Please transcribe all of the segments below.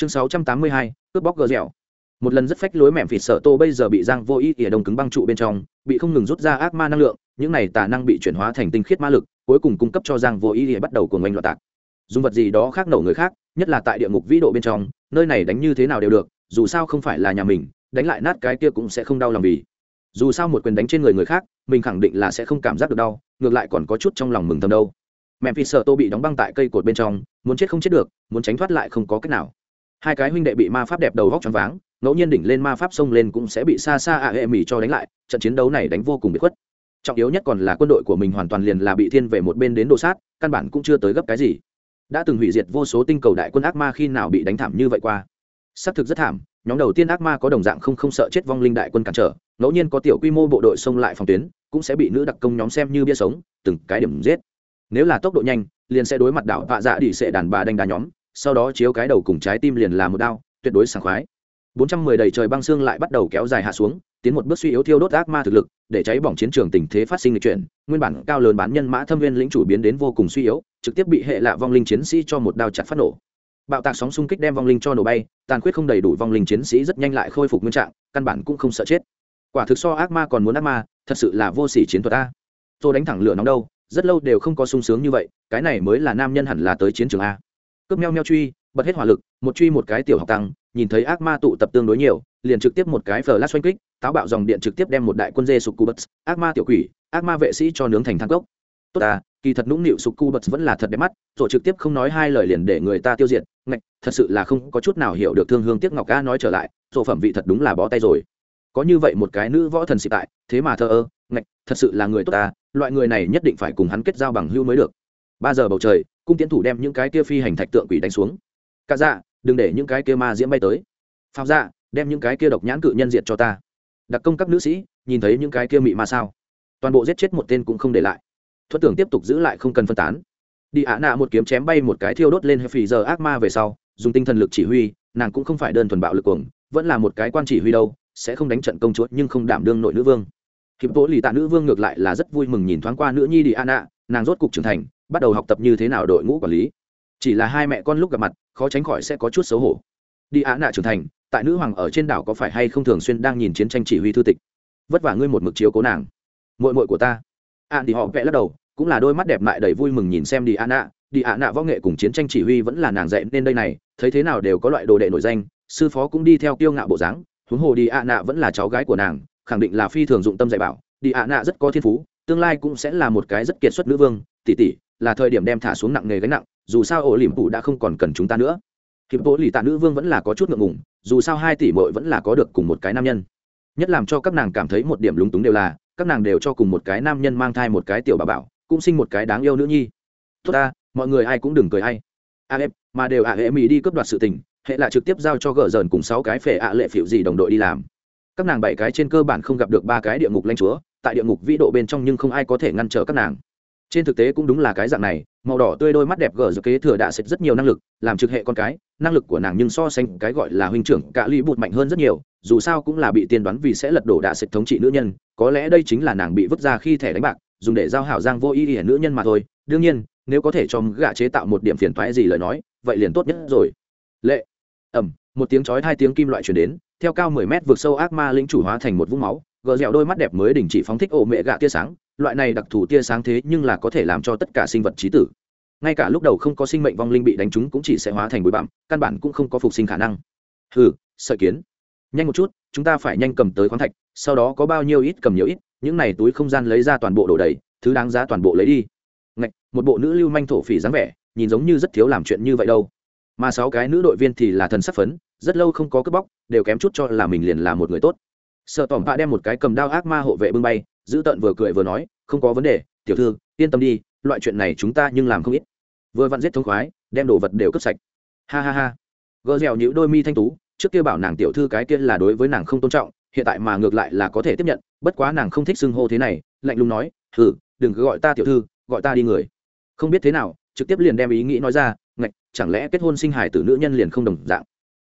chương sáu trăm tám mươi hai, cướp bóc gờ dẻo. Một lần rất phách lối mẹm phịt sợ tô bây giờ bị giang vô ý ỉa đông cứng băng trụ bên trong, bị không ngừng rút ra ác ma năng lượng, những này tà năng bị chuyển hóa thành tinh khiết ma lực, cuối cùng cung cấp cho giang vô ý ỉa bắt đầu cuồng oanh loạn tạc. Dùng vật gì đó khác nổ người khác, nhất là tại địa ngục vĩ độ bên trong, nơi này đánh như thế nào đều được, dù sao không phải là nhà mình, đánh lại nát cái kia cũng sẽ không đau lòng vì. Dù sao một quyền đánh trên người người khác, mình khẳng định là sẽ không cảm giác được đau, ngược lại còn có chút trong lòng mừng thầm đâu. Mẹ phi sợ tô bị đóng băng tại cây cột bên trong, muốn chết không chết được, muốn tránh thoát lại không có cách nào hai cái huynh đệ bị ma pháp đẹp đầu góc choáng váng, ngẫu nhiên đỉnh lên ma pháp xông lên cũng sẽ bị xa xa ạ hệ mỹ cho đánh lại, trận chiến đấu này đánh vô cùng bị khuất. Trọng yếu nhất còn là quân đội của mình hoàn toàn liền là bị thiên về một bên đến đồ sát, căn bản cũng chưa tới gấp cái gì. Đã từng hủy diệt vô số tinh cầu đại quân ác ma khi nào bị đánh thảm như vậy qua. Xác thực rất thảm, nhóm đầu tiên ác ma có đồng dạng không không sợ chết vong linh đại quân cản trở, ngẫu nhiên có tiểu quy mô bộ đội xông lại phòng tuyến, cũng sẽ bị nữ đặc công nhóm xem như bia sống, từng cái điểm giết. Nếu là tốc độ nhanh, liền sẽ đối mặt đảo vạ dạ đi sẽ đàn bà đánh đá nhóm sau đó chiếu cái đầu cùng trái tim liền là một đao, tuyệt đối sảng khoái. 410 đầy trời băng xương lại bắt đầu kéo dài hạ xuống, tiến một bước suy yếu thiêu đốt ác ma thực lực, để cháy bỏng chiến trường tình thế phát sinh lịch chuyển, nguyên bản cao lớn bán nhân mã thâm viên lĩnh chủ biến đến vô cùng suy yếu, trực tiếp bị hệ lạ vong linh chiến sĩ cho một đao chặt phát nổ. Bạo tạc sóng xung kích đem vong linh cho nổ bay, tàn khuyết không đầy đủ vong linh chiến sĩ rất nhanh lại khôi phục nguyên trạng, căn bản cũng không sợ chết. Quả thực so ác ma còn muốn ác ma, thật sự là vô sỉ chiến thuật a. Tôi đánh thẳng lửa nóng đâu, rất lâu đều không có sung sướng như vậy, cái này mới là nam nhân hẳn là tới chiến trường a cướp meo meo truy, bật hết hỏa lực, một truy một cái tiểu học tăng, nhìn thấy ác ma tụ tập tương đối nhiều, liền trực tiếp một cái flash xoanh kích, táo bạo dòng điện trực tiếp đem một đại quân dê sục cubus, ác ma tiểu quỷ, ác ma vệ sĩ cho nướng thành thang cốc. Tốt à kỳ thật nũng nịu sục cubus vẫn là thật đẹp mắt, rồi trực tiếp không nói hai lời liền để người ta tiêu diệt, ngạch, thật sự là không có chút nào hiểu được thương hương tiếc ngọc ca nói trở lại, rồi phẩm vị thật đúng là bó tay rồi. Có như vậy một cái nữ võ thần xị tại, thế mà thơ ơ, ngạch, thật sự là người tốt ta, loại người này nhất định phải cùng hắn kết giao bằng hưu mới được. Ba giờ bầu trời cung tiến thủ đem những cái kia phi hành thạch tượng quỷ đánh xuống. Cả dạ đừng để những cái kia ma diễm bay tới. Phạm dạ đem những cái kia độc nhãn cự nhân diệt cho ta. Đặc công các nữ sĩ, nhìn thấy những cái kia mị ma sao? Toàn bộ giết chết một tên cũng không để lại. Thuật tưởng tiếp tục giữ lại không cần phân tán. Đi ạ nạ một kiếm chém bay một cái thiêu đốt lên hay phì giờ ác ma về sau, dùng tinh thần lực chỉ huy, nàng cũng không phải đơn thuần bạo lực cuồng, vẫn là một cái quan chỉ huy đâu, sẽ không đánh trận công chúa nhưng không đảm đương nội nữ vương. Hiệp tố lì tạ nữ vương ngược lại là rất vui mừng nhìn thoáng qua nữ nhi đi an nạ, nàng rốt cục trưởng thành bắt đầu học tập như thế nào đội ngũ quản lý. Chỉ là hai mẹ con lúc gặp mặt, khó tránh khỏi sẽ có chút xấu hổ. Đi á nạ trưởng thành, tại nữ hoàng ở trên đảo có phải hay không thường xuyên đang nhìn chiến tranh chỉ huy thư tịch? Vất vả ngươi một mực chiếu cố nàng. Mội mội của ta. Ạ đi họ vẽ lắc đầu, cũng là đôi mắt đẹp mại đầy vui mừng nhìn xem đi án nạ. Đi án nạ võ nghệ cùng chiến tranh chỉ huy vẫn là nàng dạy nên đây này, thấy thế nào đều có loại đồ đệ nổi danh, sư phó cũng đi theo kiêu ngạo bộ dáng, huống hồ đi án nạ vẫn là cháu gái của nàng, khẳng định là phi thường dụng tâm dạy bảo. Đi án nạ rất có thiên phú, tương lai cũng sẽ là một cái rất kiệt xuất nữ vương, tỷ tỷ là thời điểm đem thả xuống nặng nghề gánh nặng, dù sao ổ liềm phụ đã không còn cần chúng ta nữa. Hiệp bộ lì tạ nữ vương vẫn là có chút ngượng ngùng, dù sao hai tỷ mội vẫn là có được cùng một cái nam nhân. Nhất làm cho các nàng cảm thấy một điểm lúng túng đều là, các nàng đều cho cùng một cái nam nhân mang thai một cái tiểu bà bảo, cũng sinh một cái đáng yêu nữ nhi. Tốt ta, mọi người ai cũng đừng cười hay a em mà đều ạ hệ mỹ đi cướp đoạt sự tình, hệ là trực tiếp giao cho gỡ dần cùng sáu cái phệ ạ lệ phịu gì đồng đội đi làm. Các nàng bảy cái trên cơ bản không gặp được ba cái địa ngục lanh chúa, tại địa ngục vĩ độ bên trong nhưng không ai có thể ngăn trở các nàng trên thực tế cũng đúng là cái dạng này, màu đỏ tươi đôi mắt đẹp gờ dự kế thừa đã xịt rất nhiều năng lực, làm trực hệ con cái, năng lực của nàng nhưng so sánh cái gọi là huynh trưởng cả ly bụt mạnh hơn rất nhiều, dù sao cũng là bị tiên đoán vì sẽ lật đổ đã xịt thống trị nữ nhân, có lẽ đây chính là nàng bị vứt ra khi thẻ đánh bạc, dùng để giao hảo giang vô ý ỉa nữ nhân mà thôi. Đương nhiên, nếu có thể cho gạ chế tạo một điểm phiền toái gì lời nói, vậy liền tốt nhất rồi. Lệ. Ẩm, một tiếng chói hai tiếng kim loại truyền đến, theo cao mười mét vượt sâu ác ma linh chủ hóa thành một vũng máu, gờ dẻo đôi mắt đẹp mới đình chỉ phóng thích ổ mẹ gạ tia sáng loại này đặc thù tia sáng thế nhưng là có thể làm cho tất cả sinh vật trí tử. Ngay cả lúc đầu không có sinh mệnh vong linh bị đánh trúng cũng chỉ sẽ hóa thành bụi bặm căn bản cũng không có phục sinh khả năng. Hừ sợi kiến. Nhanh một chút chúng ta phải nhanh cầm tới khoáng thạch sau đó có bao nhiêu ít cầm nhiều ít những này túi không gian lấy ra toàn bộ đổ đầy thứ đáng giá toàn bộ lấy đi. Ngạch, một bộ nữ lưu manh thổ phỉ dáng vẻ nhìn giống như rất thiếu làm chuyện như vậy đâu. Mà sáu cái nữ đội viên thì là thần sắc phấn rất lâu không có cướp bóc đều kém chút cho là mình liền là một người tốt. Sợ tỏm bạ đem một cái cầm đao ác ma hộ vệ bưng bay giữ tận vừa cười vừa nói, không có vấn đề, tiểu thư, yên tâm đi, loại chuyện này chúng ta nhưng làm không ít. Vừa vặn giết thông khoái, đem đồ vật đều cướp sạch. Ha ha ha. Gỡ dẻo những đôi mi thanh tú, trước kia bảo nàng tiểu thư cái kia là đối với nàng không tôn trọng, hiện tại mà ngược lại là có thể tiếp nhận, bất quá nàng không thích xưng hô thế này, lạnh lùng nói, hừ, đừng cứ gọi ta tiểu thư, gọi ta đi người. Không biết thế nào, trực tiếp liền đem ý nghĩ nói ra, ngạch, chẳng lẽ kết hôn sinh hải tử nữ nhân liền không đồng dạng?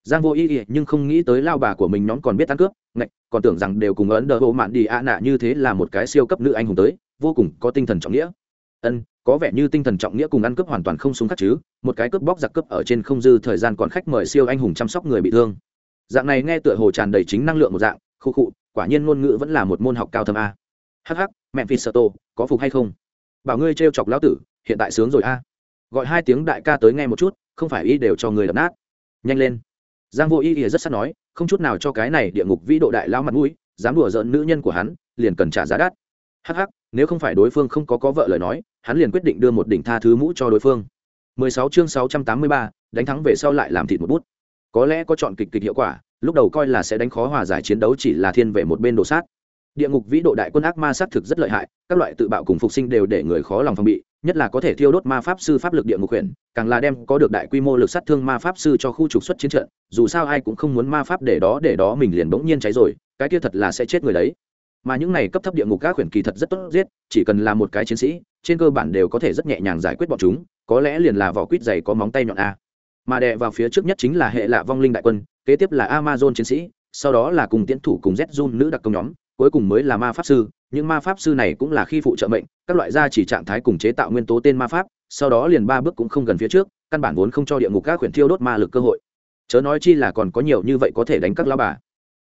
Giang vô ý ý nhưng không nghĩ tới lao bà của mình nhóm còn biết ăn cướp, ngạch, còn tưởng rằng đều cùng ấn đờ bộ mạn đi ạ nạ như thế là một cái siêu cấp nữ anh hùng tới, vô cùng có tinh thần trọng nghĩa. Ân, có vẻ như tinh thần trọng nghĩa cùng ăn cướp hoàn toàn không xung khắc chứ, một cái cướp bóc giặc cướp ở trên không dư thời gian còn khách mời siêu anh hùng chăm sóc người bị thương. Dạng này nghe tựa hồ tràn đầy chính năng lượng một dạng, khu khụ quả nhiên ngôn ngữ vẫn là một môn học cao thâm a. Hh mẹ phi sợ tô có phục hay không? Bảo ngươi trêu chọc lão tử, hiện tại sướng rồi a. Gọi hai tiếng đại ca tới nghe một chút, không phải ý đều cho người đập nát. Nhanh lên giang vô ý ý rất sắp nói không chút nào cho cái này địa ngục vĩ độ đại lao mặt mũi dám đùa giỡn nữ nhân của hắn liền cần trả giá đắt. Hắc hắc, nếu không phải đối phương không có có vợ lời nói hắn liền quyết định đưa một đỉnh tha thứ mũ cho đối phương. 16 chương 683, đánh thắng về sau lại làm thịt một bút. Có lẽ có chọn kịch kịch hiệu quả lúc đầu coi là sẽ đánh khó hòa giải chiến đấu chỉ là thiên về một bên đồ sát. Địa ngục vĩ độ đại quân ác ma sát thực rất lợi hại các loại tự bạo cùng phục sinh đều để người khó lòng phòng bị nhất là có thể thiêu đốt ma pháp sư pháp lực địa ngục huyện càng là đem có được đại quy mô lực sát thương ma pháp sư cho khu trục xuất chiến trận, dù sao ai cũng không muốn ma pháp để đó để đó mình liền bỗng nhiên cháy rồi, cái kia thật là sẽ chết người đấy. Mà những này cấp thấp địa ngục các khuyển kỳ thật rất tốt giết, chỉ cần là một cái chiến sĩ, trên cơ bản đều có thể rất nhẹ nhàng giải quyết bọn chúng, có lẽ liền là vỏ quýt dày có móng tay nhọn a. Mà đè vào phía trước nhất chính là hệ lạ vong linh đại quân, kế tiếp là amazon chiến sĩ, sau đó là cùng tiến thủ cùng z nữ đặc công nhóm cuối cùng mới là ma pháp sư những ma pháp sư này cũng là khi phụ trợ mệnh các loại gia chỉ trạng thái cùng chế tạo nguyên tố tên ma pháp sau đó liền ba bước cũng không gần phía trước căn bản vốn không cho địa ngục các quyển thiêu đốt ma lực cơ hội. Chớ nói chi là còn có nhiều như vậy có thể đánh các lao bà.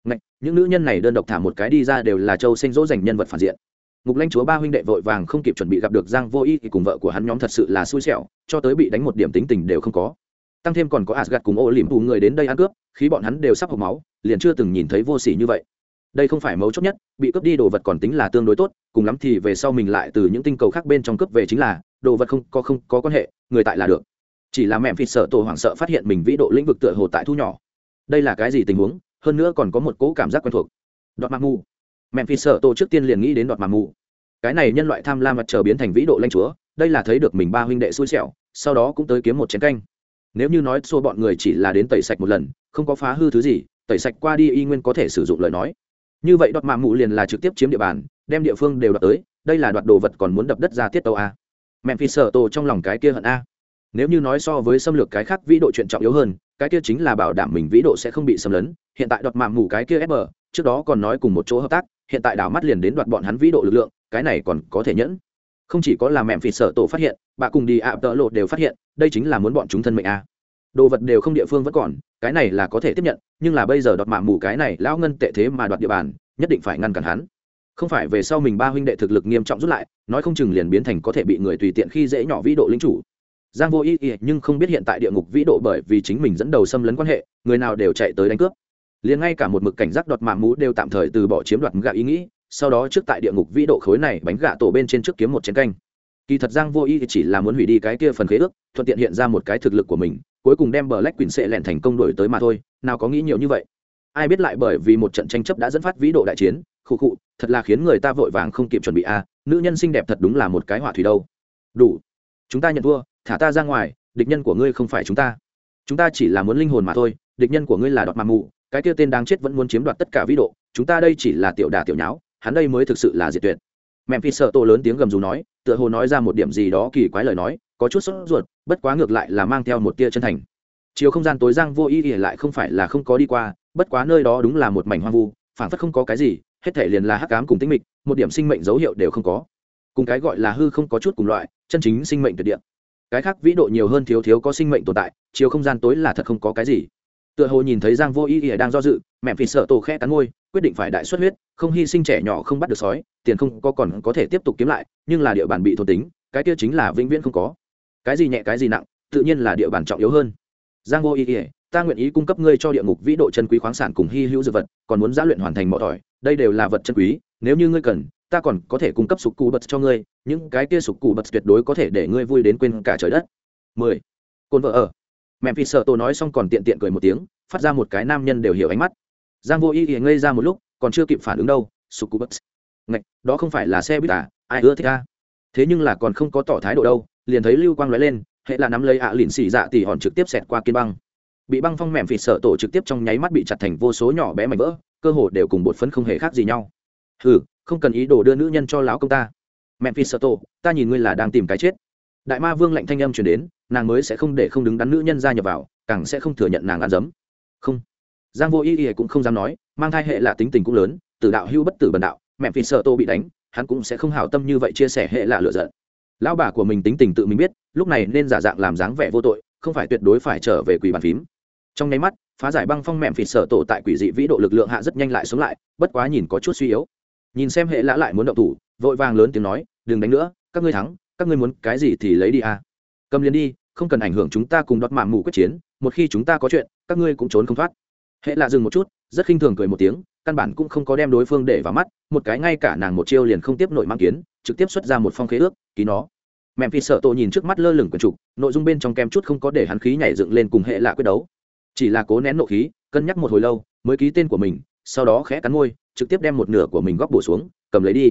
Ngày, những nữ nhân này đơn độc thả một cái đi ra đều là châu sinh dỗ dành nhân vật phản diện. Ngục lãnh chúa ba huynh đệ vội vàng không kịp chuẩn bị gặp được giang vô y thì cùng vợ của hắn nhóm thật sự là xui xẻo cho tới bị đánh một điểm tính tình đều không có. Tăng thêm còn có asgad cùng ô liềm tù người đến đây ăn cướp khi bọn hắn đều sắp hộc máu liền chưa từng nhìn thấy vô sỉ như vậy đây không phải mấu chốt nhất, bị cướp đi đồ vật còn tính là tương đối tốt, cùng lắm thì về sau mình lại từ những tinh cầu khác bên trong cướp về chính là, đồ vật không có không có quan hệ, người tại là được. Chỉ là mẹ phịt sợ tổ hoảng sợ phát hiện mình vĩ độ lĩnh vực tựa hồ tại thu nhỏ. Đây là cái gì tình huống? Hơn nữa còn có một cỗ cảm giác quen thuộc. Đoạt mạc mù. Mẹ phịt sợ tổ trước tiên liền nghĩ đến đoạt mạc mù. Cái này nhân loại tham lam mặt trở biến thành vĩ độ lanh chúa, đây là thấy được mình ba huynh đệ xui xẻo, sau đó cũng tới kiếm một chén canh. Nếu như nói xô bọn người chỉ là đến tẩy sạch một lần, không có phá hư thứ gì, tẩy sạch qua đi y nguyên có thể sử dụng lời nói như vậy đoạt mạng mụ liền là trực tiếp chiếm địa bàn, đem địa phương đều đoạt tới, đây là đoạt đồ vật còn muốn đập đất ra tiết tàu a. Mẹ phi sợ tổ trong lòng cái kia hận a. Nếu như nói so với xâm lược cái khác vĩ độ chuyện trọng yếu hơn, cái kia chính là bảo đảm mình vĩ độ sẽ không bị xâm lấn, hiện tại đoạt mạng mù cái kia ép trước đó còn nói cùng một chỗ hợp tác, hiện tại đảo mắt liền đến đoạt bọn hắn vĩ độ lực lượng, cái này còn có thể nhẫn. Không chỉ có là mẹ phi sợ tổ phát hiện, bà cùng đi ạ tợ lộ đều phát hiện, đây chính là muốn bọn chúng thân mệnh a đồ vật đều không địa phương vẫn còn cái này là có thể tiếp nhận nhưng là bây giờ đoạt mạng mù cái này lão ngân tệ thế mà đoạt địa bàn nhất định phải ngăn cản hắn. Không phải về sau mình ba huynh đệ thực lực nghiêm trọng rút lại nói không chừng liền biến thành có thể bị người tùy tiện khi dễ nhỏ vĩ độ lính chủ. Giang vô ý, ý nhưng không biết hiện tại địa ngục vĩ độ bởi vì chính mình dẫn đầu xâm lấn quan hệ người nào đều chạy tới đánh cướp. Liền ngay cả một mực cảnh giác đoạt mạng mũ đều tạm thời từ bỏ chiếm đoạt gạ ý nghĩ sau đó trước tại địa ngục vĩ độ khối này bánh gạ tổ bên trên trước kiếm một chén canh kỳ thật giang vô ý chỉ là muốn hủy đi cái kia phần khế ước, thuận tiện hiện ra một cái thực lực của mình, cuối cùng đem bờ lách quỳnh sệ lẹn thành công đổi tới mà thôi, nào có nghĩ nhiều như vậy. Ai biết lại bởi vì một trận tranh chấp đã dẫn phát vĩ độ đại chiến, khụ khụ, thật là khiến người ta vội vàng không kịp chuẩn bị a nữ nhân xinh đẹp thật đúng là một cái họa thủy đâu. Đủ, chúng ta nhận thua, thả ta ra ngoài, địch nhân của ngươi không phải chúng ta. Chúng ta chỉ là muốn linh hồn mà thôi, địch nhân của ngươi là đoạt mà mù, cái kia tên đáng chết vẫn muốn chiếm đoạt tất cả vĩ độ, chúng ta đây chỉ là tiểu đà tiểu nháo, hắn đây mới thực sự là diệt tuyệt mẹ phi sợ tổ lớn tiếng gầm rú nói, tựa hồ nói ra một điểm gì đó kỳ quái lời nói, có chút sốt ruột, bất quá ngược lại là mang theo một tia chân thành. Chiều không gian tối giang vô ý ỉa lại không phải là không có đi qua, bất quá nơi đó đúng là một mảnh hoang vu phản phất không có cái gì, hết thể liền là hắc cám cùng tĩnh mịch, một điểm sinh mệnh dấu hiệu đều không có. Cùng cái gọi là hư không có chút cùng loại, chân chính sinh mệnh tuyệt địa. Cái khác vĩ độ nhiều hơn thiếu thiếu có sinh mệnh tồn tại, chiều không gian tối là thật không có cái gì tựa hồ nhìn thấy giang vô ý ỉa đang do dự, mẹ phì sợ tổ khe cắn ngôi quyết định phải đại xuất huyết, không hy sinh trẻ nhỏ không bắt được sói, tiền không có còn có thể tiếp tục kiếm lại, nhưng là địa bàn bị thôn tính, cái kia chính là vĩnh viễn không có. Cái gì nhẹ, cái gì nặng, tự nhiên là địa bàn trọng yếu hơn. Giang vô ý ỉa ta nguyện ý cung cấp ngươi cho địa ngục vĩ độ chân quý khoáng sản cùng hy hữu dược vật, còn muốn giã luyện hoàn thành mọi tỏi, đây đều là vật chân quý, nếu như ngươi cần, ta còn có thể cung cấp sục cù bật cho ngươi, những cái kia sục cù bật tuyệt đối có thể để ngươi vui đến quên cả trời đất. 10. côn vợ ở mẹ phi sợ tổ nói xong còn tiện tiện cười một tiếng, phát ra một cái nam nhân đều hiểu ánh mắt. Giang vô ý thì ngây ra một lúc, còn chưa kịp phản ứng đâu sụp cù bất ngạch, đó không phải là xe buýt à? Ai ưa thích ta? Thế nhưng là còn không có tỏ thái độ đâu, liền thấy lưu quang lóe lên, hệ là nắm lấy ạ lìn xì dạ tỉ hòn trực tiếp xẹt qua kiên băng. Bị băng phong mềm phịt sợ tổ trực tiếp trong nháy mắt bị chặt thành vô số nhỏ bé mảnh vỡ, cơ hồ đều cùng bột phấn không hề khác gì nhau. Hừ, không cần ý đồ đưa nữ nhân cho lão công ta. Mềm phịt sợ tổ, ta nhìn ngươi là đang tìm cái chết đại ma vương lạnh thanh âm chuyển đến, nàng mới sẽ không để không đứng đắn nữ nhân ra nhập vào, càng sẽ không thừa nhận nàng ăn dấm. Không. Giang vô y y cũng không dám nói, mang thai hệ là tính tình cũng lớn từ đạo hưu bất tử bần đạo, mẹ vì sợ tô bị đánh, hắn cũng sẽ không hảo tâm như vậy chia sẻ hệ là lựa giận. Lão bà của mình tính tình tự mình biết, lúc này nên giả dạng làm dáng vẻ vô tội, không phải tuyệt đối phải trở về quỷ bàn phím. Trong nháy mắt, phá giải băng phong mẹm phịt sở tổ tại quỷ dị vĩ độ lực lượng hạ rất nhanh lại sống lại, bất quá nhìn có chút suy yếu. Nhìn xem hệ lã lại muốn động thủ, vội vàng lớn tiếng nói, đừng đánh nữa, các ngươi thắng các ngươi muốn cái gì thì lấy đi à. cầm liền đi, không cần ảnh hưởng chúng ta cùng đoạt mạng mù quyết chiến, một khi chúng ta có chuyện, các ngươi cũng trốn không thoát. Hệ lạ dừng một chút, rất khinh thường cười một tiếng, căn bản cũng không có đem đối phương để vào mắt, một cái ngay cả nàng một chiêu liền không tiếp nội mang kiến, trực tiếp xuất ra một phong khế ước, ký nó. Mẹm phi sợ tổ nhìn trước mắt lơ lửng quần trục, nội dung bên trong kem chút không có để hắn khí nhảy dựng lên cùng hệ lạ quyết đấu. Chỉ là cố nén nộ khí, cân nhắc một hồi lâu, mới ký tên của mình, sau đó khẽ cắn môi, trực tiếp đem một nửa của mình góc bổ xuống, cầm lấy đi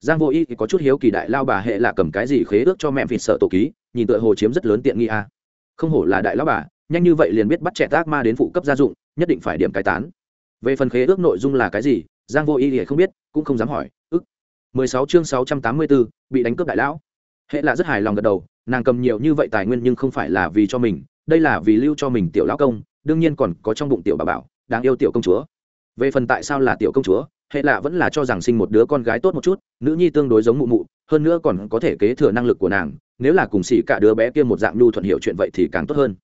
giang vô y thì có chút hiếu kỳ đại lao bà hệ là cầm cái gì khế ước cho mẹ vịt sợ tổ ký nhìn tựa hồ chiếm rất lớn tiện nghi a à. không hổ là đại lao bà nhanh như vậy liền biết bắt trẻ tác ma đến phụ cấp gia dụng nhất định phải điểm cải tán. Về phần khế ước nội dung là cái gì giang vô y thì không biết cũng không dám hỏi ức. 16 chương 684, bị đánh cướp đại lão. Hệ là rất hài lòng gật đầu nàng cầm nhiều như vậy tài nguyên nhưng không phải là vì cho mình đây là vì lưu cho mình tiểu lão công đương nhiên còn có trong bụng tiểu bà bảo đáng yêu tiểu công chúa về phần tại sao là tiểu công chúa, hệ lạ vẫn là cho rằng sinh một đứa con gái tốt một chút, nữ nhi tương đối giống mụ mụ, hơn nữa còn có thể kế thừa năng lực của nàng, nếu là cùng xỉ cả đứa bé kia một dạng nhu thuận hiệu chuyện vậy thì càng tốt hơn.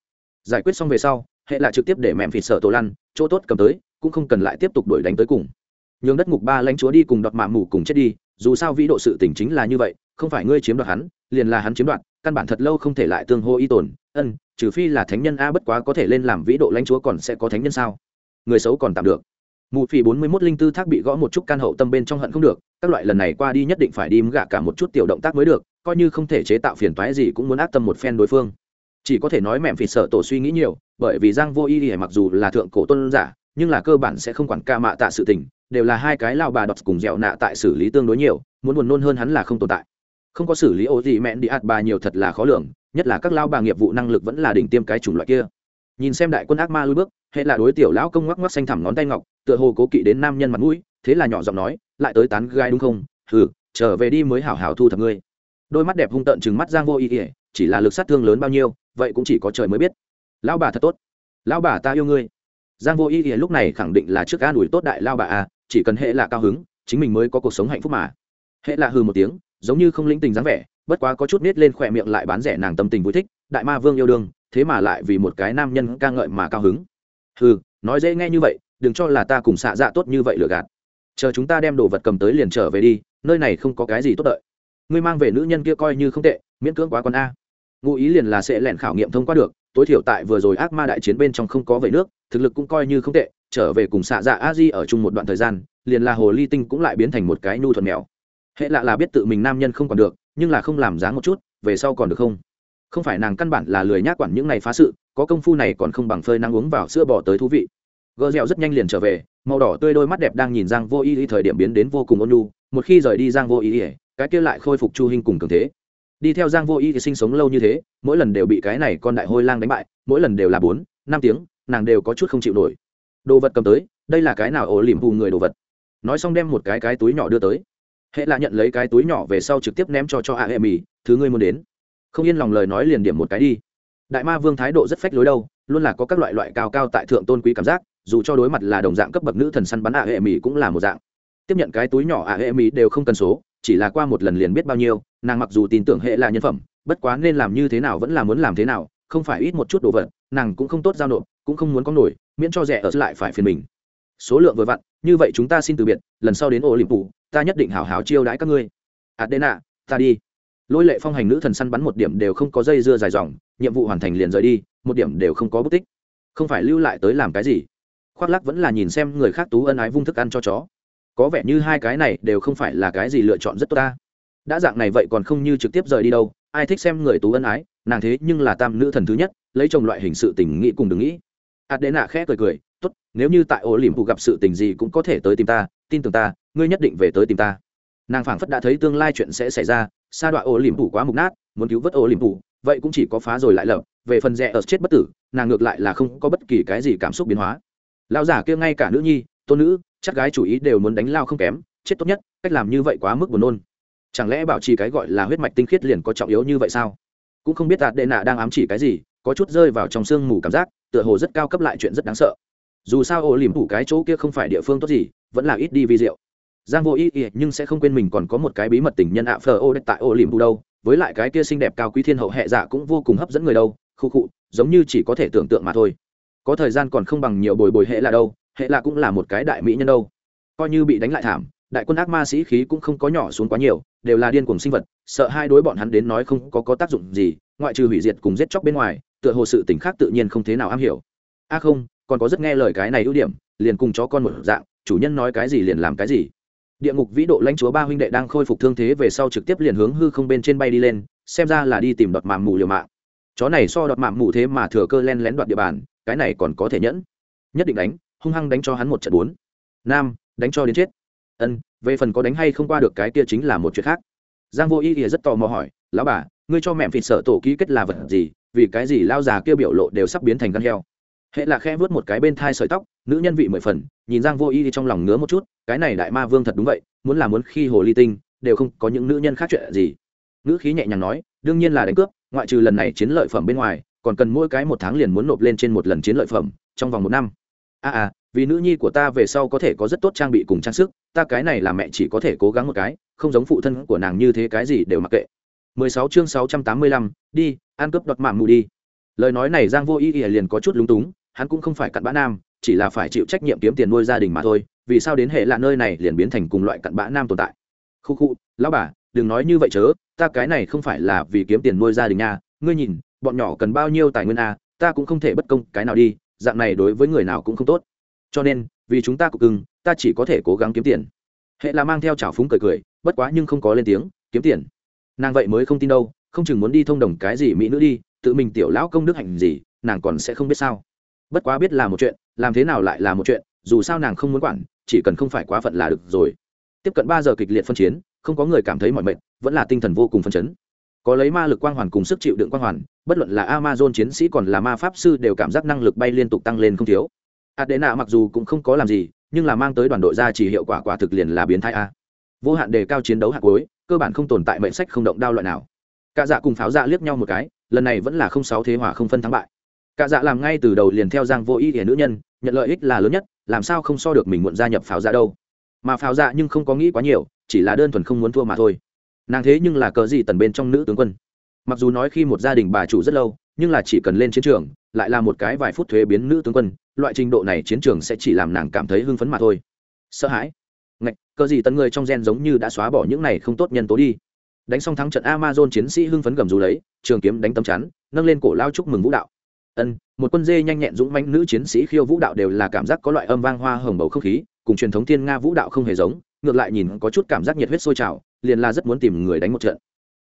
Giải quyết xong về sau, hệ lạ trực tiếp để mẹm phịt sợ tổ lăn, chỗ tốt cầm tới, cũng không cần lại tiếp tục đuổi đánh tới cùng. Nhường đất ngục ba lãnh chúa đi cùng đọt mạ mù cùng chết đi, dù sao vĩ độ sự tình chính là như vậy, không phải ngươi chiếm đoạt hắn, liền là hắn chiếm đoạt, căn bản thật lâu không thể lại tương hô y tồn, ân, trừ phi là thánh nhân a bất quá có thể lên làm vĩ độ lãnh chúa còn sẽ có thánh nhân sao? Người xấu còn tạm được mù phỉ bốn mươi mốt linh tư thác bị gõ một chút can hậu tâm bên trong hận không được, các loại lần này qua đi nhất định phải đi gạ cả một chút tiểu động tác mới được, coi như không thể chế tạo phiền toái gì cũng muốn ác tâm một phen đối phương. Chỉ có thể nói mẹm phỉ sợ tổ suy nghĩ nhiều, bởi vì giang vô y thì mặc dù là thượng cổ tôn giả, nhưng là cơ bản sẽ không quản ca mạ tạ sự tình, đều là hai cái lao bà đọc cùng dẻo nạ tại xử lý tương đối nhiều, muốn buồn nôn hơn hắn là không tồn tại. Không có xử lý ô gì mẹn đi ạt bà nhiều thật là khó lường, nhất là các lao bà nghiệp vụ năng lực vẫn là đỉnh tiêm cái chủng loại kia. Nhìn xem đại quân ác ma lui bước hệ là đối tiểu lão công ngoắc ngoắc xanh thẳm ngón tay ngọc, tựa hồ cố kỵ đến nam nhân mặt mũi, thế là nhỏ giọng nói, lại tới tán gai đúng không? Hừ, trở về đi mới hảo hảo thu thập ngươi. Đôi mắt đẹp hung tợn chừng mắt giang vô ý ỉa chỉ là lực sát thương lớn bao nhiêu, vậy cũng chỉ có trời mới biết. Lão bà thật tốt. Lão bà ta yêu ngươi. Giang vô ý ỉa lúc này khẳng định là trước an ủi tốt đại lao bà à chỉ cần hệ là cao hứng, chính mình mới có cuộc sống hạnh phúc mà. Hệ là hừ một tiếng, giống như không lĩnh tình dáng vẻ, bất quá có chút nết lên khỏe miệng lại bán rẻ nàng tâm tình vui thích, đại ma vương yêu đương, thế mà lại vì một cái nam nhân ca ngợi mà cao hứng hừ, nói dễ nghe như vậy, đừng cho là ta cùng xạ dạ tốt như vậy lừa gạt. Chờ chúng ta đem đồ vật cầm tới liền trở về đi, nơi này không có cái gì tốt đợi. Ngươi mang về nữ nhân kia coi như không tệ, miễn cưỡng quá con a. Ngụ ý liền là sẽ lẻn khảo nghiệm thông qua được, tối thiểu tại vừa rồi ác ma đại chiến bên trong không có về nước, thực lực cũng coi như không tệ, trở về cùng xạ dạ a di ở chung một đoạn thời gian, liền là hồ ly tinh cũng lại biến thành một cái nhu thuận mèo. Hệ lạ là biết tự mình nam nhân không còn được, nhưng là không làm dáng một chút, về sau còn được không? Không phải nàng căn bản là lười nhác quản những này phá sự có công phu này còn không bằng phơi năng uống vào sữa bò tới thú vị. Gờ dẻo rất nhanh liền trở về màu đỏ tươi đôi mắt đẹp đang nhìn giang vô ý thời điểm biến đến vô cùng ôn nhu một khi rời đi giang vô ý, cái kia lại khôi phục chu hình cùng cường thế. Đi theo giang vô ý thì sinh sống lâu như thế mỗi lần đều bị cái này con đại hôi lang đánh bại mỗi lần đều là bốn năm tiếng nàng đều có chút không chịu nổi. Đồ vật cầm tới đây là cái nào ổ liềm hù người đồ vật? Nói xong đem một cái cái túi nhỏ đưa tới. Hệ là nhận lấy cái túi nhỏ về sau trực tiếp ném cho cho a hệ mì thứ ngươi muốn đến. Không yên lòng lời nói liền điểm một cái đi đại ma vương thái độ rất phách lối đâu, luôn là có các loại loại cao cao tại thượng tôn quý cảm giác, dù cho đối mặt là đồng dạng cấp bậc nữ thần săn bắn ạ hệ mỹ cũng là một dạng. Tiếp nhận cái túi nhỏ ạ hệ mỹ đều không cần số, chỉ là qua một lần liền biết bao nhiêu, nàng mặc dù tin tưởng hệ là nhân phẩm, bất quá nên làm như thế nào vẫn là muốn làm thế nào, không phải ít một chút đồ vật, nàng cũng không tốt giao nộp, cũng không muốn có nổi, miễn cho rẻ ở lại phải phiền mình. Số lượng vừa vặn, như vậy chúng ta xin từ biệt, lần sau đến ô limpù ta nhất định hào háo chiêu đãi các ngươi. Adena, ta đi. Lôi lệ phong hành nữ thần săn bắn một điểm đều không có dây dưa dài dòng nhiệm vụ hoàn thành liền rời đi, một điểm đều không có bút tích. Không phải lưu lại tới làm cái gì. Khoác lắc vẫn là nhìn xem người khác tú ân ái vung thức ăn cho chó. Có vẻ như hai cái này đều không phải là cái gì lựa chọn rất tốt ta. Đã dạng này vậy còn không như trực tiếp rời đi đâu, ai thích xem người tú ân ái, nàng thế nhưng là tam nữ thần thứ nhất, lấy chồng loại hình sự tình nghĩ cùng đừng nghĩ. Ạt đế nạ khẽ cười cười, tốt, nếu như tại ổ liềm phụ gặp sự tình gì cũng có thể tới tìm ta, tin tưởng ta, ngươi nhất định về tới tìm ta. Nàng phảng phất đã thấy tương lai chuyện sẽ xảy ra, sa đoạn ổ liềm phụ quá mục nát, muốn cứu vớt ổ liềm phụ vậy cũng chỉ có phá rồi lại lập, về phần rẻ ở chết bất tử, nàng ngược lại là không có bất kỳ cái gì cảm xúc biến hóa. Lao giả kia ngay cả nữ nhi, tôn nữ, chắc gái chủ ý đều muốn đánh lao không kém, chết tốt nhất, cách làm như vậy quá mức buồn nôn. Chẳng lẽ bảo trì cái gọi là huyết mạch tinh khiết liền có trọng yếu như vậy sao? Cũng không biết tạt đệ nạ đang ám chỉ cái gì, có chút rơi vào trong sương mù cảm giác, tựa hồ rất cao cấp lại chuyện rất đáng sợ. Dù sao ô liềm phủ cái chỗ kia không phải địa phương tốt gì, vẫn là ít đi vi diệu. Giang vô ý ý nhưng sẽ không quên mình còn có một cái bí mật tình nhân ạ phờ ô tại ô liềm phủ đâu với lại cái kia xinh đẹp cao quý thiên hậu hệ dạ cũng vô cùng hấp dẫn người đâu, khu cụ giống như chỉ có thể tưởng tượng mà thôi. Có thời gian còn không bằng nhiều bồi bồi hệ là đâu, hệ là cũng là một cái đại mỹ nhân đâu. Coi như bị đánh lại thảm, đại quân ác ma sĩ khí cũng không có nhỏ xuống quá nhiều, đều là điên cuồng sinh vật, sợ hai đối bọn hắn đến nói không có có tác dụng gì, ngoại trừ hủy diệt cùng giết chóc bên ngoài, tựa hồ sự tỉnh khác tự nhiên không thế nào am hiểu. A không, còn có rất nghe lời cái này ưu điểm, liền cùng chó con một dạng, chủ nhân nói cái gì liền làm cái gì địa ngục vĩ độ lãnh chúa ba huynh đệ đang khôi phục thương thế về sau trực tiếp liền hướng hư không bên trên bay đi lên, xem ra là đi tìm đọt mạm mù liều mạng. Chó này so đọt mạm mù thế mà thừa cơ len lén đoạt địa bàn, cái này còn có thể nhẫn. Nhất định đánh, hung hăng đánh cho hắn một trận bốn. Nam, đánh cho đến chết. Ân, về phần có đánh hay không qua được cái kia chính là một chuyện khác. Giang vô ý ỉa rất tò mò hỏi, lão bà, ngươi cho mẹ phịt sợ tổ ký kết là vật gì? Vì cái gì lao già kia biểu lộ đều sắp biến thành gan heo? Hệ là khe vớt một cái bên thai sợi tóc nữ nhân vị mười phần nhìn giang vô y đi trong lòng ngứa một chút cái này đại ma vương thật đúng vậy muốn là muốn khi hồ ly tinh đều không có những nữ nhân khác chuyện gì. Nữ khí nhẹ nhàng nói đương nhiên là đánh cướp ngoại trừ lần này chiến lợi phẩm bên ngoài còn cần mỗi cái một tháng liền muốn nộp lên trên một lần chiến lợi phẩm trong vòng một năm. A à, à vì nữ nhi của ta về sau có thể có rất tốt trang bị cùng trang sức ta cái này là mẹ chỉ có thể cố gắng một cái không giống phụ thân của nàng như thế cái gì đều mặc kệ. 16 chương 685, đi ăn cướp đoạt mạng mù đi. Lời nói này giang vô ý ỉa liền có chút lúng túng hắn cũng không phải cặn bã nam chỉ là phải chịu trách nhiệm kiếm tiền nuôi gia đình mà thôi vì sao đến hệ lạ nơi này liền biến thành cùng loại cặn bã nam tồn tại? Khu khu lão bà đừng nói như vậy chớ ta cái này không phải là vì kiếm tiền nuôi gia đình nha ngươi nhìn bọn nhỏ cần bao nhiêu tài nguyên a à, ta cũng không thể bất công cái nào đi dạng này đối với người nào cũng không tốt. Cho nên vì chúng ta cục cưng ta chỉ có thể cố gắng kiếm tiền. Hệ là mang theo trào phúng cười cười bất quá nhưng không có lên tiếng kiếm tiền. Nàng vậy mới không tin đâu không chừng muốn đi thông đồng cái gì mỹ nữ đi tự mình tiểu lão công đức hạnh gì nàng còn sẽ không biết sao. Bất quá biết là một chuyện làm thế nào lại là một chuyện, dù sao nàng không muốn quản, chỉ cần không phải quá phận là được rồi. Tiếp cận ba giờ kịch liệt phân chiến, không có người cảm thấy mọi mệt, vẫn là tinh thần vô cùng phân chấn. Có lấy ma lực quang hoàn cùng sức chịu đựng quang hoàn, bất luận là amazon chiến sĩ còn là ma pháp sư đều cảm giác năng lực bay liên tục tăng lên không thiếu. Adena mặc dù cũng không có làm gì, nhưng là mang tới đoàn đội ra chỉ hiệu quả quả thực liền là biến thái a. Vô hạn đề cao chiến đấu hạt cuối, cơ bản không tồn tại mệnh sách không động đao loại nào. Cả dạ cùng pháo dạ liếc nhau một cái, lần này vẫn là không sáu thế hòa không phân thắng bại cả dạ làm ngay từ đầu liền theo giang vô ý nghĩa nữ nhân, nhận lợi ích là lớn nhất, làm sao không so được mình muộn gia nhập pháo dạ đâu. Mà pháo dạ nhưng không có nghĩ quá nhiều, chỉ là đơn thuần không muốn thua mà thôi. Nàng thế nhưng là cờ gì tần bên trong nữ tướng quân. Mặc dù nói khi một gia đình bà chủ rất lâu, nhưng là chỉ cần lên chiến trường, lại là một cái vài phút thuế biến nữ tướng quân, loại trình độ này chiến trường sẽ chỉ làm nàng cảm thấy hưng phấn mà thôi. Sợ hãi. Ngạch, cờ gì tần người trong gen giống như đã xóa bỏ những này không tốt nhân tố đi. Đánh xong thắng trận amazon chiến sĩ hưng phấn gầm rú lấy, trường kiếm đánh tấm chắn, nâng lên cổ lao chúc mừng vũ đạo ân, một quân dê nhanh nhẹn dũng mãnh nữ chiến sĩ khiêu vũ đạo đều là cảm giác có loại âm vang hoa hồng bầu không khí, cùng truyền thống thiên nga vũ đạo không hề giống, ngược lại nhìn có chút cảm giác nhiệt huyết sôi trào, liền là rất muốn tìm người đánh một trận.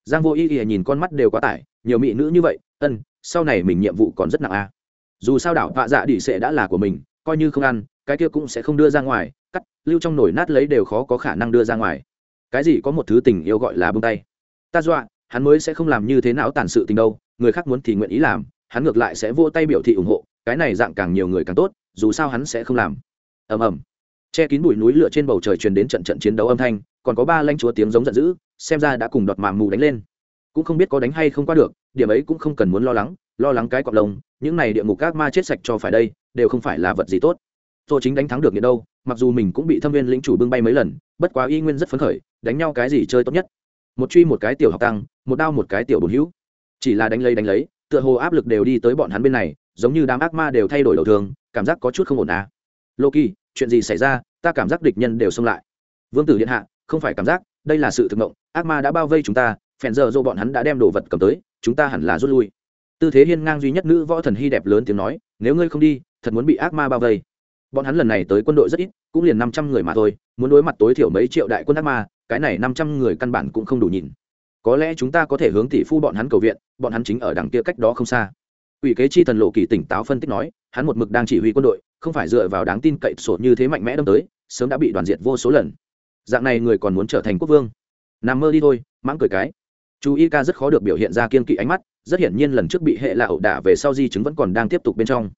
Giang vô ý ỉa nhìn con mắt đều quá tải, nhiều mỹ nữ như vậy, ân, sau này mình nhiệm vụ còn rất nặng a à. dù sao đảo vạ dạ đỉ sệ đã là của mình, coi như không ăn, cái kia cũng sẽ không đưa ra ngoài, cắt, lưu trong nồi nát lấy đều khó có khả năng đưa ra ngoài. Cái gì có một thứ tình yêu gọi là bông tay. Ta dọa, hắn mới sẽ không làm như thế nào tàn sự tình đâu, người khác muốn thì nguyện ý làm hắn ngược lại sẽ vô tay biểu thị ủng hộ, cái này dạng càng nhiều người càng tốt, dù sao hắn sẽ không làm. Ầm ầm. Che kín bụi núi lửa trên bầu trời truyền đến trận trận chiến đấu âm thanh, còn có ba lanh chúa tiếng giống giận dữ, xem ra đã cùng đọt màng mù đánh lên. Cũng không biết có đánh hay không qua được, điểm ấy cũng không cần muốn lo lắng lo lắng cái cọp lồng những này địa ngục các ma chết sạch cho phải đây, đều không phải là vật gì tốt. Tô chính đánh thắng được nghĩa đâu, mặc dù mình cũng bị thâm viên lĩnh chủ bưng bay mấy lần, bất quá y nguyên rất phấn khởi, đánh nhau cái gì chơi tốt nhất? Một truy một cái tiểu học tăng, một đao một cái tiểu bồn hữu. Chỉ là đánh lấy đánh lấy tựa hồ áp lực đều đi tới bọn hắn bên này, giống như đám ác ma đều thay đổi đầu thường, cảm giác có chút không ổn à. Loki, chuyện gì xảy ra? Ta cảm giác địch nhân đều xông lại. Vương tử điện hạ, không phải cảm giác, đây là sự thực mộng. Ác ma đã bao vây chúng ta, phèn giờ do bọn hắn đã đem đồ vật cầm tới, chúng ta hẳn là rút lui. Tư thế hiên ngang duy nhất nữ võ thần hy đẹp lớn tiếng nói, nếu ngươi không đi, thật muốn bị ác ma bao vây. Bọn hắn lần này tới quân đội rất ít, cũng liền năm trăm người mà thôi, muốn đối mặt tối thiểu mấy triệu đại quân ác ma, cái này năm trăm người căn bản cũng không đủ nhìn có lẽ chúng ta có thể hướng tỷ phu bọn hắn cầu viện, bọn hắn chính ở đằng kia cách đó không xa. Ủy kế chi thần lộ kỳ tỉnh táo phân tích nói, hắn một mực đang chỉ huy quân đội, không phải dựa vào đáng tin cậy sổ như thế mạnh mẽ đâm tới, sớm đã bị đoàn diệt vô số lần. Dạng này người còn muốn trở thành quốc vương. Nằm mơ đi thôi, mãng cười cái. Chú y ca rất khó được biểu hiện ra kiên kỵ ánh mắt, rất hiển nhiên lần trước bị hệ là ẩu đả về sau di chứng vẫn còn đang tiếp tục bên trong.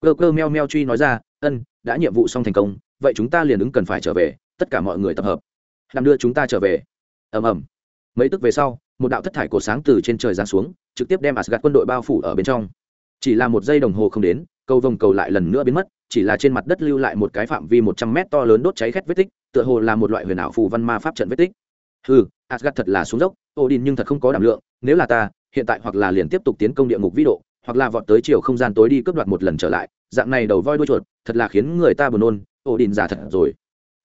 Cơ cơ meo meo truy nói ra, ân, đã nhiệm vụ xong thành công, vậy chúng ta liền ứng cần phải trở về, tất cả mọi người tập hợp. Làm đưa chúng ta trở về. Ầm ầm mấy tức về sau, một đạo thất thải cổ sáng từ trên trời giáng xuống, trực tiếp đem asgad quân đội bao phủ ở bên trong. Chỉ là một giây đồng hồ không đến, cầu vồng cầu lại lần nữa biến mất, chỉ là trên mặt đất lưu lại một cái phạm vi một trăm mét to lớn đốt cháy khét vết tích, tựa hồ là một loại huyền ảo phù văn ma pháp trận vết tích. Ừ asgad thật là xuống dốc, odin nhưng thật không có đảm lượng, nếu là ta, hiện tại hoặc là liền tiếp tục tiến công địa ngục vĩ độ, hoặc là vọt tới chiều không gian tối đi cướp đoạt một lần trở lại, dạng này đầu voi đuôi chuột, thật là khiến người ta buồn nôn ổ đình giả thật rồi.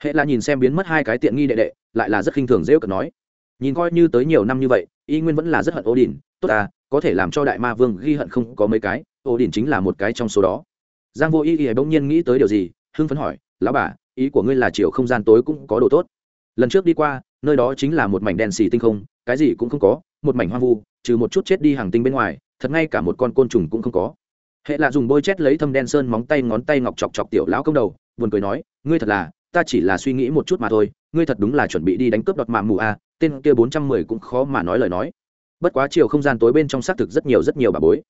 Hệ là nhìn xem biến mất hai cái tiện nghi đệ đệ, lại là rất khinh thường dễ cợt nói nhìn coi như tới nhiều năm như vậy y nguyên vẫn là rất hận ổ đình tốt ta có thể làm cho đại ma vương ghi hận không có mấy cái ổ đình chính là một cái trong số đó. Giang vô y y bỗng nhiên nghĩ tới điều gì hưng phấn hỏi lão bà ý của ngươi là chiều không gian tối cũng có đồ tốt. Lần trước đi qua nơi đó chính là một mảnh đen xì tinh không cái gì cũng không có một mảnh hoang vu trừ một chút chết đi hàng tinh bên ngoài thật ngay cả một con côn trùng cũng không có. Hệ là dùng bôi chét lấy thâm đen sơn móng tay ngón tay ngọc chọc chọc tiểu lão công đầu buồn cười nói ngươi thật là ta chỉ là suy nghĩ một chút mà thôi ngươi thật đúng là chuẩn bị đi đánh cướp đọt mạng mù a à, tên kia bốn trăm mười cũng khó mà nói lời nói. Bất quá chiều không gian tối bên trong xác thực rất nhiều rất nhiều bà bối.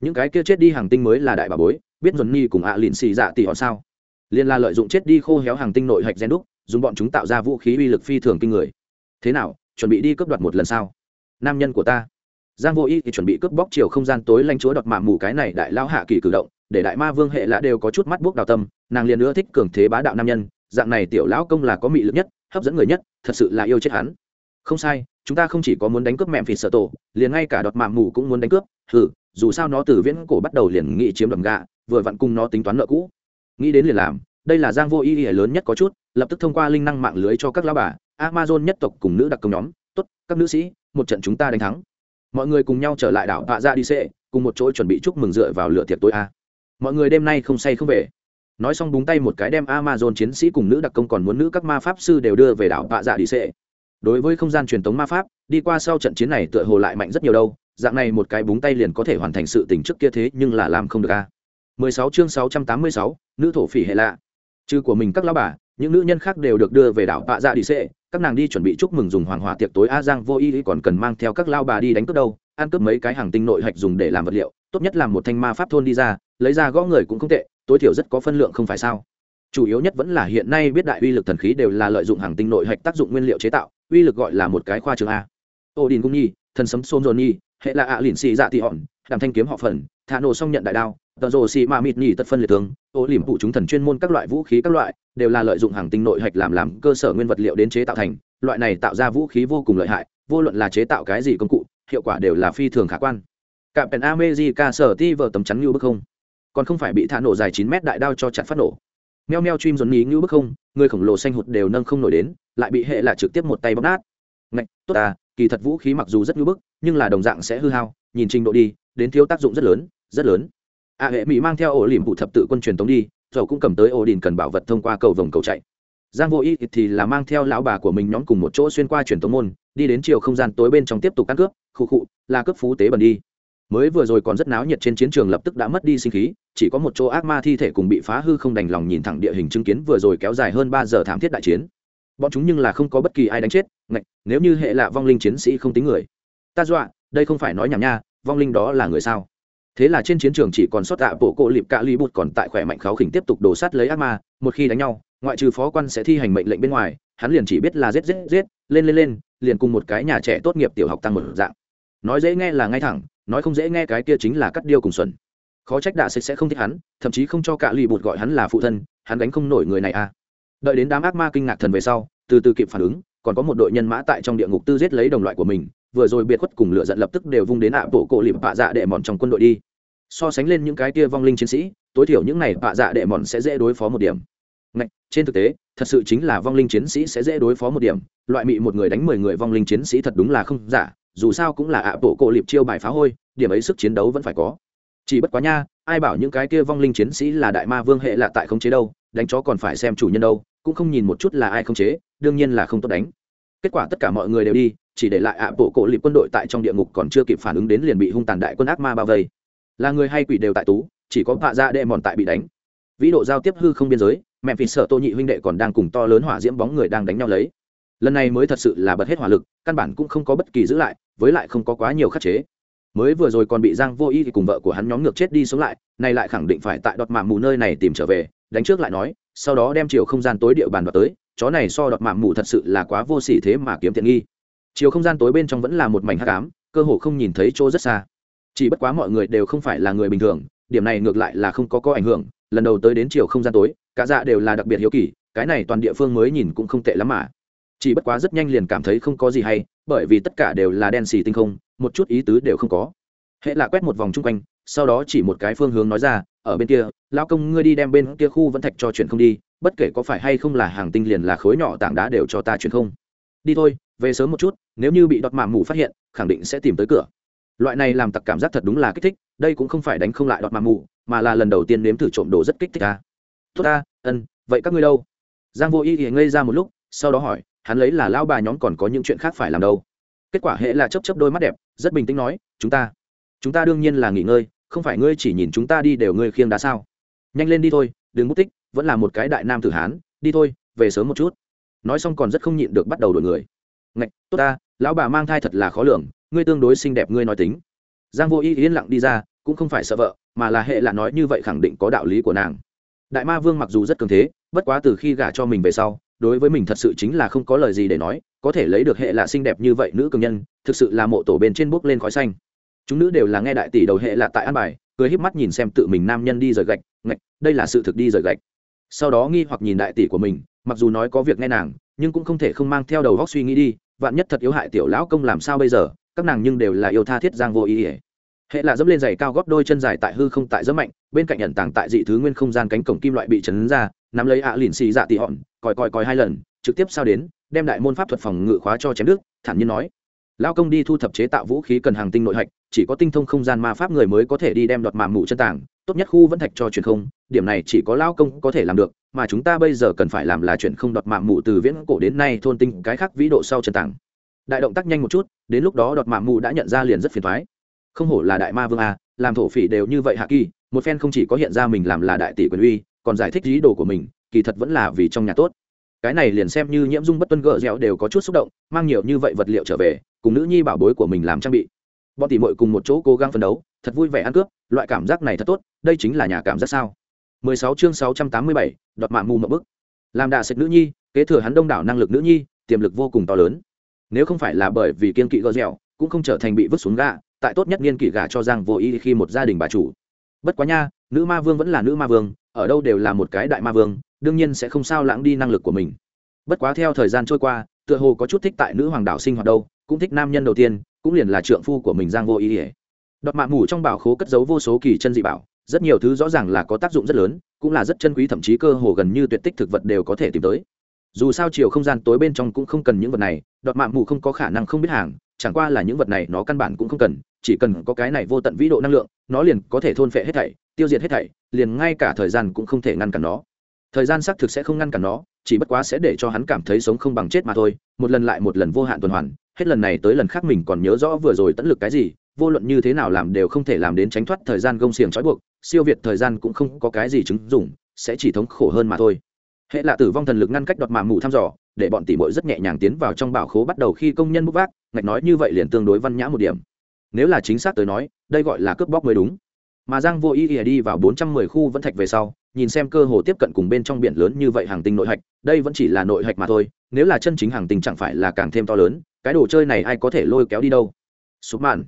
Những cái kia chết đi hàng tinh mới là đại bà bối, biết dồn ni cùng ạ à lịn xì dạ tỷ họ sao? Liên là lợi dụng chết đi khô héo hàng tinh nội hạch gen đúc, dùng bọn chúng tạo ra vũ khí uy lực phi thường kinh người. Thế nào, chuẩn bị đi cướp đoạt một lần sao? Nam nhân của ta. Giang vô ý thì chuẩn bị cướp bóc chiều không gian tối lanh chúa đoạt mạng mù cái này đại lao hạ kỳ cử động, để đại ma vương hệ lạ đều có chút mắt buốc đào tâm, nàng liền nữa thích cường thế bá đạo nam nhân, dạng này tiểu lão công là có mị lực nhất, hấp dẫn người nhất, thật sự là yêu chết hắn không sai, chúng ta không chỉ có muốn đánh cướp mẹm phì sợ tổ, liền ngay cả đọt mạng mù cũng muốn đánh cướp thử dù sao nó từ viễn cổ bắt đầu liền nghĩ chiếm đầm gạ vừa vặn cùng nó tính toán nợ cũ. Nghĩ đến liền làm, đây là giang vô ý ý lớn nhất có chút, lập tức thông qua linh năng mạng lưới cho các lão bà, amazon nhất tộc cùng nữ đặc công nhóm, tốt, các nữ sĩ, một trận chúng ta đánh thắng. Mọi người cùng nhau trở lại đảo vạ ra dạ đi xệ cùng một chỗ chuẩn bị chúc mừng dựa vào lửa tiệc tối a. Mọi người đêm nay không say không về. Nói xong búng tay một cái đem amazon chiến sĩ cùng nữ đặc công còn muốn nữ các ma pháp sư đều đưa về đảo vạ dạ đi xệ đối với không gian truyền thống ma pháp đi qua sau trận chiến này tựa hồ lại mạnh rất nhiều đâu dạng này một cái búng tay liền có thể hoàn thành sự tình trước kia thế nhưng là làm không được a. 16 chương 686, nữ thổ phỉ hệ lạ. Chư của mình các lão bà những nữ nhân khác đều được đưa về đảo bạ dạ đi xệ các nàng đi chuẩn bị chúc mừng dùng hoàng hỏa tiệc tối a giang vô y còn cần mang theo các lao bà đi đánh cướp đâu ăn cướp mấy cái hàng tinh nội hạch dùng để làm vật liệu tốt nhất là một thanh ma pháp thôn đi ra lấy ra gõ người cũng không tệ tối thiểu rất có phân lượng không phải sao. Chủ yếu nhất vẫn là hiện nay biết đại uy lực thần khí đều là lợi dụng hàng tinh nội hạch tác dụng nguyên liệu chế tạo uy lực gọi là một cái khoa trường a. Ô đình cung nhi thần sấm xôn dồn nhi, hệ là ạ lìn xì dạ tị hòn, đàm thanh kiếm họ phần, thả nổ xong nhận đại đao, tờ rồ xì ma mịt nhì tật phân liệt tướng, ô liềm phụ chúng thần chuyên môn các loại vũ khí các loại, đều là lợi dụng hàng tinh nội hạch làm làm cơ sở nguyên vật liệu đến chế tạo thành, loại này tạo ra vũ khí vô cùng lợi hại, vô luận là chế tạo cái gì công cụ, hiệu quả đều là phi thường khả quan. Cạm pèn amejica sở ti vờ tấm chắn như bức không. Còn không phải bị thả nổ dài chín mét đại đao cho chặt phát nổ. Meo meo chim dồn ní như bức không, người khổng lồ xanh hụt đều nâng không nổi đến lại bị hệ là trực tiếp một tay bóp nát. Ngạch, tốt à kỳ thật vũ khí mặc dù rất như bức, nhưng là đồng dạng sẽ hư hao, nhìn trình độ đi, đến thiếu tác dụng rất lớn rất lớn. A hệ mỹ mang theo ổ liềm vụ thập tự quân truyền tống đi dầu cũng cầm tới ổ đình cần bảo vật thông qua cầu vòng cầu chạy. Giang vô y thì là mang theo lão bà của mình nhóm cùng một chỗ xuyên qua truyền tống môn, đi đến chiều không gian tối bên trong tiếp tục ăn cướp, khụ khụ, là cướp phú tế bẩn đi. Mới vừa rồi còn rất náo nhiệt trên chiến trường lập tức đã mất đi sinh khí, chỉ có một chỗ ác ma thi thể cùng bị phá hư không đành lòng nhìn thẳng địa hình chứng kiến vừa rồi kéo dài hơn ba giờ thảm thiết đại chiến bọn chúng nhưng là không có bất kỳ ai đánh chết, ngạch, nếu như hệ lạ vong linh chiến sĩ không tính người. Ta dọa, đây không phải nói nhảm nha, vong linh đó là người sao? Thế là trên chiến trường chỉ còn sót tạ bộ cộ liệp cạ li bụt còn tại khỏe mạnh kháo khỉnh tiếp tục đổ sát lấy ác ma, một khi đánh nhau, ngoại trừ phó quan sẽ thi hành mệnh lệnh bên ngoài, hắn liền chỉ biết là giết giết giết, lên lên lên, liền cùng một cái nhà trẻ tốt nghiệp tiểu học tăng một dạng. Nói dễ nghe là ngay thẳng, nói không dễ nghe cái kia chính là cắt điêu cùng xuẩn. Khó trách đạ sẽ không thích hắn, thậm chí không cho cạ lì bụt gọi hắn là phụ thân, hắn đánh không nổi người này à đợi đến đám ác ma kinh ngạc thần về sau từ từ kịp phản ứng còn có một đội nhân mã tại trong địa ngục tư giết lấy đồng loại của mình vừa rồi biệt khuất cùng lửa giận lập tức đều vung đến ạ bộ cổ liệm bạ dạ đệ mòn trong quân đội đi. So sánh lên những cái kia vong linh chiến sĩ tối thiểu những này bạ dạ đệ mòn sẽ dễ đối phó một điểm. Ngày, trên thực tế thật sự chính là vong linh chiến sĩ sẽ dễ đối phó một điểm loại mị một người đánh mười người vong linh chiến sĩ thật đúng là không giả dù sao cũng là ạ bộ cổ liệp chiêu bài phá hôi điểm ấy sức chiến đấu vẫn phải có. Chỉ bất quá nha ai bảo những cái kia vong linh chiến sĩ là đại ma vương hệ là tại không chế đâu đánh chó còn phải xem chủ nhân đâu cũng không nhìn một chút là ai không chế, đương nhiên là không tốt đánh. Kết quả tất cả mọi người đều đi, chỉ để lại ạ bộ cổ lịp quân đội tại trong địa ngục còn chưa kịp phản ứng đến liền bị hung tàn đại quân ác ma bao vây. Là người hay quỷ đều tại tú, chỉ có bạ ra dạ đệ mòn tại bị đánh. Vĩ độ giao tiếp hư không biên giới, mẹ vì sợ tô nhị huynh đệ còn đang cùng to lớn hỏa diễm bóng người đang đánh nhau lấy. Lần này mới thật sự là bật hết hỏa lực, căn bản cũng không có bất kỳ giữ lại, với lại không có quá nhiều khắc chế. Mới vừa rồi còn bị giang vô y thì cùng vợ của hắn nhóm ngược chết đi sống lại, nay lại khẳng định phải tại đọt mạng mù nơi này tìm trở về, đánh trước lại nói sau đó đem chiều không gian tối địa bàn vào tới, chó này so đọt mạng mù thật sự là quá vô s ỉ thế mà kiếm tiện nghi. Chiều không gian tối bên trong vẫn là một mảnh hát cám cơ hồ không nhìn thấy chỗ rất xa. Chỉ bất quá mọi người đều không phải là người bình thường, điểm này ngược lại là không có có ảnh hưởng, lần đầu tới đến chiều không gian tối, cả dạ đều là đặc biệt hiếu kỳ, cái này toàn địa phương mới nhìn cũng không tệ lắm mà. Chỉ bất quá rất nhanh liền cảm thấy không có gì hay, bởi vì tất cả đều là đen xì tinh không, một chút ý tứ đều không có. Hệ là quét một vòng chung quanh sau đó chỉ một cái phương hướng nói ra, ở bên kia lao công ngươi đi đem bên kia khu vẫn thạch cho chuyện không đi, bất kể có phải hay không là hàng tinh liền là khối nhỏ tảng đá đều cho ta chuyển không. Đi thôi, về sớm một chút, nếu như bị đọt mạ mù phát hiện, khẳng định sẽ tìm tới cửa. Loại này làm tặc cảm giác thật đúng là kích thích, đây cũng không phải đánh không lại đọt mạ mù, mà là lần đầu tiên nếm thử trộm đồ rất kích thích ta. Tốt ta, ân, vậy các ngươi đâu? Giang vô y thì ngây ra một lúc, sau đó hỏi, hắn lấy là lão bà nhóm còn có những chuyện khác phải làm đâu? Kết quả hệ là chấp chấp đôi mắt đẹp, rất bình tĩnh nói, chúng ta chúng ta đương nhiên là nghỉ ngơi không phải ngươi chỉ nhìn chúng ta đi đều ngươi khiêng đá sao? Nhanh lên đi thôi, đừng mất tích, vẫn là một cái đại nam tử hán, đi thôi, về sớm một chút. Nói xong còn rất không nhịn được bắt đầu đổi người. Ngạch, tốt ta, lão bà mang thai thật là khó lường, ngươi tương đối xinh đẹp ngươi nói tính. Giang vô y yên lặng đi ra, cũng không phải sợ vợ, mà là hệ là nói như vậy khẳng định có đạo lý của nàng. Đại ma vương mặc dù rất cường thế, bất quá từ khi gả cho mình về sau, đối với mình thật sự chính là không có lời gì để nói, có thể lấy được hệ là xinh đẹp như vậy nữ cường nhân, thực sự là mộ tổ bên trên bước lên khói xanh chúng nữ đều là nghe đại tỷ đầu hệ là tại an bài, cười híp mắt nhìn xem tự mình nam nhân đi rời gạch, ngạch, đây là sự thực đi rời gạch. Sau đó nghi hoặc nhìn đại tỷ của mình, mặc dù nói có việc nghe nàng, nhưng cũng không thể không mang theo đầu góc suy nghĩ đi, vạn nhất thật yếu hại tiểu lão công làm sao bây giờ, các nàng nhưng đều là yêu tha thiết giang vô ý ỉa hệ là dẫm lên giày cao góp đôi chân dài tại hư không tại dẫm mạnh, bên cạnh nhận tàng tại dị thứ nguyên không gian cánh cổng kim loại bị chấn ra, nắm lấy ạ à lìn xì dạ tị hòn, còi còi còi hai lần, trực tiếp sao đến, đem đại môn pháp thuật phòng ngự khóa cho chém nước, thản nhiên nói lao công đi thu thập chế tạo vũ khí cần hàng tinh nội hạch, chỉ có tinh thông không gian ma pháp người mới có thể đi đem đoạt mạm mụ chân tảng. tốt nhất khu vẫn thạch cho truyền không, điểm này chỉ có lao công có thể làm được, mà chúng ta bây giờ cần phải làm là chuyện không đoạt mạm mụ từ viễn cổ đến nay thôn tinh cái khác vĩ độ sau chân tảng. đại động tác nhanh một chút, đến lúc đó đoạt mạm mụ đã nhận ra liền rất phiền thoái không hổ là đại ma vương a, làm thổ phỉ đều như vậy hạ kỳ, một phen không chỉ có hiện ra mình làm là đại tỷ quyền uy, còn giải thích ý đồ của mình, kỳ thật vẫn là vì trong nhà tốt cái này liền xem như nhiễm dung bất tuân gỡ dẻo đều có chút xúc động, mang nhiều như vậy vật liệu trở về cùng nữ nhi bảo bối của mình làm trang bị. Bọn tỷ mội cùng một chỗ cố gắng phấn đấu thật vui vẻ ăn cướp loại cảm giác này thật tốt đây chính là nhà cảm giác sao? 16 chương 687, đoạt mạng mù một bức. Làm đà sệt nữ nhi kế thừa hắn đông đảo năng lực nữ nhi tiềm lực vô cùng to lớn. Nếu không phải là bởi vì kiên kỵ gỡ dẻo cũng không trở thành bị vứt xuống gà tại tốt nhất niên kỷ gà cho giang vô ý khi một gia đình bà chủ. Bất quá nha nữ ma vương vẫn là nữ ma vương ở đâu đều là một cái đại ma vương đương nhiên sẽ không sao lãng đi năng lực của mình. Bất quá theo thời gian trôi qua tựa hồ có chút thích tại nữ hoàng đảo sinh hoạt đâu, cũng thích nam nhân đầu tiên, cũng liền là trượng phu của mình giang vô ý ỉa đọt mạ mù trong bảo khố cất giấu vô số kỳ chân dị bảo, rất nhiều thứ rõ ràng là có tác dụng rất lớn, cũng là rất chân quý, thậm chí cơ hồ gần như tuyệt tích thực vật đều có thể tìm tới. Dù sao chiều không gian tối bên trong cũng không cần những vật này, đọt mạ mù không có khả năng không biết hàng, chẳng qua là những vật này nó căn bản cũng không cần, chỉ cần có cái này vô tận vĩ độ năng lượng, nó liền có thể thôn phệ hết thảy, tiêu diệt hết thảy, liền ngay cả thời gian cũng không thể ngăn cản nó thời gian xác thực sẽ không ngăn cản nó, chỉ bất quá sẽ để cho hắn cảm thấy sống không bằng chết mà thôi, một lần lại một lần vô hạn tuần hoàn, hết lần này tới lần khác mình còn nhớ rõ vừa rồi tận lực cái gì, vô luận như thế nào làm đều không thể làm đến tránh thoát thời gian gông xiềng trói buộc, siêu việt thời gian cũng không có cái gì chứng dụng, sẽ chỉ thống khổ hơn mà thôi. Hệ là tử vong thần lực ngăn cách đoạt mà mù thăm dò, để bọn tỷ bội rất nhẹ nhàng tiến vào trong bảo khố bắt đầu khi công nhân bốc vác, ngạch nói như vậy liền tương đối văn nhã một điểm. Nếu là chính xác tới nói, đây gọi là cướp bóc mới đúng. Mà giang vô ý ỉa đi vào bốn trăm mười khu vẫn thạch về sau nhìn xem cơ hồ tiếp cận cùng bên trong biển lớn như vậy hàng tinh nội hạch, đây vẫn chỉ là nội hạch mà thôi, nếu là chân chính hàng tinh chẳng phải là càng thêm to lớn, cái đồ chơi này ai có thể lôi kéo đi đâu? Sụp mạn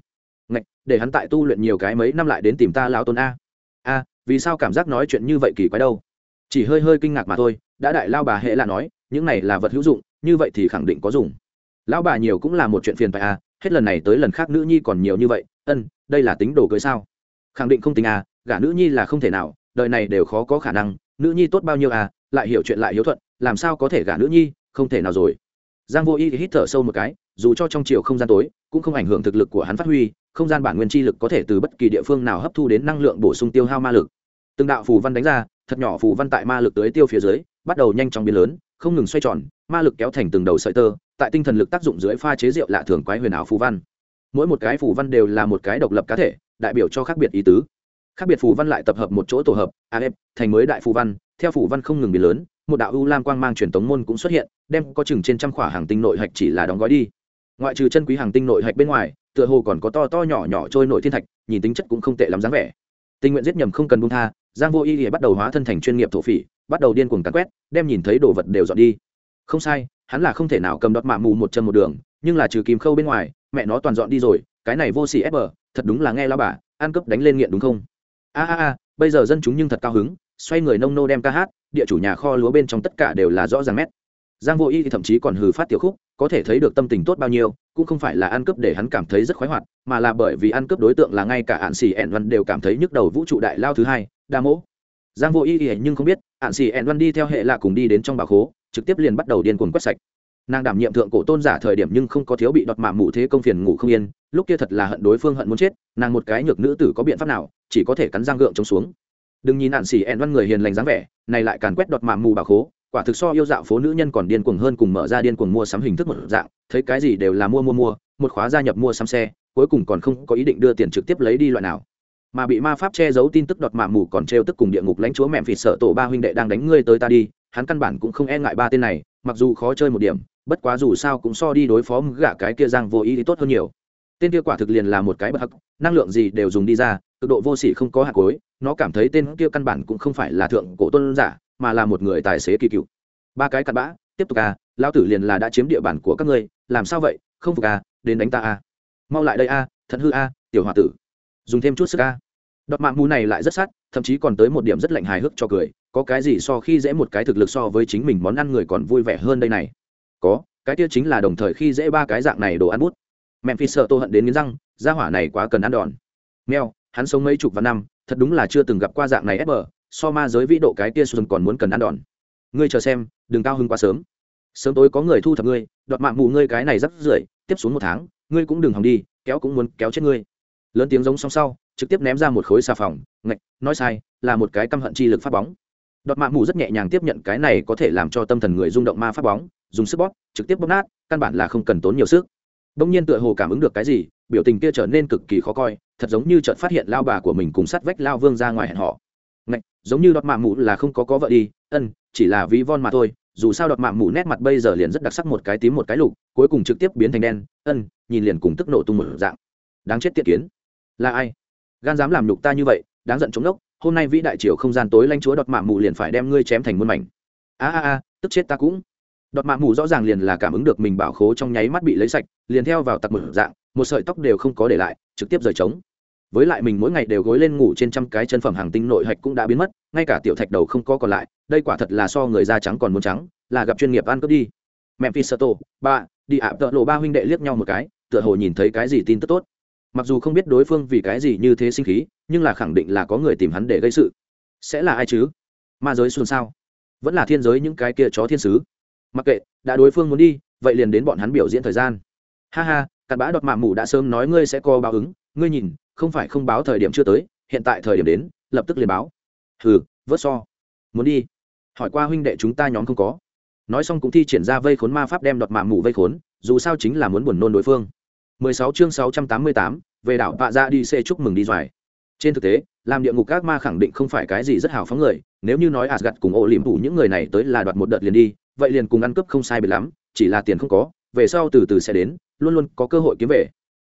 ngạch, để hắn tại tu luyện nhiều cái mấy năm lại đến tìm ta lão tôn a. A, vì sao cảm giác nói chuyện như vậy kỳ quái đâu? Chỉ hơi hơi kinh ngạc mà thôi, đã đại lao bà hệ là nói, những này là vật hữu dụng, như vậy thì khẳng định có dùng. Lão bà nhiều cũng là một chuyện phiền phải a, hết lần này tới lần khác nữ nhi còn nhiều như vậy, ân, đây là tính đồ cưới sao? Khẳng định không tính a, gả nữ nhi là không thể nào đời này đều khó có khả năng, nữ nhi tốt bao nhiêu à lại hiểu chuyện lại hiếu thuận, làm sao có thể gả nữ nhi, không thể nào rồi. Giang vô y hít thở sâu một cái, dù cho trong chiều không gian tối, cũng không ảnh hưởng thực lực của hắn phát huy, không gian bản nguyên chi lực có thể từ bất kỳ địa phương nào hấp thu đến năng lượng bổ sung tiêu hao ma lực. Từng đạo phù văn đánh ra, thật nhỏ phù văn tại ma lực tới tiêu phía dưới, bắt đầu nhanh chóng biến lớn, không ngừng xoay tròn, ma lực kéo thành từng đầu sợi tơ, tại tinh thần lực tác dụng dưới pha chế rượu lạ thường quái huyền ảo phù văn. Mỗi một cái phù văn đều là một cái độc lập cá thể, đại biểu cho khác biệt ý tứ khác biệt phù văn lại tập hợp một chỗ tổ hợp af thành mới đại phù văn. Theo phù văn không ngừng biến lớn, một đạo ưu lam quang mang truyền tống môn cũng xuất hiện, đem có chừng trên trăm khỏa hàng tinh nội hạch chỉ là đóng gói đi. Ngoại trừ chân quý hàng tinh nội hạch bên ngoài, tựa hồ còn có to to nhỏ nhỏ trôi nội thiên thạch, nhìn tính chất cũng không tệ lắm dáng vẻ. Tình nguyện giết nhầm không cần buông tha, giang vô y thì bắt đầu hóa thân thành chuyên nghiệp thổ phỉ, bắt đầu điên cuồng cắn quét, đem nhìn thấy đồ vật đều dọn đi. Không sai, hắn là không thể nào cầm đọt mạ mù một chân một đường, nhưng là trừ kìm khâu bên ngoài, mẹ nó toàn dọn đi rồi, cái này vô xỉ ép bờ, thật đúng là nghe lao bà, ăn cướp đánh lên nghiện đúng không? A a a, bây giờ dân chúng nhưng thật cao hứng, xoay người nông nô đem ca hát, địa chủ nhà kho lúa bên trong tất cả đều là rõ ràng mét giang vô y thì thậm chí còn hừ phát tiểu khúc, có thể thấy được tâm tình tốt bao nhiêu, cũng không phải là ăn cướp để hắn cảm thấy rất khoái hoạt, mà là bởi vì ăn cướp đối tượng là ngay cả ạn xì ẹn văn đều cảm thấy nhức đầu vũ trụ đại lao thứ hai, đa mỗ. Giang vô y thì nhưng không biết, ạn xì ẹn văn đi theo hệ lạ cùng đi đến trong bà khố, trực tiếp liền bắt đầu điên cuồng quét sạch. Nàng đảm nhiệm thượng cổ tôn giả thời điểm nhưng không có thiếu bị đọt mạ mụ thế công phiền ngủ không yên lúc kia thật là hận đối phương hận muốn chết, nàng một cái nhược nữ tử có biện pháp nào, chỉ có thể cắn răng gượng chống xuống. Đừng nhìn nạn xỉ ẹn văn người hiền lành dáng vẻ, này lại càn quét đọt mạ mù bà khố, quả thực so yêu dạo phố nữ nhân còn điên cuồng hơn cùng mở ra điên cuồng mua sắm hình thức một dạng, thấy cái gì đều là mua mua mua, một khóa gia nhập mua sắm xe, cuối cùng còn không có ý định đưa tiền trực tiếp lấy đi loại nào. Mà bị ma pháp che giấu tin tức đọt mạ mù còn trêu tức cùng địa ngục lãnh chúa mẹm phịt sợ tổ ba huynh đệ đang đánh ngươi tới ta đi, hắn căn bản cũng không e ngại ba tên này, mặc dù khó chơi một điểm, bất quá dù sao cũng so đi đối phó gả cái kia giang vô ý thì tốt hơn nhiều tên kia quả thực liền là một cái bậc hắc, năng lượng gì đều dùng đi ra, cực độ vô sỉ không có hạt cối, nó cảm thấy tên kia căn bản cũng không phải là thượng cổ tôn giả, mà là một người tài xế kỳ cựu. Ba cái cặn bã, tiếp tục à lao tử liền là đã chiếm địa bàn của các ngươi, làm sao vậy, không phục à đến đánh ta à. Mau lại đây à thật hư à tiểu h o a tử. Dùng thêm chút sức à. Đọt mạng mù này lại rất sát, thậm chí còn tới một điểm rất lạnh hài hước cho cười, có cái gì so khi dễ một cái thực lực so với chính mình món ăn người còn vui vẻ hơn đây này. Có, cái kia chính là đồng thời khi dễ ba cái dạng này đồ ăn bút memphis sợ tô hận đến nghiến răng, gia hỏa này quá cần ăn đòn. Mèo, hắn sống mấy chục vạn năm, thật đúng là chưa từng gặp qua dạng này ép bờ so ma giới vĩ độ cái kia xuân còn muốn cần ăn đòn. Ngươi chờ xem, đừng cao hưng quá sớm. Sớm tối có người thu thập ngươi, đoạt mạng mù ngươi cái này rắc rưởi, tiếp xuống một tháng, ngươi cũng đừng hòng đi, kéo cũng muốn kéo chết ngươi. Lớn tiếng giống song sau, trực tiếp ném ra một khối xà phòng, ngạch, nói sai, là một cái căm hận chi lực phát bóng. Đoạt mạng mù rất nhẹ nhàng tiếp nhận cái này có thể làm cho tâm thần người rung động ma phát bóng, dùng sức bóp, trực tiếp bóp nát, căn bản là không cần tốn nhiều sức đông nhiên tựa hồ cảm ứng được cái gì biểu tình kia trở nên cực kỳ khó coi thật giống như chợt phát hiện lao bà của mình cùng sát vách lao vương ra ngoài hẹn họ. Ngạch, giống như đọt mạng mũ là không có có vợ đi ân chỉ là ví von mà thôi dù sao đọt mạng mũ nét mặt bây giờ liền rất đặc sắc một cái tím một cái lục cuối cùng trực tiếp biến thành đen ân nhìn liền cùng tức nổ tung một dạng. Đáng chết tiện kiến. Là ai? Gan dám làm nhục ta như vậy đáng giận chống đốc hôm nay vĩ đại triều không gian tối lanh chúa đọt mạng mũ liền phải đem ngươi chém thành muôn mảnh. A a a tức chết ta cũng đọt mạng mù rõ ràng liền là cảm ứng được mình bảo khố trong nháy mắt bị lấy sạch liền theo vào tặc một dạng một sợi tóc đều không có để lại trực tiếp rời trống. Với lại mình mỗi ngày đều gối lên ngủ trên trăm cái chân phẩm hàng tinh nội hạch cũng đã biến mất ngay cả tiểu thạch đầu không có còn lại đây quả thật là so người da trắng còn muốn trắng là gặp chuyên nghiệp ăn cướp đi. Mẹ phi sơ tổ, ba đi ạ tợ lộ ba huynh đệ liếc nhau một cái tựa hồ nhìn thấy cái gì tin tức tốt. Mặc dù không biết đối phương vì cái gì như thế sinh khí nhưng là khẳng định là có người tìm hắn để gây sự. Sẽ là ai chứ? Ma giới xuân sao vẫn là thiên giới những cái kia chó thiên sứ mặc kệ đã đối phương muốn đi vậy liền đến bọn hắn biểu diễn thời gian. Ha ha cặn bã đọt mạ mù đã sớm nói ngươi sẽ có báo ứng ngươi nhìn không phải không báo thời điểm chưa tới hiện tại thời điểm đến lập tức liền báo. Hừ vớt so. Muốn đi. Hỏi qua huynh đệ chúng ta nhóm không có. Nói xong cũng thi triển ra vây khốn ma pháp đem đọt mạ mù vây khốn dù sao chính là muốn buồn nôn đối phương. 16 chương 688, về đảo vạ ra dạ đi xe chúc mừng đi doài. Trên thực tế làm địa ngục các ma khẳng định không phải cái gì rất hào phóng người nếu như nói Asgard cùng ổ liềm đủ những người này tới là đoạt một đợt liền đi vậy liền cùng ăn cướp không sai biệt lắm, chỉ là tiền không có, về sau từ từ sẽ đến, luôn luôn có cơ hội kiếm về.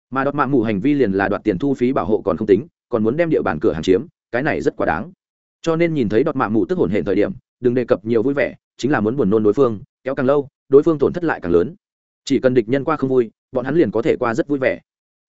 Mà đoạt mạng mù hành vi liền là đoạt tiền thu phí bảo hộ còn không tính, còn muốn đem địa bàn cửa hàng chiếm, cái này rất quá đáng. Cho nên nhìn thấy đoạt mạng mù tức hồn hển thời điểm, đừng đề cập nhiều vui vẻ, chính là muốn buồn nôn đối phương, kéo càng lâu, đối phương tổn thất lại càng lớn. Chỉ cần địch nhân qua không vui, bọn hắn liền có thể qua rất vui vẻ.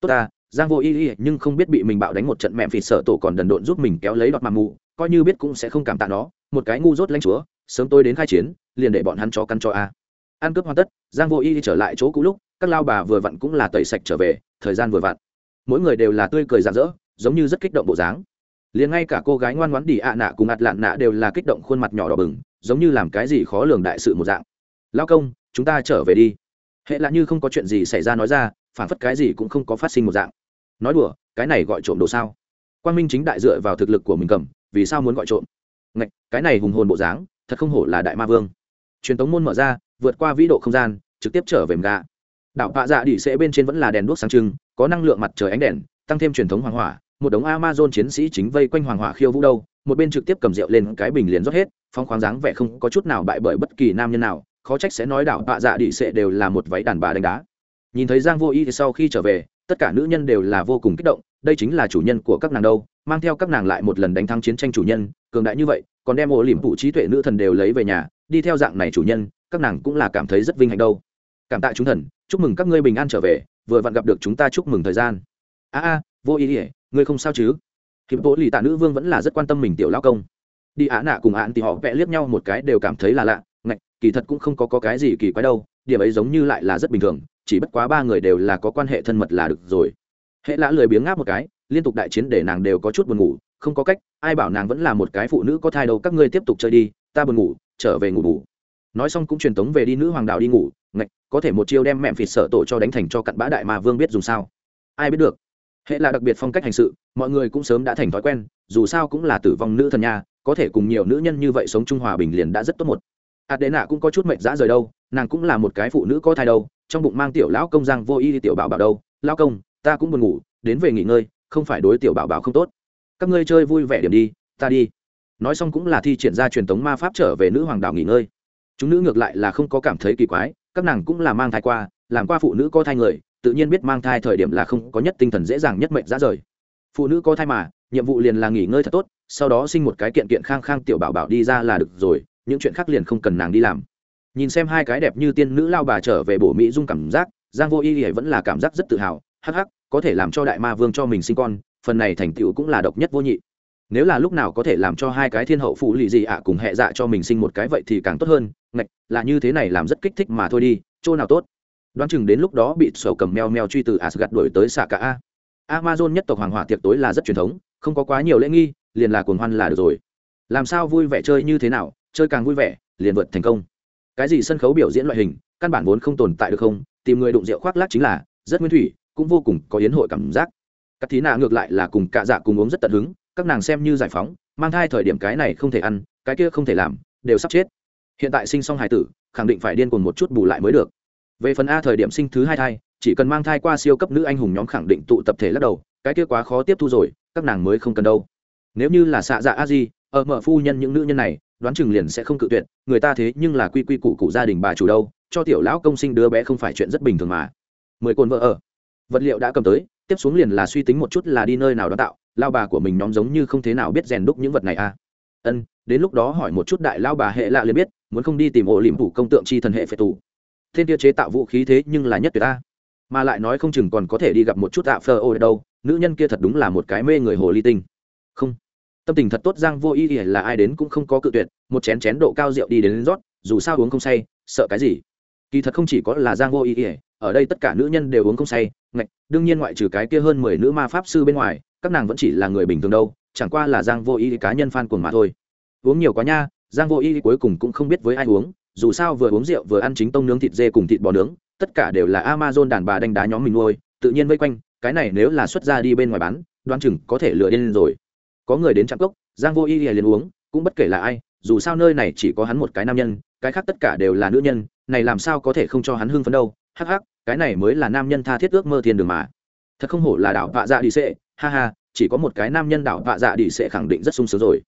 Tốt ta, giang vô y y nhưng không biết bị mình bạo đánh một trận mẹ phì sợ tổ còn đần độn giúp mình kéo lấy đoạt mạng mù, coi như biết cũng sẽ không cảm tạ nó, một cái ngu dốt lãnh chúa sớm tôi đến khai chiến, liền để bọn hắn chó căn cho a. Ăn cướp hoàn tất, giang vô y trở lại chỗ cũ lúc, các lao bà vừa vặn cũng là tẩy sạch trở về, thời gian vừa vặn. Mỗi người đều là tươi cười rạng rỡ, giống như rất kích động bộ dáng. Liền ngay cả cô gái ngoan ngoãn đi ạ nạ cùng ạt lạn nạ đều là kích động khuôn mặt nhỏ đỏ bừng, giống như làm cái gì khó lường đại sự một dạng. Lao công, chúng ta trở về đi. Hệ là như không có chuyện gì xảy ra nói ra, phản phất cái gì cũng không có phát sinh một dạng. Nói đùa, cái này gọi trộm đồ sao? Quan minh chính đại dựa vào thực lực của mình cầm, vì sao muốn gọi trộm? Ngạch, cái này hùng hồn bộ dáng thật không hổ là đại ma vương. Truyền tống môn mở ra, vượt qua vĩ độ không gian, trực tiếp trở về gà đảo bạ dạ đỉ sẽ bên trên vẫn là đèn đuốc sáng trưng, có năng lượng mặt trời ánh đèn, tăng thêm truyền thống hoàng hỏa, một đống amazon chiến sĩ chính vây quanh hoàng hỏa khiêu vũ đâu, một bên trực tiếp cầm rượu lên cái bình liền rót hết phong khoáng dáng vẻ không có chút nào bại bởi bất kỳ nam nhân nào, khó trách sẽ nói đảo bạ dạ đỉ sẽ đều là một váy đàn bà đánh đá. Nhìn thấy giang vô y thì sau khi trở về, tất cả nữ nhân đều là vô cùng kích động, đây chính là chủ nhân của các nàng đâu, mang theo các nàng lại một lần đánh thắng chiến tranh chủ nhân, cường đại như vậy còn đem ổ liềm phụ trí tuệ nữ thần đều lấy về nhà đi theo dạng này chủ nhân các nàng cũng là cảm thấy rất vinh hạnh đâu. Cảm tạ chúng thần chúc mừng các ngươi bình an trở về vừa vặn gặp được chúng ta chúc mừng thời gian. A a vô ý ỉa ngươi không sao chứ? Hiệp bố lì tạ nữ vương vẫn là rất quan tâm mình tiểu lao công. Đi á nạ cùng án thì họ vẽ liếc nhau một cái đều cảm thấy là lạ ngạch kỳ kỳ thật cũng không có, có cái gì kỳ quái đâu điểm ấy giống như lại là rất bình thường chỉ bất quá ba người đều là có quan hệ thân mật là được rồi. Hệ lã lười biếng ngáp một cái liên tục đại chiến để nàng đều có chút buồn ngủ, không có cách, ai bảo nàng vẫn là một cái phụ nữ có thai đâu, các ngươi tiếp tục chơi đi, ta buồn ngủ, trở về ngủ ngủ nói xong cũng truyền tống về đi nữ hoàng đạo đi ngủ, ngạch, có thể một chiêu đem mẹm phịt sợ tổ cho đánh thành cho cặn bã đại mà vương biết dùng sao. Ai biết được. Hệ là đặc biệt phong cách hành sự, mọi người cũng sớm đã thành thói quen, dù sao cũng là tử vong nữ thần nha, có thể cùng nhiều nữ nhân như vậy sống trung hòa bình liền đã rất tốt một. Adena cũng có chút mệnh dã rời đâu, nàng cũng là một cái phụ nữ có thai đâu, trong bụng mang tiểu lão công giang vô y tiểu bảo bảo đâu, lão công, ta cũng buồn ngủ, đến về nghỉ ngơi không phải đối tiểu bảo bảo không tốt. Các ngươi chơi vui vẻ điểm đi, ta đi. Nói xong cũng là thi triển ra truyền thống ma pháp trở về nữ hoàng đảo nghỉ ngơi. Chúng nữ ngược lại là không có cảm thấy kỳ quái, các nàng cũng là mang thai qua, làm qua phụ nữ có thai người, tự nhiên biết mang thai thời điểm là không có nhất tinh thần dễ dàng nhất mệnh ra rời. Phụ nữ có thai mà, nhiệm vụ liền là nghỉ ngơi thật tốt, sau đó sinh một cái kiện kiện khang khang tiểu bảo bảo đi ra là được rồi, những chuyện khác liền không cần nàng đi làm. Nhìn xem hai cái đẹp như tiên nữ lao bà trở về bổ mỹ dung cảm giác, giang vô y vẫn là cảm giác rất tự hào, hắc hắc có thể làm cho đại ma vương cho mình sinh con, phần này thành tựu cũng là độc nhất vô nhị. Nếu là lúc nào có thể làm cho hai cái thiên hậu phụ lì gì ạ cùng hệ dạ cho mình sinh một cái vậy thì càng tốt hơn, ngạch, là như thế này làm rất kích thích mà thôi đi, chỗ nào tốt? Đoán chừng đến lúc đó bị sầu cầm meo meo truy từ asgad đuổi tới xạ cả a. Amazon nhất tộc hoàng hỏa tiệc tối là rất truyền thống, không có quá nhiều lễ nghi, liền là cuồng hoan là được rồi. Làm sao vui vẻ chơi như thế nào, chơi càng vui vẻ, liền vượt thành công. Cái gì sân khấu biểu diễn loại hình, căn bản vốn không tồn tại được không, tìm người đụng rượu khoác lác chính là, rất nguyên thủy cũng vô cùng có yến hội cảm giác. Các thí nạ ngược lại là cùng cạ dạ cùng uống rất tận hứng, các nàng xem như giải phóng, mang thai thời điểm cái này không thể ăn, cái kia không thể làm, đều sắp chết. Hiện tại sinh xong hài tử, khẳng định phải điên cuồng một chút bù lại mới được. Về phần a thời điểm sinh thứ hai thai, chỉ cần mang thai qua siêu cấp nữ anh hùng nhóm khẳng định tụ tập thể lắc đầu, cái kia quá khó tiếp thu rồi, các nàng mới không cần đâu. Nếu như là xạ dạ a di, ở mở phu nhân những nữ nhân này, đoán chừng liền sẽ không cự tuyệt, người ta thế nhưng là quy quy củ cụ gia đình bà chủ đâu, cho tiểu lão công sinh đứa bé không phải chuyện rất bình thường mà. Mười cồn vợ ở vật liệu đã cầm tới tiếp xuống liền là suy tính một chút là đi nơi nào đó tạo lao bà của mình nhóm giống như không thế nào biết rèn đúc những vật này à. Ân đến lúc đó hỏi một chút đại lao bà hệ lạ liền biết muốn không đi tìm ổ liềm phủ công tượng chi thần hệ phệ tù thiên tiêu chế tạo vũ khí thế nhưng là nhất tuyệt ta. Mà lại nói không chừng còn có thể đi gặp một chút tạ phơ ô đâu nữ nhân kia thật đúng là một cái mê người hồ ly tinh. Không. Tâm tình thật tốt giang vô ý ỉa là ai đến cũng không có cự tuyệt một chén chén độ cao rượu đi đến, đến rót dù sao uống không say sợ cái gì. Kỳ thật không chỉ có là giang vô ý ỉa ở đây tất cả nữ nhân đều uống không say ngạch, đương nhiên ngoại trừ cái kia hơn mười nữ ma pháp sư bên ngoài, các nàng vẫn chỉ là người bình thường đâu, chẳng qua là giang vô ý cá nhân fan cuồng mà thôi. Uống nhiều quá nha, giang vô ý cuối cùng cũng không biết với ai uống, dù sao vừa uống rượu vừa ăn chính tông nướng thịt dê cùng thịt bò nướng, tất cả đều là amazon đàn bà đánh đá nhóm mình nuôi, tự nhiên vây quanh, cái này nếu là xuất ra đi bên ngoài bán đoan chừng có thể lựa điên rồi. Có người đến chạm cốc, giang vô y liền uống, cũng bất kể là ai, dù sao nơi này chỉ có hắn một cái nam nhân, cái khác tất cả đều là nữ nhân, này làm sao có thể không cho hắn hưng phấn đâu, hắc hắc cái này mới là nam nhân tha thiết ước mơ thiên đường mà. Thật không hổ là đảo vạ dạ đi sệ ha ha chỉ có một cái nam nhân đảo vạ dạ đi sệ khẳng định rất sung sướng rồi.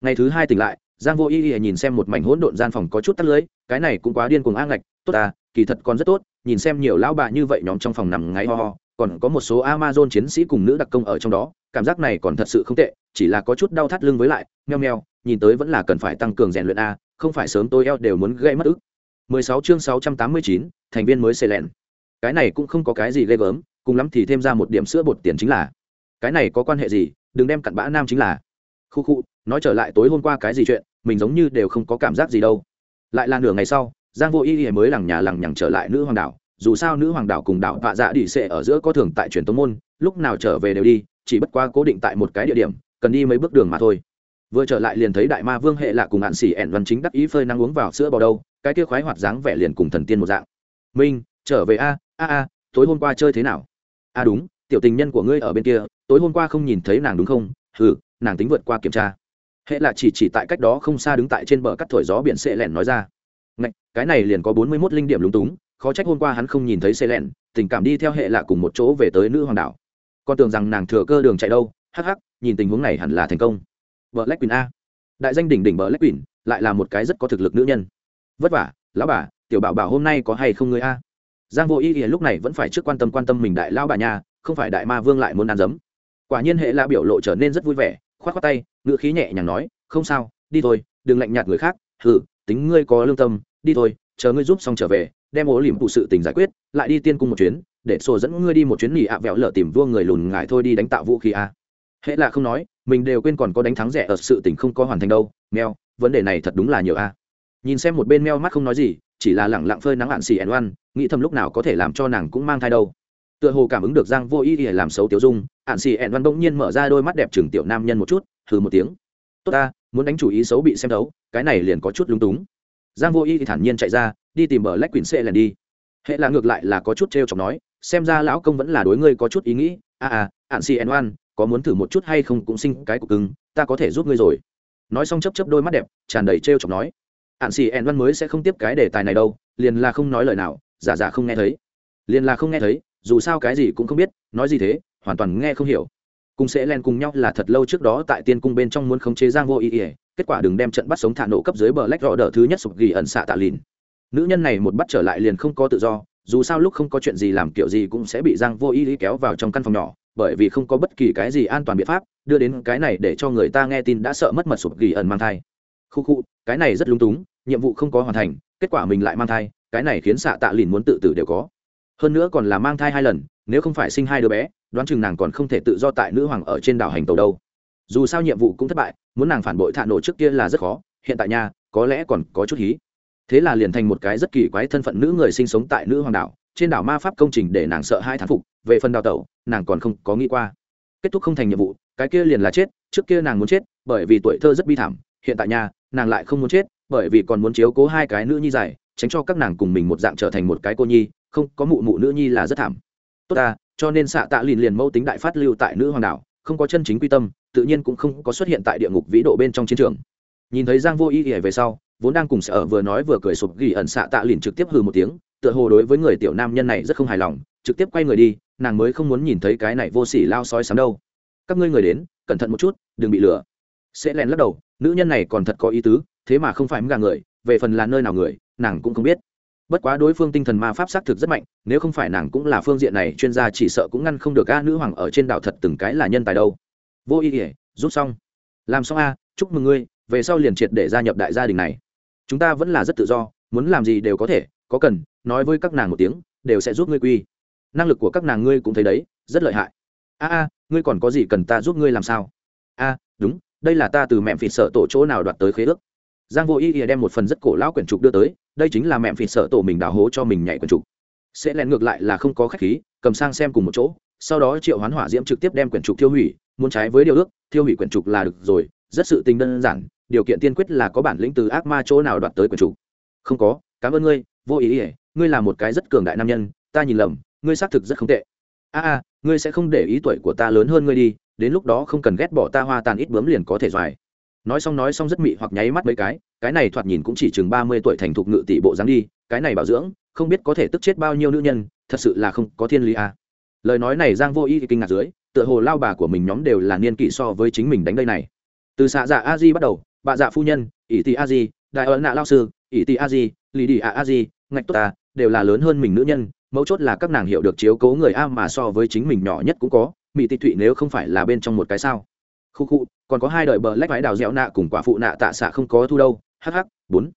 Ngày thứ hai tỉnh lại giang vô y y nhìn xem một mảnh hỗn độn gian phòng có chút tắt lưới cái này cũng quá điên cuồng a ngạch tốt à kỳ thật còn rất tốt nhìn xem nhiều lão bà như vậy nhóm trong phòng nằm ngáy ho ho còn có một số amazon chiến sĩ cùng nữ đặc công ở trong đó cảm giác này còn thật sự không tệ chỉ là có chút đau thắt lưng với lại meo meo nhìn tới vẫn là cần phải tăng cường rèn luyện a không phải sớm tôi eo đều muốn gây mất ức. 16 chương 689, thành viên mới xê lẹn cái này cũng không có cái gì ghê gớm, cùng lắm thì thêm ra một điểm sữa bột tiền chính là. Cái này có quan hệ gì? Đừng đem cặn bã nam chính là. Khu khu, nói trở lại tối hôm qua cái gì chuyện, mình giống như đều không có cảm giác gì đâu. Lại là nửa ngày sau, giang vô y y mới lằng nhà lằng nhằng trở lại nữ hoàng đảo. Dù sao nữ hoàng đảo cùng đảo vạ dạ đi xệ ở giữa có thường tại truyền tống môn, lúc nào trở về đều đi, chỉ bất qua cố định tại một cái địa điểm, cần đi mấy bước đường mà thôi. Vừa trở lại liền thấy đại ma vương hệ lạ cùng hạn xỉ ẹn văn chính đắc ý phơi năng uống vào sữa bò đâu, cái kia khoái hoạt dáng vẻ liền cùng thần tiên một dạng. Minh, trở về a a a tối hôm qua chơi thế nào? A đúng tiểu tình nhân của ngươi ở bên kia tối hôm qua không nhìn thấy nàng đúng không? Ừ nàng tính vượt qua kiểm tra. Hệ là chỉ chỉ tại cách đó không xa đứng tại trên bờ cắt thổi gió biển sệ lẻn nói ra. Ngạch, cái này liền có bốn mươi mốt linh điểm lúng túng khó trách hôm qua hắn không nhìn thấy sệ lẻn tình cảm đi theo hệ lạ cùng một chỗ về tới nữ hoàng đảo. Con tưởng rằng nàng thừa cơ đường chạy đâu hắc hắc nhìn tình huống này hẳn là thành công. Vợ lách quỳnh a. Đại danh đỉnh đỉnh vợ lách quỳnh lại là một cái rất có thực lực nữ nhân. Vất vả lão bà tiểu bảo bảo hôm nay có hay không ngươi a? Giang vô ý ý lúc này vẫn phải trước quan tâm quan tâm mình đại lao bà nhà không phải đại ma vương lại muốn ăn dấm. Quả nhiên hệ là biểu lộ trở nên rất vui vẻ, khoát khoát tay ngựa khí nhẹ nhàng nói, không sao, đi thôi, đừng lạnh nhạt người khác, hừ, tính ngươi có lương tâm, đi thôi, chờ ngươi giúp xong trở về, đem ố liềm phụ sự tình giải quyết, lại đi tiên cung một chuyến, để sổ dẫn ngươi đi một chuyến nghỉ ạ vẹo lở tìm vua người lùn ngại thôi đi đánh tạo vũ khí a hệ là không nói, mình đều quên còn có đánh thắng rẻ ở sự tình không có hoàn thành đâu mèo vấn đề này thật đúng là nhiều a nhìn xem một bên meo mắt không nói gì chỉ là lẳng lặng phơi nắng hạn xì ẻn oan nghĩ thầm lúc nào có thể làm cho nàng cũng mang thai đâu. Tựa hồ cảm ứng được giang vô ý ỉa làm xấu tiểu dung, hạn xì ẻn oan bỗng nhiên mở ra đôi mắt đẹp chừng tiểu nam nhân một chút thử một tiếng. Tốt ta, muốn đánh chủ ý xấu bị xem đấu cái này liền có chút lung túng. Giang vô ý thì thản nhiên chạy ra, đi tìm bờ lách quyển xê lần đi. Hệ là ngược lại là có chút t r e o chọc nói, xem ra lão công vẫn là đối ngươi có chút ý nghĩ. A à ạn xì ẻn oan có muốn thử một chút hay không cũng sinh cái cục cưng, ta có thể giúp ngươi rồi. Nói xong chấp chấp đôi mắt đẹp, tràn đầy t r e o chọc nói ạn xì ẹn văn mới sẽ không tiếp cái đề tài này đâu, liền là không nói lời nào, giả giả không nghe thấy. Liền là không nghe thấy, dù sao cái gì cũng không biết, nói gì thế, hoàn toàn nghe không hiểu. Cùng sẽ len cùng nhau là thật lâu trước đó tại tiên cung bên trong muốn khống chế giang vô ý ỉa kết quả đừng đem trận bắt sống thả nổ cấp dưới bờ lách rõ đỡ thứ nhất sụp ghi ẩn xạ tạ lìn. Nữ nhân này một bắt trở lại liền không có tự do, dù sao lúc không có chuyện gì làm kiểu gì cũng sẽ bị giang vô ý ý kéo vào trong căn phòng nhỏ, bởi vì không có bất kỳ cái gì an toàn biện pháp, đưa đến cái này để cho người ta nghe tin đã sợ mất mật sụp ghi ẩn mang thai khu khu, cái này rất lung túng, nhiệm vụ không có hoàn thành, kết quả mình lại mang thai, cái này khiến xạ tạ lìn muốn tự tử đều có. Hơn nữa còn là mang thai hai lần, nếu không phải sinh hai đứa bé, đoán chừng nàng còn không thể tự do tại nữ hoàng ở trên đảo hành tàu đâu. Dù sao nhiệm vụ cũng thất bại, muốn nàng phản bội thạ nổ trước kia là rất khó, hiện tại nhà có lẽ còn có chút hí. Thế là liền thành một cái rất kỳ quái thân phận nữ người sinh sống tại nữ hoàng đảo, trên đảo ma pháp công trình để nàng sợ hai thán phục, về phần đào tẩu, nàng còn không có nghĩ qua. Kết thúc không thành nhiệm vụ, cái kia liền là chết, trước kia nàng muốn chết, bởi vì tuổi thơ rất bi thảm hiện tại nhà nàng lại không muốn chết, bởi vì còn muốn chiếu cố hai cái nữ nhi dài, tránh cho các nàng cùng mình một dạng trở thành một cái cô nhi, không, có mụ mụ nữ nhi là rất thảm. Tốt ta, cho nên xạ tạ liền liền mẫu tính đại phát lưu tại nữ hoàng đảo, không có chân chính quy tâm, tự nhiên cũng không có xuất hiện tại địa ngục vĩ độ bên trong chiến trường. Nhìn thấy giang vô ý ỉa về sau, vốn đang cùng sở vừa nói vừa cười sụp ghi ẩn xạ tạ liền trực tiếp hừ một tiếng, tựa hồ đối với người tiểu nam nhân này rất không hài lòng, trực tiếp quay người đi, nàng mới không muốn nhìn thấy cái này vô sỉ lao sói sắm đâu. Các ngươi người đến, cẩn thận một chút, đừng bị lừa. Sẽ lén lắc đầu nữ nhân này còn thật có ý tứ, thế mà không phải mức gà người, về phần là nơi nào người, nàng cũng không biết. Bất quá đối phương tinh thần ma pháp xác thực rất mạnh, nếu không phải nàng cũng là phương diện này chuyên gia chỉ sợ cũng ngăn không được a nữ hoàng ở trên đảo thật từng cái là nhân tài đâu. Vô ý ỉa rút xong. Làm xong a, chúc mừng ngươi, về sau liền triệt để gia nhập đại gia đình này. Chúng ta vẫn là rất tự do, muốn làm gì đều có thể, có cần, nói với các nàng một tiếng, đều sẽ giúp ngươi quy. Năng lực của các nàng ngươi cũng thấy đấy, rất lợi hại. A a, ngươi còn có gì cần ta giúp ngươi làm sao? A, đúng đây là ta từ mẹ phỉ sợ tổ chỗ nào đoạt tới khế ước. Giang vô ý ý đem một phần rất cổ lão quyển trục đưa tới, đây chính là mẹ phỉ sợ tổ mình đào hố cho mình nhảy quyển trục. Sẽ lén ngược lại là không có khách khí, cầm sang xem cùng một chỗ, sau đó triệu hoán hỏa diễm trực tiếp đem quyển trục tiêu hủy, muốn trái với điều ước tiêu hủy quyển trục là được rồi, rất sự tình đơn giản, điều kiện tiên quyết là có bản lĩnh từ ác ma chỗ nào đoạt tới quyển trục. Không có, cảm ơn ngươi, vô ý ý ngươi là một cái rất cường đại nam nhân, ta nhìn lầm, ngươi xác thực rất không tệ. A a, ngươi sẽ không để ý tuổi của ta lớn hơn ngươi đi đến lúc đó không cần ghét bỏ ta hoa tàn ít bướm liền có thể doài nói xong nói xong rất mị hoặc nháy mắt mấy cái cái này thoạt nhìn cũng chỉ chừng ba mươi tuổi thành thục ngự tỷ bộ dáng đi, cái này bảo dưỡng, không biết có thể tức chết bao nhiêu nữ nhân, thật sự là không có thiên lý a. Lời nói này giang vô ý kinh ngạc dưới, tựa hồ lao bà của mình nhóm đều là niên kỷ so với chính mình đánh đây này. Từ xạ dạ a di bắt đầu bà dạ phu nhân, ỷ tị a di, đại ấn nạ lao sư, ỷ tị a di, lì đi a a di, ngạch tốt ta, đều là lớn hơn mình nữ nhân, mấu chốt là các nàng hiểu được chiếu cố người a mà so với chính mình nhỏ nhất cũng có mỹ tị thụy nếu không phải là bên trong một cái sao? Khu khu, còn có hai đời bờ lách vái đào dẻo nạ cùng quả phụ nạ tạ xạ không có thu đâu. Hh bốn.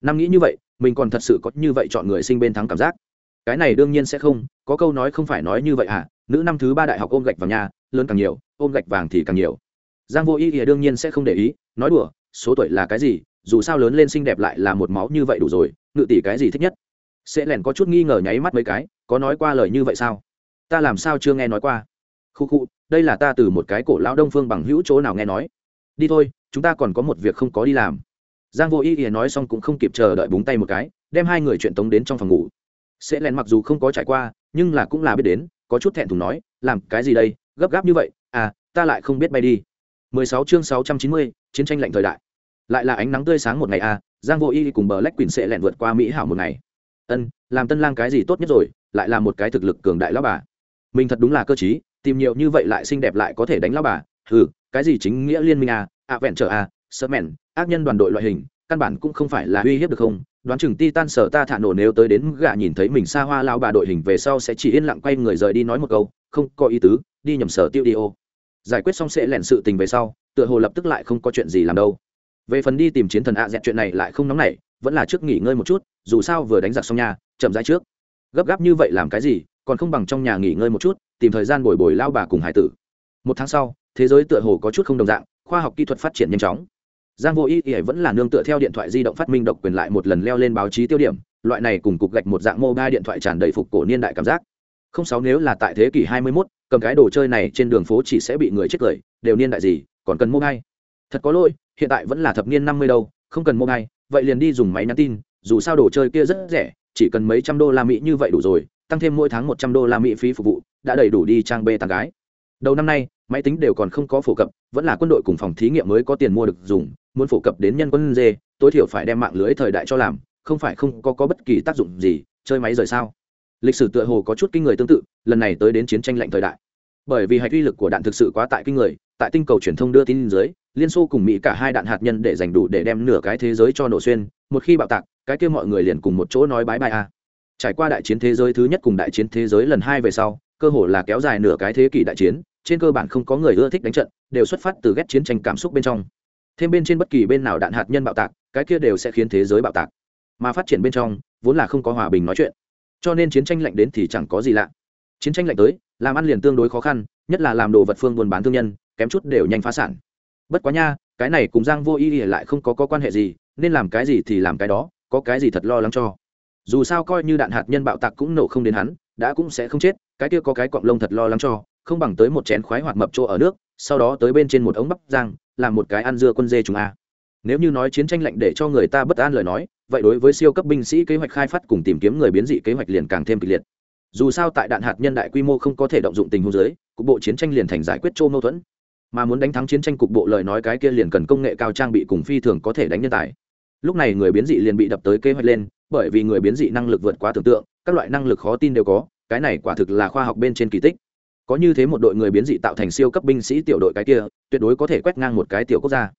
Năm nghĩ như vậy, mình còn thật sự có như vậy chọn người sinh bên thắng cảm giác. Cái này đương nhiên sẽ không, có câu nói không phải nói như vậy à? Nữ năm thứ ba đại học ôm gạch vào nhà, lớn càng nhiều, ôm gạch vàng thì càng nhiều. Giang vô ý thì đương nhiên sẽ không để ý, nói đùa, số tuổi là cái gì, dù sao lớn lên xinh đẹp lại là một máu như vậy đủ rồi, ngự tỷ cái gì thích nhất? Sẽ lẻn có chút nghi ngờ nháy mắt mấy cái, có nói qua lời như vậy sao? Ta làm sao chưa nghe nói qua? Khu khu đây là ta từ một cái cổ lão đông phương bằng hữu chỗ nào nghe nói. Đi thôi chúng ta còn có một việc không có đi làm. Giang vô ý ý nói xong cũng không kịp chờ đợi búng tay một cái đem hai người chuyện tống đến trong phòng ngủ. Sẽ lẻn mặc dù không có trải qua nhưng là cũng là biết đến có chút thẹn thùng nói làm cái gì đây? Gấp gáp như vậy à ta lại không biết bay đi. 16 chương 690, chiến tranh lạnh thời đại. Lại là ánh nắng tươi sáng một ngày à giang vô y cùng bờ lách quỳnh sẽ lẹn vượt qua mỹ hảo một ngày. Ân làm tân lang cái gì tốt nhất rồi lại là một cái thực lực cường đại lão bà. Mình thật đúng là cơ t tìm nhiều như vậy lại xinh đẹp lại có thể đánh lão bà. Ừ cái gì chính nghĩa liên minh à? Ạ vẹn trở à sợ mẹn, ác nhân đoàn đội loại hình, căn bản cũng không phải là uy hiếp được không? Đoán chừng ti tan sở ta thả nổ nếu tới đến gạ nhìn thấy mình xa hoa lao bà đội hình về sau sẽ chỉ yên lặng quay người rời đi nói một câu, không có ý tứ, đi nhầm sở tiêu đi ô. Giải quyết xong sẽ lẻn sự tình về sau, tựa hồ lập tức lại không có chuyện gì làm đâu. Về phần đi tìm chiến thần ạ à dẹn chuyện này lại không nóng nảy, vẫn là trước nghỉ ngơi một chút, dù sao vừa đánh giặc xong nhà chậm rãi trước. Gấp gáp như vậy làm cái gì, còn không bằng trong nhà nghỉ ngơi một chút tìm thời gian bồi bồi lao bà cùng hải tử. Một tháng sau thế giới tựa hồ có chút không đồng dạng khoa học kỹ thuật phát triển nhanh chóng. Giang vô ý ỉa vẫn là nương tựa theo điện thoại di động phát minh độc quyền lại một lần leo lên báo chí tiêu điểm loại này cùng cục gạch một dạng mô ba điện thoại tràn đầy phục cổ niên đại cảm giác. Không sáu nếu là tại thế kỷ 21, cầm cái đồ chơi này trên đường phố chỉ sẽ bị người chết cười đều niên đại gì còn cần mô ngay thật có lỗi hiện tại vẫn là thập niên 50 đâu không cần mô ngay vậy liền đi dùng máy nhắn tin dù sao đồ chơi kia rất rẻ chỉ cần mấy trăm đô la mỹ như vậy đủ rồi tăng thêm mỗi tháng một trăm đô la mỹ phí phục vụ đã đầy đủ đi trang bê tàng gái. Đầu năm nay máy tính đều còn không có phổ cập vẫn là quân đội cùng phòng thí nghiệm mới có tiền mua được dùng muốn phổ cập đến nhân quân dê tối thiểu phải đem mạng lưới thời đại cho làm không phải không có, có bất kỳ tác dụng gì chơi máy rời sao? Lịch sử tựa hồ có chút kinh người tương tự lần này tới đến chiến tranh lạnh thời đại. Bởi vì hạch uy lực của đạn thực sự quá tại kinh người tại tinh cầu truyền thông đưa tin dưới liên xô cùng mỹ cả hai đạn hạt nhân để giành đủ để đem nửa cái thế giới cho nổ xuyên một khi bạo tạc cái kia mọi người liền cùng một chỗ nói bái bai a trải qua đại chiến thế giới thứ nhất cùng đại chiến thế giới lần hai về sau cơ hồ là kéo dài nửa cái thế kỷ đại chiến trên cơ bản không có người ưa thích đánh trận đều xuất phát từ ghét chiến tranh cảm xúc bên trong. Thêm bên trên bất kỳ bên nào đạn hạt nhân bạo tạc cái kia đều sẽ khiến thế giới bạo tạc. Mà phát triển bên trong vốn là không có hòa bình nói chuyện. Cho nên chiến tranh lạnh đến thì chẳng có gì lạ. Chiến tranh lạnh tới làm ăn liền tương đối khó khăn nhất là làm đồ vật phương buôn bán thương nhân kém chút đều nhanh phá sản. Bất quá nha cái này cùng giang vô ý lại không có, có quan hệ gì nên làm cái gì thì làm cái đó có cái gì thật lo lắng cho dù sao coi như đạn hạt nhân bạo tạc cũng nổ không đến hắn, đã cũng sẽ không chết, cái kia có cái cọng lông thật lo lắng cho, không bằng tới một chén khoái hoạt mập chỗ ở nước, sau đó tới bên trên một ống bắp giang làm một cái ăn dưa quân dê chúng a. Nếu như nói chiến tranh lạnh để cho người ta bất an lời nói, vậy đối với siêu cấp binh sĩ kế hoạch khai phát cùng tìm kiếm người biến dị kế hoạch liền càng thêm kịch liệt. Dù sao tại đạn hạt nhân đại quy mô không có thể động dụng tình huống giới cục bộ chiến tranh liền thành giải quyết chỗ mâu thuẫn. Mà muốn đánh thắng chiến tranh cục bộ lời nói cái kia liền cần công nghệ cao trang bị cùng phi thường có thể đánh nhân tài. Lúc này người biến dị liền bị đập tới kế hoạch lên bởi vì người biến dị năng lực vượt quá tưởng tượng, các loại năng lực khó tin đều có, cái này quả thực là khoa học bên trên kỳ tích. Có như thế một đội người biến dị tạo thành siêu cấp binh sĩ tiểu đội cái kia, tuyệt đối có thể quét ngang một cái tiểu quốc gia.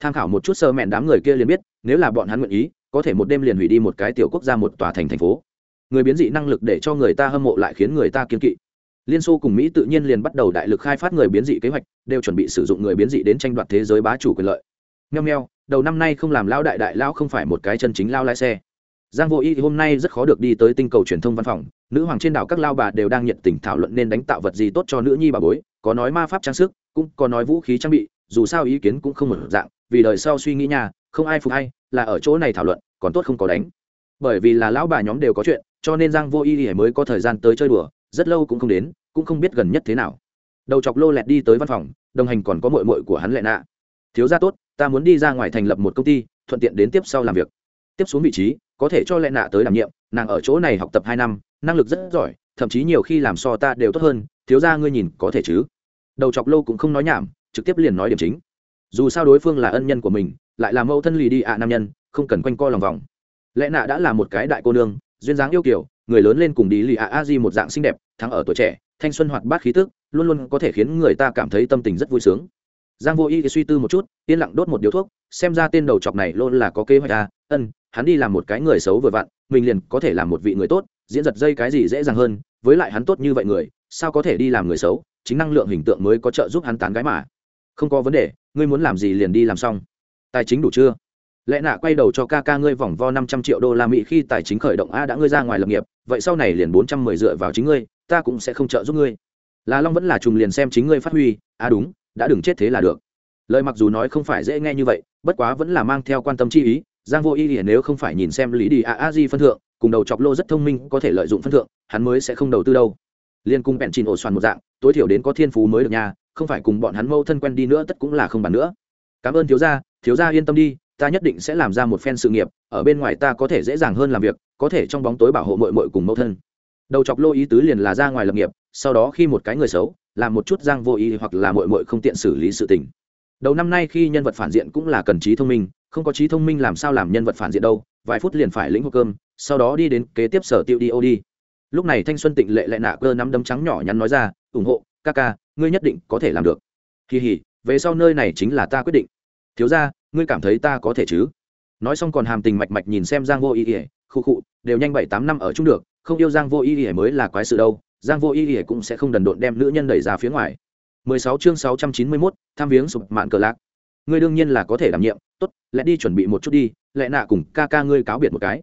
Tham khảo một chút sơ mẹn đám người kia liền biết, nếu là bọn hắn nguyện ý, có thể một đêm liền hủy đi một cái tiểu quốc gia một tòa thành thành phố. Người biến dị năng lực để cho người ta hâm mộ lại khiến người ta kiên kỵ. Liên xô cùng mỹ tự nhiên liền bắt đầu đại lực khai phát người biến dị kế hoạch, đều chuẩn bị sử dụng người biến dị đến tranh đoạt thế giới bá chủ quyền lợi. Nheo nheo đầu năm nay không làm lao đại đại lao không phải một cái chân chính lao lái xe giang vô y hôm nay rất khó được đi tới tinh cầu truyền thông văn phòng. Nữ hoàng trên đảo các lao bà đều đang nhiệt tình thảo luận nên đánh tạo vật gì tốt cho nữ nhi bà bối, có nói ma pháp trang sức, cũng có nói vũ khí trang bị, dù sao ý kiến cũng không một dạng, vì đời sau suy nghĩ nhà, không ai phục hay là ở chỗ này thảo luận, còn tốt không có đánh. Bởi vì là lão bà nhóm đều có chuyện, cho nên giang vô y mới có thời gian tới chơi đùa, rất lâu cũng không đến, cũng không biết gần nhất thế nào. Đầu chọc lô lẹt đi tới văn phòng, đồng hành còn có mội mội của hắn lẹ nạ. Thiếu gia tốt, ta muốn đi ra ngoài thành lập một công ty, thuận tiện đến tiếp sau làm việc. Tiếp xuống vị trí có thể cho lệ nạ tới đảm nhiệm, nàng ở chỗ này học tập hai năm, năng lực rất giỏi, thậm chí nhiều khi làm so ta đều tốt hơn, thiếu ra ngươi nhìn có thể chứ? Đầu chọc lâu cũng không nói nhảm, trực tiếp liền nói điểm chính. Dù sao đối phương là ân nhân của mình, lại là mẫu thân lì đi ạ nam nhân, không cần quanh co lòng vòng. Lẽ nạ đã là một cái đại cô nương, duyên dáng yêu kiểu, người lớn lên cùng đi lì ạ a di một dạng xinh đẹp, thắng ở tuổi trẻ, thanh xuân hoạt bát khí tức, luôn luôn có thể khiến người ta cảm thấy tâm tình rất vui sướng. Giang vô y thì suy tư một chút, yên lặng đốt một điếu thuốc, xem ra tên đầu chọc này luôn là có kế hoạch à ân, hắn đi làm một cái người xấu vừa vặn, mình liền có thể làm một vị người tốt, diễn giật dây cái gì dễ dàng hơn, với lại hắn tốt như vậy người, sao có thể đi làm người xấu, chính năng lượng hình tượng mới có trợ giúp hắn tán gái mà. Không có vấn đề, ngươi muốn làm gì liền đi làm xong. Tài chính đủ chưa? Lẽ nạ quay đầu cho ca ca ngươi vòng vo năm trăm triệu đô la mỹ khi tài chính khởi động a đã ngươi ra ngoài lập nghiệp, vậy sau này liền bốn trăm mười dựa vào chính ngươi, ta cũng sẽ không trợ giúp ngươi. Là long vẫn là trùng liền xem chính ngươi phát huy a đúng, đã đừng chết thế là được. Lời mặc dù nói không phải dễ nghe như vậy, bất quá vẫn là mang theo quan tâm chi ý giang vô y thì nếu không phải nhìn xem lý đi a a di phân thượng cùng đầu chọc lô rất thông minh có thể lợi dụng phân thượng hắn mới sẽ không đầu tư đâu. Liên cung bẹn chìn ổ xoàn một dạng tối thiểu đến có thiên phú mới được nhà, không phải cùng bọn hắn mâu thân quen đi nữa tất cũng là không bàn nữa. Cảm ơn thiếu gia thiếu gia yên tâm đi ta nhất định sẽ làm ra một phen sự nghiệp ở bên ngoài ta có thể dễ dàng hơn làm việc có thể trong bóng tối bảo hộ mội mội cùng mẫu thân. Đầu chọc lô ý tứ liền là ra ngoài lập nghiệp sau đó khi một cái người xấu làm một chút giang vô ý hoặc là mội mội không tiện xử lý sự tình đầu năm nay khi nhân vật phản diện cũng là cần trí thông minh, không có trí thông minh làm sao làm nhân vật phản diện đâu, vài phút liền phải lĩnh hộp cơm, sau đó đi đến kế tiếp sở tiêu đi ô đi. Lúc này thanh xuân tịnh lệ lại nạ cơ nắm đấm trắng nhỏ nhắn nói ra, ủng hộ, ca ca, ngươi nhất định có thể làm được. Kỳ hỉ về sau nơi này chính là ta quyết định. Thiếu ra ngươi cảm thấy ta có thể chứ? Nói xong còn hàm tình mạch mạch nhìn xem giang vô ý ỉa khu khụ, đều nhanh bảy tám năm ở chung được, không yêu giang vô ý ỉa mới là quái sự đâu, giang vô ý ỉa cũng sẽ không đần độn đem nữ nhân đẩy ra phía ngoài. 16 chương 691, tham viếng sụp mạn cờ lạc. Ngươi đương nhiên là có thể đảm nhiệm. Tốt lẽ đi chuẩn bị một chút đi lẽ nạ cùng ca ca ngươi cáo biệt một cái.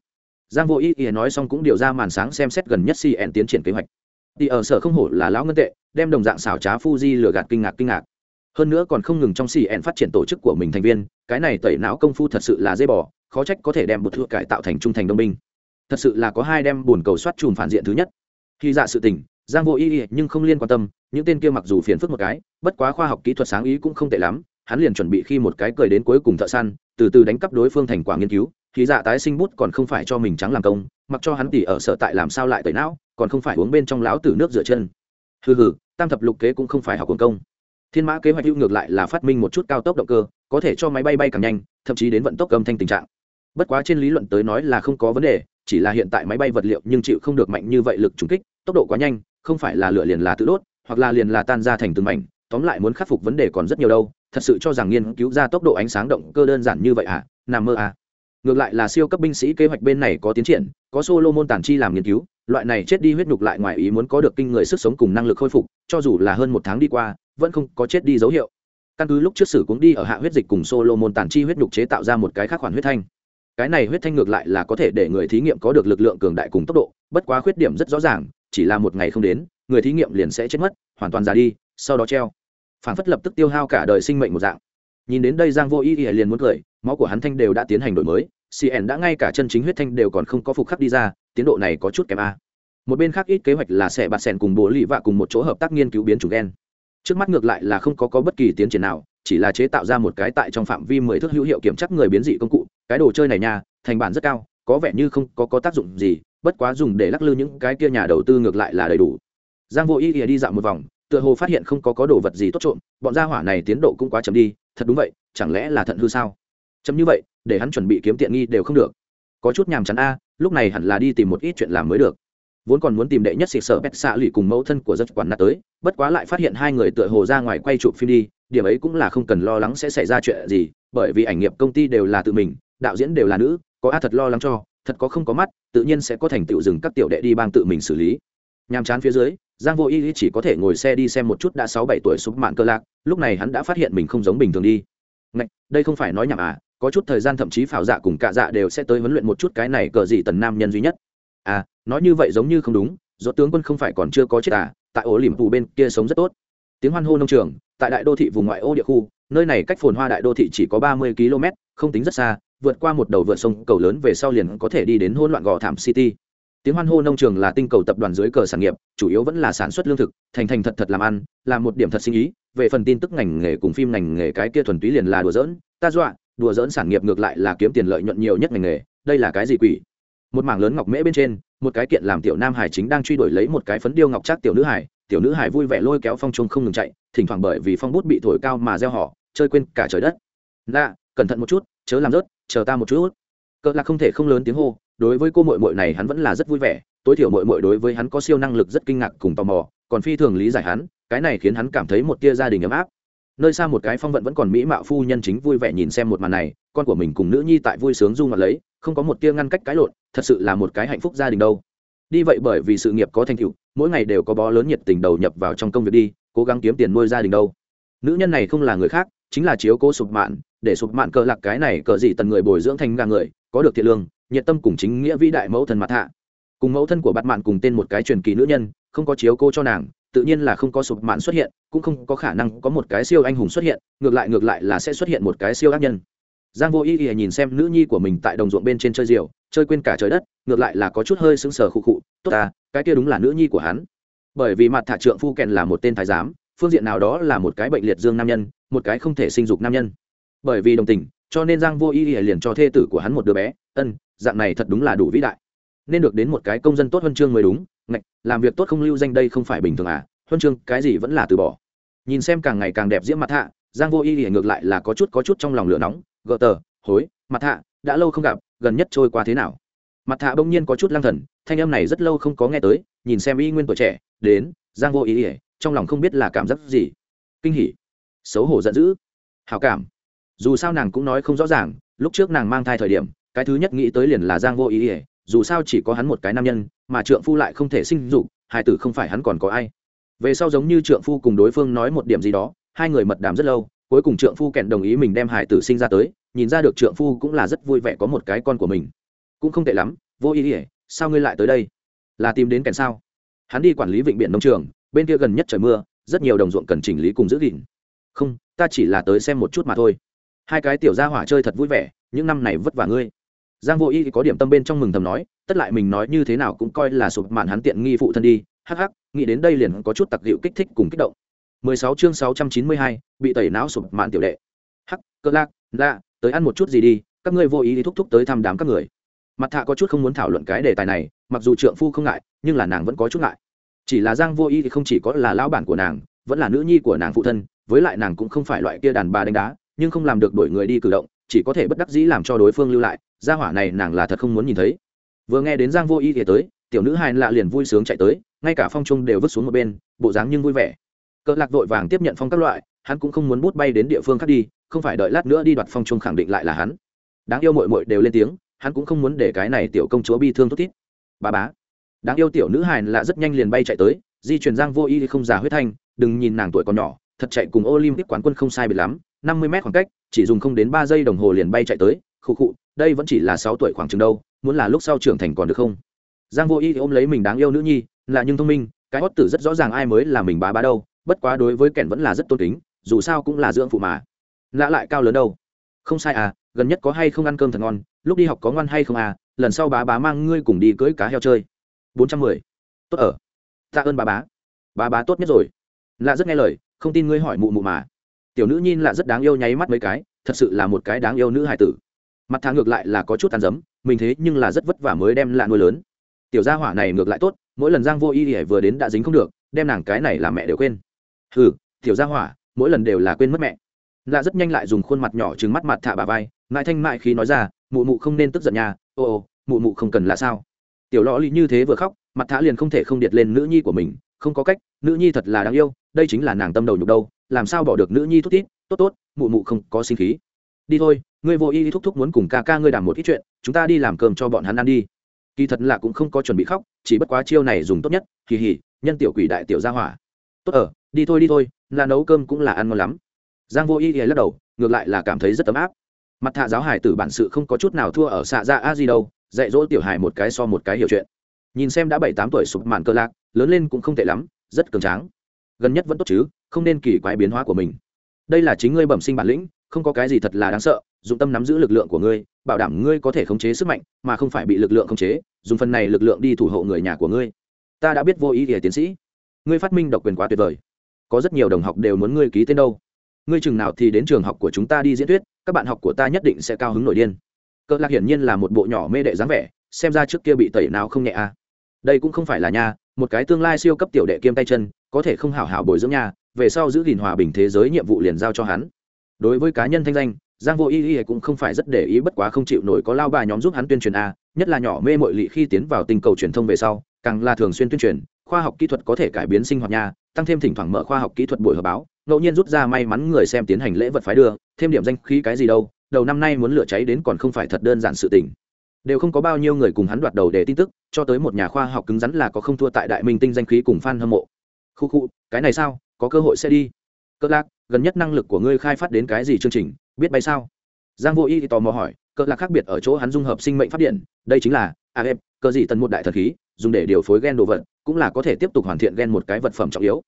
Giang vô ý ý nói xong cũng điều ra màn sáng xem xét gần nhất cn tiến triển kế hoạch. Thì ở sở không hổ là lão ngân tệ đem đồng dạng xảo trá fuji lừa gạt kinh ngạc kinh ngạc. Hơn nữa còn không ngừng trong cn phát triển tổ chức của mình thành viên cái này tẩy não công phu thật sự là dây bỏ khó trách có thể đem một thua cải tạo thành trung thành đồng minh. thật sự là có hai đem buồn cầu soát chùm phản diện thứ nhất. Khi dạ sự tình giang vô ý, ý nhưng không liên quan tâm những tên kia mặc dù phiền phức một cái bất quá khoa học kỹ thuật sáng ý cũng không tệ lắm hắn liền chuẩn bị khi một cái cười đến cuối cùng thợ săn từ từ đánh cắp đối phương thành quả nghiên cứu thì dạ tái sinh bút còn không phải cho mình trắng làm công mặc cho hắn tỉ ở sở tại làm sao lại tẩy não còn không phải uống bên trong lão tử nước rửa chân. Hừ hừ tam thập lục kế cũng không phải học quần công. Thiên mã kế hoạch hữu ngược lại là phát minh một chút cao tốc động cơ có thể cho máy bay bay càng nhanh thậm chí đến vận tốc âm thanh tình trạng. Bất quá trên lý luận tới nói là không có vấn đề chỉ là hiện tại máy bay vật liệu nhưng chịu không được mạnh như vậy lực trùng kích tốc độ quá nhanh không phải là lửa liền là tự đốt, hoặc là liền là tan ra thành từng mảnh, tóm lại muốn khắc phục vấn đề còn rất nhiều đâu, thật sự cho rằng nghiên cứu ra tốc độ ánh sáng động cơ đơn giản như vậy à nằm mơ à. Ngược lại là siêu cấp binh sĩ kế hoạch bên này có tiến triển, có solo môn tản chi làm nghiên cứu, loại này chết đi huyết nhục lại ngoài ý muốn có được kinh người sức sống cùng năng lực khôi phục, cho dù là hơn một tháng đi qua, vẫn không có chết đi dấu hiệu. Căn cứ lúc trước sử cũng đi ở hạ huyết dịch cùng solo môn tản chi huyết nhục chế tạo ra một cái khác khoản huyết thanh. Cái này huyết thanh ngược lại là có thể để người thí nghiệm có được lực lượng cường đại cùng tốc độ, bất quá khuyết điểm rất rõ ràng chỉ là một ngày không đến người thí nghiệm liền sẽ chết mất hoàn toàn già đi sau đó treo. Phản phất lập tức tiêu hao cả đời sinh mệnh một dạng. Nhìn đến đây giang vô ý ý liền muốn cười máu của hắn thanh đều đã tiến hành đổi mới cn đã ngay cả chân chính huyết thanh đều còn không có phục khắc đi ra tiến độ này có chút kém a. Một bên khác ít kế hoạch là sẽ bạt sèn cùng bố lì vạ cùng một chỗ hợp tác nghiên cứu biến chủng gen. Trước mắt ngược lại là không có, có bất kỳ tiến triển nào chỉ là chế tạo ra một cái tại trong phạm vi mười thước hữu hiệu kiểm chắc người biến dị công cụ. Cái đồ chơi này nha thành bản rất cao có vẻ như không có, có tác dụng gì bất quá dùng để lắc lư những cái kia nhà đầu tư ngược lại là đầy đủ. Giang vô ý ỉa đi dạo một vòng, tựa hồ phát hiện không có có đồ vật gì tốt trộm, bọn gia hỏa này tiến độ cũng quá chậm đi, thật đúng vậy, chẳng lẽ là thận hư sao? Chậm như vậy, để hắn chuẩn bị kiếm tiện nghi đều không được. Có chút nhàm chán a, lúc này hẳn là đi tìm một ít chuyện làm mới được. Vốn còn muốn tìm đệ nhất xịt sở bét xạ lụy cùng mẫu thân của rất quản nát tới, bất quá lại phát hiện hai người tựa hồ ra ngoài quay chụp phim đi, điểm ấy cũng là không cần lo lắng sẽ xảy ra chuyện gì, bởi vì ảnh nghiệp công ty đều là tự mình, đạo diễn đều là nữ, có a thật lo lắng cho thật có không có mắt tự nhiên sẽ có thành tựu dừng các tiểu đệ đi bang tự mình xử lý. Nhàm chán phía dưới giang vô y chỉ có thể ngồi xe đi xem một chút đã sáu bảy tuổi sụp mạng cơ lạc lúc này hắn đã phát hiện mình không giống bình thường đi. Ngạch, đây không phải nói nhảm à có chút thời gian thậm chí phảo dạ cùng cạ dạ đều sẽ tới huấn luyện một chút cái này cờ gì tần nam nhân duy nhất. À nói như vậy giống như không đúng do tướng quân không phải còn chưa có chết à tại ổ liềm tù bên kia sống rất tốt. Tiếng hoan hô nông trường tại đại đô thị vùng ngoại ô địa khu nơi này cách phồn hoa đại đô thị chỉ có ba mươi km không tính rất xa vượt qua một đầu vượt sông, cầu lớn về sau liền có thể đi đến hỗn loạn gò thảm city. Tiếng hoan hô nông trường là tinh cầu tập đoàn dưới cờ sản nghiệp, chủ yếu vẫn là sản xuất lương thực, thành thành thật thật làm ăn, là một điểm thật sinh ý. Về phần tin tức ngành nghề cùng phim ngành nghề cái kia thuần túy liền là đùa dỡn ta dọa, đùa dỡn sản nghiệp ngược lại là kiếm tiền lợi nhuận nhiều nhất ngành nghề, đây là cái gì quỷ? Một mảng lớn ngọc mễ bên trên, một cái kiện làm tiểu nam hải chính đang truy đuổi lấy một cái phấn điêu ngọc trác tiểu nữ hải, tiểu nữ hải vui vẻ lôi kéo phong trung không ngừng chạy, thỉnh thoảng bởi vì phong bút bị thổi cao mà gieo họ chơi quên cả trời đất. Lạ cẩn thận một chút, chớ làm rớt chờ ta một chút. Cỡ là không thể không lớn tiếng hô, đối với cô mội mội này hắn vẫn là rất vui vẻ, tối thiểu mội mội đối với hắn có siêu năng lực rất kinh ngạc cùng tò mò, còn phi thường lý giải hắn, cái này khiến hắn cảm thấy một tia gia đình ấm áp. Nơi xa một cái phong vận vẫn còn mỹ mạo phu nhân chính vui vẻ nhìn xem một màn này, con của mình cùng nữ nhi tại vui sướng du ngọt lấy, không có một tia ngăn cách cái lộn, thật sự là một cái hạnh phúc gia đình đâu. Đi vậy bởi vì sự nghiệp có thành tựu, mỗi ngày đều có bó lớn nhiệt tình đầu nhập vào trong công việc đi, cố gắng kiếm tiền nuôi gia đình đâu. Nữ nhân này không là người khác, chính là chiếu cố sụp mạn để sụp mạn cờ lạc cái này cờ gì tần người bồi dưỡng thành gà người, có được thiện lương, nhiệt tâm cùng chính nghĩa vĩ đại mẫu thần mặt hạ. Cùng mẫu thân của bạn mạn cùng tên một cái truyền kỳ nữ nhân, không có chiếu cô cho nàng, tự nhiên là không có sụp mạn xuất hiện, cũng không có khả năng có một cái siêu anh hùng xuất hiện, ngược lại ngược lại là sẽ xuất hiện một cái siêu ác nhân. Giang vô ý ý nhìn xem nữ nhi của mình tại đồng ruộng bên trên chơi diều chơi quên cả trời đất, ngược lại là có chút hơi sững sờ khụ khụ, tốt ta, cái kia đúng là nữ nhi của hắn. Bởi vì mặt thả trượng phu kèn là một tên thái giám, phương diện nào đó là một cái bệnh liệt dương nam nhân, một cái không thể sinh dục nam nhân bởi vì đồng tình, cho nên giang vô ý ỉa liền cho thê tử của hắn một đứa bé. Ân, dạng này thật đúng là đủ vĩ đại. Nên được đến một cái công dân tốt huân chương mới đúng. Ngạch, làm việc tốt không lưu danh đây không phải bình thường à? Huân chương, cái gì vẫn là từ bỏ. Nhìn xem càng ngày càng đẹp diễm mặt hạ, giang vô ý ỉa ngược lại là có chút có chút trong lòng lửa nóng. Gợ tờ, hối, mặt hạ, đã lâu không gặp, gần nhất trôi qua thế nào? Mặt hạ bỗng nhiên có chút lang thần, thanh âm này rất lâu không có nghe tới, nhìn xem y nguyên tuổi trẻ, đến, giang vô ý ỉa trong lòng không biết là cảm giác gì. Kinh hỉ. Xấu hổ giận dữ. Hào cảm dù sao nàng cũng nói không rõ ràng, lúc trước nàng mang thai thời điểm, cái thứ nhất nghĩ tới liền là giang vô ý ỉa, dù sao chỉ có hắn một cái nam nhân, mà trượng phu lại không thể sinh dục, hai tử không phải hắn còn có ai. Về sau giống như trượng phu cùng đối phương nói một điểm gì đó, hai người mật đàm rất lâu, cuối cùng trượng phu kẹn đồng ý mình đem hải tử sinh ra tới, nhìn ra được trượng phu cũng là rất vui vẻ có một cái con của mình. Cũng không tệ lắm, vô ý ỉa, sao ngươi lại tới đây? Là tìm đến kèn sao? Hắn đi quản lý vịnh biển nông trường, bên kia gần nhất trời mưa, rất nhiều đồng ruộng cần chỉnh lý cùng giữ gìn. Không, ta chỉ là tới xem một chút mà thôi hai cái tiểu gia hỏa chơi thật vui vẻ những năm này vất vả ngươi. Giang vô y có điểm tâm bên trong mừng thầm nói tất lại mình nói như thế nào cũng coi là sụp mạn hắn tiện nghi phụ thân đi hắc hắc nghĩ đến đây liền có chút tặc dịu kích thích cùng kích động. 16 chương 692, bị tẩy não sụp mạn tiểu đệ. Hắc cơ lạc lạ tới ăn một chút gì đi các ngươi vô ý đi thúc thúc tới thăm đám các người. Mặt thạ có chút không muốn thảo luận cái đề tài này mặc dù trượng phu không ngại nhưng là nàng vẫn có chút ngại. Chỉ là giang vô ý thì không chỉ có là lão bản của nàng vẫn là nữ nhi của nàng phụ thân với lại nàng cũng không phải loại kia đàn bà đánh đá nhưng không làm được đổi người đi cử động, chỉ có thể bất đắc dĩ làm cho đối phương lưu lại, gia hỏa này nàng là thật không muốn nhìn thấy. Vừa nghe đến giang vô y thì tới, tiểu nữ hai lạ liền vui sướng chạy tới, ngay cả phong trung đều vứt xuống một bên, bộ dáng nhưng vui vẻ. Cỡ lạc vội vàng tiếp nhận phong các loại, hắn cũng không muốn bút bay đến địa phương khác đi, không phải đợi lát nữa đi đoạt phong trung khẳng định lại là hắn. Đáng yêu mội mội đều lên tiếng, hắn cũng không muốn để cái này tiểu công chúa bi thương thút thít. Bà bá. Đáng yêu tiểu nữ hài lạ rất nhanh liền bay chạy tới, di chuyển giang vô y không già huyết thanh, đừng nhìn nàng tuổi còn nhỏ, thật chạy cùng olympic quán quân không sai biệt lắm năm mươi mét khoảng cách, chỉ dùng không đến ba giây đồng hồ liền bay chạy tới. Khụ khụ, đây vẫn chỉ là sáu tuổi khoảng chừng đâu, muốn là lúc sau trưởng thành còn được không? Giang vô y ôm lấy mình đáng yêu nữ nhi, là nhưng thông minh, cái hót tử rất rõ ràng ai mới là mình bá bá đâu, bất quá đối với kẻn vẫn là rất tôn kính, dù sao cũng là dưỡng phụ mà. Lạ lại cao lớn đâu? Không sai à gần nhất có hay không ăn cơm thật ngon, lúc đi học có ngoan hay không à lần sau bá bá mang ngươi cùng đi cưỡi cá heo chơi. Bốn trăm mười. Tốt ở. Tạ ơn bá bá. Bá bá tốt nhất rồi. Lạ rất nghe lời, không tin ngươi hỏi mụ mụ mà tiểu nữ nhìn là rất đáng yêu nháy mắt mấy cái, thật sự là một cái đáng yêu nữ hải tử. Mặt thang ngược lại là có chút tàn dấm, mình thế nhưng là rất vất vả mới đem lạ nuôi lớn. Tiểu gia hỏa này ngược lại tốt, mỗi lần giang vô y thì vừa đến đã dính không được, đem nàng cái này làm mẹ đều quên. Hừ, tiểu gia hỏa, mỗi lần đều là quên mất mẹ. Lạ rất nhanh lại dùng khuôn mặt nhỏ trừng mắt mặt thả bà vai, mãi thanh mại khi nói ra, mụ mụ không nên tức giận nhà ô ô, mụ mụ không cần là sao? Tiểu lõ lì như thế vừa khóc, mặt thả liền không thể không điệt lên nữ nhi của mình, không có cách, nữ nhi thật là đáng yêu, đây chính là nàng tâm đầu nhục đâu làm sao bỏ được nữ nhi thúc tít tốt tốt, mụ mụ không có sinh khí. Đi thôi, ngươi vô y thúc thúc muốn cùng ca ca ngươi đàm một ít chuyện, chúng ta đi làm cơm cho bọn hắn ăn đi. Kỳ thật là cũng không có chuẩn bị khóc, chỉ bất quá chiêu này dùng tốt nhất kỳ hỉ nhân tiểu quỷ đại tiểu gia hỏa. Tốt ở, đi thôi đi thôi, là nấu cơm cũng là ăn ngon lắm. Giang vô y lắc đầu, ngược lại là cảm thấy rất ấm áp. Mặt thạ giáo hải tử bản sự không có chút nào thua ở xạ ra a di đâu, dạy dỗ tiểu hải một cái so một cái hiểu chuyện. Nhìn xem đã bảy tám tuổi sụp màn cơ lạc, lớn lên cũng không tệ lắm, rất cường tráng gần nhất vẫn tốt chứ, không nên kỳ quái biến hóa của mình. Đây là chính ngươi bẩm sinh bản lĩnh, không có cái gì thật là đáng sợ, dụng tâm nắm giữ lực lượng của ngươi, bảo đảm ngươi có thể khống chế sức mạnh, mà không phải bị lực lượng khống chế, dùng phần này lực lượng đi thủ hộ người nhà của ngươi. Ta đã biết vô ý thì tiến sĩ. Ngươi phát minh độc quyền quá tuyệt vời. Có rất nhiều đồng học đều muốn ngươi ký tên đâu. Ngươi chừng nào thì đến trường học của chúng ta đi diễn thuyết, các bạn học của ta nhất định sẽ cao hứng nổi điên. Cỡ lạc hiển nhiên là một bộ nhỏ mê đệ dáng vẻ, xem ra trước kia bị tẩy nào không nhẹ à đây cũng không phải là nha, một cái tương lai siêu cấp tiểu đệ kiêm tay chân, có thể không hảo hảo bồi dưỡng nha, về sau giữ gìn hòa bình thế giới nhiệm vụ liền giao cho hắn. Đối với cá nhân thanh danh, giang vô y y cũng không phải rất để ý bất quá không chịu nổi có lao bà nhóm giúp hắn tuyên truyền a, nhất là nhỏ mê mội lị khi tiến vào tình cầu truyền thông về sau, càng là thường xuyên tuyên truyền, khoa học kỹ thuật có thể cải biến sinh hoạt nha, tăng thêm thỉnh thoảng mở khoa học kỹ thuật buổi họp báo, ngẫu nhiên rút ra may mắn người xem tiến hành lễ vật phái đưa, thêm điểm danh khí cái gì đâu, đầu năm nay muốn lửa cháy đến còn không phải thật đơn giản sự tình đều không có bao nhiêu người cùng hắn đoạt đầu để tin tức, cho tới một nhà khoa học cứng rắn là có không thua tại đại minh tinh danh khí cùng fan hâm mộ. Khu khu, cái này sao? Có cơ hội sẽ đi. Cỡ lạc, gần nhất năng lực của ngươi khai phát đến cái gì chương trình? Biết bay sao? Giang vô y thì tò mò hỏi cỡ lạc khác biệt ở chỗ hắn dung hợp sinh mệnh phát điện, đây chính là a em cỡ gì tần một đại thần khí, dùng để điều phối gen đồ vật, cũng là có thể tiếp tục hoàn thiện gen một cái vật phẩm trọng yếu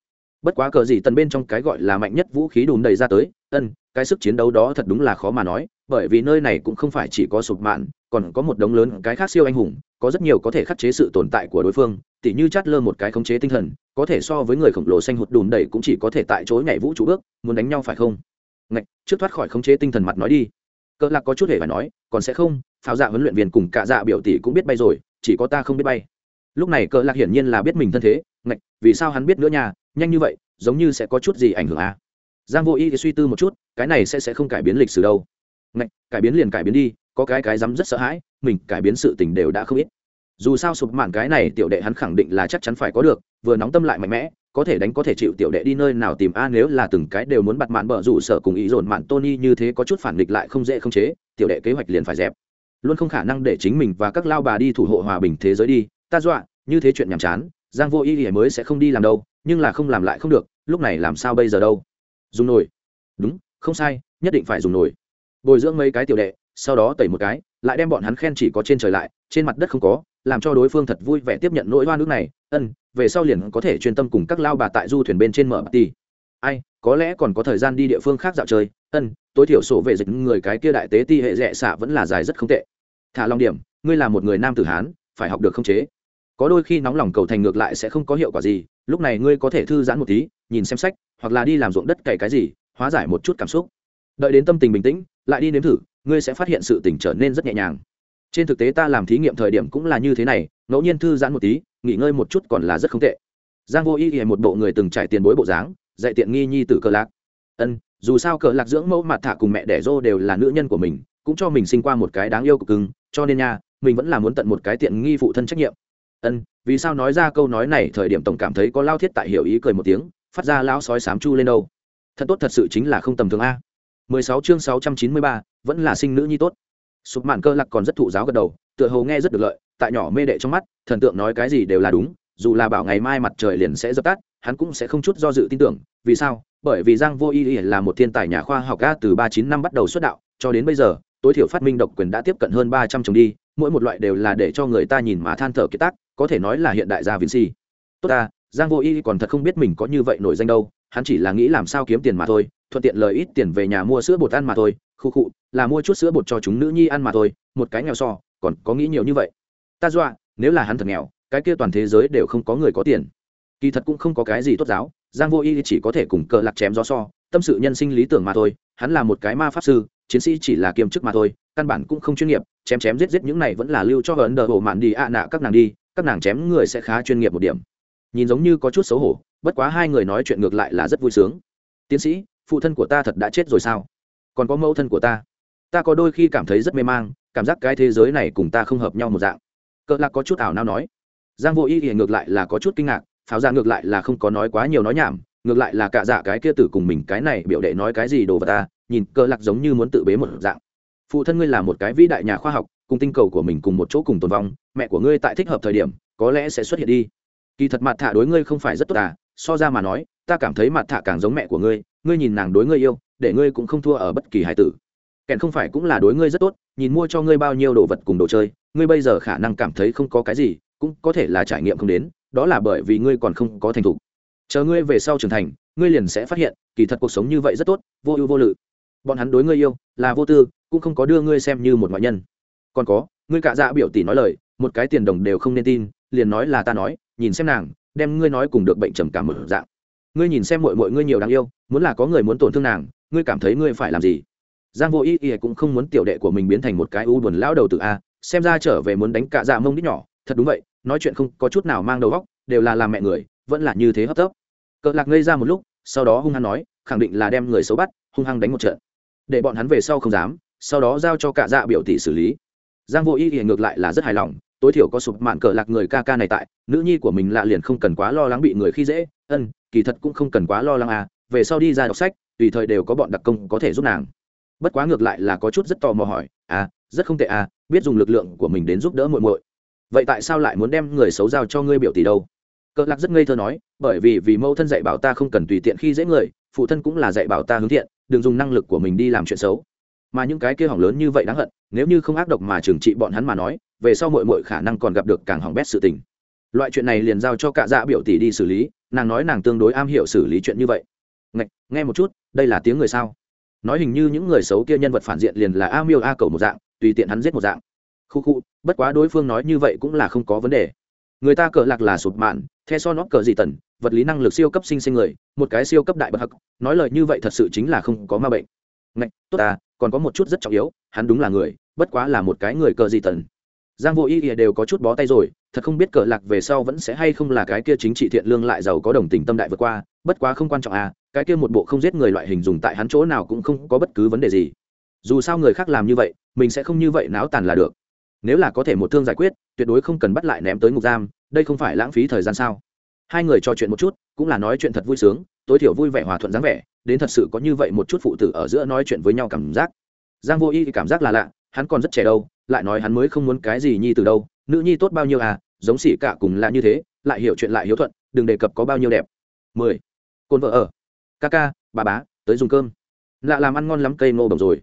bất quá cờ gì tần bên trong cái gọi là mạnh nhất vũ khí đùn đầy ra tới, ân, cái sức chiến đấu đó thật đúng là khó mà nói, bởi vì nơi này cũng không phải chỉ có sụp mạn, còn có một đống lớn cái khác siêu anh hùng, có rất nhiều có thể khắc chế sự tồn tại của đối phương, tỉ như chát lơ một cái khống chế tinh thần, có thể so với người khổng lồ xanh hụt đùn đầy cũng chỉ có thể tại chối nhảy vũ trụ bước, muốn đánh nhau phải không? Ngạch, trước thoát khỏi khống chế tinh thần mặt nói đi. Cỡ lạc có chút hề phải nói, còn sẽ không, pháo dạ huấn luyện viên cùng cả dạ biểu tỷ cũng biết bay rồi, chỉ có ta không biết bay. Lúc này cỡ lạc hiển nhiên là biết mình thân thế, ngạch, vì sao hắn biết nữa nhà nhanh như vậy, giống như sẽ có chút gì ảnh hưởng à? Giang vô y thì suy tư một chút, cái này sẽ sẽ không cải biến lịch sử đâu. Ngạch, cải biến liền cải biến đi, có cái cái dám rất sợ hãi, mình cải biến sự tình đều đã không ít. Dù sao sụp mạn cái này tiểu đệ hắn khẳng định là chắc chắn phải có được, vừa nóng tâm lại mạnh mẽ, có thể đánh có thể chịu tiểu đệ đi nơi nào tìm a, nếu là từng cái đều muốn bặt mạn bở rủ sợ cùng ý dồn mạn tony như thế có chút phản nghịch lại không dễ không chế, tiểu đệ kế hoạch liền phải dẹp. Luôn không khả năng để chính mình và các lao bà đi thủ hộ hòa bình thế giới đi, ta dọa, như thế chuyện nhàm chán, giang vô y thì mới sẽ không đi làm đâu nhưng là không làm lại không được, lúc này làm sao bây giờ đâu? Dùng nồi. Đúng, không sai, nhất định phải dùng nồi. Bồi dưỡng mấy cái tiểu đệ, sau đó tẩy một cái, lại đem bọn hắn khen chỉ có trên trời lại, trên mặt đất không có, làm cho đối phương thật vui vẻ tiếp nhận nỗi hoa nước này. Ân, về sau liền có thể chuyên tâm cùng các lao bà tại du thuyền bên trên mở bà ti ai, có lẽ còn có thời gian đi địa phương khác dạo chơi. Ân, tối thiểu sổ về dịch người cái kia đại tế ti hệ rẽ xạ vẫn là dài rất không tệ. Thả lòng điểm, ngươi là một người nam tử hán, phải học được không chế. Có đôi khi nóng lòng cầu thành ngược lại sẽ không có hiệu quả gì lúc này ngươi có thể thư giãn một tí, nhìn xem sách, hoặc là đi làm ruộng đất cày cái gì, hóa giải một chút cảm xúc. Đợi đến tâm tình bình tĩnh, lại đi nếm thử, ngươi sẽ phát hiện sự tỉnh trở nên rất nhẹ nhàng. Trên thực tế ta làm thí nghiệm thời điểm cũng là như thế này, ngẫu nhiên thư giãn một tí, nghỉ ngơi một chút còn là rất không tệ. Giang vô y là một bộ người từng trải tiền bối bộ dáng, dạy tiện nghi nhi t cờ lạc. Ân, dù sao cờ lạc dưỡng mẫu mặt thả cùng mẹ đẻ dô đều là nữ nhân của mình, cũng cho mình sinh qua một cái đáng yêu cực cứng, cho nên nha, mình vẫn là muốn tận một cái tiện nghi phụ thân trách nhiệm ân vì sao nói ra câu nói này thời điểm tổng cảm thấy có lao thiết tại hiểu ý cười một tiếng phát ra lão sói sám chu lên đâu. Thật tốt thật sự chính là không tầm thường a. 16 chương 693, vẫn là sinh nữ nhi tốt. Sụp mạn cơ lạc còn rất thụ giáo gật đầu tựa hồ nghe rất được lợi tại nhỏ mê đệ trong mắt thần tượng nói cái gì đều là đúng dù là bảo ngày mai mặt trời liền sẽ dập tắt hắn cũng sẽ không chút do dự tin tưởng. Vì sao? Bởi vì giang vô y là một thiên tài nhà khoa học ga từ ba chín năm bắt đầu xuất đạo cho đến bây giờ tối thiểu phát minh độc quyền đã tiếp cận hơn ba trăm chồng đi mỗi một loại đều là để cho người ta nhìn mà than thở kiệt tác, có thể nói là hiện đại gia vinci. Tốt ta, giang vô y còn thật không biết mình có như vậy nổi danh đâu, hắn chỉ là nghĩ làm sao kiếm tiền mà thôi, thuận tiện lời ít tiền về nhà mua sữa bột ăn mà thôi, khu khụ là mua chút sữa bột cho chúng nữ nhi ăn mà thôi, một cái nghèo so, còn có nghĩ nhiều như vậy. Ta dọa, nếu là hắn thật nghèo, cái kia toàn thế giới đều không có người có tiền. Kỳ thật cũng không có cái gì tốt giáo, giang vô y chỉ có thể cùng cờ lạc chém gió so, tâm sự nhân sinh lý tưởng mà thôi, hắn là một cái ma pháp sư chiến sĩ chỉ là kiêm chức mà thôi, căn bản cũng không chuyên nghiệp, chém chém giết giết những này vẫn là lưu cho ấn đờ hồ mạn đi ạ nạ các nàng đi, các nàng chém người sẽ khá chuyên nghiệp một điểm. Nhìn giống như có chút xấu hổ, bất quá hai người nói chuyện ngược lại là rất vui sướng. Tiến sĩ, phụ thân của ta thật đã chết rồi sao? Còn có mẫu thân của ta. Ta có đôi khi cảm thấy rất mê mang, cảm giác cái thế giới này cùng ta không hợp nhau một dạng. Cỡ lạc có chút ảo nao nói. Giang vô ý thì ngược lại là có chút kinh ngạc, pháo ra ngược lại là không có nói quá nhiều nói nhảm, ngược lại là cả dạ cái kia tử cùng mình cái này biểu đệ nói cái gì đồ vật ta nhìn cờ lạc giống như muốn tự bế một dạng. Phụ thân ngươi là một cái vĩ đại nhà khoa học, cùng tinh cầu của mình cùng một chỗ cùng tồn vong, mẹ của ngươi tại thích hợp thời điểm, có lẽ sẽ xuất hiện đi. Kỳ thật mặt thả đối ngươi không phải rất tốt à so ra mà nói, ta cảm thấy mặt thả càng giống mẹ của ngươi ngươi nhìn nàng đối ngươi yêu, để ngươi cũng không thua ở bất kỳ hải tử. Kèn không phải cũng là đối ngươi rất tốt, nhìn mua cho ngươi bao nhiêu đồ vật cùng đồ chơi, ngươi bây giờ khả năng cảm thấy không có cái gì, cũng có thể là trải nghiệm không đến, đó là bởi vì ngươi còn không có thành thục. Chờ ngươi về sau trưởng thành, ngươi liền sẽ phát hiện, kỳ thật cuộc sống như vậy rất tốt, vô ưu vô lự bọn hắn đối ngươi yêu, là vô tư, cũng không có đưa ngươi xem như một ngoại nhân. Còn có, ngươi cạ dạ biểu tỷ nói lời, một cái tiền đồng đều không nên tin, liền nói là ta nói, nhìn xem nàng, đem ngươi nói cùng được bệnh trầm cảm một dạng. Ngươi nhìn xem mọi mọi ngươi nhiều đáng yêu, muốn là có người muốn tổn thương nàng, ngươi cảm thấy ngươi phải làm gì? Giang vô ý ý cũng không muốn tiểu đệ của mình biến thành một cái u buồn lão đầu tự a, xem ra trở về muốn đánh cạ dạ mông đít nhỏ, thật đúng vậy, nói chuyện không có chút nào mang đầu góc đều là làm mẹ người, vẫn là như thế hấp tấp. Cỡ lạc ngây ra một lúc, sau đó hung hăng nói, khẳng định là đem người xấu bắt, hung hăng đánh một trận để bọn hắn về sau không dám, sau đó giao cho cả dạ biểu tỷ xử lý. Giang vô ý thì ngược lại là rất hài lòng, tối thiểu có sụp mạn cờ lạc người ca ca này tại, nữ nhi của mình lạ liền không cần quá lo lắng bị người khi dễ, ân, kỳ thật cũng không cần quá lo lắng à về sau đi ra đọc sách, tùy thời đều có bọn đặc công có thể giúp nàng. Bất quá ngược lại là có chút rất tò mò hỏi à rất không tệ à biết dùng lực lượng của mình đến giúp đỡ muội muội. Vậy tại sao lại muốn đem người xấu giao cho ngươi biểu tỷ đâu? Cờ lạc rất ngây thơ nói, bởi vì vì mẫu thân dạy bảo ta không cần tùy tiện khi dễ người, phụ thân cũng là dạy bảo ta hướng thiện đừng dùng năng lực của mình đi làm chuyện xấu. Mà những cái kia hỏng lớn như vậy đáng hận nếu như không ác độc mà trừng trị bọn hắn mà nói về sau mội mội khả năng còn gặp được càng hỏng bét sự tình. Loại chuyện này liền giao cho cả dạ biểu tỷ đi xử lý nàng nói nàng tương đối am hiểu xử lý chuyện như vậy. Ngạch, nghe một chút đây là tiếng người sao? Nói hình như những người xấu kia nhân vật phản diện liền là a miêu a cầu một dạng tùy tiện hắn giết một dạng. Khu khu bất quá đối phương nói như vậy cũng là không có vấn đề người ta cờ lạc là sụp mạn theo so nó cờ gì tần, vật lý năng lực siêu cấp sinh sinh người, một cái siêu cấp đại bậc hắc. Nói lời như vậy thật sự chính là không có ma bệnh. Ngạch, tốt ta, còn có một chút rất trọng yếu, hắn đúng là người, bất quá là một cái người cờ gì tần. Giang vô ý ỉa đều có chút bó tay rồi, thật không biết cờ lạc về sau vẫn sẽ hay không là cái kia chính trị thiện lương lại giàu có đồng tình tâm đại vượt qua, bất quá không quan trọng à cái kia một bộ không giết người loại hình dùng tại hắn chỗ nào cũng không có bất cứ vấn đề gì. Dù sao người khác làm như vậy, mình sẽ không như vậy náo tàn là được nếu là có thể một thương giải quyết, tuyệt đối không cần bắt lại ném tới ngục giam, đây không phải lãng phí thời gian sao? Hai người trò chuyện một chút, cũng là nói chuyện thật vui sướng, tối thiểu vui vẻ hòa thuận dáng vẻ, đến thật sự có như vậy một chút phụ tử ở giữa nói chuyện với nhau cảm giác. Giang vô y cảm giác là lạ, hắn còn rất trẻ đâu, lại nói hắn mới không muốn cái gì nhi từ đâu, nữ nhi tốt bao nhiêu à giống xỉ cả cùng là như thế, lại hiểu chuyện lại hiếu thuận, đừng đề cập có bao nhiêu đẹp. Mười. Côn vợ ở. Ca ca, bà bá, tới dùng cơm. Lạ làm ăn ngon lắm, cây ngô đồng rồi.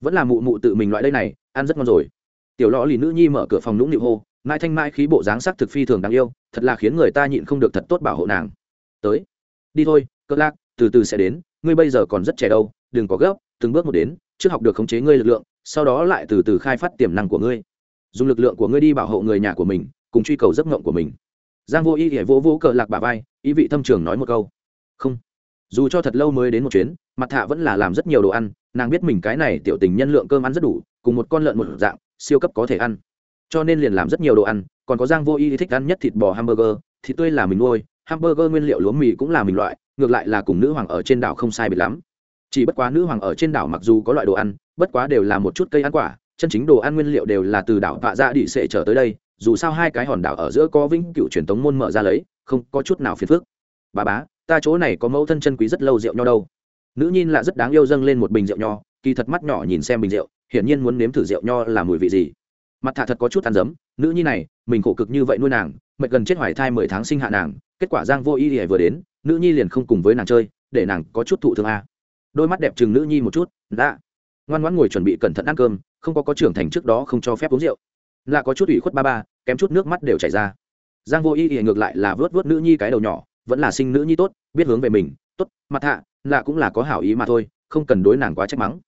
Vẫn là mụ mụ tự mình loại đây này, ăn rất ngon rồi tiểu lõ lì nữ nhi mở cửa phòng nũng nịu hô, mai thanh mai khí bộ dáng sắc thực phi thường đáng yêu, thật là khiến người ta nhịn không được thật tốt bảo hộ nàng. Tới. Đi thôi cỡ lạc, từ từ sẽ đến, ngươi bây giờ còn rất trẻ đâu, đừng có gấp, từng bước một đến, trước học được khống chế ngươi lực lượng, sau đó lại từ từ khai phát tiềm năng của ngươi. Dùng lực lượng của ngươi đi bảo hộ người nhà của mình, cùng truy cầu giấc ngộng của mình. Giang vô y hề vỗ vỗ cờ lạc bà vai, ý vị thâm trường nói một câu. Không. Dù cho thật lâu mới đến một chuyến, mặt thạ vẫn là làm rất nhiều đồ ăn, nàng biết mình cái này tiểu tình nhân lượng cơm ăn rất đủ, cùng một con lợn một dạng siêu cấp có thể ăn. Cho nên liền làm rất nhiều đồ ăn, còn có giang vô y thích ăn nhất thịt bò hamburger, thịt tươi là mình nuôi, hamburger nguyên liệu lúa mì cũng là mình loại, ngược lại là cùng nữ hoàng ở trên đảo không sai biệt lắm. Chỉ bất quá nữ hoàng ở trên đảo mặc dù có loại đồ ăn, bất quá đều là một chút cây ăn quả, chân chính đồ ăn nguyên liệu đều là từ đảo vạ ra dạ đi sệ trở tới đây, dù sao hai cái hòn đảo ở giữa có vĩnh cựu truyền thống môn mở ra lấy, không có chút nào phiền phức. Bà bá, ta chỗ này có mẫu thân chân quý rất lâu rượu nho đâu. Nữ nhìn là rất đáng yêu dâng lên một bình rượu nho, kỳ thật mắt nhỏ nhìn xem bình rượu hiển nhiên muốn nếm thử rượu nho là mùi vị gì. Mặt thả thật có chút ăn dấm, nữ nhi này, mình khổ cực như vậy nuôi nàng, mệt gần chết hoài thai mười tháng sinh hạ nàng, kết quả giang vô y hề vừa đến, nữ nhi liền không cùng với nàng chơi, để nàng có chút thụ thương a. Đôi mắt đẹp chừng nữ nhi một chút đã ngoan ngoãn ngồi chuẩn bị cẩn thận ăn cơm, không có có trưởng thành trước đó không cho phép uống rượu. Là có chút ủy khuất ba ba, kém chút nước mắt đều chảy ra. Giang vô y hề ngược lại là vớt vớt nữ nhi cái đầu nhỏ, vẫn là sinh nữ nhi tốt, biết hướng về mình, tốt, mặt hạ là cũng là có hảo ý mà thôi, không cần đối nàng quá trách mắng.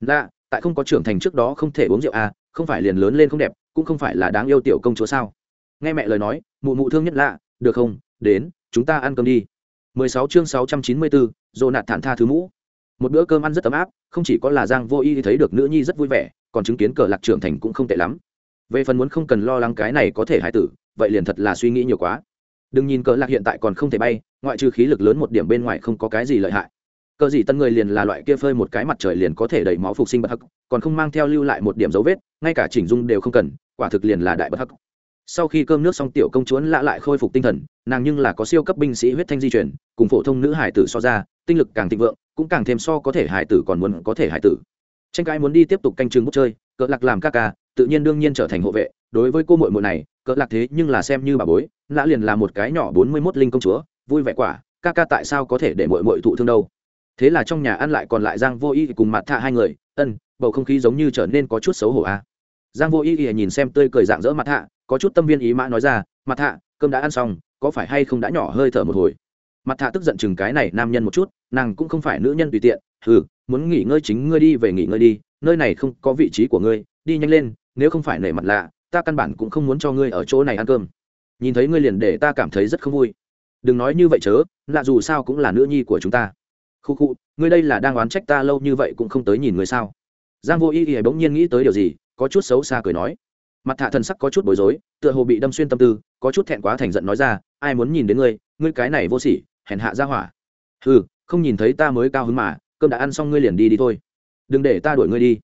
Là tại không có trưởng thành trước đó không thể uống rượu à không phải liền lớn lên không đẹp cũng không phải là đáng yêu tiểu công chúa sao? Nghe mẹ lời nói mụ mụ thương nhất lạ được không? Đến chúng ta ăn cơm đi. 16 chương 694, dồ nạt thản tha thứ mũ. Một bữa cơm ăn rất ấm áp không chỉ có là giang vô y thấy được nữ nhi rất vui vẻ còn chứng kiến cờ lạc trưởng thành cũng không tệ lắm. Về phần muốn không cần lo lắng cái này có thể hại tử vậy liền thật là suy nghĩ nhiều quá. Đừng nhìn cờ lạc hiện tại còn không thể bay ngoại trừ khí lực lớn một điểm bên ngoài không có cái gì lợi hại cờ gì tân người liền là loại kia phơi một cái mặt trời liền có thể đẩy máu phục sinh bất hắc, còn không mang theo lưu lại một điểm dấu vết, ngay cả chỉnh dung đều không cần, quả thực liền là đại bất hắc. Sau khi cơm nước xong, tiểu công chúa lạ lại khôi phục tinh thần, nàng nhưng là có siêu cấp binh sĩ huyết thanh di chuyển, cùng phổ thông nữ hải tử so ra, tinh lực càng thịnh vượng, cũng càng thêm so có thể hải tử còn muốn có thể hải tử. Tranh cãi muốn đi tiếp tục canh chừng bút chơi cỡ lạc làm ca ca, tự nhiên đương nhiên trở thành hộ vệ. Đối với cô muội muội này cỡ lạc thế nhưng là xem như bà bối lạ liền là một cái nhỏ bốn mươi mốt linh công chúa, vui vẻ quả, ca ca tại sao có thể để muội muội thụ thương đâu? Thế là trong nhà ăn lại còn lại giang vô y cùng mặt thạ hai người, ân, bầu không khí giống như trở nên có chút xấu hổ a à. giang vô y nhìn xem tươi cười dạng dỡ mặt thạ, có chút tâm viên ý mã nói ra mặt thạ, cơm đã ăn xong, có phải hay không đã nhỏ hơi thở một hồi? Mặt thạ tức giận chừng cái này nam nhân một chút, nàng cũng không phải nữ nhân tùy tiện ừ muốn nghỉ ngơi chính ngươi đi, về nghỉ ngơi đi, nơi này không có vị trí của ngươi, đi nhanh lên, nếu không phải nể mặt lạ, ta căn bản cũng không muốn cho ngươi ở chỗ này ăn cơm. Nhìn thấy ngươi liền để ta cảm thấy rất không vui. Đừng nói như vậy chớ, lạ dù sao cũng là nữ nhi của chúng ta khu khu ngươi đây là đang oán trách ta lâu như vậy cũng không tới nhìn ngươi sao? Giang vô y y bỗng nhiên nghĩ tới điều gì, có chút xấu xa cười nói. Mặt thạ thần sắc có chút bối rối, tựa hồ bị đâm xuyên tâm tư, có chút thẹn quá thành giận nói ra, ai muốn nhìn đến ngươi ngươi cái này vô sỉ, hèn hạ ra hỏa. Ừ không nhìn thấy ta mới cao hứng mà, cơm đã ăn xong ngươi liền đi đi thôi. Đừng để ta đuổi ngươi đi.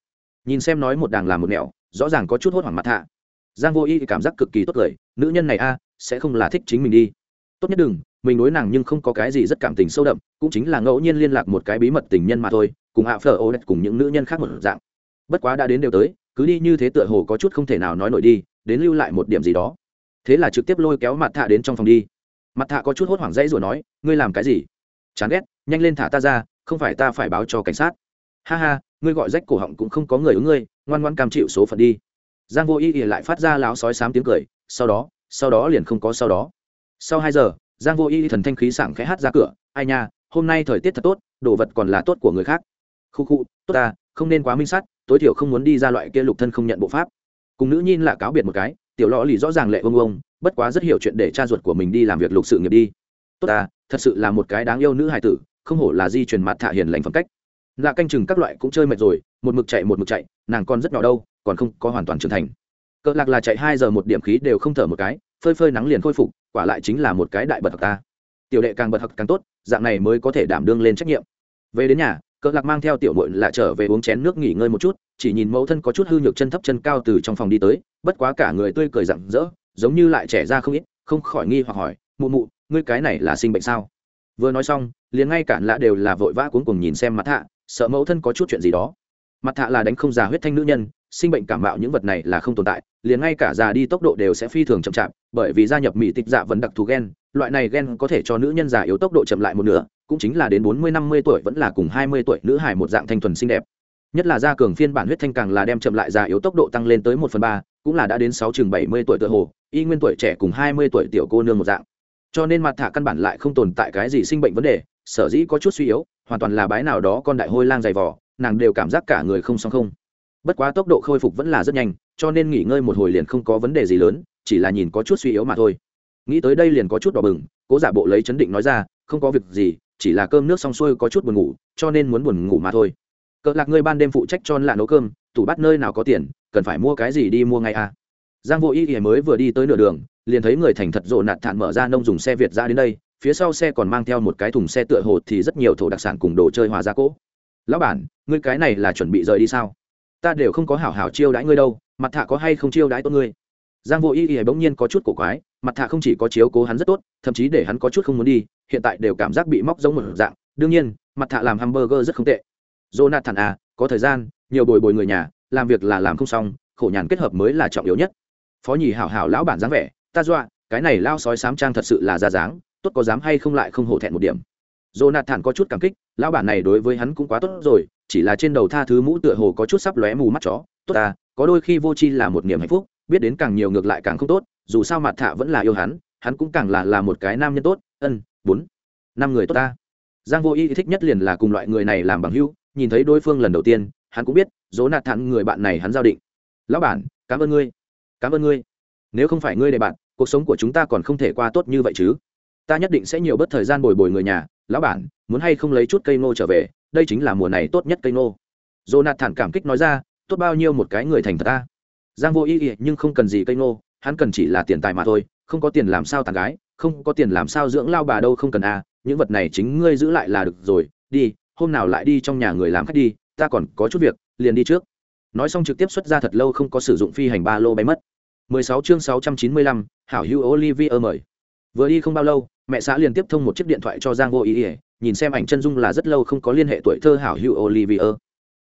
Nhìn xem nói một đàng làm một mẹo rõ ràng có chút hốt hoảng mặt thạ giang vô y cảm giác cực kỳ tốt cười, nữ nhân này a, sẽ không là thích chính mình đi tốt nhất đừng, mình đối nàng nhưng không có cái gì rất cảm tình sâu đậm, cũng chính là ngẫu nhiên liên lạc một cái bí mật tình nhân mà thôi, cùng ạ phở ô cùng những nữ nhân khác một dạng. Bất quá đã đến đều tới, cứ đi như thế tựa hồ có chút không thể nào nói nổi đi, đến lưu lại một điểm gì đó. Thế là trực tiếp lôi kéo mặt thạ đến trong phòng đi. Mặt thạ có chút hốt hoảng dãy rồi nói, ngươi làm cái gì? Chán ghét, nhanh lên thả ta ra, không phải ta phải báo cho cảnh sát. Ha ha, ngươi gọi rách cổ họng cũng không có người ứng ngươi, ngoan ngoan cam chịu số phận đi. Giang vô y lại phát ra láo sói sám tiếng cười, sau đó sau đó liền không có sau đó sau hai giờ, giang vô y thần thanh khí sảng khẽ hát ra cửa, ai nha, hôm nay thời tiết thật tốt, đồ vật còn là tốt của người khác. Khu khu, tốt ta, không nên quá minh sắt tối thiểu không muốn đi ra loại kia lục thân không nhận bộ pháp. Cùng nữ nhìn là cáo biệt một cái, tiểu lọ lì rõ ràng lệ ông ông bất quá rất hiểu chuyện để cha ruột của mình đi làm việc lục sự nghiệp đi. Tốt ta, thật sự là một cái đáng yêu nữ hài tử, không hổ là di truyền mặt thả hiền lành phẩm cách. Lạ canh chừng các loại cũng chơi mệt rồi, một mực chạy một mực chạy, nàng còn rất nhỏ đâu, còn không có hoàn toàn trưởng thành. Cỡ lạc là chạy hai giờ một điểm khí đều không thở một cái, phơi phơi nắng liền khôi phục quả lại chính là một cái đại bật học ta. Tiểu đệ càng bật học càng tốt, dạng này mới có thể đảm đương lên trách nhiệm. Về đến nhà cỡ lạc mang theo tiểu mội lại trở về uống chén nước nghỉ ngơi một chút, chỉ nhìn mẫu thân có chút hư nhược chân thấp chân cao từ trong phòng đi tới, bất quá cả người tươi cười rặng rỡ, giống như lại trẻ ra không ít, không khỏi nghi hoặc hỏi, mụ mụ, ngươi cái này là sinh bệnh sao? Vừa nói xong, liền ngay cản lạ đều là vội vã cuống cùng nhìn xem mặt hạ, sợ mẫu thân có chút chuyện gì đó mặt thạ là đánh không già huyết thanh nữ nhân, sinh bệnh cảm mạo những vật này là không tồn tại, liền ngay cả già đi tốc độ đều sẽ phi thường chậm chạp, bởi vì gia nhập mỹ tịch dạ vẫn đặc thù gen, loại này gen có thể cho nữ nhân già yếu tốc độ chậm lại một nửa, cũng chính là đến bốn mươi năm mươi tuổi vẫn là cùng hai mươi tuổi nữ hải một dạng thanh thuần xinh đẹp. Nhất là gia cường phiên bản huyết thanh càng là đem chậm lại già yếu tốc độ tăng lên tới một phần ba, cũng là đã đến sáu chừng bảy mươi tuổi tuổi hồ, y nguyên tuổi trẻ cùng hai mươi tuổi tiểu cô nương một dạng. Cho nên mặt thả căn bản lại không tồn tại cái gì sinh bệnh vấn đề, sở dĩ có chút suy yếu, hoàn toàn là bái nào đó con đại hôi lang dày vỏ nàng đều cảm giác cả người không xong không. Bất quá tốc độ khôi phục vẫn là rất nhanh, cho nên nghỉ ngơi một hồi liền không có vấn đề gì lớn, chỉ là nhìn có chút suy yếu mà thôi. Nghĩ tới đây liền có chút đỏ bừng, cố giả bộ lấy chấn định nói ra, không có việc gì, chỉ là cơm nước xong xuôi có chút buồn ngủ, cho nên muốn buồn ngủ mà thôi. Cỡ lạc ngươi ban đêm phụ trách cho là nấu cơm, tủ bắt nơi nào có tiền, cần phải mua cái gì đi mua ngay à? Giang vô Y thì mới vừa đi tới nửa đường, liền thấy người thành thật rộ nạt thản mở ra nông dùng xe việt ra đến đây, phía sau xe còn mang theo một cái thùng xe tựa hồ thì rất nhiều thổ đặc sản cùng đồ chơi hòa gia cỗ lão bản, ngươi cái này là chuẩn bị rời đi sao? Ta đều không có hảo hảo chiêu đãi ngươi đâu, mặt thạ có hay không chiêu đãi tốt ngươi? Giang vô y y bỗng nhiên có chút cổ quái, mặt thạ không chỉ có chiếu cố hắn rất tốt, thậm chí để hắn có chút không muốn đi, hiện tại đều cảm giác bị móc giống một dạng. Đương nhiên, mặt thạ làm hamburger rất không tệ. Jonathan à có thời gian, nhiều bồi bồi người nhà, làm việc là làm không xong, khổ nhàn kết hợp mới là trọng yếu nhất. Phó nhì hảo hảo lão bản dáng vẻ, ta dọa, cái này lao sói sám trang thật sự là ra dáng, tốt có dám hay không lại không hổ thẹn một điểm jonathan có chút cảm kích, lão bản này đối với hắn cũng quá tốt rồi, chỉ là trên đầu tha thứ mũ tựa hồ có chút sắp lóe mù mắt chó. Tốt ta, có đôi khi vô tri là một niềm hạnh phúc, biết đến càng nhiều ngược lại càng không tốt, dù sao mặt thạ vẫn là yêu hắn hắn cũng càng là là một cái nam nhân tốt. Ân, bốn, năm người tốt ta. Giang vô y thích nhất liền là cùng loại người này làm bằng hữu, nhìn thấy đối phương lần đầu tiên, hắn cũng biết, Jonathan người bạn này hắn giao định. Lão bản, cảm ơn ngươi, cảm ơn ngươi. Nếu không phải ngươi để bạn, cuộc sống của chúng ta còn không thể qua tốt như vậy chứ. Ta nhất định sẽ nhiều bớt thời gian bồi bồi người nhà lão bản muốn hay không lấy chút cây ngô trở về đây chính là mùa này tốt nhất cây ngô. Jonathan cảm kích nói ra tốt bao nhiêu một cái người thành thật ta. Giang vô ý ý nhưng không cần gì cây ngô hắn cần chỉ là tiền tài mà thôi không có tiền làm sao tàn gái không có tiền làm sao dưỡng lao bà đâu không cần à những vật này chính ngươi giữ lại là được rồi đi hôm nào lại đi trong nhà người làm khách đi ta còn có chút việc liền đi trước. Nói xong trực tiếp xuất ra thật lâu không có sử dụng phi hành ba lô bay mất. 16 chương 695, hảo hữu Olivier mời. Vừa đi không bao lâu mẹ xã liền tiếp thông một chiếc điện thoại cho giang vô ý ỉa, nhìn xem ảnh chân dung là rất lâu không có liên hệ tuổi thơ hảo hữu Olivier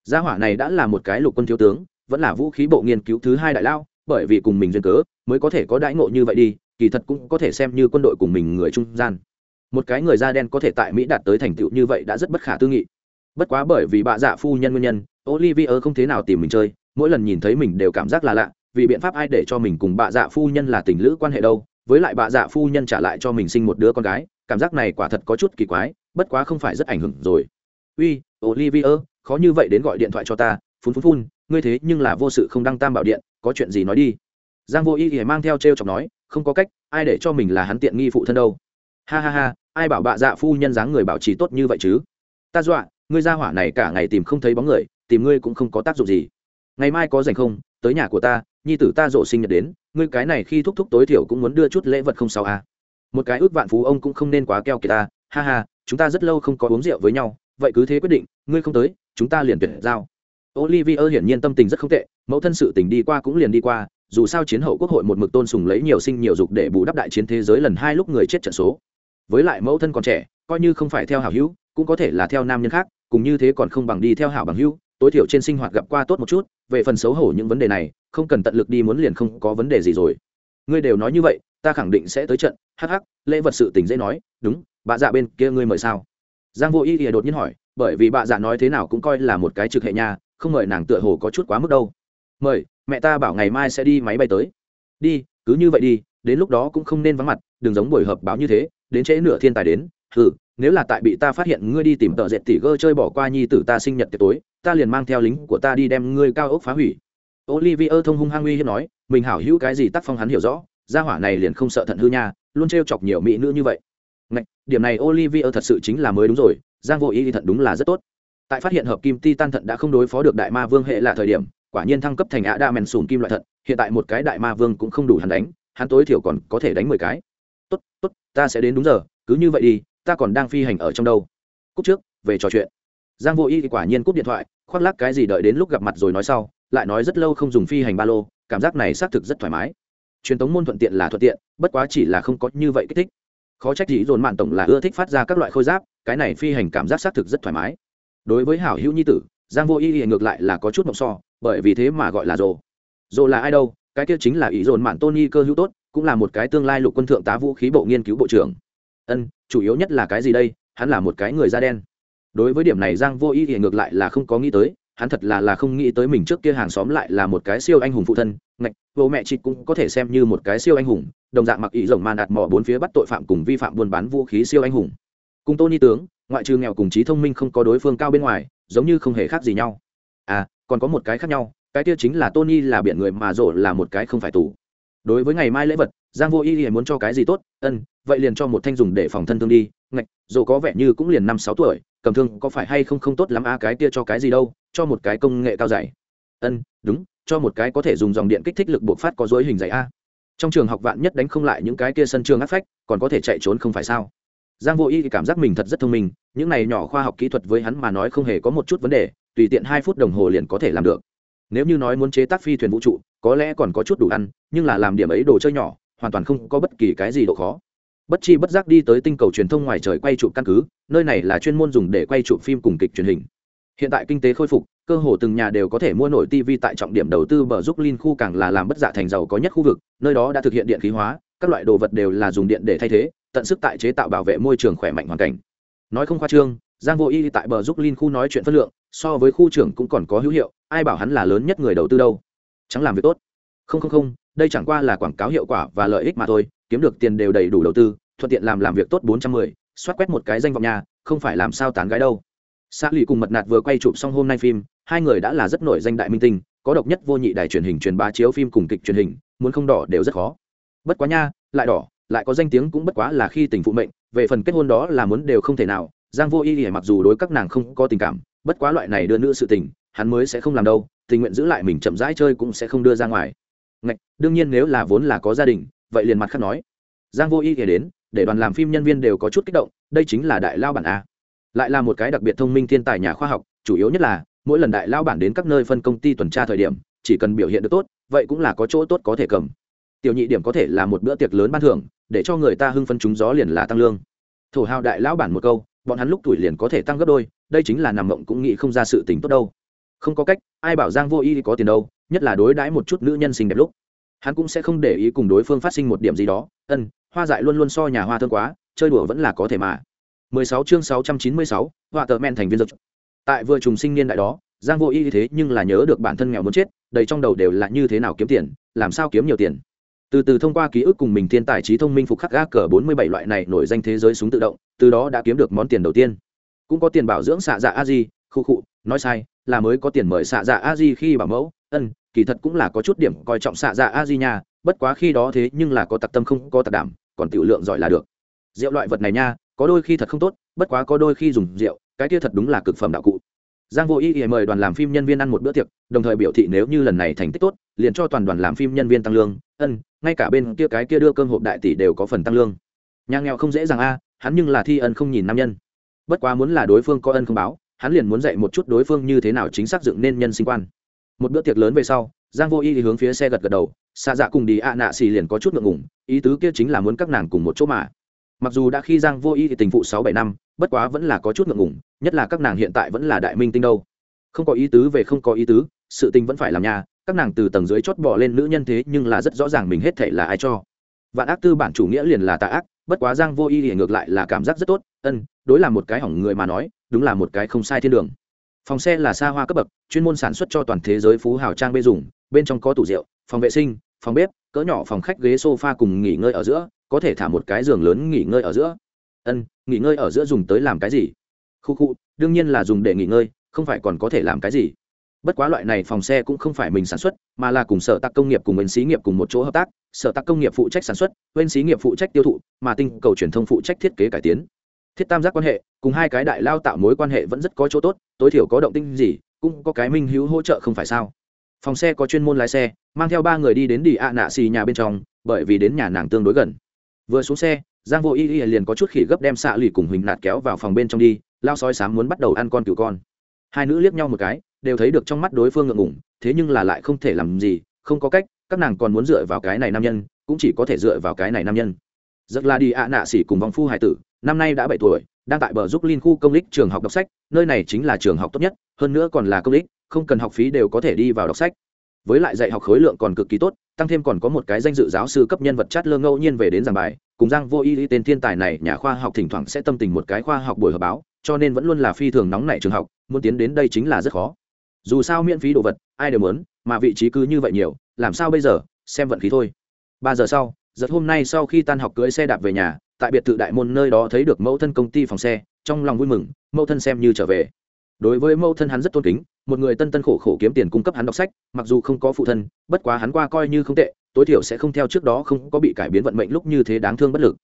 gia hỏa này đã là một cái lục quân thiếu tướng, vẫn là vũ khí bộ nghiên cứu thứ hai đại lao, bởi vì cùng mình duyên cớ, mới có thể có đãi ngộ như vậy đi, kỳ thật cũng có thể xem như quân đội cùng mình người trung gian. Một cái người da đen có thể tại mỹ đạt tới thành tựu như vậy đã rất bất khả tư nghị. Bất quá bởi vì bà dạ phu nhân nguyên nhân olivier không thế nào tìm mình chơi, mỗi lần nhìn thấy mình đều cảm giác là lạ, vì biện pháp ai để cho mình cùng bà dạ phu nhân là tình lữ quan hệ đâu với lại bà dạ phu nhân trả lại cho mình sinh một đứa con gái, cảm giác này quả thật có chút kỳ quái, bất quá không phải rất ảnh hưởng rồi. Uy olivier khó như vậy đến gọi điện thoại cho ta, phun phun phun, ngươi thế nhưng là vô sự không đăng tam bảo điện, có chuyện gì nói đi. Giang vô y thì mang theo t r e o chọc nói, không có cách, ai để cho mình là hắn tiện nghi phụ thân đâu. Ha ha ha, ai bảo bạ dạ phu nhân dáng người bảo trì tốt như vậy chứ? Ta dọa, ngươi ra hỏa này cả ngày tìm không thấy bóng người, tìm ngươi cũng không có tác dụng gì. Ngày mai có rảnh không, tới nhà của ta, nhi tử ta rộ sinh nhật đến ngươi cái này khi thúc thúc tối thiểu cũng muốn đưa chút lễ vật không sao à. Một cái ước vạn phú ông cũng không nên quá keo kiệt ta ha ha chúng ta rất lâu không có uống rượu với nhau vậy cứ thế quyết định ngươi không tới chúng ta liền tuyển giao. Olivier hiển nhiên tâm tình rất không tệ, mẫu thân sự tình đi qua cũng liền đi qua, dù sao chiến hậu quốc hội một mực tôn sùng lấy nhiều sinh nhiều dục để bù đắp đại chiến thế giới lần hai lúc người chết trận số. Với lại mẫu thân còn trẻ, coi như không phải theo hảo hữu, cũng có thể là theo nam nhân khác, cùng như thế còn không bằng đi theo hảo bằng hữu, tối thiểu trên sinh hoạt gặp qua tốt một chút, về phần xấu hổ những vấn đề này, không cần tận lực đi muốn liền không có vấn đề gì rồi. Ngươi đều nói như vậy, ta khẳng định sẽ tới trận, hắc hắc, lễ vật sự tình dễ nói, đúng, bà dạ bên kia ngươi mời sao? Giang Vô Ý đột nhiên hỏi, bởi vì bà dạ nói thế nào cũng coi là một cái trực hệ nhà không mời nàng tựa hồ có chút quá mức đâu mời mẹ ta bảo ngày mai sẽ đi máy bay tới đi cứ như vậy đi đến lúc đó cũng không nên vắng mặt đừng giống buổi họp báo như thế đến trễ nửa thiên tài đến ừ nếu là tại bị ta phát hiện ngươi đi tìm tợ dệt tỉ gơ chơi bỏ qua nhi tử ta sinh nhật tiệc tối ta liền mang theo lính của ta đi đem ngươi cao ốc phá hủy. Olivier thông hung hăng uy hiếp nói mình hảo hữu cái gì tác phong hắn hiểu rõ gia hỏa này liền không sợ thận hư nha luôn trêu chọc nhiều mỹ nữ như vậy. Ngạch, điểm này olivier thật sự chính là mới đúng rồi giang vô ý thì thận đúng là rất tốt. Tại phát hiện hợp kim ti tan thận đã không đối phó được đại ma vương hệ là thời điểm quả nhiên thăng cấp thành ạ đa mèn sùn kim loại thận hiện tại một cái đại ma vương cũng không đủ hắn đánh hắn tối thiểu còn có thể đánh mười cái. Tốt tốt ta sẽ đến đúng giờ cứ như vậy đi ta còn đang phi hành ở trong đâu. Cúp trước về trò chuyện. Giang vô y thì quả nhiên cúp điện thoại khoác lắc cái gì đợi đến lúc gặp mặt rồi nói sau, lại nói rất lâu không dùng phi hành ba lô, cảm giác này xác thực rất thoải mái. Truyền thống môn thuận tiện là thuận tiện, bất quá chỉ là không có như vậy kích thích. Khó trách gì dồn mạn tổng là ưa thích phát ra các loại khôi giáp, cái này phi hành cảm giác xác thực rất thoải mái. Đối với hảo hữu nhi tử, giang vô y hiện ngược lại là có chút mộng so, bởi vì thế mà gọi là rồ rồ là ai đâu, cái kia chính là ý dồn mạn tony cơ hữu tốt, cũng là một cái tương lai lục quân thượng tá vũ khí bộ nghiên cứu bộ trưởng. Ân, chủ yếu nhất là cái gì đây, hắn là một cái người da đen đối với điểm này giang vô y thì ngược lại là không có nghĩ tới, hắn thật là là không nghĩ tới mình trước kia hàng xóm lại là một cái siêu anh hùng phụ thân, ngạch bố mẹ chị cũng có thể xem như một cái siêu anh hùng, đồng dạng mặc ý rồng màn đạt mỏ bốn phía bắt tội phạm cùng vi phạm buôn bán vũ khí siêu anh hùng. Cùng tony tướng, ngoại trừ nghèo cùng trí thông minh không có đối phương cao bên ngoài, giống như không hề khác gì nhau. À còn có một cái khác nhau, cái kia chính là tony là biển người mà rộ là một cái không phải tù. Đối với ngày mai lễ vật, giang vô y muốn cho cái gì tốt? Ân, vậy liền cho một thanh dùng để phòng thân thương đi. Ngạch, dù có vẻ như cũng liền năm sáu tuổi cầm thương có phải hay không không tốt lắm a, cái kia cho cái gì đâu, cho một cái công nghệ cao dày. Ân, đúng, cho một cái có thể dùng dòng điện kích thích lực buộc phát có dối hình dày a. Trong trường học vạn nhất đánh không lại những cái kia sân trường áp phách, còn có thể chạy trốn không phải sao? Giang vô y thì cảm giác mình thật rất thông minh, những này nhỏ khoa học kỹ thuật với hắn mà nói không hề có một chút vấn đề, tùy tiện hai phút đồng hồ liền có thể làm được. Nếu như nói muốn chế tác phi thuyền vũ trụ, có lẽ còn có chút đủ ăn, nhưng là làm điểm ấy đồ chơi nhỏ, hoàn toàn không có bất kỳ cái gì độ khó bất chi bất giác đi tới tinh cầu truyền thông ngoài trời quay chụp căn cứ, nơi này là chuyên môn dùng để quay chụp phim cùng kịch truyền hình. Hiện tại kinh tế khôi phục, cơ hồ từng nhà đều có thể mua nổi tv tại trọng điểm đầu tư bờ giúp linh khu càng là làm bất giả thành giàu có nhất khu vực, nơi đó đã thực hiện điện khí hóa, các loại đồ vật đều là dùng điện để thay thế, tận sức tại chế tạo bảo vệ môi trường khỏe mạnh hoàn cảnh. Nói không khoa trương, giang vô y tại bờ giúp linh khu nói chuyện phân lượng, so với khu trưởng cũng còn có hữu hiệu, ai bảo hắn là lớn nhất người đầu tư đâu? Chẳng làm việc tốt. Không không không đây chẳng qua là quảng cáo hiệu quả và lợi ích mà thôi, kiếm được tiền đều đầy đủ đầu tư, thuận tiện làm làm việc tốt bốn trăm mười, soát quét một cái danh vọng nhà, không phải làm sao tán gái đâu. Xã lì cùng mật nạt vừa quay chụp xong hôm nay phim, hai người đã là rất nổi danh đại minh tinh, có độc nhất vô nhị đài truyền hình truyền bá chiếu phim cùng kịch truyền hình, muốn không đỏ đều rất khó. Bất quá nha, lại đỏ, lại có danh tiếng cũng bất quá là khi tình phụ mệnh, về phần kết hôn đó là muốn đều không thể nào, giang vô y thì mặc dù đối các nàng không có tình cảm, bất quá loại này đưa nữ sự tình, hắn mới sẽ không làm đâu, tình nguyện giữ lại mình chậm rãi chơi cũng sẽ không đưa ra ngoài. Ngạch, đương nhiên nếu là vốn là có gia đình vậy liền mặt khác nói. Giang vô y kể đến để đoàn làm phim nhân viên đều có chút kích động đây chính là đại lao bản a. Lại là một cái đặc biệt thông minh thiên tài nhà khoa học chủ yếu nhất là mỗi lần đại lao bản đến các nơi phân công ty tuần tra thời điểm chỉ cần biểu hiện được tốt vậy cũng là có chỗ tốt có thể cầm. Tiểu nhị điểm có thể là một bữa tiệc lớn ban thưởng để cho người ta hưng phân chúng gió liền là tăng lương. Thổ hào đại lão bản một câu bọn hắn lúc tuổi liền có thể tăng gấp đôi đây chính là nằm mộng cũng nghĩ không ra sự tình tốt đâu không có cách ai bảo giang vô y có tiền đâu nhất là đối đãi một chút nữ nhân xinh đẹp lúc. Hắn cũng sẽ không để ý cùng đối phương phát sinh một điểm gì đó. Ân hoa dại luôn luôn so nhà hoa thơm quá chơi đùa vẫn là có thể mà. 16 chương 696, họa tờ men thành viên dược tại vừa trùng sinh niên đại đó giang vô y thế nhưng là nhớ được bản thân nghèo muốn chết đầy trong đầu đều là như thế nào kiếm tiền làm sao kiếm nhiều tiền. Từ từ thông qua ký ức cùng mình thiên tài trí thông minh phục khắc gác cờ 47 loại này nổi danh thế giới súng tự động từ đó đã kiếm được món tiền đầu tiên. Cũng có tiền bảo dưỡng xạ dạ a di khu khụ nói sai là mới có tiền mời xạ dạ a di khi bảo mẫu. Ân, kỳ thật cũng là có chút điểm coi trọng xạ dạ a di nha, bất quá khi đó thế nhưng là có tặc tâm không có tặc đảm, còn tiểu lượng giỏi là được. Rượu loại vật này nha, có đôi khi thật không tốt, bất quá có đôi khi dùng rượu, cái kia thật đúng là cực phẩm đạo cụ. Giang vô ý ý mời đoàn làm phim nhân viên ăn một bữa tiệc, đồng thời biểu thị nếu như lần này thành tích tốt, liền cho toàn đoàn làm phim nhân viên tăng lương. Ân, ngay cả bên kia cái kia đưa cơm hộp đại tỷ đều có phần tăng lương. Nhà nghèo không dễ dàng a, hắn nhưng là thi ân không nhìn nam nhân. Bất quá muốn là đối phương có ân không báo hắn liền muốn dạy một chút đối phương như thế nào chính xác dựng nên nhân sinh quan. Một bữa tiệc lớn về sau, giang vô y thì hướng phía xe gật gật đầu xa dạ cùng đi ạ nạ xì liền có chút ngượng ngủng ý tứ kia chính là muốn các nàng cùng một chỗ mà. Mặc dù đã khi giang vô y thì tình phụ sáu bảy năm, bất quá vẫn là có chút ngượng ngủng nhất là các nàng hiện tại vẫn là đại minh tinh đâu. Không có ý tứ về không có ý tứ, sự tình vẫn phải làm nhà, các nàng từ tầng dưới chót bỏ lên nữ nhân thế nhưng là rất rõ ràng mình hết thể là ai cho. Vạn ác tư bản chủ nghĩa liền là tà ác, bất quá giang vô y thì ngược lại là cảm giác rất tốt, ân, đối là một cái hỏng người mà nói đúng là một cái không sai thiên đường. Phòng xe là xa hoa cấp bậc, chuyên môn sản xuất cho toàn thế giới phú hào trang bê dùng, bên trong có tủ rượu, phòng vệ sinh, phòng bếp, cỡ nhỏ phòng khách ghế sofa cùng nghỉ ngơi ở giữa, có thể thả một cái giường lớn nghỉ ngơi ở giữa. Ân, nghỉ ngơi ở giữa dùng tới làm cái gì? Khu khu, đương nhiên là dùng để nghỉ ngơi, không phải còn có thể làm cái gì. Bất quá loại này phòng xe cũng không phải mình sản xuất, mà là cùng sở tạc công nghiệp cùng bên xí nghiệp cùng một chỗ hợp tác. Sở tạc công nghiệp phụ trách sản xuất, bên xí nghiệp phụ trách tiêu thụ, mà tinh cầu truyền thông phụ trách thiết kế cải tiến thiết tam giác quan hệ, cùng hai cái đại lao tạo mối quan hệ vẫn rất có chỗ tốt, tối thiểu có động tinh gì, cũng có cái minh hữu hỗ trợ không phải sao? Phòng xe có chuyên môn lái xe, mang theo ba người đi đến đi ạ nạ xì nhà bên trong, bởi vì đến nhà nàng tương đối gần. Vừa xuống xe, giang vô y y liền có chút khỉ gấp đem xạ lì cùng huỳnh nạt kéo vào phòng bên trong đi, lao soi sám muốn bắt đầu ăn con cừu con. Hai nữ liếc nhau một cái, đều thấy được trong mắt đối phương ngượng ngủng thế nhưng là lại không thể làm gì, không có cách, các nàng còn muốn dựa vào cái này nam nhân, cũng chỉ có thể dựa vào cái này nam nhân. Giật là đi ạ nạ xỉ cùng vòng phu hải tử năm nay đã bảy tuổi, đang tại bờ giúp linh khu công lích trường học đọc sách, nơi này chính là trường học tốt nhất, hơn nữa còn là công lích, không cần học phí đều có thể đi vào đọc sách. Với lại dạy học khối lượng còn cực kỳ tốt, tăng thêm còn có một cái danh dự giáo sư cấp nhân vật chát lơ ngẫu nhiên về đến giảng bài, cùng giang vô y tên thiên tài này, nhà khoa học thỉnh thoảng sẽ tâm tình một cái khoa học buổi họp báo, cho nên vẫn luôn là phi thường nóng nảy trường học, muốn tiến đến đây chính là rất khó. Dù sao miễn phí đồ vật, ai đều muốn, mà vị trí cứ như vậy nhiều, làm sao bây giờ, xem vận khí thôi. Ba giờ sau, giật hôm nay sau khi tan học cưỡi xe đạp về nhà tại biệt thự đại môn nơi đó thấy được mẫu thân công ty phòng xe, trong lòng vui mừng, mẫu thân xem như trở về. Đối với mẫu thân hắn rất tôn kính, một người tân tân khổ khổ kiếm tiền cung cấp hắn đọc sách, mặc dù không có phụ thân, bất quá hắn qua coi như không tệ, tối thiểu sẽ không theo trước đó không có bị cải biến vận mệnh lúc như thế đáng thương bất lực.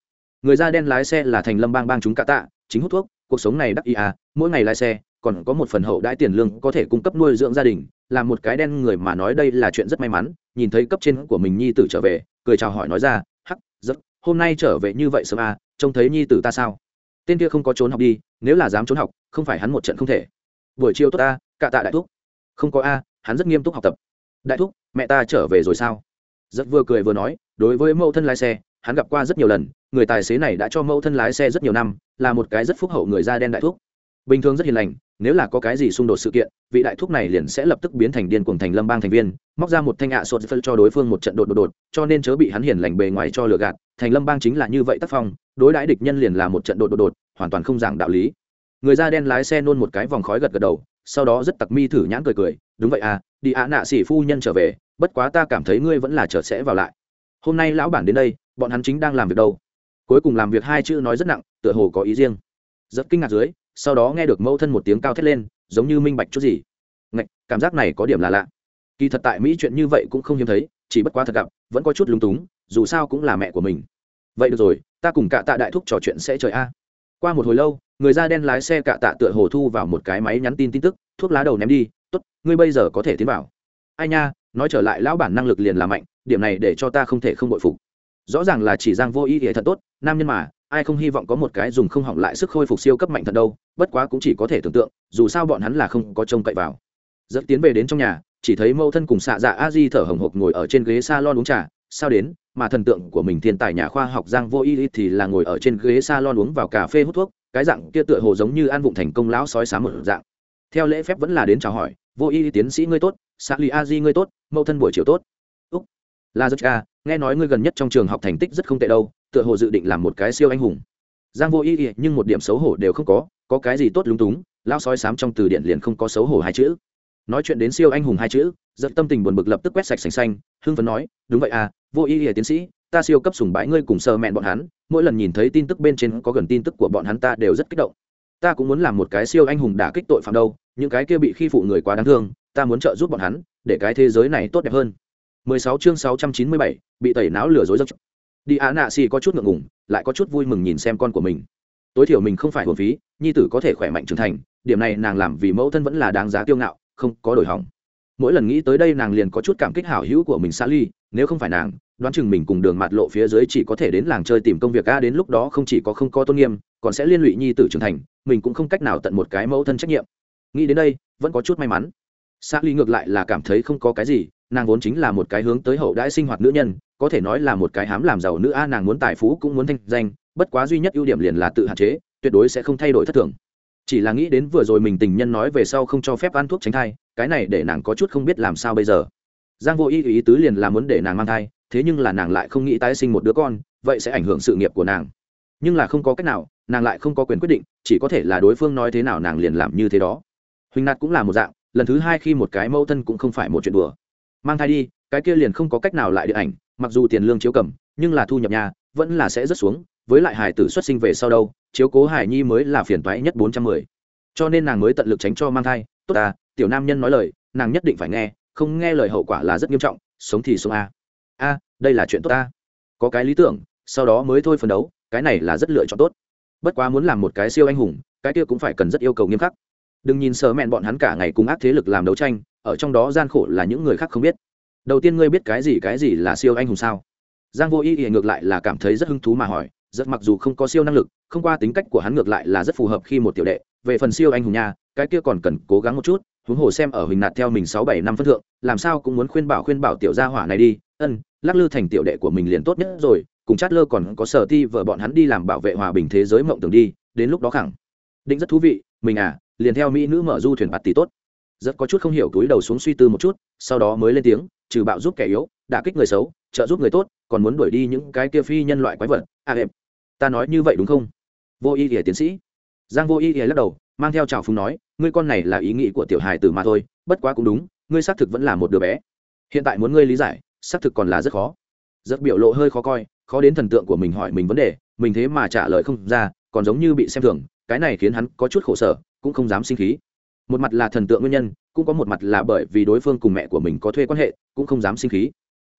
Người da đen lái xe là thành lâm bang bang chúng cả tạ, chính hút thuốc, cuộc sống này đắc ý à mỗi ngày lái xe, còn có một phần hậu đãi tiền lương có thể cung cấp nuôi dưỡng gia đình, là một cái đen người mà nói đây là chuyện rất may mắn, nhìn thấy cấp trên của mình nhi tử trở về, cười chào hỏi nói ra, hắc rất hôm nay trở về như vậy sớm à trông thấy nhi tử ta sao? Tên kia không có trốn học đi, nếu là dám trốn học, không phải hắn một trận không thể. Buổi chiều tốt ta, cả tạ đại thúc. Không có a, hắn rất nghiêm túc học tập. Đại thúc, mẹ ta trở về rồi sao? Rất vừa cười vừa nói, đối với mẫu thân lái xe, hắn gặp qua rất nhiều lần, người tài xế này đã cho mẫu thân lái xe rất nhiều năm, là một cái rất phúc hậu người da đen đại thúc. Bình thường rất hiền lành nếu là có cái gì xung đột sự kiện, vị đại thúc này liền sẽ lập tức biến thành điên cuồng thành lâm bang thành viên, móc ra một thanh ạ sột phân cho đối phương một trận đột đột đột, cho nên chớ bị hắn hiền lành bề ngoài cho lừa gạt, thành lâm bang chính là như vậy tác phong, đối đãi địch nhân liền là một trận đột đột đột, hoàn toàn không giảng đạo lý. Người da đen lái xe nôn một cái vòng khói gật gật đầu, sau đó rất tặc mi thử nhãn cười cười, đúng vậy à đi ạ nạ xỉ phu nhân trở về, bất quá ta cảm thấy ngươi vẫn là trở sẽ vào lại. Hôm nay lão bản đến đây, bọn hắn chính đang làm việc đâu? Cuối cùng làm việc hai chữ nói rất nặng, tựa hồ có ý riêng. Rất kinh ngạc dưới sau đó nghe được mẫu thân một tiếng cao thét lên giống như minh bạch chút gì. Ngạch, cảm giác này có điểm là lạ. Kỳ thật tại mỹ chuyện như vậy cũng không hiếm thấy chỉ bất quá thật gặp vẫn có chút lúng túng dù sao cũng là mẹ của mình. Vậy được rồi ta cùng cả tạ đại thúc trò chuyện sẽ trời a. Qua một hồi lâu người da đen lái xe cạ tạ tựa hồ thu vào một cái máy nhắn tin tin tức thuốc lá đầu ném đi t ố t ngươi bây giờ có thể tiến vào. Ai nha nói trở lại lão bản năng lực liền là mạnh điểm này để cho ta không thể không bội phục. Rõ ràng là chỉ giang vô ý nghĩa thật tốt nam nhân mà ai không hy vọng có một cái dùng không hỏng lại sức khôi phục siêu cấp mạnh thật đâu, bất quá cũng chỉ có thể tưởng tượng, dù sao bọn hắn là không có trông cậy vào. Dẫn tiến về đến trong nhà, chỉ thấy mẫu thân cùng xạ dạ a di thở hồng hộc ngồi ở trên ghế s a lon uống trà. Sao đến, mà thần tượng của mình thiên tài nhà khoa học giang vô y thì là ngồi ở trên ghế salon uống vào cà phê hút thuốc, cái dạng kia tựa hồ giống như an vụng thành công lão sói xám một dạng. Theo lễ phép vẫn là đến chào hỏi, vô y tiến sĩ ngươi tốt xạ lì a di ngươi tốt, mẫu thân buổi chiều tốt. Úc la dứt ca, nghe nói ngươi gần nhất trong trường học thành tích rất không tệ đâu tựa hồ dự định làm một cái siêu anh hùng. Giang vô ý ý, nhưng một điểm xấu hổ đều không có có cái gì tốt lúng túng lão sói sám trong từ điển liền không có xấu hổ hai chữ. Nói chuyện đến siêu anh hùng hai chữ giật tâm tình buồn bực lập tức quét sạch sành xanh hưng phấn nói đúng vậy à vô ý ý tiến sĩ ta siêu cấp sùng bái ngươi cùng sơ mẹn bọn hắn mỗi lần nhìn thấy tin tức bên trên có gần tin tức của bọn hắn ta đều rất kích động. Ta cũng muốn làm một cái siêu anh hùng đả kích tội phạm đâu những cái kia bị khi phụ người quá đáng thương ta muốn trợ giúp bọn hắn để cái thế giới này tốt đẹp hơn. 16 chương 697, bị tẩy não lừa dối giấc đi á nạ xì có chút ngượng ngùng, lại có chút vui mừng nhìn xem con của mình. Tối thiểu mình không phải hồn phí, nhi tử có thể khỏe mạnh trưởng thành, điểm này nàng làm vì mẫu thân vẫn là đáng giá kiêu ngạo, không có đổi hỏng. Mỗi lần nghĩ tới đây nàng liền có chút cảm kích hảo hữu của mình xa ly nếu không phải nàng, đoán chừng mình cùng đường mặt lộ phía dưới chỉ có thể đến làng chơi tìm công việc, a, đến lúc đó không chỉ có không có tôn nghiêm, còn sẽ liên lụy nhi tử trưởng thành, mình cũng không cách nào tận một cái mẫu thân trách nhiệm. Nghĩ đến đây, vẫn có chút may mắn. Xa ly ngược lại là cảm thấy không có cái gì nàng vốn chính là một cái hướng tới hậu đãi sinh hoạt nữ nhân, có thể nói là một cái hám làm giàu nữ a, nàng muốn tài phú cũng muốn thanh danh, bất quá duy nhất ưu điểm liền là tự hạn chế, tuyệt đối sẽ không thay đổi thất thường. Chỉ là nghĩ đến vừa rồi mình tình nhân nói về sau không cho phép ăn thuốc tránh thai, cái này để nàng có chút không biết làm sao bây giờ. Giang vô ý ý tứ liền là muốn để nàng mang thai, thế nhưng là nàng lại không nghĩ tái sinh một đứa con, vậy sẽ ảnh hưởng sự nghiệp của nàng. Nhưng là không có cách nào, nàng lại không có quyền quyết định, chỉ có thể là đối phương nói thế nào nàng liền làm như thế đó. Huỳnh nạt cũng là một dạng, lần thứ hai khi một cái mâu thân cũng không phải một chuyện đùa mang thai đi, cái kia liền không có cách nào lại điện ảnh, mặc dù tiền lương chiếu cầm, nhưng là thu nhập nhà, vẫn là sẽ rất xuống, với lại hải tử xuất sinh về sau đâu, chiếu cố hải nhi mới là phiền toái nhất bốn trăm mười. Cho nên nàng mới tận lực tránh cho mang thai, tốt à tiểu nam nhân nói lời, nàng nhất định phải nghe, không nghe lời hậu quả là rất nghiêm trọng, sống thì sống a a, đây là chuyện tốt ta. Có cái lý tưởng, sau đó mới thôi phấn đấu, cái này là rất lựa chọn tốt. Bất quá muốn làm một cái siêu anh hùng, cái kia cũng phải cần rất yêu cầu nghiêm khắc. Đừng nhìn sờ mẹn bọn hắn cả ngày cùng ác thế lực làm đấu tranh ở trong đó gian khổ là những người khác không biết. Đầu tiên ngươi biết cái gì cái gì là siêu anh hùng sao? Giang vô ý thì ngược lại là cảm thấy rất hứng thú mà hỏi, rất mặc dù không có siêu năng lực, không qua tính cách của hắn ngược lại là rất phù hợp khi một tiểu đệ. Về phần siêu anh hùng nha, cái kia còn cần cố gắng một chút, huống hồ xem ở hình nạt theo mình sáu bảy năm phân thượng, làm sao cũng muốn khuyên bảo khuyên bảo tiểu gia hỏa này đi. Ân, lắc lư thành tiểu đệ của mình liền tốt nhất rồi, cùng chát lơ còn có sở ti vợ bọn hắn đi làm bảo vệ hòa bình thế giới mộng tưởng đi, đến lúc đó khẳng định rất thú vị. Mình à liền theo mỹ nữ mở du thuyền bạt tỷ tốt rất có chút không hiểu túi đầu xuống suy tư một chút, sau đó mới lên tiếng, trừ bạo giúp kẻ yếu, đả kích người xấu, trợ giúp người tốt, còn muốn đuổi đi những cái kia phi nhân loại quái vật. À em, ta nói như vậy đúng không? Vô y ỉa tiến sĩ. Giang vô y ỉa lắc đầu, mang theo trào phúng nói, ngươi con này là ý nghĩ của tiểu hài tử mà thôi, bất quá cũng đúng, ngươi xác thực vẫn là một đứa bé. Hiện tại muốn ngươi lý giải, xác thực còn là rất khó. Rất biểu lộ hơi khó coi, khó đến thần tượng của mình hỏi mình vấn đề, mình thế mà trả lời không ra, còn giống như bị xem thường, cái này khiến hắn có chút khổ sở, cũng không dám sinh khí một mặt là thần tượng nguyên nhân, cũng có một mặt là bởi vì đối phương cùng mẹ của mình có thuê quan hệ, cũng không dám sinh khí.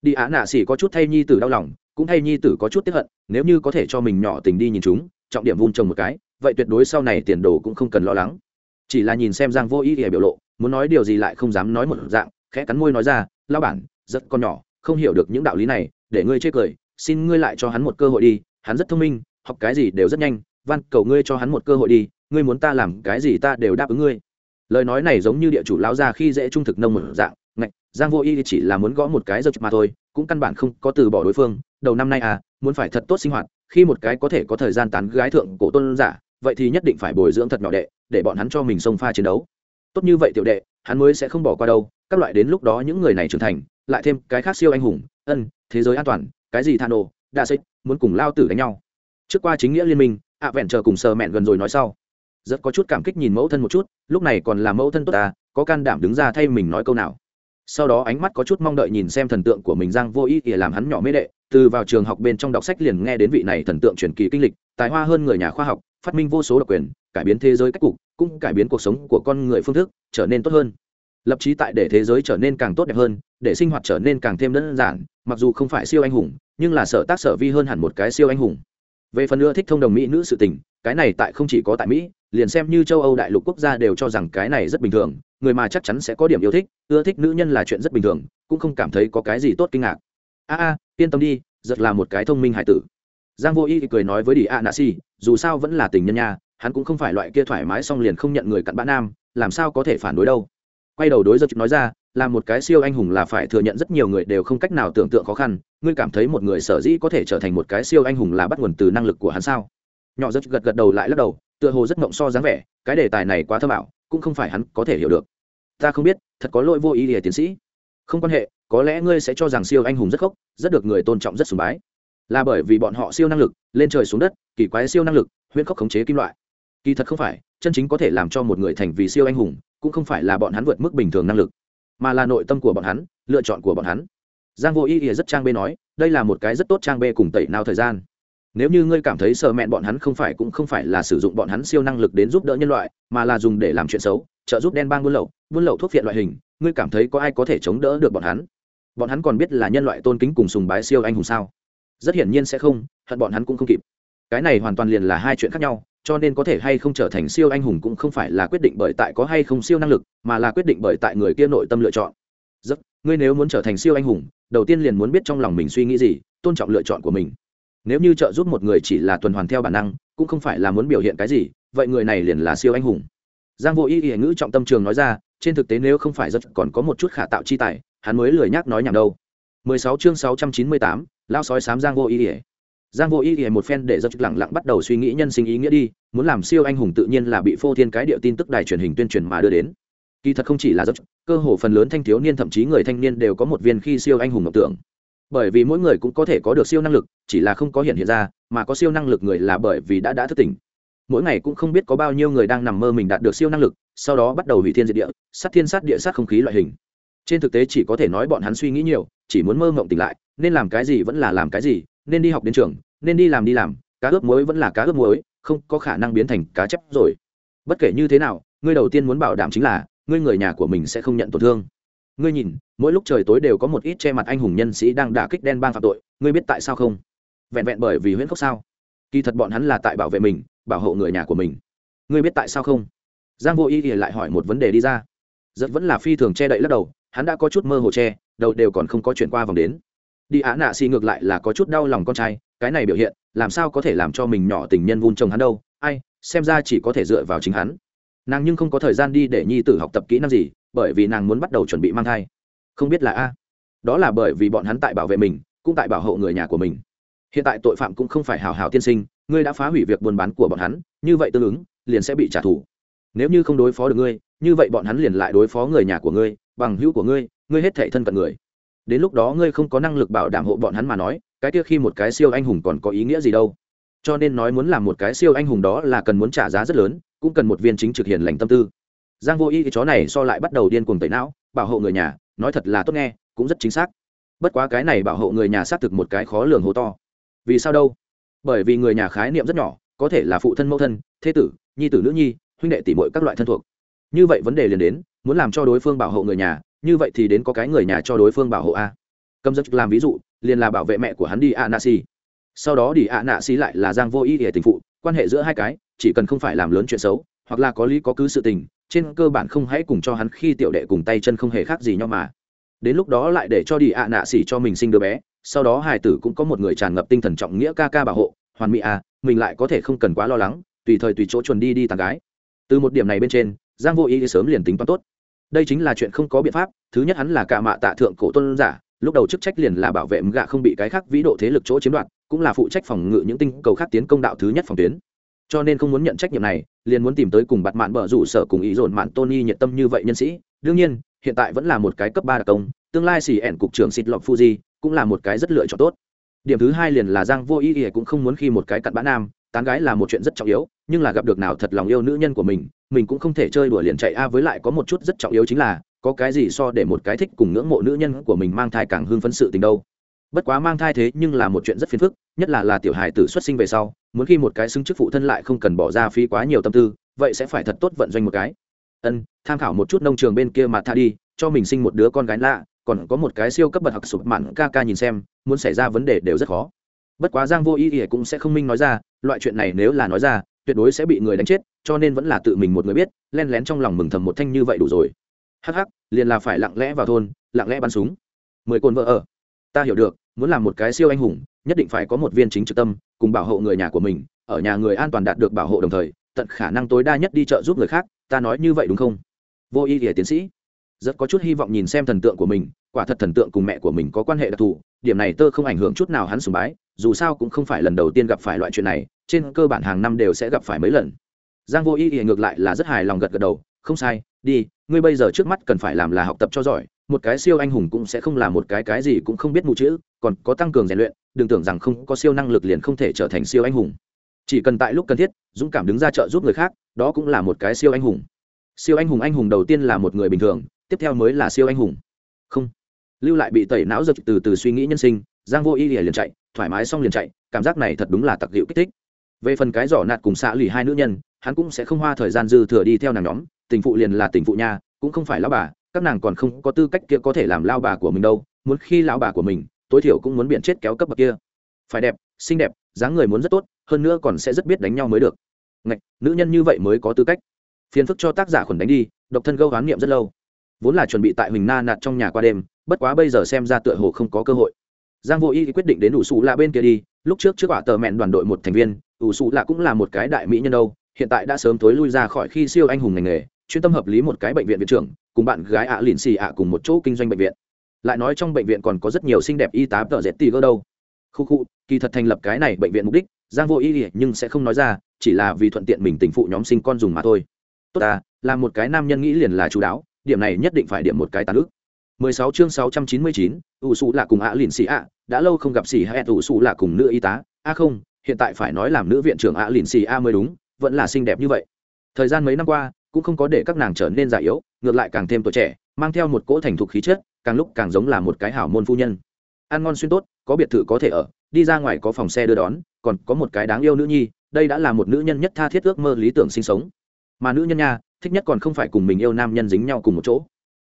Đi á nạ xỉ có chút thay nhi tử đau lòng, cũng thay nhi tử có chút tiếp hận, nếu như có thể cho mình nhỏ tình đi nhìn chúng, trọng điểm vun trồng một cái, vậy tuyệt đối sau này tiền đồ cũng không cần lo lắng. Chỉ là nhìn xem giang vô ý ỉa biểu lộ, muốn nói điều gì lại không dám nói một dạng, khẽ cắn môi nói ra lao bản, rất con nhỏ, không hiểu được những đạo lý này, để ngươi chê cười, xin ngươi lại cho hắn một cơ hội đi, hắn rất thông minh, học cái gì đều rất nhanh, van cầu ngươi cho hắn một cơ hội đi, ngươi muốn ta làm cái gì ta đều đáp ứng ngươi lời nói này giống như địa chủ lao ra khi dễ trung thực nông một dạng, ngạch, giang vô y chỉ là muốn gõ một cái giật mà thôi, cũng căn bản không có từ bỏ đối phương. Đầu năm nay à muốn phải thật tốt sinh hoạt, khi một cái có thể có thời gian tán gái thượng cổ tôn giả, vậy thì nhất định phải bồi dưỡng thật nhỏ đệ, để bọn hắn cho mình xông pha chiến đấu. Tốt như vậy tiểu đệ, hắn mới sẽ không bỏ qua đâu. Các loại đến lúc đó những người này trưởng thành, lại thêm cái khác siêu anh hùng, ân, thế giới an toàn, cái gì thano đa xích, muốn cùng lao tử đánh nhau. Trước qua chính nghĩa liên minh, ạ vẹn chờ cùng sờ mẹn gần rồi nói sau rất có chút cảm kích nhìn mẫu thân một chút, lúc này còn là mẫu thân tốt ta có can đảm đứng ra thay mình nói câu nào. Sau đó ánh mắt có chút mong đợi nhìn xem thần tượng của mình giang vô ý ỉa làm hắn nhỏ mê đệ, từ vào trường học bên trong đọc sách liền nghe đến vị này thần tượng truyền kỳ kinh lịch, tài hoa hơn người nhà khoa học, phát minh vô số độc quyền, cải biến thế giới cách cục, cũng cải biến cuộc sống của con người phương thức, trở nên tốt hơn. Lập trí tại để thế giới trở nên càng tốt đẹp hơn, để sinh hoạt trở nên càng thêm đơn giản, mặc dù không phải siêu anh hùng, nhưng là sở tác sở vi hơn hẳn một cái siêu anh hùng. Về phần nữa thích thông đồng mỹ nữ sự tình, cái này tại không chỉ có tại mỹ liền xem như châu âu đại lục quốc gia đều cho rằng cái này rất bình thường, người mà chắc chắn sẽ có điểm yêu thích, ưa thích nữ nhân là chuyện rất bình thường, cũng không cảm thấy có cái gì tốt kinh ngạc. A a, yên tâm đi, giật là một cái thông minh hải tử. Giang vô y cười nói với đi a nạ si dù sao vẫn là tình nhân nha, hắn cũng không phải loại kia thoải mái xong liền không nhận người cặn bã nam, làm sao có thể phản đối đâu. Quay đầu đối giật nói ra, là một cái siêu anh hùng là phải thừa nhận rất nhiều người đều không cách nào tưởng tượng khó khăn, ngươi cảm thấy một người sở dĩ có thể trở thành một cái siêu anh hùng là bắt nguồn từ năng lực của hắn sao? Nhỏ rất gật gật đầu lại lắc đầu tựa hồ rất mộng so dáng vẻ, cái đề tài này quá thơ bảo cũng không phải hắn có thể hiểu được. Ta không biết, thật có lỗi vô ý ỉa tiến sĩ. Không quan hệ, có lẽ ngươi sẽ cho rằng siêu anh hùng rất khốc, rất được người tôn trọng, rất sùng bái. Là bởi vì bọn họ siêu năng lực, lên trời xuống đất, kỳ quái siêu năng lực, huyễn khốc khống chế kim loại. Kỳ thật không phải, chân chính có thể làm cho một người thành vì siêu anh hùng, cũng không phải là bọn hắn vượt mức bình thường năng lực, mà là nội tâm của bọn hắn, lựa chọn của bọn hắn. Giang vô ý ỉa rất trang bê nói, đây là một cái rất tốt trang bê cùng tẩy nào thời gian nếu như ngươi cảm thấy sợ mẹn bọn hắn không phải cũng không phải là sử dụng bọn hắn siêu năng lực đến giúp đỡ nhân loại, mà là dùng để làm chuyện xấu, trợ giúp đen bang buôn lậu buôn lậu thuốc phiện loại hình, ngươi cảm thấy có ai có thể chống đỡ được bọn hắn? Bọn hắn còn biết là nhân loại tôn kính cùng sùng bái siêu anh hùng sao? Rất hiển nhiên sẽ không, hận bọn hắn cũng không kịp. Cái này hoàn toàn liền là hai chuyện khác nhau, cho nên có thể hay không trở thành siêu anh hùng cũng không phải là quyết định bởi tại có hay không siêu năng lực, mà là quyết định bởi tại người kia nội tâm lựa chọn. Rất, ngươi nếu muốn trở thành siêu anh hùng, đầu tiên liền muốn biết trong lòng mình suy nghĩ gì, tôn trọng lựa chọn của mình nếu như trợ giúp một người chỉ là tuần hoàn theo bản năng cũng không phải là muốn biểu hiện cái gì vậy người này liền là siêu anh hùng. Giang vô ý ý ngữ trọng tâm trường nói ra trên thực tế nếu không phải rất còn có một chút khả tạo chi tài hắn mới lười nhắc nói nhảm đâu. 16 chương 698, lao sói sám giang vô ý ý giang vô ý ý một phen để rất lặng lặng bắt đầu suy nghĩ nhân sinh ý nghĩa đi muốn làm siêu anh hùng tự nhiên là bị phô thiên cái địa tin tức đài truyền hình tuyên truyền mà đưa đến. Kỳ thật không chỉ là rất cơ hồ phần lớn thanh thiếu niên thậm chí người thanh niên đều có một viên khi siêu anh hùng ngọc tưởng bởi vì mỗi người cũng có thể có được siêu năng lực, chỉ là không có hiện hiện ra, mà có siêu năng lực người là bởi vì đã đã thức tỉnh. Mỗi ngày cũng không biết có bao nhiêu người đang nằm mơ mình đạt được siêu năng lực, sau đó bắt đầu hủy thiên diệt địa, sát thiên sát địa sát không khí loại hình. Trên thực tế chỉ có thể nói bọn hắn suy nghĩ nhiều, chỉ muốn mơ mộng tỉnh lại, nên làm cái gì vẫn là làm cái gì, nên đi học đến trường, nên đi làm đi làm, cá ướp muối vẫn là cá ướp muối, không có khả năng biến thành cá chép rồi. Bất kể như thế nào ngươi đầu tiên muốn bảo đảm chính là ngươi người nhà của mình sẽ không nhận tổn thương ngươi nhìn, mỗi lúc trời tối đều có một ít che mặt anh hùng nhân sĩ đang đả kích đen bang phạm tội, ngươi biết tại sao không? Vẹn vẹn bởi vì huyễn khốc sao? Kỳ thật bọn hắn là tại bảo vệ mình, bảo hộ người nhà của mình. Ngươi biết tại sao không? Giang vô ý thì lại hỏi một vấn đề đi ra. Rất vẫn là phi thường che đậy lắc đầu, hắn đã có chút mơ hồ che, đầu đều còn không có chuyện qua vòng đến. Đi á nạ xì ngược lại là có chút đau lòng con trai, cái này biểu hiện, làm sao có thể làm cho mình nhỏ tình nhân vun trồng hắn đâu? Ai, xem ra chỉ có thể dựa vào chính hắn. Nàng nhưng không có thời gian đi để nhi tử học tập kỹ năng gì bởi vì nàng muốn bắt đầu chuẩn bị mang thai. Không biết là a. Đó là bởi vì bọn hắn tại bảo vệ mình, cũng tại bảo hộ người nhà của mình. Hiện tại tội phạm cũng không phải hào hào tiên sinh, ngươi đã phá hủy việc buôn bán của bọn hắn, như vậy tương ứng, liền sẽ bị trả thù. Nếu như không đối phó được ngươi, như vậy bọn hắn liền lại đối phó người nhà của ngươi, bằng hữu của ngươi ngươi hết thể thân cận người. Đến lúc đó ngươi không có năng lực bảo đảm hộ bọn hắn mà nói, cái kia khi một cái siêu anh hùng còn có ý nghĩa gì đâu? Cho nên nói muốn làm một cái siêu anh hùng đó là cần muốn trả giá rất lớn, cũng cần một viên chính trực hiền lành tâm tư giang vô y cái chó này so lại bắt đầu điên cuồng tẩy não, bảo hộ người nhà, nói thật là tốt nghe, cũng rất chính xác. Bất quá cái này bảo hộ người nhà xác thực một cái khó lường hố to. Vì sao đâu? Bởi vì người nhà khái niệm rất nhỏ, có thể là phụ thân mẫu thân, thế tử, nhi tử nữ nhi, huynh đệ tỷ muội các loại thân thuộc. Như vậy vấn đề liền đến, muốn làm cho đối phương bảo hộ người nhà, như vậy thì đến có cái người nhà cho đối phương bảo hộ a. Cầm giật làm ví dụ, liền là bảo vệ mẹ của hắn đi a nạ si sau đó đi a nạ si lại là giang vô ý để tình phụ, quan hệ giữa hai cái, chỉ cần không phải làm lớn chuyện xấu, hoặc là có lý có cứ sự tình trên cơ bản không hãy cùng cho hắn khi tiểu đệ cùng tay chân không hề khác gì nhau mà. Đến lúc đó lại để cho đi ạ nạ xỉ cho mình sinh đứa bé, sau đó hài tử cũng có một người tràn ngập tinh thần trọng nghĩa ca ca bảo hộ, hoàn mỹ à mình lại có thể không cần quá lo lắng, tùy thời tùy chỗ chuẩn đi đi tàn gái. Từ một điểm này bên trên, giang vô ý sớm liền tính toán tốt. Đây chính là chuyện không có biện pháp, thứ nhất hắn là cả mạ tạ thượng cổ tôn giả, lúc đầu chức trách liền là bảo vệ gạ không bị cái khác vĩ độ thế lực chỗ chiếm đoạt, cũng là phụ trách phòng ngự những tinh cầu khác tiến công đạo thứ nhất phòng tuyến cho nên không muốn nhận trách nhiệm này, liền muốn tìm tới cùng bặt mạn bở rủ sở cùng ý dồn mạn tony nhiệt tâm như vậy nhân sĩ. Đương nhiên, hiện tại vẫn là một cái cấp ba đặc công, tương lai xì ẻn cục trưởng xịt lọc fuji cũng là một cái rất lựa chọn tốt. Điểm thứ hai liền là giang vô ý ỉa cũng không muốn khi một cái cặn bã nam, tán gái là một chuyện rất trọng yếu, nhưng là gặp được nào thật lòng yêu nữ nhân của mình mình cũng không thể chơi đùa liền chạy a với lại có một chút rất trọng yếu chính là, có cái gì so để một cái thích cùng ngưỡng mộ nữ nhân của mình mang thai càng hưng phấn sự tình đâu. Bất quá mang thai thế nhưng là một chuyện rất phiền phức, nhất là là tiểu hài tử xuất sinh về sau muốn khi một cái xứng chức phụ thân lại không cần bỏ ra phí quá nhiều tâm tư, vậy sẽ phải thật tốt vận doanh một cái. Ân, tham khảo một chút nông trường bên kia mà tha đi, cho mình sinh một đứa con gái lạ, còn có một cái siêu cấp bậc học sụp mặn ca ca nhìn xem, muốn xảy ra vấn đề đều rất khó. Bất quá giang vô ý ỉa cũng sẽ không minh nói ra, loại chuyện này nếu là nói ra, tuyệt đối sẽ bị người đánh chết, cho nên vẫn là tự mình một người biết, len lén trong lòng mừng thầm một thanh như vậy đủ rồi. Hắc hắc, liền là phải lặng lẽ vào thôn, lặng lẽ bắn súng. Mười cồn vợ ở. Ta hiểu được, muốn làm một cái siêu anh hùng nhất định phải có một viên chính trực tâm, cùng bảo hộ người nhà của mình, ở nhà người an toàn đạt được bảo hộ đồng thời, tận khả năng tối đa nhất đi chợ giúp người khác, ta nói như vậy đúng không? Vô ý nghĩa tiến sĩ. Rất có chút hy vọng nhìn xem thần tượng của mình, quả thật thần tượng cùng mẹ của mình có quan hệ đặc thù, điểm này tơ không ảnh hưởng chút nào hắn sùng bái, dù sao cũng không phải lần đầu tiên gặp phải loại chuyện này, trên cơ bản hàng năm đều sẽ gặp phải mấy lần. Giang vô ý nghĩa ngược lại là rất hài lòng gật gật đầu, không sai, đi, ngươi bây giờ trước mắt cần phải làm là học tập cho giỏi một cái siêu anh hùng cũng sẽ không là một cái cái gì cũng không biết mù chữ, còn có tăng cường rèn luyện, đừng tưởng rằng không có siêu năng lực liền không thể trở thành siêu anh hùng. Chỉ cần tại lúc cần thiết, dũng cảm đứng ra trợ giúp người khác, đó cũng là một cái siêu anh hùng. Siêu anh hùng anh hùng đầu tiên là một người bình thường, tiếp theo mới là siêu anh hùng. Không. Lưu lại bị tẩy não giật từ từ suy nghĩ nhân sinh, giang vô y liền chạy, thoải mái xong liền chạy, cảm giác này thật đúng là tặc hiệu kích thích. Về phần cái giỏ nạt cùng xạ lì hai nữ nhân, hắn cũng sẽ không hoa thời gian dư thừa đi theo nàng nhóm, tình phụ liền là tình phụ nha, cũng không phải lão bà các nàng còn không có tư cách kia có thể làm lao bà của mình đâu muốn khi lão bà của mình tối thiểu cũng muốn biện chết kéo cấp bậc kia. Phải đẹp xinh đẹp dáng người muốn rất tốt hơn nữa còn sẽ rất biết đánh nhau mới được. Ngạch, nữ nhân như vậy mới có tư cách. Phiền phức cho tác giả khuẩn đánh đi độc thân gâu hoán niệm rất lâu. Vốn là chuẩn bị tại huỳnh na nạt trong nhà qua đêm bất quá bây giờ xem ra tựa hồ không có cơ hội. Giang vô y quyết định đến ủ sụ lạ bên kia đi lúc trước trước quả tờ mẹn đoàn đội một thành viên ủ sụ lạ cũng là một cái đại mỹ nhân đâu hiện tại đã sớm tối lui ra khỏi khi siêu anh hùng ngành nghề chuyên tâm hợp lý một cái bệnh viện viện trưởng cùng bạn gái ạ lìn xì ạ cùng một chỗ kinh doanh bệnh viện. Lại nói trong bệnh viện còn có rất nhiều xinh đẹp y tá tợ dệt tì gơ đâu. Khu khu kỳ thật thành lập cái này bệnh viện mục đích giang vô y nhưng sẽ không nói ra chỉ là vì thuận tiện mình tình phụ nhóm sinh con dùng mà thôi. Tốt ta là một cái nam nhân nghĩ liền là chú đáo điểm này nhất định phải điểm một cái tàn ức 16 chương 699, ủ sụ là cùng ạ lìn xì ạ đã lâu không gặp xì hay ủ sụ là cùng nữ y tá. A không hiện tại phải nói làm nữ viện trưởng ạ lìn xì a mới đúng vẫn là xinh đẹp như vậy. Thời gian mấy năm qua cũng không có để các nàng trở nên già yếu, ngược lại càng thêm tuổi trẻ, mang theo một cỗ thành thục khí chất, càng lúc càng giống là một cái hảo môn phu nhân. Ăn ngon xuyên tốt, có biệt thự có thể ở, đi ra ngoài có phòng xe đưa đón, còn có một cái đáng yêu nữ nhi, đây đã là một nữ nhân nhất tha thiết ước mơ lý tưởng sinh sống. Mà nữ nhân nha, thích nhất còn không phải cùng mình yêu nam nhân dính nhau cùng một chỗ.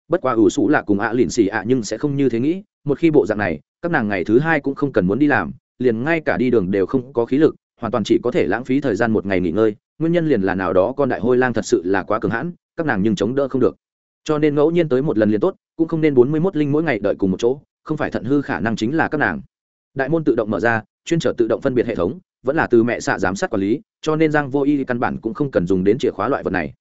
Bất quá ủ sủ là cùng ạ lìn xì ạ nhưng sẽ không như thế nghĩ, một khi bộ dạng này, các nàng ngày thứ hai cũng không cần muốn đi làm, liền ngay cả đi đường đều không có khí lực hoàn toàn chỉ có thể lãng phí thời gian một ngày nghỉ ngơi, nguyên nhân liền là nào đó con đại hôi lang thật sự là quá cường hãn, các nàng nhưng chống đỡ không được. Cho nên ngẫu nhiên tới một lần liền tốt, cũng không nên bốn mươi mốt linh mỗi ngày đợi cùng một chỗ, không phải thận hư khả năng chính là các nàng. Đại môn tự động mở ra, chuyên trở tự động phân biệt hệ thống, vẫn là từ mẹ xạ giám sát quản lý, cho nên giang vô y căn bản cũng không cần dùng đến chìa khóa loại vật này.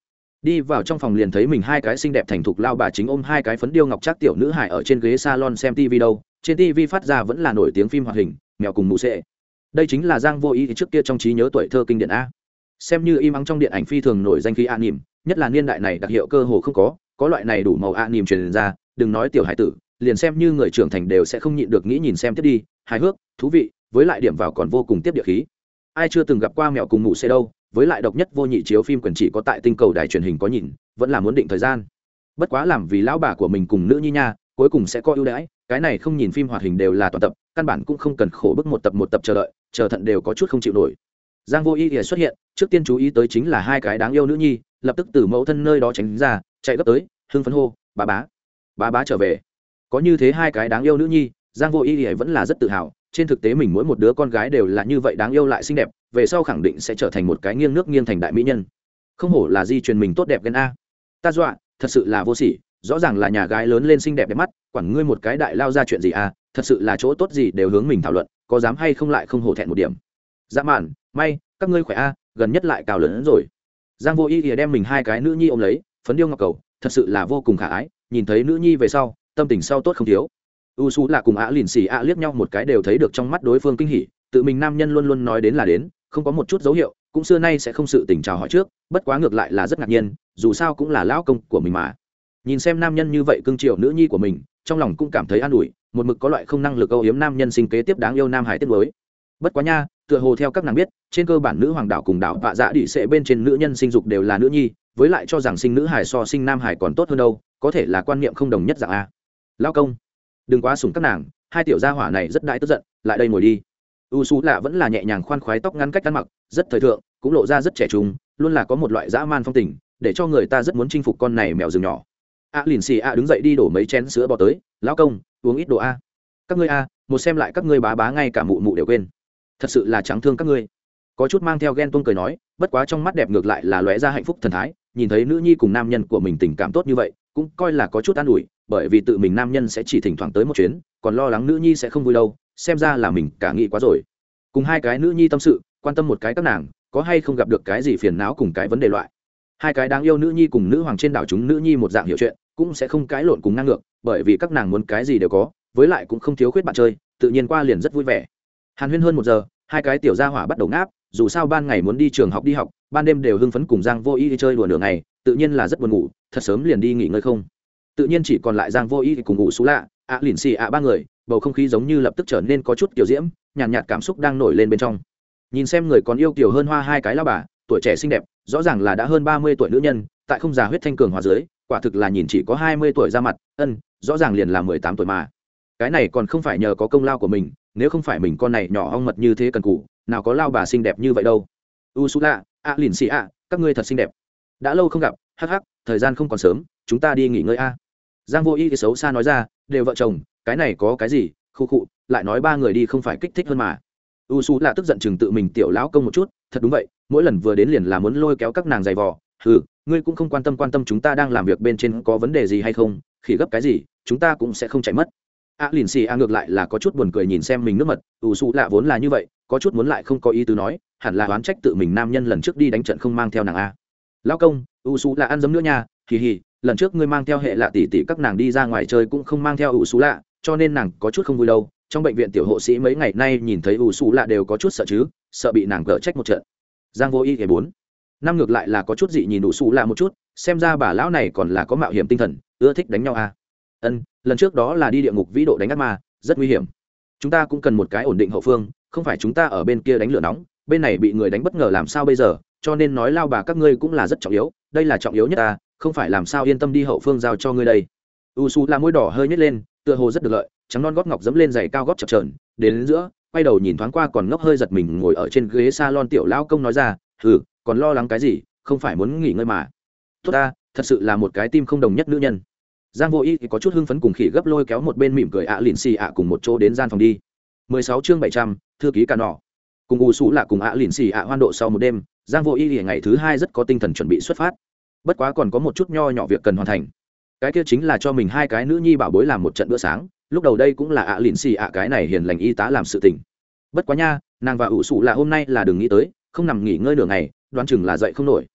Đi vào trong phòng liền thấy mình hai cái xinh đẹp thành thục lao bà chính ôm hai cái phấn điêu ngọc trác tiểu nữ hải ở trên ghế salon xem tv đâu, trên tv phát ra vẫn là nổi tiếng phim hoạt hình, mèo cùng mụ sệ đây chính là giang vô ý trước kia trong trí nhớ tuổi thơ kinh điển a. Xem như im ắng trong điện ảnh phi thường nổi danh khí a nỉm nhất là niên đại này đặc hiệu cơ hồ không có có loại này đủ màu a nỉm truyền ra, đừng nói tiểu hải tử, liền xem như người trưởng thành đều sẽ không nhịn được nghĩ nhìn xem tiếp đi, hài hước, thú vị, với lại điểm vào còn vô cùng tiếp địa khí. Ai chưa từng gặp qua mèo cùng ngủ xe đâu, với lại độc nhất vô nhị chiếu phim quyền chỉ có tại tinh cầu đài truyền hình có nhìn, vẫn là muốn định thời gian. Bất quá làm vì lão bà của mình cùng nữ nhi nha, cuối cùng sẽ có ưu đãi, cái này không nhìn phim hoạt hình đều là toàn tập, căn bản cũng không cần khổ bức một tập một tập chờ đợi chờ thận đều có chút không chịu nổi. Giang vô y thì xuất hiện, trước tiên chú ý tới chính là hai cái đáng yêu nữ nhi, lập tức từ mẫu thân nơi đó tránh ra, chạy gấp tới, hưng phấn hô bà bá bà bá trở về. Có như thế hai cái đáng yêu nữ nhi, giang vô y thì vẫn là rất tự hào, trên thực tế mình mỗi một đứa con gái đều là như vậy đáng yêu lại xinh đẹp, về sau khẳng định sẽ trở thành một cái nghiêng nước nghiêng thành đại mỹ nhân. Không hổ là di truyền mình tốt đẹp ghen a. Ta dọa, thật sự là vô sỉ, rõ ràng là nhà gái lớn lên xinh đẹp đẹp mắt, quản ngươi một cái đại lao ra chuyện gì à thật sự là chỗ tốt gì đều hướng mình thảo luận có dám hay không lại không hổ thẹn một điểm. Dã mạn, may, các ngươi khỏe a, gần nhất lại cao lớn hơn rồi. Giang vô y thì đem mình hai cái nữ nhi ôm lấy, phấn điêu ngọc cầu, thật sự là vô cùng khả ái, nhìn thấy nữ nhi về sau, tâm tình sau tốt không thiếu. U su là cùng ạ lìn xì ạ liếc nhau một cái đều thấy được trong mắt đối phương kinh hỉ, tự mình nam nhân luôn luôn nói đến là đến, không có một chút dấu hiệu, cũng xưa nay sẽ không sự tình chào hỏi trước, bất quá ngược lại là rất ngạc nhiên, dù sao cũng là lão công của mình mà. Nhìn xem nam nhân như vậy cưng chiều nữ nhi của mình, trong lòng cũng cảm thấy an ủi một mực có loại không năng lực âu yếm nam nhân sinh kế tiếp đáng yêu nam hải tiết mới. Bất quá nha, tựa hồ theo các nàng biết, trên cơ bản nữ hoàng đảo cùng đảo vạ dạ đĩ sệ bên trên nữ nhân sinh dục đều là nữ nhi, với lại cho rằng sinh nữ hải so sinh nam hải còn tốt hơn đâu, có thể là quan niệm không đồng nhất dạng a. Lao công, đừng quá sủng các nàng, hai tiểu gia hỏa này rất đại tức giận, lại đây ngồi đi. U xú lạ vẫn là nhẹ nhàng khoan khoái tóc ngắn cách ăn mặc, rất thời thượng, cũng lộ ra rất trẻ trung, luôn là có một loại dã man phong tình, để cho người ta rất muốn chinh phục con này mèo rừng nhỏ. A lìn xì a đứng dậy đi đổ mấy chén sữa bò tới, lão công uống ít đồ a. Các ngươi a, một xem lại các ngươi bá bá ngay cả mụ mụ đều quên. Thật sự là trắng thương các ngươi. Có chút mang theo ghen tuông cười nói, bất quá trong mắt đẹp ngược lại là lóe ra hạnh phúc thần thái, nhìn thấy nữ nhi cùng nam nhân của mình tình cảm tốt như vậy, cũng coi là có chút an ủi, bởi vì tự mình nam nhân sẽ chỉ thỉnh thoảng tới một chuyến, còn lo lắng nữ nhi sẽ không vui đâu, xem ra là mình cả nghĩ quá rồi. Cùng hai cái nữ nhi tâm sự, quan tâm một cái các nàng, có hay không gặp được cái gì phiền não cùng cái vấn đề loại. Hai cái đáng yêu nữ nhi cùng nữ hoàng trên đảo chúng nữ nhi một dạng hiểu chuyện cũng sẽ không cãi lộn cùng năng ngược bởi vì các nàng muốn cái gì đều có với lại cũng không thiếu khuyết bạn chơi tự nhiên qua liền rất vui vẻ. Hàn huyên hơn một giờ hai cái tiểu gia hỏa bắt đầu ngáp dù sao ban ngày muốn đi trường học đi học ban đêm đều hưng phấn cùng giang vô y đi chơi đùa nửa ngày tự nhiên là rất buồn ngủ thật sớm liền đi nghỉ ngơi không? Tự nhiên chỉ còn lại giang vô y cùng ngủ xú lạ ạ lỉn xì ạ ba người bầu không khí giống như lập tức trở nên có chút kiểu diễm nhàn nhạt, nhạt cảm xúc đang nổi lên bên trong. Nhìn xem người còn yêu kiểu hơn hoa hai cái lao bà tuổi trẻ xinh đẹp rõ ràng là đã hơn ba mươi tuổi nữ nhân tại không già huyết thanh cường hòa dưới quả thực là nhìn chỉ có hai mươi tuổi ra mặt, ân, rõ ràng liền là mười tám tuổi mà. Cái này còn không phải nhờ có công lao của mình, nếu không phải mình con này nhỏ ong mật như thế cần cũ nào có lao bà xinh đẹp như vậy đâu. U su lạ a, lìn xì a, các ngươi thật xinh đẹp. Đã lâu không gặp, hắc hắc, thời gian không còn sớm, chúng ta đi nghỉ ngơi a. Giang vô y thì xấu xa nói ra, đều vợ chồng, cái này có cái gì, khu khụ lại nói ba người đi không phải kích thích hơn mà. U su là tức giận chừng tự mình tiểu lão công một chút, thật đúng vậy, mỗi lần vừa đến liền là muốn lôi kéo các nàng giày vò ừ ngươi cũng không quan tâm quan tâm chúng ta đang làm việc bên trên có vấn đề gì hay không khi gấp cái gì, chúng ta cũng sẽ không chạy mất. A lìn xì a ngược lại là có chút buồn cười nhìn xem mình nước mật, ủ xù lạ vốn là như vậy, có chút muốn lại không có ý tứ nói, hẳn là oán trách tự mình nam nhân lần trước đi đánh trận không mang theo nàng a. Lao công, ủ xù lạ ăn dấm nữa nha, hì hì, lần trước ngươi mang theo hệ lạ tỷ tỷ các nàng đi ra ngoài chơi cũng không mang theo ủ xù lạ, cho nên nàng có chút không vui đâu. Trong bệnh viện tiểu hộ sĩ mấy ngày nay nhìn thấy ủ xù lạ đều có chút sợ chứ, sợ bị nàng gỡ trách một trận. Giang vô y kể bốn năm ngược lại là có chút dị nhìn đủ xù lạ một chút xem ra bà lão này còn là có mạo hiểm tinh thần ưa thích đánh nhau à? ân lần trước đó là đi địa ngục vĩ độ đánh ác ma rất nguy hiểm chúng ta cũng cần một cái ổn định hậu phương không phải chúng ta ở bên kia đánh lửa nóng bên này bị người đánh bất ngờ làm sao bây giờ cho nên nói lao bà các ngươi cũng là rất trọng yếu đây là trọng yếu nhất ta không phải làm sao yên tâm đi hậu phương giao cho ngươi đây u su là môi đỏ hơi nhét lên tựa hồ rất được lợi trắng non gót ngọc dẫm lên giày cao gót chập trờn đến, đến giữa quay đầu nhìn thoáng qua còn ngốc hơi giật mình ngồi ở trên ghế s a lon tiểu lao công nói ra ừ còn lo lắng cái gì không phải muốn nghỉ ngơi mà. Tốt ta thật sự là một cái tim không đồng nhất nữ nhân. Giang vô y thì có chút hưng phấn cùng khỉ gấp lôi kéo một bên mỉm cười ạ lìn xì ạ cùng một chỗ đến gian phòng đi. 16 chương 700, thư ký cả nọ. Cùng u sủ là cùng ạ lìn xì ạ hoan độ sau một đêm giang vô y thì ngày thứ hai rất có tinh thần chuẩn bị xuất phát. Bất quá còn có một chút nho nhỏ việc cần hoàn thành. Cái kia chính là cho mình hai cái nữ nhi bảo bối làm một trận bữa sáng lúc đầu đây cũng là ạ lìn xì ạ cái này hiền lành y tá làm sự tình. Bất quá nha nàng và ủ sủ là hôm nay là đừng nghĩ tới không nằm nghỉ ngơi nửa ngày đoán chừng là dậy không nổi.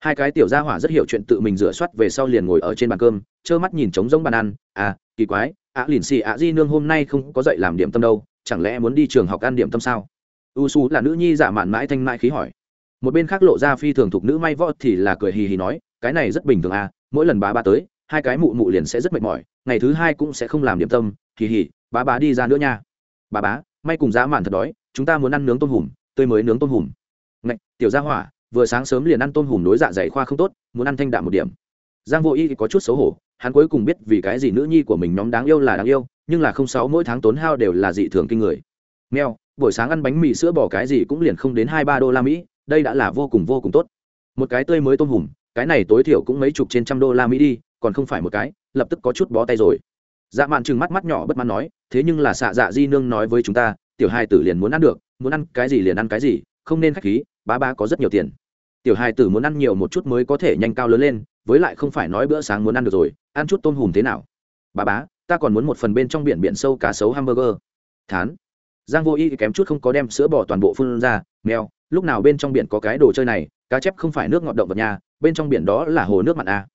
Hai cái tiểu gia hỏa rất hiểu chuyện tự mình rửa soát về sau liền ngồi ở trên bàn cơm, trơ mắt nhìn trống rỗng bàn ăn. À kỳ quái, ạ lìn xì ạ di nương hôm nay không có dậy làm điểm tâm đâu, chẳng lẽ muốn đi trường học ăn điểm tâm sao? U su là nữ nhi giả mạn mãi thanh mãi khí hỏi. Một bên khác lộ ra phi thường thuộc nữ may võ thì là cười hì hì nói, cái này rất bình thường à mỗi lần bà ba tới, hai cái mụ mụ liền sẽ rất mệt mỏi, ngày thứ hai cũng sẽ không làm điểm tâm, hì hì bà bá đi ra nữa nha. Bà bá, may cùng giá mạn thật đói, chúng ta muốn ăn nướng tôm hùm, tươi mới nướng tôm hùm. Ngạch, tiểu gia hỏa vừa sáng sớm liền ăn tôm hùm nối dạ dày khoa không tốt, muốn ăn thanh đạm một điểm. Giang vô y thì có chút xấu hổ, hắn cuối cùng biết vì cái gì nữ nhi của mình nhóm đáng yêu là đáng yêu, nhưng là không sáu mỗi tháng tốn hao đều là dị thường kinh người. Mèo, buổi sáng ăn bánh mì sữa bò cái gì cũng liền không đến hai ba đô la mỹ, đây đã là vô cùng vô cùng tốt. Một cái tươi mới tôm hùm, cái này tối thiểu cũng mấy chục trên trăm đô la mỹ đi, còn không phải một cái, lập tức có chút bó tay rồi. Dạ mạn chừng mắt mắt nhỏ bất mãn nói, thế nhưng là xạ dạ di nương nói với chúng ta, tiểu hai tử liền muốn ăn được, muốn ăn cái gì liền ăn cái gì, không nên khách khí bá ba có rất nhiều tiền. Tiểu hai tử muốn ăn nhiều một chút mới có thể nhanh cao lớn lên, với lại không phải nói bữa sáng muốn ăn được rồi, ăn chút tôm hùm thế nào? Bà bá, ta còn muốn một phần bên trong biển biển sâu cá sấu hamburger. Thán. Giang vô y kém chút không có đem sữa bỏ toàn bộ phun ra, mèo, lúc nào bên trong biển có cái đồ chơi này, cá chép không phải nước ngọt động vật nhà, bên trong biển đó là hồ nước mặn à.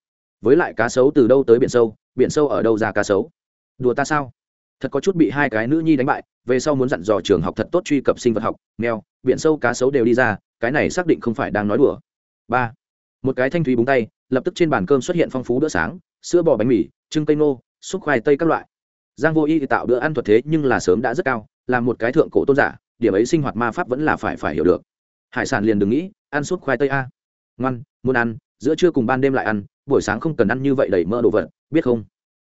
với lại cá sấu từ đâu tới biển sâu biển sâu ở đâu ra cá sấu? Đùa ta sao? Thật có chút bị hai cái nữ nhi đánh bại về sau muốn dặn dò trường học thật tốt truy cập sinh vật học mèo biển sâu cá sấu đều đi ra, cái này xác định không phải đang nói đùa. Ba, một cái thanh thúy búng tay, lập tức trên bàn cơm xuất hiện phong phú bữa sáng, sữa bò bánh mì, trưng cây nô xúc khoai tây các loại. Giang vô y tạo bữa ăn thuật thế nhưng là sớm đã rất cao, là một cái thượng cổ tôn giả, điểm ấy sinh hoạt ma pháp vẫn là phải phải hiểu được. Hải sản liền đừng nghĩ, ăn suốt khoai tây a. Ngoan, muốn ăn, giữa trưa cùng ban đêm lại ăn, buổi sáng không cần ăn như vậy đầy mỡ đồ vật, biết không?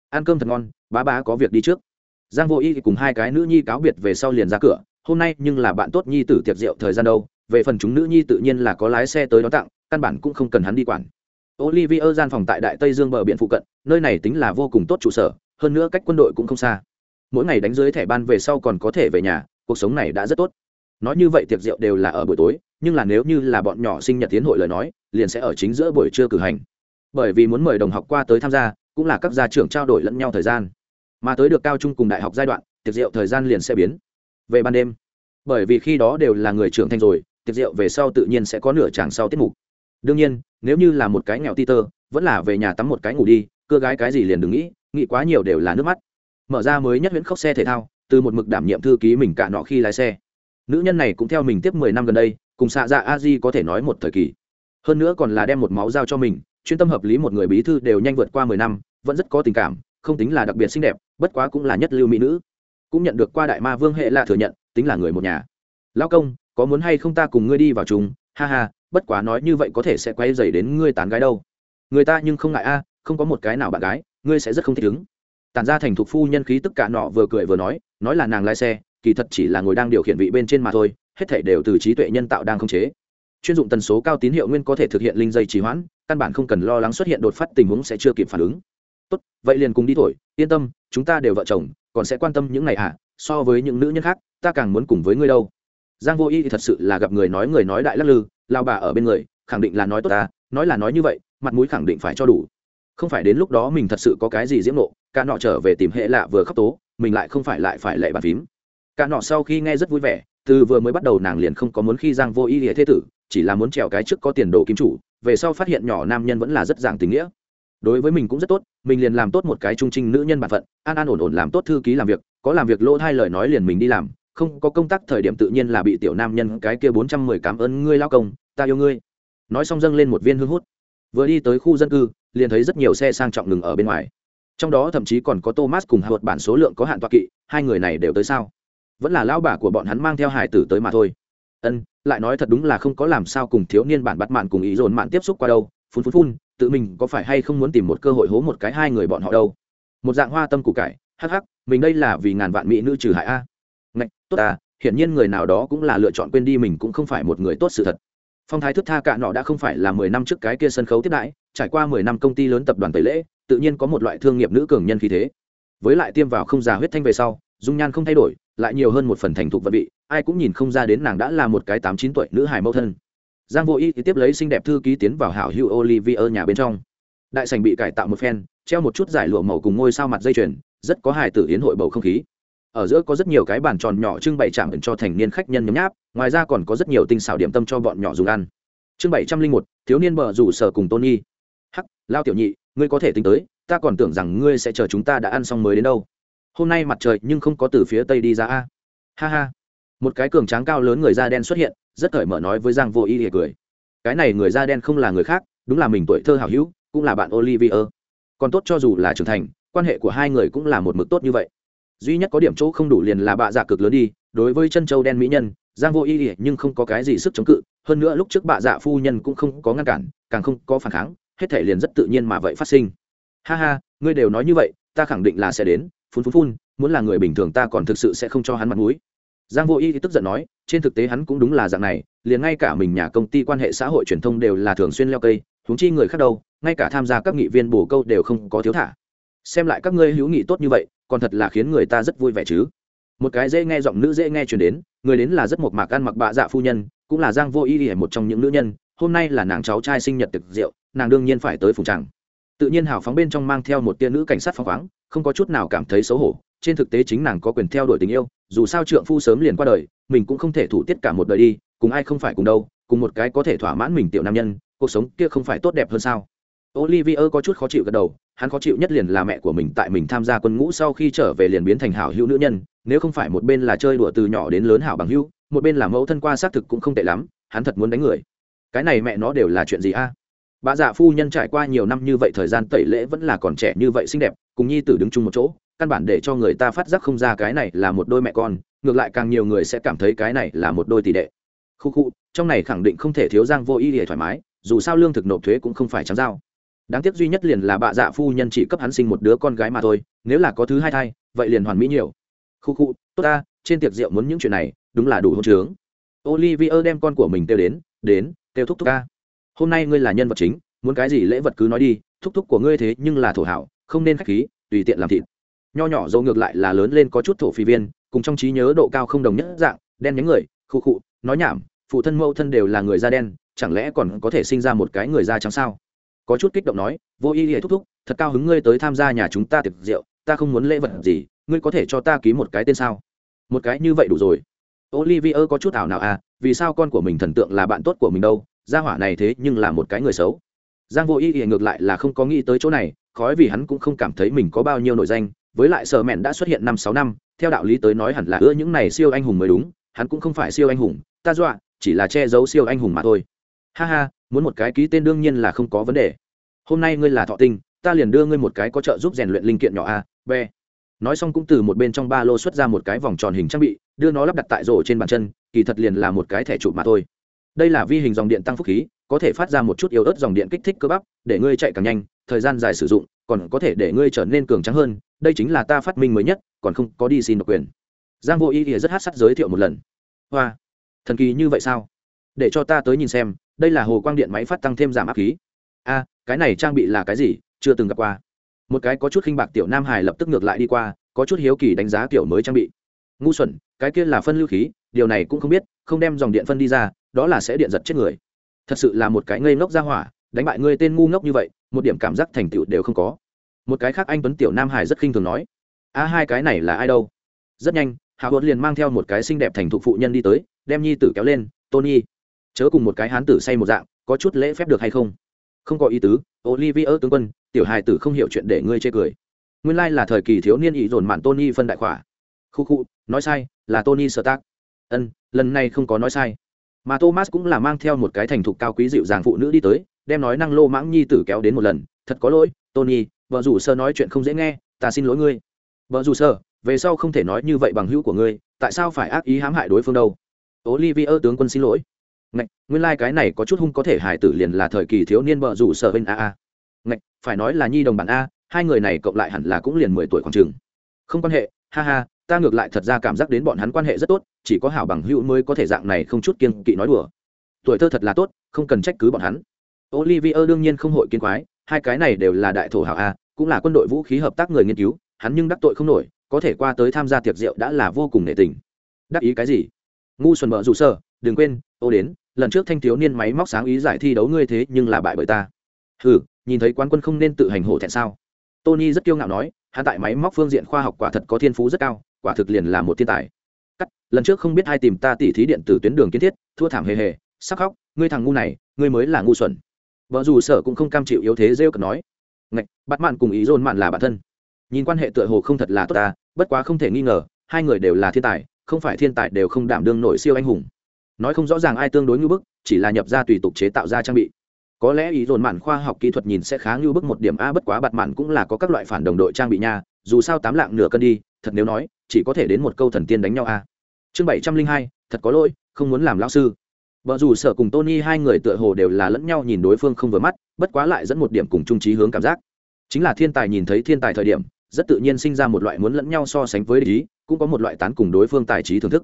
Ăn cơm thật ngon, bá bá có việc đi trước giang vô y cùng hai cái nữ nhi cáo biệt về sau liền ra cửa, hôm nay nhưng là bạn tốt nhi tử tiệc rượu thời gian đâu, về phần chúng nữ nhi tự nhiên là có lái xe tới đón tặng, căn bản cũng không cần hắn đi quản. Olivier gian phòng tại đại tây dương bờ biển phụ cận, nơi này tính là vô cùng tốt trụ sở, hơn nữa cách quân đội cũng không xa. Mỗi ngày đánh dưới thẻ ban về sau còn có thể về nhà, cuộc sống này đã rất tốt. Nói như vậy tiệc rượu đều là ở buổi tối, nhưng là nếu như là bọn nhỏ sinh nhật tiến hội lời nói, liền sẽ ở chính giữa buổi trưa cử hành. Bởi vì muốn mời đồng học qua tới tham gia, cũng là các gia trưởng trao đổi lẫn nhau thời gian mà tới được cao trung cùng đại học giai đoạn, tiệc rượu thời gian liền sẽ biến. Về ban đêm, bởi vì khi đó đều là người trưởng thành rồi, tiệc rượu về sau tự nhiên sẽ có nửa chàng sau tiết mục. Đương nhiên, nếu như là một cái nghèo ti tơ, vẫn là về nhà tắm một cái ngủ đi cưa gái cái gì liền đừng nghĩ nghĩ quá nhiều đều là nước mắt. Mở ra mới nhất huyễn khóc xe thể thao, từ một mực đảm nhiệm thư ký mình cả nọ khi lái xe. Nữ nhân này cũng theo mình tiếp mười năm gần đây, cùng xạ dạ a di có thể nói một thời kỳ. Hơn nữa còn là đem một máu giao cho mình, chuyên tâm hợp lý một người bí thư đều nhanh vượt qua mười năm, vẫn rất có tình cảm, không tính là đặc biệt xinh đẹp bất quá cũng là nhất lưu mỹ nữ. Cũng nhận được qua đại ma vương hệ là thừa nhận, tính là người một nhà. Lão công, có muốn hay không ta cùng ngươi đi vào chúng ha ha, bất quá nói như vậy có thể sẽ quay dày đến ngươi tán gái đâu. Người ta nhưng không ngại a, không có một cái nào bạn gái, ngươi sẽ rất không thích ứng. Tản ra thành thục phu nhân khí tức cả nọ vừa cười vừa nói nói là nàng lái xe, kỳ thật chỉ là ngồi đang điều khiển vị bên trên mà thôi, hết thể đều từ trí tuệ nhân tạo đang khống chế. Chuyên dụng tần số cao tín hiệu nguyên có thể thực hiện linh dây trì hoãn, căn bản không cần lo lắng xuất hiện đột phát tình huống sẽ chưa kịp phản ứng. Tốt, vậy liền cùng đi thổi, yên tâm chúng ta đều vợ chồng, còn sẽ quan tâm những ngày à? So với những nữ nhân khác, ta càng muốn cùng với ngươi đâu. Giang vô y thì thật sự là gặp người nói người nói đại lắc lư, lao bà ở bên người, khẳng định là nói tốt ta, nói là nói như vậy, mặt mũi khẳng định phải cho đủ. Không phải đến lúc đó mình thật sự có cái gì diễm nộ cả nọ trở về tìm hệ lạ vừa khóc tố, mình lại không phải lại phải lệ bàn phím. Cả nọ sau khi nghe rất vui vẻ, từ vừa mới bắt đầu nàng liền không có muốn khi giang vô y nghĩa thế tử, chỉ là muốn trèo cái trước có tiền đồ kim chủ, về sau phát hiện nhỏ nam nhân vẫn là rất giảng tình nghĩa đối với mình cũng rất tốt, mình liền làm tốt một cái trung trinh nữ nhân bản phận, an an ổn ổn làm tốt thư ký làm việc, có làm việc lỗ hai lời nói liền mình đi làm, không có công tác thời điểm tự nhiên là bị tiểu nam nhân cái kia bốn trăm mười cảm ơn ngươi lao công, ta yêu ngươi. Nói xong dâng lên một viên hương hút. Vừa đi tới khu dân cư, liền thấy rất nhiều xe sang trọng ngừng ở bên ngoài. Trong đó thậm chí còn có thomas cùng hạ bản số lượng có hạn toa kỵ, hai người này đều tới sao? Vẫn là lão bà của bọn hắn mang theo hải tử tới mà thôi. Ân, lại nói thật đúng là không có làm sao cùng thiếu niên bản bắt mạn cùng ý dồn mạn tiếp xúc qua đâu, phun phun phun tự mình có phải hay không muốn tìm một cơ hội hố một cái hai người bọn họ đâu? Một dạng hoa tâm củ cải, hắc hắc, mình đây là vì ngàn vạn mỹ nữ trừ hại a. Ngạch, tốt à hiển nhiên người nào đó cũng là lựa chọn quên đi mình cũng không phải một người tốt sự thật. Phong thái thức tha cạ nọ đã không phải là mười năm trước cái kia sân khấu tiếp đãi, trải qua mười năm công ty lớn tập đoàn tẩy lễ, tự nhiên có một loại thương nghiệp nữ cường nhân khí thế. Với lại tiêm vào không già huyết thanh về sau, dung nhan không thay đổi, lại nhiều hơn một phần thành thục vật vị, ai cũng nhìn không ra đến nàng đã là một cái tám chín tuổi nữ hài mẫu thân giang vô y thì tiếp lấy xinh đẹp thư ký tiến vào hảo hữu olivier nhà bên trong. Đại sành bị cải tạo một phen, treo một chút giải lụa màu cùng ngôi sao mặt dây chuyền, rất có hài tử hiến hội bầu không khí. Ở giữa có rất nhiều cái bàn tròn nhỏ trưng bày chạm cho thành niên khách nhân nhấm nháp, ngoài ra còn có rất nhiều tinh xảo điểm tâm cho bọn nhỏ dùng ăn. Chương bảy trăm linh một, thiếu niên bờ rủ sở cùng tôn nhi hắc, lao tiểu nhị, ngươi có thể tính tới, ta còn tưởng rằng ngươi sẽ chờ chúng ta đã ăn xong mới đến đâu. Hôm nay mặt trời nhưng không có từ phía tây đi ra a. Ha ha. Một cái cường tráng cao lớn người da đen xuất hiện rất cởi mở nói với giang vô y hề cười. Cái này người da đen không là người khác, đúng là mình tuổi thơ hảo hữu, cũng là bạn olivier. Còn tốt cho dù là trưởng thành, quan hệ của hai người cũng là một mực tốt như vậy. Duy nhất có điểm chỗ không đủ liền là bạ dạ cực lớn đi, đối với chân châu đen mỹ nhân, giang vô y nhưng không có cái gì sức chống cự, hơn nữa lúc trước bạ dạ phu nhân cũng không có ngăn cản, càng không có phản kháng, hết thể liền rất tự nhiên mà vậy phát sinh. Ha ha, ngươi đều nói như vậy, ta khẳng định là sẽ đến, phun phun phun, muốn là người bình thường ta còn thực sự sẽ không cho hắn mặt mũi giang vô y thì tức giận nói, trên thực tế hắn cũng đúng là dạng này, liền ngay cả mình nhà công ty quan hệ xã hội truyền thông đều là thường xuyên leo cây, huống chi người khác đâu, ngay cả tham gia các nghị viên bổ câu đều không có thiếu thả. Xem lại các ngươi hữu nghị tốt như vậy, còn thật là khiến người ta rất vui vẻ chứ. Một cái dễ nghe giọng nữ dễ nghe truyền đến, người đến là rất một mạc ăn mặc bạ dạ phu nhân, cũng là giang vô y ỉa một trong những nữ nhân, hôm nay là nàng cháu trai sinh nhật thực rượu, nàng đương nhiên phải tới phùng tràng. Tự nhiên hào phóng bên trong mang theo một tia nữ cảnh sát phóng khoáng, không có chút nào cảm thấy xấu hổ, trên thực tế chính nàng có quyền theo đuổi tình yêu dù sao trượng phu sớm liền qua đời, mình cũng không thể thủ tiết cả một đời đi, cùng ai không phải cùng đâu, cùng một cái có thể thỏa mãn mình tiểu nam nhân, cuộc sống kia không phải tốt đẹp hơn sao? Olivier có chút khó chịu gật đầu, hắn khó chịu nhất liền là mẹ của mình tại mình tham gia quân ngũ sau khi trở về liền biến thành hảo hữu nữ nhân, nếu không phải một bên là chơi đùa từ nhỏ đến lớn hảo bằng hữu, một bên là mẫu thân qua xác thực cũng không tệ lắm, hắn thật muốn đánh người. Cái này mẹ nó đều là chuyện gì a? Bà dạ phu nhân trải qua nhiều năm như vậy, thời gian tẩy lễ vẫn là còn trẻ như vậy xinh đẹp, cùng nhi tử đứng chung một chỗ, căn bản để cho người ta phát giác không ra cái này là một đôi mẹ con, ngược lại càng nhiều người sẽ cảm thấy cái này là một đôi tỷ đệ. Khu khu, trong này khẳng định không thể thiếu giang vô ý để thoải mái, dù sao lương thực nộp thuế cũng không phải trắng dao. Đáng tiếc duy nhất liền là bà dạ phu nhân chỉ cấp hắn sinh một đứa con gái mà thôi, nếu là có thứ hai thai, vậy liền hoàn mỹ nhiều. Khu khu, tốt ta, trên tiệc rượu muốn những chuyện này, đúng là đủ hôn trướng. Olivier đem con của mình kêu đến đến, kêu thúc thúc ca hôm nay ngươi là nhân vật chính, muốn cái gì lễ vật cứ nói đi, thúc thúc của ngươi thế nhưng là thổ hảo, không nên k h á c h khí, tùy tiện làm thịt. Nho nhỏ dầu ngược lại là lớn lên có chút thổ phi viên, cùng trong trí nhớ độ cao không đồng nhất dạng, đen nhánh người khu khụ, nói nhảm, phụ thân mẫu thân đều là người da đen, chẳng lẽ còn có thể sinh ra một cái người da trắng sao? Có chút kích động nói, vô y hệ thúc thúc, thật cao hứng ngươi tới tham gia nhà chúng ta tiệc rượu, ta không muốn lễ vật gì, ngươi có thể cho ta ký một cái tên sao? Một cái như vậy đủ rồi. Olivier có chút ảo nào à vì sao con của mình thần tượng là bạn tốt của mình đâu? Gia hỏa này thế nhưng là một cái người xấu. Giang vô ý thì ngược lại là không có nghĩ tới chỗ này, khói vì hắn cũng không cảm thấy mình có bao nhiêu nội danh, với lại sở mẹn đã xuất hiện năm sáu năm, theo đạo lý tới nói hẳn là ưa những này siêu anh hùng mới đúng, hắn cũng không phải siêu anh hùng, ta dọa, chỉ là che giấu siêu anh hùng mà thôi. Ha ha, muốn một cái ký tên đương nhiên là không có vấn đề. Hôm nay ngươi là thọ tinh, ta liền đưa ngươi một cái có trợ giúp rèn luyện linh kiện nhỏ a, b. Nói xong cũng từ một bên trong ba lô xuất ra một cái vòng tròn hình trang bị, đưa nó lắp đặt tại rổ trên bàn chân, kỳ thật liền là một cái thẻ chụp mà thôi đây là vi hình dòng điện tăng phúc khí, có thể phát ra một chút yếu ớt dòng điện kích thích cơ bắp, để ngươi chạy càng nhanh, thời gian dài sử dụng, còn có thể để ngươi trở nên cường trắng hơn, đây chính là ta phát minh mới nhất, còn không có đi xin độc quyền. Giang vô ý thì rất hát sắt giới thiệu một lần. Hoa, thần kỳ như vậy sao? Để cho ta tới nhìn xem, đây là hồ quang điện máy phát tăng thêm giảm áp khí. A, cái này trang bị là cái gì? Chưa từng gặp qua. Một cái có chút khinh bạc tiểu nam hải lập tức ngược lại đi qua, có chút hiếu kỳ đánh giá kiểu mới trang bị. Ngu xuẩn, cái kia là phân lưu khí, điều này cũng không biết, không đem dòng điện phân đi ra đó là sẽ điện giật chết người. Thật sự là một cái ngây ngốc ra hỏa, đánh bại ngươi tên ngu ngốc như vậy, một điểm cảm giác thành tựu đều không có. Một cái khác anh tuấn tiểu nam hải rất khinh thường nói, a hai cái này là ai đâu? Rất nhanh hạ hốt liền mang theo một cái xinh đẹp thành thục phụ nhân đi tới, đem nhi tử kéo lên, tony, chớ cùng một cái hán tử say một dạng, có chút lễ phép được hay không? Không có ý tứ olivier tướng quân, tiểu hài tử không hiểu chuyện để ngươi chê cười. Nguyên lai là thời kỳ thiếu niên ý dồn mạn tony phân đại khỏa. Khu khu, nói sai, là tony sơ tác ân, lần này không có nói sai mà thomas cũng là mang theo một cái thành thục cao quý dịu dàng phụ nữ đi tới, đem nói năng lô mãng nhi tử kéo đến một lần, thật có lỗi, tony, vợ rủ sơ nói chuyện không dễ nghe, ta xin lỗi ngươi. Vợ rủ sơ, về sau không thể nói như vậy bằng hữu của ngươi, tại sao phải ác ý hãm hại đối phương đâu? Olivier tướng quân xin lỗi. Ngạch, nguyên lai、like、cái này có chút hung có thể hải tử liền là thời kỳ thiếu niên vợ rủ sơ bên a a. Ngạch, phải nói là nhi đồng bản a, hai người này cộng lại hẳn là cũng liền mười tuổi khoảng chừng. Không quan hệ, ha ha ta ngược lại thật ra cảm giác đến bọn hắn quan hệ rất tốt, chỉ có hảo bằng hữu mới có thể dạng này không chút kiên kỵ nói đùa. Tuổi thơ thật là tốt, không cần trách cứ bọn hắn. Olivier đương nhiên không hội kiên quái, hai cái này đều là đại thổ hảo a, cũng là quân đội vũ khí hợp tác người nghiên cứu, hắn nhưng đắc tội không nổi, có thể qua tới tham gia tiệc rượu đã là vô cùng nể tình. Đắc ý cái gì? Ngu xuẩn mở dù sơ, đừng quên, ô đến, lần trước thanh thiếu niên máy móc sáng ý giải thi đấu ngươi thế nhưng là bại bởi ta. Hừ, nhìn thấy quán quân không nên tự hành hổ thẹn sao? Tony rất kiêu ngạo nói, hắn tại máy móc phương diện khoa học quả thật có thiên phú rất cao quả thực liền là một thiên tài. Cắt, lần trước không biết ai tìm ta tỉ thí điện tử tuyến đường kiến thiết, thua thảm hề hề sắc khóc, ngươi thằng ngu này, ngươi mới là ngu xuẩn. Vợ dù sở cũng không cam chịu yếu thế rêu cần nói. Ngạch, bắt mạn cùng ý dồn mạn là bản thân. Nhìn quan hệ tựa hồ không thật là tốt ta, bất quá không thể nghi ngờ, hai người đều là thiên tài, không phải thiên tài đều không đảm đương nổi siêu anh hùng. Nói không rõ ràng ai tương đối ngư bức, chỉ là nhập ra tùy tục chế tạo ra trang bị. Có lẽ ý dồn mạn khoa học kỹ thuật nhìn sẽ khá ngư bức một điểm a, bất quá bạt mạn cũng là có các loại phản đồng đội trang bị nha, dù sao tám lạng nửa cân đi, thật nếu nói chỉ có thể đến một câu thần tiên đánh nhau a. Chương bảy trăm linh hai, thật có lỗi, không muốn làm lao sư. Vợ dù sở cùng tony hai người tựa hồ đều là lẫn nhau nhìn đối phương không vừa mắt, bất quá lại dẫn một điểm cùng trung trí hướng cảm giác. Chính là thiên tài nhìn thấy thiên tài thời điểm, rất tự nhiên sinh ra một loại muốn lẫn nhau so sánh với ý, cũng có một loại tán cùng đối phương tài trí thưởng thức.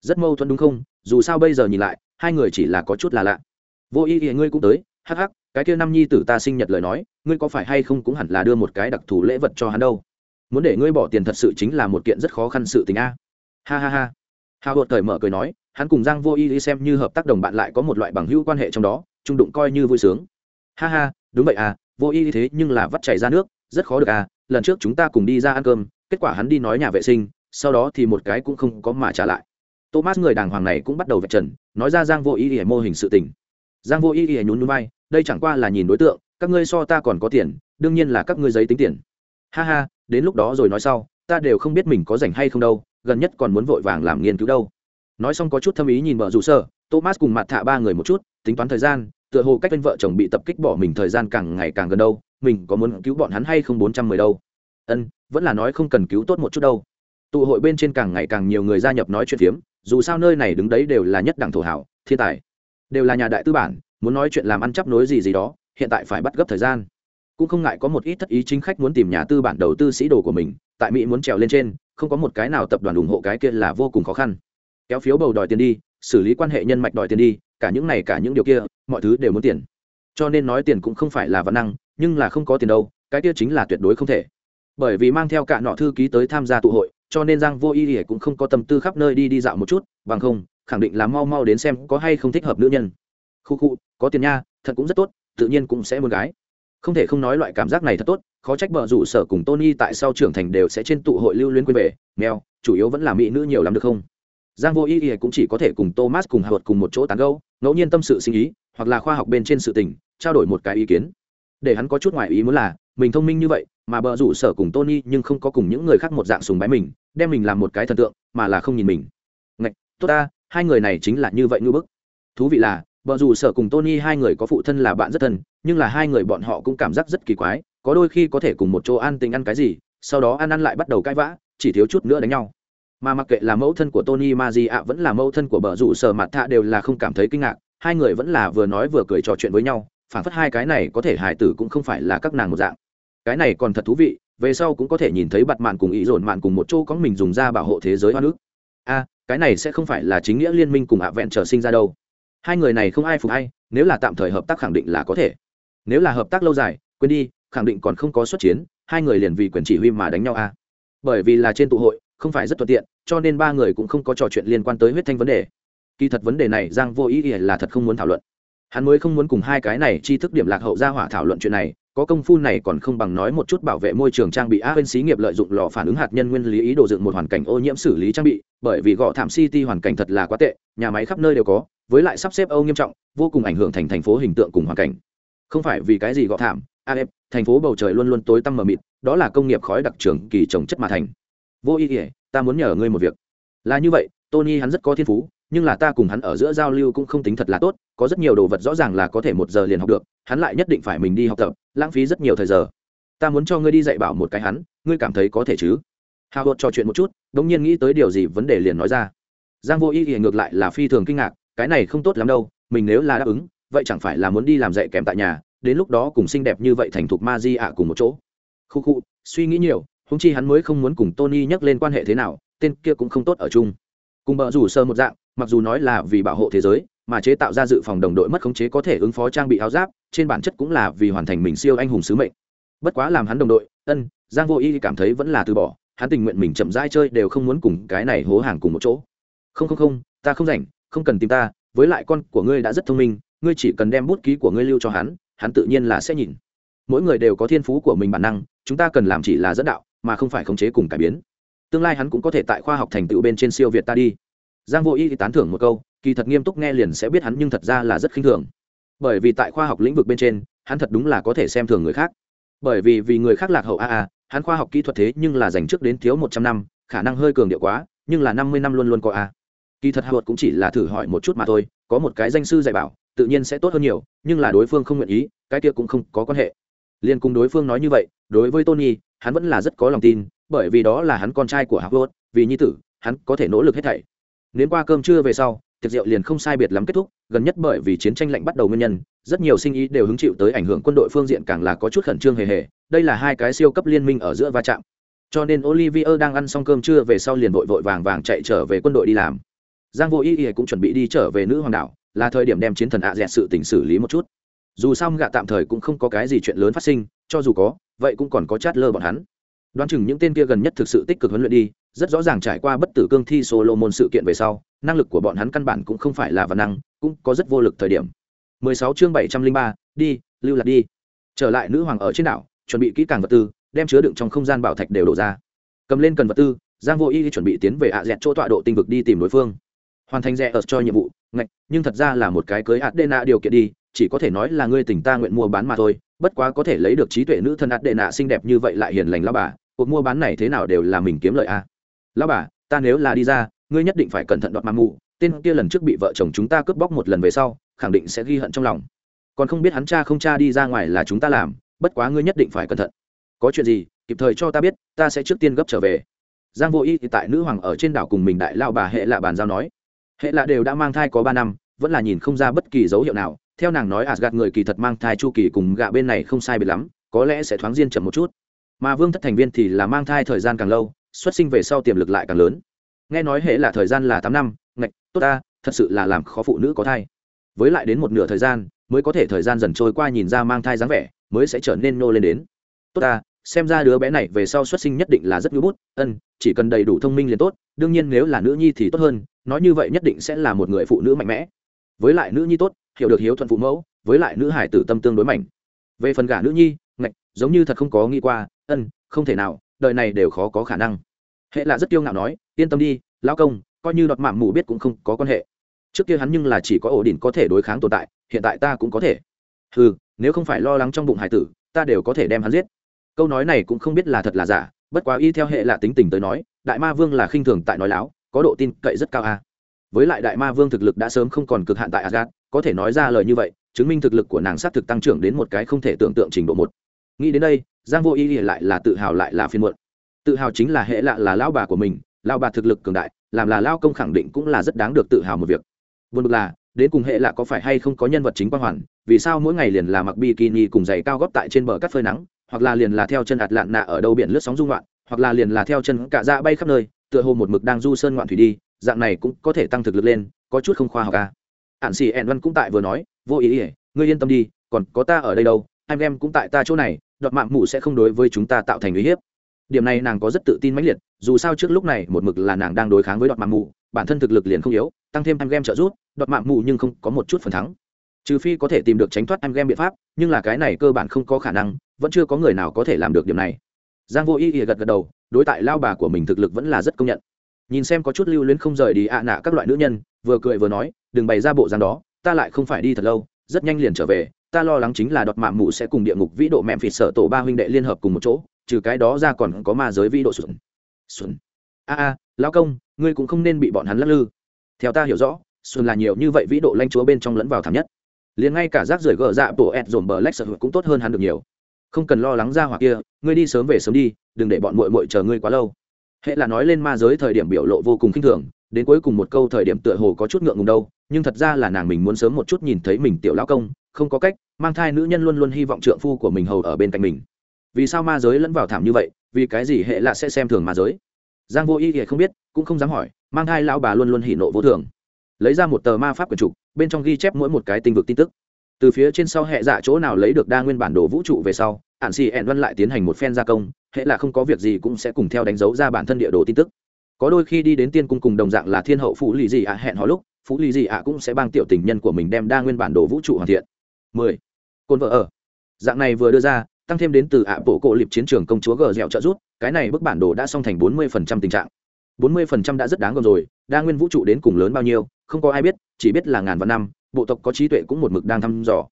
Rất mâu thuẫn đúng không? Dù sao bây giờ nhìn lại, hai người chỉ là có chút là lạ. Vô ý ý ngươi cũng tới, hắc hắc, cái kia năm nhi tử ta sinh nhật lời nói, ngươi có phải hay không cũng hẳn là đưa một cái đặc thù lễ vật cho hắn đâu muốn để ngươi bỏ tiền thật sự chính là một kiện rất khó khăn sự tình a. Ha ha ha. Hào hột cởi mở cười nói, hắn cùng giang vô ý xem như hợp tác đồng bạn lại có một loại bằng hữu quan hệ trong đó, trung đụng coi như vui sướng. Ha ha, đúng vậy à vô ý thế nhưng là vắt chảy ra nước, rất khó được à lần trước chúng ta cùng đi ra ăn cơm, kết quả hắn đi nói nhà vệ sinh, sau đó thì một cái cũng không có mà trả lại. Thomas người đàng hoàng này cũng bắt đầu vạch trần, nói ra giang vô ý ỉa mô hình sự tình. Giang vô ý ỉa nhún núi vai, đây chẳng qua là nhìn đối tượng, các ngươi so ta còn có tiền, đương nhiên là các ngươi giấy tính tiền ha ha, đến lúc đó rồi nói sau, ta đều không biết mình có rảnh hay không đâu, gần nhất còn muốn vội vàng làm nghiên cứu đâu. Nói xong có chút thâm ý nhìn vợ dù sơ, thomas cùng mặt thạ ba người một chút, tính toán thời gian, tựa hồ cách bên vợ chồng bị tập kích bỏ mình thời gian càng ngày càng gần đâu, mình có muốn cứu bọn hắn hay không bốn trăm mười đâu. Ân, vẫn là nói không cần cứu tốt một chút đâu. Tụ hội bên trên càng ngày càng nhiều người gia nhập nói chuyện phiếm, dù sao nơi này đứng đấy đều là nhất đẳng thổ hảo, thiên tài. Đều là nhà đại tư bản, muốn nói chuyện làm ăn chấp nối gì gì đó, hiện tại phải bắt gấp thời gian cũng không ngại có một ít thất ý chính khách muốn tìm nhà tư bản đầu tư sĩ đồ của mình, tại mỹ muốn trèo lên trên, không có một cái nào tập đoàn ủng hộ cái kia là vô cùng khó khăn. Kéo phiếu bầu đòi tiền đi, xử lý quan hệ nhân mạch đòi tiền đi, cả những này cả những điều kia, mọi thứ đều muốn tiền. Cho nên nói tiền cũng không phải là văn năng, nhưng là không có tiền đâu, cái kia chính là tuyệt đối không thể. Bởi vì mang theo cả nọ thư ký tới tham gia tụ hội, cho nên giang vô y ỉa cũng không có tâm tư khắp nơi đi đi dạo một chút, bằng không, khẳng định là mau mau đến xem có hay không thích hợp nữ nhân. Khu khu, có tiền nha, thật cũng rất tốt, tự nhiên cũng sẽ muốn gái không thể không nói loại cảm giác này thật tốt, khó trách bờ rủ sở cùng tony tại sao trưởng thành đều sẽ trên tụ hội lưu luyến quên về. Mèo, chủ yếu vẫn là mỹ nữ nhiều lắm được không? Giang vô ý ý cũng chỉ có thể cùng thomas cùng hợp cùng một chỗ tán gâu ngẫu nhiên tâm sự sinh ý, hoặc là khoa học bên trên sự tình, trao đổi một cái ý kiến. Để hắn có chút ngoại ý muốn là, mình thông minh như vậy, mà bờ rủ sở cùng tony nhưng không có cùng những người khác một dạng sùng bái mình, đem mình làm một cái thần tượng, mà là không nhìn mình. Ngạch, tốt ta, hai người này chính là như vậy ngư bức. Thú vị là bờ rủ sở cùng tony hai người có phụ thân là bạn rất thân nhưng là hai người bọn họ cũng cảm giác rất kỳ quái, có đôi khi có thể cùng một chỗ ăn tình ăn cái gì, sau đó ăn ăn lại bắt đầu cãi vã, chỉ thiếu chút nữa đánh nhau. Mà mặc kệ là mẫu thân của tony Maji ạ vẫn là mẫu thân của bờ rủ sở mặt thạ đều là không cảm thấy kinh ngạc, hai người vẫn là vừa nói vừa cười trò chuyện với nhau phản phất hai cái này có thể hài tử cũng không phải là các nàng một dạng. Cái này còn thật thú vị, về sau cũng có thể nhìn thấy bặt mạn cùng ý dồn mạn cùng một chỗ có mình dùng ra bảo hộ thế giới hoa nước a, cái này sẽ không phải là chính nghĩa liên minh cùng hạ vẹn trở sinh ra đâu. Hai người này không ai phục ai, nếu là tạm thời hợp tác khẳng định là có thể nếu là hợp tác lâu dài, quên đi, khẳng định còn không có xuất chiến, hai người liền vì quyền chỉ huy mà đánh nhau a. Bởi vì là trên tụ hội, không phải rất thuận tiện, cho nên ba người cũng không có trò chuyện liên quan tới huyết thanh vấn đề. Kỳ thật vấn đề này giang vô ý là thật không muốn thảo luận. Hắn mới không muốn cùng hai cái này chi thức điểm lạc hậu ra hỏa thảo luận chuyện này, có công phu này còn không bằng nói một chút bảo vệ môi trường trang bị a bên xí nghiệp lợi dụng lò phản ứng hạt nhân nguyên lý ý đồ dựng một hoàn cảnh ô nhiễm xử lý trang bị, bởi vì gõ thảm city hoàn cảnh thật là quá tệ, nhà máy khắp nơi đều có, với lại sắp xếp âu nghiêm trọng, vô cùng ảnh hưởng thành thành phố hình tượng cùng hoàn cảnh không phải vì cái gì gõ thảm af thành phố bầu trời luôn luôn tối tăm mờ mịt, đó là công nghiệp khói đặc trường kỳ trồng chất mà thành. Vô ý nghĩa ta muốn nhờ ngươi một việc. Là như vậy, tony hắn rất có thiên phú, nhưng là ta cùng hắn ở giữa giao lưu cũng không tính thật là tốt, có rất nhiều đồ vật rõ ràng là có thể một giờ liền học được, hắn lại nhất định phải mình đi học tập, lãng phí rất nhiều thời giờ. Ta muốn cho ngươi đi dạy bảo một cái hắn, ngươi cảm thấy có thể chứ? Hào hột trò chuyện một chút đ ỗ n g nhiên nghĩ tới điều gì vấn đề liền nói ra. Giang vô ý nghĩa ngược lại là phi thường kinh ngạc, cái này không tốt lắm đâu, mình nếu là đáp ứng vậy chẳng phải là muốn đi làm dạy kèm tại nhà, đến lúc đó cùng xinh đẹp như vậy thành thục ma di ạ cùng một chỗ. Khu khu, suy nghĩ nhiều húng chi hắn mới không muốn cùng tony nhắc lên quan hệ thế nào, tên kia cũng không tốt ở chung. Cùng bờ rủ sơ một dạng, mặc dù nói là vì bảo hộ thế giới, mà chế tạo ra dự phòng đồng đội mất khống chế có thể ứng phó trang bị áo giáp, trên bản chất cũng là vì hoàn thành mình siêu anh hùng sứ mệnh. Bất quá làm hắn đồng đội, ân, giang vô y cảm thấy vẫn là từ bỏ, hắn tình nguyện mình chậm rãi chơi đều không muốn cùng cái này hố hàng cùng một chỗ. Không không không, ta không rảnh, không cần tìm ta, với lại con của ngươi đã rất thông minh ngươi chỉ cần đem bút ký của ngươi lưu cho hắn hắn tự nhiên là sẽ nhìn. Mỗi người đều có thiên phú của mình bản năng, chúng ta cần làm chỉ là dẫn đạo, mà không phải khống chế cùng cải biến. Tương lai hắn cũng có thể tại khoa học thành tựu bên trên siêu việt ta đi. Giang vô y thì tán thưởng một câu, kỳ thật nghiêm túc nghe liền sẽ biết hắn nhưng thật ra là rất khinh thường. Bởi vì tại khoa học lĩnh vực bên trên, hắn thật đúng là có thể xem thường người khác. Bởi vì vì người khác lạc hậu a a, hắn khoa học kỹ thuật thế nhưng là dành trước đến thiếu một trăm năm, khả năng hơi cường điệu quá, nhưng là năm mươi năm luôn luôn có a. Kỳ thật hạ luật cũng chỉ là thử hỏi một chút mà thôi, có một cái danh sư dạy bảo tự nhiên sẽ tốt hơn nhiều nhưng là đối phương không nguyện ý cái kia cũng không có quan hệ liên cùng đối phương nói như vậy đối với tony hắn vẫn là rất có lòng tin bởi vì đó là hắn con trai của Howard, vì nhi tử, hắn có thể nỗ lực hết thảy. Đến qua cơm trưa về sau, tiệc rượu liền không sai biệt lắm kết thúc, gần nhất bởi vì chiến tranh lạnh bắt đầu nguyên nhân, rất nhiều sinh ý đều hứng chịu tới ảnh hưởng quân đội phương diện càng là có chút khẩn trương hề hề, đây là hai cái siêu cấp liên minh ở giữa va chạm. Cho nên Olivier đang ăn xong cơm trưa về sau liền vội vội vàng vàng chạy trở về quân đội đi làm. giang vô ý ý cũng chuẩn bị đi trở về nữ hoàng đảo là thời điểm đem chiến thần ạ dẹt sự tình xử lý một chút. Dù sao gạ tạm thời cũng không có cái gì chuyện lớn phát sinh cho dù có vậy cũng còn có chát lơ bọn hắn. Đoán chừng những tên kia gần nhất thực sự tích cực huấn luyện đi rất rõ ràng trải qua bất tử cương thi solo môn sự kiện về sau năng lực của bọn hắn căn bản cũng không phải là văn năng cũng có rất vô lực thời điểm. 16 chương 703, đi lưu lạc đi. Trở lại nữ hoàng ở trên đảo chuẩn bị kỹ càng vật tư đem chứa đựng trong không gian bảo thạch đều đổ ra. Cầm lên cần vật tư giang vô y chuẩn bị tiến về ạ dẹt chỗ tọa độ tinh vực đi tìm đối phương hoàn thành rẻ ở cho nhiệm vụ, ngạch, nhưng thật ra là một cái cưới adena điều kiện đi, chỉ có thể nói là ngươi tỉnh ta nguyện mua bán mà thôi, bất quá có thể lấy được trí tuệ nữ thân adena xinh đẹp như vậy lại hiền lành lao bà, cuộc mua bán này thế nào đều là mình kiếm lợi a à. lao bà, ta nếu là đi ra, ngươi nhất định phải cẩn thận đoạt mà mụ tên kia lần trước bị vợ chồng chúng ta cướp bóc một lần về sau, khẳng định sẽ ghi hận trong lòng. Còn không biết hắn cha không cha đi ra ngoài là chúng ta làm, bất quá ngươi nhất định phải cẩn thận. Có chuyện gì, kịp thời cho ta biết, ta sẽ trước tiên gấp trở về. Giang vô y thì tại nữ hoàng ở trên đảo cùng mình đại lao bà hệ lạ bàn giao nói hệ lạ đều đã mang thai có ba năm, vẫn là nhìn không ra bất kỳ dấu hiệu nào. Theo nàng nói gạt người kỳ thật mang thai chu kỳ cùng gạ bên này không sai biệt lắm, có lẽ sẽ thoáng riêng chậm một chút. Mà vương thất thành viên thì là mang thai thời gian càng lâu, xuất sinh về sau tiềm lực lại càng lớn. Nghe nói hệ là thời gian là tám năm, ngạch, tốt ta, thật sự là làm khó phụ nữ có thai. Với lại đến một nửa thời gian, mới có thể thời gian dần trôi qua nhìn ra mang thai dáng vẻ, mới sẽ trở nên nô lên đến. Tốt ta xem ra đứa bé này về sau xuất sinh nhất định là rất ngưỡng bút. Ân, chỉ cần đầy đủ thông minh liền tốt, đương nhiên nếu là nữ nhi thì tốt hơn, nói như vậy nhất định sẽ là một người phụ nữ mạnh mẽ. Với lại nữ nhi tốt, hiểu được hiếu thuận phụ mẫu, với lại nữ hải tử tâm tương đối mạnh. Về phần gả nữ nhi, ngạch, giống như thật không có nghĩ qua, ân, không thể nào, đời này đều khó có khả năng. Hệ là rất tiêu ngạo nói, yên tâm đi, lão công, coi như đọt mạng mù biết cũng không có quan hệ. Trước kia hắn nhưng là chỉ có ổ đỉnh có thể đối kháng tồn tại, hiện tại ta cũng có thể. Ừ nếu không phải lo lắng trong bụng hải tử, ta đều có thể đem hắn giết câu nói này cũng không biết là thật là giả, bất quá y theo hệ là tính tình tới nói, đại ma vương là khinh thường tại nói láo, có độ tin cậy rất cao a. Với lại đại ma vương thực lực đã sớm không còn cực hạn tại asgad có thể nói ra lời như vậy, chứng minh thực lực của nàng xác thực tăng trưởng đến một cái không thể tưởng tượng trình độ một. Nghĩ đến đây, giang vô ý lại là tự hào lại là phiên muộn. Tự hào chính là hệ lạ là lao bà của mình lao bà thực lực cường đại, làm là lao công khẳng định cũng là rất đáng được tự hào một việc. Vượt bực là, đến cùng hệ lạ có phải hay không có nhân vật chính quang hoàn, vì sao mỗi ngày liền là mặc bikini cùng giày cao góp tại trên bờ cắt phơi nắng hoặc là liền là theo chân ạt lạn nạ ở đâu biển lướt sóng dung loạn, hoặc là liền là theo chân cả dạ bay khắp nơi, tựa hồ một mực đang du sơn ngoạn thủy đi, dạng này cũng có thể tăng thực lực lên, có chút không khoa học à. ạn xì ẹn văn cũng tại vừa nói, vô ý ỉa ngươi yên tâm đi, còn có ta ở đây đâu anh em cũng tại ta chỗ này đọt mạng mụ sẽ không đối với chúng ta tạo thành uy hiếp điểm này nàng có rất tự tin mãnh liệt, dù sao trước lúc này một mực là nàng đang đối kháng với đọt mạng mụ, bản thân thực lực liền không yếu, tăng thêm anh em trợ giúp đọt mạng mụ nhưng không có một chút phần thắng trừ phi có thể tìm được tránh thoát em game biện pháp, nhưng là cái này cơ bản không có khả năng, vẫn chưa có người nào có thể làm được điểm này. Giang vô y ỉa gật gật đầu, đối tại lao bà của mình thực lực vẫn là rất công nhận. Nhìn xem có chút lưu luyến không rời đi ạ nạ các loại nữ nhân, vừa cười vừa nói, đừng bày ra bộ dáng đó, ta lại không phải đi thật lâu, rất nhanh liền trở về, ta lo lắng chính là đọt mạng mụ sẽ cùng địa ngục vĩ độ mẹm phịt sở tổ ba huynh đệ liên hợp cùng một chỗ, trừ cái đó ra còn có ma giới vĩ độ xuân xuân a a, lão công, ngươi cũng không nên bị bọn hắn lắc lư. Theo ta hiểu rõ xuân là nhiều như vậy vĩ độ lanh chúa bên trong lẫn vào thảm nhất liền ngay cả rác rưởi gỡ dạ bộ ed dồn bờ lách sở cũng tốt hơn hắn được nhiều. Không cần lo lắng ra hoặc kia, ngươi đi sớm về sớm đi, đừng để bọn mội mội chờ ngươi quá lâu. Hệ là nói lên ma giới thời điểm biểu lộ vô cùng khinh thường, đến cuối cùng một câu thời điểm tựa hồ có chút ngượng ngùng đâu, nhưng thật ra là nàng mình muốn sớm một chút nhìn thấy mình tiểu lão công, không có cách, mang thai nữ nhân luôn luôn hy vọng trượng phu của mình hầu ở bên cạnh mình. Vì sao ma giới lẫn vào thảm như vậy, vì cái gì hệ lạ sẽ xem thường ma giới? Giang vô y thì không biết, cũng không dám hỏi, mang thai lão bà luôn luôn hỉ nộ vô thường. Lấy ra một tờ ma pháp quyển trục bên trong ghi chép mỗi một cái tinh vực tin tức. Từ phía trên sau hệ dạ chỗ nào lấy được đa nguyên bản đồ vũ trụ về sau, ạn xì ẹn văn lại tiến hành một phen gia công, hệ là không có việc gì cũng sẽ cùng theo đánh dấu ra bản thân địa đồ tin tức. Có đôi khi đi đến tiên cung cùng đồng dạng là thiên hậu phụ lì dị ạ hẹn họ lúc phụ lì dị ạ cũng sẽ bang tiểu tình nhân của mình đem đa nguyên bản đồ vũ trụ hoàn thiện. Mười. Côn vợ ở. Dạng này vừa đưa ra, tăng thêm đến từ ạ bộ cổ liệp chiến trường công chúa gờ dẻo trợ rút cái này bức bản đồ đã xong thành bốn mươi phần trăm tình trạng bốn mươi phần trăm đã rất đáng gồm rồi, đa nguyên vũ trụ đến cùng lớn bao nhiêu, không có ai biết, chỉ biết là ngàn vạn năm, bộ tộc có trí tuệ cũng một mực đang thăm dò.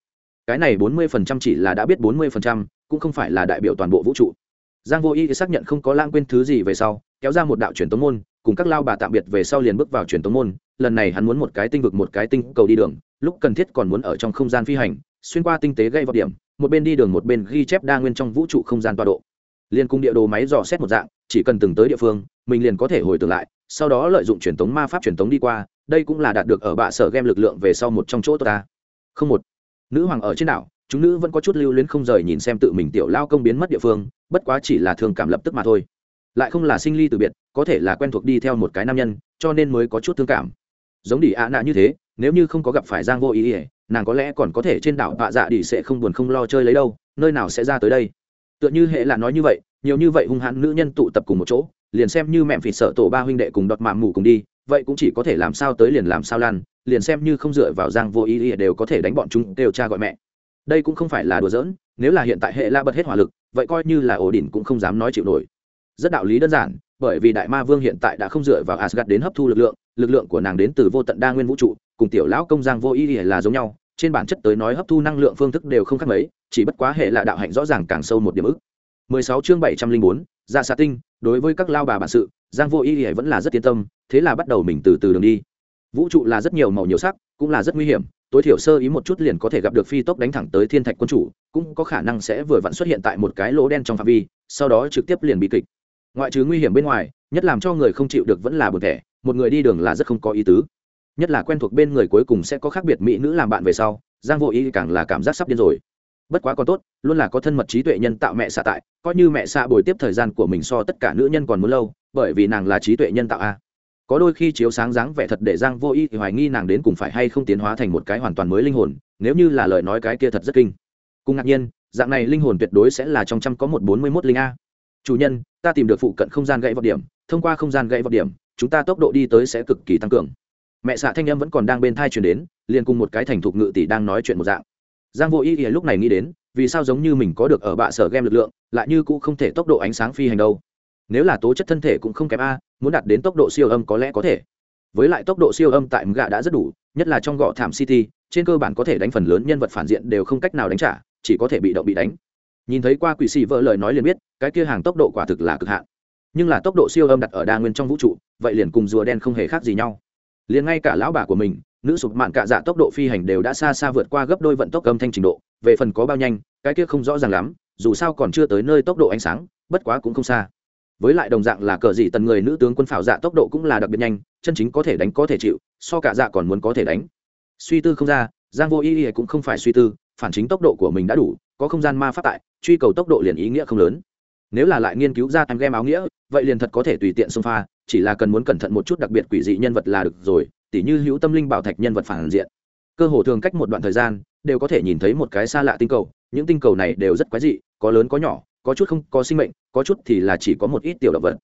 Cái này bốn mươi phần trăm chỉ là đã biết bốn mươi phần trăm, cũng không phải là đại biểu toàn bộ vũ trụ. Giang vô y xác nhận không có lãng quên thứ gì về sau, kéo ra một đạo truyền tống môn, cùng các lao bà tạm biệt về sau liền bước vào truyền tống môn. Lần này hắn muốn một cái tinh vực, một cái tinh cầu đi đường, lúc cần thiết còn muốn ở trong không gian phi hành, xuyên qua tinh tế gây vào điểm, một bên đi đường một bên ghi chép đa nguyên trong vũ trụ không gian tọa độ. Liên cung địa đồ máy dò xét một dạng, chỉ cần từng tới địa phương mình liền có thể hồi tưởng lại, sau đó lợi dụng truyền thống ma pháp truyền thống đi qua, đây cũng là đạt được ở bạ sở game lực lượng về sau một trong chỗ ta. Không một. Nữ hoàng ở trên đảo, chúng nữ vẫn có chút lưu luyến không rời nhìn xem tự mình tiểu lao công biến mất địa phương, bất quá chỉ là thường cảm lập tức mà thôi. Lại không là sinh ly từ biệt, có thể là quen thuộc đi theo một cái nam nhân, cho nên mới có chút thương cảm. Giống đi ạ nạ như thế, nếu như không có gặp phải giang vô ý ỉa, nàng có lẽ còn có thể trên đảo bạ dạ đi sẽ không buồn không lo chơi lấy đâu, nơi nào sẽ ra tới đây. Tựa như hệ là nói như vậy, nhiều như vậy hung hãn nữ nhân tụ tập cùng một chỗ liền xem như mẹ phỉ sợ tổ ba huynh đệ cùng đọt mạng mù cùng đi, vậy cũng chỉ có thể làm sao tới liền làm sao lan liền xem như không dựa vào giang vô ý ý đều có thể đánh bọn chúng đều cha gọi mẹ. Đây cũng không phải là đùa giỡn, nếu là hiện tại hệ la bật hết hỏa lực, vậy coi như là ổ đỉnh cũng không dám nói chịu nổi. Rất đạo lý đơn giản, bởi vì đại ma vương hiện tại đã không dựa vào asgad đến hấp thu lực lượng lực lượng của nàng đến từ vô tận đa nguyên vũ trụ, cùng tiểu lão công giang vô ý là giống nhau, trên bản chất tới nói hấp thu năng lượng phương thức đều không khác mấy, chỉ bất quá hệ là đạo hạnh rõ ràng càng sâu một điểm ức. 16 chương 704, ra xạ tinh đối với các lao bà bản sự giang vô ý vẫn là rất yên tâm thế là bắt đầu mình từ từ đường đi. Vũ trụ là rất nhiều màu nhiều sắc cũng là rất nguy hiểm tối thiểu sơ ý một chút liền có thể gặp được phi tốc đánh thẳng tới thiên thạch quân chủ cũng có khả năng sẽ vừa vặn xuất hiện tại một cái lỗ đen trong phạm vi sau đó trực tiếp liền bị kịch. Ngoại trừ nguy hiểm bên ngoài nhất làm cho người không chịu được vẫn là buồn tẻ, một người đi đường là rất không có ý tứ. Nhất là quen thuộc bên người cuối cùng sẽ có khác biệt mỹ nữ làm bạn về sau giang vô ý càng là cảm giác sắp điên rồi bất quá còn tốt, luôn là có thân mật trí tuệ nhân tạo mẹ xạ tại, coi như mẹ xạ bồi tiếp thời gian của mình so tất cả nữ nhân còn muốn lâu, bởi vì nàng là trí tuệ nhân tạo a. Có đôi khi chiếu sáng dáng vẻ thật để giang vô ý thì hoài nghi nàng đến cùng phải hay không tiến hóa thành một cái hoàn toàn mới linh hồn, nếu như là lời nói cái kia thật rất kinh. Cùng ngạc nhiên, dạng này linh hồn tuyệt đối sẽ là trong trăm có một bốn mươi mốt linh a. Chủ nhân, ta tìm được phụ cận không gian gãy vọt điểm, thông qua không gian gãy vọt điểm, chúng ta tốc độ đi tới sẽ cực kỳ tăng cường. Mẹ xạ thanh em vẫn còn đang bên thai chuyển đến, liền cùng một cái thành thục ngự tỷ đang nói chuyện một dạng giang vô ý ý lúc này nghĩ đến, vì sao giống như mình có được ở bạ sở game lực lượng, lại như cũng không thể tốc độ ánh sáng phi hành đâu. Nếu là tố chất thân thể cũng không kém a, muốn đạt đến tốc độ siêu âm có lẽ có thể. Với lại tốc độ siêu âm tại mga đã rất đủ, nhất là trong gõ thảm city, trên cơ bản có thể đánh phần lớn nhân vật phản diện đều không cách nào đánh trả, chỉ có thể bị động bị đánh. Nhìn thấy qua quỷ xì vợ lời nói liền biết, cái kia hàng tốc độ quả thực là cực hạn. Nhưng là tốc độ siêu âm đặt ở đa nguyên trong vũ trụ, vậy liền cùng rùa đen không hề khác gì nhau. Liền ngay cả lão bà của mình nữ sụp mạn cạ dạ tốc độ phi hành đều đã xa xa vượt qua gấp đôi vận tốc âm thanh trình độ, về phần có bao nhanh, cái kia không rõ ràng lắm, dù sao còn chưa tới nơi tốc độ ánh sáng, bất quá cũng không xa. Với lại đồng dạng là cờ gì tần người nữ tướng quân phảo dạ tốc độ cũng là đặc biệt nhanh, chân chính có thể đánh có thể chịu, so cả dạ còn muốn có thể đánh. Suy tư không ra, giang vô ý ý cũng không phải suy tư, phản chính tốc độ của mình đã đủ, có không gian ma phát tại, truy cầu tốc độ liền ý nghĩa không lớn. Nếu là lại nghiên cứu ra time game áo nghĩa, vậy liền thật có thể tùy tiện xông pha, chỉ là cần muốn cẩn thận một chút đặc biệt quỷ dị nhân vật là được rồi tỉ như hữu tâm linh bảo thạch nhân vật phản diện. Cơ hồ thường cách một đoạn thời gian đều có thể nhìn thấy một cái xa lạ tinh cầu những tinh cầu này đều rất quái dị có lớn có nhỏ có chút không có sinh mệnh có chút thì là chỉ có một ít tiểu động vật.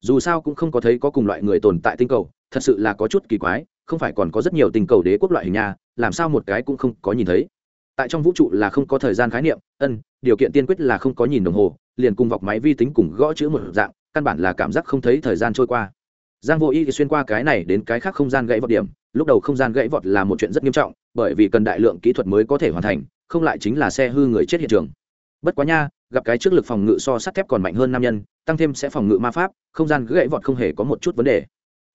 Dù sao cũng không có thấy có cùng loại người tồn tại tinh cầu thật sự là có chút kỳ quái không phải còn có rất nhiều tinh cầu đế quốc loại hình nhà, làm sao một cái cũng không có nhìn thấy. Tại trong vũ trụ là không có thời gian khái niệm ân điều kiện tiên quyết là không có nhìn đồng hồ liền cùng vọc máy vi tính cùng gõ chữ một dạng căn bản là cảm giác không thấy thời gian trôi qua giang vô y thì xuyên qua cái này đến cái khác không gian gãy vọt điểm, lúc đầu không gian gãy vọt là một chuyện rất nghiêm trọng, bởi vì cần đại lượng kỹ thuật mới có thể hoàn thành, không lại chính là xe hư người chết hiện trường. Bất quá nha, gặp cái trước lực phòng ngự so sắt thép còn mạnh hơn nam nhân, tăng thêm sẽ phòng ngự ma pháp, không gian gãy vọt không hề có một chút vấn đề.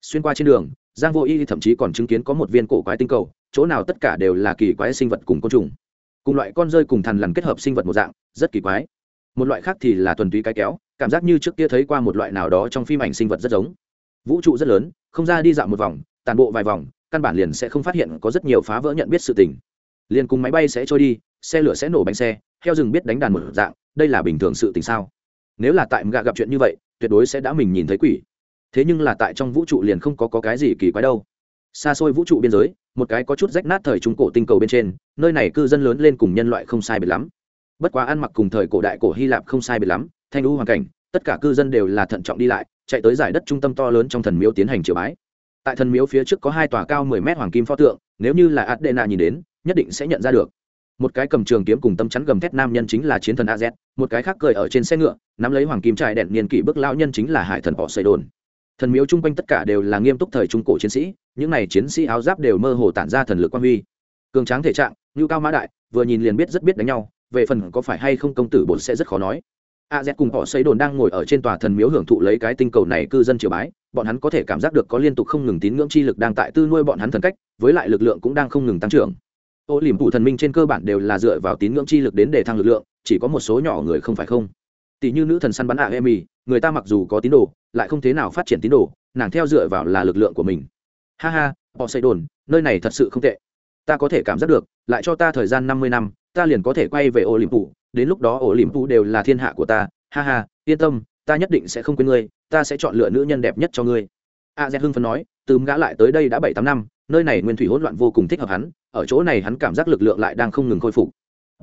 Xuyên qua trên đường, giang vô y thậm chí còn chứng kiến có một viên cổ quái tinh cầu, chỗ nào tất cả đều là kỳ quái sinh vật cùng côn trùng. Cùng loại con rơi cùng thằn lằn kết hợp sinh vật một dạng, rất kỳ quái. Một loại khác thì là thuần túy cái kéo, cảm giác như trước kia thấy qua một loại nào đó trong phim ảnh sinh vật rất giống vũ trụ rất lớn không ra đi dạo một vòng tàn bộ vài vòng căn bản liền sẽ không phát hiện có rất nhiều phá vỡ nhận biết sự tình. Liền cùng máy bay sẽ trôi đi xe lửa sẽ nổ bánh xe heo rừng biết đánh đàn một dạng đây là bình thường sự tình sao? Nếu là tại gạ gặp chuyện như vậy tuyệt đối sẽ đã mình nhìn thấy quỷ. Thế nhưng là tại trong vũ trụ liền không có, có cái gì kỳ quái đâu. Xa xôi vũ trụ biên giới một cái có chút rách nát thời trung cổ tinh cầu bên trên nơi này cư dân lớn lên cùng nhân loại không sai biệt lắm. Bất quá ăn mặc cùng thời cổ đại cổ hy lạp không sai biệt lắm thanh lũ hoàn cảnh tất cả cư dân đều là thận trọng đi lại chạy tới giải đất trung tâm to lớn trong thần miếu tiến hành triều bái. Tại thần miếu phía trước có hai tòa cao mười mét hoàng kim pho tượng, nếu như là adena nhìn đến, nhất định sẽ nhận ra được. Một cái cầm trường kiếm cùng tâm chắn gầm thét nam nhân chính là chiến thần az một cái khác cười ở trên xe ngựa, nắm lấy hoàng kim trại đèn niên kỷ bước lão nhân chính là hải thần họ xây đồn. Thần miếu chung quanh tất cả đều là nghiêm túc thời trung cổ chiến sĩ, những này chiến sĩ áo giáp đều mơ hồ tản ra thần lực quan huy. Cường tráng thể trạng nhu cao mã đại, vừa nhìn liền biết rất biết đánh nhau, về phần có phải hay không công tử bột sẽ rất khó nói a z cùng họ xây đồn đang ngồi ở trên tòa thần miếu hưởng thụ lấy cái tinh cầu này cư dân triều bái, bọn hắn có thể cảm giác được có liên tục không ngừng tín ngưỡng chi lực đang tại tư nuôi bọn hắn thần cách, với lại lực lượng cũng đang không ngừng tăng trưởng. Ô liềm phủ thần minh trên cơ bản đều là dựa vào tín ngưỡng chi lực đến để thăng lực lượng, chỉ có một số nhỏ người không phải không. Tỷ như nữ thần săn bắn ạ à emi người ta mặc dù có tín đồ, lại không thế nào phát triển tín đồ, nàng theo dựa vào là lực lượng của mình. Ha ha, họ xây đồn, nơi này thật sự không tệ. Ta có thể cảm giác được, lại cho ta thời gian năm mươi năm, ta liền có thể quay về ô liềm phủ đến lúc đó ổ liềm tu đều là thiên hạ của ta. Ha ha, yên tâm, ta nhất định sẽ không quên ngươi, ta sẽ chọn lựa nữ nhân đẹp nhất cho ngươi. A z hưng phấn nói, từ gã lại tới đây đã bảy tám năm, nơi này nguyên thủy hỗn loạn vô cùng thích hợp hắn, ở chỗ này hắn cảm giác lực lượng lại đang không ngừng khôi phục.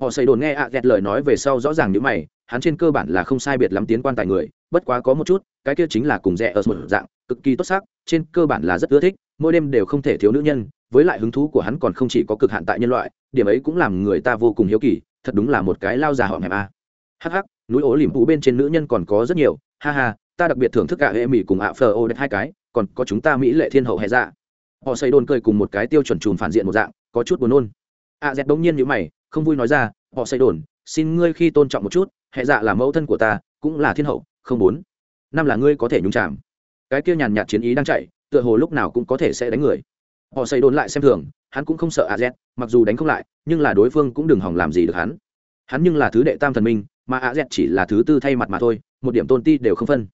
Họ xây đồn nghe A à lời nói về sau rõ ràng như mày, hắn trên cơ bản là không sai biệt lắm tiến quan tài người, bất quá có một chút, cái kia chính là cùng rẻ ở một dạng, cực kỳ tốt sắc, trên cơ bản là rất ưa thích, mỗi đêm đều không thể thiếu nữ nhân, với lại hứng thú của hắn còn không chỉ có cực hạn tại nhân loại, điểm ấy cũng làm người ta vô cùng hiếu kỳ thật đúng là một cái lao già họ hẹp a hắc hắc, núi ố lìm phụ bên trên nữ nhân còn có rất nhiều. Ha ha, ta đặc biệt thưởng thức cả hệ mỹ cùng ạ phờ ô đẹp hai cái, còn có chúng ta mỹ lệ thiên hậu hệ dạ. Họ xây đồn cười cùng một cái tiêu chuẩn chùm phản diện một dạng, có chút buồn nôn. A dẹt đống nhiên như mày, không vui nói ra, họ xây đồn, xin ngươi khi tôn trọng một chút hệ dạ là mẫu thân của ta, cũng là thiên hậu, không bốn năm là ngươi có thể nhúng chạm cái kia nhàn nhạt chiến ý đang chạy, tựa hồ lúc nào cũng có thể sẽ đánh người. Họ xây đồn lại xem thường hắn cũng không sợ a z, mặc dù đánh không lại, nhưng là đối phương cũng đừng hỏng làm gì được hắn. Hắn nhưng là thứ đệ tam thần minh, mà a z chỉ là thứ tư thay mặt mà thôi, một điểm tôn ti đều không phân.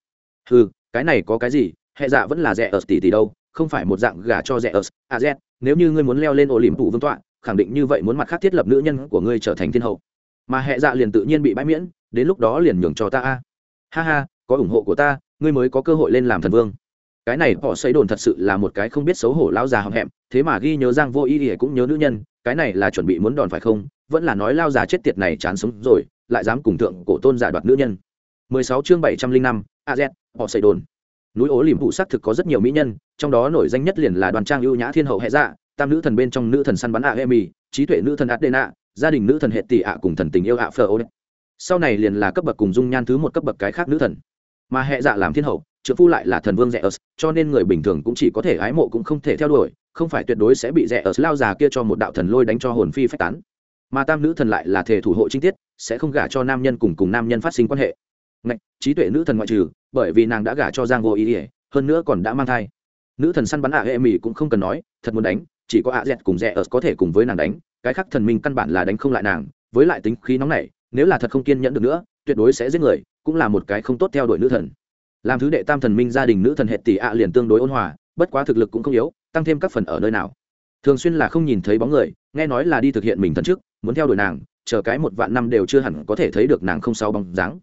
Ừ cái này có cái gì? Hệ dạ vẫn là rẻ ở tỷ tỷ đâu, không phải một dạng gả cho rẻ ở a z, nếu như ngươi muốn leo lên ổ liềm phụ vương tọa, khẳng định như vậy muốn mặt khác thiết lập nữ nhân của ngươi trở thành thiên hậu. Mà hệ dạ liền tự nhiên bị bãi miễn, đến lúc đó liền nhường cho ta a. Ha ha, có ủng hộ của ta, ngươi mới có cơ hội lên làm thần vương cái này họ xây đồn thật sự là một cái không biết xấu hổ lão già hậm hẹm thế mà ghi nhớ giang vô ý ỉa cũng nhớ nữ nhân cái này là chuẩn bị muốn đòn phải không? Vẫn là nói lao già chết tiệt này chán sống rồi lại dám cùng thượng cổ tôn giả đoạt nữ nhân. 16 chương 705, AZ, họ xây đồn. Núi ố liềm vụ xác thực có rất nhiều mỹ nhân trong đó nổi danh nhất liền là đoàn trang ưu nhã thiên hậu hệ dạ tam nữ thần bên trong nữ thần săn bắn ạ à emi trí tuệ nữ thần adena gia đình nữ thần hệ tỷ ạ cùng thần tình yêu ạ phờ ô sau này liền là cấp bậc cùng dung nhan thứ một cấp bậc cái khác nữ thần. Mà hệ dạ làm thiên hậu trượng phu lại là thần vương rẻ ớt cho nên người bình thường cũng chỉ có thể ái mộ cũng không thể theo đuổi, không phải tuyệt đối sẽ bị rẻ ớt lao già kia cho một đạo thần lôi đánh cho hồn phi phách tán. Mà tam nữ thần lại là thể thủ hộ trinh tiết, sẽ không gả cho nam nhân cùng cùng nam nhân phát sinh quan hệ. Ngạch, trí tuệ nữ thần ngoại trừ, bởi vì nàng đã gả cho giang vô ý ỉa, hơn nữa còn đã mang thai. Nữ thần săn bắn ạ hệ mỹ cũng không cần nói, thật muốn đánh, chỉ có ạ dẹt cùng rẻ ớt có thể cùng với nàng đánh, cái khác thần minh căn bản là đánh không lại nàng, với lại tính khí nóng này nếu là thật không kiên nhẫn được nữa, tuyệt đối sẽ giết người, cũng là một cái không tốt theo đuổi nữ thần làm thứ đệ tam thần minh gia đình nữ thần hệ tỷ ạ liền tương đối ôn hòa, bất quá thực lực cũng không yếu, tăng thêm các phần ở nơi nào. Thường xuyên là không nhìn thấy bóng người, nghe nói là đi thực hiện mình thần trước, muốn theo đuổi nàng, chờ cái một vạn năm đều chưa hẳn có thể thấy được nàng không sao bóng dáng.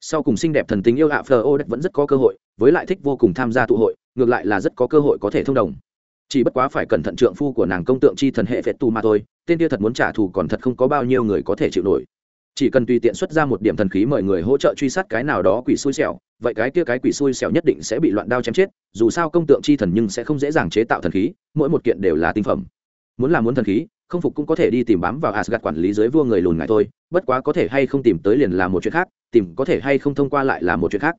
Sau cùng xinh đẹp thần tính yêu ạ phờ ô vẫn rất có cơ hội, với lại thích vô cùng tham gia tụ hội, ngược lại là rất có cơ hội có thể thông đồng. Chỉ bất quá phải cẩn thận trượng phu của nàng công tượng chi thần hệ phệt tu mà thôi, tên kia thật muốn trả thù còn thật không có bao nhiêu người có thể chịu nổi chỉ cần tùy tiện xuất ra một điểm thần khí mời người hỗ trợ truy sát cái nào đó quỷ xui xẻo vậy cái kia cái quỷ xui xẻo nhất định sẽ bị loạn đao chém chết dù sao công tượng chi thần nhưng sẽ không dễ dàng chế tạo thần khí mỗi một kiện đều là tinh phẩm muốn làm muốn thần khí không phục cũng có thể đi tìm bám vào Asgard quản lý dưới vua người lùn ngại thôi, bất quá có thể hay không tìm tới liền là một chuyện khác, tìm có thể hay không thông qua lại là một chuyện khác.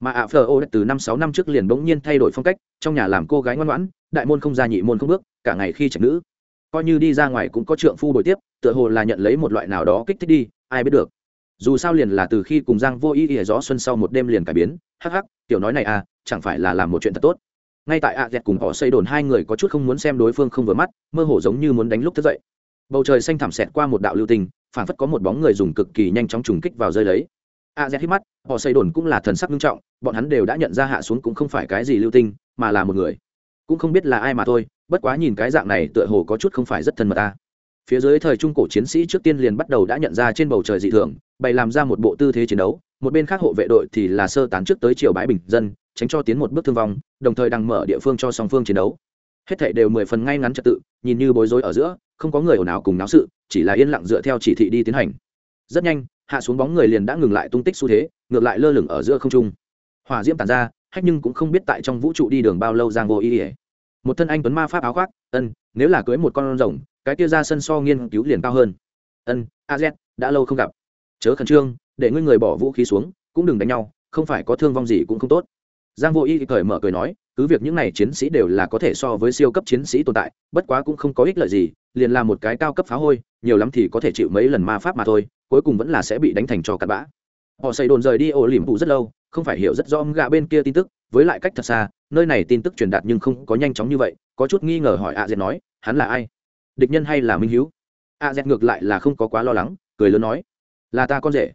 Mà ạ Fleur từ năm sáu năm trước liền bỗng nhiên thay đổi phong cách, trong nhà làm cô gái ngoan ngoãn, đại môn không ra nhị môn không bước, cả ngày khi trạch nữ. Coi như đi ra ngoài cũng có trượng phu bồi tiếp, tựa hồ là nhận lấy một loại nào đó kích thích đi, ai biết được. Dù sao liền là từ khi cùng giang vô ý ỉa gió xuân sau một đêm liền cải biến, hắc hắc, tiểu nói này à chẳng phải là làm một chuyện thật tốt. Ngay tại ạ dẹt cùng họ xây đồn hai người có chút không muốn xem đối phương không vừa mắt, mơ hồ giống như muốn đánh lúc thức dậy. Bầu trời xanh thảm xẹt qua một đạo lưu tình phản phất có một bóng người dùng cực kỳ nhanh chóng trùng kích vào rơi lấy. a dẹt hít mắt, họ xây đồn cũng là thần sắc nghiêm trọng, bọn hắn đều đã nhận ra hạ xuống cũng không phải cái gì lưu tinh mà là một người. Cũng không biết là ai mà thôi, bất quá nhìn cái dạng này tựa hồ có chút không phải rất thân mật ta phía dưới thời trung cổ chiến sĩ trước tiên liền bắt đầu đã nhận ra trên bầu trời dị thường, bày làm ra một bộ tư thế chiến đấu, một bên khác hộ vệ đội thì là sơ tán trước tới triều bãi bình dân, tránh cho tiến một bước thương vong, đồng thời đang mở địa phương cho song phương chiến đấu. Hết thảy đều mười phần ngay ngắn trật tự, nhìn như bối rối ở giữa, không có người ồn ào cùng náo sự, chỉ là yên lặng dựa theo chỉ thị đi tiến hành. Rất nhanh, hạ xuống bóng người liền đã ngừng lại tung tích xu thế, ngược lại lơ lửng ở giữa không trung. Hòa diễm tàn ra, hách nhưng cũng không biết tại trong vũ trụ đi đường bao lâu giang vô ý ỉa một thân anh tuấn ma pháp áo khoác, ân, nếu là cưới một con rồng cái kia ra sân so nghiên cứu liền cao hơn. Ân, a z, đã lâu không gặp. Chớ khẩn trương, để ngươi người bỏ vũ khí xuống, cũng đừng đánh nhau, không phải có thương vong gì cũng không tốt. Giang vô y cởi mở cười nói, cứ việc những n à y chiến sĩ đều là có thể so với siêu cấp chiến sĩ tồn tại, bất quá cũng không có ích lợi gì, liền là một cái cao cấp phá hôi, nhiều lắm thì có thể chịu mấy lần ma pháp mà thôi, cuối cùng vẫn là sẽ bị đánh thành cho cặn bã. Họ xây đồn rời đi ổ liềm phụ rất lâu, không phải hiểu rất rõ gạ bên kia tin tức, với lại cách thật xa, nơi này tin tức truyền đạt nhưng không có nhanh chóng như vậy, có chút nghi ngờ hỏi ạ à nói, hắn là ai? Địch nhân hay là minh hữu a z ngược lại là không có quá lo lắng, cười lớn nói, là ta con rể,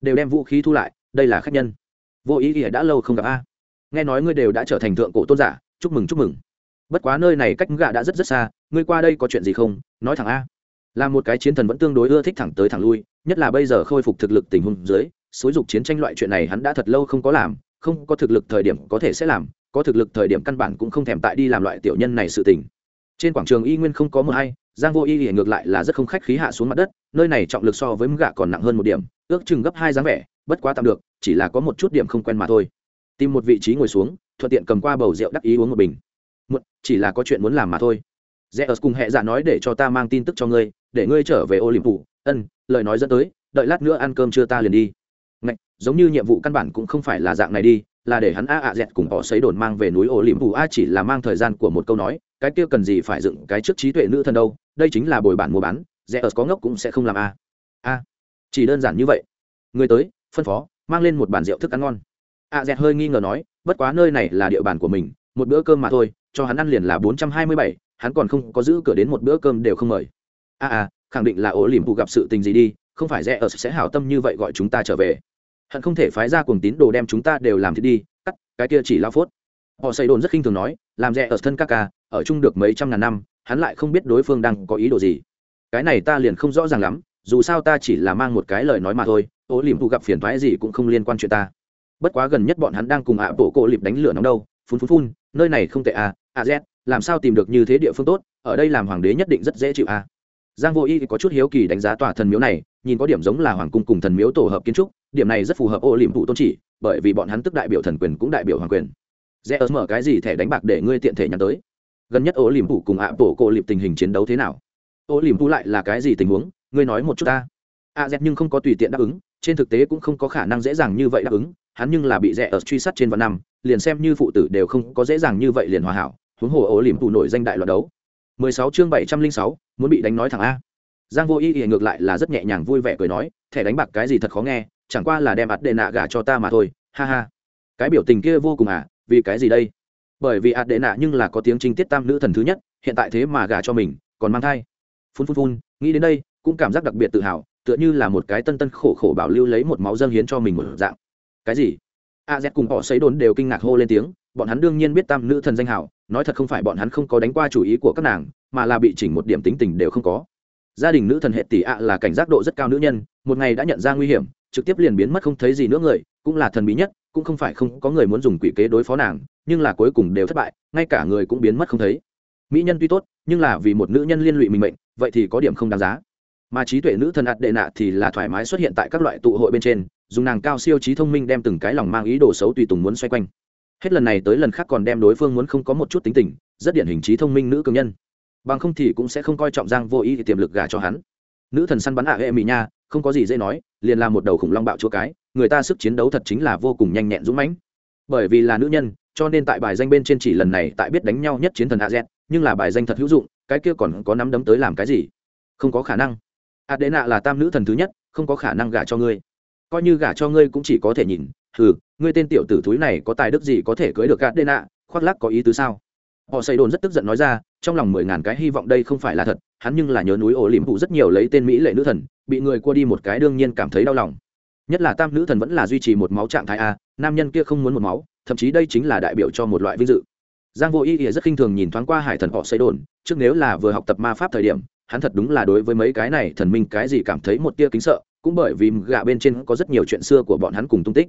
đều đem vũ khí thu lại, đây là khách nhân. Vô ý nghĩa đã lâu không gặp a. Nghe nói ngươi đều đã trở thành thượng cổ tôn giả, chúc mừng chúc mừng. Bất quá nơi này cách gạ đã rất rất xa, ngươi qua đây có chuyện gì không? Nói thẳng a. Là một cái chiến thần vẫn tương đối ưa thích thẳng tới thẳng lui, nhất là bây giờ khôi phục thực lực tình huống dưới xối dục chiến tranh loại chuyện này hắn đã thật lâu không có làm, không có thực lực thời điểm có thể sẽ làm, có thực lực thời điểm căn bản cũng không thèm tại đi làm loại tiểu nhân này sự tình trên quảng trường y nguyên không có mưa hay giang vô y thì ngược lại là rất không khách khí hạ xuống mặt đất nơi này trọng lực so với gạ còn nặng hơn một điểm ước chừng gấp hai dáng vẻ bất quá tạm được chỉ là có một chút điểm không quen mà thôi. Tìm một vị trí ngồi xuống thuận tiện cầm qua bầu rượu đắc ý uống một bình. Một chỉ là có chuyện muốn làm mà thôi. Rẽ ở cùng hệ dạ nói để cho ta mang tin tức cho ngươi để ngươi trở về ô liềm phủ ân lời nói dẫn tới đợi lát nữa ăn cơm chưa ta liền đi. Ngạch, giống như nhiệm vụ căn bản cũng không phải là dạng này đi là để hắn a ạ dẹt cùng họ xấy đồn mang về núi Ô liềm phủ a chỉ là mang thời gian của một câu nói cái kia cần gì phải dựng cái trước trí tuệ nữ thần đâu, đây chính là bồi bản mua bán rẽ ở có ngốc cũng sẽ không làm a. A, chỉ đơn giản như vậy. Người tới, phân phó, mang lên một bàn rượu thức ăn ngon. A dẹt hơi nghi ngờ nói, bất quá nơi này là địa bàn của mình, một bữa cơm mà thôi, cho hắn ăn liền là bốn trăm hai mươi bảy, hắn còn không có giữ cửa đến một bữa cơm đều không mời. A a, khẳng định là ổ liềm phụ gặp sự tình gì đi, không phải rẽ ở sẽ hảo tâm như vậy gọi chúng ta trở về. Hận không thể phái ra cùng tín đồ đem chúng ta đều làm thì đi, cắt, cái kia chỉ lao phốt. Họ xây đồn rất khinh thường nói làm rẽ ở thân các ca, ở chung được mấy trăm ngàn năm, hắn lại không biết đối phương đang có ý đồ gì. Cái này ta liền không rõ ràng lắm, dù sao ta chỉ là mang một cái lời nói mà thôi ố liềm thu gặp phiền thoái gì cũng không liên quan chuyện ta. Bất quá gần nhất bọn hắn đang cùng ạ bộ cộ lịp đánh lửa nóng đâu, phun phun phun, nơi này không tệ à À z, làm sao tìm được như thế địa phương tốt, ở đây làm hoàng đế nhất định rất dễ chịu à. Giang vô y có chút hiếu kỳ đánh giá tòa thần miếu này, nhìn có điểm giống là hoàng cung cùng thần miếu tổ hợp kiến trúc, điểm này rất phù hợp ô liềm phụ tôn chỉ, bởi vì bọn hắn tức đại biểu thần quyền cũng đại biểu hoàng quyền rẽ ớt mở cái gì thẻ đánh bạc để ngươi tiện thể nhắn tới? Gần nhất ô liềm phủ cùng ạ bổ cộ liệp tình hình chiến đấu thế nào? Ô liềm phủ lại là cái gì tình huống? Ngươi nói một chút ta. A z nhưng không có tùy tiện đáp ứng trên thực tế cũng không có khả năng dễ dàng như vậy đáp ứng hắn nhưng là bị rẽ ớt truy sát trên vạn năm liền xem như phụ tử đều không có dễ dàng như vậy liền hòa hảo huống hồ Ô liềm phủ nổi danh đại loạt đấu. 16 chương 706, muốn bị đánh nói thẳng a. Giang vô y thì ngược lại là rất nhẹ nhàng vui vẻ cười nói thẻ đánh bạc cái gì thật khó nghe chẳng qua là đem ạt đệ nạ gả cho ta mà thôi ha ha. Cái biểu tình kia vô cùng à vì cái gì đây? Bởi vì ạt đệ nạ nhưng là có tiếng trinh tiết tam nữ thần thứ nhất, hiện tại thế mà gả cho mình, còn mang thai. Phun phun phun, nghĩ đến đây, cũng cảm giác đặc biệt tự hào, tựa như là một cái tân tân khổ khổ bảo lưu lấy một máu dâng hiến cho mình một dạng. Cái gì? A z cùng họ xấy đồn đều kinh ngạc hô lên tiếng, bọn hắn đương nhiên biết tam nữ thần danh hảo, nói thật không phải bọn hắn không có đánh qua chủ ý của các nàng, mà là bị chỉnh một điểm tính tình đều không có. Gia đình nữ thần hệ tỷ ạ là cảnh giác độ rất cao nữ nhân, một ngày đã nhận ra nguy hiểm, trực tiếp liền biến mất không thấy gì nữa người, cũng là thần bí nhất cũng không phải không có người muốn dùng quỷ kế đối phó nàng, nhưng là cuối cùng đều thất bại, ngay cả người cũng biến mất không thấy. Mỹ nhân tuy tốt, nhưng là vì một nữ nhân liên lụy mình mệnh, vậy thì có điểm không đáng giá. Mà trí tuệ nữ thần ạt đệ nạ thì là thoải mái xuất hiện tại các loại tụ hội bên trên, dùng nàng cao siêu trí thông minh đem từng cái lòng mang ý đồ xấu tùy tùng muốn xoay quanh. Hết lần này tới lần khác còn đem đối phương muốn không có một chút tính tình, rất điển hình trí thông minh nữ cường nhân. Bằng không thì cũng sẽ không coi trọng giang vô ý thì tiềm lực gả cho hắn. Nữ thần săn bắn ạ à hệ mỹ nha, không có gì dễ nói, liền là một đầu khủng long bạo chúa cái người ta sức chiến đấu thật chính là vô cùng nhanh nhẹn dũng mãnh. Bởi vì là nữ nhân, cho nên tại bài danh bên trên chỉ lần này tại biết đánh nhau nhất chiến thần a z, nhưng là bài danh thật hữu dụng, cái kia còn có nắm đấm tới làm cái gì? Không có khả năng. Adena là tam nữ thần thứ nhất, không có khả năng gả cho ngươi. Coi như gả cho ngươi cũng chỉ có thể nhìn ừ ngươi tên tiểu tử thúi này có tài đức gì có thể cưới được Adena? khoác lắc có ý tứ sao? Họ xây đồn rất tức giận nói ra, trong lòng mười ngàn cái hy vọng đây không phải là thật, hắn nhưng là nhớ núi ổ liềm phụ rất nhiều lấy tên mỹ lệ nữ thần, bị người qua đi một cái đương nhiên cảm thấy đau lòng nhất là tam nữ thần vẫn là duy trì một máu trạng thái a nam nhân kia không muốn một máu thậm chí đây chính là đại biểu cho một loại vinh dự. Giang vô ý ỉa rất khinh thường nhìn thoáng qua hải thần họ xây đồn trước nếu là vừa học tập ma pháp thời điểm hắn thật đúng là đối với mấy cái này thần minh cái gì cảm thấy một tia kính sợ cũng bởi vì gạ bên trên có rất nhiều chuyện xưa của bọn hắn cùng tung tích.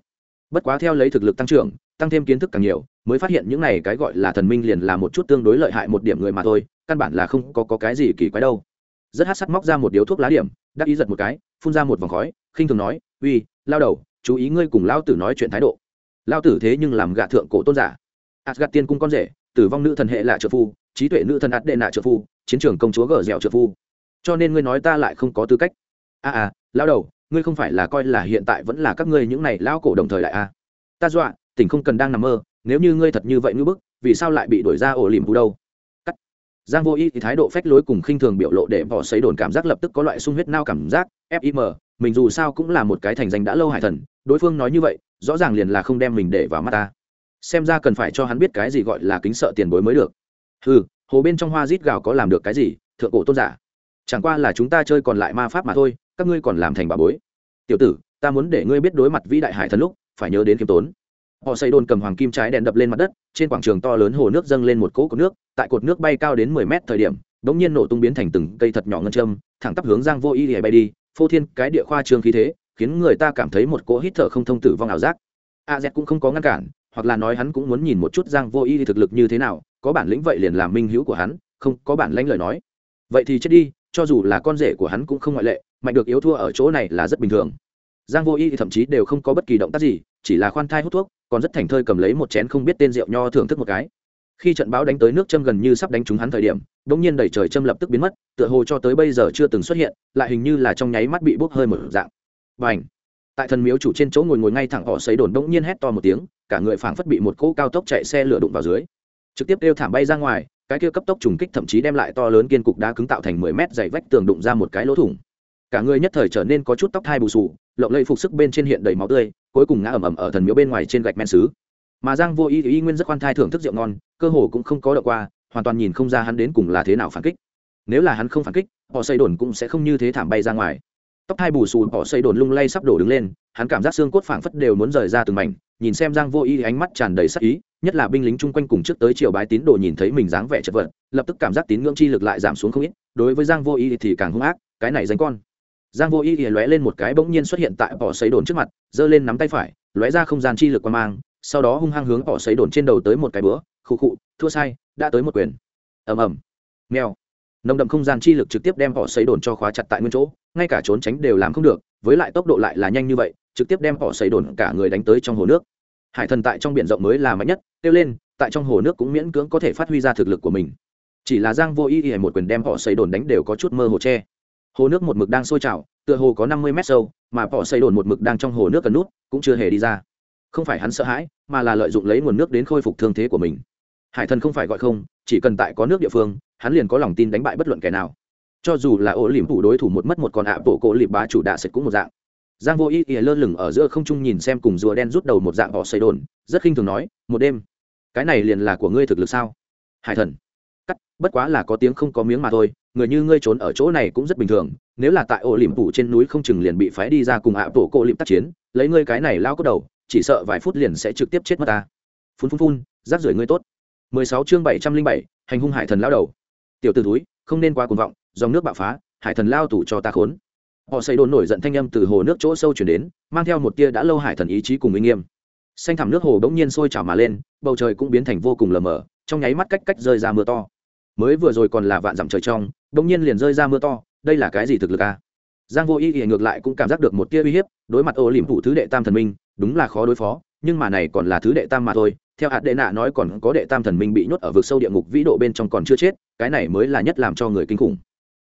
Bất quá theo lấy thực lực tăng trưởng tăng thêm kiến thức càng nhiều mới phát hiện những này cái gọi là thần minh liền là một chút tương đối lợi hại một điểm người mà thôi căn bản là không có, có cái gì kỳ quái đâu. Rất hát sắt móc ra một điếu thuốc lá điểm đắc ý giật một cái phun ra một vòng khói khinh thường nói uy lao đầu chú ý ngươi cùng lao tử nói chuyện thái độ. Lao tử thế nhưng làm gạ thượng cổ tôn giả. Asgad tiên cung con rể tử vong nữ thần hệ là trợ phu trí tuệ nữ thần ạt đệ nạ trợ phu chiến trường công chúa gở dẻo trợ phu. Cho nên ngươi nói ta lại không có tư cách. A à, à lao đầu ngươi không phải là coi là hiện tại vẫn là các ngươi những này lao cổ đồng thời đại a. À. ta dọa tỉnh không cần đang nằm mơ nếu như ngươi thật như vậy ngưỡng bức vì sao lại bị đuổi ra ổ lìm phú đâu? Giang vô y thì thái độ phách lối cùng khinh thường biểu lộ để bỏ xấy đồn cảm giác lập tức có loại sung huyết nao cảm giác fim mình dù sao cũng là một cái thành danh đã lâu hải thần, đối phương nói như vậy, rõ ràng liền là không đem mình để vào mắt ta. Xem ra cần phải cho hắn biết cái gì gọi là kính sợ tiền bối mới được. Ừ hồ bên trong hoa rít gạo có làm được cái gì, thượng cổ tôn giả? Chẳng qua là chúng ta chơi còn lại ma pháp mà thôi, các ngươi còn làm thành bà bối. Tiểu tử, ta muốn để ngươi biết đối mặt vĩ đại hải thần lúc, phải nhớ đến kiêm tốn họ xây đồn cầm hoàng kim trái đèn đập lên mặt đất, trên quảng trường to lớn hồ nước dâng lên một cỗ cột nước, tại cột nước bay cao đến mười mét thời điểm đ ỗ n g nhiên nổ tung biến thành từng cây thật nhỏ ngân châm, thẳng tắp hướng giang vô y để bay đi, phô thiên cái địa khoa trương khí thế, khiến người ta cảm thấy một cỗ hít thở không thông tử vong ảo giác. A z cũng không có ngăn cản, hoặc là nói hắn cũng muốn nhìn một chút giang vô y thực lực như thế nào, có bản lĩnh vậy liền làm minh hữu của hắn, không có bản lãnh lời nói. Vậy thì chết đi, cho dù là con rể của hắn cũng không ngoại lệ, mạnh được yếu thua ở chỗ này là rất bình thường. Giang vô y thì thậm chí đều không có bất kỳ động tác gì, chỉ là khoan thai hút thuốc còn rất thành thơi cầm lấy một chén không biết tên rượu nho thưởng thức một cái. Khi trận bão đánh tới nước châm gần như sắp đánh trúng hắn thời điểm đ ỗ n g nhiên đẩy trời châm lập tức biến mất, tựa hồ cho tới bây giờ chưa từng xuất hiện, lại hình như là trong nháy mắt bị bốc hơi một dạng. Và ảnh tại thần miếu chủ trên chỗ ngồi ngồi ngay thẳng họ xấy đồn đ ỗ n g nhiên hét to một tiếng, cả người phảng phất bị một cỗ cao tốc chạy xe lửa đụng vào dưới. Trực tiếp đeo thảm bay ra ngoài, cái kia cấp tốc trùng kích thậm chí đem lại to lớn kiên cục đá cứng tạo thành mười mét dày vách tường đụng ra một cái lỗ thủng. Cả người nhất thời trở nên có chút tóc thai bù sù, lộng lây phục sức bên trên hiện đầy máu tươi cuối cùng ngã ẩm ẩm ở thần miếu bên ngoài trên gạch men xứ. Mà giang vô y y nguyên rất khoan thai thưởng thức rượu ngon, cơ hồ cũng không có đậu qua, hoàn toàn nhìn không ra hắn đến cùng là thế nào phản kích. Nếu là hắn không phản kích, họ xây đồn cũng sẽ không như thế thảm bay ra ngoài. Tóc hai bù xù, họ xây đồn lung lay sắp đổ đứng lên, hắn cảm giác xương cốt phảng phất đều muốn rời ra từng mảnh, nhìn xem giang vô y ánh mắt tràn đầy sắc ý, nhất là binh lính chung quanh cùng trước tới triều bái tín đồ nhìn thấy mình dáng vẻ chật vật, lập tức cảm giác tín ngưỡng chi lực lại giảm xuống không ít, đối với giang vô y thì càng hung ác, cái này danh con giang vô y thì lóe lên một cái bỗng nhiên xuất hiện tại bỏ sấy đồn trước mặt, giơ lên nắm tay phải, lóe ra không gian chi lực qua mang, sau đó hung hăng hướng bỏ xấy đồn trên đầu tới một cái bữa, khụ khụ, thua sai, đã tới một quyền. Ầm ầm. Mèo. Nồng đậm không gian chi lực trực tiếp đem bỏ xấy đồn cho khóa chặt tại nguyên chỗ, ngay cả trốn tránh đều làm không được, với lại tốc độ lại là nhanh như vậy, trực tiếp đem bỏ xấy đồn cả người đánh tới trong hồ nước. Hải thần tại trong biển rộng mới là mạnh nhất tiêu lên, tại trong hồ nước cũng miễn cưỡng có thể phát huy ra thực lực của mình. Chỉ là giang vô ý ý một quyền đem họ sấy đồn đánh đều có chút mơ hồ che hồ nước một mực đang sôi trào, tựa hồ có năm mươi mét sâu, mà bỏ xây đồn một mực đang trong hồ nước cần nút, cũng chưa hề đi ra. Không phải hắn sợ hãi, mà là lợi dụng lấy nguồn nước đến khôi phục thương thế của mình. Hải thần không phải gọi không, chỉ cần tại có nước địa phương, hắn liền có lòng tin đánh bại bất luận kẻ nào. Cho dù là ổ liềm thủ đối thủ một mất một con ạ, bộ cổ liệp bá chủ đạ sệt cũng một dạng. Giang vô ý ỉa lơ lửng ở giữa không trung nhìn xem cùng rùa đen rút đầu một dạng họ xây đồn, rất khinh thường nói, một đêm, cái này liền là của ngươi thực lực sao? Hải thần bất quá là có tiếng không có miếng mà thôi người như ngươi trốn ở chỗ này cũng rất bình thường nếu là tại ổ liềm phủ trên núi không chừng liền bị phái đi ra cùng ạ tổ cộ liệm tác chiến lấy ngươi cái này lao cốt đầu chỉ sợ vài phút liền sẽ trực tiếp chết mất ta. Phun phun phun rác rưởi ngươi tốt. 16 chương 707, hành hung hải thần lao đầu. Tiểu tử túi không nên quá cuồng vọng dòng nước bạo phá hải thần lao tủ cho ta khốn. Họ xây đồn nổi giận thanh âm từ hồ nước chỗ sâu chuyển đến mang theo một tia đã lâu hải thần ý chí cùng uy nghiêm. Xanh thẳm nước hồ bỗng nhiên sôi trào mà lên bầu trời cũng biến thành vô cùng lờ mờ trong nháy mắt cách cách rơi ra mưa to mới vừa rồi còn là vạn dặm trời trong đông nhiên liền rơi ra mưa to, đây là cái gì thực lực à? giang vô ý ý ngược lại cũng cảm giác được một tia uy hiếp, đối mặt ô liềm thủ thứ đệ tam thần minh, đúng là khó đối phó, nhưng mà này còn là thứ đệ tam mà thôi, theo hạt đệ nạ nói còn có đệ tam thần minh bị nhốt ở vực sâu địa ngục vĩ độ bên trong còn chưa chết, cái này mới là nhất làm cho người kinh khủng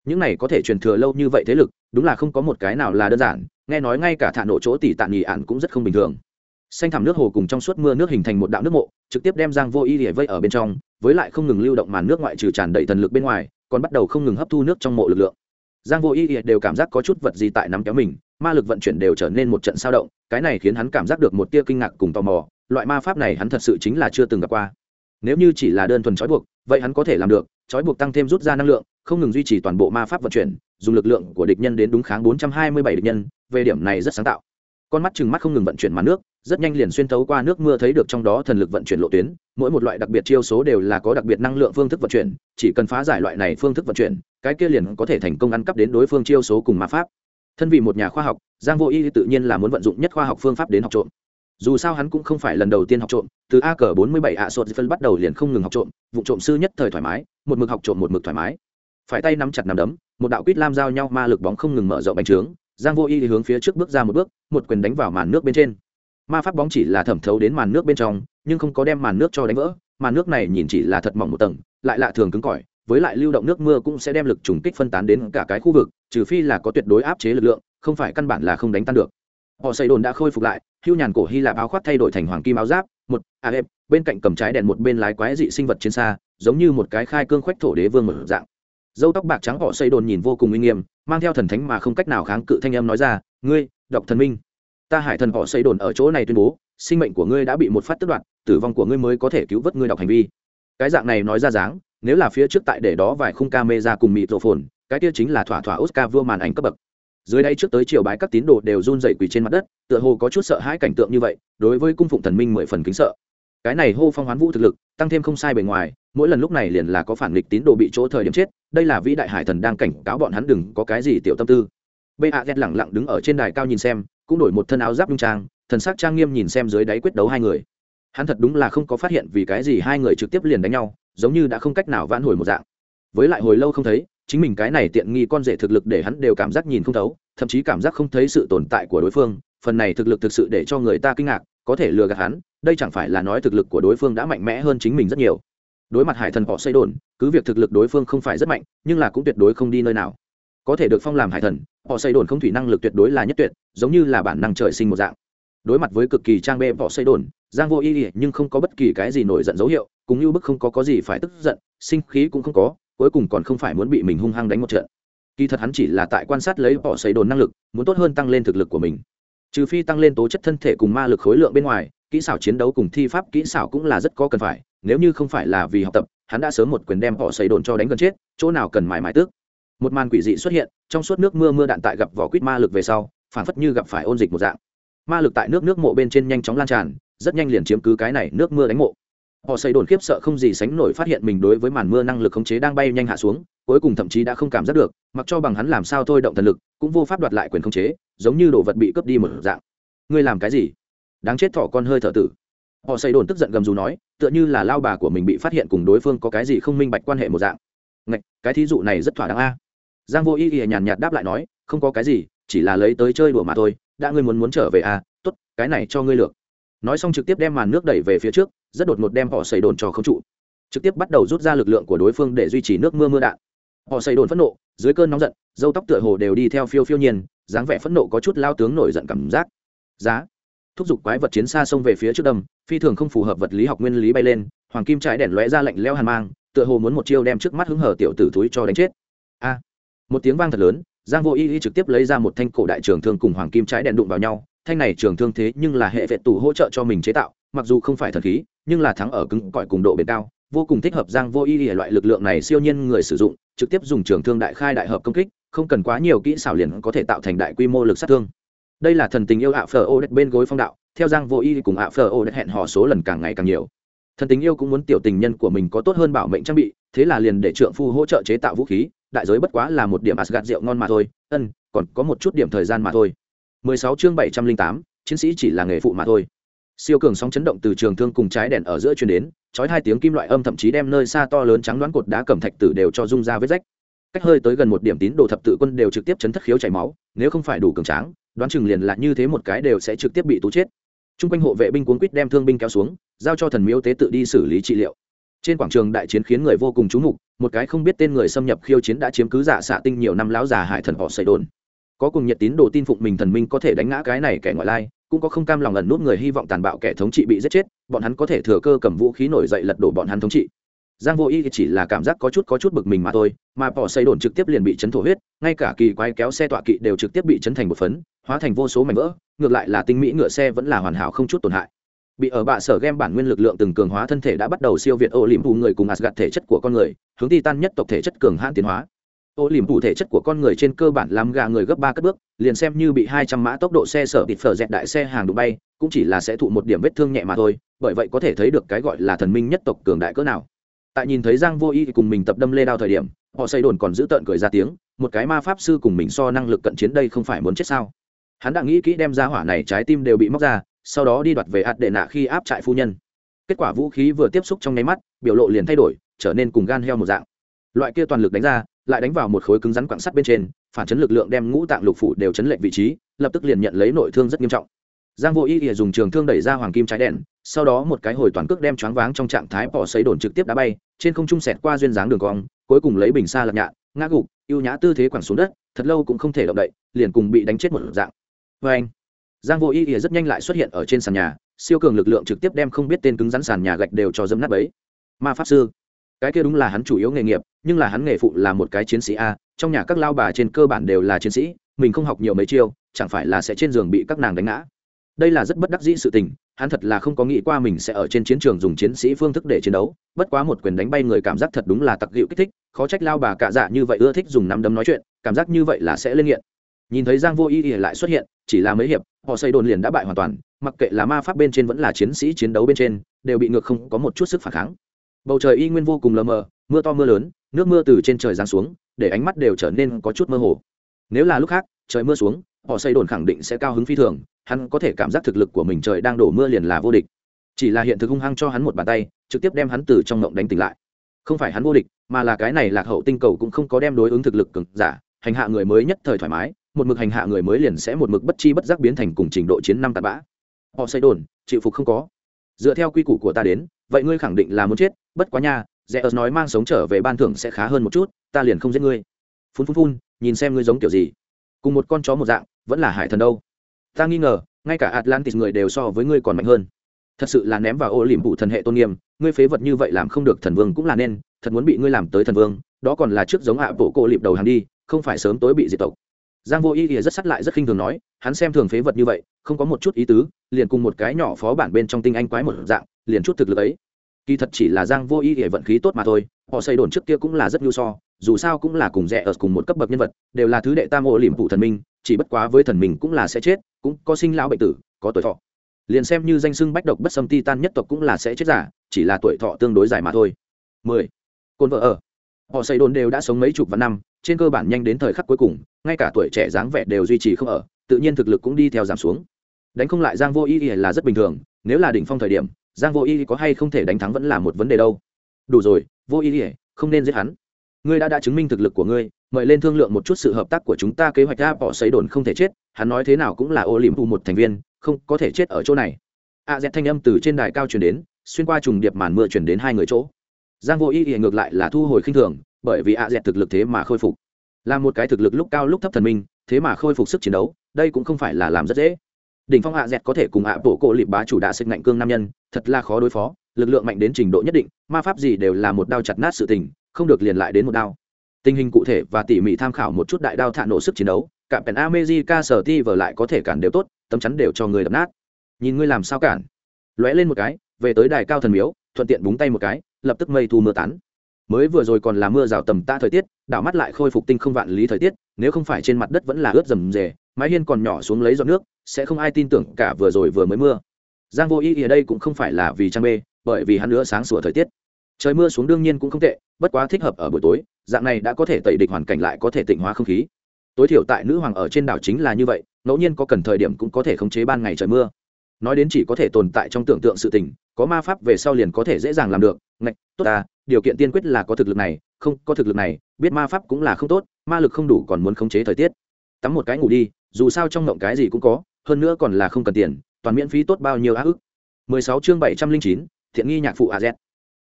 những này có thể truyền thừa lâu như vậy thế lực, đúng là không có một cái nào là đơn giản, nghe nói ngay cả thả nổ chỗ tỷ tạ nghỉ ạn cũng rất không bình thường xanh thảm nước hồ cùng trong suốt mưa nước hình thành một đạo nước mộ, trực tiếp đem giang vô y để vây ở bên trong với lại không ngừng lưu động màn nước ngoại trừ tràn đầy thần lực bên ngoài, còn bắt đầu không ngừng hấp thu nước trong mộ lực lượng. Giang vô y đều cảm giác có chút vật gì tại nắm kéo mình, ma lực vận chuyển đều trở nên một trận sao động, cái này khiến hắn cảm giác được một tia kinh ngạc cùng tò mò, loại ma pháp này hắn thật sự chính là chưa từng gặp qua. Nếu như chỉ là đơn thuần trói buộc, vậy hắn có thể làm được, trói buộc tăng thêm rút ra năng lượng, không ngừng duy trì toàn bộ ma pháp vận chuyển, dùng lực lượng của địch nhân đến đúng kháng 427 địch nhân, về điểm này rất sáng tạo. Con mắt chừng mắt không ngừng vận chuyển màn nước rất nhanh liền xuyên thấu qua nước mưa thấy được trong đó thần lực vận chuyển lộ tuyến, mỗi một loại đặc biệt chiêu số đều là có đặc biệt năng lượng phương thức vận chuyển, chỉ cần phá giải loại này phương thức vận chuyển, cái kia liền có thể thành công ăn cắp đến đối phương chiêu số cùng ma pháp. Thân vì một nhà khoa học, giang vô y tự nhiên là muốn vận dụng nhất khoa học phương pháp đến học trộm. Dù sao hắn cũng không phải lần đầu tiên học trộm, từ a cờ bốn mươi bảy ạ sột phân bắt đầu liền không ngừng học trộm, vụ trộm sư nhất thời thoải mái, một mực học trộm một mực thoải mái. Phải tay nắm chặt nắm đấm, một đạo quýt lam giao nhau ma lực bóng không ngừng mở rộng bành trướng, giang vô y thì hướng phía trước bước ra một bước, một quyền đánh vào màn nước bên trên ma pháp bóng chỉ là thẩm thấu đến màn nước bên trong, nhưng không có đem màn nước cho đánh vỡ. Màn nước này nhìn chỉ là thật mỏng một tầng, lại lạ thường cứng cỏi, với lại lưu động nước mưa cũng sẽ đem lực trùng kích phân tán đến cả cái khu vực, trừ phi là có tuyệt đối áp chế lực lượng, không phải căn bản là không đánh tan được. Họ xây đồn đã khôi phục lại, hưu nhàn cổ hy lạp áo khoác thay đổi thành hoàng kim áo giáp, một a em, bên cạnh cầm trái đèn một bên lái quái dị sinh vật trên xa, giống như một cái khai cương khoách thổ đế vương mở dạng. Dâu tóc bạc trắng họ xây đồn nhìn vô cùng uy nghiêm, mang theo thần thánh mà không cách nào kháng cự thanh âm nói ra, ngươi đọc thần minh ta hải thần họ xây đồn ở chỗ này tuyên bố, sinh mệnh của ngươi đã bị một phát tức đoạt, tử vong của ngươi mới có thể cứu vớt ngươi đọc hành vi. Cái dạng này nói ra dáng, nếu là phía trước tại để đó vài khung ca mê ra cùng mịt rộ phồn cái kia chính là thỏa thỏa oscar vua màn ảnh cấp bậc. Dưới đây trước tới chiều bái các tín đồ đều run dậy quỳ trên mặt đất, tựa hồ có chút sợ hãi cảnh tượng như vậy, đối với cung phụng thần minh mười phần kính sợ. Cái này hô phong hoán vũ thực lực, tăng thêm không sai bề ngoài, mỗi lần lúc này liền là có phản nghịch tín đồ bị chỗ thời điểm chết, đây là vĩ đại hải thần đang cảnh cáo bọn hắn đừng có cái gì tiểu tâm tư. Ba z lẳng lặng đứng ở trên đài cao nhìn xem cũng đổi một thân áo giáp nhung trang, thần sắc trang nghiêm nhìn xem dưới đáy quyết đấu hai người. Hắn thật đúng là không có phát hiện vì cái gì hai người trực tiếp liền đánh nhau, giống như đã không cách nào vãn hồi một dạng. Với lại hồi lâu không thấy, chính mình cái này tiện nghi con rể thực lực để hắn đều cảm giác nhìn không thấu, thậm chí cảm giác không thấy sự tồn tại của đối phương, phần này thực lực thực sự để cho người ta kinh ngạc, có thể lừa gạt hắn, đây chẳng phải là nói thực lực của đối phương đã mạnh mẽ hơn chính mình rất nhiều. Đối mặt hải thần họ xây đồn, cứ việc thực lực đối phương không phải rất mạnh, nhưng là cũng tuyệt đối không đi nơi nào có thể được phong làm hải thần, họ xây đồn không thủy năng lực tuyệt đối là nhất tuyệt, giống như là bản năng trời sinh một dạng. Đối mặt với cực kỳ trang bê họ xây đồn, giang vô ý nhưng không có bất kỳ cái gì nổi giận dấu hiệu cũng như bức không có có gì phải tức giận, sinh khí cũng không có, cuối cùng còn không phải muốn bị mình hung hăng đánh một trận. Kỳ thật hắn chỉ là tại quan sát lấy họ xây đồn năng lực, muốn tốt hơn tăng lên thực lực của mình. Trừ phi tăng lên tố chất thân thể cùng ma lực khối lượng bên ngoài, kỹ xảo chiến đấu cùng thi pháp kỹ xảo cũng là rất có cần phải, nếu như không phải là vì học tập, hắn đã sớm một quyền đem họ xây đồn cho đánh gần chết, chỗ nào cần mãi mãi tước một màn quỷ dị xuất hiện, trong suốt nước mưa mưa đạn tại gặp vỏ quýt ma lực về sau phản phất như gặp phải ôn dịch một dạng. Ma lực tại nước nước mộ bên trên nhanh chóng lan tràn, rất nhanh liền chiếm cứ cái này nước mưa đánh mộ. Họ xây đồn khiếp sợ không gì sánh nổi phát hiện mình đối với màn mưa năng lực khống chế đang bay nhanh hạ xuống, cuối cùng thậm chí đã không cảm giác được, mặc cho bằng hắn làm sao thôi động thần lực, cũng vô pháp đoạt lại quyền khống chế, giống như đồ vật bị cướp đi một dạng. Ngươi làm cái gì? Đáng chết thỏ con hơi thở tử. Họ xây đồn tức giận gầm dù nói, tựa như là lao bà của mình bị phát hiện cùng đối phương có cái gì không minh bạch quan hệ một dạng. Ngạch, cái thí dụ này rất thỏa đáng a. Giang vô ý ỉa nhàn nhạt đáp lại nói không có cái gì chỉ là lấy tới chơi đùa mà thôi đã ngươi muốn muốn trở về à tốt cái này cho ngươi lược. Nói xong trực tiếp đem màn nước đẩy về phía trước rất đột ngột đem họ xây đồn cho không trụ. Trực tiếp bắt đầu rút ra lực lượng của đối phương để duy trì nước mưa mưa đạn. Họ xây đồn phẫn nộ dưới cơn nóng giận râu tóc tựa hồ đều đi theo phiêu phiêu nhiên dáng vẻ phẫn nộ có chút lao tướng nổi giận cảm giác. Giá. Thúc giục quái vật chiến xa xông về phía trước đầm, phi thường không phù hợp vật lý học nguyên lý bay lên hoàng kim trái đèn lóe ra lạnh leo hàn mang tựa hồ muốn một chiêu đem trước mắt hứng hở tiểu tử túi cho đánh chết. A. Một tiếng vang thật lớn, giang vô y y trực tiếp lấy ra một thanh cổ đại trường thương cùng hoàng kim trái đèn đụng vào nhau, thanh này trường thương thế nhưng là hệ vệ tủ hỗ trợ cho mình chế tạo, mặc dù không phải thần khí, nhưng là thắng ở cứng cỏi cùng độ bền cao, vô cùng thích hợp giang vô y y loại lực lượng này siêu nhiên người sử dụng, trực tiếp dùng trường thương đại khai đại hợp công kích, không cần quá nhiều kỹ xảo liền có thể tạo thành đại quy mô lực sát thương. Đây là thần tình yêu ạ phờ ô đất bên gối phong đạo, theo giang vô y cùng ạ phờ ô đất hẹn hò số lần càng ngày càng nhiều thần tình yêu cũng muốn tiểu tình nhân của mình có tốt hơn bảo mệnh trang bị thế là liền để trượng phu hỗ trợ chế tạo vũ khí đại giới bất quá là một điểm asgad rượu ngon mà thôi ân còn có một chút điểm thời gian mà thôi. 16 chương 708, chiến sĩ chỉ là nghề phụ mà thôi. Siêu cường sóng chấn động từ trường thương cùng trái đèn ở giữa truyền đến chói hai tiếng kim loại âm thậm chí đem nơi xa to lớn trắng đoán cột đá cẩm thạch tử đều cho rung ra vết rách. Cách hơi tới gần một điểm tín đồ thập tự quân đều trực tiếp chấn thất khiếu chảy máu nếu không phải đủ cường tráng đoán chừng liền là như thế một cái đều sẽ trực tiếp bị tú chết. Trung quanh hộ vệ binh cuốn quýt đem thương binh kéo xuống, giao cho thần miếu tế tự đi xử lý trị liệu. Trên quảng trường đại chiến khiến người vô cùng chú mục, một cái không biết tên người xâm nhập khiêu chiến đã chiếm cứ giả xạ tinh nhiều năm lão già hải thần họ xây đồn. Có cùng nhiệt tín đồ tin phụng mình thần minh có thể đánh ngã cái này kẻ ngoại lai, cũng có không cam lòng ẩn nút người hy vọng tàn bạo kẻ thống trị bị giết chết, bọn hắn có thể thừa cơ cầm vũ khí nổi dậy lật đổ bọn hắn thống trị giang vô y chỉ là cảm giác có chút có chút bực mình mà thôi, mà bỏ xây đồn trực tiếp liền bị chấn thổ huyết, ngay cả kỳ quái kéo xe tọa kỵ đều trực tiếp bị chấn thành một phấn, hóa thành vô số mảnh vỡ, ngược lại là tinh mỹ ngựa xe vẫn là hoàn hảo không chút tổn hại. Bị ở bạ sở game bản nguyên lực lượng từng cường hóa thân thể đã bắt đầu siêu việt ô liềm phù người cùng ạt gạt thể chất của con người, hướng titan nhất tộc thể chất cường hãn tiến hóa. Ô liềm phù thể chất của con người trên cơ bản làm gà người gấp ba cất bước, liền xem như bị hai trăm mã tốc độ xe sở bịt phở dẹt đại xe hàng đụng bay, cũng chỉ là sẽ thụ một điểm vết thương nhẹ mà thôi, bởi vậy có thể thấy được cái gọi là thần minh nhất tộc cường đại cỡ nào tại nhìn thấy giang vô y cùng mình tập đâm lê đao thời điểm, họ xây đồn còn giữ tợn cười ra tiếng, một cái ma pháp sư cùng mình so năng lực cận chiến đây không phải muốn chết sao? Hắn đã nghĩ kỹ đem ra hỏa này trái tim đều bị móc ra, sau đó đi đoạt về ạt đệ nạ khi áp trại phu nhân. Kết quả vũ khí vừa tiếp xúc trong nháy mắt, biểu lộ liền thay đổi, trở nên cùng gan heo một dạng. Loại kia toàn lực đánh ra, lại đánh vào một khối cứng rắn quặng sắt bên trên, phản chấn lực lượng đem ngũ tạng lục phủ đều chấn lệnh vị trí, lập tức liền nhận lấy nội thương rất nghiêm trọng. Giang vô y ỉa dùng trường thương đẩy ra hoàng kim trái đèn sau đó một cái hồi toàn cước đem choáng váng trong trạng thái bỏ xấy đồn trực tiếp đá bay, trên không trung sẹt qua duyên dáng đường cong, cuối cùng lấy bình xa lật nhạn, ngã gục, ưu nhã tư thế quẳng xuống đất, thật lâu cũng không thể động đậy, liền cùng bị đánh chết một dạng. Vê anh, giang vô y ỉa rất nhanh lại xuất hiện ở trên sàn nhà, siêu cường lực lượng trực tiếp đem không biết tên cứng rắn sàn nhà gạch đều cho dâm nát bấy. Ma pháp sư, cái kia đúng là hắn chủ yếu nghề nghiệp, nhưng là hắn nghề phụ là một cái chiến sĩ a, trong nhà các lao bà trên cơ bản đều là chiến sĩ, mình không học nhiều mấy chiêu, chẳng phải là sẽ trên giường bị các nàng đánh ngã. Đây là rất bất đắc dĩ sự tình hắn thật là không có nghĩ qua mình sẽ ở trên chiến trường dùng chiến sĩ phương thức để chiến đấu, bất quá một quyền đánh bay người cảm giác thật đúng là tặc dịu kích thích, khó trách lao bà cạ dạ như vậy ưa thích dùng nắm đấm nói chuyện, cảm giác như vậy là sẽ lên nghiện. Nhìn thấy giang vô y y lại xuất hiện, chỉ là mấy hiệp, họ xây đồn liền đã bại hoàn toàn, mặc kệ là ma pháp bên trên vẫn là chiến sĩ chiến đấu bên trên, đều bị ngược không có một chút sức phản kháng. Bầu trời y nguyên vô cùng lờ mờ, mưa to mưa lớn, nước mưa từ trên trời giáng xuống, để ánh mắt đều trở nên có chút mơ hồ. Nếu là lúc khác, trời mưa xuống họ xây đồn khẳng định sẽ cao hứng phi thường, hắn có thể cảm giác thực lực của mình trời đang đổ mưa liền là vô địch. Chỉ là hiện thực hung hăng cho hắn một bàn tay, trực tiếp đem hắn từ trong ngộng đánh tỉnh lại. Không phải hắn vô địch, mà là cái này lạc hậu tinh cầu cũng không có đem đối ứng thực lực cực giả, hành hạ người mới nhất thời thoải mái, một mực hành hạ người mới liền sẽ một mực bất chi bất giác biến thành cùng trình độ chiến năm tạt bã. Họ xây đồn, chịu phục không có. Dựa theo quy củ của ta đến, vậy ngươi khẳng định là muốn chết, bất quá nha dễ ớt nói mang sống trở về ban thưởng sẽ khá hơn một chút, ta liền không giết ngươi. Phun phun phun, nhìn xem ngươi giống kiểu gì cùng một con chó một dạng, vẫn là hải thần đâu. Ta nghi ngờ, ngay cả atlantis người đều so với ngươi còn mạnh hơn. Thật sự là ném vào ô liềm phụ thần hệ tôn nghiêm, ngươi phế vật như vậy làm không được thần vương cũng là nên, thật muốn bị ngươi làm tới thần vương, đó còn là trước giống ạ bộ cô liệp đầu hàng đi, không phải sớm tối bị diệt tộc. Giang vô y thì rất sắt lại rất khinh thường nói, hắn xem thường phế vật như vậy, không có một chút ý tứ, liền cùng một cái nhỏ phó bản bên trong tinh anh quái một dạng, liền chút thực lực ấy. Kỳ thật chỉ là giang vô y thì vận khí tốt mà thôi, họ xây đồn trước kia cũng là rất nhu so dù sao cũng là cùng rẻ ở cùng một cấp bậc nhân vật, đều là thứ đệ tam ô liềm phụ thần minh, chỉ bất quá với thần mình cũng là sẽ chết, cũng có sinh lão bệnh tử, có tuổi thọ. Liền xem như danh xưng bách độc bất xâm ti tan nhất tộc cũng là sẽ chết giả, chỉ là tuổi thọ tương đối dài mà thôi. 10. côn vợ ở. Họ xây đồn đều đã sống mấy chục vạn năm, trên cơ bản nhanh đến thời khắc cuối cùng, ngay cả tuổi trẻ dáng vẻ đều duy trì không ở, tự nhiên thực lực cũng đi theo giảm xuống. Đánh không lại giang vô y là rất bình thường, nếu là đỉnh phong thời điểm, giang vô y có hay không thể đánh thắng vẫn là một vấn đề đâu. Đủ rồi, vô y không nên giết hắn ngươi đã đã chứng minh thực lực của ngươi mời lên thương lượng một chút sự hợp tác của chúng ta kế hoạch ra bỏ xấy đồn không thể chết hắn nói thế nào cũng là ô liềm thu một thành viên không có thể chết ở chỗ này. A à, thanh âm từ trên đài cao truyền đến xuyên qua trùng điệp màn mưa chuyển đến hai người chỗ. Giang vô y ngược lại là thu hồi khinh thường bởi vì a à thực lực thế mà khôi phục. Là một cái thực lực lúc cao lúc thấp thần minh thế mà khôi phục sức chiến đấu đây cũng không phải là làm rất dễ. Đỉnh phong hạ dẹt có thể cùng hạ bộ cổ liệp bá chủ đạ sinh ngạnh cương nam nhân thật là khó đối phó lực lượng mạnh đến trình độ nhất định ma pháp gì đều là một đao chặt nát sự tình không được liền lại đến một đao. Tình hình cụ thể và tỉ mỉ tham khảo một chút đại đao thạ nổ sức chiến đấu cả pèn amejica sở ti vờ lại có thể cản đều tốt tấm chắn đều cho người đập nát. Nhìn ngươi làm sao cản. Lóe lên một cái về tới đài cao thần miếu thuận tiện búng tay một cái lập tức mây thu mưa tán. Mới vừa rồi còn là mưa rào tầm ta thời tiết đảo mắt lại khôi phục tinh không vạn lý thời tiết nếu không phải trên mặt đất vẫn là ướt rầm rề mái hiên còn nhỏ xuống lấy giọt nước sẽ không ai tin tưởng cả vừa rồi vừa mới mưa. Giang vô ý ở đây cũng không phải là vì trang bê, bởi vì hắn nữa sáng sủa thời tiết trời mưa xuống đương nhiên cũng không tệ bất quá thích hợp ở buổi tối dạng này đã có thể tẩy địch hoàn cảnh lại có thể tịnh hóa không khí. Tối thiểu tại nữ hoàng ở trên đảo chính là như vậy ngẫu nhiên có cần thời điểm cũng có thể khống chế ban ngày trời mưa. Nói đến chỉ có thể tồn tại trong tưởng tượng sự tình có ma pháp về sau liền có thể dễ dàng làm được. Ngạch tốt ta điều kiện tiên quyết là có thực lực này không có thực lực này biết ma pháp cũng là không tốt ma lực không đủ còn muốn khống chế thời tiết. Tắm một cái ngủ đi dù sao trong ngộng cái gì cũng có hơn nữa còn là không cần tiền toàn miễn phí tốt bao nhiêu á ức. 16 chương 709, thiện nghi nhạc phụ a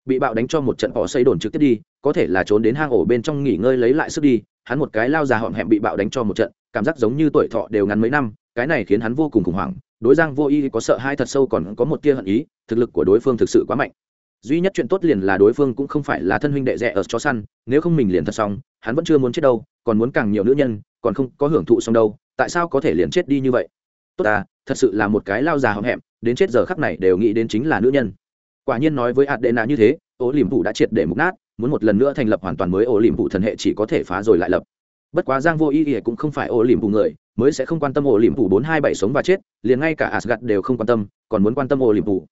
bị bạo đánh cho một trận họ xây đồn trực tiếp đi, có thể là trốn đến hang ổ bên trong nghỉ ngơi lấy lại sức đi, hắn một cái lao già họm hẹm bị bạo đánh cho một trận, cảm giác giống như tuổi thọ đều ngắn mấy năm, cái này khiến hắn vô cùng khủng hoảng, đối giang vô y có sợ hai thật sâu còn có một tia hận ý, thực lực của đối phương thực sự quá mạnh. Duy nhất chuyện tốt liền là đối phương cũng không phải là thân huynh đệ rẻ ở chó săn, nếu không mình liền thật xong, hắn vẫn chưa muốn chết đâu, còn muốn càng nhiều nữ nhân, còn không có hưởng thụ xong đâu, tại sao có thể liền chết đi như vậy? Tốt à thật sự là một cái lao già hậm hẹm đến chết giờ khắc này đều nghĩ đến chính là nữ nhân quả nhiên nói với Adena như thế ố liềm phụ đã triệt để mục nát, muốn một lần nữa thành lập hoàn toàn mới ố liềm phụ thần hệ chỉ có thể phá rồi lại lập. Bất quá giang vô ý ỉa cũng không phải ố liềm phụ người, mới sẽ không quan tâm ố liềm phụ bốn hai bảy sống và chết, liền ngay cả asgad đều không quan tâm, còn muốn quan tâm ố liềm phụ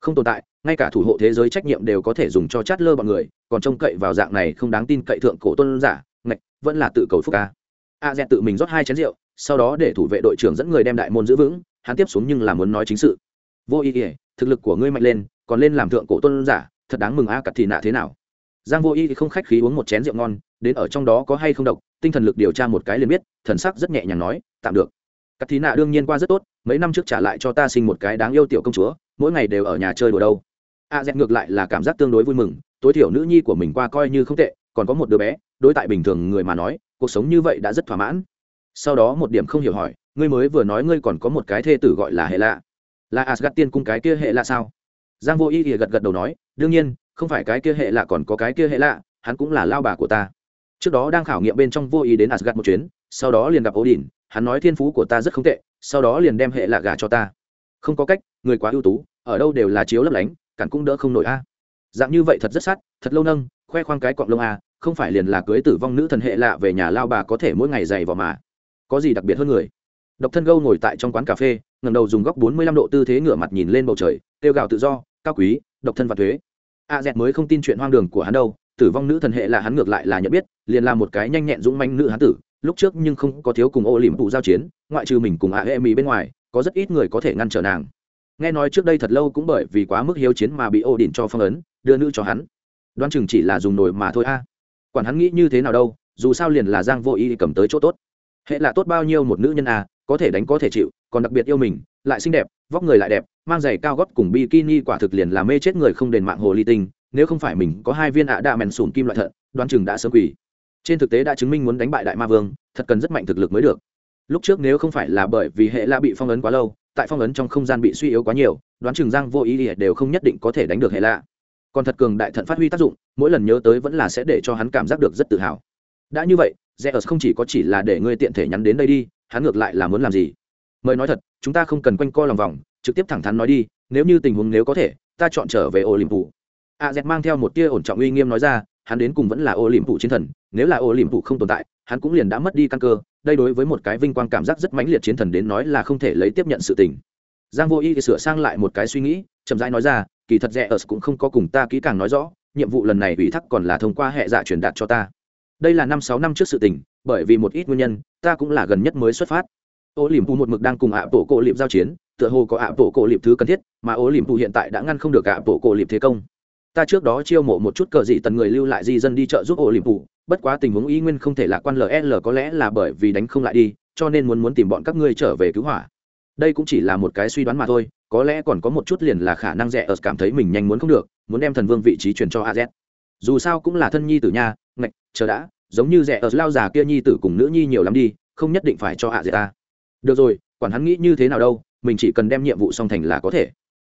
không tồn tại, ngay cả thủ hộ thế giới trách nhiệm đều có thể dùng cho chát lơ bọn người, còn trông cậy vào dạng này không đáng tin cậy thượng cổ tôn giả, ngạch, vẫn là tự cầu phúc ca. A dẹt tự mình rót hai chén rượu, sau đó để thủ vệ đội trưởng dẫn người đem đại môn giữ vững, hắn tiếp xuống nhưng là muốn nói chính sự. Vô ý ỉa thực lực của ngươi mạnh lên còn lên làm thượng cổ tôn giả, thật đáng mừng a cặt thì nạ thế nào? Giang vô y thì không khách khí uống một chén rượu ngon, đến ở trong đó có hay không độc, tinh thần lực điều tra một cái liền biết, thần sắc rất nhẹ nhàng nói, tạm được. Cặt thì nạ đương nhiên qua rất tốt, mấy năm trước trả lại cho ta sinh một cái đáng yêu tiểu công chúa, mỗi ngày đều ở nhà chơi đùa đâu. A dẹt ngược lại là cảm giác tương đối vui mừng, tối thiểu nữ nhi của mình qua coi như không tệ, còn có một đứa bé, đối tại bình thường người mà nói, cuộc sống như vậy đã rất thỏa mãn. Sau đó một điểm không hiểu hỏi, ngươi mới vừa nói ngươi còn có một cái thê tử gọi là hệ lạ. Là asgad tiên cung cái kia hệ lạ sao? Giang vô ý thì gật gật đầu nói, đương nhiên, không phải cái kia hệ lạ còn có cái kia hệ lạ, hắn cũng là lao bà của ta. Trước đó đang khảo nghiệm bên trong vô ý đến asgad một chuyến, sau đó liền gặp ố đỉnh hắn nói thiên phú của ta rất không tệ, sau đó liền đem hệ lạ gà cho ta. Không có cách, người quá ưu tú, ở đâu đều là chiếu lấp lánh, cản cũng đỡ không nổi a. Dạng như vậy thật rất sát, thật lâu nâng, khoe khoang cái cọng lông a, không phải liền là cưới tử vong nữ thần hệ lạ về nhà lao bà có thể mỗi ngày dày vào mà. Có gì đặc biệt hơn người? Độc thân gâu ngồi tại trong quán cà phê ngầm đầu dùng góc bốn mươi lăm độ tư thế ngửa mặt nhìn lên bầu trời tiêu gào tự do cao quý, độc thân và thuế. A dẹt mới không tin chuyện hoang đường của hắn đâu, tử vong nữ thần hệ là hắn ngược lại là nhận biết, liền là một cái nhanh nhẹn dũng manh nữ hán tử, lúc trước nhưng không có thiếu cùng ô lìm phụ giao chiến, ngoại trừ mình cùng a e mỹ bên ngoài, có rất ít người có thể ngăn trở nàng. Nghe nói trước đây thật lâu cũng bởi vì quá mức hiếu chiến mà bị ô đỉnh cho phong ấn, đưa nữ cho hắn. Đoán chừng chỉ là dùng nổi mà thôi a. Quản hắn nghĩ như thế nào đâu, dù sao liền là giang vô ý cầm tới chỗ tốt. Hệ là tốt bao nhiêu một nữ nhân a, có thể đánh có thể chịu, còn đặc biệt yêu mình lại xinh đẹp, vóc người lại đẹp, mang giày cao gót cùng bikini quả thực liền là mê chết người không đền mạng hồ ly tinh, nếu không phải mình có hai viên ạ đạ mèn sùn kim loại thận, đoán chừng đã sớm quỷ trên thực tế đã chứng minh muốn đánh bại đại ma vương, thật cần rất mạnh thực lực mới được. Lúc trước nếu không phải là bởi vì hệ lạ bị phong ấn quá lâu, tại phong ấn trong không gian bị suy yếu quá nhiều, đoán chừng giang vô ý đều không nhất định có thể đánh được hệ lạ. còn thật cường đại thận phát huy tác dụng, mỗi lần nhớ tới vẫn là sẽ để cho hắn cảm giác được rất tự hào. Đã như vậy, Zeus không chỉ có chỉ là để ngươi tiện thể nhắn đến đây đi, hắn ngược lại là muốn làm gì? Mời nói thật chúng ta không cần quanh co lòng vòng trực tiếp thẳng thắn nói đi nếu như tình huống nếu có thể ta chọn trở về Olympu. A Z mang theo một tia ổn trọng uy nghiêm nói ra, hắn đến cùng vẫn là Olympu chiến thần, nếu là Olympu không tồn tại, hắn cũng liền đã mất đi căn cơ, đây đối với một cái vinh quang cảm giác rất mãnh liệt chiến thần đến nói là không thể lấy tiếp nhận sự tình. Giang Vô Y sửa sang lại một cái suy nghĩ, chậm rãi nói ra, kỳ thật rẻ ở cũng không có cùng ta kỹ càng nói rõ, nhiệm vụ lần này ủy thác còn là thông qua hệ dạ truyền đạt cho ta. Đây là năm sáu năm trước sự tình, bởi vì một ít nguyên nhân, ta cũng là gần nhất mới xuất phát. Olympu một mực đang cùng ạ bộ cổ liệp giao chiến, tựa hồ có ạ bộ cổ liệp thứ cần thiết, mà Olympu hiện tại đã ngăn không được ạ bộ cổ liệp thế công. Ta trước đó chiêu mộ một chút cờ dị tần người lưu lại di dân đi chợ giúp ổ liềm phù bất quá tình huống y nguyên không thể lạc quan ll có lẽ là bởi vì đánh không lại đi cho nên muốn muốn tìm bọn các ngươi trở về cứu hỏa. Đây cũng chỉ là một cái suy đoán mà thôi có lẽ còn có một chút liền là khả năng rẻ ở cảm thấy mình nhanh muốn không được muốn đem thần vương vị trí truyền cho az dù sao cũng là thân nhi tử nha ngạch chờ đã giống như rẻ ở lao già kia nhi tử cùng nữ nhi nhiều lắm đi không nhất định phải cho az ta được rồi, quản hắn nghĩ như thế nào đâu, mình chỉ cần đem nhiệm vụ xong thành là có thể.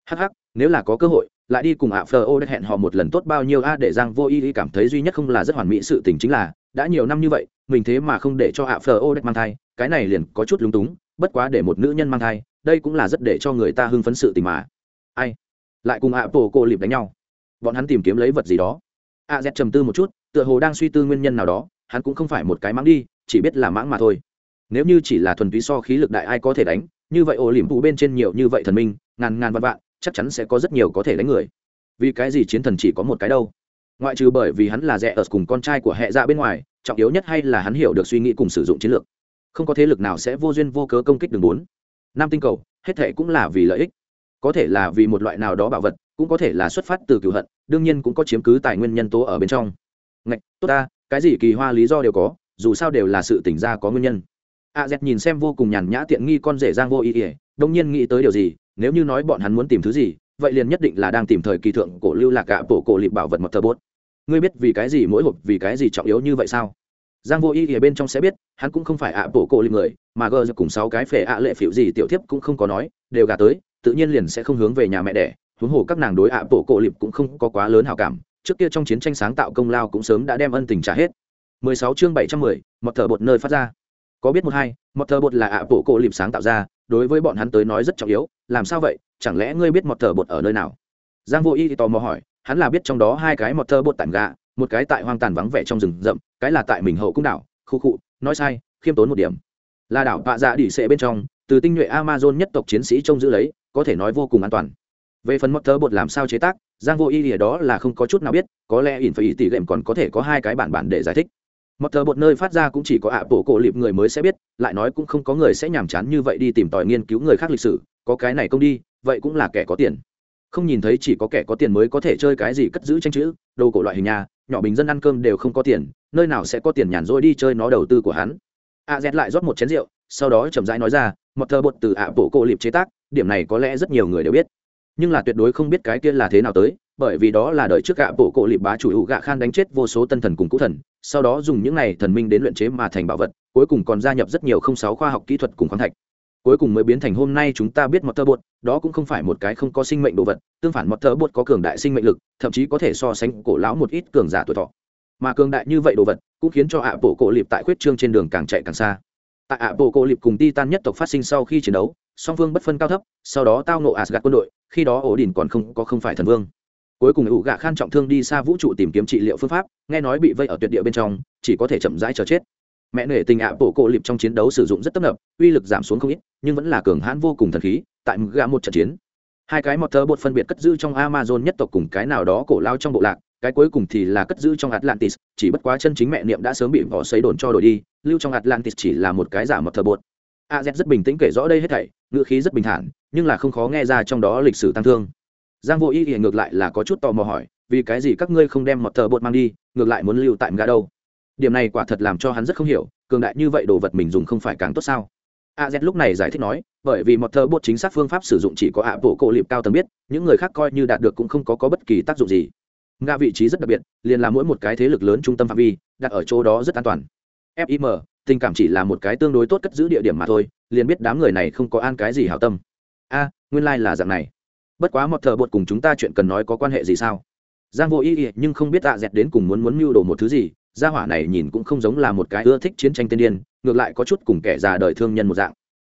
Hắc hắc, nếu là có cơ hội, lại đi cùng ạ phờ ô hẹn họ một lần tốt bao nhiêu a để giang vô y cảm thấy duy nhất không là rất hoàn mỹ sự tình chính là, đã nhiều năm như vậy, mình thế mà không để cho ạ phờ ô mang thai, cái này liền có chút lúng túng, bất quá để một nữ nhân mang thai, đây cũng là rất để cho người ta hưng phấn sự tình mà. Ai? Lại cùng ạ tổ cô lịp đánh nhau. Bọn hắn tìm kiếm lấy vật gì đó. A z trầm tư một chút, tựa hồ đang suy tư nguyên nhân nào đó, hắn cũng không phải một cái mãng đi, chỉ biết là mãng mà thôi nếu như chỉ là thuần túy so khí lực đại ai có thể đánh, như vậy ổ liềm phụ bên trên nhiều như vậy thần minh, ngàn ngàn vạn vạn, chắc chắn sẽ có rất nhiều có thể đánh người. Vì cái gì chiến thần chỉ có một cái đâu? Ngoại trừ bởi vì hắn là rẻ ở cùng con trai của hệ dạ bên ngoài, trọng yếu nhất hay là hắn hiểu được suy nghĩ cùng sử dụng chiến lược. Không có thế lực nào sẽ vô duyên vô cớ công kích đường bốn. Nam tinh cầu, hết thệ cũng là vì lợi ích. Có thể là vì một loại nào đó bảo vật, cũng có thể là xuất phát từ cựu hận, đương nhiên cũng có chiếm cứ tài nguyên nhân tố ở bên trong. Ngạch, tốt ta, cái gì kỳ hoa lý do đều có, dù sao đều là sự tỉnh ra có nguyên nhân a z nhìn xem vô cùng nhàn nhã tiện nghi con rể giang vô ý ỉa đông nhiên nghĩ tới điều gì nếu như nói bọn hắn muốn tìm thứ gì vậy liền nhất định là đang tìm thời kỳ thượng cổ lưu lạc cả bộ cổ lịp bảo vật mật thơ bốt. Ngươi biết vì cái gì mỗi hộp vì cái gì trọng yếu như vậy sao? Giang vô y ỉa bên trong sẽ biết hắn cũng không phải ạ bộ cổ lịp người mà gờ cùng sáu cái phệ ạ lệ phịu gì tiểu thiếp cũng không có nói đều gà tới tự nhiên liền sẽ không hướng về nhà mẹ đẻ. Huống hồ các nàng đối ạ bộ cổ lịp cũng không có quá lớn hào cảm trước kia trong chiến tranh sáng tạo công lao cũng sớm đã đem ân tình trả hết. 16 chương 710, mật thờ bột nơi phát ra có biết một hai, mọt thờ bột là ạ bộ cổ lịp sáng tạo ra, đối với bọn hắn tới nói rất trọng yếu, làm sao vậy, chẳng lẽ ngươi biết mọt thờ bột ở nơi nào? Giang vô y thì tò mò hỏi, hắn là biết trong đó hai cái mọt thờ bột tản gà, một cái tại hoang tàn vắng vẻ trong rừng rậm, cái là tại mình hậu cung đảo, khu cụ nói sai, khiêm tốn một điểm. Là đảo bạ dạ đỉ sệ bên trong, từ tinh nhuệ amazon nhất tộc chiến sĩ trông giữ lấy, có thể nói vô cùng an toàn. Về phần mọt thờ bột làm sao chế tác, giang vô y thì đó là không có chút nào biết, có lẽ ỉn phải ỉ tỷ lệm còn có thể có hai cái bản bản để giải thích mọt thờ bột nơi phát ra cũng chỉ có ạ bộ cổ lịp người mới sẽ biết, lại nói cũng không có người sẽ nhàm chán như vậy đi tìm tòi nghiên cứu người khác lịch sử, có cái này công đi, vậy cũng là kẻ có tiền. Không nhìn thấy chỉ có kẻ có tiền mới có thể chơi cái gì cất giữ tranh chữ, đồ cổ loại hình nhà, nhỏ bình dân ăn cơm đều không có tiền, nơi nào sẽ có tiền nhàn rỗi đi chơi nó đầu tư của hắn. A z lại rót một chén rượu, sau đó chậm rãi nói ra một thờ bột từ ạ bộ cổ lịp chế tác, điểm này có lẽ rất nhiều người đều biết. Nhưng là tuyệt đối không biết cái kia là thế nào tới bởi vì đó là đời trước gạ bộ cổ lịp bá chủ hữu gạ khan đánh chết vô số tân thần cùng cũ thần, sau đó dùng những này thần minh đến luyện chế mà thành bảo vật, cuối cùng còn gia nhập rất nhiều không sáu khoa học kỹ thuật cùng khoáng thạch. Cuối cùng mới biến thành hôm nay chúng ta biết mọt thơ bột, đó cũng không phải một cái không có sinh mệnh đồ vật, tương phản mọt thơ bột có cường đại sinh mệnh lực, thậm chí có thể so sánh cổ lão một ít cường giả tuổi thọ. Mà cường đại như vậy đồ vật, cũng khiến cho ạ bộ cổ lịp tại khuyết trương trên đường càng chạy càng xa. Tại ạ bộ cổ lịp cùng titan nhất tộc phát sinh sau khi chiến đấu, song phương bất phân cao thấp, sau đó tao nộ asgad quân đội, khi đó ổ đỉnh còn không có không phải thần vương cuối cùng ủ gạ khan trọng thương đi xa vũ trụ tìm kiếm trị liệu phương pháp, nghe nói bị vây ở tuyệt địa bên trong, chỉ có thể chậm rãi chờ chết. Mẹ nể tình ạ bộ cổ lịp trong chiến đấu sử dụng rất tấp nập, uy lực giảm xuống không ít, nhưng vẫn là cường hãn vô cùng thần khí, tại gạ một trận chiến. Hai cái mọt thơ bột phân biệt cất giữ trong amazon nhất tộc cùng cái nào đó cổ lao trong bộ lạc, cái cuối cùng thì là cất giữ trong atlantis, chỉ bất quá chân chính mẹ niệm đã sớm bị bỏ xấy đồn cho đổi đi, lưu trong atlantis chỉ là một cái giả mọt thơ bột. A z rất bình tĩnh kể rõ đây hết thảy, ngữ khí rất bình thản, nhưng là không khó nghe ra trong đó lịch sử tăng thương giang vô ý thì ngược lại là có chút tò mò hỏi vì cái gì các ngươi không đem một tờ bột mang đi ngược lại muốn lưu tại mga đâu? Điểm này quả thật làm cho hắn rất không hiểu cường đại như vậy đồ vật mình dùng không phải càng tốt sao? A z lúc này giải thích nói bởi vì một thờ bột chính xác phương pháp sử dụng chỉ có ạ bộ cổ liệp cao tầng biết những người khác coi như đạt được cũng không có, có bất kỳ tác dụng gì. Nga vị trí rất đặc biệt liền là mỗi một cái thế lực lớn trung tâm phạm vi đặt ở chỗ đó rất an toàn. Fim tình cảm chỉ là một cái tương đối tốt cất giữ địa điểm mà thôi liền biết đám người này không có an cái gì hảo tâm. A nguyên lai、like、là dạng này bất quá một thợ bột cùng chúng ta chuyện cần nói có quan hệ gì sao? Giang vô ý ý nhưng không biết tạ dẹt đến cùng muốn muốn mưu đồ một thứ gì, gia hỏa này nhìn cũng không giống là một cái ưa thích chiến tranh tiên điên, ngược lại có chút cùng kẻ già đời thương nhân một dạng.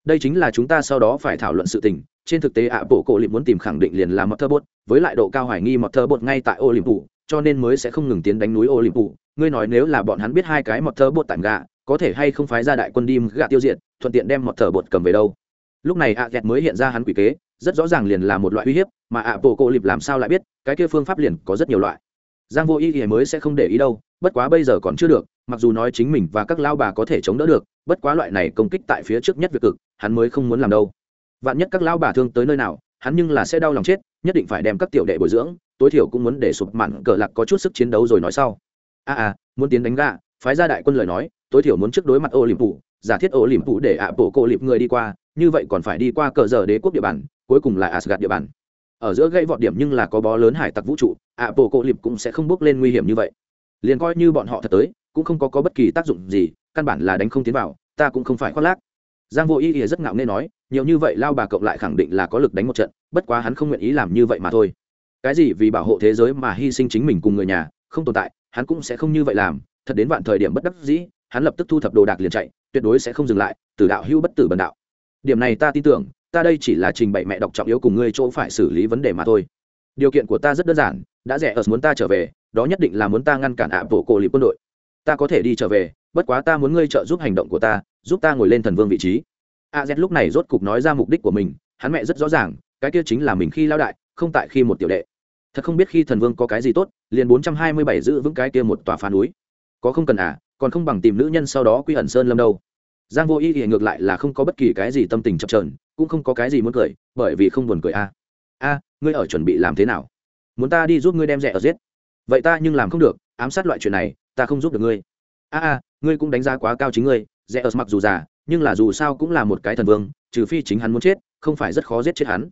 Đây chính là chúng ta sau đó phải thảo luận sự tình, trên thực tế ạ bộ cổ liệp muốn tìm khẳng định liền là mọt bột, với lại độ cao hoài nghi mọt bột ngay tại ô liềm phủ cho nên mới sẽ không ngừng tiến đánh núi ô liềm phủ ngươi nói nếu là bọn hắn biết hai cái mọt bột tản gạ có thể hay không phái ra đại quân đi gạ tiêu diệt, thuận tiện đem mọt bột cầm về đâu? Lúc này ạ dẹt mới hiện ra hắn quỷ kế rất rõ ràng liền là một loại uy hiếp mà ạ bộ cổ lịp làm sao lại biết cái kia phương pháp liền có rất nhiều loại. Giang vô ý thì mới sẽ không để ý đâu bất quá bây giờ còn chưa được mặc dù nói chính mình và các lao bà có thể chống đỡ được bất quá loại này công kích tại phía trước nhất việc cực hắn mới không muốn làm đâu. Vạn nhất các lao bà thương tới nơi nào hắn nhưng là sẽ đau lòng chết nhất định phải đem các tiểu đệ bồi dưỡng tối thiểu cũng muốn để sụp mặn cờ lạc có chút sức chiến đấu rồi nói sau. A à, à muốn tiến đánh gà phái ra đại quân lời nói tối thiểu muốn trước đối mặt ô liềm phủ giả thiết ô liềm phủ để ạ bộ cô liệp người đi qua như vậy còn phải đi qua cờ giờ đế quốc địa bàn cuối cùng là asgad địa bàn. Ở giữa gây vọt điểm nhưng là có bó lớn hải tặc vũ trụ ạ bộ cô liệp cũng sẽ không bước lên nguy hiểm như vậy. Liền coi như bọn họ thật tới cũng không có, có bất kỳ tác dụng gì căn bản là đánh không tiến vào ta cũng không phải khoác lác. Giang vô ý ỉa rất ngạo nghê nói nhiều như vậy lao bà cộng lại khẳng định là có lực đánh một trận bất quá hắn không nguyện ý làm như vậy mà thôi. Cái gì vì bảo hộ thế giới mà hy sinh chính mình cùng người nhà không tồn tại hắn cũng sẽ không như vậy làm thật đến vạn thời điểm bất đắc dĩ hắn lập tức thu thập đồ đạc liền chạy tuyệt đối sẽ không dừng lại từ đạo hữu bất tử bần đạo điểm này ta tin tưởng, ta đây chỉ là trình bày mẹ đọc trọng yếu cùng ngươi chỗ phải xử lý vấn đề mà thôi. Điều kiện của ta rất đơn giản, đã rẻ ở muốn ta trở về, đó nhất định là muốn ta ngăn cản ạ bộ cổ liệp quân đội. Ta có thể đi trở về, bất quá ta muốn ngươi trợ giúp hành động của ta, giúp ta ngồi lên thần vương vị trí. A z lúc này rốt cục nói ra mục đích của mình, hắn mẹ rất rõ ràng, cái kia chính là mình khi lao đại, không tại khi một tiểu đệ. Thật không biết khi thần vương có cái gì tốt, liền bốn trăm hai mươi bảy giữ vững cái kia một tòa phá núi. Có không cần à còn không bằng tìm nữ nhân sau đó quy ẩn sơn lâm đâu giang vô ý thì ngược lại là không có bất kỳ cái gì tâm tình chập trờn cũng không có cái gì muốn cười, bởi vì không buồn cười a à. a, ngươi ở chuẩn bị làm thế nào? Muốn ta đi giúp ngươi đem rẻ ở giết. Vậy ta nhưng làm không được, ám sát loại chuyện này, ta không giúp được ngươi. A a, ngươi cũng đánh giá quá cao chính ngươi, rẻ ở mặc dù già, nhưng là dù sao cũng là một cái thần vương, trừ phi chính hắn muốn chết, không phải rất khó giết chết hắn.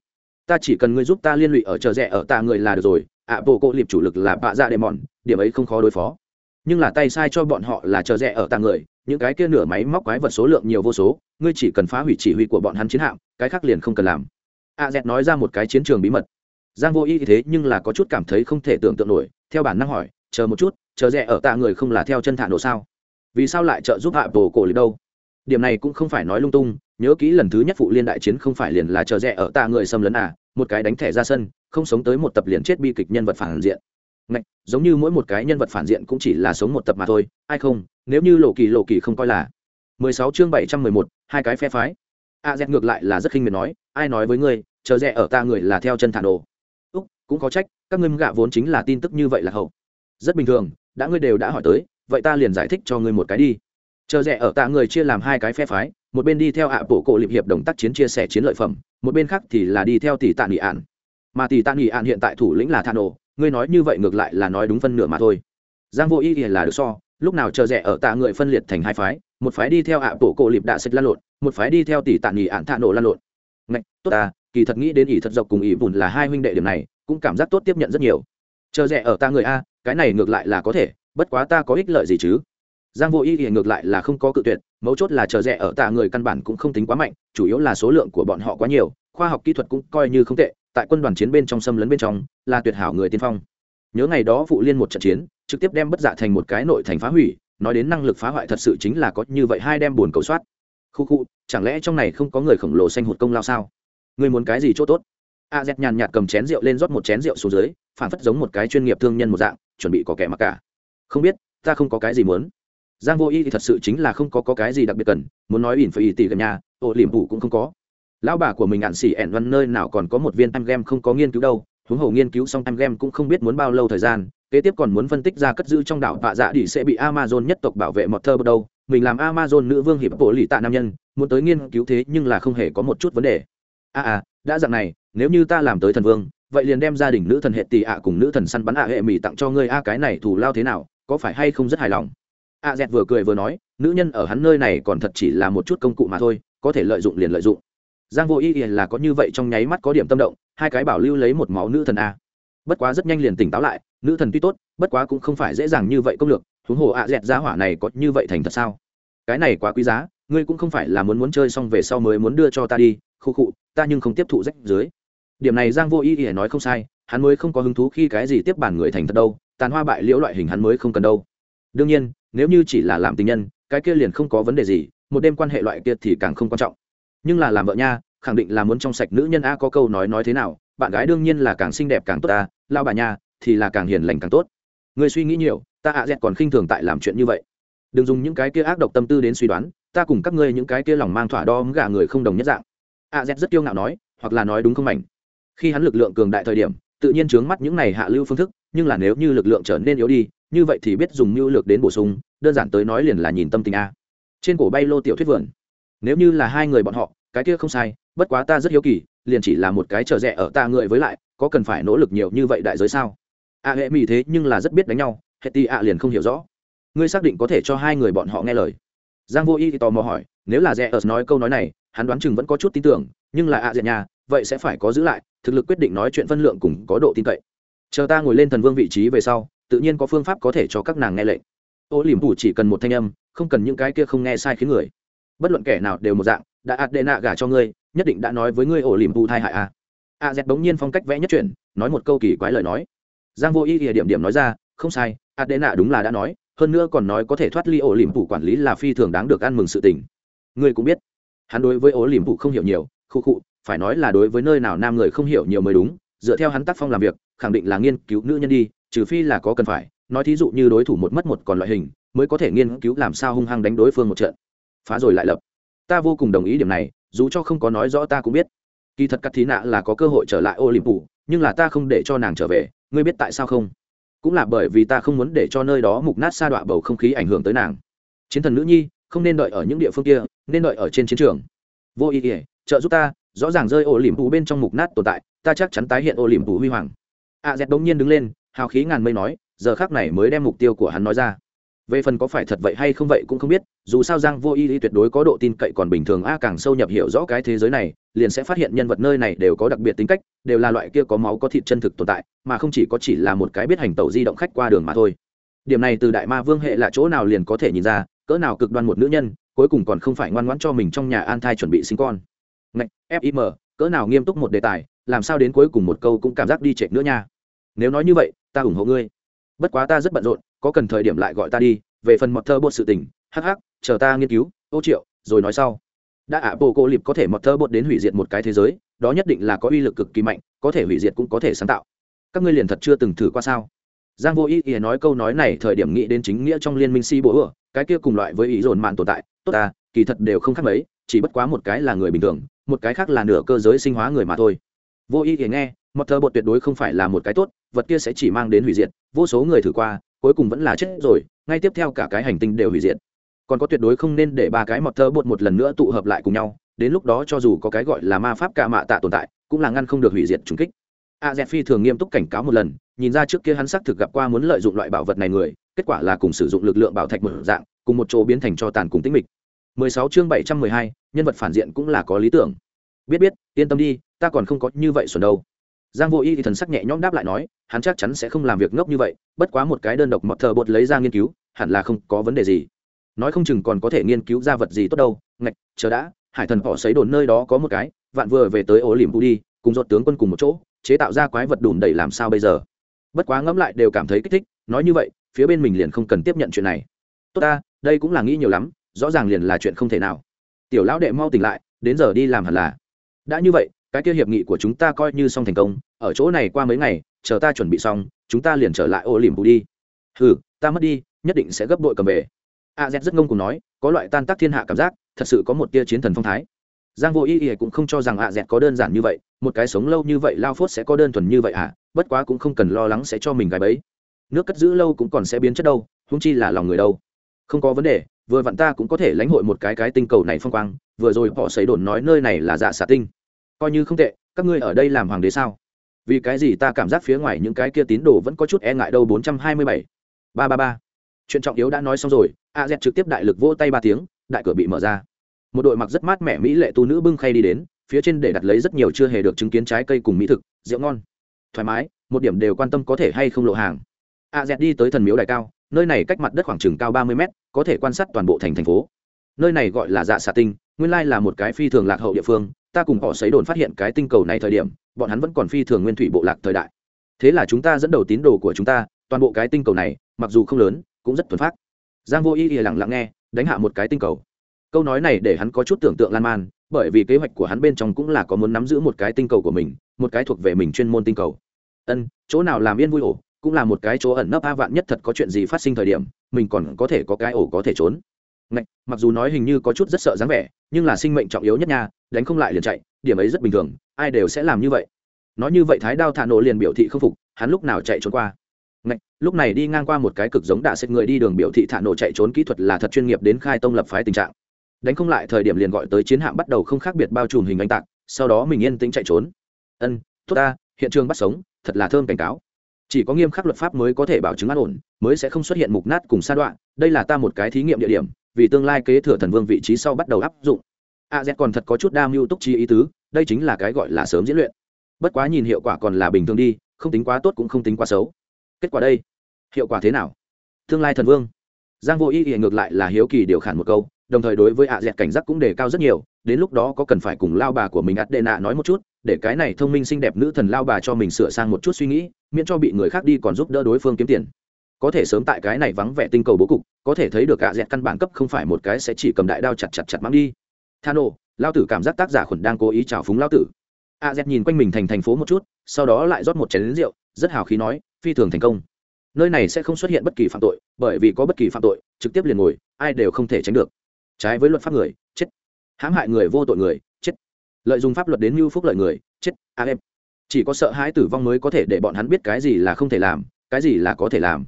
Ta chỉ cần ngươi giúp ta liên lụy ở chờ rẻ ở ta người là được rồi, ạ, bộ cộ liệp chủ lực là bạ dạ đệ mòn điểm ấy không khó đối phó nhưng là tay sai cho bọn họ là chờ rẽ ở tạ người, những cái kia nửa máy móc quái vật số lượng nhiều vô số, ngươi chỉ cần phá hủy chỉ huy của bọn hắn chiến hạm, cái khác liền không cần làm. A z nói ra một cái chiến trường bí mật. Giang vô y thế nhưng là có chút cảm thấy không thể tưởng tượng nổi, theo bản năng hỏi, chờ một chút, chờ rẽ ở tạ người không là theo chân thả nổ sao? Vì sao lại trợ giúp hạ bồ cổ lịch đâu? Điểm này cũng không phải nói lung tung, nhớ kỹ lần thứ nhất phụ liên đại chiến không phải liền là chờ rẽ ở tạ người xâm lấn à một cái đánh thẻ ra sân, không sống tới một tập liền chết bi kịch nhân vật phản diện. Ngạch, giống như mỗi một cái nhân vật phản diện cũng chỉ là sống một tập mà thôi ai không? Nếu như lộ kỳ lộ kỳ không coi là. 16 chương 711, hai cái phe phái. A dẹt ngược lại là rất khinh miệt nói ai nói với ngươi chờ rẽ ở ta người là theo chân thản đồ. úc cũng có trách các ngươi gạ vốn chính là tin tức như vậy là hậu. Rất bình thường đã ngươi đều đã hỏi tới vậy ta liền giải thích cho ngươi một cái đi. Chờ rẻ ở ta người chia làm hai cái phe phái một bên đi theo ạ bộ cổ liệp hiệp đồng tác chiến chia sẻ chiến lợi phẩm một bên khác thì là đi theo tỷ tạ nghị ạn. Mà tỷ tạ nghị ạn hiện tại thủ lĩnh là thản đồ, ngươi nói như vậy ngược lại là nói đúng phân nửa mà thôi. Giang vô ý thì là được so, lúc nào chờ rẻ ở tạ người phân liệt thành hai phái, một phái đi theo ạ bộ cổ liệp đạ xích lan lộn, một phái đi theo tỷ tạ nghỉ ạn thạ nổ lan lộn. Ngạch, tốt ta, kỳ thật nghĩ đến ỷ thật dọc cùng ỷ bùn là hai huynh đệ điểm này, cũng cảm giác tốt tiếp nhận rất nhiều. Chờ rẻ ở ta người a, cái này ngược lại là có thể, bất quá ta có ích lợi gì chứ? Giang vô ý thì ngược lại là không có cự tuyệt, mấu chốt là chờ rẻ ở tạ người căn bản cũng không tính quá mạnh, chủ yếu là số lượng của bọn họ quá nhiều, khoa học kỹ thuật cũng coi như không tệ, tại quân đoàn chiến bên trong xâm lấn bên trong là tuyệt hảo người tiên phong. Nhớ ngày đó phụ liên một trận chiến trực tiếp đem bất dạ thành một cái nội thành phá hủy nói đến năng lực phá hoại thật sự chính là có như vậy hai đem buồn cầu soát. Khu khu chẳng lẽ trong này không có người khổng lồ xanh hụt công lao sao? Người muốn cái gì chỗ tốt? A z nhàn nhạt cầm chén rượu lên rót một chén rượu xuống dưới phản phất giống một cái chuyên nghiệp thương nhân một dạng chuẩn bị có kẻ mặc cả. Không biết ta không có cái gì muốn. Giang vô y thì thật sự chính là không có, có cái gì đặc biệt cần muốn nói ỉn phải ỉ tỉ gần nhà ô liềm phủ cũng không có. Lão bà của mình ạn xỉ ẻn văn nơi nào còn có một viên time game không có nghiên cứu đâu huống hồ nghiên cứu xong em game cũng không biết muốn bao lâu thời gian kế tiếp còn muốn phân tích ra cất giữ trong đảo tạ dạ đi sẽ bị amazon nhất tộc bảo vệ một thơ bắt đầu mình làm amazon nữ vương hiệp bộ lì tạ nam nhân muốn tới nghiên cứu thế nhưng là không hề có một chút vấn đề. A à, à đã dạng này nếu như ta làm tới thần vương vậy liền đem gia đình nữ thần hệ tỷ ạ cùng nữ thần săn bắn ạ hệ mỹ tặng cho ngươi a cái này thù lao thế nào có phải hay không rất hài lòng? A dẹt vừa cười vừa nói nữ nhân ở hắn nơi này còn thật chỉ là một chút công cụ mà thôi có thể lợi dụng liền lợi dụng. Giang vô ý là có như vậy trong nháy mắt có điểm tâm động hai cái bảo lưu lấy một máu nữ thần a. Bất quá rất nhanh liền tỉnh táo lại, nữ thần tuy tốt, bất quá cũng không phải dễ dàng như vậy công lược, huống hồ ạ dẹt giá hỏa này có như vậy thành thật sao? Cái này quá quý giá, ngươi cũng không phải là muốn muốn chơi xong về sau mới muốn đưa cho ta đi, khu khụ ta nhưng không tiếp thụ rách dưới. Điểm này giang vô ý ỉa nói không sai, hắn mới không có hứng thú khi cái gì tiếp bản người thành thật đâu, tàn hoa bại liễu loại hình hắn mới không cần đâu. Đương nhiên, nếu như chỉ là làm tình nhân, cái kia liền không có vấn đề gì, một đêm quan hệ loại kia thì càng không quan trọng. Nhưng là làm vợ nha khẳng định là muốn trong sạch nữ nhân a có câu nói nói thế nào, bạn gái đương nhiên là càng xinh đẹp càng tốt ta lao bà nha, thì là càng hiền lành càng tốt. Người suy nghĩ nhiều, ta ạ dẹt còn khinh thường tại làm chuyện như vậy. Đừng dùng những cái kia ác độc tâm tư đến suy đoán, ta cùng các ngươi những cái kia lòng mang thỏa đo gả người không đồng nhất dạng. Ạ dẹt rất kiêu ngạo nói, hoặc là nói đúng không mảnh. Khi hắn lực lượng cường đại thời điểm, tự nhiên chướng mắt những này hạ lưu phương thức, nhưng là nếu như lực lượng trở nên yếu đi, như vậy thì biết dùng mưu lược đến bổ sung, đơn giản tới nói liền là nhìn tâm tình a. Trên cổ bay lô tiểu thuyết vườn. Nếu như là hai người bọn họ cái kia không sai, bất quá ta rất hiếu kỳ, liền chỉ là một cái trở rẻ ở ta người với lại, có cần phải nỗ lực nhiều như vậy đại giới sao? A hệ mỹ thế nhưng là rất biết đánh nhau, hệ ti a liền không hiểu rõ. Ngươi xác định có thể cho hai người bọn họ nghe lời. Giang vô y thì tò mò hỏi, nếu là rẻ ở nói câu nói này, hắn đoán chừng vẫn có chút tin tưởng, nhưng là a dẹt nhà, vậy sẽ phải có giữ lại, thực lực quyết định nói chuyện phân lượng cùng có độ tin cậy. Chờ ta ngồi lên thần vương vị trí về sau, tự nhiên có phương pháp có thể cho các nàng nghe lệnh. Ô liềm phủ chỉ cần một thanh âm, không cần những cái kia không nghe sai khiến người bất luận kẻ nào đều một dạng, đã ạt đệ nạ gả cho ngươi, nhất định đã nói với ngươi ổ liềm phủ thai hại a a z bỗng nhiên phong cách vẽ nhất chuyển, nói một câu kỳ quái lời nói. Giang vô y địa điểm điểm nói ra, không sai, ạt đệ nạ đúng là đã nói, hơn nữa còn nói có thể thoát ly ổ liềm phủ quản lý là phi thường đáng được ăn mừng sự tình. Ngươi cũng biết, hắn đối với ổ liềm phủ không hiểu nhiều, khu khụ phải nói là đối với nơi nào nam người không hiểu nhiều mới đúng, dựa theo hắn tác phong làm việc, khẳng định là nghiên cứu nữ nhân đi, trừ phi là có cần phải, nói thí dụ như đối thủ một mất một còn loại hình, mới có thể nghiên cứu làm sao hung hăng đánh đối phương một trận phá rồi lại lập. Ta vô cùng đồng ý điểm này, dù cho không có nói rõ ta cũng biết. Kỳ thật cắt thí nạ là có cơ hội trở lại ô nhưng là ta không để cho nàng trở về, ngươi biết tại sao không? Cũng là bởi vì ta không muốn để cho nơi đó mục nát sa đọa bầu không khí ảnh hưởng tới nàng. Chiến thần nữ nhi, không nên đợi ở những địa phương kia, nên đợi ở trên chiến trường. Vô ý ỉa trợ giúp ta, rõ ràng rơi ô liềm phủ bên trong mục nát tồn tại, ta chắc chắn tái hiện ô liềm phủ huy hoàng. A z đống nhiên đứng lên, hào khí ngàn mây nói, giờ khác này mới đem mục tiêu của hắn nói ra về phần có phải thật vậy hay không vậy cũng không biết, dù sao giang vô y tuyệt đối có độ tin cậy còn bình thường a càng sâu nhập hiểu rõ cái thế giới này, liền sẽ phát hiện nhân vật nơi này đều có đặc biệt tính cách, đều là loại kia có máu có thịt chân thực tồn tại, mà không chỉ có chỉ là một cái biết hành tẩu di động khách qua đường mà thôi. Điểm này từ đại ma vương hệ là chỗ nào liền có thể nhìn ra, cỡ nào cực đoan một nữ nhân, cuối cùng còn không phải ngoan ngoãn cho mình trong nhà an thai chuẩn bị sinh con. Ngạch fim cỡ nào nghiêm túc một đề tài, làm sao đến cuối cùng một câu cũng cảm giác đi trệ nữa nha. Nếu nói như vậy, ta ủng hộ ngươi. Bất quá ta rất bận rộn có cần thời điểm lại gọi ta đi, về phần mọt thơ bột sự tình, hắc hắc, chờ ta nghiên cứu, ô triệu, rồi nói sau. Đã ạ, bộ cô lịp có thể mọt thơ bột đến hủy diệt một cái thế giới, đó nhất định là có uy lực cực kỳ mạnh, có thể hủy diệt cũng có thể sáng tạo. Các ngươi liền thật chưa từng thử qua sao? Giang vô ý ý nói câu nói này thời điểm nghĩ đến chính nghĩa trong liên minh si bố ửa cái kia cùng loại với ý dồn mạn tồn tại, tốt ta kỳ thật đều không khác mấy, chỉ bất quá một cái là người bình thường, một cái khác là nửa cơ giới sinh hóa người mà thôi. Vô ý ý nghe một thơ bột tuyệt đối không phải là một cái tốt, vật kia sẽ chỉ mang đến hủy diệt, vô số người thử qua cuối cùng vẫn là chết rồi ngay tiếp theo cả cái hành tinh đều hủy diệt. Còn có tuyệt đối không nên để ba cái mọt thơ bột một lần nữa tụ hợp lại cùng nhau đến lúc đó cho dù có cái gọi là ma pháp ca mạ tạ tồn tại cũng là ngăn không được hủy diệt trùng kích. A z phi thường nghiêm túc cảnh cáo một lần nhìn ra trước kia hắn xác thực gặp qua muốn lợi dụng loại bảo vật này người kết quả là cùng sử dụng lực lượng bảo thạch mở dạng cùng một chỗ biến thành cho tàn cùng tĩnh mịch. 16 chương 712, nhân vật phản diện cũng là có lý tưởng. Biết biết yên tâm đi ta còn không có như vậy xuẩn đâu giang vô y thì thần sắc nhẹ nhõm đáp lại nói, hắn chắc chắn sẽ không làm việc ngốc như vậy, bất quá một cái đơn độc mọt thờ bột lấy ra nghiên cứu, hẳn là không có vấn đề gì. Nói không chừng còn có thể nghiên cứu ra vật gì tốt đâu, ngạch, chờ đã, hải thần bỏ xấy đồn nơi đó có một cái, vạn vừa về tới ổ liềm đi, cùng dột tướng quân cùng một chỗ, chế tạo ra quái vật đùm đầy làm sao bây giờ? Bất quá ngẫm lại đều cảm thấy kích thích, nói như vậy, phía bên mình liền không cần tiếp nhận chuyện này. Tốt ta, đây cũng là nghĩ nhiều lắm, rõ ràng liền là chuyện không thể nào. Tiểu lão đệ mau tỉnh lại, đến giờ đi làm hẳn là. Đã như vậy cái kia hiệp nghị của chúng ta coi như xong thành công, ở chỗ này qua mấy ngày, chờ ta chuẩn bị xong, chúng ta liền trở lại ô liềm bù đi. Ừ ta mất đi, nhất định sẽ gấp đội cầm về. A z rất ngông cùng nói, có loại tan tác thiên hạ cảm giác, thật sự có một tia chiến thần phong thái. Giang vô y y cũng không cho rằng a z có đơn giản như vậy, một cái sống lâu như vậy lao phốt sẽ có đơn thuần như vậy à bất quá cũng không cần lo lắng sẽ cho mình gái bấy nước cất giữ lâu cũng còn sẽ biến chất đâu húng chi là lòng người đâu. Không có vấn đề, vừa vặn ta cũng có thể lãnh hội một cái cái tinh cầu này phong quang, vừa rồi họ xấy đồn nói nơi này là dạ xạ tinh coi như không tệ, các ngươi ở đây làm hoàng đế sao? Vì cái gì ta cảm giác phía ngoài những cái kia tín đồ vẫn có chút e ngại đâu? Bốn trăm hai mươi bảy. Ba ba ba. Chuyện trọng yếu đã nói xong rồi, a z trực tiếp đại lực vỗ tay ba tiếng, đại cửa bị mở ra. Một đội mặc rất mát mẻ mỹ lệ tu nữ bưng khay đi đến, phía trên để đặt lấy rất nhiều chưa hề được chứng kiến trái cây cùng mỹ thực, rượu ngon. Thoải mái, một điểm đều quan tâm có thể hay không lộ hàng. A z đi tới thần miếu đài cao, nơi này cách mặt đất khoảng chừng cao ba mươi mét, có thể quan sát toàn bộ thành thành phố. Nơi này gọi là dạ xà tinh, nguyên lai là một cái phi thường lạc hậu địa phương ta cùng họ xấy đồn phát hiện cái tinh cầu này thời điểm bọn hắn vẫn còn phi thường nguyên thủy bộ lạc thời đại. Thế là chúng ta dẫn đầu tín đồ của chúng ta toàn bộ cái tinh cầu này mặc dù không lớn cũng rất thuần phát giang vô ý ỉa lặng lặng nghe đánh hạ một cái tinh cầu. Câu nói này để hắn có chút tưởng tượng lan man bởi vì kế hoạch của hắn bên trong cũng là có muốn nắm giữ một cái tinh cầu của mình một cái thuộc về mình chuyên môn tinh cầu. Ân chỗ nào làm yên vui ổ cũng là một cái chỗ ẩn nấp a vạn nhất thật có chuyện gì phát sinh thời điểm mình còn có thể có cái ổ có thể trốn. Ngạch, mặc dù nói hình như có chút rất sợ dáng vẻ nhưng là sinh mệnh trọng yếu nhất nha đánh không lại liền chạy điểm ấy rất bình thường ai đều sẽ làm như vậy. Nói như vậy thái đao thả nổ liền biểu thị không phục hắn lúc nào chạy trốn qua? Ngạch, lúc này đi ngang qua một cái cực giống đạ xếp người đi đường biểu thị thả nổ chạy trốn kỹ thuật là thật chuyên nghiệp đến khai tông lập phái tình trạng. Đánh không lại thời điểm liền gọi tới chiến hạm bắt đầu không khác biệt bao trùm hình anh tạc sau đó mình yên tĩnh chạy trốn. Ân tốt ta hiện trường bắt sống thật là thơm cảnh cáo. Chỉ có nghiêm khắc luật pháp mới có thể bảo chứng an ổn mới sẽ không xuất hiện mục nát cùng sa đoạn đây là ta một cái thí nghiệm địa điểm vì tương lai kế thừa thần vương vị trí sau bắt đầu áp dụng a z còn thật có chút đa mưu túc chi ý tứ, đây chính là cái gọi là sớm diễn luyện. Bất quá nhìn hiệu quả còn là bình thường đi, không tính quá tốt cũng không tính quá xấu. Kết quả đây, hiệu quả thế nào? Tương lai thần vương. Giang vô ý ý ngược lại là hiếu kỳ điều khản một câu, đồng thời đối với ạ dẹt cảnh giác cũng đề cao rất nhiều, đến lúc đó có cần phải cùng lao bà của mình ắt đệ nạ nói một chút, để cái này thông minh xinh đẹp nữ thần lao bà cho mình sửa sang một chút suy nghĩ, miễn cho bị người khác đi còn giúp đỡ đối phương kiếm tiền. Có thể sớm tại cái này vắng vẻ tinh cầu bố cục, có thể thấy được ạ dẹt căn bản cấp không phải một cái sẽ chỉ cầm đại đao chặt chặt chặt mang đi thano lao tử cảm giác tác giả khuẩn đang cố ý trào phúng lao tử. A z nhìn quanh mình thành thành phố một chút, sau đó lại rót một chén lính rượu, rất hào khí nói, phi thường thành công. Nơi này sẽ không xuất hiện bất kỳ phạm tội, bởi vì có bất kỳ phạm tội, trực tiếp liền ngồi, ai đều không thể tránh được. Trái với luật pháp người, chết. Hãm hại người vô tội người, chết. Lợi dụng pháp luật đến mưu phúc lợi người, chết. A em chỉ có sợ hãi tử vong mới có thể để bọn hắn biết cái gì là không thể làm, cái gì là có thể làm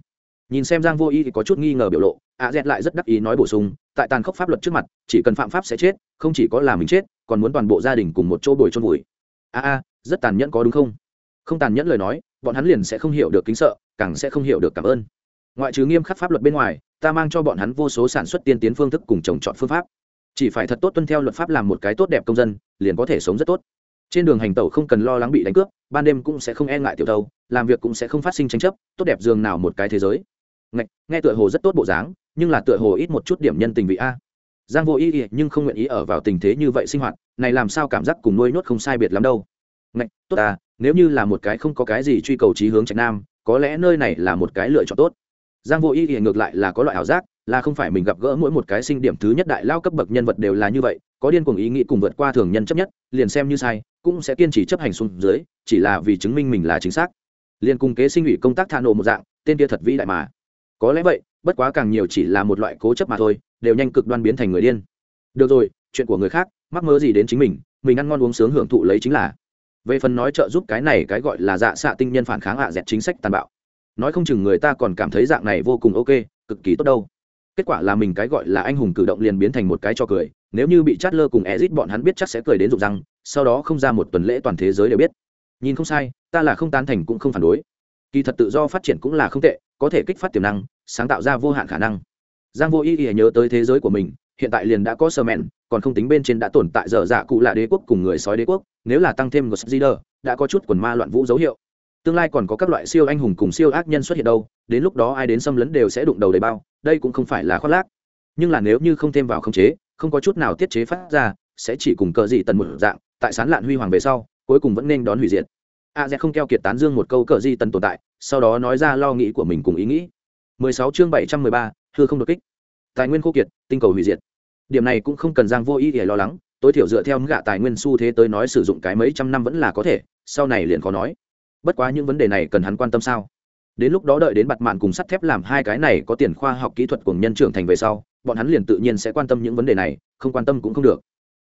nhìn xem giang vô y thì có chút nghi ngờ biểu lộ, a z lại rất đắc ý nói bổ sung, tại tàn khốc pháp luật trước mặt, chỉ cần phạm pháp sẽ chết, không chỉ có là mình chết, còn muốn toàn bộ gia đình cùng một chỗ bồi trôn vùi. A a, rất tàn nhẫn có đúng không? Không tàn nhẫn lời nói, bọn hắn liền sẽ không hiểu được kính sợ, càng sẽ không hiểu được cảm ơn. Ngoại trừ nghiêm khắc pháp luật bên ngoài, ta mang cho bọn hắn vô số sản xuất tiên tiến phương thức cùng trồng trọt phương pháp. Chỉ phải thật tốt tuân theo luật pháp làm một cái tốt đẹp công dân, liền có thể sống rất tốt. Trên đường hành tẩu không cần lo lắng bị đánh cướp, ban đêm cũng sẽ không e ngại tiểu thâu, làm việc cũng sẽ không phát sinh tranh chấp, tốt đẹp dường nào một cái thế giới nghe, nghe tựa hồ rất tốt bộ dáng nhưng là tựa hồ ít một chút điểm nhân tình vị a. Giang vô ý ý nhưng không nguyện ý ở vào tình thế như vậy sinh hoạt này làm sao cảm giác cùng nuôi nuốt không sai biệt lắm đâu. Ngạch tốt à nếu như là một cái không có cái gì truy cầu trí hướng trạch nam có lẽ nơi này là một cái lựa chọn tốt. Giang vô ý ý ngược lại là có loại ảo giác là không phải mình gặp gỡ mỗi một cái sinh điểm thứ nhất đại lao cấp bậc nhân vật đều là như vậy có điên cuồng ý nghĩ cùng vượt qua thường nhân chấp nhất liền xem như sai cũng sẽ kiên trì chấp hành xuống dưới chỉ là vì chứng minh mình là chính xác. Liền cùng kế sinh ủy công tác tha nộ một dạng tên kia thật vĩ đại mà có lẽ vậy, bất quá càng nhiều chỉ là một loại cố chấp mà thôi, đều nhanh cực đoan biến thành người điên. Được rồi, chuyện của người khác, mắc mơ gì đến chính mình mình ăn ngon uống sướng hưởng thụ lấy chính là. Về phần nói trợ giúp cái này cái gọi là dạ xạ tinh nhân phản kháng hạ dẹt chính sách tàn bạo. Nói không chừng người ta còn cảm thấy dạng này vô cùng ok, cực kỳ tốt đâu. Kết quả là mình cái gọi là anh hùng cử động liền biến thành một cái cho cười, nếu như bị chát lơ cùng ezit bọn hắn biết chắc sẽ cười đến rụng răng, sau đó không ra một tuần lễ toàn thế giới đều biết. Nhìn không sai, ta là không tán thành cũng không phản đối. Kỳ thật tự do phát triển cũng là không tệ có thể kích phát tiềm năng, sáng tạo ra vô hạn khả năng. Giang vô ý ý nhớ tới thế giới của mình, hiện tại liền đã có sơ mẹn, còn không tính bên trên đã tồn tại dở dạ cụ là đế quốc cùng người sói đế quốc, nếu là tăng thêm gosdider đã có chút quần ma loạn vũ dấu hiệu. Tương lai còn có các loại siêu anh hùng cùng siêu ác nhân xuất hiện đâu, đến lúc đó ai đến xâm lấn đều sẽ đụng đầu đầy bao, đây cũng không phải là khoác lác. Nhưng là nếu như không thêm vào khống chế, không có chút nào tiết chế phát ra, sẽ chỉ cùng cờ dị tần một dạng, tại sán lạn huy hoàng về sau, cuối cùng vẫn nên đón hủy diệt a z không keo kiệt tán dương một câu cờ di tần tồn tại sau đó nói ra lo nghĩ của mình cùng ý nghĩ. 16 chương 713, hư không đột kích. Tài nguyên khô kiệt tinh cầu hủy diệt. Điểm này cũng không cần giang vô ý để lo lắng tối thiểu dựa theo gạ tài nguyên xu thế tới nói sử dụng cái mấy trăm năm vẫn là có thể sau này liền khó nói. Bất quá những vấn đề này cần hắn quan tâm sao? Đến lúc đó đợi đến bặt mạn cùng sắt thép làm hai cái này có tiền khoa học kỹ thuật cùng nhân trưởng thành về sau bọn hắn liền tự nhiên sẽ quan tâm những vấn đề này không quan tâm cũng không được.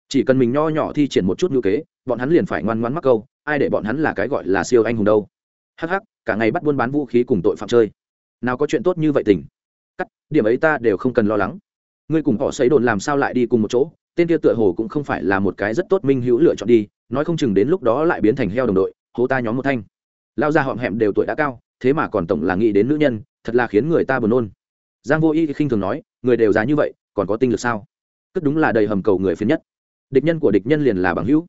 Chỉ cần mình nho nhỏ thi triển một chút ngữ kế bọn hắn liền phải ngoan ngoãn mắc câu ai để bọn hắn là cái gọi là siêu anh hùng đâu? Hắc hắc, cả ngày bắt buôn bán vũ khí cùng tội phạm chơi. Nào có chuyện tốt như vậy tình? Cắt, điểm ấy ta đều không cần lo lắng. Ngươi cùng họ xấy đồn làm sao lại đi cùng một chỗ? Tên kia tựa hồ cũng không phải là một cái rất tốt minh hữu lựa chọn đi, nói không chừng đến lúc đó lại biến thành heo đồng đội, hố ta nhóm một thanh. Lao ra họm hẹm đều tuổi đã cao, thế mà còn tổng là nghĩ đến nữ nhân, thật là khiến người ta buồn nôn. Giang vô y khinh thường nói, người đều già như vậy, còn có tinh lực sao? Cất đúng là đầy hầm cầu người phiền nhất. Địch nhân của địch nhân liền là bằng hữu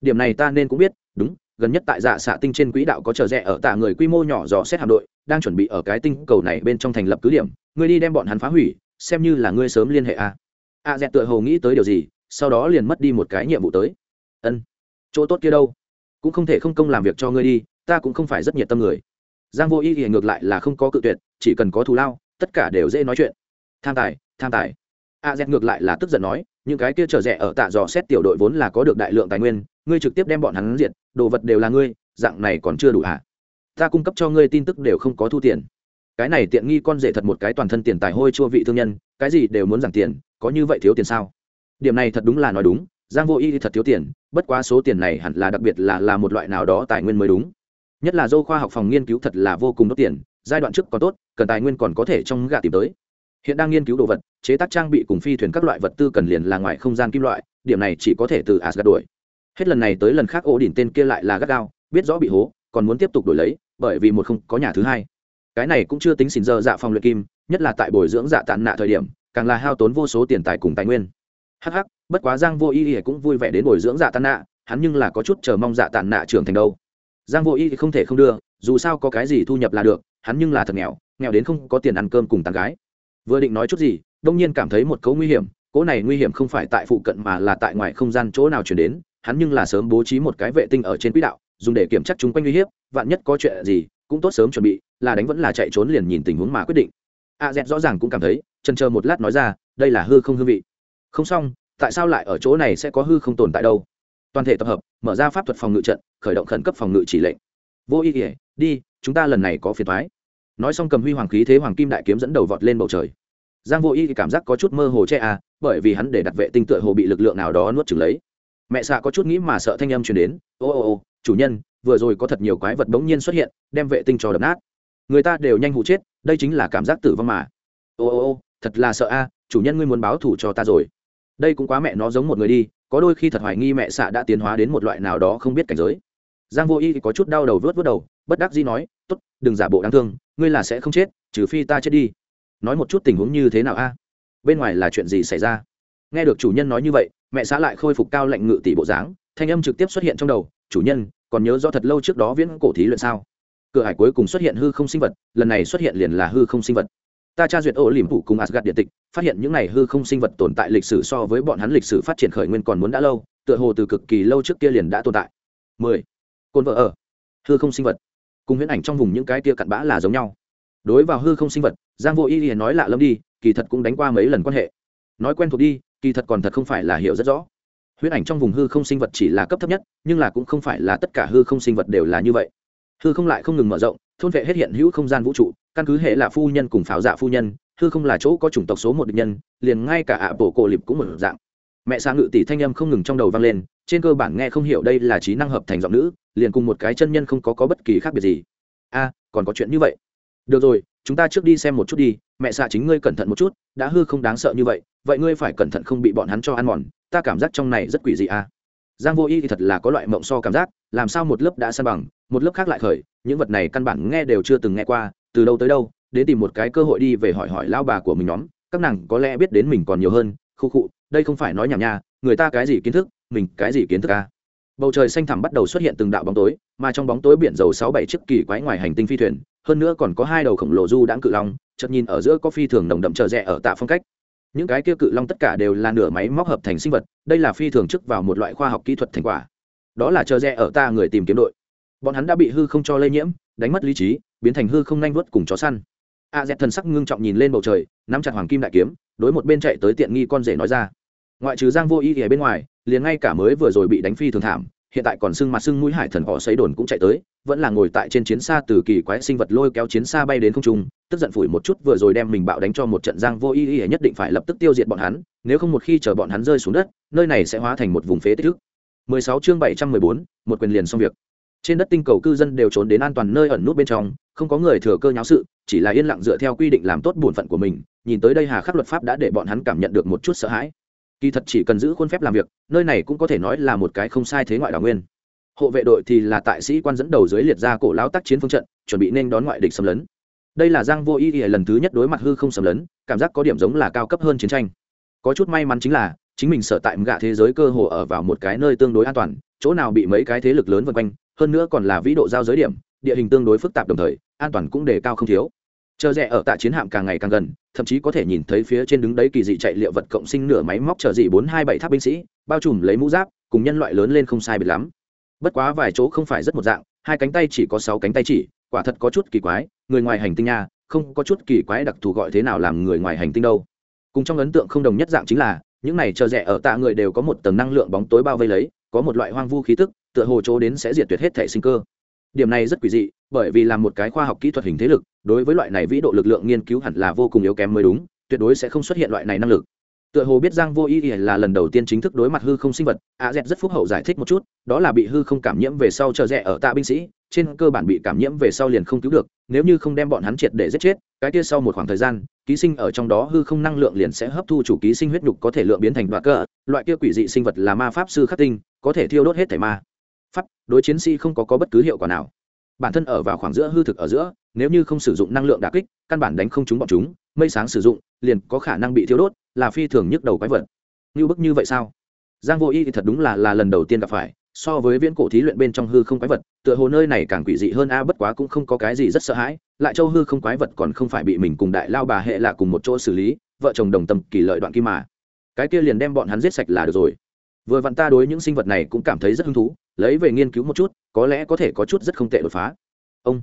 điểm này ta nên cũng biết, đúng, gần nhất tại dạ xạ tinh trên quỹ đạo có trở rẽ ở tạ người quy mô nhỏ dò xét hạm đội, đang chuẩn bị ở cái tinh cầu này bên trong thành lập cứ điểm. Ngươi đi đem bọn hắn phá hủy, xem như là ngươi sớm liên hệ a. A dẹt tựa hồ nghĩ tới điều gì, sau đó liền mất đi một cái nhiệm vụ tới. Ân. Chỗ tốt kia đâu? Cũng không thể không công làm việc cho ngươi đi, ta cũng không phải rất nhiệt tâm người. Giang vô ý thì ngược lại là không có cự tuyệt, chỉ cần có thù lao, tất cả đều dễ nói chuyện. Tham tài tham tài. A dẹt ngược lại là tức giận nói những cái kia trở rẻ ở tạ dò xét tiểu đội vốn là có được đại lượng tài nguyên, ngươi trực tiếp đem bọn hắn diệt, đồ vật đều là ngươi, dạng này còn chưa đủ hả? Ta cung cấp cho ngươi tin tức đều không có thu tiền. Cái này tiện nghi con rể thật một cái toàn thân tiền tài hôi chua vị thương nhân, cái gì đều muốn giảm tiền, có như vậy thiếu tiền sao? Điểm này thật đúng là nói đúng, giang vô y thì thật thiếu tiền, bất quá số tiền này hẳn là đặc biệt là là một loại nào đó tài nguyên mới đúng. Nhất là dô khoa học phòng nghiên cứu thật là vô cùng đốt tiền, giai đoạn trước còn tốt, cần tài nguyên còn có thể trong gạ tìm tới hiện đang nghiên cứu đồ vật chế tác trang bị cùng phi thuyền các loại vật tư cần liền là ngoài không gian kim loại điểm này chỉ có thể từ asgad đổi. Hết lần này tới lần khác ổ đỉnh tên kia lại là gắt gao biết rõ bị hố còn muốn tiếp tục đổi lấy bởi vì một không có nhà thứ hai. Cái này cũng chưa tính xỉn giờ dạ phòng luyện kim nhất là tại bồi dưỡng dạ tàn nạ thời điểm càng là hao tốn vô số tiền tài cùng tài nguyên. Hắc hắc, bất quá giang vô y cũng vui vẻ đến bồi dưỡng dạ tàn nạ hắn nhưng là có chút chờ mong dạ tàn nạ trưởng thành đâu. Giang vô y thì không thể không đưa dù sao có cái gì thu nhập là được hắn nhưng là thật nghèo nghèo đến không có tiền ăn cơm cùng tàn gái vừa định nói chút gì, đông nhiên cảm thấy một cấu nguy hiểm, cỗ này nguy hiểm không phải tại phụ cận mà là tại ngoài không gian chỗ nào chuyển đến, hắn nhưng là sớm bố trí một cái vệ tinh ở trên quỹ đạo, dùng để kiểm tra chung quanh uy hiếp, vạn nhất có chuyện gì, cũng tốt sớm chuẩn bị, là đánh vẫn là chạy trốn liền nhìn tình huống mà quyết định. A z rõ ràng cũng cảm thấy chân chờ một lát nói ra, đây là hư không hương vị. Không xong, tại sao lại ở chỗ này sẽ có hư không tồn tại đâu? Toàn thể tập hợp, mở ra pháp thuật phòng ngự trận, khởi động khẩn cấp phòng ngự chỉ lệnh. Vô ý ỉa đi, chúng ta lần này có phiền thoái nói xong cầm huy hoàng khí thế hoàng kim đại kiếm dẫn đầu vọt lên bầu trời giang vô y thì cảm giác có chút mơ hồ che à bởi vì hắn để đặt vệ tinh tựa hồ bị lực lượng nào đó nuốt chửng lấy. Mẹ xạ có chút nghĩ mà sợ thanh âm truyền đến ô ô ô chủ nhân vừa rồi có thật nhiều quái vật bỗng nhiên xuất hiện đem vệ tinh cho đập nát. Người ta đều nhanh hụ chết đây chính là cảm giác tử vong mà. Ô ô ô thật là sợ a chủ nhân ngươi muốn báo thù cho ta rồi. Đây cũng quá mẹ nó giống một người đi có đôi khi thật hoài nghi mẹ xạ đã tiến hóa đến một loại nào đó không biết cảnh giới. Giang vô y thì có chút đau đầu vớt vớt đầu bất đắc dĩ nói tốt, đừng giả bộ đáng thương ngươi là sẽ không chết trừ phi ta chết đi nói một chút tình huống như thế nào a? Bên ngoài là chuyện gì xảy ra? Nghe được chủ nhân nói như vậy, mẹ xã lại khôi phục cao lệnh ngự tỷ bộ dáng, thanh âm trực tiếp xuất hiện trong đầu, chủ nhân, còn nhớ do thật lâu trước đó viễn cổ thí luyện sao? Cửa hải cuối cùng xuất hiện hư không sinh vật, lần này xuất hiện liền là hư không sinh vật. Ta tra duyệt ô liềm phủ cùng asgad điện tịch, phát hiện những này hư không sinh vật tồn tại lịch sử so với bọn hắn lịch sử phát triển khởi nguyên còn muốn đã lâu, tựa hồ từ cực kỳ lâu trước kia liền đã tồn tại. 10. côn vợ ở. Hư không sinh vật. Cùng huyễn ảnh trong vùng những cái kia cặn bã là giống nhau. Đối vào hư không sinh vật giang vô y nói lạ lẫm đi, kỳ thật cũng đánh qua mấy lần quan hệ. Nói quen thuộc đi, kỳ thật còn thật không phải là hiểu rất rõ. Huyễn ảnh trong vùng hư không sinh vật chỉ là cấp thấp nhất, nhưng là cũng không phải là tất cả hư không sinh vật đều là như vậy. Hư không lại không ngừng mở rộng, thôn vệ hết hiện hữu không gian vũ trụ, căn cứ hệ là phu nhân cùng pháo dạ phu nhân, hư không là chỗ có chủng tộc số một địch nhân, liền ngay cả ạ bổ cổ lịp cũng một dạng. Mẹ xa ngự tỷ thanh âm không ngừng trong đầu vang lên, trên cơ bản nghe không hiểu đây là trí năng hợp thành giọng nữ, liền cùng một cái chân nhân không có có bất kỳ khác biệt gì. A, còn có chuyện như vậy. Được rồi chúng ta trước đi xem một chút đi, mẹ xạ chính ngươi cẩn thận một chút, đã hư không đáng sợ như vậy vậy ngươi phải cẩn thận không bị bọn hắn cho ăn mòn, ta cảm giác trong này rất quỷ dị à. Giang vô y thì thật là có loại mộng so cảm giác, làm sao một lớp đã san bằng, một lớp khác lại khởi, những vật này căn bản nghe đều chưa từng nghe qua, từ đâu tới đâu, đến tìm một cái cơ hội đi về hỏi hỏi lao bà của mình nhóm, các nàng có lẽ biết đến mình còn nhiều hơn, khu khụ đây không phải nói nhảm nha, người ta cái gì kiến thức, mình cái gì kiến thức à. Bầu trời xanh thẳm bắt đầu xuất hiện từng đạo bóng tối, mà trong bóng tối biển dầu sáu bảy chiếc kỳ quái ngoài hành tinh phi thuyền hơn nữa còn có hai đầu khổng lồ du đãng cự long, chợt nhìn ở giữa có phi thường nồng đậm chờ rẽ ở tạ phong cách. Những cái kia cự long tất cả đều là nửa máy móc hợp thành sinh vật, đây là phi thường chức vào một loại khoa học kỹ thuật thành quả. Đó là chờ rẽ ở ta người tìm kiếm đội. Bọn hắn đã bị hư không cho lây nhiễm, đánh mất lý trí, biến thành hư không nhanh vớt cùng chó săn. A z thần sắc ngưng trọng nhìn lên bầu trời, nắm chặt hoàng kim đại kiếm, đối một bên chạy tới tiện nghi con rể nói ra. Ngoại trừ giang vô ý thì ở bên ngoài, liền ngay cả mới vừa rồi bị đánh phi thường thảm hiện tại còn sưng mặt sưng mũi hải thần họ xấy đồn cũng chạy tới vẫn là ngồi tại trên chiến xa từ kỳ quái sinh vật lôi kéo chiến xa bay đến không trung tức giận phủi một chút vừa rồi đem mình bạo đánh cho một trận giang vô ý ý nhất định phải lập tức tiêu diệt bọn hắn nếu không một khi chờ bọn hắn rơi xuống đất nơi này sẽ hóa thành một vùng phế tích thức 16 chương 714, một quyền liền xong việc. Trên đất tinh cầu cư dân đều trốn đến an toàn nơi ẩn nút bên trong không có người thừa cơ nháo sự chỉ là yên lặng dựa theo quy định làm tốt bổn phận của mình nhìn tới đây hà khắc luật pháp đã để bọn hắn cảm nhận được một chút sợ hãi kỳ thật chỉ cần giữ khuôn phép làm việc, nơi này cũng có thể nói là một cái không sai thế ngoại đảo nguyên. Hộ vệ đội thì là tại sĩ quan dẫn đầu dưới liệt ra cổ lão tác chiến phương trận, chuẩn bị nên đón ngoại địch xâm lấn. Đây là giang vô ý ỉa lần thứ nhất đối mặt hư không xâm lấn, cảm giác có điểm giống là cao cấp hơn chiến tranh. Có chút may mắn chính là, chính mình sở tại gạ thế giới cơ hồ ở vào một cái nơi tương đối an toàn, chỗ nào bị mấy cái thế lực lớn vân quanh, hơn nữa còn là vĩ độ giao giới điểm, địa hình tương đối phức tạp đồng thời, an toàn cũng đề cao không thiếu chờ rẽ ở tạ chiến hạm càng ngày càng gần, thậm chí có thể nhìn thấy phía trên đứng đấy kỳ dị chạy liệu vật cộng sinh nửa máy móc chờ dị bốn hai bảy tháp binh sĩ, bao trùm lấy mũ giáp, cùng nhân loại lớn lên không sai biệt lắm. Bất quá vài chỗ không phải rất một dạng, hai cánh tay chỉ có sáu cánh tay chỉ, quả thật có chút kỳ quái, người ngoài hành tinh nha, không có chút kỳ quái đặc thù gọi thế nào làm người ngoài hành tinh đâu. Cùng trong ấn tượng không đồng nhất dạng chính là, những này chờ rẻ ở tạ người đều có một tầng năng lượng bóng tối bao vây lấy, có một loại hoang vu khí tức, tựa hồ chỗ đến sẽ diệt tuyệt hết thể sinh cơ điểm này rất quỷ dị, bởi vì là một cái khoa học kỹ thuật hình thế lực, đối với loại này vĩ độ lực lượng nghiên cứu hẳn là vô cùng yếu kém mới đúng, tuyệt đối sẽ không xuất hiện loại này năng lực. Tựa hồ biết giang vô ý ỉa là lần đầu tiên chính thức đối mặt hư không sinh vật, a z rất phúc hậu giải thích một chút, đó là bị hư không cảm nhiễm về sau chờ rẽ ở tạ binh sĩ, trên cơ bản bị cảm nhiễm về sau liền không cứu được, nếu như không đem bọn hắn triệt để giết chết, cái kia sau một khoảng thời gian, ký sinh ở trong đó hư không năng lượng liền sẽ hấp thu chủ ký sinh huyết nhục có thể lượng biến thành đoạt cơ, loại kia quỷ dị sinh vật là ma pháp sư khắc tinh, có thể thiêu đốt hết thể ma pháp đối chiến sĩ không có, có bất cứ hiệu quả nào. Bản thân ở vào khoảng giữa hư thực ở giữa nếu như không sử dụng năng lượng đà kích căn bản đánh không chúng bọn chúng mây sáng sử dụng liền có khả năng bị thiêu đốt là phi thường nhức đầu quái vật. Như bức như vậy sao? Giang vô y thì thật đúng là là lần đầu tiên gặp phải so với viễn cổ thí luyện bên trong hư không quái vật tựa hồ nơi này càng quỷ dị hơn a bất quá cũng không có cái gì rất sợ hãi lại châu hư không quái vật còn không phải bị mình cùng đại lao bà hệ là cùng một chỗ xử lý vợ chồng đồng tâm kỳ lợi đoạn kim mà. Cái kia liền đem bọn hắn giết sạch là được rồi. Vừa vặn ta đối những sinh vật này cũng cảm thấy rất hứng thú lấy về nghiên cứu một chút, có lẽ có thể có chút rất không tệ đột phá. Ông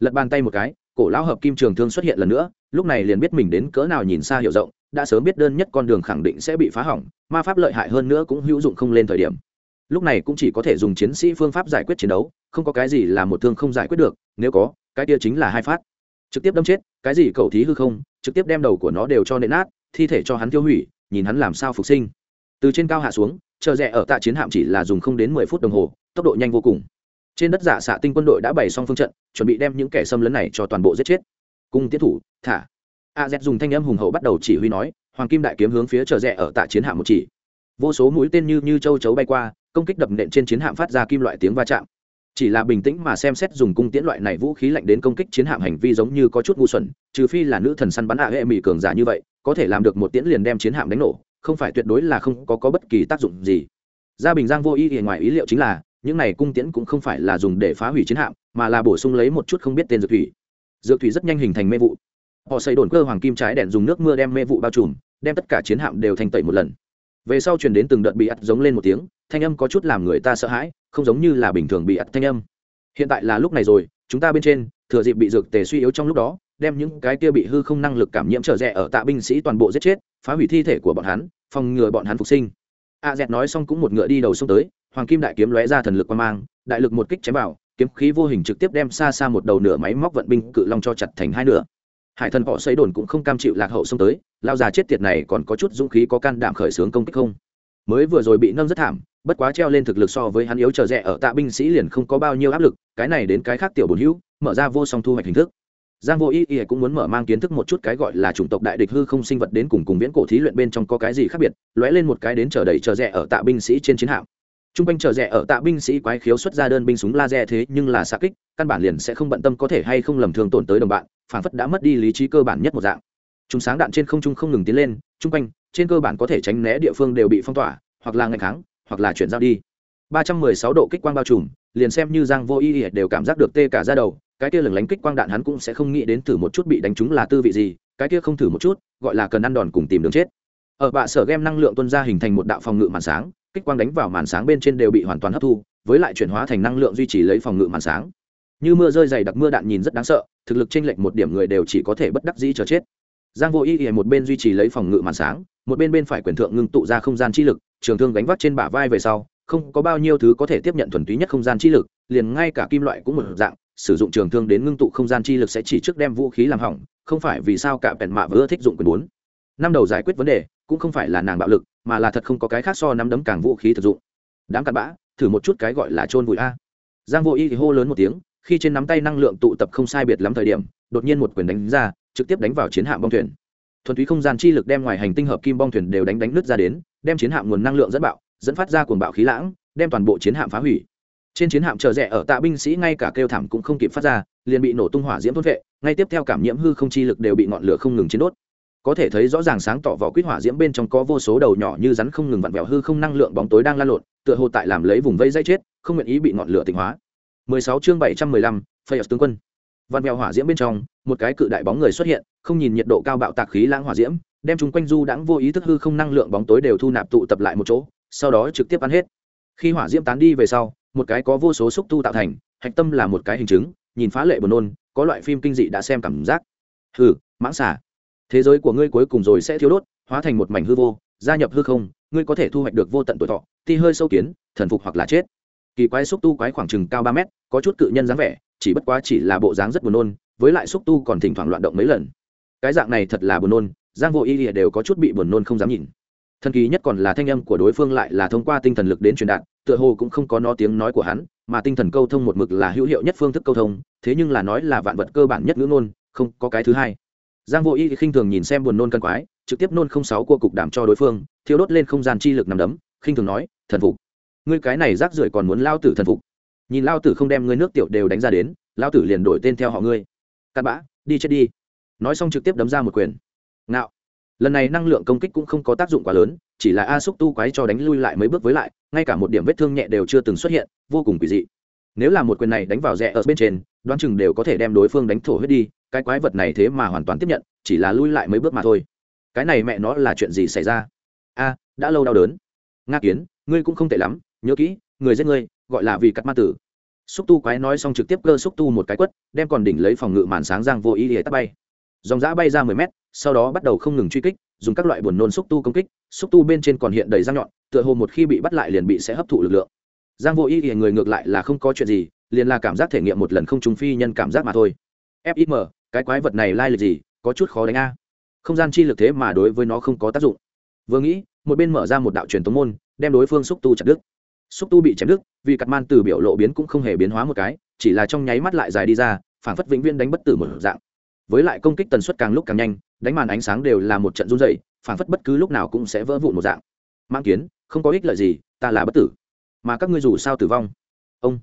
lật bàn tay một cái, cổ lão hợp kim trường thương xuất hiện lần nữa, lúc này liền biết mình đến cỡ nào nhìn xa hiểu rộng, đã sớm biết đơn nhất con đường khẳng định sẽ bị phá hỏng, ma pháp lợi hại hơn nữa cũng hữu dụng không lên thời điểm. Lúc này cũng chỉ có thể dùng chiến sĩ phương pháp giải quyết chiến đấu, không có cái gì là một thương không giải quyết được, nếu có, cái kia chính là hai phát. Trực tiếp đâm chết, cái gì cầu thí hư không, trực tiếp đem đầu của nó đều cho nện nát, thi thể cho hắn tiêu hủy, nhìn hắn làm sao phục sinh. Từ trên cao hạ xuống chờ rẽ ở tạ chiến hạm chỉ là dùng không đến mười phút đồng hồ, tốc độ nhanh vô cùng. Trên đất giả xạ tinh quân đội đã bày xong phương trận, chuẩn bị đem những kẻ xâm lấn này cho toàn bộ giết chết. Cung tiến thủ, thả. A z dùng thanh âm hùng hậu bắt đầu chỉ huy nói, hoàng kim đại kiếm hướng phía chờ rẽ ở tạ chiến hạm một chỉ. Vô số mũi tên như như châu chấu bay qua, công kích đập nện trên chiến hạm phát ra kim loại tiếng va chạm. Chỉ là bình tĩnh mà xem xét dùng cung tiễn loại này vũ khí lạnh đến công kích chiến hạm hành vi giống như có chút ngu xuẩn, trừ phi là nữ thần săn bắn hạ hệ mỹ cường giả như vậy, có thể làm được một tiễn liền đem chiến hạm đánh nổ không phải tuyệt đối là không có, có bất kỳ tác dụng gì. Gia bình giang vô ý thì ngoài ý liệu chính là những này cung tiễn cũng không phải là dùng để phá hủy chiến hạm mà là bổ sung lấy một chút không biết tên dược thủy. Dược thủy rất nhanh hình thành mê vụ. Họ xây đồn cơ hoàng kim trái đèn dùng nước mưa đem mê vụ bao trùm đem tất cả chiến hạm đều thành tẩy một lần. Về sau truyền đến từng đợt bị ắt giống lên một tiếng thanh âm có chút làm người ta sợ hãi không giống như là bình thường bị ắt thanh âm. Hiện tại là lúc này rồi chúng ta bên trên thừa dịp bị dược tề suy yếu trong lúc đó đem những cái kia bị hư không năng lực cảm nhiễm trở rẽ ở tạ binh sĩ toàn bộ giết chết, phá hủy thi thể của bọn hắn, phòng ngừa bọn hắn phục sinh. A dẹt nói xong cũng một ngựa đi đầu xông tới, hoàng kim đại kiếm lóe ra thần lực quan mang, đại lực một kích chém vào, kiếm khí vô hình trực tiếp đem xa xa một đầu nửa máy móc vận binh cự long cho chặt thành hai nửa. Hải thần họ xây đồn cũng không cam chịu lạc hậu xông tới, lao già chết tiệt này còn có chút dũng khí có can đảm khởi xướng công kích không? Mới vừa rồi bị nâng rất thảm, bất quá treo lên thực lực so với hắn yếu chờ rẻ ở tạ binh sĩ liền không có bao nhiêu áp lực, cái này đến cái khác tiểu bồn hữu, mở ra vô song thu hoạch hình thức giang vô ý ý cũng muốn mở mang kiến thức một chút cái gọi là chủng tộc đại địch hư không sinh vật đến cùng cùng viễn cổ thí luyện bên trong có cái gì khác biệt, lóe lên một cái đến chờ đầy chờ rẻ ở tạ binh sĩ trên chiến hạm. T r u n g quanh chờ rẻ ở tạ binh sĩ quái khiếu xuất ra đơn binh súng laser thế nhưng là xa kích, căn bản liền sẽ không bận tâm có thể hay không lầm thường tổn tới đồng bạn, phản phất đã mất đi lý trí cơ bản nhất một dạng. Chúng sáng đạn trên không trung không ngừng tiến lên t r u n g quanh, trên cơ bản có thể tránh né địa phương đều bị phong tỏa, hoặc là ngày kháng, hoặc là chuyển giao đi. Ba trăm mười sáu độ kích quang bao trùm, liền xem như giang vô Ý đều cảm giác được tê cả ra đầu cái kia lừng lánh kích quang đạn hắn cũng sẽ không nghĩ đến thử một chút bị đánh trúng là tư vị gì, cái kia không thử một chút, gọi là cần ăn đòn cùng tìm đường chết. Ở bạ sở game năng lượng tuân ra hình thành một đạo phòng ngự màn sáng, kích quang đánh vào màn sáng bên trên đều bị hoàn toàn hấp thu, với lại chuyển hóa thành năng lượng duy trì lấy phòng ngự màn sáng. Như mưa rơi dày đặc mưa đạn nhìn rất đáng sợ, thực lực chênh lệch một điểm người đều chỉ có thể bất đắc dĩ chờ chết. Giang vô y y một bên duy trì lấy phòng ngự màn sáng, một bên bên phải quyền thượng ngưng tụ ra không gian chi lực, trường thương gánh vác trên bả vai về sau, không có bao nhiêu thứ có thể tiếp nhận thuần túy nhất không gian chi lực, liền ngay cả kim loại cũng một dạng sử dụng trường thương đến ngưng tụ không gian chi lực sẽ chỉ trước đem vũ khí làm hỏng, không phải vì sao cả bèn mạ vừa thích dụng quyền bốn. Năm đầu giải quyết vấn đề, cũng không phải là nàng bạo lực, mà là thật không có cái khác so nắm đấm càng vũ khí thực dụng. Đám cặn bã, thử một chút cái gọi là trôn vùi a. Giang vô y thì hô lớn một tiếng, khi trên nắm tay năng lượng tụ tập không sai biệt lắm thời điểm, đột nhiên một quyền đánh ra, trực tiếp đánh vào chiến hạm bong thuyền. Thuần túy không gian chi lực đem ngoài hành tinh hợp kim bong thuyền đều đánh đánh nứt ra đến, đem chiến hạm nguồn năng lượng dẫn bạo, dẫn phát ra cuồng bạo khí lãng, đem toàn bộ chiến hạm phá hủy trên chiến hạm chờ rẽ ở tạ binh sĩ ngay cả kêu thảm cũng không kịp phát ra liền bị nổ tung hỏa diễm thốt vệ ngay tiếp theo cảm nhiễm hư không chi lực đều bị ngọn lửa không ngừng chiến đốt. Có thể thấy rõ ràng sáng tỏ vỏ quýt hỏa diễm bên trong có vô số đầu nhỏ như rắn không ngừng vặn vẹo hư không năng lượng bóng tối đang lan lộn tựa hồ tại làm lấy vùng vây dây chết không nguyện ý bị ngọn lửa tịnh hóa. 16 chương 715, phây tướng quân. Vạn mèo hỏa diễm bên trong một cái cự đại bóng người xuất hiện không nhìn nhiệt độ cao bạo tạc khí lãng hỏa diễm đem chúng quanh du đãng vô ý thức hư không năng lượng bóng tối đều thu nạp tụ tập lại một chỗ sau đó trực tiếp ăn hết. Khi hỏa diễm tán đi về sau một cái có vô số xúc tu tạo thành, hạch tâm là một cái hình chứng, nhìn phá lệ buồn nôn, có loại phim kinh dị đã xem cảm giác. Hừ, mãng xả thế giới của ngươi cuối cùng rồi sẽ thiếu đốt, hóa thành một mảnh hư vô, gia nhập hư không, ngươi có thể thu hoạch được vô tận tuổi thọ, ti hơi sâu kiến, thần phục hoặc là chết. Kỳ quái xúc tu quái khoảng chừng cao ba mét, có chút cự nhân dáng vẻ, chỉ bất quá chỉ là bộ dáng rất buồn nôn, với lại xúc tu còn thỉnh thoảng loạn động mấy lần. Cái dạng này thật là buồn nôn, giang vô y đều có chút bị buồn nôn không dám nhìn. Thần kỳ nhất còn là thanh âm của đối phương lại là thông qua tinh thần lực đến truyền đạt tựa hồ cũng không có nó tiếng nói của hắn, mà tinh thần câu thông một mực là hữu hiệu nhất phương thức câu thông, thế nhưng là nói là vạn vật cơ bản nhất ngữ ngôn, không có cái thứ hai. Giang vô y khinh thường nhìn xem buồn nôn cân quái, trực tiếp nôn không sáu cua cục đảm cho đối phương thiếu đốt lên không gian chi lực nằm đấm, khinh thường nói, thần phục. Ngươi cái này rác rưởi còn muốn lao tử thần phục. Nhìn lao tử không đem ngươi nước tiểu đều đánh ra đến, lao tử liền đổi tên theo họ ngươi. Cặn bã, đi chết đi. Nói xong trực tiếp đấm ra một quyền. Ngạo lần này năng lượng công kích cũng không có tác dụng quá lớn, chỉ là a xúc tu quái cho đánh lui lại mấy bước với lại, ngay cả một điểm vết thương nhẹ đều chưa từng xuất hiện, vô cùng kỳ dị. Nếu là một quyền này đánh vào rẽ ở bên trên, đoán chừng đều có thể đem đối phương đánh thổ huyết đi, cái quái vật này thế mà hoàn toàn tiếp nhận, chỉ là lui lại mấy bước mà thôi. Cái này mẹ nó là chuyện gì xảy ra? A, đã lâu đau đớn. Nga kiến, ngươi cũng không tệ lắm, nhớ kỹ, người giết ngươi, gọi là vì cắt ma tử. Xúc tu quái nói xong trực tiếp cơ xúc tu một cái quất, đem còn đỉnh lấy phòng ngự màn sáng giang vô ý để tắt bay dòng giã bay ra mười mét, sau đó bắt đầu không ngừng truy kích, dùng các loại buồn nôn xúc tu công kích, xúc tu bên trên còn hiện đầy răng nhọn, tựa hồ một khi bị bắt lại liền bị sẽ hấp thụ lực lượng. Giang vô ý thì người ngược lại là không có chuyện gì, liền là cảm giác thể nghiệm một lần không trùng phi nhân cảm giác mà thôi. Fim cái quái vật này lai lịch gì, có chút khó đánh a. Không gian chi lực thế mà đối với nó không có tác dụng. Vừa nghĩ, một bên mở ra một đạo truyền tống môn, đem đối phương xúc tu chặt đứt. Xúc tu bị chém đứt, vì cặt man từ biểu lộ biến cũng không hề biến hóa một cái, chỉ là trong nháy mắt lại dài đi ra phản phất vĩnh viên đánh bất tử một dạng với lại công kích tần suất càng lúc càng nhanh, đánh màn ánh sáng đều là một trận run dày phản phất bất cứ lúc nào cũng sẽ vỡ vụn một dạng. Mang kiến, không có ích lợi gì, ta là bất tử. Mà các ngươi dù sao tử vong. Ông.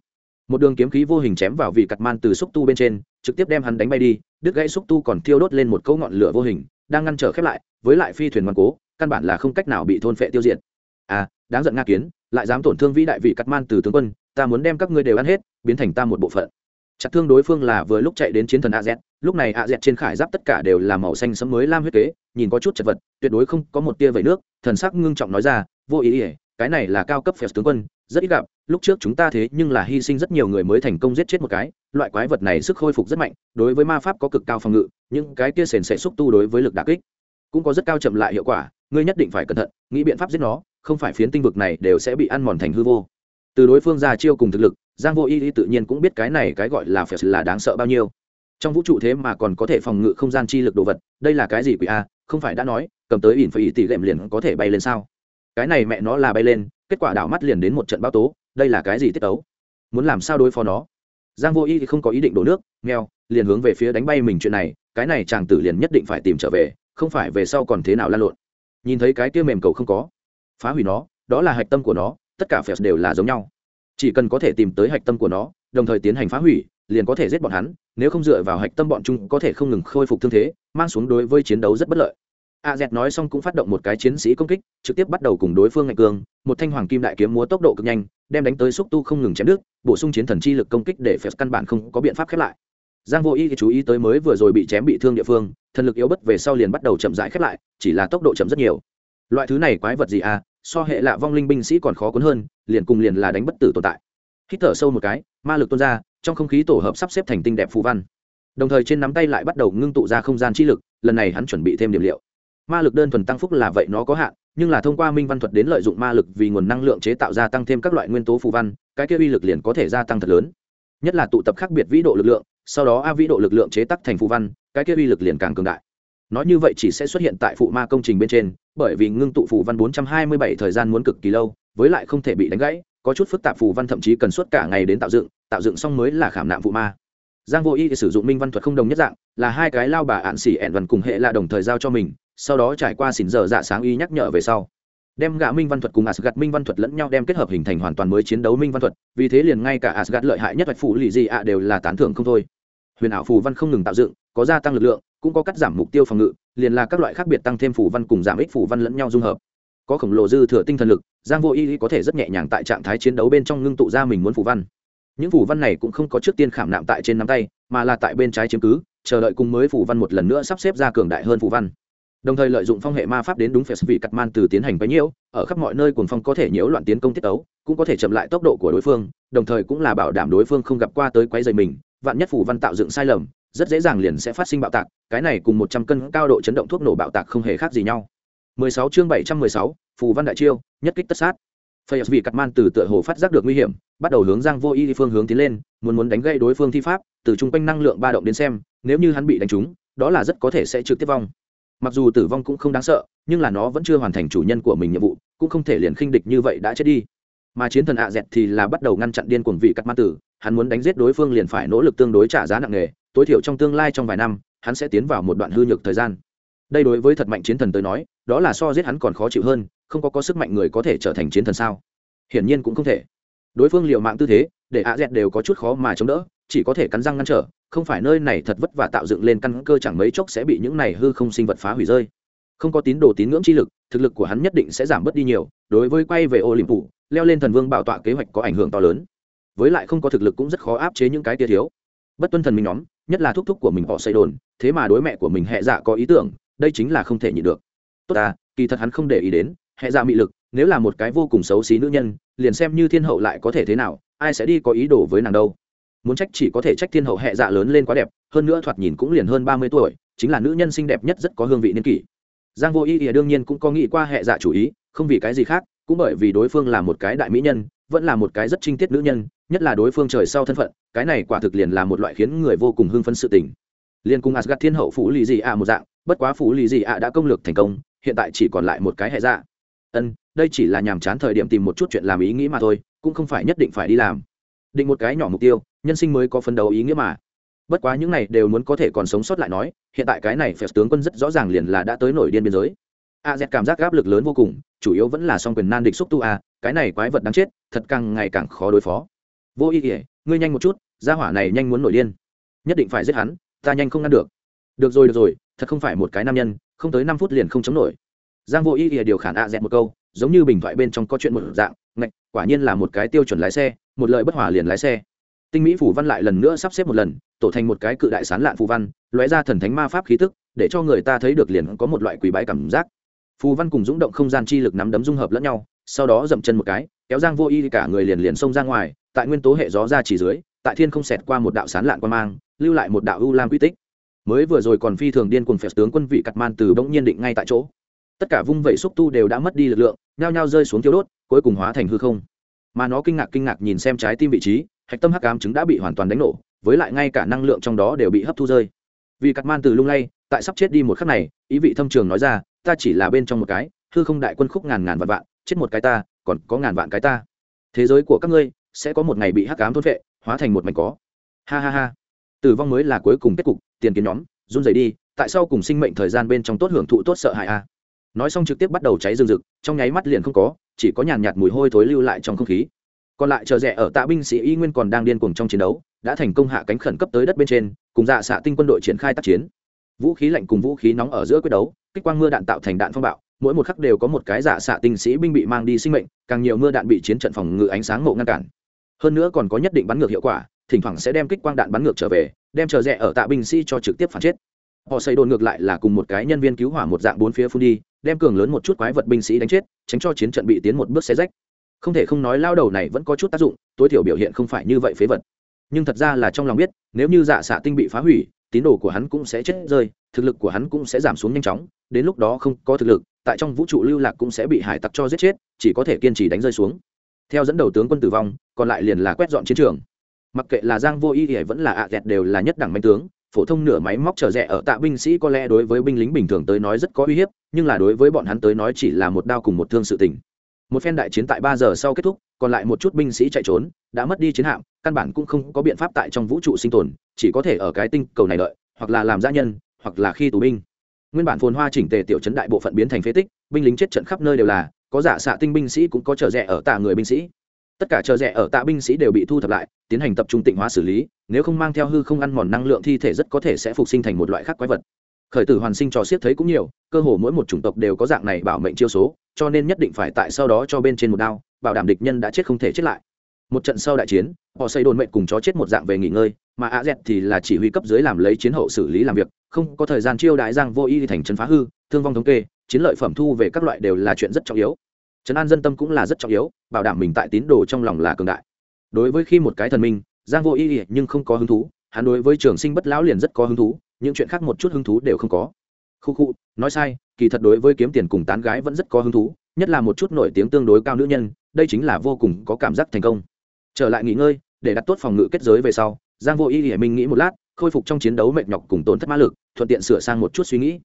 Một đường kiếm khí vô hình chém vào vị cặt man từ xúc tu bên trên, trực tiếp đem hắn đánh bay đi, đứt gãy xúc tu còn thiêu đốt lên một câu ngọn lửa vô hình, đang ngăn trở khép lại, với lại phi thuyền ngoan cố, căn bản là không cách nào bị thôn phệ tiêu diệt. À đáng giận nga kiến, lại dám tổn thương vĩ đại vị cắt man từ tướng quân, ta muốn đem các ngươi đều ăn hết, biến thành ta một bộ phận. Chặt thương đối phương là vừa lúc chạy đến chiến thần az lúc này ạ dẹt trên khải giáp tất cả đều là màu xanh sẫm mới lam huyết kế, nhìn có chút chật vật, tuyệt đối không có một tia vẩy nước, thần sắc ngưng trọng nói ra, vô ý ỉa cái này là cao cấp phép tướng quân, rất ít gặp, lúc trước chúng ta thế nhưng là hy sinh rất nhiều người mới thành công giết chết một cái, loại quái vật này sức khôi phục rất mạnh, đối với ma pháp có cực cao phòng ngự nhưng cái kia sền sẽ xúc tu đối với lực đà kích cũng có rất cao chậm lại hiệu quả, ngươi nhất định phải cẩn thận, nghĩ biện pháp giết nó, không phải phiến tinh vực này đều sẽ bị ăn mòn thành hư vô. Từ đối phương ra chiêu cùng thực lực, giang vô y ý tự nhiên cũng biết cái này cái gọi là phèo là đáng sợ bao nhiêu trong vũ trụ thế mà còn có thể phòng ngự không gian chi lực đồ vật, đây là cái gì quỷ a? Không phải đã nói, cầm tới ỉn phải ỉ tỷ lệm liền có thể bay lên sao? Cái này mẹ nó là bay lên, kết quả đảo mắt liền đến một trận bão tố, đây là cái gì tiết ấu muốn làm sao đối phó nó? Giang vô y thì không có ý định đổ nước, nghèo, liền hướng về phía đánh bay mình chuyện này, cái này chàng tử liền nhất định phải tìm trở về, không phải về sau còn thế nào lan lộn. Nhìn thấy cái kia mềm cầu không có, phá hủy nó, đó là hạch tâm của nó, tất cả phèo đều là giống nhau. Chỉ cần có thể tìm tới hạch tâm của nó, đồng thời tiến hành phá hủy liền có thể giết bọn hắn nếu không dựa vào hạch tâm bọn chúng có thể không ngừng khôi phục thương thế mang xuống đối với chiến đấu rất bất lợi. A z nói xong cũng phát động một cái chiến sĩ công kích trực tiếp bắt đầu cùng đối phương ngạch cường một thanh hoàng kim đại kiếm múa tốc độ cực nhanh đem đánh tới xúc tu không ngừng chém đứt, bổ sung chiến thần chi lực công kích để phép căn bản không có biện pháp khép lại. Giang vô y chú ý tới mới vừa rồi bị chém bị thương địa phương thần lực yếu bất về sau liền bắt đầu chậm rãi khép lại chỉ là tốc độ chậm rất nhiều. Loại thứ này quái vật gì à so hệ lạ vong linh binh sĩ còn khó cuốn hơn liền cùng liền là đánh bất tử tồn tại hít thở sâu một cái, ma lực tuôn ra, trong không khí tổ hợp sắp xếp thành tinh đẹp phù văn. Đồng thời trên nắm tay lại bắt đầu ngưng tụ ra không gian chi lực, lần này hắn chuẩn bị thêm điểm liệu. Ma lực đơn thuần tăng phúc là vậy, nó có hạn, nhưng là thông qua minh văn thuật đến lợi dụng ma lực vì nguồn năng lượng chế tạo ra tăng thêm các loại nguyên tố phù văn, cái kia uy lực liền có thể gia tăng thật lớn. Nhất là tụ tập khác biệt vĩ độ lực lượng, sau đó a vĩ độ lực lượng chế tắc thành phù văn, cái kia uy lực liền càng cường đại. Nói như vậy chỉ sẽ xuất hiện tại phụ ma công trình bên trên, bởi vì ngưng tụ phù văn 427 thời gian muốn cực kỳ lâu, với lại không thể bị đánh gãy có chút phức tạp phù văn thậm chí cần suốt cả ngày đến tạo dựng tạo dựng xong mới là khảm nạm vụ ma. Giang vô y sử dụng minh văn thuật không đồng nhất dạng, là hai cái lao bà ạn xỉ ẹn văn cùng hệ là đồng thời giao cho mình, sau đó trải qua xỉn giờ dạ sáng y nhắc nhở về sau. Đem gã minh văn thuật cùng asgad minh văn thuật lẫn nhau đem kết hợp hình thành hoàn toàn mới chiến đấu minh văn thuật, vì thế liền ngay cả asgad lợi hại nhất vạch phụ lì gì ạ đều là tán thưởng không thôi. Huyền ảo phù văn không ngừng tạo dựng, có gia tăng lực lượng, cũng có cắt giảm mục tiêu phòng ngự, liền là các loại khác biệt tăng thêm phù văn cùng giảm ích phù văn lẫn nhau dung hợp có khổng lồ dư thừa tinh thần lực, giang vô y có thể rất nhẹ nhàng tại trạng thái chiến đấu bên trong ngưng tụ ra mình muốn phủ văn. Những phủ văn này cũng không có trước tiên khảm nạm tại trên nắm tay, mà là tại bên trái chiếm cứ, chờ đợi cùng mới phủ văn một lần nữa sắp xếp ra cường đại hơn phủ văn. Đồng thời lợi dụng phong hệ ma pháp đến đúng phép vị cắt man từ tiến hành bấy nhiễu ở khắp mọi nơi cuồng phong có thể nhiễu loạn tiến công tiết tấu, cũng có thể chậm lại tốc độ của đối phương, đồng thời cũng là bảo đảm đối phương không gặp qua tới quấy dày mình, vạn nhất phủ văn tạo dựng sai lầm, rất dễ dàng liền sẽ phát sinh bạo tạc, cái này cùng một trăm cân cao độ chấn động thuốc nổ bạo tạc không hề khác gì nhau. 16 chương 716, phù văn đại chiêu nhất kích tất sát. Phây vì cật man từ tựa hồ phát giác được nguy hiểm bắt đầu hướng giang vô y phương hướng tiến lên muốn muốn đánh gãy đối phương thi pháp từ trung quanh năng lượng ba động đến xem nếu như hắn bị đánh trúng đó là rất có thể sẽ trực tiếp vong. Mặc dù tử vong cũng không đáng sợ nhưng là nó vẫn chưa hoàn thành chủ nhân của mình nhiệm vụ cũng không thể liền khinh địch như vậy đã chết đi. Mà chiến thần ạ à dẹt thì là bắt đầu ngăn chặn điên cuồng vị cật man tử hắn muốn đánh giết đối phương liền phải nỗ lực tương đối trả giá nặng nề tối thiểu trong tương lai trong vài năm hắn sẽ tiến vào một đoạn hư nhược thời gian đây đối với thật mạnh chiến thần tới nói, đó là so giết hắn còn khó chịu hơn, không có có sức mạnh người có thể trở thành chiến thần sao? Hiển nhiên cũng không thể. Đối phương liệu mạng tư thế, để ạ dẹt đều có chút khó mà chống đỡ, chỉ có thể cắn răng ngăn trở, không phải nơi này thật vất vả tạo dựng lên căn cơ chẳng mấy chốc sẽ bị những này hư không sinh vật phá hủy rơi. Không có tín đồ tín ngưỡng chi lực, thực lực của hắn nhất định sẽ giảm bớt đi nhiều, đối với quay về ô liềm phủ leo lên thần vương bảo tọa kế hoạch có ảnh hưởng to lớn. Với lại không có thực lực cũng rất khó áp chế những cái tia thiếu. Bất tuân thần mình nhóm, nhất là thúc thúc của mình họ xây đồn thế mà đối mẹ của mình hệ dạ có ý tưởng đây chính là không thể nhịn được. Tốt à kỳ thật hắn không để ý đến hệ dạ mị lực, nếu là một cái vô cùng xấu xí nữ nhân, liền xem như thiên hậu lại có thể thế nào, ai sẽ đi có ý đồ với nàng đâu. Muốn trách chỉ có thể trách thiên hậu hệ dạ lớn lên quá đẹp, hơn nữa thoạt nhìn cũng liền hơn ba mươi tuổi, chính là nữ nhân xinh đẹp nhất rất có hương vị niên kỷ. Giang vô ý ỉa đương nhiên cũng có nghĩ qua hệ dạ chủ ý, không vì cái gì khác, cũng bởi vì đối phương là một cái đại mỹ nhân, vẫn là một cái rất trinh tiết nữ nhân, nhất là đối phương trời sau thân phận, cái này quả thực liền là một loại khiến người vô cùng hưng phấn sự tình. Liên cung asgad thiên hậu phủ lì dị ạ một dạng bất quá phủ lì dị ạ đã công lược thành công, hiện tại chỉ còn lại một cái hệ dạ. Ân, đây chỉ là nhàm chán thời điểm tìm một chút chuyện làm ý nghĩ mà thôi, cũng không phải nhất định phải đi làm. Định một cái nhỏ mục tiêu, nhân sinh mới có phấn đấu ý nghĩa mà. Bất quá những này đều muốn có thể còn sống sót lại nói, hiện tại cái này phép tướng quân rất rõ ràng liền là đã tới nổi điên biên giới. A z cảm giác áp lực lớn vô cùng, chủ yếu vẫn là song quyền nan địch xúc tu a, cái này quái vật đáng chết, thật càng ngày càng khó đối phó. Vô ý nghĩa ngươi nhanh một chút, gia hỏa này nhanh muốn nổi điên. Nhất định phải giết hắn, ta nhanh không ngăn được. Được rồi được rồi thật không phải một cái nam nhân, không tới năm phút liền không chống nổi. Giang vô ý ỉa điều khản a dẹt một câu, giống như bình thoại bên trong có chuyện một dạng, ngạch, quả nhiên là một cái tiêu chuẩn lái xe, một lời bất hòa liền lái xe. Tinh mỹ phủ văn lại lần nữa sắp xếp một lần, tổ thành một cái cự đại sán lạn phù văn, lóe ra thần thánh ma pháp khí tức, để cho người ta thấy được liền có một loại quỷ bái cảm giác. Phù văn cùng dũng động không gian chi lực nắm đấm dung hợp lẫn nhau, sau đó dậm chân một cái, kéo giang vô y cả người liền liền xông ra ngoài, tại nguyên tố hệ gió ra chỉ dưới, tại thiên không xẹt qua một đạo sán lạn quan mang, lưu lại một đạo u lam quy tích mới vừa rồi còn phi thường điên cuồng phép tướng quân vị cặt man từ bỗng nhiên định ngay tại chỗ. Tất cả vung vẩy xúc tu đều đã mất đi lực lượng, nhao nhao rơi xuống tiêu đốt, cuối cùng hóa thành hư không. Mà nó kinh ngạc kinh ngạc nhìn xem trái tim vị trí, hạch tâm hắc ám chứng đã bị hoàn toàn đánh nổ, với lại ngay cả năng lượng trong đó đều bị hấp thu rơi. Vì cắt man từ lung lay, tại sắp chết đi một khắc này, ý vị thâm trường nói ra, ta chỉ là bên trong một cái, hư không đại quân khúc ngàn ngàn vạn vạn, chết một cái ta, còn có ngàn vạn cái ta. Thế giới của các ngươi sẽ có một ngày bị hắc ám thôn vệ hóa thành một mảnh có ha ha ha tử vong mới là cuối cùng kết cục, tiền kiến nhóm, run rẩy đi, tại sao cùng sinh mệnh thời gian bên trong tốt hưởng thụ tốt sợ hãi a nói xong trực tiếp bắt đầu cháy rừng rực, trong nháy mắt liền không có, chỉ có nhàn nhạt mùi hôi thối lưu lại trong không khí. Còn lại chờ rẻ ở tạ binh sĩ y nguyên còn đang điên cuồng trong chiến đấu, đã thành công hạ cánh khẩn cấp tới đất bên trên, cùng dạ xạ tinh quân đội triển khai tác chiến. Vũ khí lạnh cùng vũ khí nóng ở giữa quyết đấu, kích quang mưa đạn tạo thành đạn phong bạo, mỗi một khắc đều có một cái giả xạ tinh sĩ binh bị mang đi sinh mệnh, càng nhiều mưa đạn bị chiến trận phòng ngự ánh sáng ngộ ngăn cản. Hơn nữa còn có nhất định bắn ngược hiệu quả thỉnh thoảng sẽ đem kích quang đạn bắn ngược trở về, đem chờ rẽ ở tạ binh sĩ cho trực tiếp phản chết. Họ xây đồn ngược lại là cùng một cái nhân viên cứu hỏa một dạng bốn phía phun đi, đem cường lớn một chút quái vật binh sĩ đánh chết, tránh cho chiến trận bị tiến một bước xe rách. Không thể không nói lao đầu này vẫn có chút tác dụng, tối thiểu biểu hiện không phải như vậy phế vật. Nhưng thật ra là trong lòng biết, nếu như dạ xạ tinh bị phá hủy, tín đồ của hắn cũng sẽ chết rơi, thực lực của hắn cũng sẽ giảm xuống nhanh chóng, đến lúc đó không có thực lực, tại trong vũ trụ lưu lạc cũng sẽ bị hải tặc cho giết chết, chỉ có thể kiên trì đánh rơi xuống. Theo dẫn đầu tướng quân tử vong, còn lại liền là quét dọn chiến trường mặc kệ là giang vô y thì vẫn là ạ à đều là nhất đẳng manh tướng, phổ thông nửa máy móc trở rẻ ở tạ binh sĩ có lẽ đối với binh lính bình thường tới nói rất có uy hiếp, nhưng là đối với bọn hắn tới nói chỉ là một đao cùng một thương sự tình. Một phen đại chiến tại ba giờ sau kết thúc, còn lại một chút binh sĩ chạy trốn, đã mất đi chiến hạm, căn bản cũng không có biện pháp tại trong vũ trụ sinh tồn, chỉ có thể ở cái tinh cầu này đợi, hoặc là làm gia nhân, hoặc là khi tù binh. Nguyên bản phồn hoa chỉnh tề tiểu chấn đại bộ phận biến thành phế tích, binh lính chết trận khắp nơi đều là, có giả xạ tinh binh sĩ cũng có trở rẻ ở tạ người binh sĩ tất cả chờ rẻ ở tạ binh sĩ đều bị thu thập lại, tiến hành tập trung tịnh hóa xử lý, nếu không mang theo hư không ăn mòn năng lượng thi thể rất có thể sẽ phục sinh thành một loại khác quái vật. Khởi tử hoàn sinh trò siết thấy cũng nhiều, cơ hồ mỗi một chủng tộc đều có dạng này bảo mệnh chiêu số, cho nên nhất định phải tại sau đó cho bên trên một đao, bảo đảm địch nhân đã chết không thể chết lại. Một trận sau đại chiến, họ xây đồn mệnh cùng chó chết một dạng về nghỉ ngơi, mà a z thì là chỉ huy cấp dưới làm lấy chiến hậu xử lý làm việc, không có thời gian chiêu đại giang vô y thành trấn phá hư, thương vong thống kê, chiến lợi phẩm thu về các loại đều là chuyện rất trọng yếu trấn an dân tâm cũng là rất trọng yếu, bảo đảm mình tại tín đồ trong lòng là cường đại. Đối với khi một cái thần minh, giang vô ý y nhưng không có hứng thú, hắn đối với trường sinh bất lão liền rất có hứng thú, những chuyện khác một chút hứng thú đều không có. Khu khu, nói sai, kỳ thật đối với kiếm tiền cùng tán gái vẫn rất có hứng thú, nhất là một chút nổi tiếng tương đối cao nữ nhân, đây chính là vô cùng có cảm giác thành công. Trở lại nghỉ ngơi, để đặt tốt phòng ngự kết giới về sau, giang vô ý hiển minh nghĩ một lát, khôi phục trong chiến đấu mệt nhọc cùng tổn thất mã lực, thuận tiện sửa sang một chút suy nghĩ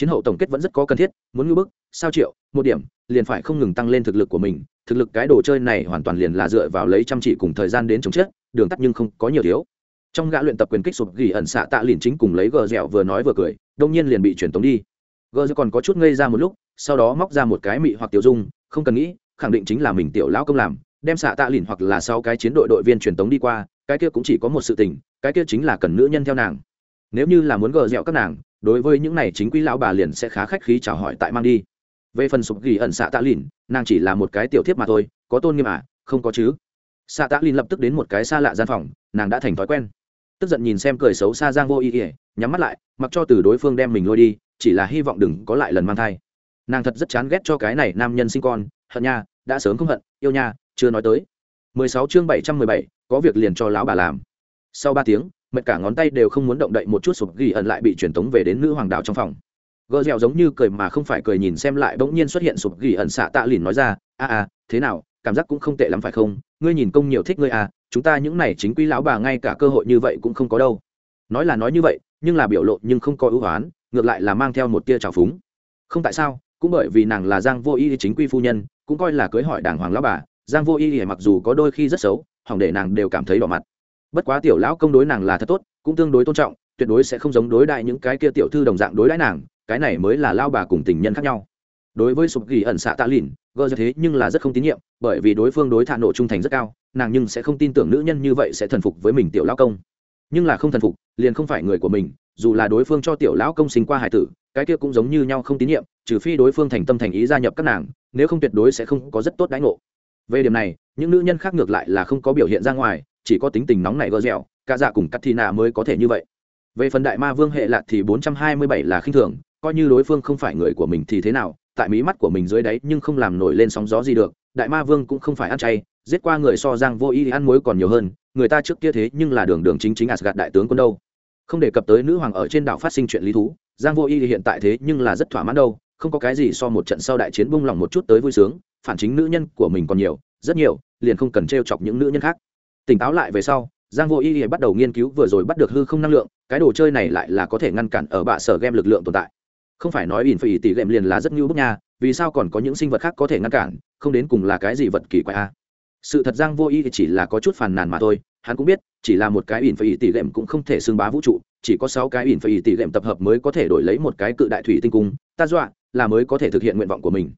chiến hậu tổng kết vẫn rất có cần thiết, muốn ngư bức, sao triệu, một điểm, liền phải không ngừng tăng lên thực lực của mình. Thực lực cái đồ chơi này hoàn toàn liền là dựa vào lấy chăm chỉ cùng thời gian đến chống chết, đường tắt nhưng không có nhiều thiếu. Trong gã luyện tập quyền kích sụp gỉ ẩn xạ tạ liền chính cùng lấy gờ dẻo vừa nói vừa cười, đông nhiên liền bị truyền tống đi. Gờ dẻo còn có chút ngây ra một lúc, sau đó móc ra một cái mị hoặc tiểu dung, không cần nghĩ, khẳng định chính là mình tiểu lão công làm, đem xạ tạ lìn hoặc là sau cái chiến đội đội viên truyền tống đi qua, cái kia cũng chỉ có một sự tình, cái kia chính là cần nữ nhân theo nàng. Nếu như là muốn gờ dẻo các nàng đối với những này chính quý lão bà liền sẽ khá khách khí chào hỏi tại mang đi. Về phần sụp ghi ẩn xạ tạ lìn nàng chỉ là một cái tiểu thiếp mà thôi có tôn nghiêm à không có chứ. Xạ tạ lìn lập tức đến một cái xa lạ gian phòng nàng đã thành thói quen. Tức giận nhìn xem cười xấu xa giang vô ý ỉa nhắm mắt lại mặc cho từ đối phương đem mình lôi đi chỉ là hy vọng đừng có lại lần mang thai. Nàng thật rất chán ghét cho cái này nam nhân sinh con hận nha đã sớm không hận yêu nha chưa nói tới. 16 chương 717, có việc liền cho lão bà làm. Sau ba tiếng mệt cả ngón tay đều không muốn động đậy một chút sụp ghi ẩn lại bị truyền tống về đến nữ hoàng đảo trong phòng. Gờ dẻo giống như cười mà không phải cười nhìn xem lại bỗng nhiên xuất hiện sụp ghi ẩn xạ tạ lìn nói ra, a a, thế nào, cảm giác cũng không tệ lắm phải không? Ngươi nhìn công nhiều thích ngươi à chúng ta những này chính quy lão bà ngay cả cơ hội như vậy cũng không có đâu. Nói là nói như vậy, nhưng là biểu lộ nhưng không có ưu hoán, ngược lại là mang theo một tia trào phúng. Không tại sao, cũng bởi vì nàng là giang vô y chính quy phu nhân, cũng coi là cưới hỏi đàng hoàng lão bà, giang vô y mặc dù có đôi khi rất xấu, hỏng để nàng đều cảm thấy đỏ mặt bất quá tiểu lão công đối nàng là thật tốt, cũng tương đối tôn trọng, tuyệt đối sẽ không giống đối đại những cái kia tiểu thư đồng dạng đối đãi nàng, cái này mới là lao bà cùng tình nhân khác nhau. Đối với sụp ghi ẩn xạ tạ lìn gơ ra thế nhưng là rất không tín nhiệm, bởi vì đối phương đối thạ nộ trung thành rất cao, nàng nhưng sẽ không tin tưởng nữ nhân như vậy sẽ thần phục với mình tiểu lão công. Nhưng là không thần phục, liền không phải người của mình, dù là đối phương cho tiểu lão công sinh qua hải tử, cái kia cũng giống như nhau không tín nhiệm, trừ phi đối phương thành tâm thành ý gia nhập các nàng, nếu không tuyệt đối sẽ không có rất tốt đãi ngộ. Về điểm này, những nữ nhân khác ngược lại là không có biểu hiện ra ngoài chỉ có tính tình nóng này gơ dẻo, cả dạ cùng cắt thi nạ mới có thể như vậy. Về phần đại ma vương hệ lạc thì bốn trăm hai mươi bảy là khinh thường, coi như đối phương không phải người của mình thì thế nào, tại mí mắt của mình dưới đáy nhưng không làm nổi lên sóng gió gì được, đại ma vương cũng không phải ăn chay, giết qua người so giang vô ý ăn muối còn nhiều hơn, người ta trước kia thế nhưng là đường đường chính chính asgad đại tướng quân đâu. Không đề cập tới nữ hoàng ở trên đảo phát sinh chuyện lý thú, giang vô ý hiện tại thế nhưng là rất thỏa mãn đâu, không có cái gì so một trận sau đại chiến bung lòng một chút tới vui sướng, phản chính nữ nhân của mình còn nhiều, rất nhiều, liền không cần t chọc những nữ nhân khác tỉnh táo lại về sau, giang vô y bắt đầu nghiên cứu vừa rồi bắt được hư không năng lượng, cái đồ chơi này lại là có thể ngăn cản ở bạ sở game lực lượng tồn tại. Không phải nói ỉn phải tỷ game liền là rất nhu bức nha, vì sao còn có những sinh vật khác có thể ngăn cản, không đến cùng là cái gì vật kỳ quái a sự thật giang vô y chỉ là có chút phàn nàn mà thôi, hắn cũng biết, chỉ là một cái ỉn phải tỷ game cũng không thể xưng bá vũ trụ, chỉ có sáu cái ỉn phải tỷ game tập hợp mới có thể đổi lấy một cái cự đại thủy tinh cung, ta dọa là mới có thể thực hiện nguyện vọng của mình.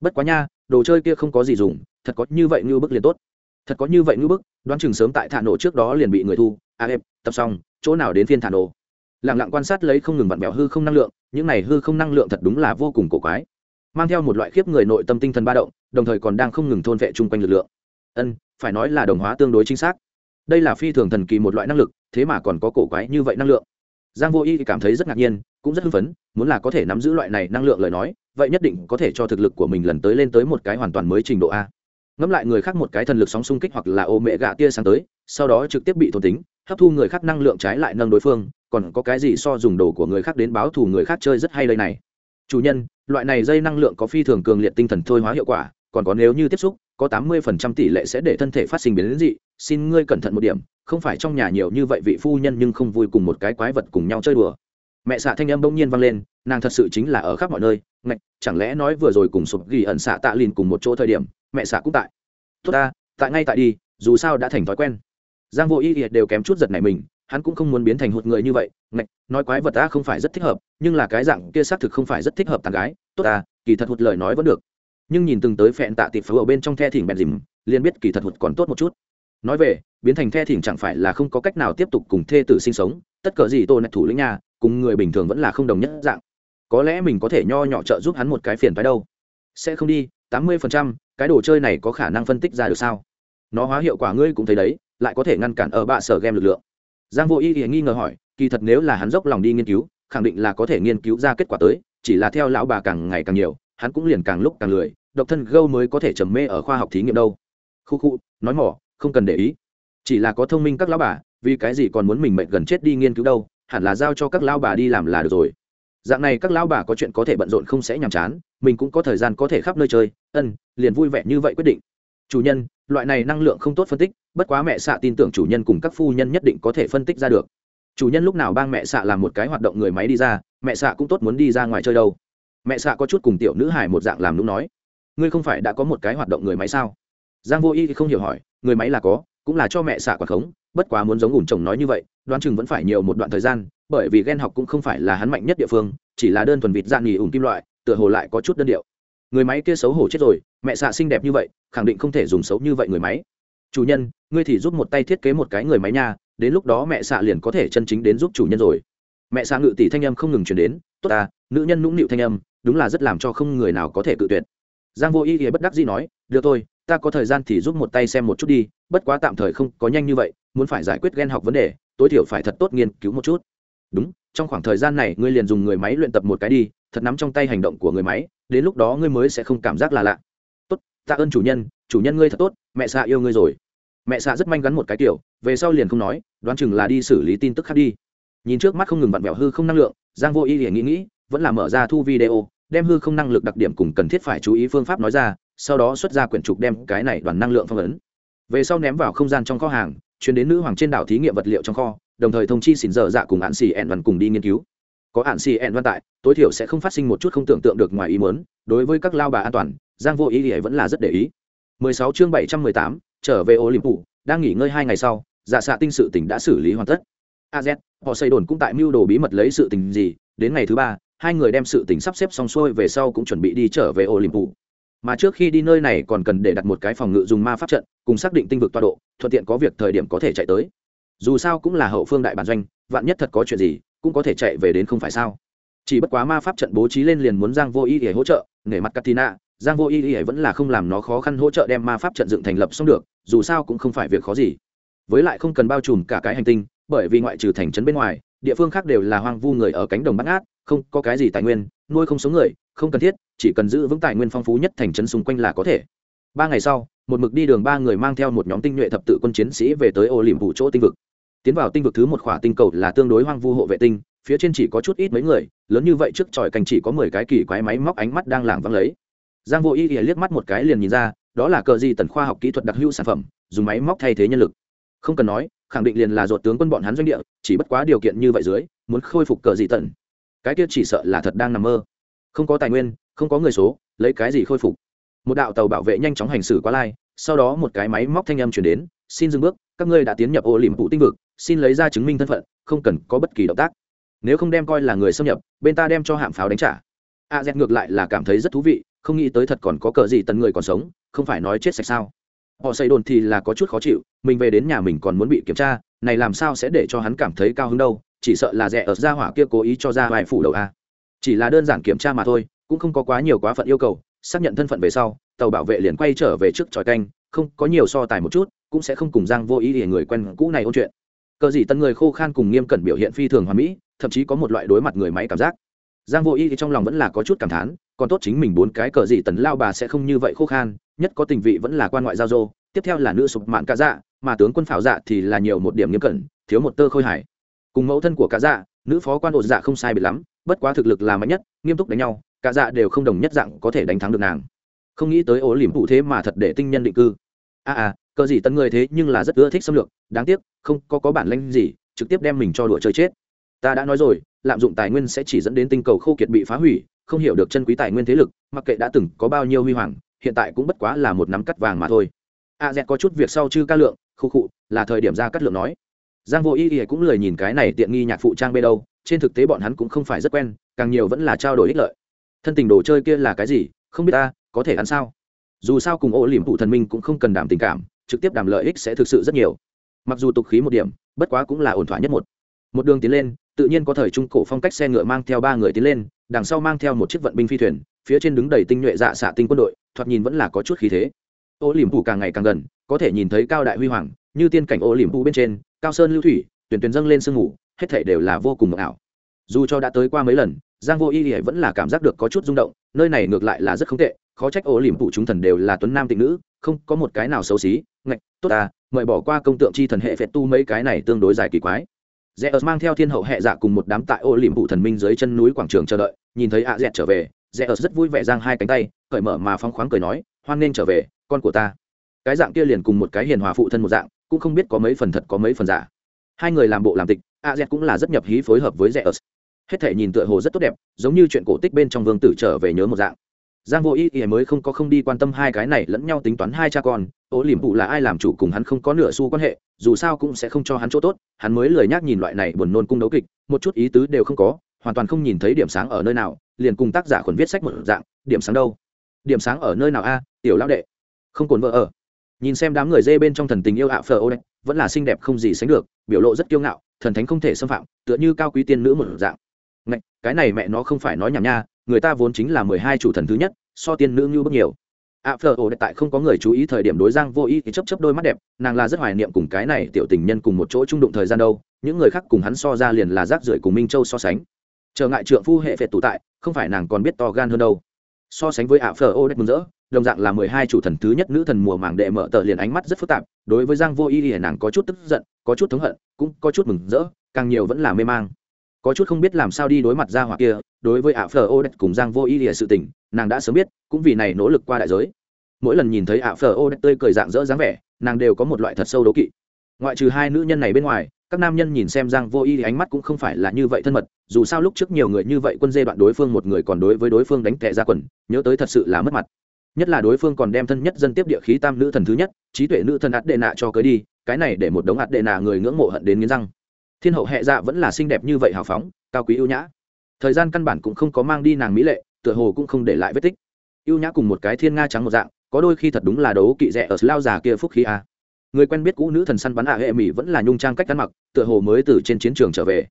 Bất quá nha, đồ chơi kia không có gì dùng, thật có như vậy như bức liền tốt thật có như vậy ngữ bức, đoán chừng sớm tại thả nổ trước đó liền bị người thu. A em tập xong, chỗ nào đến phiên thả nổ? Lẳng lặng quan sát lấy không ngừng vặn vẹo hư không năng lượng, những này hư không năng lượng thật đúng là vô cùng cổ quái. Mang theo một loại khiếp người nội tâm tinh thần ba động, đồng thời còn đang không ngừng thôn vệ chung quanh lực lượng. Ân, phải nói là đồng hóa tương đối chính xác. Đây là phi thường thần kỳ một loại năng lực, thế mà còn có cổ quái như vậy năng lượng. Giang vô y cảm thấy rất ngạc nhiên, cũng rất hưng phấn, muốn là có thể nắm giữ loại này năng lượng lời nói, vậy nhất định có thể cho thực lực của mình lần tới lên tới một cái hoàn toàn mới trình độ a ngẫm lại người khác một cái thần lực sóng xung kích hoặc là ô mẹ gạ tia sáng tới, sau đó trực tiếp bị thôn tính, hấp thu người khác năng lượng trái lại nâng đối phương, còn có cái gì so dùng đồ của người khác đến báo thù người khác chơi rất hay đây này. Chủ nhân, loại này dây năng lượng có phi thường cường liệt tinh thần thôi hóa hiệu quả, còn có nếu như tiếp xúc, có tám mươi phần trăm tỷ lệ sẽ để thân thể phát sinh biến đến dị, xin ngươi cẩn thận một điểm, không phải trong nhà nhiều như vậy vị phu nhân nhưng không vui cùng một cái quái vật cùng nhau chơi đùa. Mẹ xạ thanh âm bỗng nhiên vang lên, nàng thật sự chính là ở khắp mọi nơi, ngạch, chẳng lẽ nói vừa rồi cùng sụp ghi ẩn xạ tạ lìn cùng một chỗ thời điểm mẹ xạ cũng tại. Tốt ta, tại ngay tại đi, dù sao đã thành thói quen. Giang vô ý đều kém chút giật này mình, hắn cũng không muốn biến thành hụt người như vậy, ngạch, nói quái vật ta không phải rất thích hợp, nhưng là cái dạng kia xác thực không phải rất thích hợp tàn gái. Tốt ta, kỳ thật hụt lời nói vẫn được. Nhưng nhìn từng tới phẹn tạ tiệp phở ở bên trong the thỉnh bèn dìm, liền biết kỳ thật hụt còn tốt một chút. Nói về, biến thành the thỉnh chẳng phải là không có cách nào tiếp tục cùng thê tử sinh sống, tất cả gì tôi nạch thủ lĩnh nhà, cùng người bình thường vẫn là không đồng nhất dạng. Có lẽ mình có thể nho nhỏ trợ giúp hắn một cái phiền phái đâu. Sẽ không đi tám mươi phần trăm, cái đồ chơi này có khả năng phân tích ra được sao? Nó hóa hiệu quả ngươi cũng thấy đấy, lại có thể ngăn cản ở bạ sở game lực lượng. Giang vô y thì nghi ngờ hỏi, kỳ thật nếu là hắn dốc lòng đi nghiên cứu, khẳng định là có thể nghiên cứu ra kết quả tới, chỉ là theo lão bà càng ngày càng nhiều, hắn cũng liền càng lúc càng lười, độc thân gâu mới có thể trầm mê ở khoa học thí nghiệm đâu. Khu khu, nói mỏ, không cần để ý. Chỉ là có thông minh các lão bà, vì cái gì còn muốn mình mệnh gần chết đi nghiên cứu đâu, hẳn là giao cho các lão bà đi làm là được rồi dạng này các lão bà có chuyện có thể bận rộn không sẽ nhàm chán, mình cũng có thời gian có thể khắp nơi chơi, ân, liền vui vẻ như vậy quyết định. Chủ nhân, loại này năng lượng không tốt phân tích, bất quá mẹ xạ tin tưởng chủ nhân cùng các phu nhân nhất định có thể phân tích ra được. Chủ nhân lúc nào bang mẹ xạ làm một cái hoạt động người máy đi ra, mẹ xạ cũng tốt muốn đi ra ngoài chơi đâu. Mẹ xạ có chút cùng tiểu nữ hải một dạng làm lúc nói. Ngươi không phải đã có một cái hoạt động người máy sao? Giang vô y thì không hiểu hỏi, người máy là có, cũng là cho mẹ xạ quả khống bất quá muốn giống ủn chồng nói như vậy, đoán chừng vẫn phải nhiều một đoạn thời gian, bởi vì ghen học cũng không phải là hắn mạnh nhất địa phương, chỉ là đơn thuần vịt dạng nghỉ ủn kim loại, tựa hồ lại có chút đơn điệu. Người máy kia xấu hổ chết rồi, mẹ xạ xinh đẹp như vậy, khẳng định không thể dùng xấu như vậy người máy. Chủ nhân, ngươi thì giúp một tay thiết kế một cái người máy nha, đến lúc đó mẹ xạ liền có thể chân chính đến giúp chủ nhân rồi. Mẹ xạ ngự tỷ thanh âm không ngừng chuyển đến, tốt ta, nữ nhân nũng nịu thanh âm, đúng là rất làm cho không người nào có thể cự tuyệt. Giang vô ý nghĩa bất đắc dĩ nói, được thôi, ta có thời gian thì giúp một tay xem một chút đi, bất quá tạm thời không có nhanh như vậy muốn phải giải quyết ghen học vấn đề, tối thiểu phải thật tốt nghiên cứu một chút. Đúng, trong khoảng thời gian này, ngươi liền dùng người máy luyện tập một cái đi, thật nắm trong tay hành động của người máy, đến lúc đó ngươi mới sẽ không cảm giác là lạ. Tốt, tạ ơn chủ nhân chủ nhân ngươi thật tốt, mẹ xạ yêu ngươi rồi. Mẹ xạ rất manh gắn một cái kiểu, về sau liền không nói, đoán chừng là đi xử lý tin tức khác đi. Nhìn trước mắt không ngừng vặn vẹo hư không năng lượng, giang vô ý liền nghĩ nghĩ, vẫn là mở ra thu video, đem hư không năng lực đặc điểm cùng cần thiết phải chú ý phương pháp nói ra, sau đó xuất ra quyển trục đem cái này đoàn năng lượng phong ấn. Về sau ném vào không gian trong kho hàng chuyển đến nữ hoàng trên đảo thí nghiệm vật liệu trong kho đồng thời thông chi xỉn dở dạ cùng hạn xì ẹn văn cùng đi nghiên cứu có hạn xì ẹn văn tại tối thiểu sẽ không phát sinh một chút không tưởng tượng được ngoài ý muốn đối với các lao bà an toàn giang vô ý thì vẫn là rất để ý 16 chương 718, trở về Olympus, đang nghỉ ngơi hai ngày sau, dạ xạ tinh sự tình đã xử lý hoàn tất. AZ, họ xây đồn cũng tại mưu đồ bí mật lấy sự tình gì, đến ngày thứ ba, hai người đem sự tình sắp xếp xong xuôi về sau cũng chuẩn bị đi trở về Olympus. Mà trước khi đi nơi này còn cần để đặt một cái phòng ngự dùng ma pháp trận, cùng xác định tinh vực tọa độ, thuận tiện có việc thời điểm có thể chạy tới. Dù sao cũng là hậu phương đại bản doanh, vạn nhất thật có chuyện gì, cũng có thể chạy về đến không phải sao? Chỉ bất quá ma pháp trận bố trí lên liền muốn Giang Vô Ý để hỗ trợ, nể mặt Katina, giang vô ý y vẫn là không làm nó khó khăn hỗ trợ đem ma pháp trận dựng thành lập xong được dù sao cũng không phải việc khó gì với lại không cần bao trùm cả cái hành tinh bởi vì ngoại trừ thành trấn bên ngoài địa phương khác đều là hoang vu người ở cánh đồng bắt ngát không có cái gì tài nguyên nuôi không sống người không cần thiết, chỉ cần giữ vững tài nguyên phong phú nhất thành trấn xung quanh là có thể. Ba ngày sau, một mực đi đường ba người mang theo một nhóm tinh nhuệ thập tự quân chiến sĩ về tới ô liềm vụ chỗ tinh vực. Tiến vào tinh vực thứ một khỏa tinh cầu là tương đối hoang vu hộ vệ tinh, phía trên chỉ có chút ít mấy người, lớn như vậy trước tròi cành chỉ có mười cái kỳ quái máy móc ánh mắt đang lảng văng lấy. Giang vô y ỉa liếc mắt một cái liền nhìn ra, đó là cờ gì tần khoa học kỹ thuật đặc hữu sản phẩm, dùng máy móc thay thế nhân lực. Không cần nói, khẳng định liền là ruột tướng quân bọn hắn doanh địa, chỉ bất quá điều kiện như vậy dưới, muốn khôi phục cờ gì tần. Cái kia chỉ sợ là thật đang nằm mơ không có tài nguyên, không có người số, lấy cái gì khôi phục? Một đạo tàu bảo vệ nhanh chóng hành xử qua lai, sau đó một cái máy móc thanh âm chuyển đến, xin dừng bước, các ngươi đã tiến nhập ô liềm phụ tinh vực, xin lấy ra chứng minh thân phận, không cần có bất kỳ động tác. Nếu không đem coi là người xâm nhập, bên ta đem cho hạm pháo đánh trả. A z ngược lại là cảm thấy rất thú vị, không nghĩ tới thật còn có cờ gì tần người còn sống, không phải nói chết sạch sao. Họ xây đồn thì là có chút khó chịu, mình về đến nhà mình còn muốn bị kiểm tra, này làm sao sẽ để cho hắn cảm thấy cao hứng đâu, chỉ sợ là rẻ ở ra hỏa kia cố ý cho ra vài phủ đầu a chỉ là đơn giản kiểm tra mà thôi, cũng không có quá nhiều quá phận yêu cầu, xác nhận thân phận về sau, tàu bảo vệ liền quay trở về trước tròi canh, không có nhiều so tài một chút, cũng sẽ không cùng giang vô ý để người quen cũ này ôn chuyện. Cờ gì tân người khô khan cùng nghiêm cẩn biểu hiện phi thường hoàn mỹ, thậm chí có một loại đối mặt người máy cảm giác. Giang vô ý thì trong lòng vẫn là có chút cảm thán, còn tốt chính mình bốn cái cờ gì tần lao bà sẽ không như vậy khô khan, nhất có tình vị vẫn là quan ngoại giao dô, tiếp theo là nữ sụp mạn cá dạ mà tướng quân pháo dạ thì là nhiều một điểm nghiêm cẩn, thiếu một tơ khôi hải cùng mẫu thân của cá dạ nữ phó quan ột dạ không sai biệt lắm bất quá thực lực là mạnh nhất nghiêm túc đánh nhau cả dạ đều không đồng nhất dạng có thể đánh thắng được nàng. Không nghĩ tới ố liềm phụ thế mà thật để tinh nhân định cư. A à, à cờ gì tấn người thế nhưng là rất ưa thích xâm lược đáng tiếc không có có bản lanh gì trực tiếp đem mình cho đùa chơi chết. Ta đã nói rồi lạm dụng tài nguyên sẽ chỉ dẫn đến tinh cầu khô kiệt bị phá hủy không hiểu được chân quý tài nguyên thế lực mặc kệ đã từng có bao nhiêu huy hoàng hiện tại cũng bất quá là một nắm cắt vàng mà thôi. A dẹt có chút việc sau chư ca lượng khu khụ là thời điểm ra cắt lượng nói. Giang vô y y cũng lười nhìn cái này tiện nghi nhạc phụ trang bê đâu trên thực tế bọn hắn cũng không phải rất quen, càng nhiều vẫn là trao đổi ích lợi. Thân tình đồ chơi kia là cái gì? Không biết ta, có thể ăn sao? Dù sao cùng ô liềm phụ thần minh cũng không cần đảm tình cảm, trực tiếp đảm lợi ích sẽ thực sự rất nhiều. Mặc dù tục khí một điểm, bất quá cũng là ổn thỏa nhất một. Một đường tiến lên, tự nhiên có thời trung cổ phong cách xe ngựa mang theo ba người tiến lên, đằng sau mang theo một chiếc vận binh phi thuyền, phía trên đứng đầy tinh nhuệ dạ xạ tinh quân đội, thoạt nhìn vẫn là có chút khí thế. Ô liềm phủ càng ngày càng gần, có thể nhìn thấy cao đại huy hoàng, như tiên cảnh ô liềm phủ bên trên, cao sơn lưu thủy, tuyển tuyển dâng lên sương ngủ hết thảy đều là vô cùng mộng ảo. Dù cho đã tới qua mấy lần, giang vô y vẫn là cảm giác được có chút rung động, nơi này ngược lại là rất không tệ, khó trách ô liềm phụ chúng thần đều là tuấn nam tịnh nữ, không có một cái nào xấu xí, ngạch, tốt à mời bỏ qua công tượng chi thần hệ phệ tu mấy cái này tương đối dài kỳ quái. Rẽ ớt mang theo thiên hậu hệ dạ cùng một đám tại ô liềm phụ thần minh dưới chân núi quảng trường chờ đợi, nhìn thấy ạ dẹt trở về rẽ ớt rất vui vẻ giang hai cánh tay, cởi mở mà phóng khoáng cười nói, hoan nghênh trở về, con của ta. Cái dạng kia liền cùng một cái hiền hòa phụ thân một dạng, cũng không biết có mấy phần thật có mấy phần giả. Hai người làm bộ làm tịch a z cũng là rất nhập hí phối hợp với rẽ ớt hết thể nhìn tựa hồ rất tốt đẹp, giống như chuyện cổ tích bên trong vương tử trở về nhớ một dạng. Giang vô ý ý mới không có không đi quan tâm hai cái này lẫn nhau tính toán hai cha con ố liềm phụ là ai làm chủ cùng hắn không có nửa xu quan hệ, dù sao cũng sẽ không cho hắn chỗ tốt, hắn mới lười nhác nhìn loại này buồn nôn cung đấu kịch, một chút ý tứ đều không có, hoàn toàn không nhìn thấy điểm sáng ở nơi nào, liền cùng tác giả khuẩn viết sách một dạng, điểm sáng đâu? Điểm sáng ở nơi nào a, tiểu lão đệ? Không cồn vợ ở. Nhìn xem đám người dê bên trong thần tình yêu ạ phờ ô đấy vẫn là xinh đẹp không gì sánh được, biểu lộ rất kiêu ngạo thần thánh không thể xâm phạm tựa như cao quý tiên nữ một dạng. Ngạch, cái này mẹ nó không phải nói nhảm nha người ta vốn chính là mười hai chủ thần thứ nhất so tiên nữ như bước nhiều. Ạ phờ ổ tại không có người chú ý thời điểm đối giang vô ý thì chấp chấp đôi mắt đẹp nàng là rất hoài niệm cùng cái này tiểu tình nhân cùng một chỗ trung đụng thời gian đâu những người khác cùng hắn so ra liền là rác rưởi cùng minh châu so sánh. Trở ngại trượng phu hệ phệ tụ tại không phải nàng còn biết to gan hơn đâu. So sánh với ạ phờ ô đất mừng rỡ đồng dạng là mười hai chủ thần thứ nhất nữ thần mùa màng đệ mở tờ liền ánh mắt rất phức tạp, đối với giang vô ý thì nàng có chút tức giận, có chút thống hận, cũng có chút mừng rỡ, càng nhiều vẫn là mê mang. Có chút không biết làm sao đi đối mặt ra hoặc kia, đối với ạ phờ ô đất cùng giang vô ý thì sự tình, nàng đã sớm biết, cũng vì này nỗ lực qua đại giới. Mỗi lần nhìn thấy ạ phờ ô đất tươi cười dạng dỡ dáng vẻ, nàng đều có một loại thật sâu đố kỵ. Ngoại trừ hai nữ nhân này bên ngoài, các nam nhân nhìn xem giang vô y thì ánh mắt cũng không phải là như vậy thân mật, dù sao lúc trước nhiều người như vậy, quân dê đoạn đối phương một người còn đối với đối phương đánh tệ ra quần, nhớ tới thật sự là mất mặt nhất là đối phương còn đem thân nhất dân tiếp địa khí tam nữ thần thứ nhất, trí tuệ nữ thần ạt đệ nạ cho cưới đi, cái này để một đống ạt đệ nạ người ngưỡng mộ hận đến nghiến răng. Thiên hậu hệ dạ vẫn là xinh đẹp như vậy hào phóng, cao quý ưu nhã. Thời gian căn bản cũng không có mang đi nàng mỹ lệ, tựa hồ cũng không để lại vết tích. Ưu nhã cùng một cái thiên nga trắng một dạng, có đôi khi thật đúng là đấu kỵ rẻ ở lao già kia phúc khí a. Người quen biết cũ nữ thần săn bắn ạ hệ mỹ vẫn là nhung trang cách ăn mặc, tựa hồ mới từ trên chiến trường trở về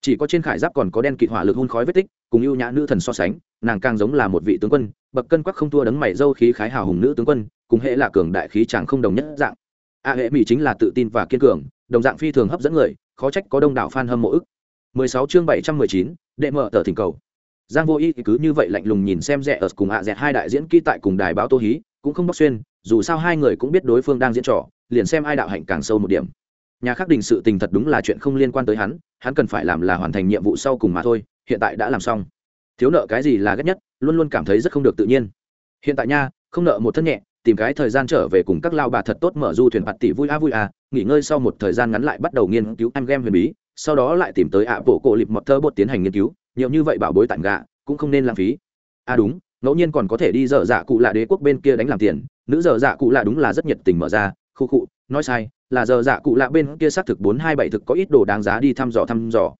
chỉ có trên khải giáp còn có đen kịt hỏa lực hun khói vết tích cùng ưu nhã nữ thần so sánh nàng càng giống là một vị tướng quân bậc cân quắc không thua đấng mày dâu khí khái hào hùng nữ tướng quân cùng hệ là cường đại khí chàng không đồng nhất dạng. A hệ mỹ chính là tự tin và kiên cường đồng dạng phi thường hấp dẫn người khó trách có đông đảo fan hâm mộ ức. 16 chương 719, đệ mở tờ thỉnh cầu. Giang vô y cứ như vậy lạnh lùng nhìn xem rẻ ở cùng ạ dẹt hai đại diễn kỹ tại cùng đài báo tô hí cũng không bóc xuyên dù sao hai người cũng biết đối phương đang diễn trò liền xem ai đạo hạnh càng sâu một điểm nhà khắc đình sự tình thật đúng là chuyện không liên quan tới hắn hắn cần phải làm là hoàn thành nhiệm vụ sau cùng mà thôi, hiện tại đã làm xong. Thiếu nợ cái gì là ghét nhất, luôn luôn cảm thấy rất không được tự nhiên. Hiện tại nha, không nợ một thân nhẹ, tìm cái thời gian trở về cùng các lao bà thật tốt mở du thuyền bạt tỷ vui a vui a, nghỉ ngơi sau một thời gian ngắn lại bắt đầu nghiên cứu em game huyền bí, sau đó lại tìm tới ạ bộ cổ lịp mọt thơ bột tiến hành nghiên cứu, nhiều như vậy bảo bối tặng gạ cũng không nên lãng phí. A đúng, ngẫu nhiên còn có thể đi dở dạ cụ lạ đế quốc bên kia đánh làm tiền, nữ dở dạ cụ lạ đúng là rất nhiệt tình mở ra, khu cụ nói sai là giờ dạ cụ lạ bên kia xác thực bốn hai bảy thực có ít đồ đáng giá đi thăm dò thăm dò.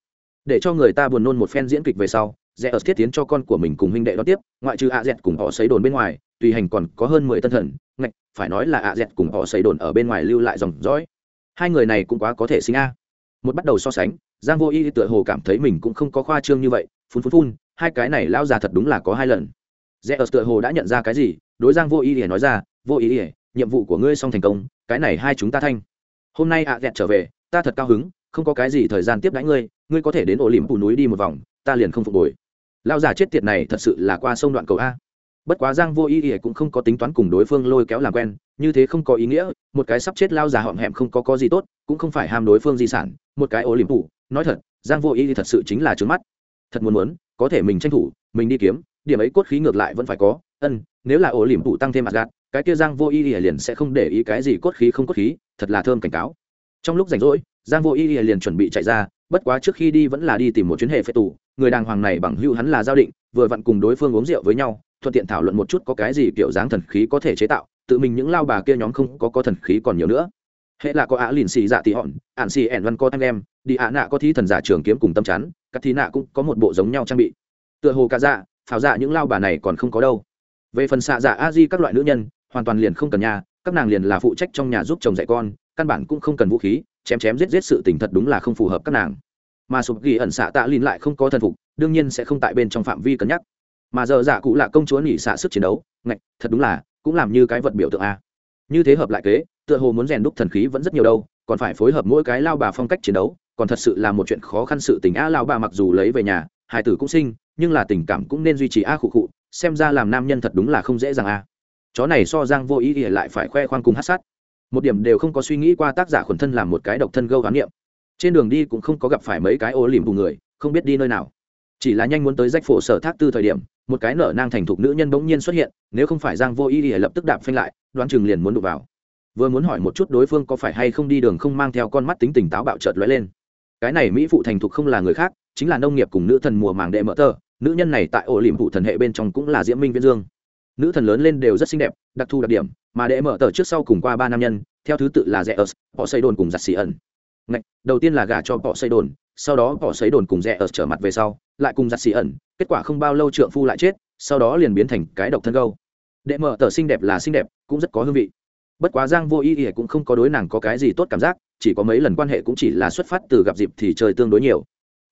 Để cho người ta buồn nôn một phen diễn kịch về sau, rẽ ở thiết tiến cho con của mình cùng huynh đệ đó tiếp, ngoại trừ ạ dẹt cùng họ xấy đồn bên ngoài, tùy hành còn có hơn mười tân thần, ngạch, phải nói là ạ dẹt cùng họ xấy đồn ở bên ngoài lưu lại dòng dõi. Hai người này cũng quá có thể sinh a. Một bắt đầu so sánh, giang vô y tựa hồ cảm thấy mình cũng không có khoa trương như vậy, phun phun phun, hai cái này lão già thật đúng là có hai lần. Rẽ ở tựa hồ đã nhận ra cái gì, đối giang vô y để nói ra, vô ý ỉa nhiệm vụ của ngươi xong thành công, cái này hai chúng ta thanh hôm nay ạ à dẹt trở về, ta thật cao hứng, không có cái gì thời gian tiếp đãi ngươi ngươi có thể đến ổ liềm phủ núi đi một vòng, ta liền không phục hồi. Lao già chết tiệt này thật sự là qua sông đoạn cầu a. Bất quá giang vô ý ỉa cũng không có tính toán cùng đối phương lôi kéo làm quen, như thế không có ý nghĩa, một cái sắp chết lao già họm hẹm không có có gì tốt, cũng không phải ham đối phương di sản, một cái ổ liềm phủ, nói thật, giang vô ý thì thật sự chính là trướng mắt. Thật muốn muốn, có thể mình tranh thủ, mình đi kiếm, điểm ấy cốt khí ngược lại vẫn phải có, ân, nếu là ổ liềm phủ tăng thêm mặt gạt cái kia giang vô y ỉa liền sẽ không để ý cái gì cốt khí không cốt khí, thật là thơm cảnh cáo. Trong lúc rảnh rỗi, giang vô y ỉa liền chuẩn bị chạy ra, bất quá trước khi đi vẫn là đi tìm một chuyến hệ phệ tù, người đàng hoàng này bằng hưu hắn là giao định, vừa vặn cùng đối phương uống rượu với nhau, thuận tiện thảo luận một chút có cái gì kiểu dáng thần khí có thể chế tạo, tự mình những lao bà kia nhóm không có có thần khí còn nhiều nữa. Hệ là có ạ lìn xì dạ tị hòn, ạn xì ẻn văn co anh em, đi ạ nạ có thi thần giả trường kiếm cùng tâm chắn, các thi nạ cũng có một bộ giống nhau trang bị. Tựa hồ cả dạ pháo dạ những lao bà này còn không có đâu. Về phần xạ dạ a di các loại nữ nhân hoàn toàn liền không cần nhà, các nàng liền là phụ trách trong nhà giúp chồng dạy con, căn bản cũng không cần vũ khí, chém chém giết giết sự tình thật đúng là không phù hợp các nàng. Mà sụp ghi ẩn xạ tạ lìn lại không có thần phục, đương nhiên sẽ không tại bên trong phạm vi cân nhắc. Mà giờ giả cụ là công chúa nhị xạ sức chiến đấu, ngạch, thật đúng là, cũng làm như cái vật biểu tượng a. Như thế hợp lại kế, tựa hồ muốn rèn đúc thần khí vẫn rất nhiều đâu, còn phải phối hợp mỗi cái lao bà phong cách chiến đấu, còn thật sự là một chuyện khó khăn sự tình a, lao bà mặc dù lấy về nhà hải tử cũng sinh, nhưng là tình cảm cũng nên duy trì a khụ khụ, xem ra làm nam nhân thật đúng là không dễ dàng a chó này so giang vô ý ỉa lại phải khoe khoang cùng hát sát. Một điểm đều không có suy nghĩ qua tác giả khuẩn thân làm một cái độc thân gâu khám nghiệm trên đường đi cũng không có gặp phải mấy cái ô lìm bù người, không biết đi nơi nào. Chỉ là nhanh muốn tới rách phổ sở thác tư thời điểm, một cái nở nang thành thục nữ nhân bỗng nhiên xuất hiện, nếu không phải giang vô ý ỉa lập tức đạp phanh lại, đoán chừng liền muốn đụng vào. Vừa muốn hỏi một chút đối phương có phải hay không đi đường không mang theo con mắt tính tỉnh táo bạo trợt lóe lên. Cái này mỹ phụ thành thục không là người khác, chính là nông nghiệp cùng nữ thần mùa màng đệ mỡ tờ. Nữ nhân này tại ổ liềm phụ thần hệ bên trong cũng là diễm minh viễn dương nữ thần lớn lên đều rất xinh đẹp đặc thù đặc điểm mà đệ mở tờ trước sau cùng qua ba nam nhân theo thứ tự là rẽ ớt họ xây đồn cùng giặt xì ẩn. Ngạch, đầu tiên là gả cho họ xây đồn sau đó họ xây đồn cùng rẽ ớt trở mặt về sau lại cùng giặt xì ẩn kết quả không bao lâu trượng phu lại chết sau đó liền biến thành cái độc thân gâu. Đệ mở tờ xinh đẹp là xinh đẹp cũng rất có hương vị. Bất quá giang vô ý ỉa cũng không có đối nàng có cái gì tốt cảm giác chỉ có mấy lần quan hệ cũng chỉ là xuất phát từ gặp dịp thì trời tương đối nhiều.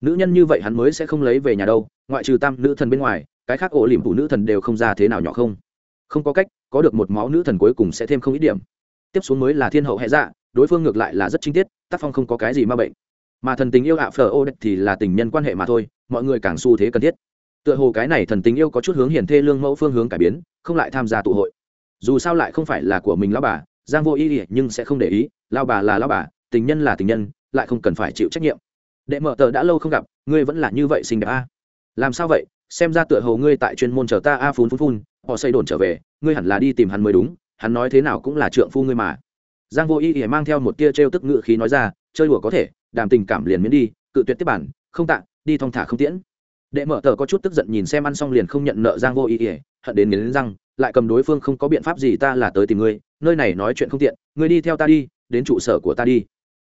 Nữ nhân như vậy hắn mới sẽ không lấy về nhà đâu ngoại trừ tam nữ thần bên ngoài cái khác ổ liềm phụ nữ thần đều không ra thế nào nhỏ không. Không có cách, có được một máu nữ thần cuối cùng sẽ thêm không ít điểm. Tiếp xuống mới là thiên hậu hệ dạ đối phương ngược lại là rất chi tiết, tác phong không có cái gì ma bệnh. Mà thần tình yêu ạ phờ ô thì là tình nhân quan hệ mà thôi, mọi người càng xu thế cần thiết. Tựa hồ cái này thần tình yêu có chút hướng hiển thê lương mẫu phương hướng cải biến, không lại tham gia tụ hội. Dù sao lại không phải là của mình lao bà, giang vô ý nhưng sẽ không để ý lao bà là lao bà, tình nhân là tình nhân, lại không cần phải chịu trách nhiệm. Đệ mở tờ đã lâu không gặp, ngươi vẫn là như vậy xinh đẹp a. Làm sao vậy? Xem ra tựa hồ ngươi tại chuyên môn chờ ta a phun phun phun, họ xây đồn trở về, ngươi hẳn là đi tìm hắn mới đúng, hắn nói thế nào cũng là trượng phu ngươi mà. Giang vô y ỉa mang theo một tia t r e o tức ngự khí nói ra, chơi đùa có thể, đàm tình cảm liền miễn đi, cự tuyệt tiếp bản, không tạ, đi thong thả không tiễn. Đệ mở tờ có chút tức giận nhìn xem ăn xong liền không nhận nợ giang vô y ỉa hận đến nghiến răng, lại cầm đối phương không có biện pháp gì ta là tới tìm ngươi, nơi này nói chuyện không tiện, ngươi đi theo ta đi, đến trụ sở của ta đi.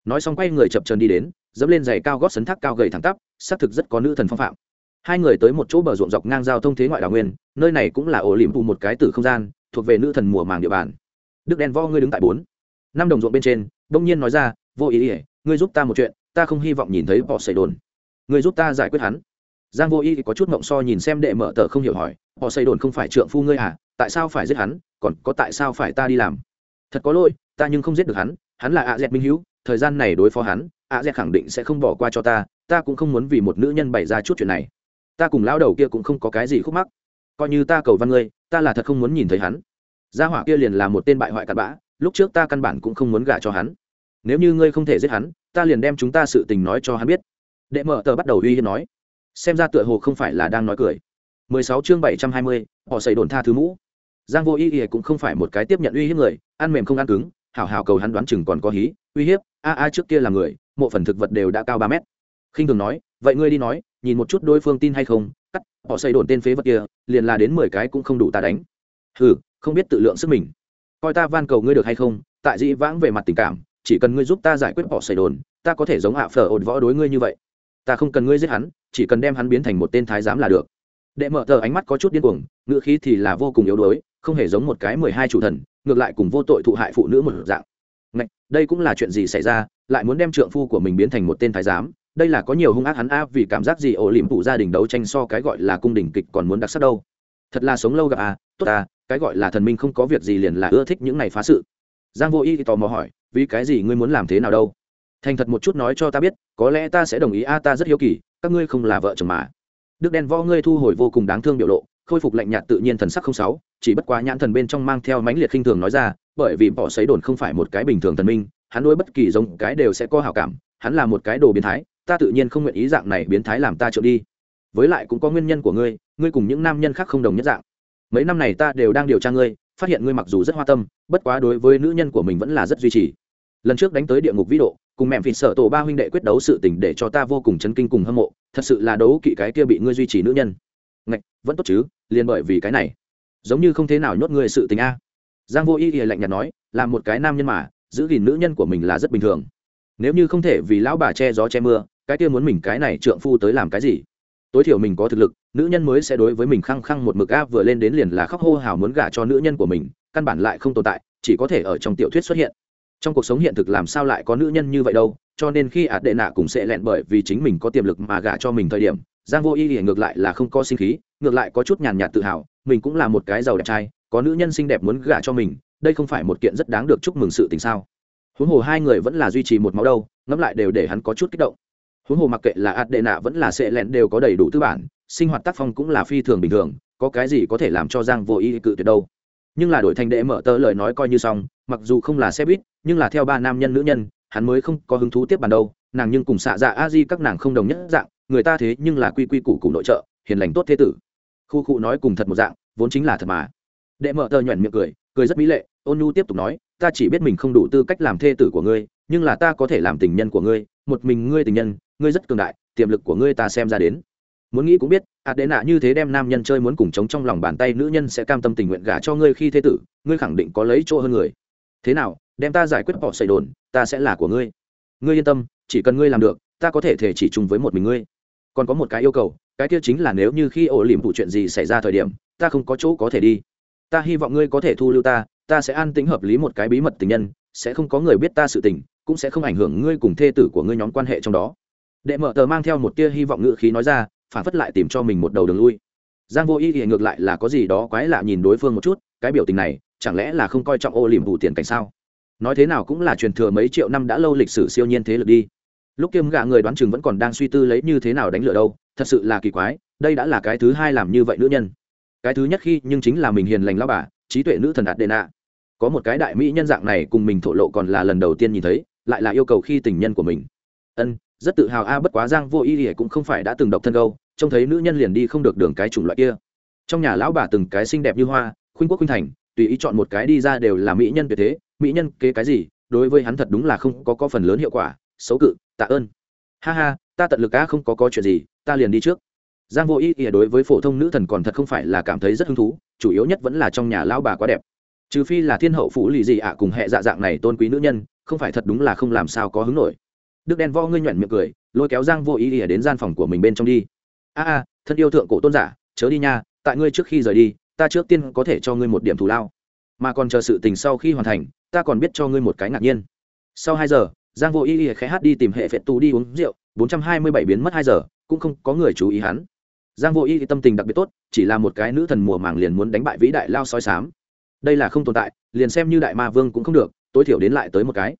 Nói xong quay người chập trần đi đến, dẫm lên giày cao gót sấn thác cao gầy thẳng tắp, xác thực rất có nữ thần phong phạm hai người tới một chỗ bờ ruộng dọc ngang giao thông thế ngoại đào nguyên, nơi này cũng là ổ liềm phù một cái tử không gian, thuộc về nữ thần mùa màng địa bàn. Đức đen vo ngươi đứng tại bốn, năm đồng ruộng bên trên, đông nhiên nói ra, vô ý ỉa ngươi giúp ta một chuyện, ta không hy vọng nhìn thấy họ xây đồn. Ngươi giúp ta giải quyết hắn. Giang vô ý có chút mộng so nhìn xem đệ mở tờ không hiểu hỏi, họ xây đồn không phải trượng phu ngươi à? Tại sao phải giết hắn? Còn có tại sao phải ta đi làm? Thật có lỗi, ta nhưng không giết được hắn hắn là ạ dẹt minh hữu thời gian này đối phó hắn ạ dẹt khẳng định sẽ không bỏ qua cho ta ta cũng không muốn vì một nữ nhân bày ra chút chuyện này ta cùng lão đầu kia cũng không có cái gì khúc mắc. Coi như ta cầu văn ngươi ta là thật không muốn nhìn thấy hắn. Gia hỏa kia liền là một tên bại hoại cặn bã lúc trước ta căn bản cũng không muốn gả cho hắn. Nếu như ngươi không thể giết hắn ta liền đem chúng ta sự tình nói cho hắn biết. Đệ mở tờ bắt đầu uy hiếp nói. Xem ra tựa hồ không phải là đang nói cười. 16 chương 720, họ xây đồn tha thứ mũ. Giang vô ý ý cũng không phải một cái tiếp nhận uy hiếp người ăn mềm không ăn cứng hảo hảo cầu hắn đoán chừng còn có hí uy hiếp a a trước kia là người mộ phần thực vật đều đã cao ba mét. Khinh thường nói vậy ngươi đi nói nhìn một chút đối phương tin hay không cắt họ xây đồn tên phế vật kia liền là đến mười cái cũng không đủ ta đánh. Hừ không biết tự lượng sức mình. Coi ta van cầu ngươi được hay không tại dĩ vãng về mặt tình cảm chỉ cần ngươi giúp ta giải quyết họ xây đồn ta có thể giống hạ phở ổn võ đối ngươi như vậy. Ta không cần ngươi giết hắn chỉ cần đem hắn biến thành một tên thái giám là được. Đệ mở tờ ánh mắt có chút điên cuồng ngựa khí thì là vô cùng yếu đuối không hề giống một cái mười hai chủ thần ngược lại cùng vô tội thụ hại phụ nữ một dạng. Ngạch, đây cũng là chuyện gì xảy ra lại muốn đem trượng phu của mình biến thành một tên thái giám? Đây là có nhiều hung ác hắn a vì cảm giác gì ổ liềm phụ gia đình đấu tranh so cái gọi là cung đình kịch còn muốn đặc sắc đâu. Thật là sống lâu gặp à tốt à cái gọi là thần minh không có việc gì liền là ưa thích những này phá sự. Giang vô y tò mò hỏi, vì cái gì ngươi muốn làm thế nào đâu? Thành thật một chút nói cho ta biết, có lẽ ta sẽ đồng ý a, ta rất hiếu kỳ, các ngươi không là vợ chồng mà. Đức đen võ ngươi thu hồi vô cùng đáng thương biểu lộ, khôi phục lạnh nhạt tự nhiên thần sắc không sáu, chỉ bất quá nhãn thần bên trong mang theo mãnh liệt khinh thường nói ra, bởi vì bỏ sấy đồn không phải một cái bình thường thần minh, hắn đối bất kỳ giống cái đều sẽ có hảo cảm, hắn là một cái đồ biến thái ta tự nhiên không nguyện ý dạng này biến thái làm ta trợ đi. Với lại cũng có nguyên nhân của ngươi ngươi cùng những nam nhân khác không đồng nhất dạng. Mấy năm này ta đều đang điều tra ngươi, phát hiện ngươi mặc dù rất hoa tâm, bất quá đối với nữ nhân của mình vẫn là rất duy trì. Lần trước đánh tới địa ngục vĩ độ, cùng mẹ phịt sợ tổ ba huynh đệ quyết đấu sự tình để cho ta vô cùng chấn kinh cùng hâm mộ, thật sự là đấu kỵ cái kia bị ngươi duy trì nữ nhân. Ngạch, vẫn tốt chứ, liền bởi vì cái này. Giống như không thế nào nhốt ngươi sự tình a. Giang vô y thì lạnh nhạt nói, là một cái nam nhân mà, giữ gìn nữ nhân của mình là rất bình thường. Nếu như không thể vì lão bà che gió che mưa cái kia muốn mình cái này trượng phu tới làm cái gì? Tối thiểu mình có thực lực, nữ nhân mới sẽ đối với mình khăng khăng một mực áp vừa lên đến liền là khóc hô hào muốn gả cho nữ nhân của mình, căn bản lại không tồn tại, chỉ có thể ở trong tiểu thuyết xuất hiện. Trong cuộc sống hiện thực làm sao lại có nữ nhân như vậy đâu, cho nên khi ạt đệ nạ cũng sẽ lẹn bởi vì chính mình có tiềm lực mà gả cho mình thời điểm, giang vô y thì ngược lại là không có sinh khí, ngược lại có chút nhàn nhạt tự hào, mình cũng là một cái giàu đẹp trai, có nữ nhân xinh đẹp muốn gả cho mình, đây không phải một kiện rất đáng được chúc mừng sự tình sao? Huống hồ hai người vẫn là duy trì một máu đâu, ngẫm lại đều để hắn có chút kích động huống hồ mặc kệ là ạt đệ nạ vẫn là sệ lẹn đều có đầy đủ tư bản, sinh hoạt tác phong cũng là phi thường bình thường, có cái gì có thể làm cho giang vô ý cự tuyệt đâu. Nhưng là đổi thành đệ mở tờ lời nói coi như xong, mặc dù không là xe buýt, nhưng là theo ba nam nhân nữ nhân, hắn mới không có hứng thú tiếp bàn đâu, nàng nhưng cùng xạ dạ a di các nàng không đồng nhất dạng, người ta thế nhưng là quy quy củ củ nội trợ, hiền lành tốt thế tử. Khu cụ nói cùng thật một dạng, vốn chính là thật mà. Đệ mở tờ nhuận miệng cười cười rất mỹ lệ, ôn nhu tiếp tục nói, ta chỉ biết mình không đủ tư cách làm thê tử của ngươi, nhưng là ta có thể làm tình nhân của ngươi, một mình ngươi tình nhân ngươi rất cường đại, tiềm lực của ngươi ta xem ra đến. Muốn nghĩ cũng biết ạt đệ nạ như thế đem nam nhân chơi muốn cùng chống trong lòng bàn tay nữ nhân sẽ cam tâm tình nguyện gả cho ngươi khi thế tử, ngươi khẳng định có lấy chỗ hơn người. Thế nào, đem ta giải quyết bỏ xây đồn, ta sẽ là của ngươi. Ngươi yên tâm, chỉ cần ngươi làm được, ta có thể thể chỉ chung với một mình ngươi. Còn có một cái yêu cầu, cái kia chính là nếu như khi ổ liềm vụ chuyện gì xảy ra thời điểm, ta không có chỗ có thể đi. Ta hy vọng ngươi có thể thu lưu ta ta sẽ an tính hợp lý một cái bí mật tình nhân, sẽ không có người biết ta sự tình, cũng sẽ không ảnh hưởng ngươi cùng thê tử của ngươi nhóm quan hệ trong đó đệ mở tờ mang theo một tia hy vọng ngự khí nói ra, phản phất lại tìm cho mình một đầu đường lui. Giang vô ý thì ngược lại là có gì đó quái lạ nhìn đối phương một chút, cái biểu tình này, chẳng lẽ là không coi trọng ô liềm vụ tiền cảnh sao? Nói thế nào cũng là truyền thừa mấy triệu năm đã lâu lịch sử siêu nhiên thế lực đi. Lúc kiêm gạ người đoán chừng vẫn còn đang suy tư lấy như thế nào đánh lửa đâu, thật sự là kỳ quái, đây đã là cái thứ hai làm như vậy nữ nhân. Cái thứ nhất khi, nhưng chính là mình hiền lành lao bà, trí tuệ nữ thần adena. Có một cái đại mỹ nhân dạng này cùng mình thổ lộ còn là lần đầu tiên nhìn thấy, lại là yêu cầu khi tình nhân của mình. Ân rất tự hào a, bất quá giang vô y ỉa cũng không phải đã từng độc thân đâu, trông thấy nữ nhân liền đi không được đường cái chủng loại kia. Trong nhà lão bà từng cái xinh đẹp như hoa, khuynh quốc khuynh thành, tùy ý chọn một cái đi ra đều là mỹ nhân tuyệt thế. Mỹ nhân kế cái gì, đối với hắn thật đúng là không có có phần lớn hiệu quả. Xấu cự, tạ ơn. Ha ha, ta tận lực a, không có có chuyện gì, ta liền đi trước. Giang vô ý ỉa đối với phổ thông nữ thần còn thật không phải là cảm thấy rất hứng thú, chủ yếu nhất vẫn là trong nhà lão bà quá đẹp. Trừ phi là thiên hậu phủ lì gì ạ, cùng hệ dạ dạng này tôn quý nữ nhân, không phải thật đúng là không làm sao có hứng nổi đức đen vo ngươi nhuận miệng cười, lôi kéo giang vô ý ỉa đến gian phòng của mình bên trong đi. A a, thân yêu thượng cổ tôn giả, chớ đi nha, tại ngươi trước khi rời đi, ta trước tiên có thể cho ngươi một điểm thù lao. Mà còn chờ sự tình sau khi hoàn thành, ta còn biết cho ngươi một cái ngạc nhiên. Sau hai giờ, giang vô ý ỉa khẽ hát đi tìm hệ phệ tù đi uống rượu, bốn trăm hai mươi bảy biến mất hai giờ, cũng không có người chú ý hắn. Giang vô ý tâm tình đặc biệt tốt, chỉ là một cái nữ thần mùa màng liền muốn đánh bại vĩ đại lao soi sám. Đây là không tồn tại, liền xem như đại ma vương cũng không được, tối thiểu đến lại tới một cái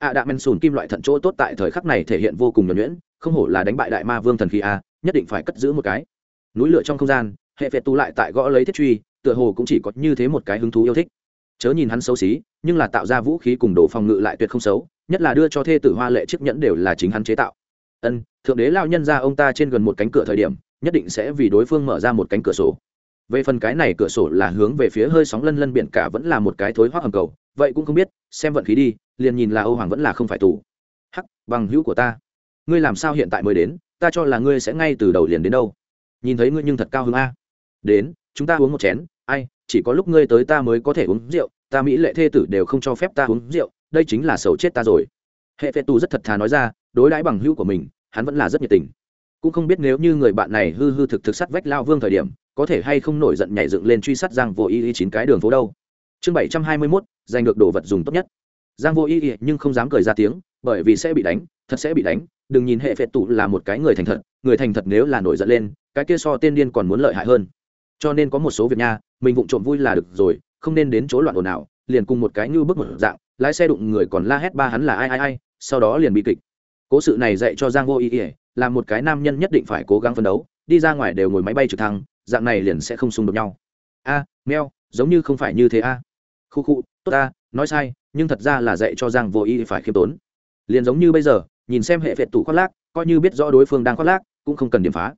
ạ à, đạ men sùn kim loại thận chỗ tốt tại thời khắc này thể hiện vô cùng nhuẩn nhuyễn không hổ là đánh bại đại ma vương thần khí a nhất định phải cất giữ một cái. Núi lửa trong không gian hệ phệ tu lại tại gõ lấy thiết truy tựa hồ cũng chỉ có như thế một cái hứng thú yêu thích. Chớ nhìn hắn xấu xí nhưng là tạo ra vũ khí cùng đồ phòng ngự lại tuyệt không xấu nhất là đưa cho thê tử hoa lệ chiếc nhẫn đều là chính hắn chế tạo. Ân thượng đế lao nhân ra ông ta trên gần một cánh cửa thời điểm nhất định sẽ vì đối phương mở ra một cánh cửa sổ. Về phần cái này cửa sổ là hướng về phía hơi sóng lân lân biển cả vẫn là một cái thối hoác hầm cầu vậy cũng không biết, xem vận khí đi, liền nhìn là âu hoàng vẫn là không phải tù. Hắc, bằng hữu của ta. Ngươi làm sao hiện tại mới đến, ta cho là ngươi sẽ ngay từ đầu liền đến đâu. Nhìn thấy ngươi nhưng thật cao hứng a. Đến, chúng ta uống một chén. Ai, chỉ có lúc ngươi tới ta mới có thể uống rượu, ta mỹ lệ thê tử đều không cho phép ta uống rượu, đây chính là sầu chết ta rồi. Hệ phệ tù rất thật thà nói ra, đối đãi bằng hữu của mình, hắn vẫn là rất nhiệt tình. Cũng không biết nếu như người bạn này hư hư thực thực sắt vách lao vương thời điểm, có thể hay không nổi giận nhảy dựng lên truy sát giang vô ý ý chín cái đường phố đâu chương bảy trăm hai mươi mốt, giành được đồ vật dùng tốt nhất. Giang vô ý y nhưng không dám cười ra tiếng, bởi vì sẽ bị đánh, thật sẽ bị đánh. Đừng nhìn hệ phệ tụ là một cái người thành thật, người thành thật nếu là nổi giận lên, cái kia so tên điên còn muốn lợi hại hơn. Cho nên có một số việc nha, mình vụng trộm vui là được rồi, không nên đến chỗ loạn ồn ào, liền cùng một cái như bước một dạng, lái xe đụng người còn la hét ba hắn là ai ai ai, sau đó liền bị kịch. Cố sự này dạy cho giang vô ý ỉa là một cái nam nhân nhất định phải cố gắng phấn đấu, đi ra ngoài đều ngồi máy bay trực thăng, dạng này liền sẽ không xung đột nhau. A meo giống như không phải như thế a. à khu khu tốt ta, nói sai nhưng thật ra là dạy cho giang vô y phải khiêm tốn. Liền giống như bây giờ nhìn xem hệ phệ tủ khoác lác coi như biết rõ đối phương đang khoác lác cũng không cần điểm phá.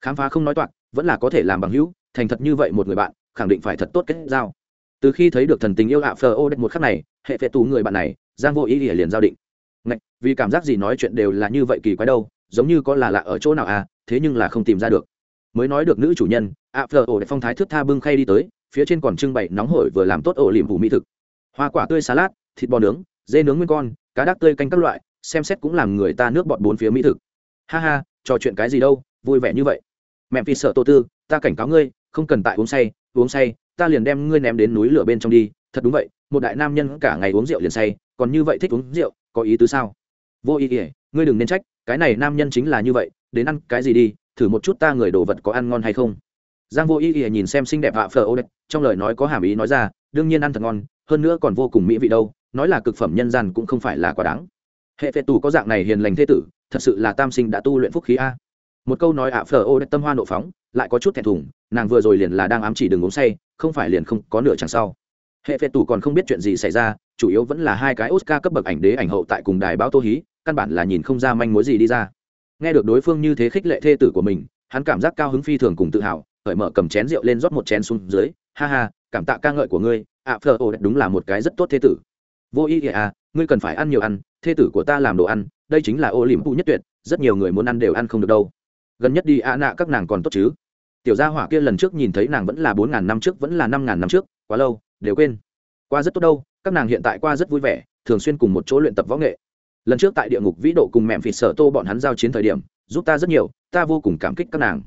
Khám phá không nói toạc vẫn là có thể làm bằng hữu thành thật như vậy một người bạn khẳng định phải thật tốt kết giao. Từ khi thấy được thần tình yêu ạ phờ ô đất một khắc này hệ phệ tù người bạn này giang vô ý ỉa liền giao định. Ngạch, vì cảm giác gì nói chuyện đều là như vậy kỳ quái đâu giống như có là lạ ở chỗ nào à thế nhưng là không tìm ra được. Mới nói được nữ chủ nhân ạ phờ ô đất phong thái thước tha bưng khay đi tới phía trên còn trưng bày nóng hổi vừa làm tốt ổ liềm phủ mỹ thực. Hoa quả tươi salad, thịt bò nướng, dê nướng nguyên con, cá đắc tươi canh các loại, xem xét cũng làm người ta nước bọt bốn phía mỹ thực. Ha ha, trò chuyện cái gì đâu, vui vẻ như vậy. Mẹ vì sợ tô tư, ta cảnh cáo ngươi, không cần tại uống say uống say, ta liền đem ngươi ném đến núi lửa bên trong đi. Thật đúng vậy, một đại nam nhân cả ngày uống rượu liền say, còn như vậy thích uống rượu, có ý tứ sao? Vô ý ỉa ngươi đừng nên trách, cái này nam nhân chính là như vậy, đến ăn cái gì đi, thử một chút ta người đồ vật có ăn ngon hay không? Giang vô ý ý nhìn xem xinh đẹp hạ phờ ô đẹp trong lời nói có hàm ý nói ra, đương nhiên ăn thật ngon, hơn nữa còn vô cùng mỹ vị đâu, nói là cực phẩm nhân gian cũng không phải là quá đáng. Hệ phệ tù có dạng này hiền lành thế tử, thật sự là tam sinh đã tu luyện phúc khí a. Một câu nói ạ phờ ô tâm hoa nộ phóng, lại có chút thẹn thùng, nàng vừa rồi liền là đang ám chỉ đừng uống say, không phải liền không có nửa chẳng sau. Hệ phệ tù còn không biết chuyện gì xảy ra, chủ yếu vẫn là hai cái oscar cấp bậc ảnh đế ảnh hậu tại cùng đài báo tô hí, căn bản là nhìn không ra manh mối gì đi ra. Nghe được đối phương như thế khích lệ thê tử của mình, hắn cảm giác cao hứng phi thường cùng tự hào cởi mở cầm chén rượu lên rót một chén xuống dưới, ha ha, cảm tạ ca ngợi của ngươi, ạ, phờ ô đúng là một cái rất tốt thế tử. Vô ý nghĩa à ngươi cần phải ăn nhiều ăn thê tử của ta làm đồ ăn, đây chính là ô liềm phụ nhất tuyệt, rất nhiều người muốn ăn đều ăn không được đâu. Gần nhất đi, ạ, nạ, các nàng còn tốt chứ? Tiểu gia hỏa kia lần trước nhìn thấy nàng vẫn là bốn ngàn năm trước, vẫn là năm ngàn năm trước, quá lâu, đều quên. Qua rất tốt đâu, các nàng hiện tại qua rất vui vẻ, thường xuyên cùng một chỗ luyện tập võ nghệ. Lần trước tại địa ngục vĩ độ cùng mẹm phịt sở tô bọn hắn giao chiến thời điểm, giúp ta rất nhiều, ta vô cùng cảm kích các nàng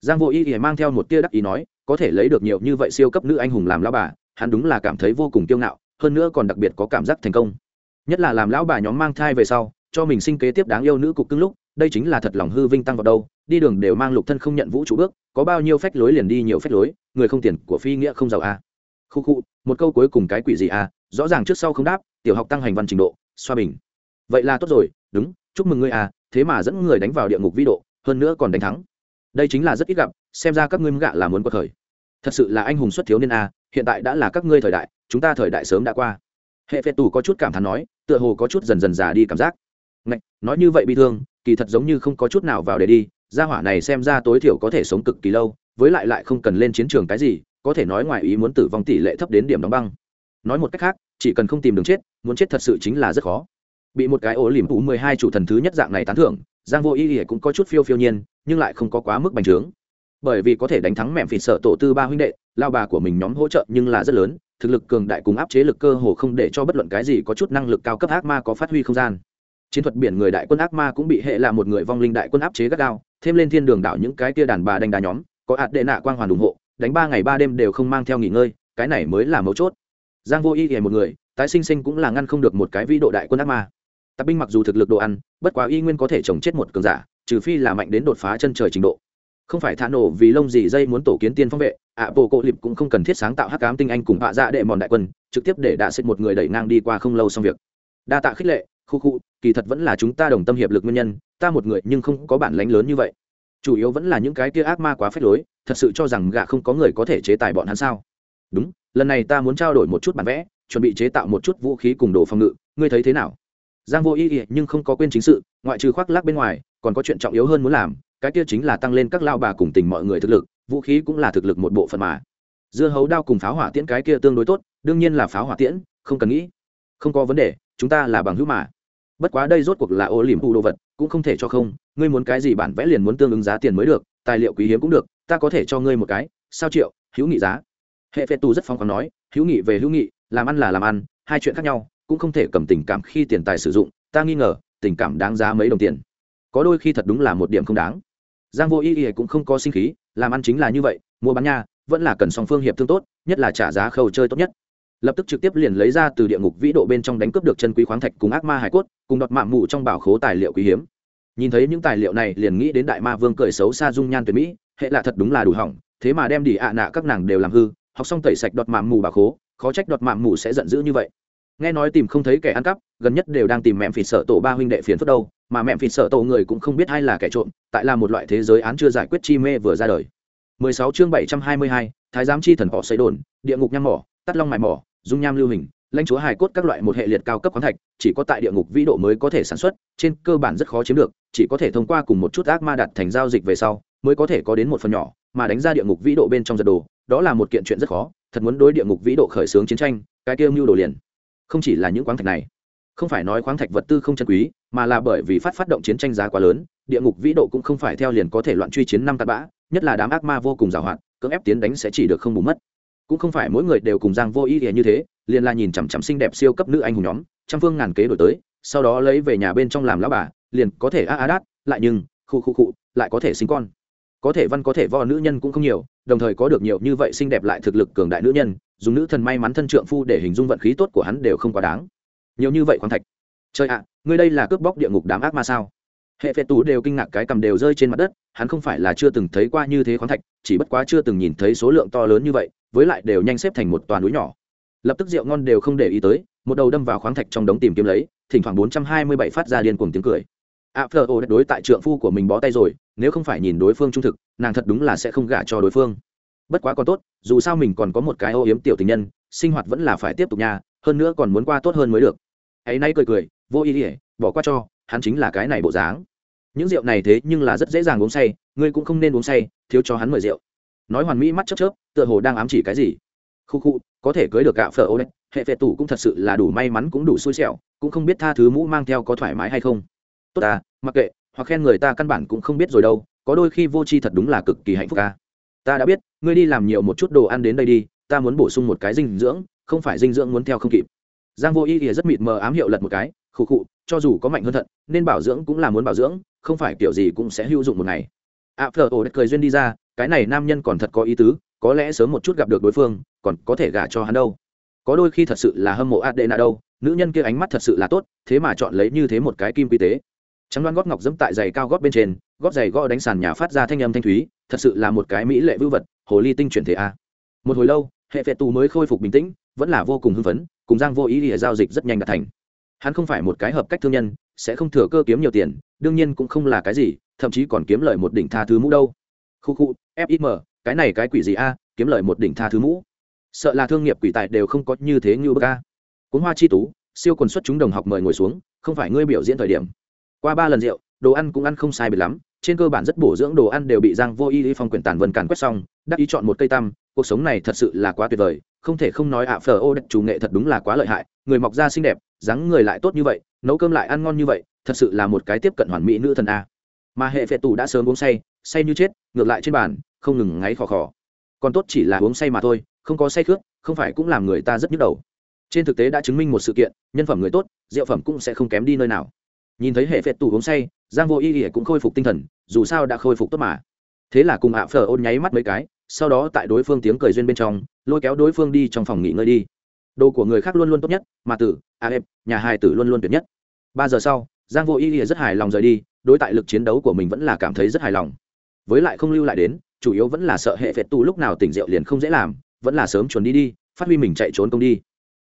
giang vô y thì mang theo một tia đắc ý nói, có thể lấy được nhiều như vậy siêu cấp nữ anh hùng làm lão bà, hắn đúng là cảm thấy vô cùng kiêu ngạo, hơn nữa còn đặc biệt có cảm giác thành công. Nhất là làm lão bà nhóm mang thai về sau, cho mình sinh kế tiếp đáng yêu nữ cục cưng lúc, đây chính là thật lòng hư vinh tăng vào đâu, đi đường đều mang lục thân không nhận vũ trụ bước, có bao nhiêu phách lối liền đi nhiều phách lối, người không tiền của phi nghĩa không giàu a à. khu khu, một câu cuối cùng cái quỷ gì a rõ ràng trước sau không đáp, tiểu học tăng hành văn trình độ, xoa bình. Vậy là tốt rồi, đúng, chúc mừng ngươi à thế mà dẫn người đánh vào địa ngục vĩ độ, hơn nữa còn đánh thắng đây chính là rất ít gặp xem ra các ngươi gạ là muốn có thời thật sự là anh hùng xuất thiếu niên a hiện tại đã là các ngươi thời đại chúng ta thời đại sớm đã qua. Hệ phệ tù có chút cảm thán nói tựa hồ có chút dần dần già đi cảm giác. Ngạch, nói như vậy bị thương kỳ thật giống như không có chút nào vào để đi gia hỏa này xem ra tối thiểu có thể sống cực kỳ lâu với lại lại không cần lên chiến trường cái gì có thể nói ngoài ý muốn tử vong tỷ lệ thấp đến điểm đóng băng. Nói một cách khác chỉ cần không tìm đường chết muốn chết thật sự chính là rất khó. Bị một cái ổ liềm ủ mười hai chủ thần thứ nhất dạng này tán thưởng giang vô ý ỉa cũng có chút phiêu phiêu nhiên nhưng lại không có quá mức bành trướng. Bởi vì có thể đánh thắng mẹm phịt sợ tổ tư ba huynh đệ, lao bà của mình nhóm hỗ trợ nhưng là rất lớn, thực lực cường đại cùng áp chế lực cơ hồ không để cho bất luận cái gì có chút năng lực cao cấp ác ma có phát huy không gian. Chiến thuật biển người đại quân ác ma cũng bị hệ là một người vong linh đại quân áp chế gắt gao, thêm lên thiên đường đảo những cái tia đàn bà đánh đá nhóm, có hạt đệ nạ quang hoàn ủng hộ, đánh ba ngày ba đêm đều không mang theo nghỉ ngơi, cái này mới là mấu chốt. Giang vô y hề một người, tái sinh sinh cũng là ngăn không được một cái vĩ độ đại quân ác ma. Tạp binh mặc dù thực lực đồ ăn, bất quá y nguyên có thể trồng chết một cường giả trừ phi là mạnh đến đột phá chân trời trình độ. Không phải thả nổ vì lông gì dây muốn tổ kiến tiên phong vệ, ạ, bộ cộ lịp cũng không cần thiết sáng tạo hắc cám tinh anh cùng hạ dạ đệ mòn đại quân, trực tiếp để đạ xịt một người đẩy ngang đi qua không lâu xong việc. Đa tạ khích lệ, khu khu, kỳ thật vẫn là chúng ta đồng tâm hiệp lực nguyên nhân, ta một người nhưng không có bản lánh lớn như vậy. Chủ yếu vẫn là những cái kia ác ma quá phép lối, thật sự cho rằng gạ không có người có thể chế tài bọn hắn sao? Đúng, lần này ta muốn trao đổi một chút bản vẽ, chuẩn bị chế tạo một chút vũ khí cùng đồ phòng ngự, ngươi thấy thế nào? Giang vô ý ý nhưng không có quên chính sự, ngoại trừ khoác lác bên ngoài còn có chuyện trọng yếu hơn muốn làm, cái kia chính là tăng lên các lao bà cùng tình mọi người thực lực, vũ khí cũng là thực lực một bộ phận mà. Dưa hấu đao cùng pháo hỏa tiễn cái kia tương đối tốt, đương nhiên là pháo hỏa tiễn, không cần nghĩ. Không có vấn đề, chúng ta là bằng hữu mà. Bất quá đây rốt cuộc là ô liềm phụ đồ vật, cũng không thể cho không. Ngươi muốn cái gì bản vẽ liền muốn tương ứng giá tiền mới được, tài liệu quý hiếm cũng được, ta có thể cho ngươi một cái, sao triệu, hữu nghị giá. Hệ phệ tù rất phong khoáng nói, hữu nghị về hữu nghị, làm ăn là làm ăn, hai chuyện khác nhau, cũng không thể cầm tình cảm khi tiền tài sử dụng, ta nghi ngờ, tình cảm đáng giá mấy đồng tiền có đôi khi thật đúng là một điểm không đáng. Giang vô ý ý cũng không có sinh khí, làm ăn chính là như vậy, mua bán nha, vẫn là cần song phương hiệp thương tốt, nhất là trả giá khâu chơi tốt nhất. Lập tức trực tiếp liền lấy ra từ địa ngục vĩ độ bên trong đánh cướp được chân quý khoáng thạch cùng ác ma hải cốt, cùng đọt mạng mụ trong bảo khố tài liệu quý hiếm. Nhìn thấy những tài liệu này liền nghĩ đến đại ma vương cười xấu xa dung nhan tuyệt mỹ, hệ là thật đúng là đủ hỏng, thế mà đem đi ạ nạ các nàng đều làm hư, học xong tẩy sạch đọt mạng mù bảo khố, khó trách đọt mạng mù sẽ giận dữ như vậy nghe nói tìm không thấy kẻ ăn cắp gần nhất đều đang tìm mẹ phỉ sợ tổ ba huynh đệ phiền phức đâu mà mẹ phỉ sợ tổ người cũng không biết ai là kẻ trộm tại là một loại thế giới án chưa giải quyết chi mê vừa ra đời. 16 chương 722, thái giám chi thần họ xây đồn địa ngục nham mỏ tắt long mài mỏ dung nham lưu hình lãnh chúa hài cốt các loại một hệ liệt cao cấp khoáng thạch chỉ có tại địa ngục vĩ độ mới có thể sản xuất trên cơ bản rất khó chiếm được chỉ có thể thông qua cùng một chút ác ma đặt thành giao dịch về sau mới có thể có đến một phần nhỏ mà đánh ra địa ngục vĩ độ bên trong giật đồ đó là một kiện chuyện rất khó thật muốn đối địa ngục vĩ độ khởi xướng chiến tranh cái kêu mưu đồ liền không chỉ là những khoáng thạch này. Không phải nói khoáng thạch vật tư không chân quý, mà là bởi vì phát phát động chiến tranh giá quá lớn, địa ngục vĩ độ cũng không phải theo liền có thể loạn truy chiến năm tạt bã, nhất là đám ác ma vô cùng giàu hạn, cưỡng ép tiến đánh sẽ chỉ được không bù mất. Cũng không phải mỗi người đều cùng giang vô ý nghĩa như thế, liền là nhìn chằm chằm xinh đẹp siêu cấp nữ anh hùng nhóm, trăm phương ngàn kế đổi tới, sau đó lấy về nhà bên trong làm lão bà, liền có thể a a đát, lại nhưng, khu khu khu, lại có thể sinh con. Có thể văn có thể vo nữ nhân cũng không nhiều, đồng thời có được nhiều như vậy xinh đẹp lại thực lực cường đại nữ nhân dùng nữ thần may mắn thân trượng phu để hình dung vận khí tốt của hắn đều không quá đáng. Nhiều như vậy khoáng thạch. Trời ạ, ngươi đây là cướp bóc địa ngục đám ác ma sao? Hệ phệ tú đều kinh ngạc cái cầm đều rơi trên mặt đất, hắn không phải là chưa từng thấy qua như thế khoáng thạch, chỉ bất quá chưa từng nhìn thấy số lượng to lớn như vậy, với lại đều nhanh xếp thành một toàn núi nhỏ. Lập tức rượu ngon đều không để ý tới, một đầu đâm vào khoáng thạch trong đống tìm kiếm lấy, thỉnh thoảng bốn trăm hai mươi bảy phát ra điên cuồng tiếng cười. A phờ ô đối tại trượng phu của mình bó tay rồi, nếu không phải nhìn đối phương trung thực, nàng thật đúng là sẽ không gả cho đối phương bất quá còn tốt, dù sao mình còn có một cái ô yếm tiểu tình nhân, sinh hoạt vẫn là phải tiếp tục nha, hơn nữa còn muốn qua tốt hơn mới được. Ấy nay cười cười, vô ý ỉa bỏ qua cho, hắn chính là cái này bộ dáng. Những rượu này thế nhưng là rất dễ dàng uống say, ngươi cũng không nên uống say, thiếu cho hắn mời rượu. Nói hoàn mỹ mắt chớp chớp, tựa hồ đang ám chỉ cái gì. Khu khu, có thể cưới được gạo phở ô đấy hệ vệ tủ cũng thật sự là đủ may mắn cũng đủ xui xẻo, cũng không biết tha thứ mũ mang theo có thoải mái hay không. Tốt à mặc kệ, hoặc khen người ta căn bản cũng không biết rồi đâu, có đôi khi vô tri thật đúng là cực kỳ hạnh phúc ca ta đã biết, ngươi đi làm nhiều một chút đồ ăn đến đây đi, ta muốn bổ sung một cái dinh dưỡng, không phải dinh dưỡng muốn theo không kịp. Giang vô y ỉa rất mịt mờ ám hiệu lật một cái, khụ khụ, cho dù có mạnh hơn thận, nên bảo dưỡng cũng là muốn bảo dưỡng, không phải kiểu gì cũng sẽ hữu dụng một ngày. Ạ phờ ổ đất cười duyên đi ra, cái này nam nhân còn thật có ý tứ, có lẽ sớm một chút gặp được đối phương, còn có thể gả cho hắn đâu. Có đôi khi thật sự là hâm mộ adena đâu, nữ nhân kia ánh mắt thật sự là tốt, thế mà chọn lấy như thế một cái kim quy tế. Trắng đoan gót ngọc dẫm tại giày cao gót bên trên, gót giày gõ đánh sàn nhà phát ra thanh âm thanh thúy thật sự là một cái mỹ lệ vưu vật, hồ ly tinh chuyển thể a. Một hồi lâu, hệ phệ tù mới khôi phục bình tĩnh, vẫn là vô cùng hưng phấn, cùng giang vô ý địa giao dịch rất nhanh đạt thành. Hắn không phải một cái hợp cách thương nhân, sẽ không thừa cơ kiếm nhiều tiền, đương nhiên cũng không là cái gì, thậm chí còn kiếm lợi một đỉnh tha thứ mũ đâu. Khu khu fim cái này cái quỷ gì a, kiếm lợi một đỉnh tha thứ mũ. Sợ là thương nghiệp quỷ tài đều không có như thế như bậc a. Cuốn hoa chi tú, siêu quần xuất chúng đồng học mời ngồi xuống, không phải ngươi biểu diễn thời điểm. Qua ba lần rượu, đồ ăn cũng ăn không sai biệt lắm trên cơ bản rất bổ dưỡng đồ ăn đều bị giang vô y phong quyển tàn vân càn quét xong, đắc ý chọn một cây tăm, cuộc sống này thật sự là quá tuyệt vời, không thể không nói ạ phờ ô đất chủ nghệ thật đúng là quá lợi hại, người mọc da xinh đẹp, dáng người lại tốt như vậy, nấu cơm lại ăn ngon như vậy, thật sự là một cái tiếp cận hoàn mỹ nữ thần a. Mà hệ phệ tù đã sớm uống say say như chết, ngược lại trên bàn, không ngừng ngáy khò khò. Còn tốt chỉ là uống say mà thôi, không có say khước, không phải cũng làm người ta rất nhức đầu. Trên thực tế đã chứng minh một sự kiện, nhân phẩm người tốt, rượu phẩm cũng sẽ không kém đi nơi nào. Nhìn thấy hệ phệ tù uống say giang vô y ỉa cũng khôi phục tinh thần, dù sao đã khôi phục tốt mà. Thế là cùng ạ phở ôn nháy mắt mấy cái, sau đó tại đối phương tiếng cười duyên bên trong, lôi kéo đối phương đi trong phòng nghỉ ngơi đi. Đồ của người khác luôn luôn tốt nhất, mà tử a em, nhà hài tử luôn luôn tuyệt nhất. Ba giờ sau, giang vô y ỉa rất hài lòng rời đi, đối tại lực chiến đấu của mình vẫn là cảm thấy rất hài lòng. Với lại không lưu lại đến, chủ yếu vẫn là sợ hệ phệt tu lúc nào tỉnh rượu liền không dễ làm, vẫn là sớm chuẩn đi đi, phát huy mình chạy trốn công đi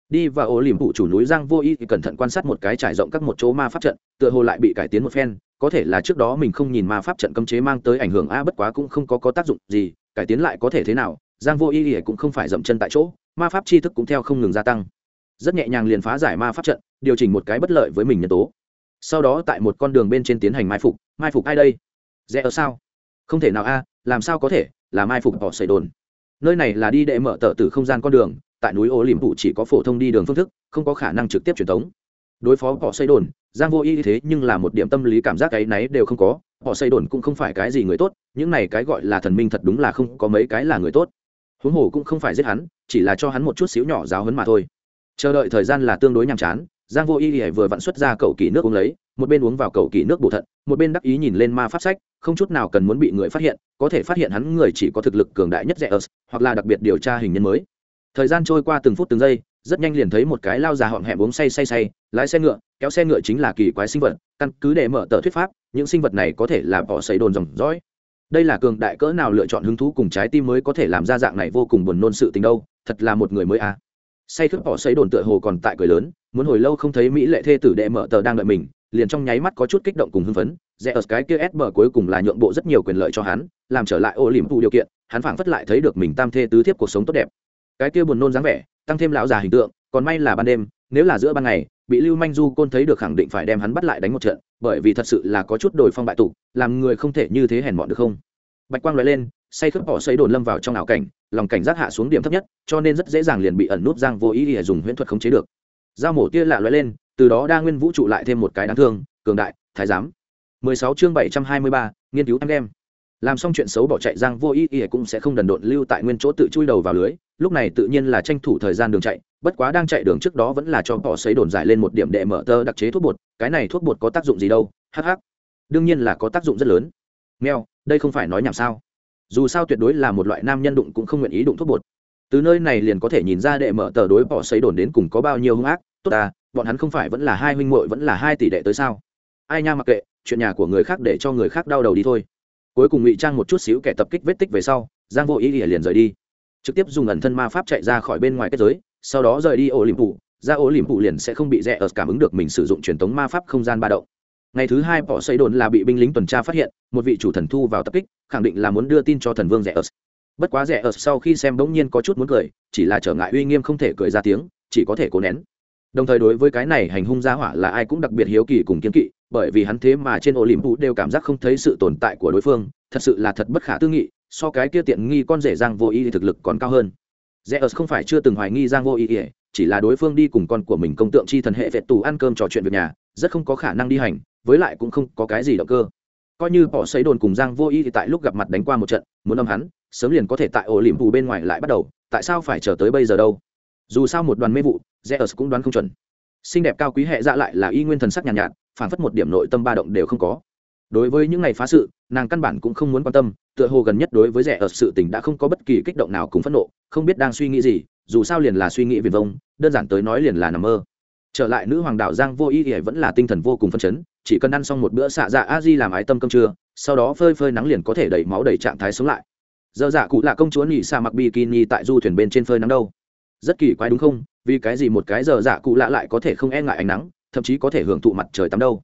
đi và ổ liềm phụ chủ núi giang vô y cẩn thận quan sát một cái trải rộng các một chỗ ma pháp trận, tựa hồ lại bị cải tiến một phen, có thể là trước đó mình không nhìn ma pháp trận cấm chế mang tới ảnh hưởng a, bất quá cũng không có có tác dụng gì, cải tiến lại có thể thế nào, giang vô y thì cũng không phải dậm chân tại chỗ, ma pháp tri thức cũng theo không ngừng gia tăng. Rất nhẹ nhàng liền phá giải ma pháp trận, điều chỉnh một cái bất lợi với mình nhân tố. Sau đó tại một con đường bên trên tiến hành mai phục mai phục ai đây? Rẽ ở sao? Không thể nào a, làm sao có thể, là mai phục bỏ xảy đồn. Nơi này là đi để mở tờ từ không gian con đường tại núi ô liềm phụ chỉ có phổ thông đi đường phương thức, không có khả năng trực tiếp truyền thống đối phó họ xây đồn, giang vô y thế nhưng là một điểm tâm lý cảm giác cái náy đều không có. Họ xây đồn cũng không phải cái gì người tốt, những này cái gọi là thần minh thật đúng là không có mấy cái là người tốt. Huống hồ cũng không phải giết hắn, chỉ là cho hắn một chút xíu nhỏ giáo hấn mà thôi. Chờ đợi thời gian là tương đối nhàm chán, giang vô y vừa vặn xuất ra cầu kỳ nước uống lấy, một bên uống vào cầu kỳ nước bổ thận, một bên đắc ý nhìn lên ma pháp sách, không chút nào cần muốn bị người phát hiện, có thể phát hiện hắn người chỉ có thực lực cường đại nhất rẻ ớt hoặc là đặc biệt điều tra hình nhân mới thời gian trôi qua từng phút từng giây, rất nhanh liền thấy một cái lao già họng hẹm uống say say say, lái xe ngựa, kéo xe ngựa chính là kỳ quái sinh vật, căn cứ để mở tờ thuyết pháp, những sinh vật này có thể là bỏ xấy đồn dòng dõi. Đây là cường đại cỡ nào lựa chọn hứng thú cùng trái tim mới có thể làm ra dạng này vô cùng buồn nôn sự tình đâu, thật là một người mới à. Say khướp bỏ xấy đồn tựa hồ còn tại cười lớn, muốn hồi lâu không thấy mỹ lệ thê tử đệ mở tờ đang đợi mình, liền trong nháy mắt có chút kích động cùng hưng phấn, rẽ ở cái kia ép mở cuối cùng là nhượng bộ rất nhiều quyền lợi cho hắn, làm trở lại ô liềm thu điều kiện, hắn phảng phất lại thấy được mình tam thê tứ thiếp cuộc sống tốt đẹp cái kia buồn nôn dáng vẻ tăng thêm lão già hình tượng còn may là ban đêm nếu là giữa ban ngày bị lưu manh du côn thấy được khẳng định phải đem hắn bắt lại đánh một trận bởi vì thật sự là có chút đổi phong bại tục làm người không thể như thế hèn mọn được không? Bạch quang loại lên say khướp bỏ xây đồn lâm vào trong ảo cảnh lòng cảnh giác hạ xuống điểm thấp nhất cho nên rất dễ dàng liền bị ẩn nút giang vô ý để dùng huyễn thuật khống chế được. Dao mổ tia lạ loại lên từ đó đa nguyên vũ trụ lại thêm một cái đáng thương cường đại thái giám. 16 chương 723, nghiên cứu em đem làm xong chuyện xấu bỏ chạy giang vô ý ý cũng sẽ không đần độn lưu tại nguyên chỗ tự chui đầu vào lưới, lúc này tự nhiên là tranh thủ thời gian đường chạy, bất quá đang chạy đường trước đó vẫn là cho bỏ xấy đồn giải lên một điểm để mở tơ đặc chế thuốc bột, cái này thuốc bột có tác dụng gì đâu, hắc hắc. Đương nhiên là có tác dụng rất lớn. Mèo, đây không phải nói nhảm sao? Dù sao tuyệt đối là một loại nam nhân đụng cũng không nguyện ý đụng thuốc bột. Từ nơi này liền có thể nhìn ra đệ mở tờ đối bỏ xấy đồn đến cùng có bao nhiêu hung ác, tốt à bọn hắn không phải vẫn là hai huynh muội, vẫn là hai tỷ đệ tới sao? Ai nha mặc kệ, chuyện nhà của người khác để cho người khác đau đầu đi thôi cuối cùng ngụy trang một chút xíu kẻ tập kích vết tích về sau, giang vô ý ỉa liền rời đi. Trực tiếp dùng ẩn thân ma pháp chạy ra khỏi bên ngoài kết giới, sau đó rời đi ổ liềm phủ ra ổ liềm phủ liền sẽ không bị rẽ ở cảm ứng được mình sử dụng truyền thống ma pháp không gian ba động. Ngày thứ hai bỏ xây đồn là bị binh lính tuần tra phát hiện, một vị chủ thần thu vào tập kích, khẳng định là muốn đưa tin cho thần vương rẽ ớt bất quá rẽ ớt sau khi xem bỗng nhiên có chút muốn cười, chỉ là trở ngại uy nghiêm không thể cười ra tiếng, chỉ có thể cố nén. Đồng thời đối với cái này hành hung gia hỏa là ai cũng đặc biệt hiếu kỳ cùng kiên kỵ bởi vì hắn thế mà trên ổ liềm phủ đều cảm giác không thấy sự tồn tại của đối phương, thật sự là thật bất khả tư nghị, so cái kia tiện nghi con rể giang vô ý thực lực còn cao hơn. Rẽ ớt không phải chưa từng hoài nghi giang vô ý ỉa chỉ là đối phương đi cùng con của mình công tượng chi thần hệ vệ tù ăn cơm trò chuyện việc nhà, rất không có khả năng đi hành, với lại cũng không có cái gì động cơ. Coi như bỏ xấy đồn cùng giang vô y thì tại lúc gặp mặt đánh qua một trận, muốn âm hắn, sớm liền có thể tại ổ liềm phù bên ngoài lại bắt đầu, tại sao phải chờ tới bây giờ đâu? Dù sao một đoàn mê vụ, zeus cũng đoán không chuẩn xinh đẹp cao quý hệ dạ lại là y nguyên thần sắc nhàn nhạt, nhạt phản phất một điểm nội tâm ba động đều không có. Đối với những ngày phá sự nàng căn bản cũng không muốn quan tâm tựa hồ gần nhất đối với rẻ ở sự tình đã không có bất kỳ kích động nào cùng phẫn nộ không biết đang suy nghĩ gì dù sao liền là suy nghĩ viền vông đơn giản tới nói liền là nằm mơ. Trở lại nữ hoàng đạo giang vô ý ỉa vẫn là tinh thần vô cùng phân chấn chỉ cần ăn xong một bữa xạ dạ a di làm ái tâm cơm trưa sau đó phơi phơi nắng liền có thể đẩy máu đầy trạng thái sống lại. Giờ dạ cụ là công chúa nhị xa mặc bikini tại du thuyền bên trên phơi nắng đâu rất kỳ quái đúng không? Vì cái gì một cái giờ dạ cụ lạ lại có thể không e ngại ánh nắng, thậm chí có thể hưởng thụ mặt trời tắm đâu?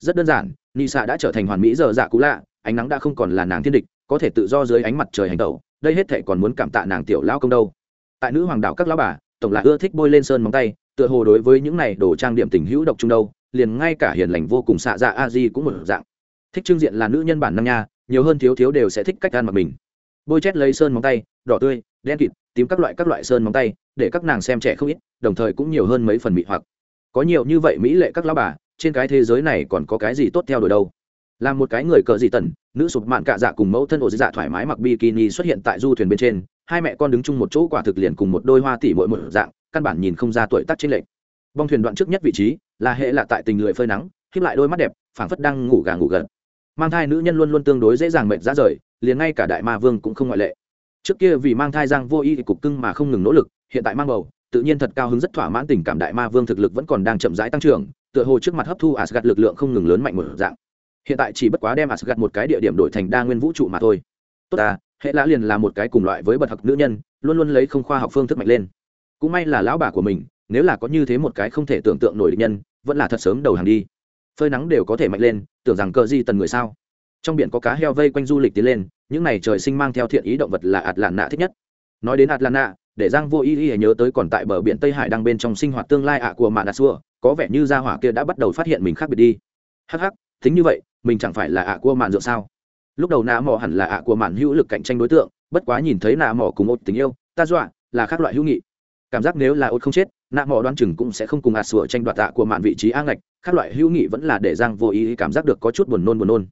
Rất đơn giản nị xạ đã trở thành hoàn mỹ giờ dạ cụ lạ, ánh nắng đã không còn là nàng thiên địch, có thể tự do dưới ánh mặt trời hành tẩu, đây hết thể còn muốn cảm tạ nàng tiểu lao công đâu. Tại nữ hoàng đảo các lão bà, tổng là ưa thích bôi lên sơn móng tay, tựa hồ đối với những này đồ trang điểm tình hữu độc trung đâu, liền ngay cả hiền lành vô cùng xạ dạ a di cũng một dạng. Thích trưng diện là nữ nhân bản năng nha, nhiều hơn thiếu thiếu đều sẽ thích cách ăn mặc mình. Bôi chét lấy sơn móng tay, đỏ tươi, đen kịt, tím các loại các loại sơn móng tay để các nàng xem trẻ không ít, đồng thời cũng nhiều hơn mấy phần mỹ hoặc. Có nhiều như vậy mỹ lệ các lão bà, trên cái thế giới này còn có cái gì tốt theo đuổi đâu? Làm một cái người cờ dị tần, nữ sụp mạn cạ dạ cùng mẫu thân ổ dạ thoải mái mặc bikini xuất hiện tại du thuyền bên trên, hai mẹ con đứng chung một chỗ quả thực liền cùng một đôi hoa tỉ mỗi một dạng, căn bản nhìn không ra tuổi tác trên lệch. Bong thuyền đoạn trước nhất vị trí, là hệ lạ tại tình lười phơi nắng khiếp lại đôi mắt đẹp, phảng phất đang ngủ gà ngủ gật. Mang thai nữ nhân luôn luôn tương đối dễ dàng mệt ra rời, liền ngay cả đại ma vương cũng không ngoại lệ. Trước kia vì mang thai giang vô y thì cục cưng mà không ngừng nỗ lực hiện tại mang bầu, tự nhiên thật cao hứng rất thỏa mãn tình cảm đại ma vương thực lực vẫn còn đang chậm rãi tăng trưởng, tựa hồ trước mặt hấp thu asgad lực lượng không ngừng lớn mạnh một dạng. Hiện tại chỉ bất quá đem asgad một cái địa điểm đổi thành đa nguyên vũ trụ mà thôi. Tốt ta, hệ lã liền là một cái cùng loại với bậc học nữ nhân, luôn luôn lấy không khoa học phương thức mạnh lên. Cũng may là lão bà của mình, nếu là có như thế một cái không thể tưởng tượng nổi định nhân, vẫn là thật sớm đầu hàng đi. Phơi nắng đều có thể mạnh lên, tưởng rằng cờ gì tần người sao? Trong biển có cá heo vây quanh du lịch tiến lên, những n à y trời sinh mang theo thiện ý động vật là ạt làn nạ thích nhất. Nói đến ạt làn nạ để giang vô ý ý nhớ tới còn tại bờ biển tây hải đang bên trong sinh hoạt tương lai ạ của mạ đà xua, có vẻ như gia hỏa kia đã bắt đầu phát hiện mình khác biệt đi. Hắc hắc, tính như vậy, mình chẳng phải là ạ của mạn dựa sao? Lúc đầu nà mỏ hẳn là ạ của mạn hữu lực cạnh tranh đối tượng, bất quá nhìn thấy nà mỏ cùng ột tình yêu, ta dọa là khác loại hữu nghị. Cảm giác nếu là ột không chết, nà mỏ đoan chừng cũng sẽ không cùng ạ sủa tranh đoạt ạ của mạn vị trí a ngạch, khác loại hữu nghị vẫn là để giang vô ý cảm giác được có chút buồn nôn buồn nôn.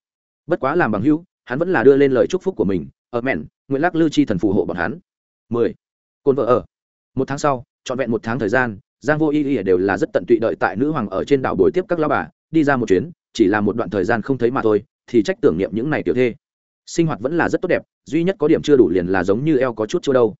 Bất quá làm bằng hữu, hắn vẫn là đưa lên lời chúc phúc của mình ở mẹn nguyễn lắc lư chi thần phù hộ bọn hắn. 10 cồn vợ ở. Một tháng sau, trọn vẹn một tháng thời gian, giang vô y y đều là rất tận tụy đợi tại nữ hoàng ở trên đảo buổi tiếp các lão bà, đi ra một chuyến, chỉ là một đoạn thời gian không thấy mà thôi, thì trách tưởng niệm những này tiểu thê. Sinh hoạt vẫn là rất tốt đẹp, duy nhất có điểm chưa đủ liền là giống như eo có chút chưa đâu.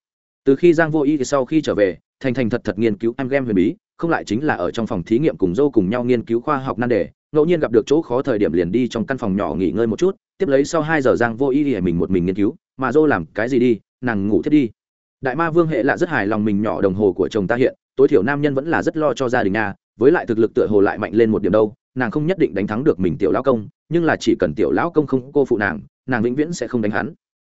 Từ khi giang vô y thì sau khi trở về, thành thành thật thật nghiên cứu em game huyền bí, không lại chính là ở trong phòng thí nghiệm cùng dâu cùng nhau nghiên cứu khoa học nan đề, ngẫu nhiên gặp được chỗ khó thời điểm liền đi trong căn phòng nhỏ nghỉ ngơi một chút, tiếp lấy sau hai giờ giang vô y thì mình một mình nghiên cứu, mà dâu làm cái gì đi, nàng ngủ thiết đi đại ma vương hệ là rất hài lòng mình nhỏ đồng hồ của chồng ta hiện, tối thiểu nam nhân vẫn là rất lo cho gia đình nhà với lại thực lực tựa hồ lại mạnh lên một điểm đâu, nàng không nhất định đánh thắng được mình tiểu lão công, nhưng là chỉ cần tiểu lão công không cô phụ nàng nàng vĩnh viễn sẽ không đánh hắn.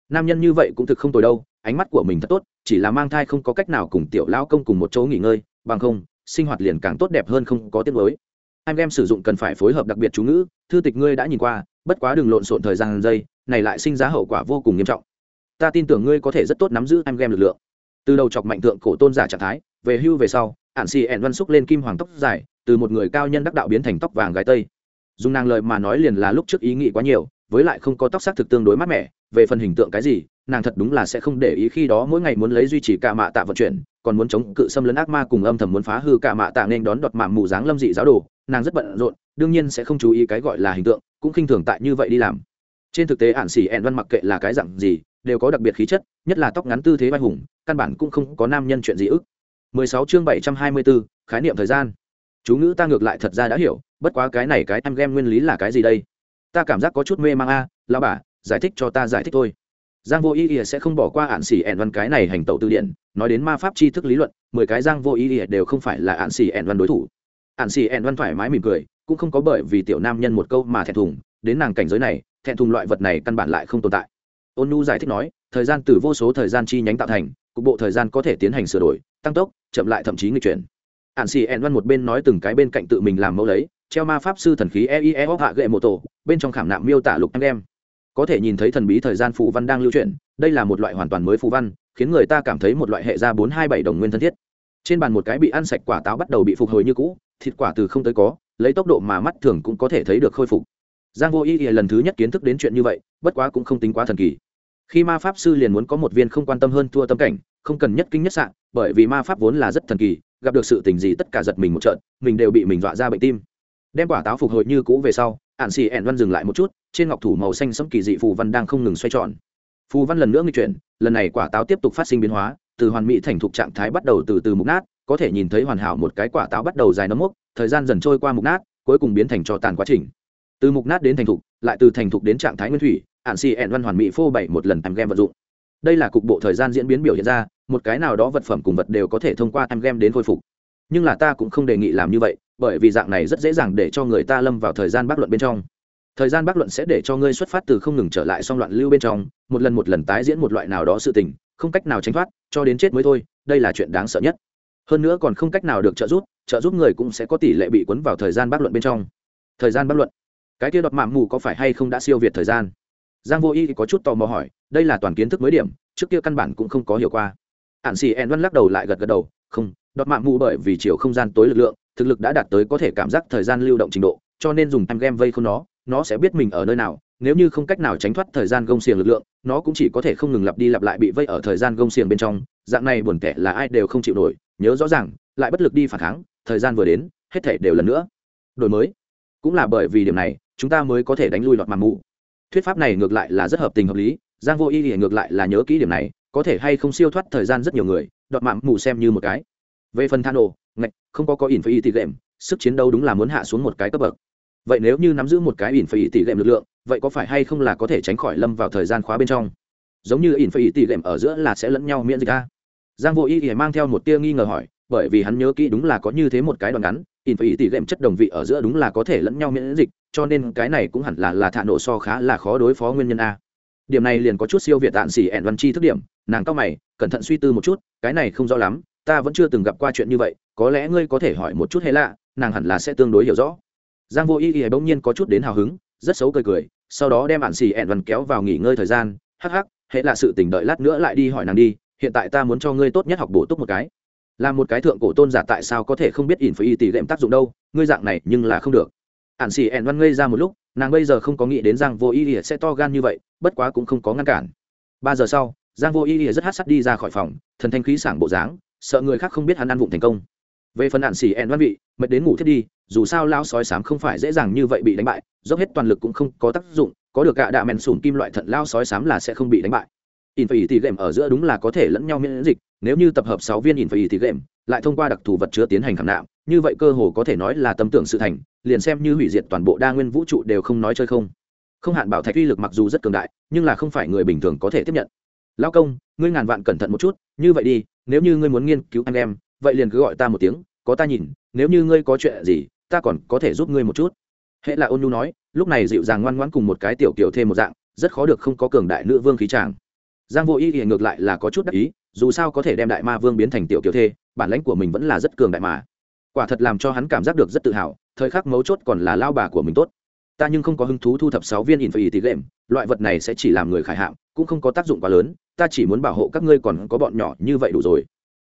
Nam nhân như vậy cũng thực không tồi đâu, ánh mắt của mình thật tốt, chỉ là mang thai không có cách nào cùng tiểu lão công cùng một chỗ nghỉ ngơi, bằng không, sinh hoạt liền càng tốt đẹp hơn không có tiết mới anh em sử dụng cần phải phối hợp đặc biệt chú ngữ, thư tịch ngươi đã nhìn qua, bất quá đừng lộn xộn thời gian giây này lại sinh ra hậu quả vô cùng nghiêm trọng ta tin tưởng ngươi có thể rất tốt nắm giữ em game lực lượng. Từ đầu chọc mạnh tượng cổ tôn giả trạng thái, về hưu về sau ạn xì ẹn văn xúc lên kim hoàng tóc dài, từ một người cao nhân đắc đạo biến thành tóc vàng gái tây. Dùng nàng lời mà nói liền là lúc trước ý nghĩ quá nhiều, với lại không có tóc sắc thực tương đối mát mẻ, về phần hình tượng cái gì, nàng thật đúng là sẽ không để ý khi đó mỗi ngày muốn lấy duy trì cả mạ tạ vận chuyển, còn muốn chống cự xâm lấn ác ma cùng âm thầm muốn phá hư cả mạ tạ nên đón đoạt mạng mù dáng lâm dị giáo đồ, nàng rất bận rộn, đương nhiên sẽ không chú ý cái gọi là hình tượng, cũng khinh thường tại như vậy đi làm. Trên thực tế ạn xỉ ẹn văn mặc kệ là cái dặn gì đều có đặc biệt khí chất nhất là tóc ngắn tư thế vai hùng căn bản cũng không có nam nhân chuyện gì ức. 16 chương 724, khái niệm thời gian. Chú ngữ ta ngược lại thật ra đã hiểu bất quá cái này cái em game nguyên lý là cái gì đây? Ta cảm giác có chút mê mang a lão bà giải thích cho ta giải thích thôi. Giang vô ý ỉa sẽ không bỏ qua ạn xỉ ẻn văn cái này hành tẩu từ điển nói đến ma pháp tri thức lý luận mười cái giang vô ý ỉa đều không phải là ạn xỉ ẻn văn đối thủ. Ạn xỉ ẻn văn thoải mái mỉm cười cũng không có bởi vì tiểu nam nhân một câu mà thẹn thùng đến nàng cảnh giới này thẹn thùng loại vật này căn bản lại không tồn tại ôn nu giải thích nói, thời gian từ vô số thời gian chi nhánh tạo thành, cục bộ thời gian có thể tiến hành sửa đổi, tăng tốc, chậm lại thậm chí nghịch chuyển. Ạn xì ẹn văn một bên nói từng cái bên cạnh tự mình làm mẫu lấy, treo ma pháp sư thần khí eie hóc hạ gậy mô tổ, bên trong khảm nạm miêu tả lục anh em. Có thể nhìn thấy thần bí thời gian phù văn đang lưu chuyển, đây là một loại hoàn toàn mới phù văn, khiến người ta cảm thấy một loại hệ gia bốn hai bảy đồng nguyên thân thiết. Trên bàn một cái bị ăn sạch quả táo bắt đầu bị phục hồi như cũ, thịt quả từ không tới có, lấy tốc độ mà mắt thường cũng có thể thấy được khôi phục giang vô ý thì lần thứ nhất kiến thức đến chuyện như vậy, bất quá cũng không tính quá thần kỳ. Khi ma pháp sư liền muốn có một viên không quan tâm hơn thua tâm cảnh, không cần nhất kinh nhất sạn bởi vì ma pháp vốn là rất thần kỳ, gặp được sự tình gì tất cả giật mình một trận, mình đều bị mình dọa ra bệnh tim. Đem quả táo phục hồi như cũ về sau ạn xì ẻn văn dừng lại một chút, trên ngọc thủ màu xanh sẫm kỳ dị phù văn đang không ngừng xoay tròn. Phù văn lần nữa nghi chuyển, lần này quả táo tiếp tục phát sinh biến hóa, từ hoàn mỹ thành thục trạng thái bắt đầu từ từ mục nát, có thể nhìn thấy hoàn hảo một cái quả táo bắt đầu dài nấm mốc, thời gian dần trôi qua mục nát, cuối cùng biến thành cho tàn quá trình từ mục nát đến thành thục, lại từ thành thục đến trạng thái nguyên thủy, ạn xì ẹn văn hoàn mỹ phô bảy một lần em game vận dụng. Đây là cục bộ thời gian diễn biến biểu hiện ra, một cái nào đó vật phẩm cùng vật đều có thể thông qua em game đến khôi phục. Nhưng là ta cũng không đề nghị làm như vậy, bởi vì dạng này rất dễ dàng để cho người ta lâm vào thời gian bác luận bên trong. Thời gian bác luận sẽ để cho ngươi xuất phát từ không ngừng trở lại song loạn lưu bên trong, một lần một lần tái diễn một loại nào đó sự tình, không cách nào tránh thoát, cho đến chết mới thôi, đây là chuyện đáng sợ nhất. Hơn nữa còn không cách nào được trợ giúp trợ giúp người cũng sẽ có tỷ lệ bị cuốn vào thời gian bác luận bên trong. Thời gian bác luận cái kia đọt mạng mù có phải hay không đã siêu việt thời gian? Giang vô y thì có chút tò mò hỏi, đây là toàn kiến thức mới điểm, trước kia căn bản cũng không có hiểu qua. Ạn xì ẹn văn lắc đầu lại gật gật đầu, không, đọt mạng mù bởi vì chiều không gian tối lực lượng, thực lực đã đạt tới có thể cảm giác thời gian lưu động trình độ, cho nên dùng time game vây không nó nó sẽ biết mình ở nơi nào, nếu như không cách nào tránh thoát thời gian gông xiềng lực lượng, nó cũng chỉ có thể không ngừng lặp đi lặp lại bị vây ở thời gian gông xiềng bên trong, dạng này buồn tẻ là ai đều không chịu nổi, nhớ rõ ràng, lại bất lực đi phản kháng, thời gian vừa đến, hết thể đều lần nữa. Đổi mới. Cũng là bởi vì điểm này chúng ta mới có thể đánh lui lọt màn mù. Thuyết pháp này ngược lại là rất hợp tình hợp lý, giang vô y thì ngược lại là nhớ kỹ điểm này, có thể hay không siêu thoát thời gian rất nhiều người, đọt mạng mù xem như một cái. Về phần than ồ ngạch, không có có ỉn phải y tỷ lệm, sức chiến đấu đúng là muốn hạ xuống một cái cấp bậc. Vậy nếu như nắm giữ một cái ỉn phải y tỷ lệm lực lượng, vậy có phải hay không là có thể tránh khỏi lâm vào thời gian khóa bên trong? Giống như ỉn phải y tỷ lệm ở giữa là sẽ lẫn nhau miễn dịch a. Giang vô y thì mang theo một tia nghi ngờ hỏi, bởi vì hắn nhớ kỹ đúng là có như thế một cái đoạn ngắn in phải tỷ lệm chất đồng vị ở giữa đúng là có thể lẫn nhau miễn dịch, cho nên cái này cũng hẳn là là thạ nổ so khá là khó đối phó nguyên nhân a. Điểm này liền có chút siêu việt tạn xỉ ẹn văn chi thức điểm, nàng cao mày, cẩn thận suy tư một chút, cái này không rõ lắm, ta vẫn chưa từng gặp qua chuyện như vậy, có lẽ ngươi có thể hỏi một chút hay lạ, nàng hẳn là sẽ tương đối hiểu rõ. Giang vô y y bỗng nhiên có chút đến hào hứng, rất xấu cười cười, sau đó đem ạn xỉ ẹn văn kéo vào nghỉ ngơi thời gian, hắc hắc hệ là sự tỉnh đợi lát nữa lại đi hỏi nàng đi, hiện tại ta muốn cho ngươi tốt nhất học bổ túc một cái là một cái thượng cổ tôn giả tại sao có thể không biết ỉn phải y tỷ lệm tác dụng đâu, ngươi dạng này nhưng là không được. Ạn xì ẻn văn ngây ra một lúc, nàng bây giờ không có nghĩ đến giang vô y ỉa sẽ to gan như vậy, bất quá cũng không có ngăn cản. Ba giờ sau, giang vô y ỉa rất hát sắt đi ra khỏi phòng, thần thanh khí sảng bộ dáng, sợ người khác không biết hắn ăn vụng thành công. Về phần ạn xì ẻn văn vị, mệt đến ngủ thiết đi, dù sao lao sói sám không phải dễ dàng như vậy bị đánh bại, dốc hết toàn lực cũng không có tác dụng, có được gạ đạ mèn sùn kim loại thận lao sói sám là sẽ không bị đánh bại in phải thì game ở giữa đúng là có thể lẫn nhau miễn dịch, nếu như tập hợp sáu viên in phải thì game, lại thông qua đặc thù vật chứa tiến hành khảm nạm, như vậy cơ hồ có thể nói là tâm tưởng sự thành, liền xem như hủy diệt toàn bộ đa nguyên vũ trụ đều không nói chơi không. Không hạn bảo thạch uy lực mặc dù rất cường đại, nhưng là không phải người bình thường có thể tiếp nhận. Lão công, ngươi ngàn vạn cẩn thận một chút, như vậy đi, nếu như ngươi muốn nghiên cứu anh em, vậy liền cứ gọi ta một tiếng, có ta nhìn, nếu như ngươi có chuyện gì, ta còn có thể giúp ngươi một chút. Hệ là ôn nhu nói, lúc này dịu dàng ngoan ngoãn cùng một cái tiểu kiểu thêm một dạng, rất khó được không có cường đại nữ vương khí tràng giang vô ý thì ngược lại là có chút đắc ý, dù sao có thể đem đại ma vương biến thành tiểu kiểu thê, bản lãnh của mình vẫn là rất cường đại mà. Quả thật làm cho hắn cảm giác được rất tự hào, thời khắc mấu chốt còn là lao bà của mình tốt. Ta nhưng không có hứng thú thu thập sáu viên in phải tỷ lệm, loại vật này sẽ chỉ làm người khải hạng cũng không có tác dụng quá lớn, ta chỉ muốn bảo hộ các ngươi còn có bọn nhỏ như vậy đủ rồi.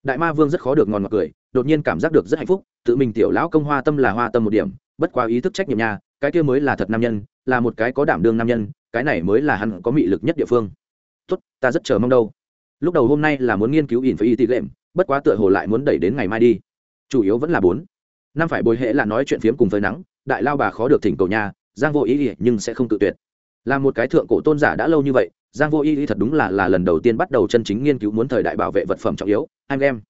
Đại ma vương rất khó được ngon ngọt cười, đột nhiên cảm giác được rất hạnh phúc, tự mình tiểu lão công hoa tâm là hoa tâm một điểm, bất quá ý thức trách nhiệm nha, cái kia mới là thật nam nhân, là một cái có đảm đương nam nhân, cái này mới là hắn có mị lực nhất địa phương tốt, ta rất chờ mong đâu. Lúc đầu hôm nay là muốn nghiên cứu in phải tỷ lệm, bất quá tựa hồ lại muốn đẩy đến ngày mai đi. Chủ yếu vẫn là bốn. Năm phải bồi hệ là nói chuyện phiếm cùng với nắng, đại lao bà khó được thỉnh cầu nhà, giang vô ý ý nhưng sẽ không tự tuyệt. Là một cái thượng cổ tôn giả đã lâu như vậy, giang vô ý ý thật đúng là là lần đầu tiên bắt đầu chân chính nghiên cứu muốn thời đại bảo vệ vật phẩm trọng yếu anh em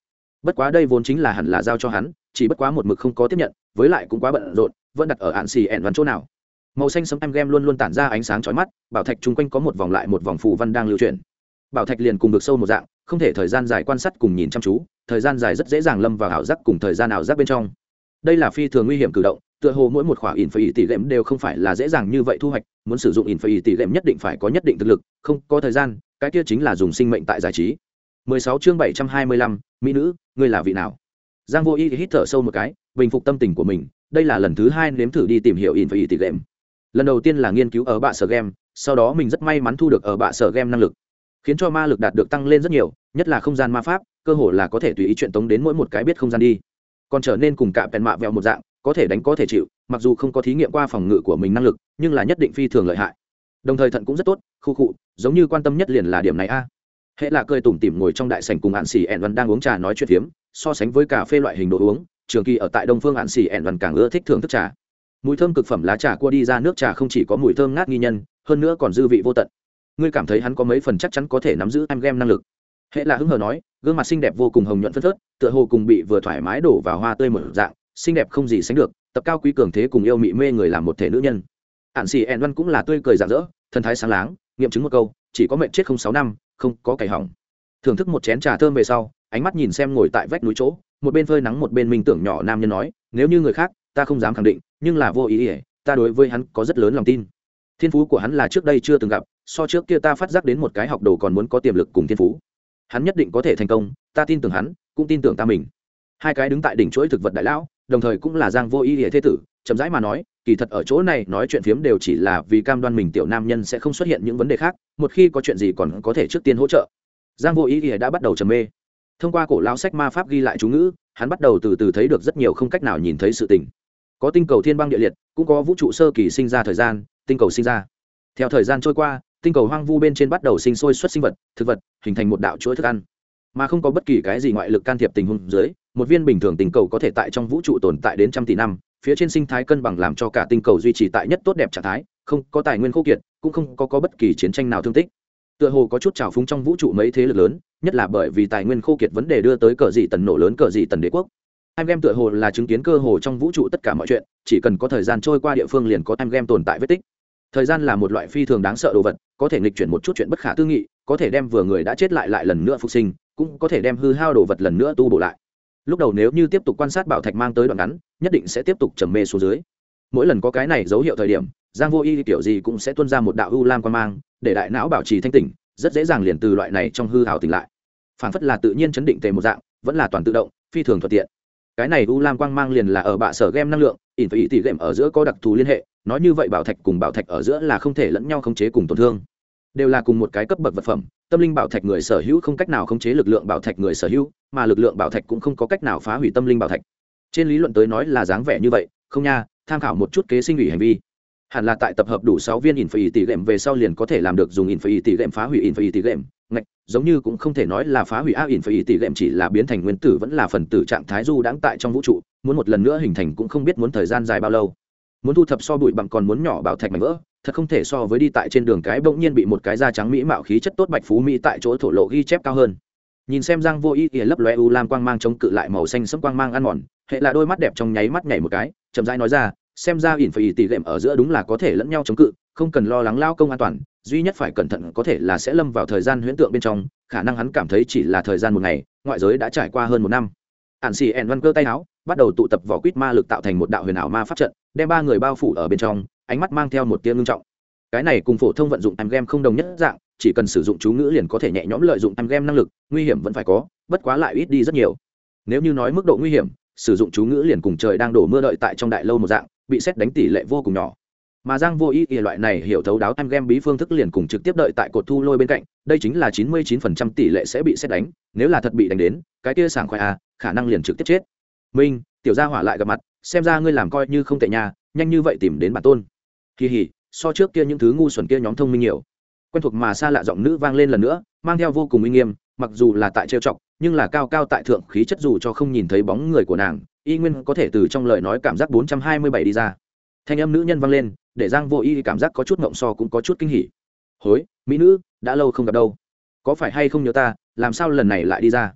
bất quá đây vốn chính là hẳn là giao cho hắn, chỉ bất quá một mực không có tiếp nhận, với lại cũng quá bận rộn, vẫn đặt ở ạn xì ẹn văn chỗ nào màu xanh sấm em game luôn luôn tản ra ánh sáng chói mắt bảo thạch chung quanh có một vòng lại một vòng phù văn đang lưu chuyển. Bảo thạch liền cùng được sâu một dạng không thể thời gian dài quan sát cùng nhìn chăm chú thời gian dài rất dễ dàng lâm vào ảo giác cùng thời gian ảo giác bên trong. Đây là phi thường nguy hiểm cử động tựa hồ mỗi một khoản in phải tỷ lệm đều không phải là dễ dàng như vậy thu hoạch muốn sử dụng in phải tỷ lệm nhất định phải có nhất định thực lực không có thời gian cái kia chính là dùng sinh mệnh tại giải trí. 16 chương 725, mỹ nữ ngươi là vị nào? Giang vô y hít thở sâu một cái bình phục tâm tình của mình đây là lần thứ hai nếm thử đi tìm hiểu in phải tỷ lệm lần đầu tiên là nghiên cứu ở bạ sở game sau đó mình rất may mắn thu được ở bạ sở game năng lực, khiến cho ma lực đạt được tăng lên rất nhiều, nhất là không gian ma pháp, cơ hồ là có thể tùy ý chuyện tống đến mỗi một cái biết không gian đi. Còn trở nên cùng cả bèn mạ vẹo một dạng, có thể đánh có thể chịu, mặc dù không có thí nghiệm qua phòng ngự của mình năng lực, nhưng là nhất định phi thường lợi hại. Đồng thời thận cũng rất tốt, khu khụ giống như quan tâm nhất liền là điểm này a. Hệ là cười tủm tỉm ngồi trong đại sảnh cùng hạn xì ẹn văn đang uống trà nói chuyện phiếm, so sánh với cà phê loại hình đồ uống, trường kỳ ở tại đông phương hạn xì ẹn văn càng ưa thích thưởng thức trà mùi thơm cực phẩm lá trà cua đi ra nước trà không chỉ có mùi thơm ngát nghi nhân, hơn nữa còn dư vị vô tận. Ngươi cảm thấy hắn có mấy phần chắc chắn có thể nắm giữ em game năng lực. Hệ là hứng hờ nói, gương mặt xinh đẹp vô cùng hồng nhuận phân phớt, tựa hồ cùng bị vừa thoải mái đổ vào hoa tươi mở dạng, xinh đẹp không gì sánh được, tập cao quý cường thế cùng yêu mị mê người làm một thể nữ nhân. Ạn xì ẹn văn cũng là tươi cười rạng rỡ, thần thái sáng láng, nghiệm chứng một câu, chỉ có mệnh chết không sáu năm, không có cày hỏng. Thưởng thức một chén trà thơm về sau, ánh mắt nhìn xem ngồi tại vách núi chỗ, một bên phơi nắng một bên minh tưởng nhỏ nam nhân nói, nếu như người khác ta không dám khẳng định, nhưng là vô ý ỉa ta đối với hắn có rất lớn lòng tin. Thiên phú của hắn là trước đây chưa từng gặp, so trước kia ta phát giác đến một cái học đồ còn muốn có tiềm lực cùng thiên phú. Hắn nhất định có thể thành công, ta tin tưởng hắn, cũng tin tưởng ta mình. Hai cái đứng tại đỉnh chuỗi thực vật đại lão, đồng thời cũng là giang vô ý ỉa thế tử, chậm rãi mà nói, kỳ thật ở chỗ này nói chuyện phiếm đều chỉ là vì cam đoan mình tiểu nam nhân sẽ không xuất hiện những vấn đề khác, một khi có chuyện gì còn có thể trước tiên hỗ trợ. Giang vô ý ỉa đã bắt đầu trầm mê. Thông qua cổ lao sách ma pháp ghi lại chú ngữ, hắn bắt đầu từ từ thấy được rất nhiều không cách nào nhìn thấy sự tình có tinh cầu thiên băng địa liệt cũng có vũ trụ sơ kỳ sinh ra thời gian tinh cầu sinh ra. Theo thời gian trôi qua tinh cầu hoang vu bên trên bắt đầu sinh sôi xuất sinh vật thực vật hình thành một đạo chuỗi thức ăn. Mà không có bất kỳ cái gì ngoại lực can thiệp tình huống dưới một viên bình thường tinh cầu có thể tại trong vũ trụ tồn tại đến trăm tỷ năm phía trên sinh thái cân bằng làm cho cả tinh cầu duy trì tại nhất tốt đẹp trạng thái không có tài nguyên khô kiệt cũng không có, có bất kỳ chiến tranh nào thương tích. Tựa hồ có chút trào phúng trong vũ trụ mấy thế lực lớn nhất là bởi vì tài nguyên khô kiệt vấn đề đưa tới cờ dị tần nổ lớn cờ dị tần đế quốc em game tựa hồ là chứng kiến cơ hồ trong vũ trụ tất cả mọi chuyện, chỉ cần có thời gian trôi qua địa phương liền có em game tồn tại vết tích. Thời gian là một loại phi thường đáng sợ đồ vật, có thể nghịch chuyển một chút chuyện bất khả tư nghị, có thể đem vừa người đã chết lại lại lần nữa phục sinh, cũng có thể đem hư hao đồ vật lần nữa tu bổ lại. Lúc đầu nếu như tiếp tục quan sát bảo thạch mang tới đoạn ngắn, nhất định sẽ tiếp tục trầm mê xuống dưới. Mỗi lần có cái này dấu hiệu thời điểm, giang vô y kiểu gì cũng sẽ tuân ra một đạo u lam quan mang, để đại não bảo trì thanh tỉnh, rất dễ dàng liền từ loại này trong hư hào tỉnh lại. Phản phất là tự nhiên chấn định tề một dạng, vẫn là toàn tự động, phi thường thuận tiện cái này u lam quang mang liền là ở bạ sở game năng lượng, ỉn phải ý tỷ game ở giữa có đặc thù liên hệ, nói như vậy bảo thạch cùng bảo thạch ở giữa là không thể lẫn nhau khống chế cùng tổn thương. Đều là cùng một cái cấp bậc vật phẩm, tâm linh bảo thạch người sở hữu không cách nào khống chế lực lượng bảo thạch người sở hữu, mà lực lượng bảo thạch cũng không có cách nào phá hủy tâm linh bảo thạch. Trên lý luận tới nói là dáng vẻ như vậy, không nha, tham khảo một chút kế sinh ủy hành vi hẳn là tại tập hợp đủ sáu viên Infinity tỷ lệm về sau liền có thể làm được dùng Infinity tỷ lệm phá hủy Infinity tỷ lệm ngạch, giống như cũng không thể nói là phá hủy a infinity tỷ lệm chỉ là biến thành nguyên tử, vẫn là phần tử trạng thái du đãng tại trong vũ trụ, muốn một lần nữa hình thành cũng không biết muốn thời gian dài bao lâu. Muốn thu thập so bụi bằng còn muốn nhỏ bảo thạch mảnh vỡ, thật không thể so với đi tại trên đường cái bỗng nhiên bị một cái da trắng mỹ mạo khí chất tốt bạch phú mỹ tại chỗ thổ lộ ghi chép cao hơn. Nhìn xem giang vô ý ỉa lấp lóe u lam quang mang chống cự lại màu xanh sẫm quang mang ăn mòn, hệ là đôi mắt đẹp trong nháy mắt nhảy một cái, chậm rãi nói ra xem ra ỉn phải tỷ lệm ở giữa đúng là có thể lẫn nhau chống cự, không cần lo lắng lao công an toàn, duy nhất phải cẩn thận có thể là sẽ lâm vào thời gian huyễn tượng bên trong, khả năng hắn cảm thấy chỉ là thời gian một ngày, ngoại giới đã trải qua hơn một năm. Ạn xì ẹn văn cơ tay áo, bắt đầu tụ tập vỏ quýt ma lực tạo thành một đạo huyền ảo ma pháp trận, đem ba người bao phủ ở bên trong, ánh mắt mang theo một tia ngưng trọng. Cái này cùng phổ thông vận dụng em game không đồng nhất dạng, chỉ cần sử dụng chú ngữ liền có thể nhẹ nhõm lợi dụng em game năng lực, nguy hiểm vẫn phải có, bất quá lại ít đi rất nhiều. Nếu như nói mức độ nguy hiểm, sử dụng chú ngữ liền cùng trời đang đổ mưa đợi tại trong đại lâu một dạng bị xét đánh tỷ lệ vô cùng nhỏ. Mà giang vô ý ý loại này hiểu thấu đáo em game bí phương thức liền cùng trực tiếp đợi tại cột thu lôi bên cạnh, đây chính là chín mươi chín phần trăm tỷ lệ sẽ bị xét đánh, nếu là thật bị đánh đến, cái kia sảng khoai à khả năng liền trực tiếp chết. Minh, tiểu gia hỏa lại gặp mặt, xem ra ngươi làm coi như không tệ nhà nhanh như vậy tìm đến bản tôn. Kỳ hỉ, so trước kia những thứ ngu xuẩn kia nhóm thông minh nhiều. Quen thuộc mà xa lạ giọng nữ vang lên lần nữa, mang theo vô cùng uy nghiêm, mặc dù là tại trêu chọc, nhưng là cao cao tại thượng khí chất dù cho không nhìn thấy bóng người của nàng y nguyên có thể từ trong lời nói cảm giác bốn trăm hai mươi bảy đi ra. Thanh âm nữ nhân vang lên, để giang vô y cảm giác có chút ngộng so cũng có chút kinh hỉ. Hối, mỹ nữ, đã lâu không gặp đâu. Có phải hay không nhớ ta, làm sao lần này lại đi ra?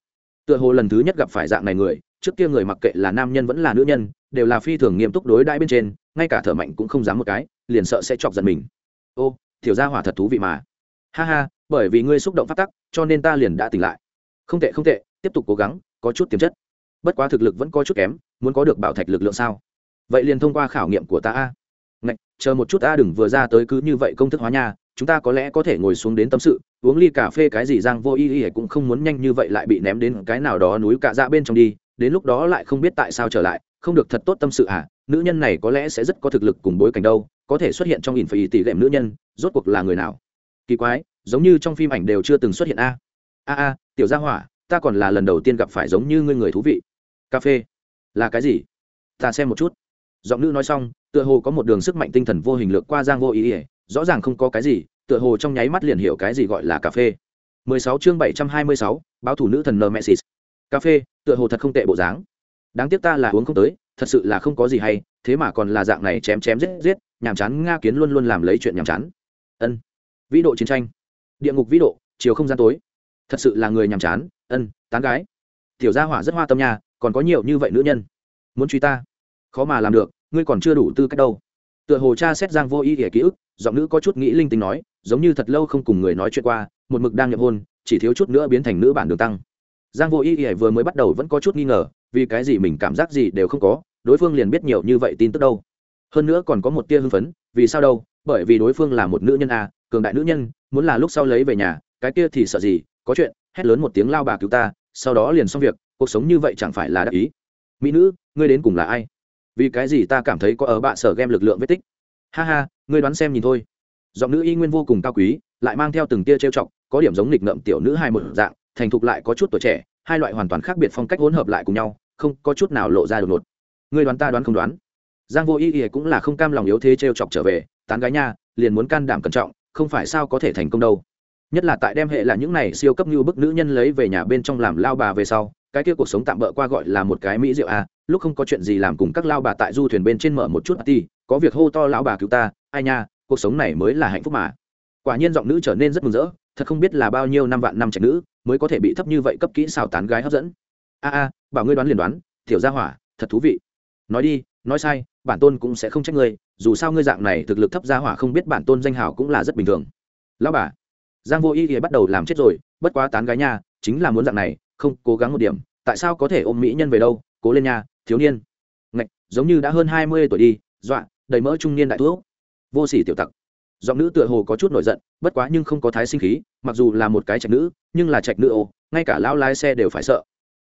Tựa hồ lần thứ nhất gặp phải dạng này người, trước kia người mặc kệ là nam nhân vẫn là nữ nhân, đều là phi thường nghiêm túc đối đãi bên trên, ngay cả thở mạnh cũng không dám một cái, liền sợ sẽ chọc giận mình. Ô, tiểu gia hỏa thật thú vị mà. Ha ha, bởi vì ngươi xúc động phát tắc, cho nên ta liền đã tỉnh lại. Không tệ không tệ, tiếp tục cố gắng, có chút tiềm chất bất quá thực lực vẫn có chút kém, muốn có được bảo thạch lực lượng sao? Vậy liền thông qua khảo nghiệm của ta a. Ngạch, chờ một chút ta đừng vừa ra tới cứ như vậy công thức hóa nha, chúng ta có lẽ có thể ngồi xuống đến tâm sự, uống ly cà phê cái gì giang vô y y cũng không muốn nhanh như vậy lại bị ném đến cái nào đó núi cạ dạ bên trong đi, đến lúc đó lại không biết tại sao trở lại, không được thật tốt tâm sự à nữ nhân này có lẽ sẽ rất có thực lực cùng bối cảnh đâu, có thể xuất hiện trong ỉn phải tỷ lệm nữ nhân, rốt cuộc là người nào? Kỳ quái, giống như trong phim ảnh đều chưa từng xuất hiện a. A a, tiểu gia hỏa, ta còn là lần đầu tiên gặp phải giống như ngươi người thú vị cà phê là cái gì ta xem một chút giọng nữ nói xong tựa hồ có một đường sức mạnh tinh thần vô hình lược qua giang vô ý ỉa rõ ràng không có cái gì tựa hồ trong nháy mắt liền hiểu cái gì gọi là cà phê 16 chương 726, báo thủ nữ thần Nemesis. Cà phê, tựa hồ thật không tệ bộ dáng. Đáng tiếc ta là uống không tới, thật sự là không có gì hay, thế mà còn là dạng này chém chém giết giết, nhàm chán nga kiến luôn luôn làm lấy chuyện nhàm chán. Ân. Vĩ độ chiến tranh. Địa ngục vĩ độ, chiều không gian tối. Thật sự là người nhàm chán, ân, tán gái. Tiểu gia hỏa rất hoa tâm nha, còn có nhiều như vậy nữ nhân. Muốn truy ta, khó mà làm được, ngươi còn chưa đủ tư cách đâu. Tựa hồ cha xét Giang Vô Ý ký ức, giọng nữ có chút nghĩ linh tinh nói giống như thật lâu không cùng người nói chuyện qua một mực đang nhập hôn chỉ thiếu chút nữa biến thành nữ bản đường tăng giang vô y ỉa vừa mới bắt đầu vẫn có chút nghi ngờ vì cái gì mình cảm giác gì đều không có đối phương liền biết nhiều như vậy tin tức đâu hơn nữa còn có một tia hưng phấn vì sao đâu bởi vì đối phương là một nữ nhân a cường đại nữ nhân muốn là lúc sau lấy về nhà cái kia thì sợ gì có chuyện hét lớn một tiếng lao bà cứu ta sau đó liền xong việc cuộc sống như vậy chẳng phải là đắc ý. Mỹ nữ, ngươi đến cùng là ai? Vì cái gì ta cảm thấy có ở bạ sở game lực lượng vết tích? Ha ha, ngươi đoán xem nhìn thôi. Giọng nữ y nguyên vô cùng cao quý, lại mang theo từng tia trêu chọc, có điểm giống nghịch ngợm tiểu nữ hai một dạng, thành thục lại có chút tuổi trẻ, hai loại hoàn toàn khác biệt phong cách hỗn hợp lại cùng nhau, không có chút nào lộ ra đột ngột. Ngươi đoán ta đoán không đoán? Giang vô y y cũng là không cam lòng yếu thế trêu chọc trở về, tán gái nha, liền muốn can đảm cẩn trọng, không phải sao có thể thành công đâu. Nhất là tại đem hệ là những này siêu cấp như bức nữ nhân lấy về nhà bên trong làm lao bà về sau cái kia cuộc sống tạm bỡ qua gọi là một cái mỹ rượu à lúc không có chuyện gì làm cùng các lao bà tại du thuyền bên trên mở một chút ti có việc hô to lão bà cứu ta, ai nha, cuộc sống này mới là hạnh phúc mà. Quả nhiên giọng nữ trở nên rất mừng rỡ, thật không biết là bao nhiêu năm vạn năm trẻ nữ mới có thể bị thấp như vậy cấp kỹ xào tán gái hấp dẫn. A a, bảo ngươi đoán liền đoán, tiểu gia hỏa, thật thú vị. Nói đi, nói sai, bản tôn cũng sẽ không trách ngươi, dù sao ngươi dạng này thực lực thấp gia hỏa không biết bản tôn danh hào cũng là rất bình thường. Lão bà, giang vô ý thì bắt đầu làm chết rồi, bất quá tán gái nha, chính là muốn dạng này không cố gắng một điểm, tại sao có thể ôm mỹ nhân về đâu, cố lên nha, thiếu niên. Ngạch, giống như đã hơn hai mươi tuổi đi, dọa, đầy mỡ trung niên đại thuốc vô sỉ tiểu tặc. Giọng nữ tựa hồ có chút nổi giận, bất quá nhưng không có thái sinh khí, mặc dù là một cái trạch nữ, nhưng là trạch nữ ô, ngay cả lão lái xe đều phải sợ.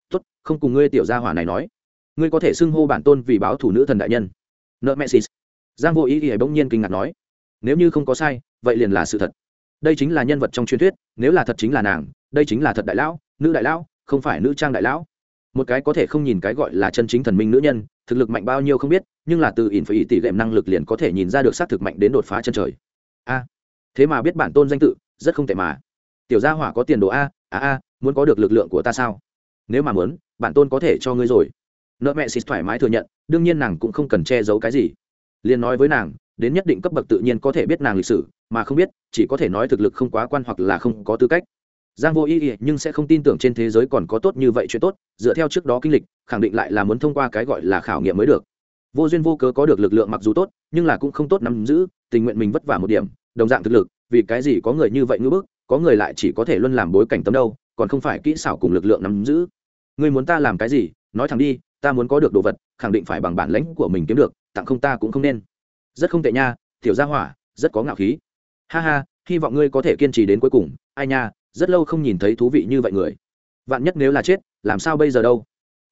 Tốt, không cùng ngươi tiểu gia hỏa này nói. Ngươi có thể xưng hô bản tôn vì báo thủ nữ thần đại nhân. Nợ mẹ xì. Giang vô ý thì bỗng nhiên kinh ngạc nói. Nếu như không có sai, vậy liền là sự thật. Đây chính là nhân vật trong truyền thuyết, nếu là thật chính là nàng, đây chính là thật đại lão, nữ đại lão không phải nữ trang đại lão. Một cái có thể không nhìn cái gọi là chân chính thần minh nữ nhân, thực lực mạnh bao nhiêu không biết, nhưng là từ ỉn phải ý tỷ lệm năng lực liền có thể nhìn ra được xác thực mạnh đến đột phá chân trời. A, thế mà biết bản tôn danh tự, rất không tệ mà. Tiểu gia hỏa có tiền đồ a a a, muốn có được lực lượng của ta sao? Nếu mà muốn, bản tôn có thể cho ngươi rồi. Nợ mẹ xịt thoải mái thừa nhận, đương nhiên nàng cũng không cần che giấu cái gì. Liền nói với nàng, đến nhất định cấp bậc tự nhiên có thể biết nàng lịch sử, mà không biết, chỉ có thể nói thực lực không quá quan hoặc là không có tư cách giang vô ý ý nhưng sẽ không tin tưởng trên thế giới còn có tốt như vậy chuyện tốt, dựa theo trước đó kinh lịch, khẳng định lại là muốn thông qua cái gọi là khảo nghiệm mới được. Vô duyên vô cớ có được lực lượng mặc dù tốt, nhưng là cũng không tốt nắm giữ, tình nguyện mình vất vả một điểm, đồng dạng thực lực, vì cái gì có người như vậy ngưỡng bức, có người lại chỉ có thể luôn làm bối cảnh tấm đâu, còn không phải kỹ xảo cùng lực lượng nắm giữ. Ngươi muốn ta làm cái gì? Nói thẳng đi, ta muốn có được đồ vật, khẳng định phải bằng bản lãnh của mình kiếm được, tặng không ta cũng không nên. Rất không tệ nha, tiểu gia hỏa, rất có ngạo khí. Ha ha, hy vọng ngươi có thể kiên trì đến cuối cùng, ai nha rất lâu không nhìn thấy thú vị như vậy người. Vạn nhất nếu là chết, làm sao bây giờ đâu?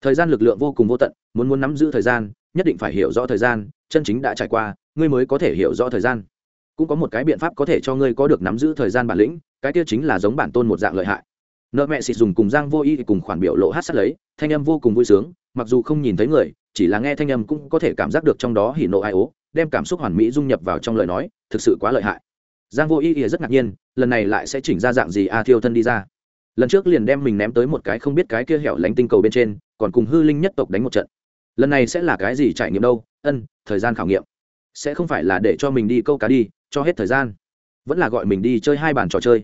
Thời gian lực lượng vô cùng vô tận, muốn muốn nắm giữ thời gian, nhất định phải hiểu rõ thời gian, chân chính đã trải qua, ngươi mới có thể hiểu rõ thời gian. Cũng có một cái biện pháp có thể cho ngươi có được nắm giữ thời gian bản lĩnh, cái kia chính là giống bản tôn một dạng lợi hại. Nợ mẹ xịt dùng cùng giang vô y cùng khoản biểu lộ hát sát lấy, thanh âm vô cùng vui sướng, mặc dù không nhìn thấy người, chỉ là nghe thanh âm cũng có thể cảm giác được trong đó hỉ nộ ai ố, đem cảm xúc hoàn mỹ dung nhập vào trong lời nói, thực sự quá lợi hại giang vô ý ỉa rất ngạc nhiên, lần này lại sẽ chỉnh ra dạng gì? A thiêu thân đi ra. Lần trước liền đem mình ném tới một cái không biết cái kia hẻo lánh tinh cầu bên trên, còn cùng hư linh nhất tộc đánh một trận. Lần này sẽ là cái gì trải nghiệm đâu? Ân, thời gian khảo nghiệm. Sẽ không phải là để cho mình đi câu cá đi, cho hết thời gian. Vẫn là gọi mình đi chơi hai bàn trò chơi.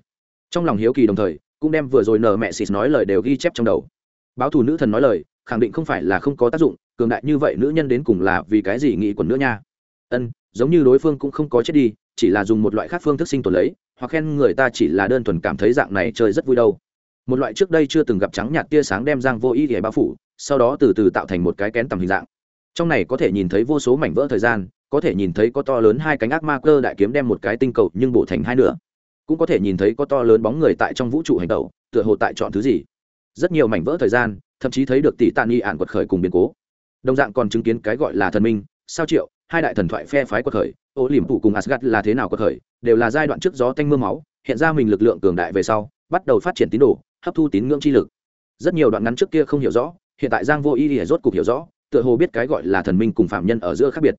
Trong lòng hiếu kỳ đồng thời, cũng đem vừa rồi nở mẹ xịt nói lời đều ghi chép trong đầu. Báo thù nữ thần nói lời, khẳng định không phải là không có tác dụng, cường đại như vậy nữ nhân đến cùng là vì cái gì nghĩ quần nữa nha? Ân, giống như đối phương cũng không có chết đi chỉ là dùng một loại khác phương thức sinh tồn lấy, hoặc khen người ta chỉ là đơn thuần cảm thấy dạng này chơi rất vui đâu. Một loại trước đây chưa từng gặp trắng nhạt tia sáng đem giang vô ý để bao phủ, sau đó từ từ tạo thành một cái kén tầm hình dạng. Trong này có thể nhìn thấy vô số mảnh vỡ thời gian, có thể nhìn thấy có to lớn hai cánh ác ma cơ đại kiếm đem một cái tinh cầu nhưng bổ thành hai nửa. Cũng có thể nhìn thấy có to lớn bóng người tại trong vũ trụ hành tẩu, tựa hồ tại chọn thứ gì. Rất nhiều mảnh vỡ thời gian, thậm chí thấy được tỷ tạ nghi ạn quật khởi cùng biến cố. Đồng dạng còn chứng kiến cái gọi là thần minh, sao triệu hai đại thần thoại phe phái quật khởi, ô liềm phụ cùng asgad là thế nào quật khởi, đều là giai đoạn trước gió tanh m ư a máu, hiện ra mình lực lượng cường đại về sau, bắt đầu phát triển tín đồ, hấp thu tín ngưỡng chi lực. Rất nhiều đoạn ngắn trước kia không hiểu rõ, hiện tại giang vô ý ỉa rốt cục hiểu rõ, tựa hồ biết cái gọi là thần minh cùng phạm nhân ở giữa khác biệt.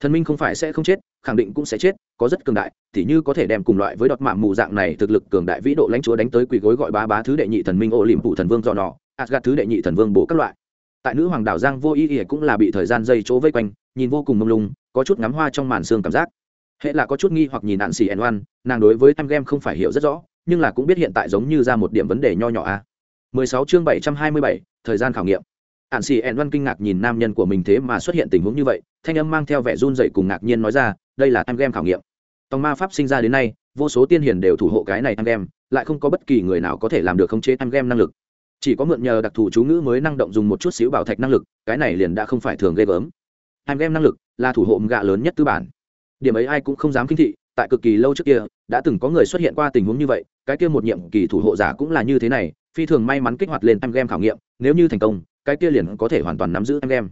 Thần minh không phải sẽ không chết, khẳng định cũng sẽ chết, có rất cường đại thì như có thể đem cùng loại với đọt mạng mù dạng này thực lực cường đại vĩ độ lãnh chúa đánh tới quỳ gối gọi ba bá thứ đệ nhị thần minh, ô liềm phụ thần vương do nọ asgad thứ đệ nhị thần vương bổ các loại tại nữ hoàng đảo giang vô ý ỉa cũng là bị thời gian dây chỗ vây quanh nhìn vô cùng mông lung có chút ngắm hoa trong màn xương cảm giác. Hệ là có chút nghi hoặc nhìn nạn xì ẩn oan nàng đối với em game không phải hiểu rất rõ nhưng là cũng biết hiện tại giống như ra một điểm vấn đề nho nhỏ à. a 16 chương 727, thời gian khảo nghiệm. Ạn xì ẩn oan kinh ngạc nhìn nam nhân của mình thế mà xuất hiện tình huống như vậy thanh âm mang theo vẻ run dậy cùng ngạc nhiên nói ra đây là em game khảo nghiệm. Tòng ma pháp sinh ra đến nay vô số tiên hiền đều thủ hộ cái này em game lại không có bất kỳ người nào có thể làm được khống chế em game năng lực chỉ có mượn nhờ đặc thù chú ngữ mới năng động dùng một chút xíu bảo thạch năng lực, cái này liền đã không phải thường ghê gớm em game năng lực là thủ hộ gạ lớn nhất tư bản. Điểm ấy ai cũng không dám kinh thị, tại cực kỳ lâu trước kia, đã từng có người xuất hiện qua tình huống như vậy, cái kia một nhiệm kỳ thủ hộ giả cũng là như thế này, phi thường may mắn kích hoạt lên em game khảo nghiệm, nếu như thành công, cái kia liền có thể hoàn toàn nắm giữ em game.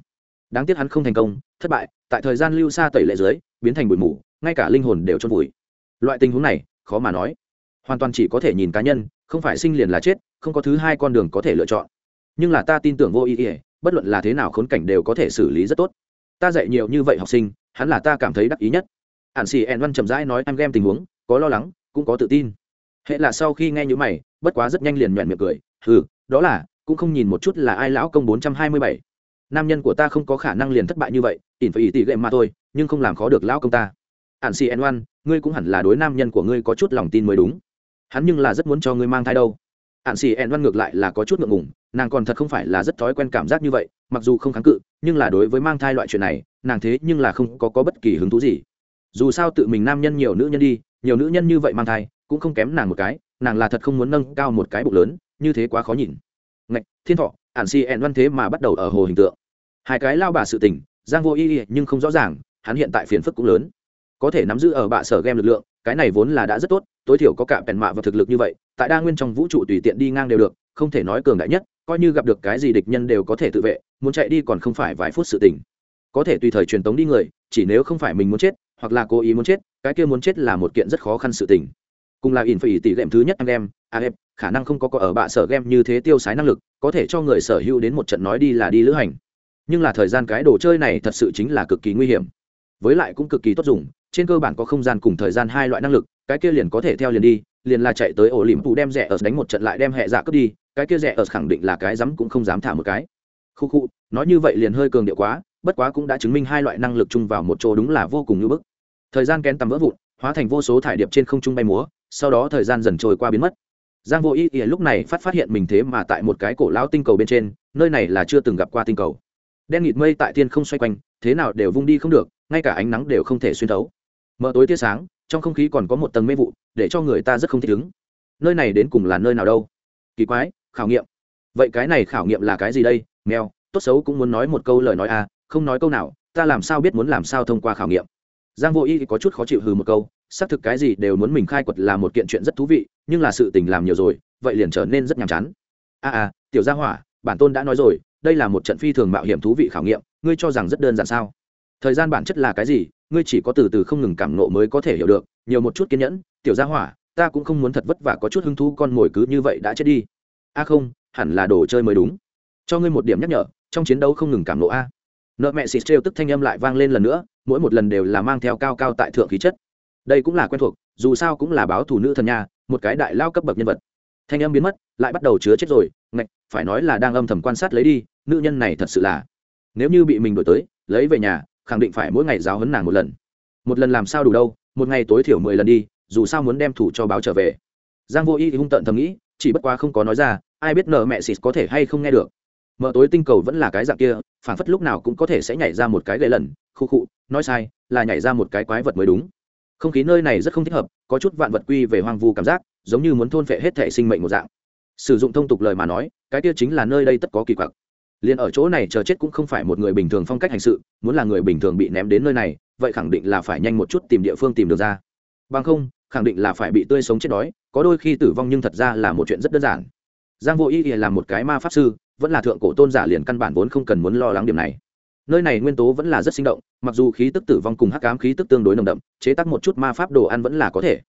Đáng tiếc hắn không thành công, thất bại, tại thời gian lưu xa tẩy lệ dưới, biến thành bụi mù, ngay cả linh hồn đều trôn vùi. Loại tình huống này, khó mà nói. Hoàn toàn chỉ có thể nhìn cá nhân không phải sinh liền là chết, không có thứ hai con đường có thể lựa chọn. Nhưng là ta tin tưởng vô ý ỉa bất luận là thế nào khốn cảnh đều có thể xử lý rất tốt. Ta dạy nhiều như vậy học sinh, hắn là ta cảm thấy đắc ý nhất. Ạn xì ẹn văn chậm rãi nói, em game tình huống, có lo lắng, cũng có tự tin. Hệ là sau khi nghe những mày, bất quá rất nhanh liền nhoẹn miệng cười ừ đó là, cũng không nhìn một chút là ai lão công bốn trăm hai mươi bảy. Nam nhân của ta không có khả năng liền thất bại như vậy, ỉn phải ỉ tỷ gệm mà thôi, nhưng không làm khó được lão công ta. Ạn xì ẹn văn ngươi cũng hẳn là đối nam nhân của ngươi có chút lòng tin mới đúng hắn nhưng là rất muốn cho ngươi mang thai đâu. Hạn xì ẹn văn ngược lại là có chút ngượng ngùng nàng còn thật không phải là rất thói quen cảm giác như vậy mặc dù không kháng cự nhưng là đối với mang thai loại chuyện này nàng thế nhưng là không có, có bất kỳ hứng thú gì. Dù sao tự mình nam nhân nhiều nữ nhân đi nhiều nữ nhân như vậy mang thai cũng không kém nàng một cái nàng là thật không muốn nâng cao một cái bụng lớn như thế quá khó nhìn. Ngạch thiên thọ ản si ẹn văn thế mà bắt đầu ở hồ hình tượng. Hai cái lao bà sự tình giang vô y nhưng không rõ ràng hắn hiện tại phiền phức cũng lớn. Có thể nắm giữ ở bạ sở game lực lượng cái này vốn là đã rất tốt, tối thiểu có cả bèn mạ và thực lực như vậy, tại đa nguyên trong vũ trụ tùy tiện đi ngang đều được, không thể nói cường đại nhất, coi như gặp được cái gì địch nhân đều có thể tự vệ, muốn chạy đi còn không phải vài phút sự tình. Có thể tùy thời truyền tống đi người, chỉ nếu không phải mình muốn chết, hoặc là cố ý muốn chết, cái kia muốn chết là một kiện rất khó khăn sự tình. Cùng là ỉn phải tỷ lệm thứ nhất em game em khả năng không có có ở bạ sở game như thế tiêu sái năng lực, có thể cho người sở hữu đến một trận nói đi là đi lữ hành. Nhưng là thời gian cái đồ chơi này thật sự chính là cực kỳ nguy hiểm. Với lại cũng cực kỳ tốt dùng trên cơ bản có không gian cùng thời gian hai loại năng lực, cái kia liền có thể theo liền đi, liền là chạy tới ổ liềm phụ đem rẻ ở đánh một trận lại đem hệ dạ cướp đi, cái kia rẻ ở khẳng định là cái dám cũng không dám thả một cái. Khu khu, nói như vậy liền hơi cường điệu quá, bất quá cũng đã chứng minh hai loại năng lực chung vào một chỗ đúng là vô cùng như bức. Thời gian kén tầm vỡ vụn, hóa thành vô số thải điệp trên không trung bay múa, sau đó thời gian dần trôi qua biến mất. Giang vô ý ý lúc này phát phát hiện mình thế mà tại một cái cổ lão tinh cầu bên trên, nơi này là chưa từng gặp qua tinh cầu. Đen nghịt mây tại thiên không xoay quanh, thế nào đều vung đi không được, ngay cả ánh nắng đều không thể xuyên thấu mở tối tia sáng trong không khí còn có một tầng mê vụ để cho người ta rất không thích ứng. Nơi này đến cùng là nơi nào đâu? Kỳ quái khảo nghiệm. Vậy cái này khảo nghiệm là cái gì đây? Mèo tốt xấu cũng muốn nói một câu lời nói à không nói câu nào ta làm sao biết muốn làm sao thông qua khảo nghiệm? Giang vô y thì có chút khó chịu hừ một câu xác thực cái gì đều muốn mình khai quật là một kiện chuyện rất thú vị nhưng là sự tình làm nhiều rồi vậy liền trở nên rất nhàm chán. A à, à tiểu gia hỏa bản tôn đã nói rồi đây là một trận phi thường mạo hiểm thú vị khảo nghiệm ngươi cho rằng rất đơn giản sao? Thời gian bản chất là cái gì? Ngươi chỉ có từ từ không ngừng cảm nộ mới có thể hiểu được, nhiều một chút kiên nhẫn, tiểu gia hỏa, ta cũng không muốn thật vất vả có chút hứng thú con mồi cứ như vậy đã chết đi. A không, hẳn là đồ chơi mới đúng. Cho ngươi một điểm nhắc nhở, trong chiến đấu không ngừng cảm nộ a. Nợ mẹ xịt trêu tức thanh âm lại vang lên lần nữa, mỗi một lần đều là mang theo cao cao tại thượng khí chất. Đây cũng là quen thuộc, dù sao cũng là báo thủ nữ thần nhà một cái đại lao cấp bậc nhân vật. Thanh âm biến mất, lại bắt đầu chứa chết rồi, ngạch, phải nói là đang âm thầm quan sát lấy đi, nữ nhân này thật sự là. Nếu như bị mình đổi tới, lấy về nhà khẳng định phải mỗi ngày giáo hấn nàng một lần. Một lần làm sao đủ đâu, một ngày tối thiểu mười lần đi, dù sao muốn đem thủ cho báo trở về. Giang vô y thì hung tận thầm nghĩ, chỉ bất quá không có nói ra, ai biết nợ mẹ xịt có thể hay không nghe được. Mở tối tinh cầu vẫn là cái dạng kia, phản phất lúc nào cũng có thể sẽ nhảy ra một cái gậy lần, khu khụ nói sai, là nhảy ra một cái quái vật mới đúng. Không khí nơi này rất không thích hợp, có chút vạn vật quy về hoang vu cảm giác, giống như muốn thôn phệ hết thể sinh mệnh một dạng. Sử dụng thông tục lời mà nói, cái kia chính là nơi đây tất có kỳ quặc liền ở chỗ này chờ chết cũng không phải một người bình thường phong cách hành sự, muốn là người bình thường bị ném đến nơi này, vậy khẳng định là phải nhanh một chút tìm địa phương tìm được ra. Bằng không, khẳng định là phải bị tươi sống chết đói, có đôi khi tử vong nhưng thật ra là một chuyện rất đơn giản. Giang vô ý ỉa là một cái ma pháp sư, vẫn là thượng cổ tôn giả liền căn bản vốn không cần muốn lo lắng điểm này. Nơi này nguyên tố vẫn là rất sinh động, mặc dù khí tức tử vong cùng hắc ám khí tức tương đối nồng đậm, chế tác một chút ma pháp đồ ăn vẫn là có thể.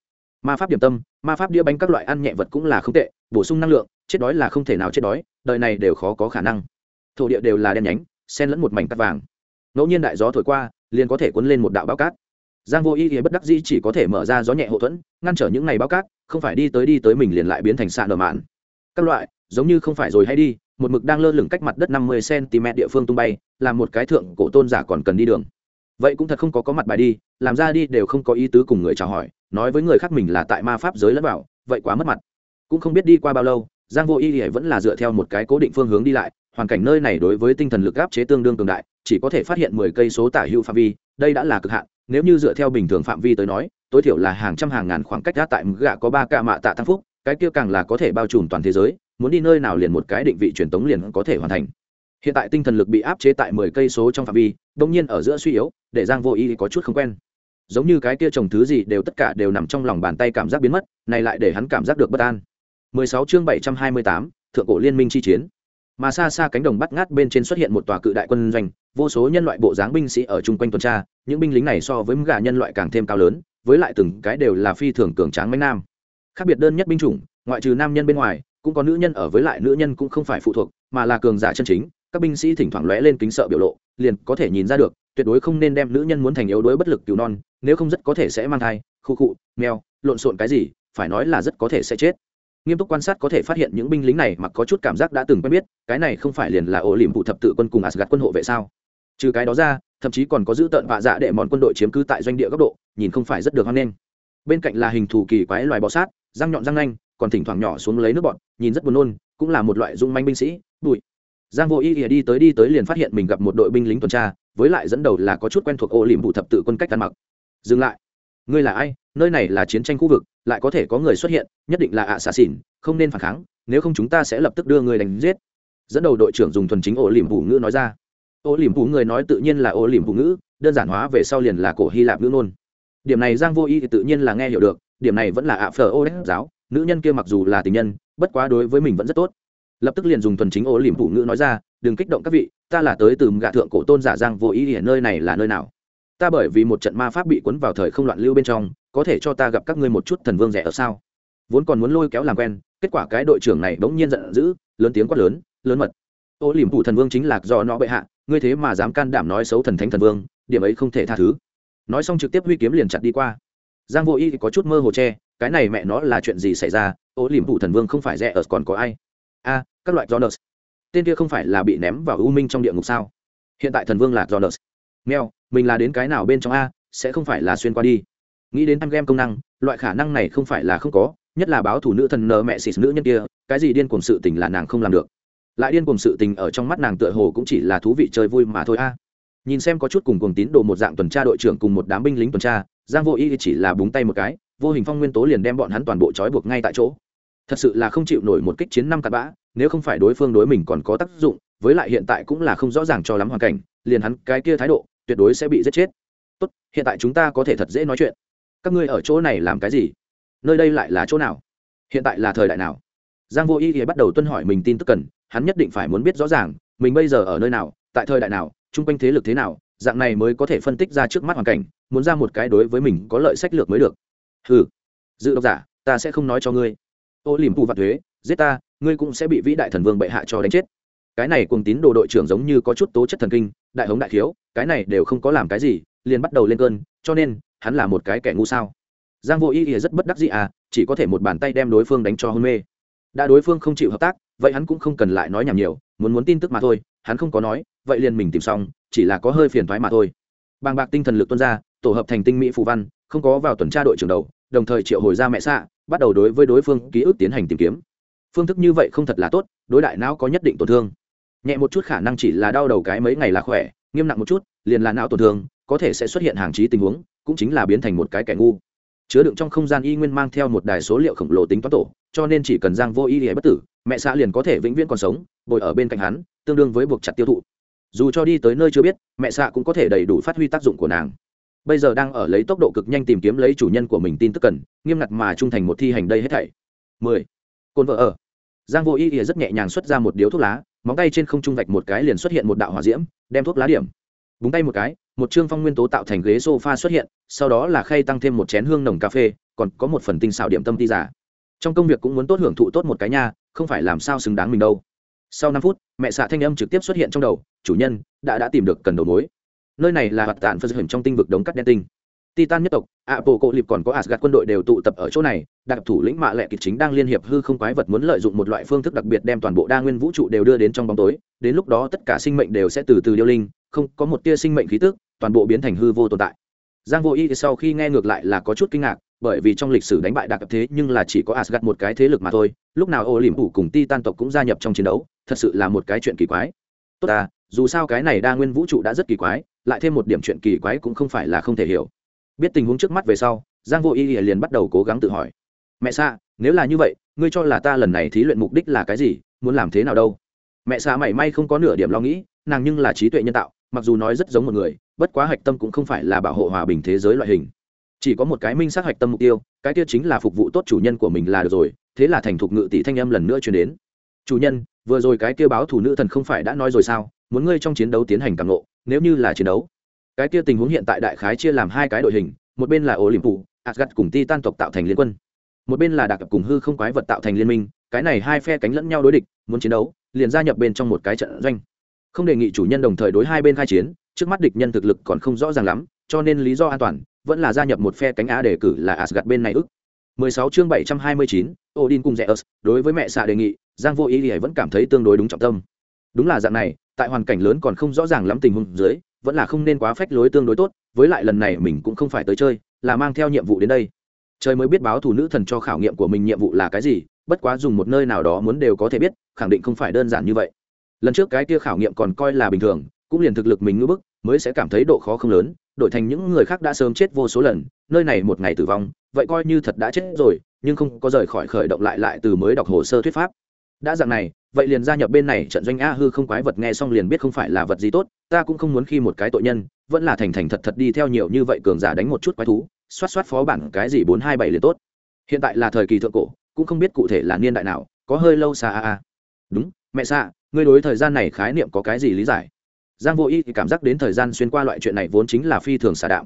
Ma pháp điểm tâm, ma pháp đĩa bánh các loại ăn nhẹ vật cũng là không tệ, bổ sung năng lượng, chết đói là không thể nào chết đói, đời này đều khó có khả năng thổ địa đều là đen nhánh, xen lẫn một mảnh cắt vàng. Ngẫu nhiên đại gió thổi qua, liền có thể cuốn lên một đạo bao cát. Giang vô y thì bất đắc dĩ chỉ có thể mở ra gió nhẹ hậu thuẫn, ngăn trở những ngày bao cát, không phải đi tới đi tới mình liền lại biến thành xạ nở mạn. Các loại, giống như không phải rồi hay đi, một mực đang lơ lửng cách mặt đất năm mươi cm địa phương tung bay làm một cái thượng cổ tôn giả còn cần đi đường. Vậy cũng thật không có có mặt bài đi, làm ra đi đều không có ý tứ cùng người chào hỏi, nói với người khác mình là tại ma pháp giới lẫn vào, vậy quá mất mặt. Cũng không biết đi qua bao lâu, giang vô y thì vẫn là dựa theo một cái cố định phương hướng đi lại hoàn cảnh nơi này đối với tinh thần lực áp chế tương đương cường đại chỉ có thể phát hiện mười cây số tả hữu phạm vi đây đã là cực hạn. Nếu như dựa theo bình thường phạm vi tới nói tối thiểu là hàng trăm hàng ngàn khoảng cách gác tại gạ có ba ca mạ tạ tăng phúc cái kia càng là có thể bao trùm toàn thế giới muốn đi nơi nào liền một cái định vị truyền tống liền có thể hoàn thành. Hiện tại tinh thần lực bị áp chế tại mười cây số trong phạm vi đông nhiên ở giữa suy yếu để giang vô ý có chút không quen. Giống như cái kia trồng thứ gì đều tất cả đều nằm trong lòng bàn tay cảm giác biến mất này lại để hắn cảm giác được bất an. 16 chương 728, thượng cổ liên minh chi chiến mà xa xa cánh đồng bắt ngát bên trên xuất hiện một tòa cự đại quân doanh, vô số nhân loại bộ dáng binh sĩ ở chung quanh tuần tra, những binh lính này so với gà nhân loại càng thêm cao lớn, với lại từng cái đều là phi thường cường tráng mấy nam. Khác biệt đơn nhất binh chủng, ngoại trừ nam nhân bên ngoài, cũng có nữ nhân ở với lại nữ nhân cũng không phải phụ thuộc, mà là cường giả chân chính, các binh sĩ thỉnh thoảng lóe lên kính sợ biểu lộ, liền có thể nhìn ra được, tuyệt đối không nên đem nữ nhân muốn thành yếu đuối bất lực cứu non, nếu không rất có thể sẽ mang thai, khu khụ mèo, lộn xộn cái gì, phải nói là rất có thể sẽ chết nghiêm túc quan sát có thể phát hiện những binh lính này mặc có chút cảm giác đã từng quen biết, cái này không phải liền là ổ liềm phụ thập tự quân cùng asgad quân hộ vệ sao? Trừ cái đó ra, thậm chí còn có giữ tợn vạ dạ để mòn quân đội chiếm cứ tại doanh địa góc độ, nhìn không phải rất được hoan nghênh. Bên cạnh là hình thù kỳ quái loài bọ sát, răng nhọn răng nanh, còn thỉnh thoảng nhỏ xuống lấy nước bọn nhìn rất buồn nôn, cũng là một loại dung manh binh sĩ, bụi. Giang vô ý ỉa đi tới đi tới liền phát hiện mình gặp một đội binh lính tuần tra, với lại dẫn đầu là có chút quen thuộc ô liềm vụ thập tự quân cách ăn mặc. Dừng lại ngươi là ai, nơi này là chiến tranh khu vực, lại có thể có người xuất hiện, nhất định là ạ xà xỉn, không nên phản kháng, nếu không chúng ta sẽ lập tức đưa người đánh giết. Dẫn đầu đội trưởng dùng thuần chính ổ liềm vụ ngữ nói ra. Ổ liềm vụ người nói tự nhiên là ổ liềm vụ ngữ, đơn giản hóa về sau liền là cổ hy lạp ngữ nôn điểm này giang vô y thì tự nhiên là nghe hiểu được, điểm này vẫn là ạ phờ ô đét giáo, nữ nhân kia mặc dù là tình nhân, bất quá đối với mình vẫn rất tốt. Lập tức liền dùng thuần chính ổ liềm phụ ngữ nói ra, đừng kích động các vị, ta là tới từ gạ thượng cổ tôn giả giang vô ý ở nơi này là nơi nào? Ta bởi vì một trận ma pháp bị cuốn vào thời không loạn lưu bên trong, có thể cho ta gặp các ngươi một chút thần vương rẻ ở sao vốn còn muốn lôi kéo làm quen, kết quả cái đội trưởng này bỗng nhiên giận dữ, lớn tiếng quát lớn lớn mật ô liềm phủ thần vương chính là do nó bệ hạ, ngươi thế mà dám can đảm nói xấu thần thánh thần vương, điểm ấy không thể tha thứ nói xong trực tiếp huy kiếm liền chặt đi qua giang vô y thì có chút mơ hồ che, cái này mẹ nó là chuyện gì xảy ra ô liềm phủ thần vương không phải rẻ ở còn có ai a, các loại Jonas. Tên kia không phải là bị ném vào u minh trong địa ngục sao? Hiện tại thần vương là Jonas. meo mình là đến cái nào bên trong a, sẽ không phải là xuyên qua đi. Nghĩ đến game công năng, loại khả năng này không phải là không có, nhất là báo thủ nữ thần nợ mẹ xịt nữ nhân kia, cái gì điên cuồng sự tình là nàng không làm được. Lại điên cuồng sự tình ở trong mắt nàng tựa hồ cũng chỉ là thú vị chơi vui mà thôi a. Nhìn xem có chút cùng cuồng tín đồ một dạng tuần tra đội trưởng cùng một đám binh lính tuần tra, Giang Vô Ý chỉ là búng tay một cái, vô hình phong nguyên tố liền đem bọn hắn toàn bộ trói buộc ngay tại chỗ thật sự là không chịu nổi một kích chiến năm cặn bã nếu không phải đối phương đối mình còn có tác dụng với lại hiện tại cũng là không rõ ràng cho lắm hoàn cảnh liền hắn cái kia thái độ tuyệt đối sẽ bị giết chết. Tốt, hiện tại chúng ta có thể thật dễ nói chuyện. Các ngươi ở chỗ này làm cái gì? Nơi đây lại là chỗ nào? Hiện tại là thời đại nào? Giang vô y thì bắt đầu tuân hỏi mình tin tức cần, hắn nhất định phải muốn biết rõ ràng, mình bây giờ ở nơi nào, tại thời đại nào, chung quanh thế lực thế nào, dạng này mới có thể phân tích ra trước mắt hoàn cảnh, muốn ra một cái đối với mình có lợi sách lược mới được. Ừ dự độc giả, ta sẽ không nói cho ngươi. Ô liềm phù vạn thuế, giết ta, ngươi cũng sẽ bị vĩ đại thần vương bệ hạ cho đánh chết cái này cùng tín đồ đội trưởng giống như có chút tố chất thần kinh, đại hống đại thiếu cái này đều không có làm cái gì, liền bắt đầu lên cơn, cho nên, hắn là một cái kẻ ngu sao. Giang vô ý ý rất bất đắc dĩ à chỉ có thể một bàn tay đem đối phương đánh cho hôn mê. Đã đối phương không chịu hợp tác, vậy hắn cũng không cần lại nói nhảm nhiều, muốn muốn tin tức mà thôi, hắn không có nói, vậy liền mình tìm xong, chỉ là có hơi phiền thoái mà thôi. Bàng bạc tinh thần lực tuôn ra, tổ hợp thành tinh mỹ phù văn, không có vào tuần tra đội trưởng đầu, đồng thời triệu hồi ra mẹ xạ, bắt đầu đối với đối phương ký ức tiến hành tìm kiếm. Phương thức như vậy không thật là tốt, đối đại não có nhất định tổn thương nhẹ một chút khả năng chỉ là đau đầu cái mấy ngày là khỏe, nghiêm nặng một chút, liền là não tổn thương, có thể sẽ xuất hiện hàng trí tình huống, cũng chính là biến thành một cái kẻ ngu. Chứa đựng trong không gian y nguyên mang theo một đài số liệu khổng lồ tính toán tổ, cho nên chỉ cần giang vô y bất tử, mẹ xã liền có thể vĩnh viễn còn sống, bồi ở bên cạnh hắn, tương đương với buộc chặt tiêu thụ. Dù cho đi tới nơi chưa biết, mẹ xạ cũng có thể đầy đủ phát huy tác dụng của nàng. Bây giờ đang ở lấy tốc độ cực nhanh tìm kiếm lấy chủ nhân của mình tin tức cần, nghiêm ngặt mà trung thành một thi hành đây hết thảy. Mười. Cồn vợ ở. Giang vô y rất nhẹ nhàng xuất ra một điếu thuốc lá móng tay trên không trung vạch một cái liền xuất hiện một đạo hỏa diễm, đem thuốc lá điểm. Búng tay một cái, một chương phong nguyên tố tạo thành ghế sofa xuất hiện, sau đó là khay tăng thêm một chén hương nồng cà phê, còn có một phần tinh xảo điểm tâm ti giả. Trong công việc cũng muốn tốt hưởng thụ tốt một cái nha, không phải làm sao xứng đáng mình đâu. Sau năm phút, mẹ xạ thanh âm trực tiếp xuất hiện trong đầu, chủ nhân, đã đã tìm được cần đầu mối. Nơi này là hoạt tạn phân hình trong tinh vực đống cắt đen tinh titan nhất tộc ạ bộ cộ liệp còn có asgad quân đội đều tụ tập ở chỗ này, đặc thủ lĩnh mạ lệ kịch chính đang liên hiệp hư không quái vật muốn lợi dụng một loại phương thức đặc biệt đem toàn bộ đa nguyên vũ trụ đều đưa đến trong bóng tối, đến lúc đó tất cả sinh mệnh đều sẽ từ từ điêu linh, không có một tia sinh mệnh khí tức, toàn bộ biến thành hư vô tồn tại. Giang vô y sau khi nghe ngược lại là có chút kinh ngạc, bởi vì trong lịch sử đánh bại đặc thế nhưng là chỉ có asgad một cái thế lực mà thôi, lúc nào ô liềm phủ cùng titan tộc cũng gia nhập trong chiến đấu, thật sự là một cái chuyện kỳ quái. Tốt à dù sao cái này đa nguyên vũ trụ đã rất kỳ quái, lại thêm một điểm chuyện kỳ quái cũng không phải là không thể hiểu biết tình huống trước mắt về sau giang vô y liền bắt đầu cố gắng tự hỏi. Mẹ xa nếu là như vậy ngươi cho là ta lần này thí luyện mục đích là cái gì muốn làm thế nào đâu? Mẹ xa mảy may không có nửa điểm lo nghĩ nàng nhưng là trí tuệ nhân tạo mặc dù nói rất giống một người bất quá hạch tâm cũng không phải là bảo hộ hòa bình thế giới loại hình. Chỉ có một cái minh sát hạch tâm mục tiêu cái tiêu chính là phục vụ tốt chủ nhân của mình là được rồi thế là thành thục ngự tỷ thanh âm lần nữa chuyển đến. Chủ nhân vừa rồi cái kia báo thủ nữ thần không phải đã nói rồi sao? Muốn ngươi trong chiến đấu tiến hành càng nộ, nếu như là chiến đấu cái kia tình huống hiện tại đại khái chia làm hai cái đội hình một bên là ổ liềm phủ asgad cùng ti tan tộc tạo thành liên quân. Một bên là đặc cùng hư không quái vật tạo thành liên minh cái này hai phe cánh lẫn nhau đối địch muốn chiến đấu liền gia nhập bên trong một cái trận doanh. Không đề nghị chủ nhân đồng thời đối hai bên khai chiến trước mắt địch nhân thực lực còn không rõ ràng lắm cho nên lý do an toàn vẫn là gia nhập một phe cánh á đề cử là asgad bên này ức 16 chương 729, Odin cùng Zeus, đối với mẹ xạ đề nghị, Giang Vô Ý Liễu vẫn cảm thấy tương đối đúng trọng tâm. Đúng là dạng này, tại hoàn cảnh lớn còn không rõ ràng lắm tình huống dưới, vẫn là không nên quá phách lối tương đối tốt, với lại lần này mình cũng không phải tới chơi, là mang theo nhiệm vụ đến đây. Trời mới biết báo thủ nữ thần cho khảo nghiệm của mình nhiệm vụ là cái gì, bất quá dùng một nơi nào đó muốn đều có thể biết, khẳng định không phải đơn giản như vậy. Lần trước cái kia khảo nghiệm còn coi là bình thường, cũng liền thực lực mình ngưỡng bức, mới sẽ cảm thấy độ khó không lớn, đổi thành những người khác đã sớm chết vô số lần, nơi này một ngày tử vong, vậy coi như thật đã chết rồi nhưng không có rời khỏi khởi động lại lại từ mới đọc hồ sơ thuyết pháp đã dạng này vậy liền gia nhập bên này trận doanh a hư không quái vật nghe xong liền biết không phải là vật gì tốt, ta cũng không muốn khi một cái tội nhân, vẫn là thành thành thật thật đi theo nhiều như vậy cường giả đánh một chút quái thú, xoát xoát phó bản cái gì bốn hai bảy liền tốt. Hiện tại là thời kỳ thượng cổ, cũng không biết cụ thể là niên đại nào, có hơi lâu xa a a. Đúng, mẹ xa, ngươi đối thời gian này khái niệm có cái gì lý giải? Giang vô y thì cảm giác đến thời gian xuyên qua loại chuyện này vốn chính là phi thường xả đạo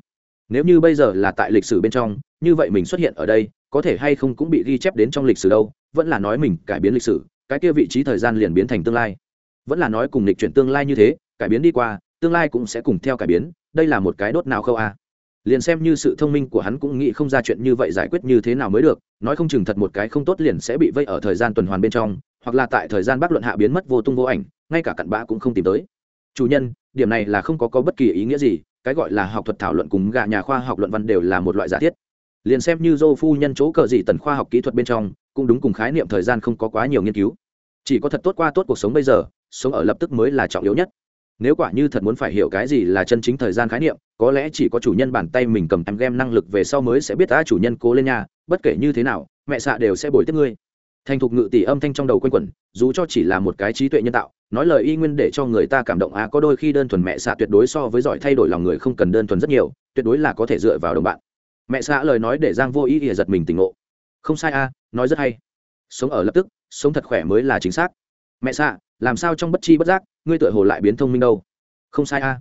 nếu như bây giờ là tại lịch sử bên trong, như vậy mình xuất hiện ở đây, có thể hay không cũng bị ghi chép đến trong lịch sử đâu, vẫn là nói mình cải biến lịch sử cái kia vị trí thời gian liền biến thành tương lai. Vẫn là nói cùng lịch chuyển tương lai như thế, cải biến đi qua, tương lai cũng sẽ cùng theo cải biến, đây là một cái đốt nào khâu a. À. liền xem như sự thông minh của hắn cũng nghĩ không ra chuyện như vậy giải quyết như thế nào mới được, nói không chừng thật một cái không tốt liền sẽ bị vây ở thời gian tuần hoàn bên trong, hoặc là tại thời gian bác luận hạ biến mất vô tung vô ảnh, ngay cả cặn bã cũng không tìm tới. Chủ nhân, điểm này là không có có bất kỳ ý nghĩa gì, cái gọi là học thuật thảo luận cùng gà nhà khoa học luận văn đều là một loại giả thiết. Liền xem như dô phu nhân chỗ cờ gì tần khoa học kỹ thuật bên trong cũng đúng cùng khái niệm thời gian không có quá nhiều nghiên cứu. Chỉ có thật tốt qua tốt cuộc sống bây giờ, sống ở lập tức mới là trọng yếu nhất. Nếu quả như thật muốn phải hiểu cái gì là chân chính thời gian khái niệm, có lẽ chỉ có chủ nhân bàn tay mình cầm em game năng lực về sau mới sẽ biết ta chủ nhân, cố lên nhà bất kể như thế nào, mẹ xạ đều sẽ bồi tiếp ngươi. Thành thục ngự tỷ âm thanh trong đầu quanh quẩn, dù cho chỉ là một cái trí tuệ nhân tạo, nói lời y nguyên để cho người ta cảm động á có đôi khi đơn thuần mẹ xạ tuyệt đối so với giỏi thay đổi lòng người không cần đơn thuần rất nhiều, tuyệt đối là có thể dựa vào đồng bạn. Mẹ xạ lời nói để giang vô ý ỉa giật mình tỉnh ngộ không sai a, nói rất hay. Sống ở lập tức, sống thật khỏe mới là chính xác. Mẹ xạ, làm sao trong bất chi bất giác, ngươi tựa hồ lại biến thông minh đâu? Không sai a.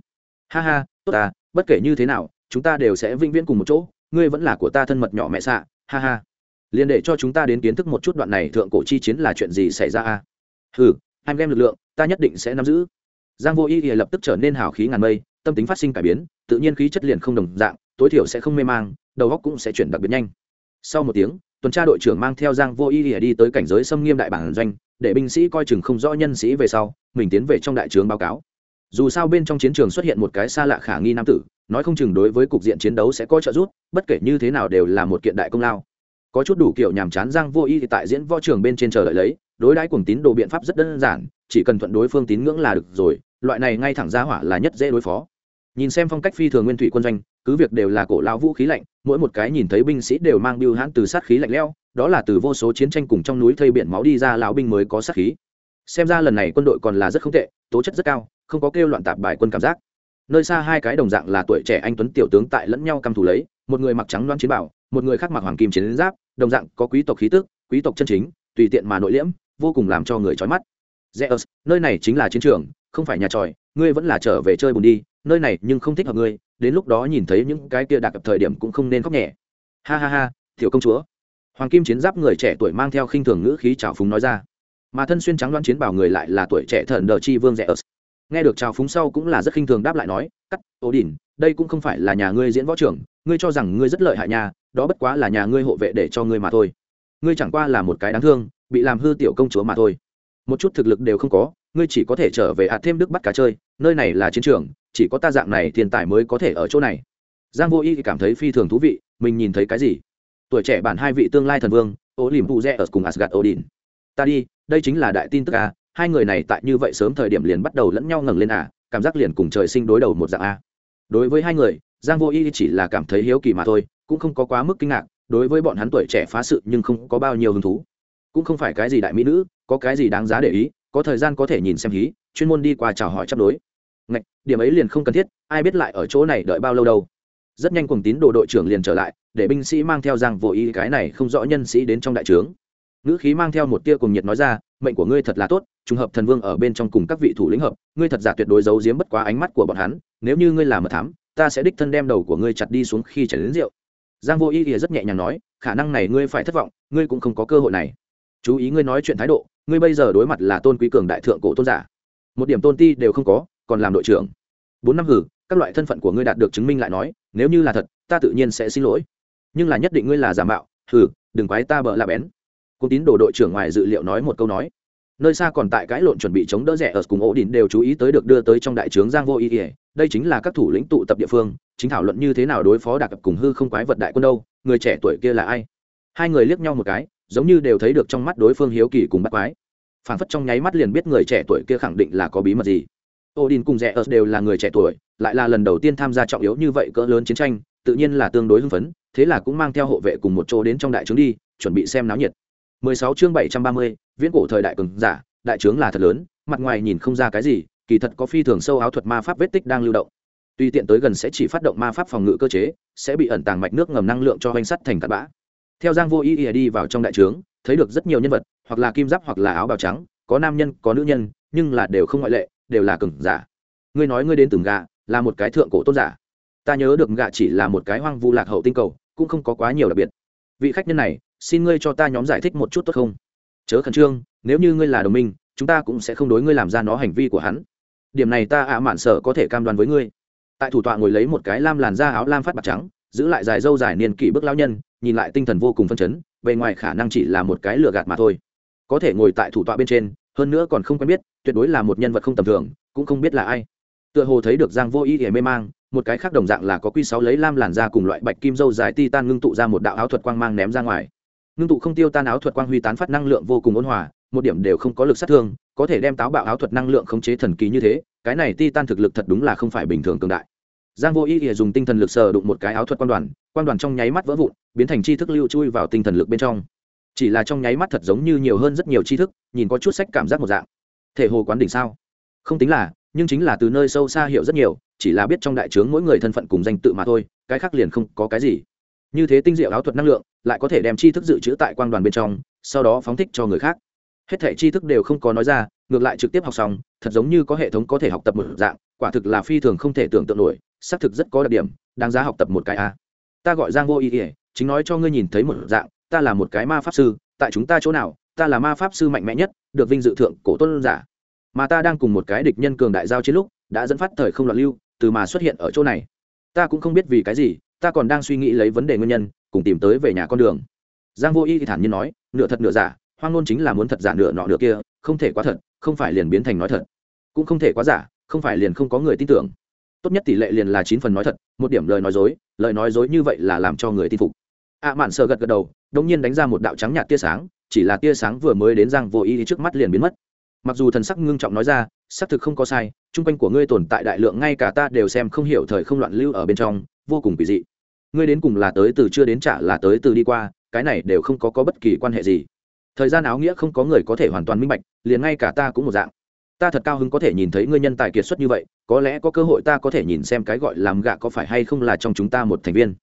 Ha ha, tốt à bất kể như thế nào, chúng ta đều sẽ vĩnh viễn cùng một chỗ, ngươi vẫn là của ta thân mật nhỏ mẹ xạ, ha ha. Liền để cho chúng ta đến kiến thức một chút đoạn này thượng cổ chi chiến là chuyện gì xảy ra a. Ừ anh em lực lượng, ta nhất định sẽ nắm giữ. Giang vô y lập tức trở nên hào khí ngàn mây, tâm tính phát sinh cải biến, tự nhiên khí chất liền không đồng dạng, tối thiểu sẽ không mê mang, đầu óc cũng sẽ chuyển đặc biệt nhanh. Sau một tiếng tuần tra đội trưởng mang theo giang vô y đi tới cảnh giới xâm nghiêm đại bản doanh, để binh sĩ coi chừng không rõ nhân sĩ về sau, mình tiến về trong đại trướng báo cáo. Dù sao bên trong chiến trường xuất hiện một cái xa lạ khả nghi nam tử, nói không chừng đối với cục diện chiến đấu sẽ có trợ giúp, bất kể như thế nào đều là một kiện đại công lao. Có chút đủ kiểu nhàm chán, giang vô y thì tại diễn võ trường bên trên chờ đợi lấy, đối đãi cùng tín đồ biện pháp rất đơn giản, chỉ cần thuận đối phương tín ngưỡng là được rồi, loại này ngay thẳng ra hỏa là nhất dễ đối phó nhìn xem phong cách phi thường nguyên thủy quân doanh cứ việc đều là cổ lao vũ khí lạnh mỗi một cái nhìn thấy binh sĩ đều mang biêu hãn từ sát khí lạnh lẽo đó là từ vô số chiến tranh cùng trong núi thây biển máu đi ra lão binh mới có sát khí. Xem ra lần này quân đội còn là rất không tệ tố chất rất cao không có kêu loạn tạp bài quân cảm giác. Nơi xa hai cái đồng dạng là tuổi trẻ anh tuấn tiểu tướng tại lẫn nhau căm thù lấy một người mặc trắng loan chiến bảo một người khác mặc hoàng kim chiến giáp đồng dạng có quý tộc khí tức quý tộc chân chính tùy tiện mà nội liễm vô cùng làm cho người chói mắt. Zeus, nơi này chính là chiến trường không phải nhà tròi ngươi vẫn là trở về chơi bùn đi, nơi này nhưng không thích hợp ngươi, đến lúc đó nhìn thấy những cái kia đặc thời điểm cũng không nên khóc nhẹ. Ha ha ha, tiểu công chúa. Hoàng kim chiến giáp người trẻ tuổi mang theo khinh thường ngữ khí trào phúng nói ra. Mà thân xuyên trắng đoan chiến bảo người lại là tuổi trẻ thần đờ chi vương rẻ ớt. Nghe được trào phúng sau cũng là rất khinh thường đáp lại nói, cắt ố đỉnh đây cũng không phải là nhà ngươi diễn võ trưởng, ngươi cho rằng ngươi rất lợi hại nhà đó bất quá là nhà ngươi hộ vệ để cho ngươi mà thôi. Ngươi chẳng qua là một cái đáng thương, bị làm hư tiểu công chúa mà thôi. Một chút thực lực đều không có ngươi chỉ có thể trở về hạt thêm đức bắt cá chơi, nơi này là chiến trường, chỉ có ta dạng này thiên tài mới có thể ở chỗ này. Giang vô y cảm thấy phi thường thú vị, mình nhìn thấy cái gì? Tuổi trẻ bản hai vị tương lai thần vương, ô liềm phụ rẽ ở cùng asgad odin. Ta đi, đây chính là đại tin tức à hai người này tại như vậy sớm thời điểm liền bắt đầu lẫn nhau ngẩng lên à cảm giác liền cùng trời sinh đối đầu một dạng a. Đối với hai người, giang vô y chỉ là cảm thấy hiếu kỳ mà thôi, cũng không có quá mức kinh ngạc, đối với bọn hắn tuổi trẻ phá sự nhưng không có bao nhiêu hứng thú. Cũng không phải cái gì đại mỹ nữ, có cái gì đáng giá để ý có thời gian có thể nhìn xem hí, chuyên môn đi qua chào hỏi chấp đối. Ngạch, điểm ấy liền không cần thiết, ai biết lại ở chỗ này đợi bao lâu đâu. Rất nhanh cùng tín đồ đội trưởng liền trở lại, để binh sĩ mang theo giang vô ý cái này không rõ nhân sĩ đến trong đại trướng. Ngữ khí mang theo một tia cùng nhiệt nói ra, mệnh của ngươi thật là tốt, trùng hợp thần vương ở bên trong cùng các vị thủ lĩnh hợp, ngươi thật giả tuyệt đối giấu giếm bất quá ánh mắt của bọn hắn, nếu như ngươi làm mật thám, ta sẽ đích thân đem đầu của ngươi chặt đi xuống khi chảy đến rượu. Giang vô ý thì rất nhẹ nhàng nói, khả năng này ngươi phải thất vọng, ngươi cũng không có cơ hội này. Chú ý ngươi nói chuyện thái độ ngươi bây giờ đối mặt là tôn quý cường đại thượng cổ tôn giả. Một điểm tôn ti đều không có, còn làm đội trưởng. Bốn năm hử, các loại thân phận của ngươi đạt được chứng minh lại nói, nếu như là thật, ta tự nhiên sẽ xin lỗi. Nhưng là nhất định ngươi là giả mạo, hử, đừng quái ta bợ là bén. Cung tín đồ đội trưởng ngoài dự liệu nói một câu nói. Nơi xa còn tại cãi lộn chuẩn bị chống đỡ rẻ ở cùng ổ đỉnh đều chú ý tới được đưa tới trong đại trướng giang vô ý ỉa đây chính là các thủ lĩnh tụ tập địa phương, chính thảo luận như thế nào đối phó đặc cùng hư không quái vật đại quân đâu, người trẻ tuổi kia là ai? Hai người liếc nhau một cái, giống như đều thấy được trong mắt đối phương hiếu kỳ cùng bắt quái phản phất trong nháy mắt liền biết người trẻ tuổi kia khẳng định là có bí mật gì. Odin cùng rẽ ớt đều là người trẻ tuổi lại là lần đầu tiên tham gia trọng yếu như vậy cỡ lớn chiến tranh tự nhiên là tương đối hưng phấn thế là cũng mang theo hộ vệ cùng một chỗ đến trong đại trướng đi chuẩn bị xem náo nhiệt. 16 chương 730, viễn cổ thời đại cường giả đại trướng là thật lớn mặt ngoài nhìn không ra cái gì kỳ thật có phi thường sâu áo thuật ma pháp vết tích đang lưu động. Tuy tiện tới gần sẽ chỉ phát động ma pháp phòng ngự cơ chế sẽ bị ẩn tàng mạch nước ngầm năng lượng cho hoành sắt thành cát bã. Theo giang vô ý ý đi vào trong đại trướng thấy được rất nhiều nhân vật hoặc là kim giáp hoặc là áo bào trắng, có nam nhân, có nữ nhân, nhưng là đều không ngoại lệ, đều là cừng giả. Ngươi nói ngươi đến từng gà, là một cái thượng cổ tôn giả. Ta nhớ được gà chỉ là một cái hoang vu lạc hậu tinh cầu, cũng không có quá nhiều đặc biệt. Vị khách nhân này, xin ngươi cho ta nhóm giải thích một chút tốt không? Chớ khẩn trương, nếu như ngươi là đồng minh, chúng ta cũng sẽ không đối ngươi làm ra nó hành vi của hắn. Điểm này ta ạ mạn sợ có thể cam đoan với ngươi. Tại thủ tọa ngồi lấy một cái lam làn da áo lam phát bạc trắng, giữ lại dài dâu dài niên kỷ bước lao nhân, nhìn lại tinh thần vô cùng phân chấn, bề ngoài khả năng chỉ là một cái lừa gạt mà thôi có thể ngồi tại thủ tọa bên trên, hơn nữa còn không quen biết, tuyệt đối là một nhân vật không tầm thường, cũng không biết là ai. Tựa hồ thấy được giang vô ý để mê mang, một cái khác đồng dạng là có quy sáu lấy lam làn da cùng loại bạch kim dâu dài ti tan ngưng tụ ra một đạo áo thuật quang mang ném ra ngoài. Ngưng tụ không tiêu tan áo thuật quang huy tán phát năng lượng vô cùng ôn hòa, một điểm đều không có lực sát thương, có thể đem táo bạo áo thuật năng lượng khống chế thần kỳ như thế, cái này ti tan thực lực thật đúng là không phải bình thường cường đại. Giang vô ý ỉa dùng tinh thần lực sờ đụng một cái áo thuật quan đoàn quan đoàn trong nháy mắt vỡ vụn, biến thành chi thức lưu chui vào tinh thần lực bên trong chỉ là trong nháy mắt thật giống như nhiều hơn rất nhiều tri thức, nhìn có chút sách cảm giác một dạng. Thể hồ quán đỉnh sao? Không tính là, nhưng chính là từ nơi sâu xa hiểu rất nhiều, chỉ là biết trong đại trướng mỗi người thân phận cùng danh tự mà thôi, cái khác liền không có cái gì. Như thế tinh diệu áo thuật năng lượng, lại có thể đem tri thức dự trữ tại quan đoàn bên trong, sau đó phóng thích cho người khác. Hết thể tri thức đều không có nói ra, ngược lại trực tiếp học xong, thật giống như có hệ thống có thể học tập một dạng, quả thực là phi thường không thể tưởng tượng nổi, xác thực rất có đặc điểm, đáng giá học tập một cái a. Ta gọi giang vô ý ỉa chính nói cho ngươi nhìn thấy một dạng ta là một cái ma pháp sư, tại chúng ta chỗ nào, ta là ma pháp sư mạnh mẽ nhất, được vinh dự thượng cổ tôn giả. Mà ta đang cùng một cái địch nhân cường đại giao chiến lúc, đã dẫn phát thời không loạn lưu, từ mà xuất hiện ở chỗ này. Ta cũng không biết vì cái gì, ta còn đang suy nghĩ lấy vấn đề nguyên nhân, cùng tìm tới về nhà con đường. Giang vô y thì thản nhiên nói, nửa thật nửa giả, hoang ngôn chính là muốn thật giả nửa nọ nửa kia, không thể quá thật, không phải liền biến thành nói thật. Cũng không thể quá giả, không phải liền không có người tin tưởng. Tốt nhất tỷ lệ liền là chín phần nói thật, một điểm lời nói dối, lời nói dối như vậy là làm cho người tin phục ạ mạn sợ gật gật đầu đông nhiên đánh ra một đạo trắng nhạt tia sáng chỉ là tia sáng vừa mới đến giang vô ý trước mắt liền biến mất. Mặc dù thần sắc ngưng trọng nói ra xác thực không có sai chung quanh của ngươi tồn tại đại lượng ngay cả ta đều xem không hiểu thời không loạn lưu ở bên trong vô cùng kỳ dị. Ngươi đến cùng là tới từ chưa đến trả là tới từ đi qua cái này đều không có, có bất kỳ quan hệ gì. Thời gian áo nghĩa không có người có thể hoàn toàn minh bạch liền ngay cả ta cũng một dạng. Ta thật cao hứng có thể nhìn thấy ngươi nhân tài kiệt xuất như vậy có lẽ có cơ hội ta có thể nhìn xem cái gọi làm gạ có phải hay không là trong chúng ta một thành viên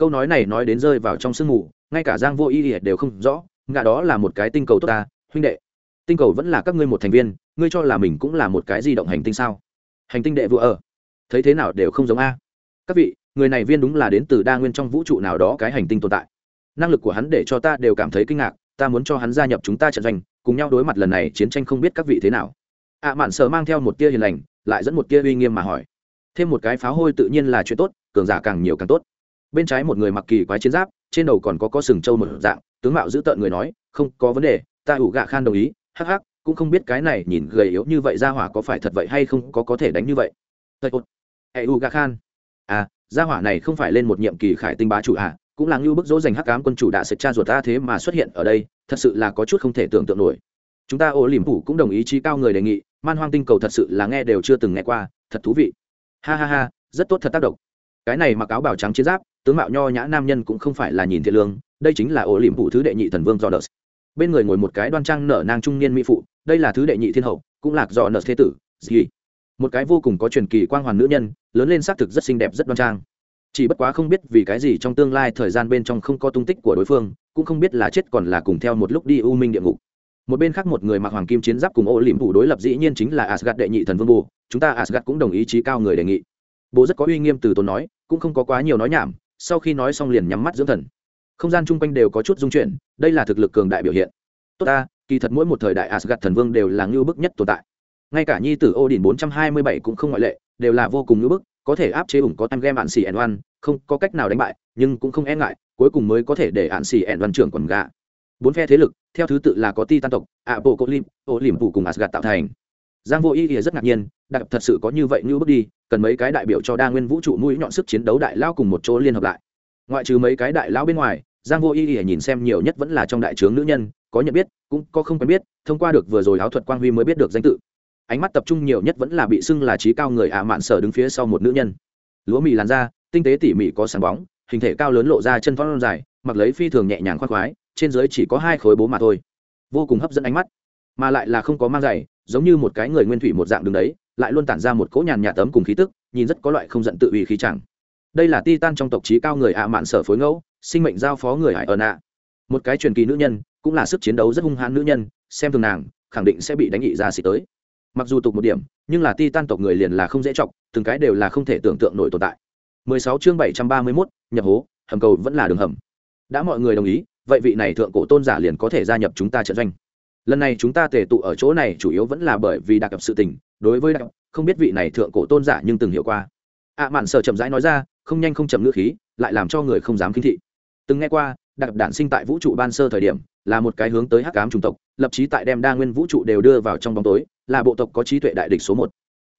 câu nói này nói đến rơi vào trong sương mù, ngay cả giang vô y đều không rõ ngã đó là một cái tinh cầu tốt ta, huynh đệ. Tinh cầu vẫn là các ngươi một thành viên, ngươi cho là mình cũng là một cái di động hành tinh sao? Hành tinh đệ vua ở. Thấy thế nào đều không giống a. Các vị, người này viên đúng là đến từ đa nguyên trong vũ trụ nào đó cái hành tinh tồn tại. Năng lực của hắn để cho ta đều cảm thấy kinh ngạc, ta muốn cho hắn gia nhập chúng ta trận doanh, cùng nhau đối mặt lần này chiến tranh không biết các vị thế nào. Ạ mạn sợ mang theo một tia hiền lành, lại dẫn một tia uy nghiêm mà hỏi. Thêm một cái pháo hôi tự nhiên là chuyện tốt, cường giả càng nhiều càng tốt bên trái một người mặc kỳ quái chiến giáp, trên đầu còn có có sừng trâu một dạng, tướng mạo giữ tợn người nói, không có vấn đề, ta ủ gạ khan đồng ý, hắc hắc, cũng không biết cái này nhìn gầy yếu như vậy ra hỏa có phải thật vậy hay không có có thể đánh như vậy. Thật ột hệ ủ gạ khan. À ra hỏa này không phải lên một nhiệm kỳ khải tinh bá chủ à cũng là ngưu bức dỗ dành hắc cám quân chủ đã sệt cha ruột ta thế mà xuất hiện ở đây, thật sự là có chút không thể tưởng tượng nổi. Chúng ta ô liềm phủ cũng đồng ý chí cao người đề nghị, man hoang tinh cầu thật sự là nghe đều chưa từng nghe qua, thật thú vị. Ha ha ha, rất tốt thật tác động. Cái này mặc áo bào trắng chiến giáp tướng mạo nho nhã nam nhân cũng không phải là nhìn thiện lương, đây chính là ổ liềm phụ thứ đệ nhị thần vương do đợt bên người ngồi một cái đoan trang nở nang trung niên mỹ phụ, đây là thứ đệ nhị thiên hậu, cũng là do nợ thế tử gì một cái vô cùng có truyền kỳ quang hoàn nữ nhân, lớn lên xác thực rất xinh đẹp, rất đoan trang. Chỉ bất quá không biết vì cái gì trong tương lai thời gian bên trong không có tung tích của đối phương, cũng không biết là chết còn là cùng theo một lúc đi u minh địa ngục. Một bên khác một người mặc hoàng kim chiến giáp cùng ô liềm phủ đối lập dĩ nhiên chính là asgad đệ nhị thần vương bù chúng ta asgad cũng đồng ý chí cao người đề nghị. Bố rất có uy nghiêm từ tốn nói, cũng không có quá nhiều nói nhảm sau khi nói xong liền nhắm mắt dưỡng thần. Không gian chung quanh đều có chút dung chuyển, đây là thực lực cường đại biểu hiện. Tốt ta, kỳ thật mỗi một thời đại asgad thần vương đều là ngưu bức nhất tồn tại. Ngay cả nhi tử Odin 427 cũng không ngoại lệ, đều là vô cùng ngưu bức, có thể áp chế ủng có tăng game ạn xì ẻn oan, không, có cách nào đánh bại, nhưng cũng không e ngại, cuối cùng mới có thể để ạn xì ẻn oan trưởng quần gạ. Bốn phe thế lực, theo thứ tự là có ti tan tộc ạ bộ cốt lim ô liềm phụ cùng asgad tạo thành giang vô y ý rất ngạc nhiên, đặc thật sự có như vậy như bước đi, cần mấy cái đại biểu cho đa nguyên vũ trụ mũi nhọn sức chiến đấu đại lao cùng một chỗ liên hợp lại. Ngoại trừ mấy cái đại lao bên ngoài, giang vô y ý nhìn xem nhiều nhất vẫn là trong đại trướng nữ nhân, có nhận biết, cũng có không quen biết, thông qua được vừa rồi áo thuật quang huy mới biết được danh tự. Ánh mắt tập trung nhiều nhất vẫn là bị xưng là trí cao người ạ mạn sở đứng phía sau một nữ nhân. Lúa mì làn da, tinh tế tỉ mỉ có sáng bóng, hình thể cao lớn lộ ra chân phong dài, mặc lấy phi thường nhẹ nhàng khoác khoái, trên dưới chỉ có hai khối bố mà thôi. Vô cùng hấp dẫn ánh mắt, mà lại là không có mang giày giống như một cái người nguyên thủy một dạng đứng đấy lại luôn tản ra một cỗ nhàn nhạt tấm cùng khí tức nhìn rất có loại không giận tự ủy khí chẳng. Đây là ti tan trong tộc trí cao người ạ mạn sở phối ngẫu sinh mệnh giao phó người hải ơn ạ. Một cái truyền kỳ nữ nhân cũng là sức chiến đấu rất hung hãn nữ nhân xem thường nàng khẳng định sẽ bị đánh nghị ra xịt tới. Mặc dù tục một điểm nhưng là ti tan tộc người liền là không dễ chọc từng cái đều là không thể tưởng tượng nổi tồn tại. 16 chương 731, nhập hố hầm cầu vẫn là đường hầm. Đã mọi người đồng ý vậy vị này thượng cổ tôn giả liền có thể gia nhập chúng ta trận doanh lần này chúng ta tề tụ ở chỗ này chủ yếu vẫn là bởi vì đặc cập sự tình đối với đặc không biết vị này thượng cổ tôn giả nhưng từng hiểu qua. Ạ à, mạn sở chậm rãi nói ra không nhanh không chậm ngữ khí lại làm cho người không dám kinh thị. Từng nghe qua đặc đản sinh tại vũ trụ ban sơ thời điểm là một cái hướng tới hắc ám chủng tộc lập chí tại đem đa nguyên vũ trụ đều đưa vào trong bóng tối là bộ tộc có trí tuệ đại địch số một.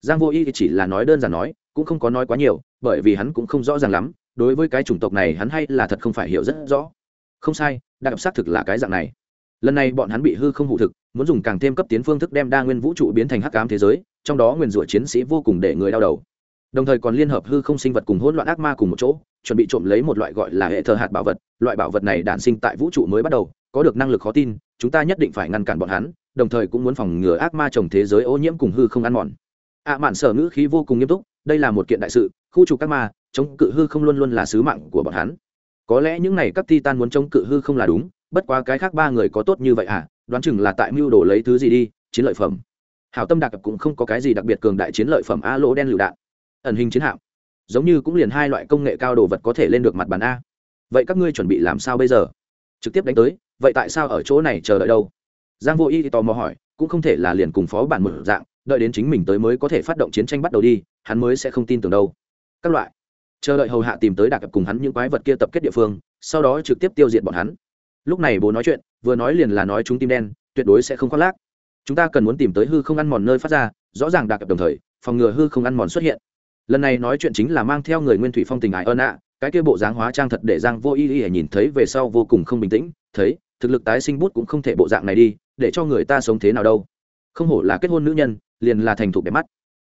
Giang vô y chỉ là nói đơn giản nói cũng không có nói quá nhiều bởi vì hắn cũng không rõ ràng lắm đối với cái chủng tộc này hắn hay là thật không phải hiểu rất rõ. Không sai đặc xác thực là cái dạng này lần này bọn hắn bị hư không hụ thực, muốn dùng càng thêm cấp tiến phương thức đem đa nguyên vũ trụ biến thành hắc ám thế giới, trong đó nguyên rủa chiến sĩ vô cùng để người đau đầu. Đồng thời còn liên hợp hư không sinh vật cùng hỗn loạn ác ma cùng một chỗ, chuẩn bị trộm lấy một loại gọi là hệ thờ hạt bảo vật. Loại bảo vật này đản sinh tại vũ trụ mới bắt đầu, có được năng lực khó tin, chúng ta nhất định phải ngăn cản bọn hắn, đồng thời cũng muốn phòng ngừa ác ma trồng thế giới ô nhiễm cùng hư không ăn mòn. Ạ mạn sở ngữ khí vô cùng nghiêm túc, đây là một kiện đại sự, khu trục các ma, chống cự hư không luôn luôn là sứ mạng của bọn hắn. Có lẽ những này các titan muốn chống cự hư không là đúng bất quá cái khác ba người có tốt như vậy à đoán chừng là tại mưu đồ lấy thứ gì đi, chiến lợi phẩm. Hảo tâm đặc cũng không có cái gì đặc biệt cường đại chiến lợi phẩm a lỗ đen lựu đạn. Ẩn hình chiến hạm. Giống như cũng liền hai loại công nghệ cao đồ vật có thể lên được mặt bàn a. Vậy các ngươi chuẩn bị làm sao bây giờ? Trực tiếp đánh tới, vậy tại sao ở chỗ này chờ đợi đâu? Giang vô y thì tò mò hỏi, cũng không thể là liền cùng phó bản một dạng, đợi đến chính mình tới mới có thể phát động chiến tranh bắt đầu đi, hắn mới sẽ không tin tưởng đâu. Các loại. Chờ đợi hầu hạ tìm tới đặc cùng hắn những quái vật kia tập kết địa phương, sau đó trực tiếp tiêu diệt bọn hắn lúc này bố nói chuyện, vừa nói liền là nói chúng tim đen, tuyệt đối sẽ không khoác lác. Chúng ta cần muốn tìm tới hư không ăn mòn nơi phát ra, rõ ràng đặc đồng thời, phòng ngừa hư không ăn mòn xuất hiện. Lần này nói chuyện chính là mang theo người nguyên thủy phong tình ái ơn ạ, cái kia bộ dáng hóa trang thật để giang vô y y nhìn thấy về sau vô cùng không bình tĩnh, thấy, thực lực tái sinh bút cũng không thể bộ dạng này đi, để cho người ta sống thế nào đâu. Không hổ là kết hôn nữ nhân, liền là thành thục đẹp mắt.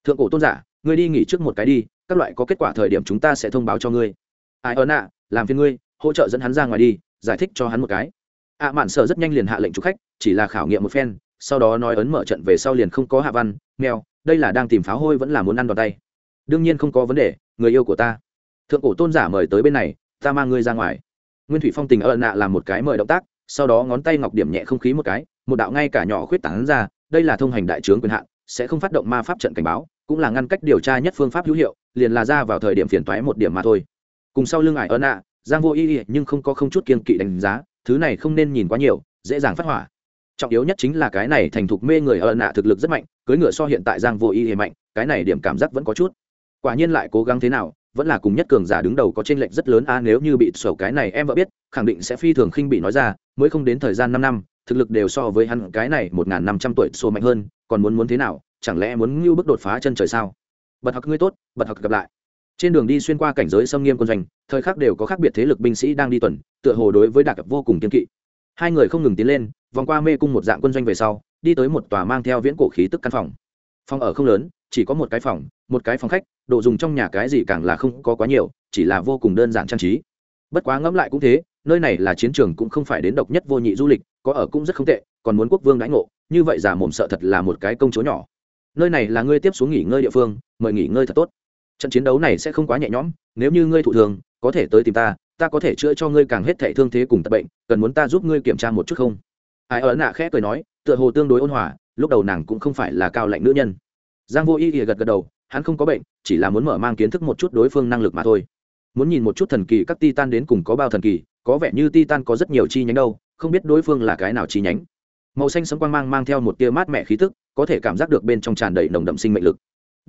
Thượng cổ tôn giả, ngươi đi nghỉ trước một cái đi, các loại có kết quả thời điểm chúng ta sẽ thông báo cho ngươi. Ai ơn ạ, làm phiền ngươi, hỗ trợ dẫn hắn ra ngoài đi giải thích cho hắn một cái. Ạ à, mạn sợ rất nhanh liền hạ lệnh chụp khách chỉ là khảo nghiệm một phen sau đó nói ấn mở trận về sau liền không có hạ văn mèo đây là đang tìm pháo hôi vẫn là muốn ăn đòn tay. Đương nhiên không có vấn đề người yêu của ta. Thượng cổ tôn giả mời tới bên này ta mang ngươi ra ngoài. Nguyên thủy phong tình ợ nạ làm một cái mời động tác sau đó ngón tay ngọc điểm nhẹ không khí một cái một đạo ngay cả nhỏ khuyết tảng ra đây là thông hành đại trướng quyền hạn sẽ không phát động ma pháp trận cảnh báo cũng là ngăn cách điều tra nhất phương pháp hữu hiệu liền là ra vào thời điểm phiền toái một điểm mà thôi. Cùng sau lưng ải ơn ạ giang vô ý nhưng không có không chút kiên kỵ đánh giá, thứ này không nên nhìn quá nhiều, dễ dàng phát hỏa. Trọng yếu nhất chính là cái này thành thục mê người ợn nạ thực lực rất mạnh, cưới ngựa so hiện tại giang vô ý mạnh, cái này điểm cảm giác vẫn có chút. Quả nhiên lại cố gắng thế nào, vẫn là cùng nhất cường giả đứng đầu có trên lệnh rất lớn a, nếu như bị sổ cái này em vợ biết, khẳng định sẽ phi thường khinh bị nói ra, mới không đến thời gian năm năm, thực lực đều so với hắn cái này một n g h n năm trăm tuổi sổ mạnh hơn, còn muốn muốn thế nào, chẳng lẽ muốn ngưu bước đột phá chân trời sao? Bật học ngươi tốt, bật học gặp lại trên đường đi xuyên qua cảnh giới xâm nghiêm quân doanh, thời khắc đều có khác biệt thế lực binh sĩ đang đi tuần, tựa hồ đối với đạc vô cùng kiên kỵ. Hai người không ngừng tiến lên, vòng qua mê cung một dạng quân doanh về sau, đi tới một tòa mang theo viễn cổ khí tức căn phòng. Phòng ở không lớn, chỉ có một cái phòng, một cái phòng khách, đồ dùng trong nhà cái gì càng là không có quá nhiều, chỉ là vô cùng đơn giản trang trí. Bất quá ngẫm lại cũng thế, nơi này là chiến trường cũng không phải đến độc nhất vô nhị du lịch, có ở cũng rất không tệ, còn muốn quốc vương đãi ngộ, như vậy giả mồm sợ thật là một cái công chúa nhỏ. Nơi này là ngươi tiếp xuống nghỉ ngơi địa phương, mời nghỉ ngơi thật tốt trận chiến đấu này sẽ không quá nhẹ nhõm, nếu như ngươi thụ thường, có thể tới tìm ta ta có thể chữa cho ngươi càng hết thệ thương thế cùng tật bệnh, cần muốn ta giúp ngươi kiểm tra một chút không? Ai ở nạ khẽ cười nói, tựa hồ tương đối ôn hòa, lúc đầu nàng cũng không phải là cao lạnh nữ nhân. Giang vô y ỉa gật gật đầu, hắn không có bệnh, chỉ là muốn mở mang kiến thức một chút đối phương năng lực mà thôi. Muốn nhìn một chút thần kỳ các titan đến cùng có bao thần kỳ, có vẻ như titan có rất nhiều chi nhánh đâu, không biết đối phương là cái nào chi nhánh. Màu xanh sấm quang mang mang theo một tia mát mẻ khí tức, có thể cảm giác được bên trong tràn đầy nồng đậm sinh mệnh lực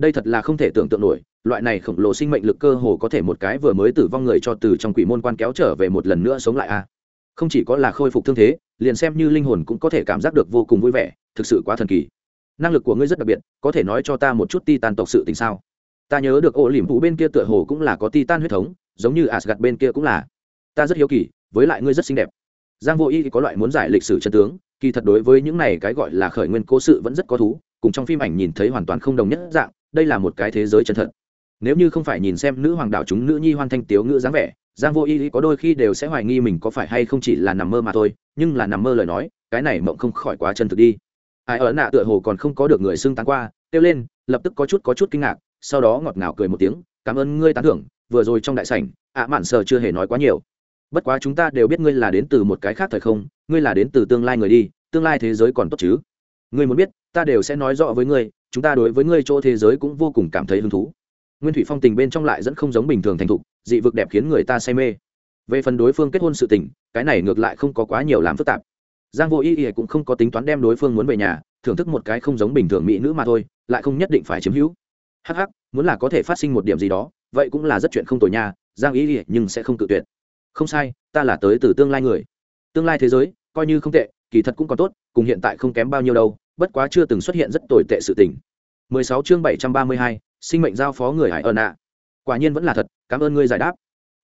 đây thật là không thể tưởng tượng nổi, loại này khổng lồ sinh mệnh lực cơ hồ có thể một cái vừa mới tử vong người cho từ trong quỷ môn quan kéo trở về một lần nữa sống lại a không chỉ có là khôi phục thương thế, liền xem như linh hồn cũng có thể cảm giác được vô cùng vui vẻ, thực sự quá thần kỳ. Năng lực của ngươi rất đặc biệt, có thể nói cho ta một chút ti tan tộc sự tình sao? Ta nhớ được ổ liềm phụ bên kia tựa hồ cũng là có ti tan huyết thống, giống như asgad bên kia cũng là. Ta rất hiếu kỳ, với lại ngươi rất xinh đẹp. Giang vô y có loại muốn giải lịch sử chân tướng, kỳ thật đối với những này cái gọi là khởi nguyên cố sự vẫn rất có thú, cùng trong phim ảnh nhìn thấy hoàn toàn không đồng nhất dạng đây là một cái thế giới chân thật. Nếu như không phải nhìn xem nữ hoàng đạo chúng nữ nhi hoan thanh tiếu ngữ dáng vẻ, giang vô y có đôi khi đều sẽ hoài nghi mình có phải hay không chỉ là nằm mơ mà thôi, nhưng là nằm mơ lời nói, cái này mộng không khỏi quá chân thực đi. Ai ở nạ tựa hồ còn không có được người xưng tán qua, kêu lên, lập tức có chút có chút kinh ngạc, sau đó ngọt ngào cười một tiếng, cảm ơn ngươi tán thưởng, vừa rồi trong đại sảnh, ạ mạn sờ chưa hề nói quá nhiều. Bất quá chúng ta đều biết ngươi là đến từ một cái khác thời không, ngươi là đến từ tương lai người đi, tương lai thế giới còn tốt chứ. Ngươi muốn biết, ta đều sẽ nói rõ với ngươi chúng ta đối với ngươi chỗ thế giới cũng vô cùng cảm thấy hứng thú. Nguyên thủy phong tình bên trong lại dẫn không giống bình thường thành thục, dị vực đẹp khiến người ta say mê. Về phần đối phương kết hôn sự tình, cái này ngược lại không có quá nhiều làm phức tạp. Giang vô ý ý cũng không có tính toán đem đối phương muốn về nhà, thưởng thức một cái không giống bình thường mỹ nữ mà thôi, lại không nhất định phải chiếm hữu. Hắc hắc, muốn là có thể phát sinh một điểm gì đó, vậy cũng là rất chuyện không tồi nha, giang ý ý nhưng sẽ không tự tuyệt. Không sai, ta là tới từ tương lai người. Tương lai thế giới, coi như không tệ, kỳ thật cũng còn tốt, cùng hiện tại không kém bao nhiêu đâu bất quá chưa từng xuất hiện rất tồi tệ sự tình. 16 chương 732, sinh mệnh giao phó người hải ơn ạ. Quả nhiên vẫn là thật cảm ơn ngươi giải đáp.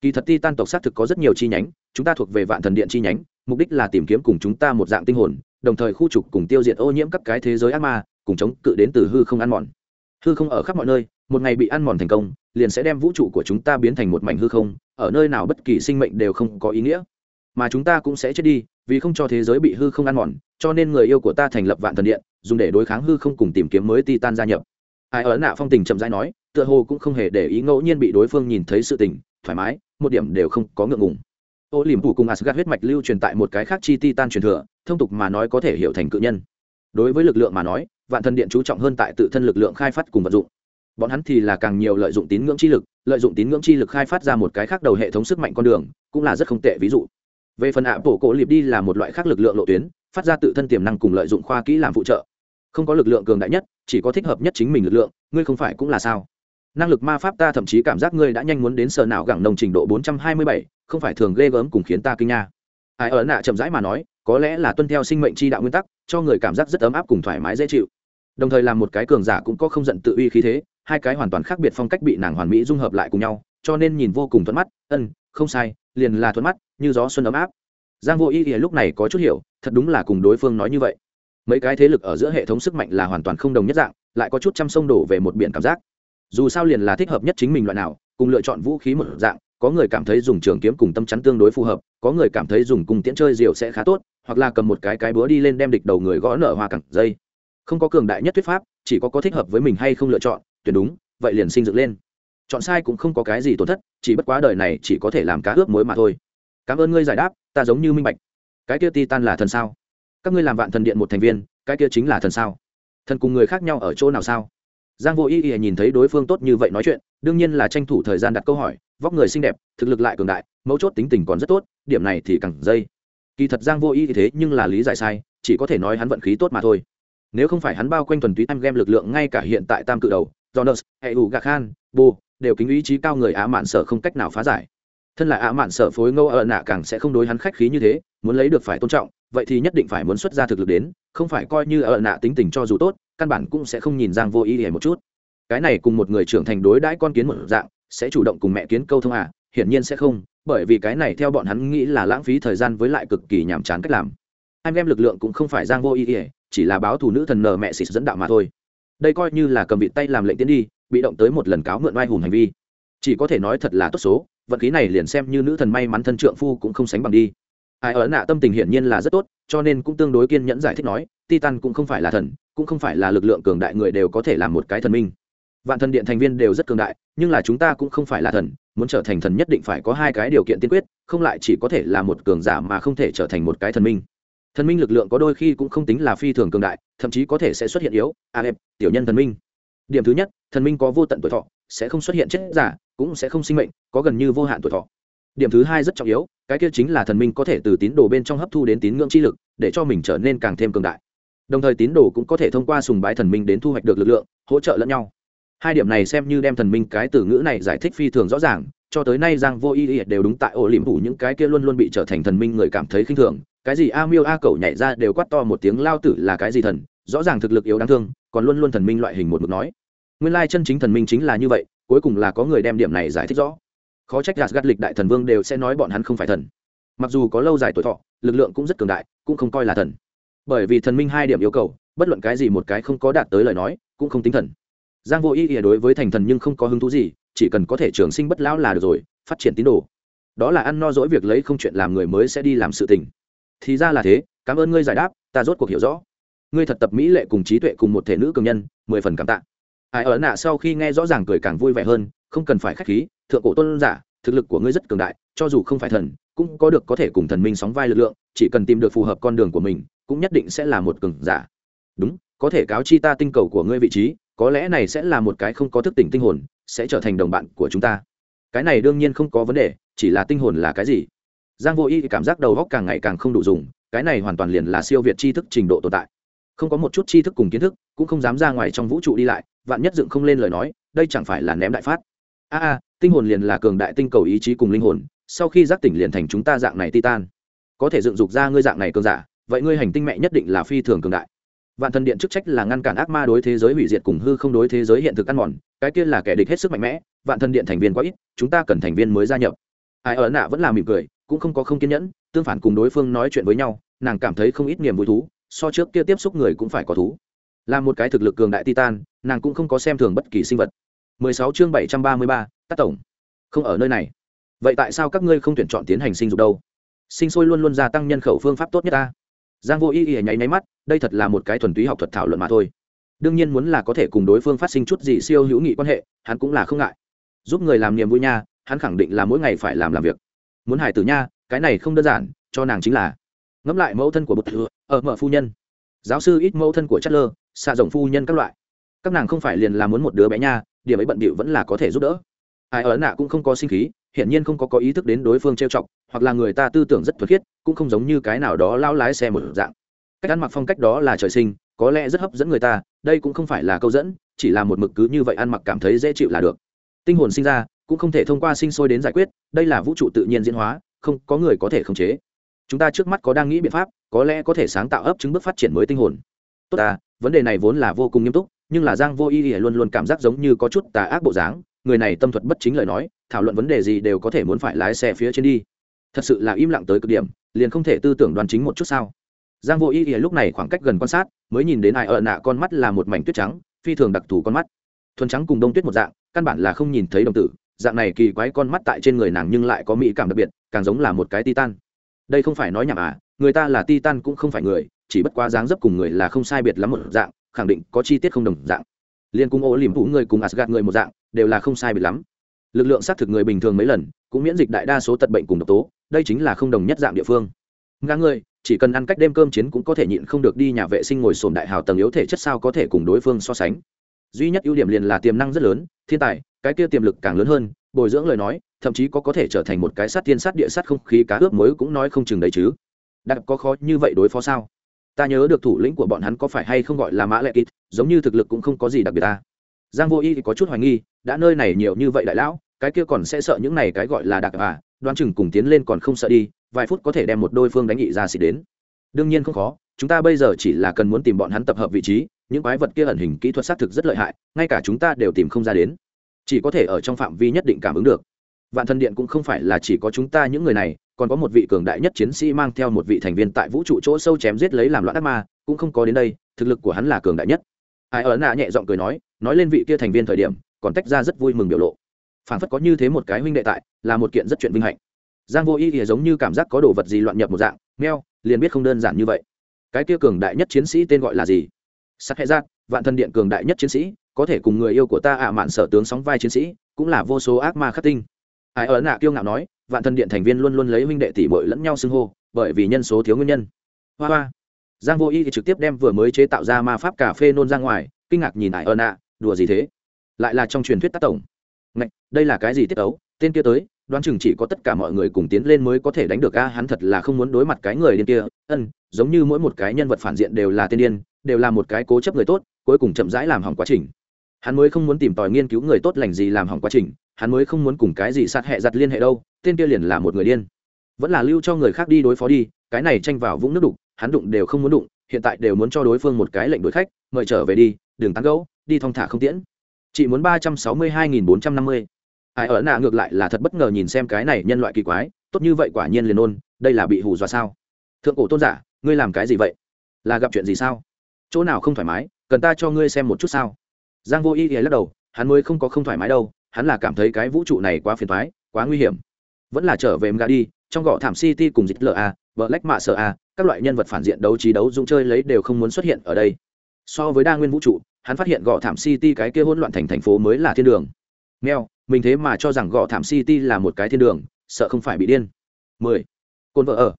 Kỳ thật ti tan tộc xác thực có rất nhiều chi nhánh chúng ta thuộc về vạn thần điện chi nhánh mục đích là tìm kiếm cùng chúng ta một dạng tinh hồn đồng thời khu trục cùng tiêu diệt ô nhiễm các cái thế giới ác ma cùng chống cự đến từ hư không ăn mòn. Hư không ở khắp mọi nơi một ngày bị ăn mòn thành công liền sẽ đem vũ trụ của chúng ta biến thành một mảnh hư không ở nơi nào bất kỳ sinh mệnh đều không có ý nghĩa. Mà chúng ta cũng sẽ chết đi vì không cho thế giới bị hư không ăn mòn cho nên người yêu của ta thành lập vạn thần điện dùng để đối kháng hư không cùng tìm kiếm mới titan gia nhập. Ai ở nạ phong tình chậm rãi nói, tựa hồ cũng không hề để ý ngẫu nhiên bị đối phương nhìn thấy sự tình, thoải mái, một điểm đều không có ngượng ngùng. Ô liềm phủ cùng asgad huyết mạch lưu truyền tại một cái khác chi titan truyền thừa, thông tục mà nói có thể hiểu thành cự nhân. Đối với lực lượng mà nói, vạn thần điện chú trọng hơn tại tự thân lực lượng khai phát cùng vật dụng. Bọn hắn thì là càng nhiều lợi dụng tín ngưỡng chi lực, lợi dụng tín ngưỡng chi lực khai phát ra một cái khác đầu hệ thống sức mạnh con đường, cũng là rất không tệ ví dụ. Về phần ạ bổ cổ liệp đi là một loại khác lực lượng lộ tuyến phát ra tự thân tiềm năng cùng lợi dụng khoa kỹ làm phụ trợ. Không có lực lượng cường đại nhất, chỉ có thích hợp nhất chính mình lực lượng, ngươi không phải cũng là sao? Năng lực ma pháp ta thậm chí cảm giác ngươi đã nhanh muốn đến sở nào gẳng nồng trình độ bốn trăm hai mươi bảy, không phải thường ghê gớm cùng khiến ta kinh nha. Ai ở nạ chậm rãi mà nói, có lẽ là tuân theo sinh mệnh chi đạo nguyên tắc, cho người cảm giác rất ấm áp cùng thoải mái dễ chịu. Đồng thời làm một cái cường giả cũng có không giận tự uy khí thế, hai cái hoàn toàn khác biệt phong cách bị nàng hoàn mỹ dung hợp lại cùng nhau, cho nên nhìn vô cùng thuận mắt ân không sai, liền là thuận mắt, như gió xuân ấm áp giang vô ý ý lúc này có chút hiểu, thật đúng là cùng đối phương nói như vậy. Mấy cái thế lực ở giữa hệ thống sức mạnh là hoàn toàn không đồng nhất dạng, lại có chút chăm sông đổ về một biển cảm giác. Dù sao liền là thích hợp nhất chính mình loại nào, cùng lựa chọn vũ khí một dạng, có người cảm thấy dùng trường kiếm cùng tâm chắn tương đối phù hợp, có người cảm thấy dùng cùng tiễn chơi diều sẽ khá tốt, hoặc là cầm một cái cái búa đi lên đem địch đầu người gõ nở hoa cẳng dây. Không có cường đại nhất thuyết pháp, chỉ có có thích hợp với mình hay không lựa chọn tuyệt đúng, vậy liền sinh dựng lên. Chọn sai cũng không có cái gì tổn thất, chỉ bất quá đời này chỉ có thể làm cá ướp muối mà thôi. Cảm ơn ngươi giải đáp ta giống như minh bạch. Cái kia titan là thần sao? Các ngươi làm vạn thần điện một thành viên, cái kia chính là thần sao? Thần cùng người khác nhau ở chỗ nào sao? Giang vô y y nhìn thấy đối phương tốt như vậy nói chuyện, đương nhiên là tranh thủ thời gian đặt câu hỏi, vóc người xinh đẹp, thực lực lại cường đại, mấu chốt tính tình còn rất tốt, điểm này thì càng dây. Kỳ thật giang vô y thế nhưng là lý giải sai, chỉ có thể nói hắn vận khí tốt mà thôi. Nếu không phải hắn bao quanh thuần túy em game lực lượng ngay cả hiện tại tam cự đầu, jonas hệ ủ gạc khan bô đều kính ý chí cao người á mạn sở không cách nào phá giải thân là á mạn sở phối ngô ở nạ càng sẽ không đối hắn khách khí như thế, muốn lấy được phải tôn trọng, vậy thì nhất định phải muốn xuất ra thực lực đến, không phải coi như ở nạ tính tình cho dù tốt, căn bản cũng sẽ không nhìn giang vô ý hề một chút. Cái này cùng một người trưởng thành đối đãi con kiến một dạng, sẽ chủ động cùng mẹ kiến câu thông à hiển nhiên sẽ không, bởi vì cái này theo bọn hắn nghĩ là lãng phí thời gian với lại cực kỳ nhàm chán cách làm. Anh em lực lượng cũng không phải giang vô ý ỉa chỉ là báo thủ nữ thần nờ mẹ xịt dẫn đạo mà thôi. Đây coi như là cầm vị tay làm lệnh tiến đi, bị động tới một lần cáo mượn oai hùng hành vi. Chỉ có thể nói thật là tốt số vận khí này liền xem như nữ thần may mắn thân trượng phu cũng không sánh bằng đi. Ai ở nạ tâm tình hiển nhiên là rất tốt cho nên cũng tương đối kiên nhẫn giải thích nói titan cũng không phải là thần cũng không phải là lực lượng cường đại người đều có thể làm một cái thần minh. Vạn thần điện thành viên đều rất cường đại nhưng là chúng ta cũng không phải là thần muốn trở thành thần nhất định phải có hai cái điều kiện tiên quyết không lại chỉ có thể là một cường giả mà không thể trở thành một cái thần minh. Thần minh lực lượng có đôi khi cũng không tính là phi thường cường đại thậm chí có thể sẽ xuất hiện yếu a à, tiểu nhân thần minh. Điểm thứ nhất thần minh có vô tận tuổi thọ sẽ không xuất hiện chết giả cũng sẽ không sinh mệnh, có gần như vô hạn tuổi thọ. Điểm thứ hai rất trọng yếu, cái kia chính là thần minh có thể từ tín đồ bên trong hấp thu đến tín ngưỡng chi lực, để cho mình trở nên càng thêm cường đại. Đồng thời tín đồ cũng có thể thông qua sùng bái thần minh đến thu hoạch được lực lượng, hỗ trợ lẫn nhau. Hai điểm này xem như đem thần minh cái từ ngữ này giải thích phi thường rõ ràng, cho tới nay giang vô y đều đúng tại ổ liềm phủ những cái kia luôn luôn bị trở thành thần minh người cảm thấy khinh thường, cái gì a miêu a cẩu nhảy ra đều quát to một tiếng lao tử là cái gì thần, rõ ràng thực lực yếu đáng thương, còn luôn luôn thần minh loại hình một mực nói. Nguyên lai chân chính thần minh chính là như vậy cuối cùng là có người đem điểm này giải thích rõ. Khó trách gạt gắt lịch đại thần vương đều sẽ nói bọn hắn không phải thần. Mặc dù có lâu dài tuổi thọ, lực lượng cũng rất cường đại, cũng không coi là thần. Bởi vì thần minh hai điểm yêu cầu, bất luận cái gì một cái không có đạt tới lời nói, cũng không tính thần. Giang vô ý ỉa đối với thành thần nhưng không có hứng thú gì, chỉ cần có thể trường sinh bất lão là được rồi, phát triển tín đồ. Đó là ăn no dỗi việc lấy không chuyện làm người mới sẽ đi làm sự tình. Thì ra là thế, cảm ơn ngươi giải đáp, ta rốt cuộc hiểu rõ. Ngươi thật tập mỹ lệ cùng trí tuệ cùng một thể nữ cường nhân, mười phần cảm tạ ai ở nạ sau khi nghe rõ ràng cười càng vui vẻ hơn, không cần phải k h á c h khí, thượng cổ tôn giả, thực lực của ngươi rất cường đại, cho dù không phải thần, cũng có được có thể cùng thần minh sóng vai lực lượng, chỉ cần tìm được phù hợp con đường của mình, cũng nhất định sẽ là một cường giả. Đúng, có thể cáo chi ta tinh cầu của ngươi vị trí, có lẽ này sẽ là một cái không có thức tỉnh tinh hồn, sẽ trở thành đồng bạn của chúng ta. Cái này đương nhiên không có vấn đề, chỉ là tinh hồn là cái gì? Giang vô y cảm giác đầu góc càng ngày càng không đủ dùng, cái này hoàn toàn liền là siêu việt tri thức trình độ tồn tại không có một chút tri thức cùng kiến thức, cũng không dám ra ngoài trong vũ trụ đi lại, vạn nhất dựng không lên lời nói, đây chẳng phải là ném đại phát. A a, tinh hồn liền là cường đại tinh cầu ý chí cùng linh hồn, sau khi giác tỉnh liền thành chúng ta dạng này titan. Có thể dựng dục ra ngươi dạng này cường giả, vậy ngươi hành tinh mẹ nhất định là phi thường cường đại. Vạn thần điện chức trách là ngăn cản ác ma đối thế giới hủy diệt cùng hư không đối thế giới hiện thực ăn mòn, cái kia là kẻ địch hết sức mạnh mẽ, vạn thần điện thành viên quá ít, chúng ta cần thành viên mới gia nhập. Ai ở nạ vẫn là mỉm cười, cũng không có không kiên nhẫn, tương phản cùng đối phương nói chuyện với nhau, nàng cảm thấy không ít niềm vui thú so trước kia tiếp xúc người cũng phải có thú. Là một cái thực lực cường đại titan nàng cũng không có xem thường bất kỳ sinh vật. 16 chương 733, tác tổng. Không ở nơi này. Vậy tại sao các ngươi không tuyển chọn tiến hành sinh dục đâu? Sinh sôi luôn luôn gia tăng nhân khẩu phương pháp tốt nhất ta. Giang vô ý ý nháy nháy mắt đây thật là một cái thuần túy học thuật thảo luận mà thôi. Đương nhiên muốn là có thể cùng đối phương phát sinh chút gì siêu hữu nghị quan hệ hắn cũng là không ngại. Giúp người làm niềm vui nha hắn khẳng định là mỗi ngày phải làm làm việc. Muốn hải tử nha cái này không đơn giản cho nàng chính là ngẫm lại mẫu thân của bậc thừa ở mở phu nhân. Giáo sư ít mẫu thân của chất lơ xạ rồng phu nhân các loại. Các nàng không phải liền là muốn một đứa bé nha, điểm ấy bận bịu vẫn là có thể giúp đỡ. Ai ở nạ cũng không có sinh khí, hiển nhiên không có có ý thức đến đối phương trêu chọc, hoặc là người ta tư tưởng rất thuật khiết, cũng không giống như cái nào đó lao lái xe một dạng. Cách ăn mặc phong cách đó là trời sinh, có lẽ rất hấp dẫn người ta, đây cũng không phải là câu dẫn, chỉ là một mực cứ như vậy ăn mặc cảm thấy dễ chịu là được. Tinh hồn sinh ra, cũng không thể thông qua sinh sôi đến giải quyết, đây là vũ trụ tự nhiên diễn hóa, không có người có thể khống chế chúng ta trước mắt có đang nghĩ biện pháp, có lẽ có thể sáng tạo ấp chứng bước phát triển mới tinh hồn. Tốt à vấn đề này vốn là vô cùng nghiêm túc, nhưng là giang vô ý ỉa luôn luôn cảm giác giống như có chút tà ác bộ dáng, người này tâm thuật bất chính lời nói, thảo luận vấn đề gì đều có thể muốn phải lái xe phía trên đi. Thật sự là im lặng tới cực điểm, liền không thể tư tưởng đoàn chính một chút sao. Giang vô ý ỉa lúc này khoảng cách gần quan sát, mới nhìn đến ai ở nạ con mắt là một mảnh tuyết trắng, phi thường đặc thù con mắt. Thuần trắng cùng đông tuyết một dạng, căn bản là không nhìn thấy đồng tử, dạng này kỳ quái con mắt tại trên người nàng nhưng lại có mỹ cảm đặc biệt, càng giống là một cái titan đây không phải nói nhảm à người ta là titan cũng không phải người, chỉ bất quá dáng dấp cùng người là không sai biệt lắm một dạng, khẳng định có chi tiết không đồng dạng. Liên cung ô liềm vũ người cùng asgad người một dạng, đều là không sai biệt lắm. Lực lượng xác thực người bình thường mấy lần, cũng miễn dịch đại đa số tật bệnh cùng độc tố, đây chính là không đồng nhất dạng địa phương. Ngã người, chỉ cần ăn cách đêm cơm chiến cũng có thể nhịn không được đi nhà vệ sinh ngồi sồn đại hào tầng yếu thể chất sao có thể cùng đối phương so sánh. Duy nhất ưu điểm liền là tiềm năng rất lớn, thiên tài, cái kia tiềm lực càng lớn hơn, bồi dưỡng lời nói thậm chí có có thể trở thành một cái sát tiên sát địa sát không khí cá ướp mới cũng nói không chừng đấy chứ. Đặc có khó như vậy đối phó sao? Ta nhớ được thủ lĩnh của bọn hắn có phải hay không gọi là mã lệ kít giống như thực lực cũng không có gì đặc biệt ta. Giang vô y thì có chút hoài nghi, đã nơi này nhiều như vậy đại lão, cái kia còn sẽ sợ những này cái gọi là đặc à? Đoán chừng cùng tiến lên còn không sợ đi, vài phút có thể đem một đôi phương đánh nghị ra xịt đến. Đương nhiên không khó, chúng ta bây giờ chỉ là cần muốn tìm bọn hắn tập hợp vị trí, những quái vật kia ẩn hình kỹ thuật xác thực rất lợi hại, ngay cả chúng ta đều tìm không ra đến. Chỉ có thể ở trong phạm vi nhất định cảm ứng được vạn thần điện cũng không phải là chỉ có chúng ta những người này, còn có một vị cường đại nhất chiến sĩ mang theo một vị thành viên tại vũ trụ chỗ sâu chém giết lấy làm loạn ác ma, cũng không có đến đây, thực lực của hắn là cường đại nhất. Ai ở nạ nhẹ giọng cười nói nói lên vị kia thành viên thời điểm, còn tách ra rất vui mừng biểu lộ. Phản phất có như thế một cái huynh đệ tại, là một kiện rất chuyện vinh hạnh. Giang vô y thì giống như cảm giác có đồ vật gì loạn nhập một dạng, meo, liền biết không đơn giản như vậy. Cái kia cường đại nhất chiến sĩ tên gọi là gì? Sắc hệ giác, vạn thần điện cường đại nhất chiến sĩ, có thể cùng người yêu của ta ạ mạn sở tướng sóng vai chiến sĩ, cũng là vô số ác ma khắc tinh ai ở nạ kiêu ngạo nói vạn thần điện thành viên luôn luôn lấy huynh đệ tỷ bội lẫn nhau xưng hô bởi vì nhân số thiếu nguyên nhân. Hoa hoa. Giang vô y thì trực tiếp đem vừa mới chế tạo ra ma pháp cà phê nôn ra ngoài kinh ngạc nhìn ải ở ạ đùa gì thế? Lại là trong truyền thuyết tác tổng. Ngạch, đây là cái gì tiết ấu tên kia tới đoán chừng chỉ có tất cả mọi người cùng tiến lên mới có thể đánh được a hắn thật là không muốn đối mặt cái người điên kia. Ân giống như mỗi một cái nhân vật phản diện đều là tên điên đều là một cái cố chấp người tốt cuối cùng chậm rãi làm hỏng quá trình hắn mới không muốn tìm tòi nghiên cứu người tốt lành gì làm hỏng quá trình, hắn mới không muốn cùng cái gì sát hệ giặt liên hệ đâu, tên kia liền là một người điên. Vẫn là lưu cho người khác đi đối phó đi, cái này tranh vào vũng nước đục, hắn đụng đều không muốn đụng, hiện tại đều muốn cho đối phương một cái lệnh đuổi khách, mời trở về đi, đừng tán gẫu, đi thong thả không tiễn. Chị muốn ba trăm sáu mươi hai nghìn bốn trăm năm mươi. Ai ở nạ ngược lại là thật bất ngờ nhìn xem cái này nhân loại kỳ quái, tốt như vậy quả nhiên liền ôn đây là bị hù dọa sao? Thượng cổ tôn giả, ngươi làm cái gì vậy? Là gặp chuyện gì sao? Chỗ nào không thoải mái, cần ta cho ngươi xem một chút sao? Giang vô ý thì lắc đầu, hắn mới không có không thoải mái đâu, hắn là cảm thấy cái vũ trụ này quá phiền toái, quá nguy hiểm. Vẫn là trở về mga đi trong gõ thảm city cùng dịch lờ a vợ lách mạ sợ a, các loại nhân vật phản diện đấu trí đấu dũng chơi lấy đều không muốn xuất hiện ở đây. So với đa nguyên vũ trụ, hắn phát hiện gõ thảm city cái kia hỗn loạn thành thành phố mới là thiên đường. Nghèo mình thế mà cho rằng gõ thảm city là một cái thiên đường, sợ không phải bị điên. Mười, côn vợ ở.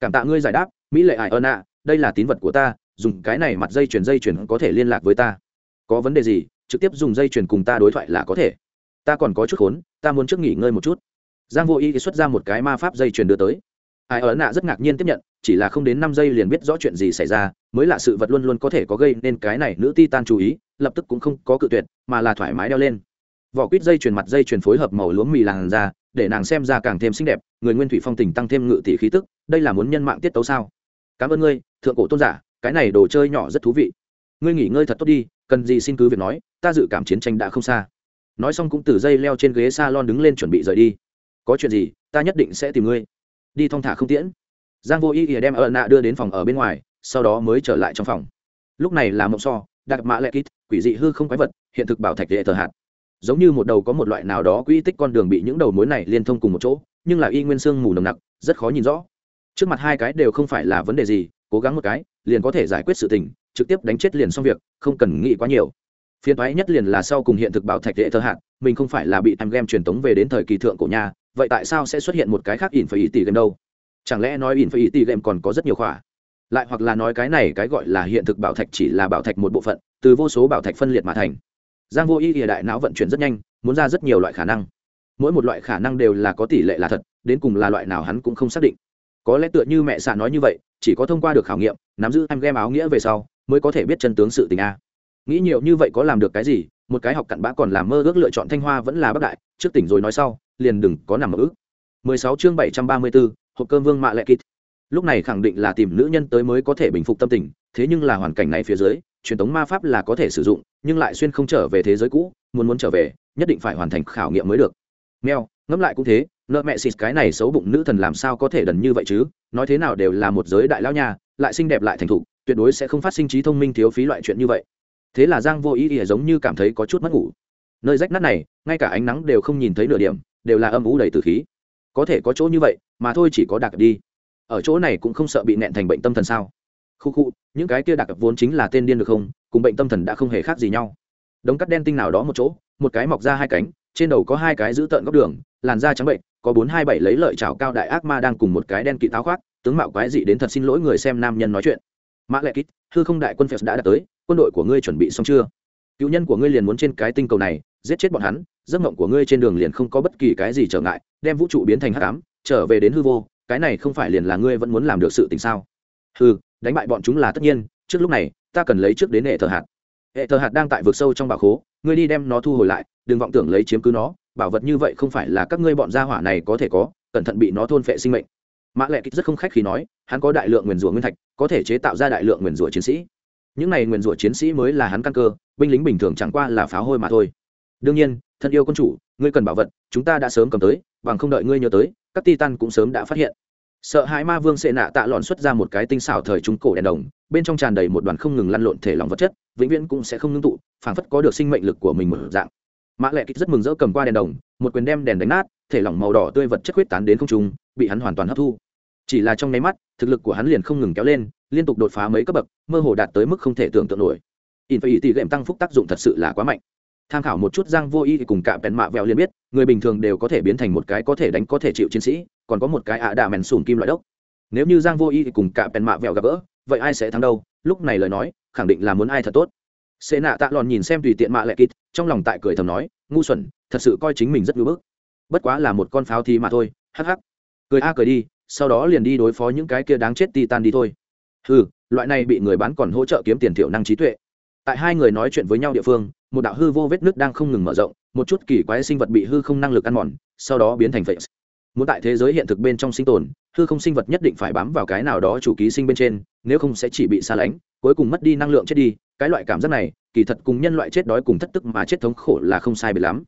Cảm tạ ngươi giải đáp, mỹ lệ ải ơn ạ, đây là tín vật của ta, dùng cái này mặt dây chuyển dây chuyển có thể liên lạc với ta có vấn đề gì, trực tiếp dùng dây chuyền cùng ta đối thoại là có thể. Ta còn có chút khốn, ta muốn trước nghỉ ngơi một chút. Giang vô y xuất ra một cái ma pháp dây chuyền đưa tới. Ai ấn nạ rất ngạc nhiên tiếp nhận, chỉ là không đến năm giây liền biết rõ chuyện gì xảy ra, mới là sự vật luôn luôn có thể có gây nên cái này nữ ti tan chú ý, lập tức cũng không có cự tuyệt, mà là thoải mái đeo lên. Vỏ quýt dây chuyền mặt dây chuyền phối hợp màu lúa mì làn ra để nàng xem ra càng thêm xinh đẹp, người nguyên thủy phong tình tăng thêm ngự tỷ khí tức, đây là muốn nhân mạng tiết tấu sao? Cảm ơn ngươi, thượng cổ tôn giả, cái này đồ chơi nhỏ rất thú vị. Ngươi nghỉ ngơi thật tốt đi cần gì xin cứ việc nói, ta dự cảm chiến tranh đã không xa. Nói xong cũng từ dây leo trên ghế s a lon đứng lên chuẩn bị rời đi. Có chuyện gì, ta nhất định sẽ tìm ngươi. Đi thong thả không tiễn. Giang vô ý ỉa đem ợ nạ đưa đến phòng ở bên ngoài, sau đó mới trở lại trong phòng. Lúc này là mộng so đặc mã lệ kít, quỷ dị hư không quái vật, hiện thực bảo thạch đệ thờ hạt. Giống như một đầu có một loại nào đó quỹ tích con đường bị những đầu mối này liên thông cùng một chỗ, nhưng là y nguyên sương mù nồng nặc, rất khó nhìn rõ. Trước mặt hai cái đều không phải là vấn đề gì cố gắng một cái, liền có thể giải quyết sự tình, trực tiếp đánh chết liền xong việc, không cần nghĩ quá nhiều. Phiên thoái nhất liền là sau cùng hiện thực bảo thạch đệ thơ hạn mình không phải là bị em game truyền tống về đến thời kỳ thượng cổ nhà, vậy tại sao sẽ xuất hiện một cái khác in phải ý tỷ game đâu? Chẳng lẽ nói in phải ý tỷ game còn có rất nhiều khỏa? Lại hoặc là nói cái này cái gọi là hiện thực bảo thạch chỉ là bảo thạch một bộ phận, từ vô số bảo thạch phân liệt mà thành. Giang vô ý ỉa đại não vận chuyển rất nhanh, muốn ra rất nhiều loại khả năng. Mỗi một loại khả năng đều là có tỷ lệ là thật, đến cùng là loại nào hắn cũng không xác định có lẽ tựa như mẹ xạ nói như vậy chỉ có thông qua được khảo nghiệm nắm giữ em game áo nghĩa về sau mới có thể biết chân tướng sự tình a. Nghĩ nhiều như vậy có làm được cái gì một cái học cặn bã còn làm mơ ước lựa chọn thanh hoa vẫn là bất đại trước tỉnh rồi nói sau liền đừng có nằm ở ước. 16 chương 734, hộp cơm vương mạ lệ kít lúc này khẳng định là tìm nữ nhân tới mới có thể bình phục tâm tình thế nhưng là hoàn cảnh này phía dưới truyền thống ma pháp là có thể sử dụng nhưng lại xuyên không trở về thế giới cũ muốn muốn trở về nhất định phải hoàn thành khảo nghiệm mới được. Mèo ngẫm lại cũng thế nợ mẹ xịt cái này xấu bụng nữ thần làm sao có thể đần như vậy chứ? Nói thế nào đều là một giới đại lão nhà lại xinh đẹp lại thành thục, tuyệt đối sẽ không phát sinh trí thông minh thiếu phí loại chuyện như vậy. Thế là giang vô ý ỉa giống như cảm thấy có chút mất ngủ. Nơi rách nát này, ngay cả ánh nắng đều không nhìn thấy nửa điểm, đều là âm ủ đầy từ khí. Có thể có chỗ như vậy, mà thôi chỉ có đặc đi. Ở chỗ này cũng không sợ bị nẹn thành bệnh tâm thần sao? Khu khu, những cái kia đặc vốn chính là tên điên được không? Cùng bệnh tâm thần đã không hề khác gì nhau. Đống cắt đen tinh nào đó một chỗ, một cái mọc ra hai cánh, trên đầu có hai cái giữ tợn góc đường, làn da trắng bệnh có bốn hai bảy lấy lợi chảo cao đại ác ma đang cùng một cái đen kỵ táo khoác, tướng mạo quái dị đến thật xin lỗi người xem nam nhân nói chuyện. Mã lệ kít hư không đại quân phiệt đã đạt tới, quân đội của ngươi chuẩn bị xong chưa? Cựu nhân của ngươi liền muốn trên cái tinh cầu này, giết chết bọn hắn, giấc mộng của ngươi trên đường liền không có bất kỳ cái gì trở ngại, đem vũ trụ biến thành hắc ám, trở về đến hư vô, cái này không phải liền là ngươi vẫn muốn làm được sự tình sao? Hư đánh bại bọn chúng là tất nhiên, trước lúc này, ta cần lấy trước đến hệ thờ hạt hệ thờ hạt đang tại vực sâu trong bảo khố, ngươi đi đem nó thu hồi lại, đừng vọng tưởng lấy chiếm cứ nó, bảo vật như vậy không phải là các ngươi bọn gia hỏa này có thể có, cẩn thận bị nó thôn phệ sinh mệnh. Mã lệ kích rất không khách khi nói, hắn có đại lượng nguyền rủa nguyên thạch, có thể chế tạo ra đại lượng nguyền rủa chiến sĩ. Những này nguyền rủa chiến sĩ mới là hắn căn cơ, binh lính bình thường chẳng qua là pháo hôi mà thôi. Đương nhiên, thân yêu quân chủ, ngươi cần bảo vật, chúng ta đã sớm cầm tới, bằng không đợi ngươi nhớ tới, các titan cũng sớm đã phát hiện sợ hãi ma vương sệ nạ tạ lọn xuất ra một cái tinh xảo thời trung cổ đèn đồng, bên trong tràn đầy một đoàn không ngừng lăn lộn thể lòng vật chất, vĩnh viễn cũng sẽ không ngưng tụ, phảng phất có được sinh mệnh lực của mình một dạng. Mã lệ kích rất mừng rỡ cầm qua đèn đồng, một quyền đem đèn đánh nát, thể lỏng màu đỏ tươi vật chất huyết tán đến không trung, bị hắn hoàn toàn hấp thu. Chỉ là trong nháy mắt, thực lực của hắn liền không ngừng kéo lên, liên tục đột phá mấy cấp bậc, mơ hồ đạt tới mức không thể tưởng tượng nổi. In phải ý tỷ gệm tăng phúc tác dụng thật sự là quá mạnh tham khảo một chút giang vô y thì cùng cả bèn mạ vẹo liền biết, người bình thường đều có thể biến thành một cái có thể đánh, có thể chịu chiến sĩ, còn có một cái ạ đà mèn sùn kim loại đốc. Nếu như giang vô y thì cùng cả bèn mạ vẹo gặp gỡ, vậy ai sẽ thắng đâu? Lúc này lời nói, khẳng định là muốn ai thật tốt. Xê nạ tạ lòn nhìn xem tùy tiện mạ lệ kít trong lòng tại cười thầm nói, ngu xuẩn, thật sự coi chính mình rất ngưỡng bức. Bất quá là một con pháo thì mà thôi, hắc hắc. Cười a cười đi, sau đó liền đi đối phó những cái kia đáng chết titan đi thôi. Hừ, loại này bị người bán còn hỗ trợ kiếm tiền thiểu năng trí tuệ. Tại hai người nói chuyện với nhau địa phương một đạo hư vô vết nước đang không ngừng mở rộng, một chút kỳ quái sinh vật bị hư không năng lực ăn mòn, sau đó biến thành vậy. muốn tại thế giới hiện thực bên trong sinh tồn, hư không sinh vật nhất định phải bám vào cái nào đó chủ ký sinh bên trên, nếu không sẽ chỉ bị xa lánh, cuối cùng mất đi năng lượng chết đi. Cái loại cảm giác này, kỳ thật cùng nhân loại chết đói cùng thất tức mà chết thống khổ là không sai bị lắm.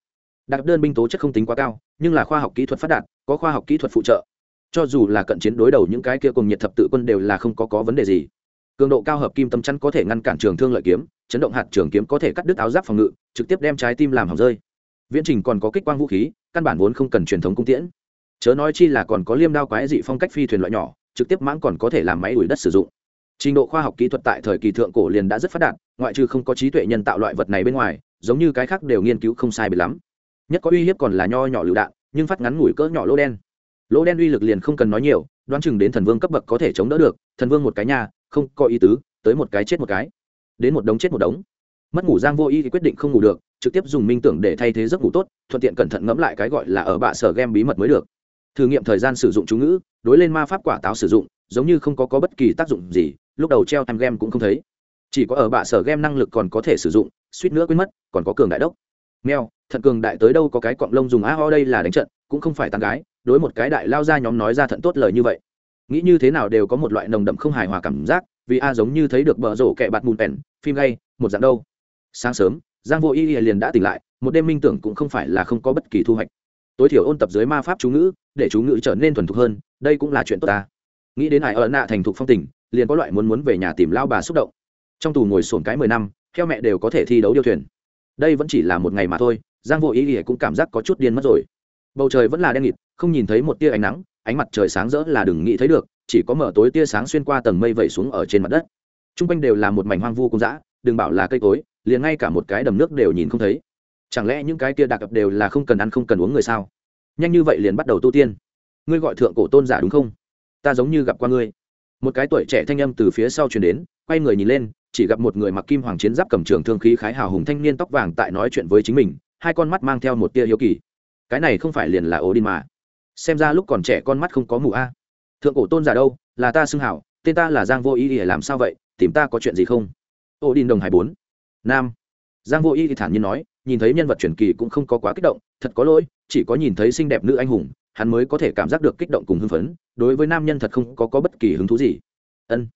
Đặc đơn binh tố chất không tính quá cao, nhưng là khoa học kỹ thuật phát đạt, có khoa học kỹ thuật phụ trợ. Cho dù là cận chiến đối đầu những cái kia cùng nhiệt thập tự quân đều là không có có vấn đề gì. Cường độ cao hợp kim tâm chắn có thể ngăn cản trường thương lợi kiếm chấn động hạt trường kiếm có thể cắt đứt áo giáp phòng ngự, trực tiếp đem trái tim làm hỏng rơi. Viễn trình còn có kích quang vũ khí, căn bản vốn không cần truyền thống cung tiễn. Chớ nói chi là còn có liêm đao quái dị phong cách phi thuyền loại nhỏ, trực tiếp mãng còn có thể làm máy đuổi đất sử dụng. Trình độ khoa học kỹ thuật tại thời kỳ thượng cổ liền đã rất phát đạt, ngoại trừ không có trí tuệ nhân tạo loại vật này bên ngoài, giống như cái khác đều nghiên cứu không sai biệt lắm. Nhất có uy hiếp còn là nho nhỏ lựu đạn, nhưng phát ngắn ngủi cỡ nhỏ lỗ đen. Lỗ đen uy lực liền không cần nói nhiều, đoán chừng đến thần vương cấp bậc có thể chống đỡ được, thần vương một cái nhà không có ý tứ, tới một cái chết một cái đến một đống chết một đống. Mất ngủ giang vô y thì quyết định không ngủ được trực tiếp dùng minh tưởng để thay thế giấc ngủ tốt thuận tiện cẩn thận ngẫm lại cái gọi là ở bạ sở game bí mật mới được. Thử nghiệm thời gian sử dụng chú ngữ đối lên ma pháp quả táo sử dụng giống như không có, có bất kỳ tác dụng gì lúc đầu treo time game cũng không thấy. Chỉ có ở bạ sở game năng lực còn có thể sử dụng suýt nữa quên mất còn có cường đại đốc. Mèo thận cường đại tới đâu có cái cọng lông dùng a ho đây là đánh trận cũng không phải tăng gái đối một cái đại lao ra nhóm nói ra thận tốt lời như vậy. Nghĩ như thế nào đều có một loại nồng đậm không hài hòa cảm giác vì a giống như thấy được bờ rổ kẹ bạt mùn pèn, phim gay, một dạng đâu. Sáng sớm, giang vô y liền đã tỉnh lại, một đêm minh tưởng cũng không phải là không có bất kỳ thu hoạch. Tối thiểu ôn tập dưới ma pháp chú ngữ, để chú ngữ trở nên thuần thục hơn, đây cũng là chuyện tốt ta. Nghĩ đến hải ở nạ thành thục phong tình, liền có loại muốn muốn về nhà tìm lao bà xúc động. Trong tù ngồi sồn cái mười năm, theo mẹ đều có thể thi đấu điêu thuyền. Đây vẫn chỉ là một ngày mà thôi, giang vô ý ỉa cũng cảm giác có chút điên mất rồi. Bầu trời vẫn là đen nghịt, không nhìn thấy một tia ánh nắng, ánh mặt trời sáng rỡ là đừng nghĩ thấy được chỉ có mở tối tia sáng xuyên qua tầng mây vẩy xuống ở trên mặt đất. T r u n g quanh đều là một mảnh hoang vu cung dã, đừng bảo là cây cối, liền ngay cả một cái đầm nước đều nhìn không thấy. Chẳng lẽ những cái tia đặc cập đều là không cần ăn không cần uống người sao? Nhanh như vậy liền bắt đầu tu tiên. Ngươi gọi thượng cổ tôn giả đúng không? Ta giống như gặp qua ngươi. Một cái tuổi trẻ thanh âm từ phía sau chuyển đến, quay người nhìn lên, chỉ gặp một người mặc kim hoàng chiến giáp cầm trường thương khí khái hào hùng thanh niên tóc vàng tại nói chuyện với chính mình, hai con mắt mang theo một tia hiếu kỳ. Cái này không phải liền là ố đin mà. Xem ra lúc còn trẻ con mắt không có mù a thượng cổ tôn giả đâu là ta xưng hảo tên ta là giang vô ý thì làm sao vậy tìm ta có chuyện gì không? Ô đình đồng hải bốn. Nam. Giang vô ý thì thản nhiên nói nhìn thấy nhân vật truyền kỳ cũng không có quá kích động thật có lỗi chỉ có nhìn thấy xinh đẹp nữ anh hùng hắn mới có thể cảm giác được kích động cùng hưng phấn đối với nam nhân thật không có, có bất kỳ hứng thú gì. Ân.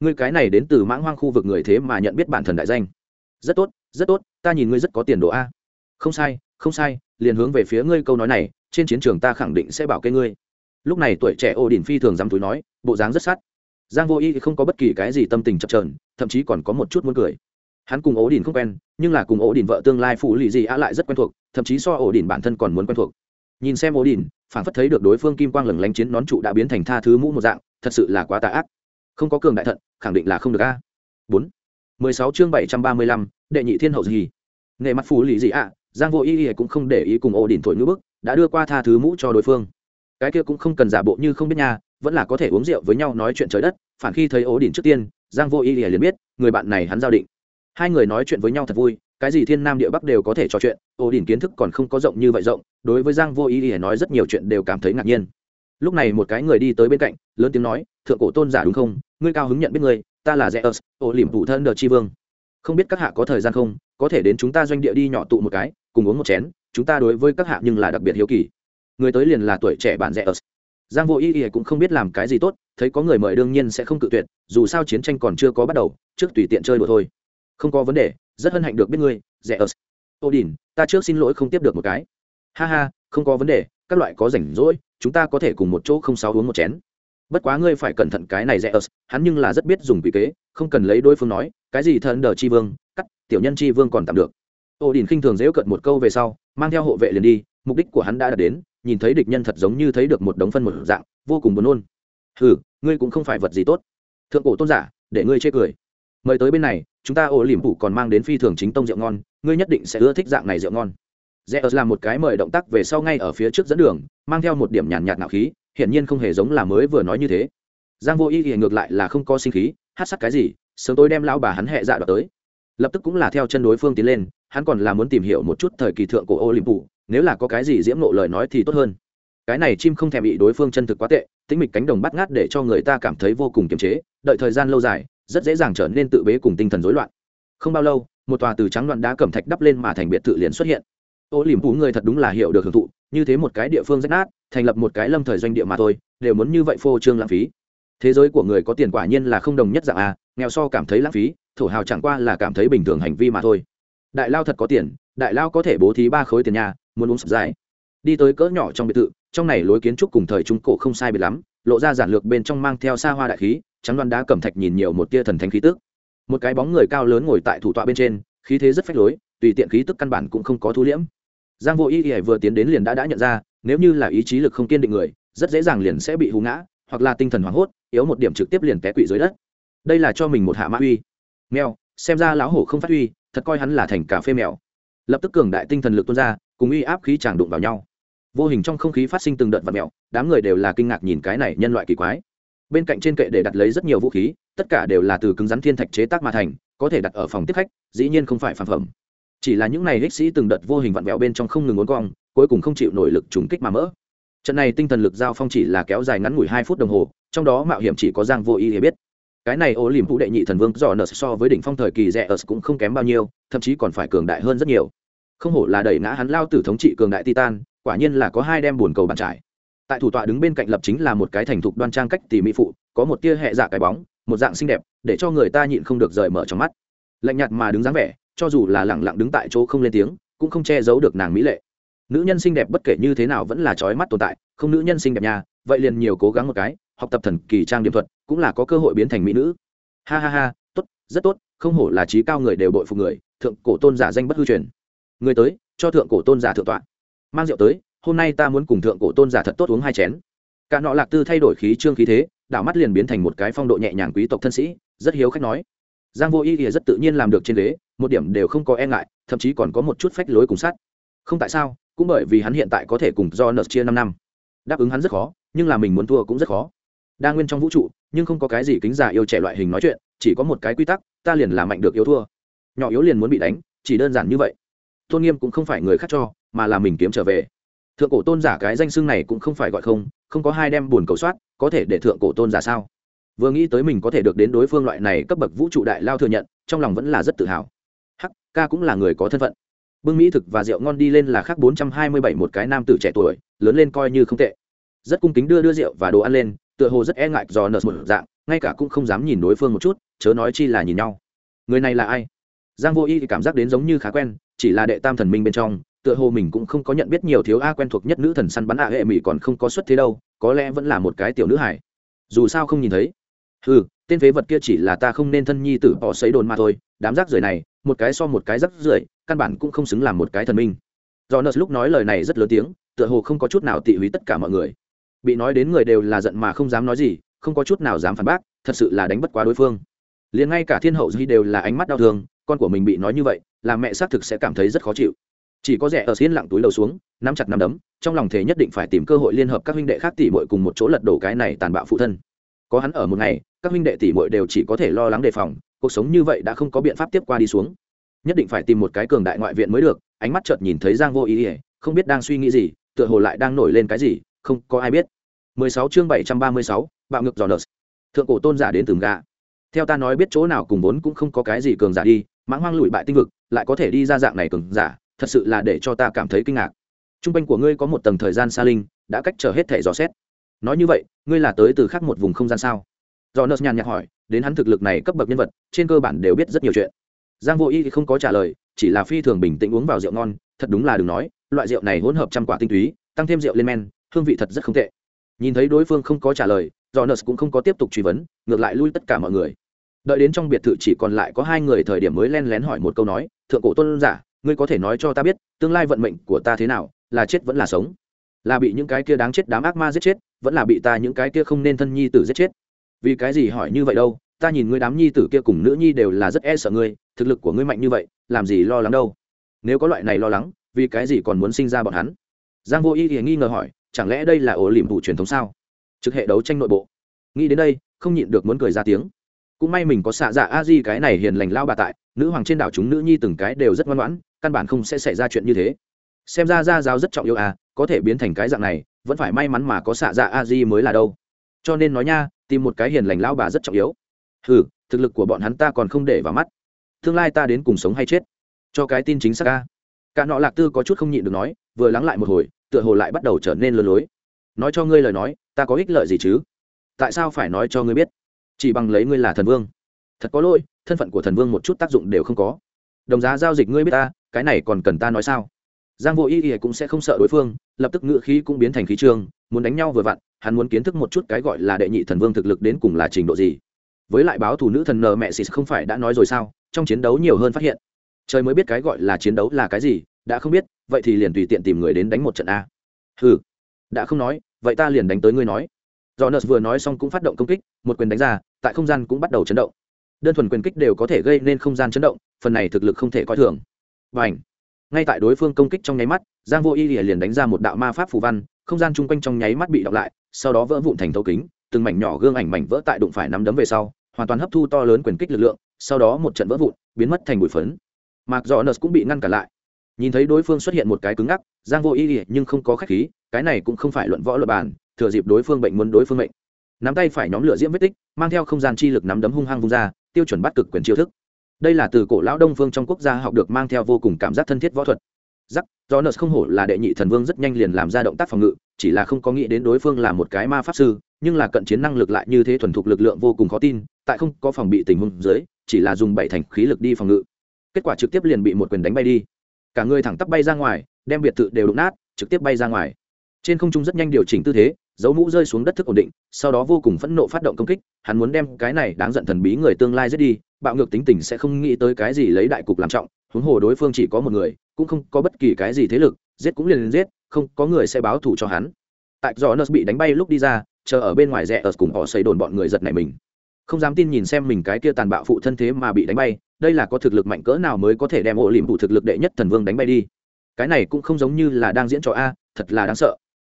Ngươi cái này đến từ mãng hoang khu vực người thế mà nhận biết bản thần đại danh. Rất tốt rất tốt ta nhìn ngươi rất có tiền đồ a. Không sai không sai liền hướng về phía ngươi câu nói này trên chiến trường ta khẳng định sẽ bảo kê ngươi lúc này tuổi trẻ ô đình phi thường dám túi nói, bộ dáng rất sát. Giang vô y không có bất kỳ cái gì tâm tình chập trờn thậm chí còn có một chút muốn cười. Hắn cùng ổ đình không quen, nhưng là cùng ổ đình vợ tương lai phụ lì gì ạ lại rất quen thuộc, thậm chí so ổ đình bản thân còn muốn quen thuộc. Nhìn xem ổ đình phản phất thấy được đối phương kim quang lừng lánh chiến nón trụ đã biến thành tha thứ mũ một dạng, thật sự là quá tà ác. Không có cường đại thận, khẳng định là không được a. Bốn. Mười sáu chương bảy trăm ba mươi lăm, đệ nhị thiên hậu gì? Nghề mặt phụ lì gì ạ giang vô y cũng không để ý cùng ổ đình thổi ngữ bức, đã đưa qua tha thứ mũ cho đối phương cái kia cũng không cần giả bộ như không biết nha, vẫn là có thể uống rượu với nhau nói chuyện trời đất, phản khi thấy ố đỉnh trước tiên, giang vô y y liền biết, người bạn này hắn giao định. Hai người nói chuyện với nhau thật vui, cái gì thiên nam địa bắc đều có thể trò chuyện, ố đỉnh kiến thức còn không có rộng như vậy rộng, đối với giang vô y y nói rất nhiều chuyện đều cảm thấy ngạc nhiên. Lúc này một cái người đi tới bên cạnh, lớn tiếng nói, thượng cổ tôn giả đúng không? Ngươi cao hứng nhận biết ngươi, ta là zeus ổ liềm phụ thân đờ chi vương. Không biết các hạ có thời gian không? Có thể đến chúng ta doanh địa đi nhỏ tụ một cái, cùng uống một chén, chúng ta đối với các hạ nhưng là đặc biệt hiếu kỳ người tới liền là tuổi trẻ bản rẻ ớt giang vô y y cũng không biết làm cái gì tốt, thấy có người mời đương nhiên sẽ không cự tuyệt, dù sao chiến tranh còn chưa có bắt đầu, trước tùy tiện chơi đùa thôi. Không có vấn đề, rất hân hạnh được biết ngươi, rẻ ước. odin ta trước xin lỗi không tiếp được một cái. Ha ha, không có vấn đề, các loại có rảnh rỗi, chúng ta có thể cùng một chỗ không sáu uống một chén. Bất quá ngươi phải cẩn thận cái này rẻ ớt hắn nhưng là rất biết dùng quỷ kế, không cần lấy đối phương nói, cái gì thần đờ chi vương, cắt, tiểu nhân chi vương còn tạm được. Ô đình khinh thường dễu cận một câu về sau, mang theo hộ vệ liền đi, mục đích của hắn đã đạt đến nhìn thấy địch nhân thật giống như thấy được một đống phân một dạng, vô cùng buồn nôn. Hừ, ngươi cũng không phải vật gì tốt. Thượng cổ tôn giả, để ngươi chê cười. Mời tới bên này, chúng ta ổ liềm phủ còn mang đến phi thường chính tông rượu ngon, ngươi nhất định sẽ ưa thích dạng này rượu ngon. Dễ ớt làm một cái mời động tác về sau ngay ở phía trước dẫn đường, mang theo một điểm nhàn nhạt nạo khí, hiển nhiên không hề giống là mới vừa nói như thế. Giang vô ý thì ngược lại là không có sinh khí, hát sắc cái gì, sớm tôi đem lão bà hắn hẹ dạ đoạt tới. Lập tức cũng là theo chân đối phương tiến lên, hắn còn là muốn tìm hiểu một chút thời kỳ thượng cổ ô liềm phủ nếu là có cái gì diễm nộ lời nói thì tốt hơn. Cái này chim không thèm bị đối phương chân thực quá tệ, tính mịch cánh đồng bắt ngát để cho người ta cảm thấy vô cùng kiềm chế, đợi thời gian lâu dài, rất dễ dàng trở nên tự bế cùng tinh thần rối loạn. Không bao lâu, một tòa từ trắng đoạn đá cẩm thạch đắp lên mà thành biệt thự liền xuất hiện. Ô liềm phú người thật đúng là hiểu được hưởng thụ, như thế một cái địa phương rách nát, thành lập một cái lâm thời doanh địa mà thôi, đều muốn như vậy phô trương lãng phí. Thế giới của người có tiền quả nhiên là không đồng nhất dạng à nghèo so cảm thấy lãng phí, thổ hào chẳng qua là cảm thấy bình thường hành vi mà thôi. Đại lao thật có tiền, đại lao có thể bố thí ba khối tiền nhà muốn uống sập dài. Đi tới cỡ nhỏ trong biệt thự, trong này lối kiến trúc cùng thời trung cổ không sai biệt lắm, lộ ra giản lược bên trong mang theo xa hoa đại khí, trắng đoan đá cẩm thạch nhìn nhiều một tia thần thánh khí tức. Một cái bóng người cao lớn ngồi tại thủ tọa bên trên, khí thế rất phách lối, tùy tiện khí tức căn bản cũng không có thu liễm. Giang vô y y vừa tiến đến liền đã đã nhận ra, nếu như là ý chí lực không kiên định người, rất dễ dàng liền sẽ bị hú ngã, hoặc là tinh thần hoảng hốt, yếu một điểm trực tiếp liền té quỵ dưới đất. Đây là cho mình một hạ mã uy. Mèo, xem ra lão hổ không phát uy, thật coi hắn là thành cà phê mèo. Lập tức cường đại tinh thần lực tuôn ra cùng uy áp khí chàng đụng vào nhau. Vô hình trong không khí phát sinh từng đợt vật mẹo, đám người đều là kinh ngạc nhìn cái này nhân loại kỳ quái. Bên cạnh trên kệ để đặt lấy rất nhiều vũ khí, tất cả đều là từ cứng rắn thiên thạch chế tác mà thành, có thể đặt ở phòng tiếp khách, dĩ nhiên không phải phản phẩm. Chỉ là những này hích sĩ từng đợt vô hình vặn vẹo bên trong không ngừng uốn cong, cuối cùng không chịu nổi lực trùng kích mà mỡ. Trận này tinh thần lực giao phong chỉ là kéo dài ngắn ngủi hai phút đồng hồ, trong đó mạo hiểm chỉ có giang vô ý hiểu biết. Cái này ô liềm vũ đệ nhị thần vương dò nợ so với đỉnh phong thời kỳ rẻ ớt cũng không kém bao nhiêu, thậm chí còn phải cường đại hơn rất nhiều không hổ là đẩy ngã hắn lao tử thống trị cường đại titan, quả nhiên là có hai đem buồn cầu bàn trải. Tại thủ tọa đứng bên cạnh lập chính là một cái thành thục đoan trang cách tỉ mỹ phụ, có một tia hệ dạ cái bóng, một dạng xinh đẹp, để cho người ta nhịn không được rời mở trong mắt. Lạnh nhạt mà đứng dáng vẻ, cho dù là lẳng lặng đứng tại chỗ không lên tiếng, cũng không che giấu được nàng mỹ lệ. Nữ nhân xinh đẹp bất kể như thế nào vẫn là trói mắt tồn tại, không nữ nhân xinh đẹp nhà vậy liền nhiều cố gắng một cái, học tập thần kỳ trang điểm thuật, cũng là có cơ hội biến thành mỹ nữ. Ha ha ha, tốt, rất tốt, không hổ là trí cao người đều bội phục người, thượng cổ tôn giả danh bất hư truyền người tới, cho thượng cổ tôn giả thượng tọa. Mang rượu tới, hôm nay ta muốn cùng thượng cổ tôn giả thật tốt uống hai chén. Cả nọ lạc tư thay đổi khí trương khí thế, đảo mắt liền biến thành một cái phong độ nhẹ nhàng quý tộc thân sĩ, rất hiếu khách nói. Giang vô y thì rất tự nhiên làm được trên ghế, một điểm đều không có e ngại, thậm chí còn có một chút phách lối cùng sát. Không tại sao, cũng bởi vì hắn hiện tại có thể cùng do nợ chia năm năm. Đáp ứng hắn rất khó, nhưng là mình muốn thua cũng rất khó. Đa nguyên trong vũ trụ, nhưng không có cái gì kính già yêu trẻ loại hình nói chuyện, chỉ có một cái quy tắc, ta liền làm mạnh được yếu thua. Nhỏ yếu liền muốn bị đánh, chỉ đơn giản như vậy tôn nghiêm cũng không phải người khác cho, mà là mình kiếm trở về. Thượng cổ tôn giả cái danh xưng này cũng không phải gọi không không có hai đem buồn cầu soát, có thể để thượng cổ tôn giả sao? Vừa nghĩ tới mình có thể được đến đối phương loại này cấp bậc vũ trụ đại lao thừa nhận, trong lòng vẫn là rất tự hào. Hắc, ca cũng là người có thân phận. Bưng mỹ thực và rượu ngon đi lên là khác bốn trăm hai mươi bảy một cái nam tử trẻ tuổi, lớn lên coi như không tệ. Rất cung kính đưa đưa rượu và đồ ăn lên, tựa hồ rất e ngại do nợ một dạng, ngay cả cũng không dám nhìn đối phương một chút, chớ nói chi là nhìn nhau. Người này là ai? Giang vô y thì cảm giác đến giống như khá quen chỉ là đệ tam thần minh bên trong, tựa hồ mình cũng không có nhận biết nhiều thiếu a quen thuộc nhất nữ thần săn bắn a hệ mỹ còn không có xuất thế đâu, có lẽ vẫn là một cái tiểu nữ hải dù sao không nhìn thấy. Ừ tên phế vật kia chỉ là ta không nên thân nhi tử bỏ xấy đồn mà thôi, đám rác rưởi này, một cái so một cái rác rưởi, căn bản cũng không xứng làm một cái thần minh. Do nợ lúc nói lời này rất lớn tiếng, tựa hồ không có chút nào tị húy tất cả mọi người. Bị nói đến người đều là giận mà không dám nói gì, không có chút nào dám phản bác, thật sự là đánh bất quá đối phương. Liền ngay cả thiên hậu duy đều là ánh mắt đau thương con của mình bị nói như vậy là mẹ xác thực sẽ cảm thấy rất khó chịu. Chỉ có rẻ ở xiên lặng túi đầu xuống nắm chặt nắm đấm trong lòng thế nhất định phải tìm cơ hội liên hợp các huynh đệ khác tỉ mội cùng một chỗ lật đổ cái này tàn bạo phụ thân. Có hắn ở một ngày các huynh đệ tỉ mội đều chỉ có thể lo lắng đề phòng cuộc sống như vậy đã không có biện pháp tiếp qua đi xuống. Nhất định phải tìm một cái cường đại ngoại viện mới được ánh mắt chợt nhìn thấy giang vô ý ỉa không biết đang suy nghĩ gì tựa hồ lại đang nổi lên cái gì không có ai biết. 16 chương 736, bạo ngược giò nợ. Thượng cổ tôn giả đến từng gà. Theo ta nói biết chỗ nào cùng vốn cũng không có cái gì cường giả đi mãng hoang lùi bại tinh vực, lại có thể đi ra dạng này cường giả, thật sự là để cho ta cảm thấy kinh ngạc. T r u n g quanh của ngươi có một tầng thời gian xa linh, đã cách trở hết thẻ dò xét. Nói như vậy, ngươi là tới từ khác một vùng không gian sao? Do nợ nhàn nhạt hỏi, đến hắn thực lực này cấp bậc nhân vật, trên cơ bản đều biết rất nhiều chuyện. Giang vô y thì không có trả lời, chỉ là phi thường bình tĩnh uống vào rượu ngon, thật đúng là đừng nói, loại rượu này hỗn hợp trăm quả tinh túy, tăng thêm rượu lên men, hương vị thật rất không tệ. Nhìn thấy đối phương không có trả lời, do nợ cũng không có tiếp tục truy vấn, ngược lại lui tất cả mọi người đợi đến trong biệt thự chỉ còn lại có hai người thời điểm mới len lén hỏi một câu nói, thượng cổ tôn giả, ngươi có thể nói cho ta biết, tương lai vận mệnh của ta thế nào, là chết vẫn là sống? Là bị những cái kia đáng chết đám ác ma giết chết, vẫn là bị ta những cái kia không nên thân nhi tử giết chết? Vì cái gì hỏi như vậy đâu, ta nhìn ngươi đám nhi tử kia cùng nữ nhi đều là rất e sợ ngươi, thực lực của ngươi mạnh như vậy, làm gì lo lắng đâu? Nếu có loại này lo lắng, vì cái gì còn muốn sinh ra bọn hắn? Giang vô y thì nghi ngờ hỏi, chẳng lẽ đây là ổ liềm vụ truyền thống sao? Trực hệ đấu tranh nội bộ. Nghĩ đến đây, không nhịn được muốn cười ra tiếng cũng may mình có xạ dạ a di cái này hiền lành lao bà tại, nữ hoàng trên đảo chúng nữ nhi từng cái đều rất ngoan ngoãn, căn bản không sẽ xảy ra chuyện như thế. Xem ra gia giáo rất trọng yêu à có thể biến thành cái dạng này, vẫn phải may mắn mà có xạ dạ a di mới là đâu. Cho nên nói nha, tìm một cái hiền lành lao bà rất trọng yếu. Ừ thực lực của bọn hắn ta còn không để vào mắt. Tương lai ta đến cùng sống hay chết? Cho cái tin chính xác ca cả nọ lạc tư có chút không nhịn được nói, vừa lắng lại một hồi, tựa hồ lại bắt đầu trở nên lừa lối. Nói cho ngươi lời nói, ta có ích lợi gì chứ? Tại sao phải nói cho ngươi biết? Chỉ bằng lấy ngươi là thần vương. Thật có lỗi, thân phận của thần vương một chút tác dụng đều không có. Đồng giá giao dịch ngươi biết ta, cái này còn cần ta nói sao? Giang vô y y cũng sẽ không sợ đối phương, lập tức ngựa khí cũng biến thành khí trương, muốn đánh nhau vừa vặn, hắn muốn kiến thức một chút cái gọi là đệ nhị thần vương thực lực đến cùng là trình độ gì. Với lại báo thủ nữ thần nờ mẹ xịt không phải đã nói rồi sao, trong chiến đấu nhiều hơn phát hiện. Trời mới biết cái gọi là chiến đấu là cái gì, đã không biết, vậy thì liền tùy tiện tìm người đến đánh một trận a. Ừ đã không nói, vậy ta liền đánh tới ngươi nói do nợ vừa nói xong cũng phát động công kích, một quyền đánh ra, tại không gian cũng bắt đầu chấn động. Đơn thuần quyền kích đều có thể gây nên không gian chấn động, phần này thực lực không thể coi thường. Bành! ngay tại đối phương công kích trong nháy mắt, giang vô y liền đánh ra một đạo ma pháp phù văn, không gian chung quanh trong nháy mắt bị đọc lại, sau đó vỡ vụn thành thấu kính, từng mảnh nhỏ gương ảnh mảnh vỡ tại đụng phải nắm đấm về sau, hoàn toàn hấp thu to lớn quyền kích lực lượng, sau đó một trận vỡ vụn, biến mất thành bụi phấn. Mạc dò nợ cũng bị ngăn cản lại. Nhìn thấy đối phương xuất hiện một cái cứng ngắc, giang vô y nhưng không có khách khí, cái này cũng không phải luận võ luận bàn thừa dịp đối phương bệnh muốn đối phương bệnh nắm tay phải nhóm lửa diễm vết tích, mang theo không gian chi lực nắm đấm hung hăng vung ra, tiêu chuẩn bắt cực quyền chiêu thức. Đây là từ cổ lão đông phương trong quốc gia học được mang theo vô cùng cảm giác thân thiết võ thuật. Giắc do nợ không hổ là đệ nhị thần vương rất nhanh liền làm ra động tác phòng ngự, chỉ là không có nghĩ đến đối phương là một cái ma pháp sư, nhưng là cận chiến năng lực lại như thế thuần thục lực lượng vô cùng khó tin, tại không có phòng bị tình huống dưới, chỉ là dùng bảy thành khí lực đi phòng ngự. Kết quả trực tiếp liền bị một quyền đánh bay đi. Cả người thẳng tắp bay ra ngoài, đem biệt thự đều đụng nát, trực tiếp bay ra ngoài. Trên không trung rất nhanh điều chỉnh tư thế dấu mũ rơi xuống đất thức ổn định, sau đó vô cùng phẫn nộ phát động công kích, hắn muốn đem cái này đáng giận thần bí người tương lai giết đi, bạo ngược tính tình sẽ không nghĩ tới cái gì lấy đại cục làm trọng, huống hồ đối phương chỉ có một người, cũng không có bất kỳ cái gì thế lực, giết cũng liền giết, không có người sẽ báo thù cho hắn. Tại do nơ bị đánh bay lúc đi ra, chờ ở bên ngoài rẽ ở cùng họ xây đồn bọn người giật này mình. Không dám tin nhìn xem mình cái kia tàn bạo phụ thân thế mà bị đánh bay, đây là có thực lực mạnh cỡ nào mới có thể đem ổ liềm phụ thực lực đệ nhất thần vương đánh bay đi. Cái này cũng không giống như là đang diễn trò a, thật là đáng sợ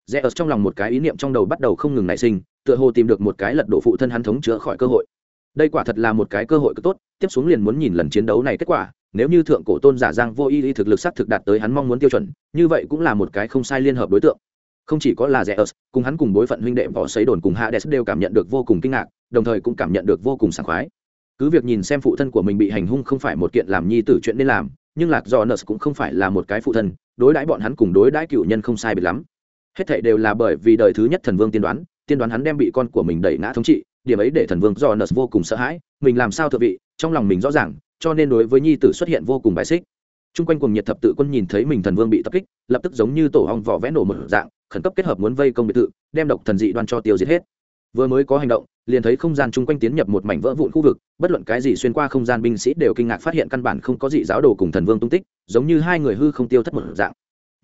rẽ ở trong lòng một cái ý niệm trong đầu bắt đầu không ngừng nảy sinh, tựa hồ tìm được một cái lật đổ phụ thân hắn thống chữa khỏi cơ hội. Đây quả thật là một cái cơ hội cực tốt, tiếp xuống liền muốn nhìn lần chiến đấu này kết quả, nếu như thượng cổ tôn giả giang vô y y thực lực sắc thực đạt tới hắn mong muốn tiêu chuẩn, như vậy cũng là một cái không sai liên hợp đối tượng. Không chỉ có là rẽ ớt cùng hắn cùng bối phận huynh đệ võ xấy đồn cùng hades đều cảm nhận được vô cùng kinh ngạc, đồng thời cũng cảm nhận được vô cùng sảng khoái. Cứ việc nhìn xem phụ thân của mình bị hành hung không phải một kiện làm nhi tử chuyện nên làm, nhưng lạc do nợ cũng không phải là một cái phụ thân, đối đãi bọn hắn cùng đối đãi cựu nhân không sai biệt lắm hết thảy đều là bởi vì đời thứ nhất thần vương tiên đoán tiên đoán hắn đem bị con của mình đẩy ngã thống trị, điểm ấy để thần vương do nợ vô cùng sợ hãi, mình làm sao thượng vị, trong lòng mình rõ ràng, cho nên đối với nhi tử xuất hiện vô cùng bài xích. Chung quanh cùng nhiệt thập tự quân nhìn thấy mình thần vương bị tập kích, lập tức giống như tổ hong vỏ vẽ nổ một dạng, khẩn cấp kết hợp muốn vây công biệt thự, đem độc thần dị đoan cho tiêu diệt hết. Vừa mới có hành động, liền thấy không gian chung quanh tiến nhập một mảnh vỡ vụn khu vực, bất luận cái gì xuyên qua không gian binh sĩ đều kinh ngạc phát hiện căn bản không có gì giáo đồ cùng thần vương tung tích, giống như hai người hư không tiêu thất một dạng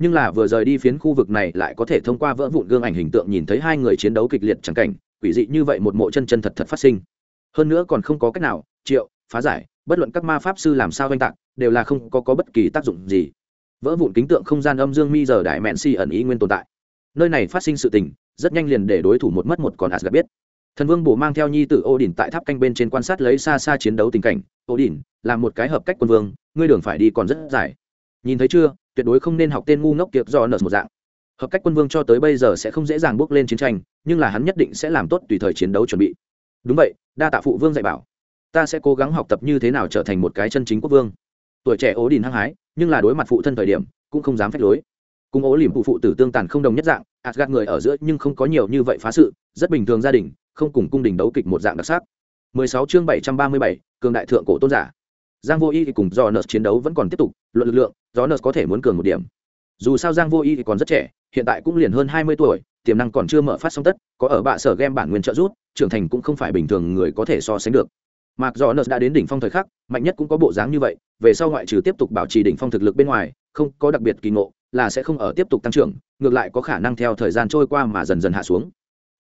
nhưng là vừa rời đi phiến khu vực này lại có thể thông qua vỡ vụn gương ảnh hình tượng nhìn thấy hai người chiến đấu kịch liệt chẳng cảnh quỷ dị như vậy một mộ chân chân thật thật phát sinh. Hơn nữa còn không có cách nào triệu phá giải bất luận các ma pháp sư làm sao oanh tạc đều là không có, có bất kỳ tác dụng gì. Vỡ vụn kính tượng không gian âm dương mi giờ đại mẹn si ẩn ý nguyên tồn tại. Nơi này phát sinh sự tình rất nhanh liền để đối thủ một mất một còn asgad biết. Thần vương bổ mang theo nhi tử ô đỉnh tại tháp canh bên trên quan sát lấy xa xa chiến đấu tình cảnh. Ô đỉnh là một cái hợp cách quân vương ngươi đường phải đi còn rất dài. Nhìn thấy chưa? Tuyệt đối không nên học tên ngu ngốc kiệt do nợ một dạng. Hợp cách quân vương cho tới bây giờ sẽ không dễ dàng bước lên chiến tranh nhưng là hắn nhất định sẽ làm tốt tùy thời chiến đấu chuẩn bị. Đúng vậy đa tạ phụ vương dạy bảo. Ta sẽ cố gắng học tập như thế nào trở thành một cái chân chính quốc vương. Tuổi trẻ ố đình hăng hái nhưng là đối mặt phụ thân thời điểm cũng không dám phép lối. Cùng ố liềm phụ phụ tử tương tàn không đồng nhất dạng ạt gạt người ở giữa nhưng không có nhiều như vậy phá sự rất bình thường gia đình không cùng cung đình đấu kịch một dạng đặc sắc. 16 chương 737, cường đại thượng cổ tôn giả giang vô y cùng do nợ chiến đấu vẫn còn tiếp tục luận lực lượng do nợ có thể muốn cường một điểm dù sao giang vô y thì còn rất trẻ hiện tại cũng liền hơn 20 tuổi tiềm năng còn chưa mở phát xong tất có ở bạ sở game bản nguyên trợ rút trưởng thành cũng không phải bình thường người có thể so sánh được mặc Do Nợ đã đến đỉnh phong thời khắc, mạnh nhất cũng có bộ dáng như vậy, về sau ngoại trừ tiếp tục bảo trì đỉnh phong thực lực bên ngoài, không có đặc biệt kỳ ngộ, là sẽ không ở tiếp tục tăng trưởng, ngược lại có khả năng theo thời gian trôi qua mà dần dần hạ xuống.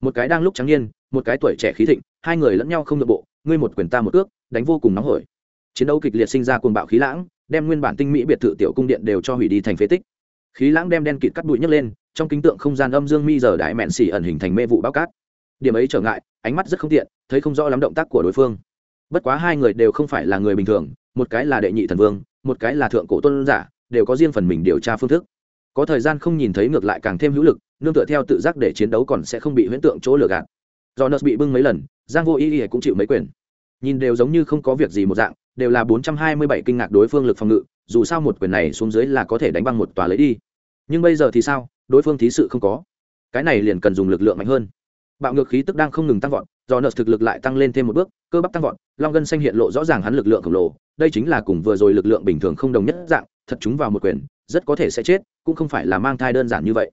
Một cái đang lúc trắng niên, một cái tuổi trẻ khí thịnh, hai người lẫn nhau không nhượng bộ, ngươi một quyền ta một cước, đánh vô cùng nóng hổi. Chiến đấu kịch liệt sinh ra cuồng bạo khí lãng, đem nguyên bản tinh mỹ biệt thự tiểu cung điện đều cho hủy đi thành phế tích. Khí lãng đem đen kịt cắt bụi nhấc lên, trong kính tượng không gian âm dương mi giờ đại mẹn xỉ ẩn hình thành mê vụ bao cát. Điểm ấy trở ngại, ánh mắt rất không tiện, thấy không rõ lắm động tác của đối phương bất quá hai người đều không phải là người bình thường một cái là đệ nhị thần vương một cái là thượng cổ tôn giả đều có riêng phần mình điều tra phương thức có thời gian không nhìn thấy ngược lại càng thêm hữu lực nương tựa theo tự giác để chiến đấu còn sẽ không bị huyễn tượng chỗ lừa gạt do nợ bị bưng mấy lần giang vô ý ý cũng chịu mấy quyền nhìn đều giống như không có việc gì một dạng đều là bốn trăm hai mươi bảy kinh ngạc đối phương lực phòng ngự, dù sao một quyền này xuống dưới là có thể đánh băng một tòa lấy đi. Nhưng bây giờ thì sao? Đối phương thí sự không có. Cái này liền cần dùng lực lượng mạnh hơn. Bạo ngược khí tức đang không ngừng tăng vọt, do nợ thực lực lại tăng lên thêm một bước, cơ bắp tăng vọt, long gân xanh hiện lộ rõ ràng hắn lực lượng khổng lồ, đây chính là cùng vừa rồi lực lượng bình thường không đồng nhất dạng, thật chúng vào một quyền, rất có thể sẽ chết, cũng không phải là mang thai đơn giản như vậy.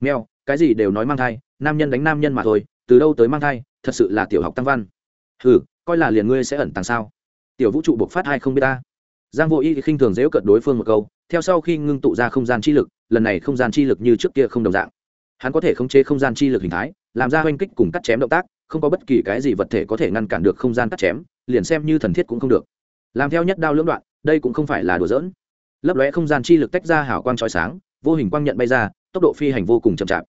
Mèo, cái gì đều nói mang thai, nam nhân đánh nam nhân mà thôi, từ đâu tới mang thai, thật sự là tiểu học tăng văn. Ừ coi là liền ngươi sẽ ẩn tàng sao? Tiểu vũ trụ bộc phát hai không biết ta. Giang vô y khinh thường dễu cận đối phương một câu, theo sau khi ngưng tụ ra không gian chi lực, lần này không gian chi lực như trước kia không đồng dạng. Hắn có thể khống chế không gian chi lực hình thái, làm ra oanh kích cùng cắt chém động tác, không có bất kỳ cái gì vật thể có thể ngăn cản được không gian cắt chém, liền xem như thần thiết cũng không được. Làm theo nhất đao lưỡng đoạn, đây cũng không phải là đùa giỡn. Lấp lóe không gian chi lực tách ra hào quang trói sáng, vô hình quang nhận bay ra, tốc độ phi hành vô cùng chậm chạp.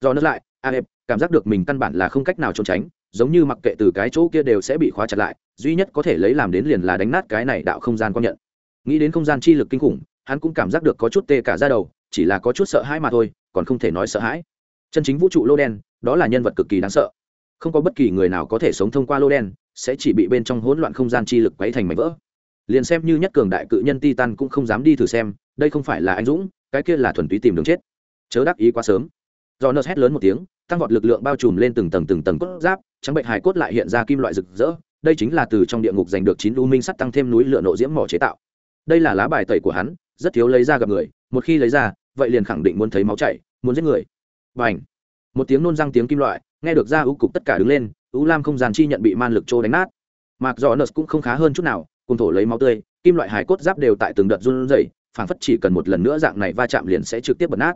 Do nước lại, a ép cảm giác được mình căn bản là không cách nào trốn tránh giống như mặc kệ từ cái chỗ kia đều sẽ bị khóa chặt lại, duy nhất có thể lấy làm đến liền là đánh nát cái này đạo không gian quang nhận. Nghĩ đến không gian chi lực kinh khủng, hắn cũng cảm giác được có chút tê cả ra đầu, chỉ là có chút sợ hãi mà thôi, còn không thể nói sợ hãi. Chân chính vũ trụ lô đen, đó là nhân vật cực kỳ đáng sợ. Không có bất kỳ người nào có thể sống thông qua lô đen, sẽ chỉ bị bên trong hỗn loạn không gian chi lực quấy thành mảnh vỡ. Liền xem như nhất cường đại cự nhân titan cũng không dám đi thử xem, đây không phải là anh dũng, cái kia là thuần túy tìm đường chết. Chớ đắc ý quá sớm do nợ hét lớn một tiếng, tăng vọt lực lượng bao trùm lên từng tầng từng tầng cốt giáp, trắng bệnh hài cốt lại hiện ra kim loại rực rỡ, đây chính là từ trong địa ngục giành được chín u minh sắt tăng thêm núi lửa nộ diễm mỏ chế tạo. Đây là lá bài tẩy của hắn, rất thiếu lấy ra gặp người, một khi lấy ra, vậy liền khẳng định muốn thấy máu chảy, muốn giết người. Và ảnh một tiếng nôn răng tiếng kim loại, nghe được ra ưu cục tất cả đứng lên, ưu lam không gian chi nhận bị man lực trô đánh nát. Mặc dò nợ cũng không khá hơn chút nào, cùng thổ lấy máu tươi, kim loại hải cốt giáp đều tại từng đợt run rẩy, phảng phất chỉ cần một lần nữa dạng này va chạm liền sẽ trực tiếp bật nát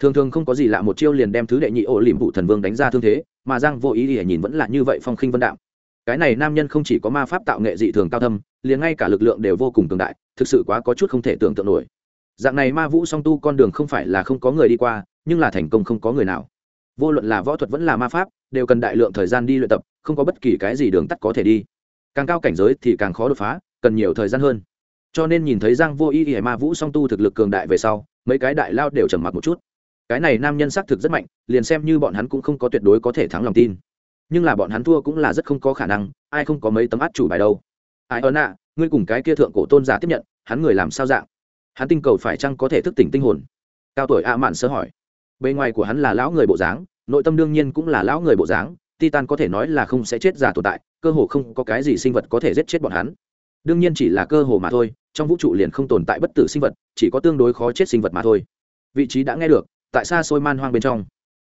thường thường không có gì lạ một chiêu liền đem thứ đệ nhị ổ liềm vụ thần vương đánh ra thương thế, mà giang vô ý ỉa nhìn vẫn là như vậy phong khinh vân đạm cái này nam nhân không chỉ có ma pháp tạo nghệ dị thường cao thâm, liền ngay cả lực lượng đều vô cùng cường đại, thực sự quá có chút không thể tưởng tượng nổi. Dạng này ma vũ song tu con đường không phải là không có người đi qua, nhưng là thành công không có người nào. Vô luận là võ thuật vẫn là ma pháp, đều cần đại lượng thời gian đi luyện tập, không có bất kỳ cái gì đường tắt có thể đi. Càng cao cảnh giới thì càng khó đột phá, cần nhiều thời gian hơn. Cho nên nhìn thấy giang vô ý ỉa ma vũ song tu thực lực cường đại về sau, mấy cái đại lao đều trầm mặc một chút cái này nam nhân xác thực rất mạnh, liền xem như bọn hắn cũng không có tuyệt đối có thể thắng lòng tin. Nhưng là bọn hắn thua cũng là rất không có khả năng, ai không có mấy tấm át chủ bài đâu. Ai ơn ạ, ngươi cùng cái kia thượng cổ tôn giả tiếp nhận, hắn người làm sao dạng? Hắn tinh cầu phải chăng có thể thức tỉnh tinh hồn? Cao tuổi a mạn sơ hỏi. Bề ngoài của hắn là lão người bộ dáng, nội tâm đương nhiên cũng là lão người bộ dáng, titan có thể nói là không sẽ chết giả tồn tại, cơ hồ không có cái gì sinh vật có thể giết chết bọn hắn. Đương nhiên chỉ là cơ hồ mà thôi, trong vũ trụ liền không tồn tại bất tử sinh vật, chỉ có tương đối khó chết sinh vật mà thôi. Vị trí đã nghe được tại xa xôi man hoang bên trong.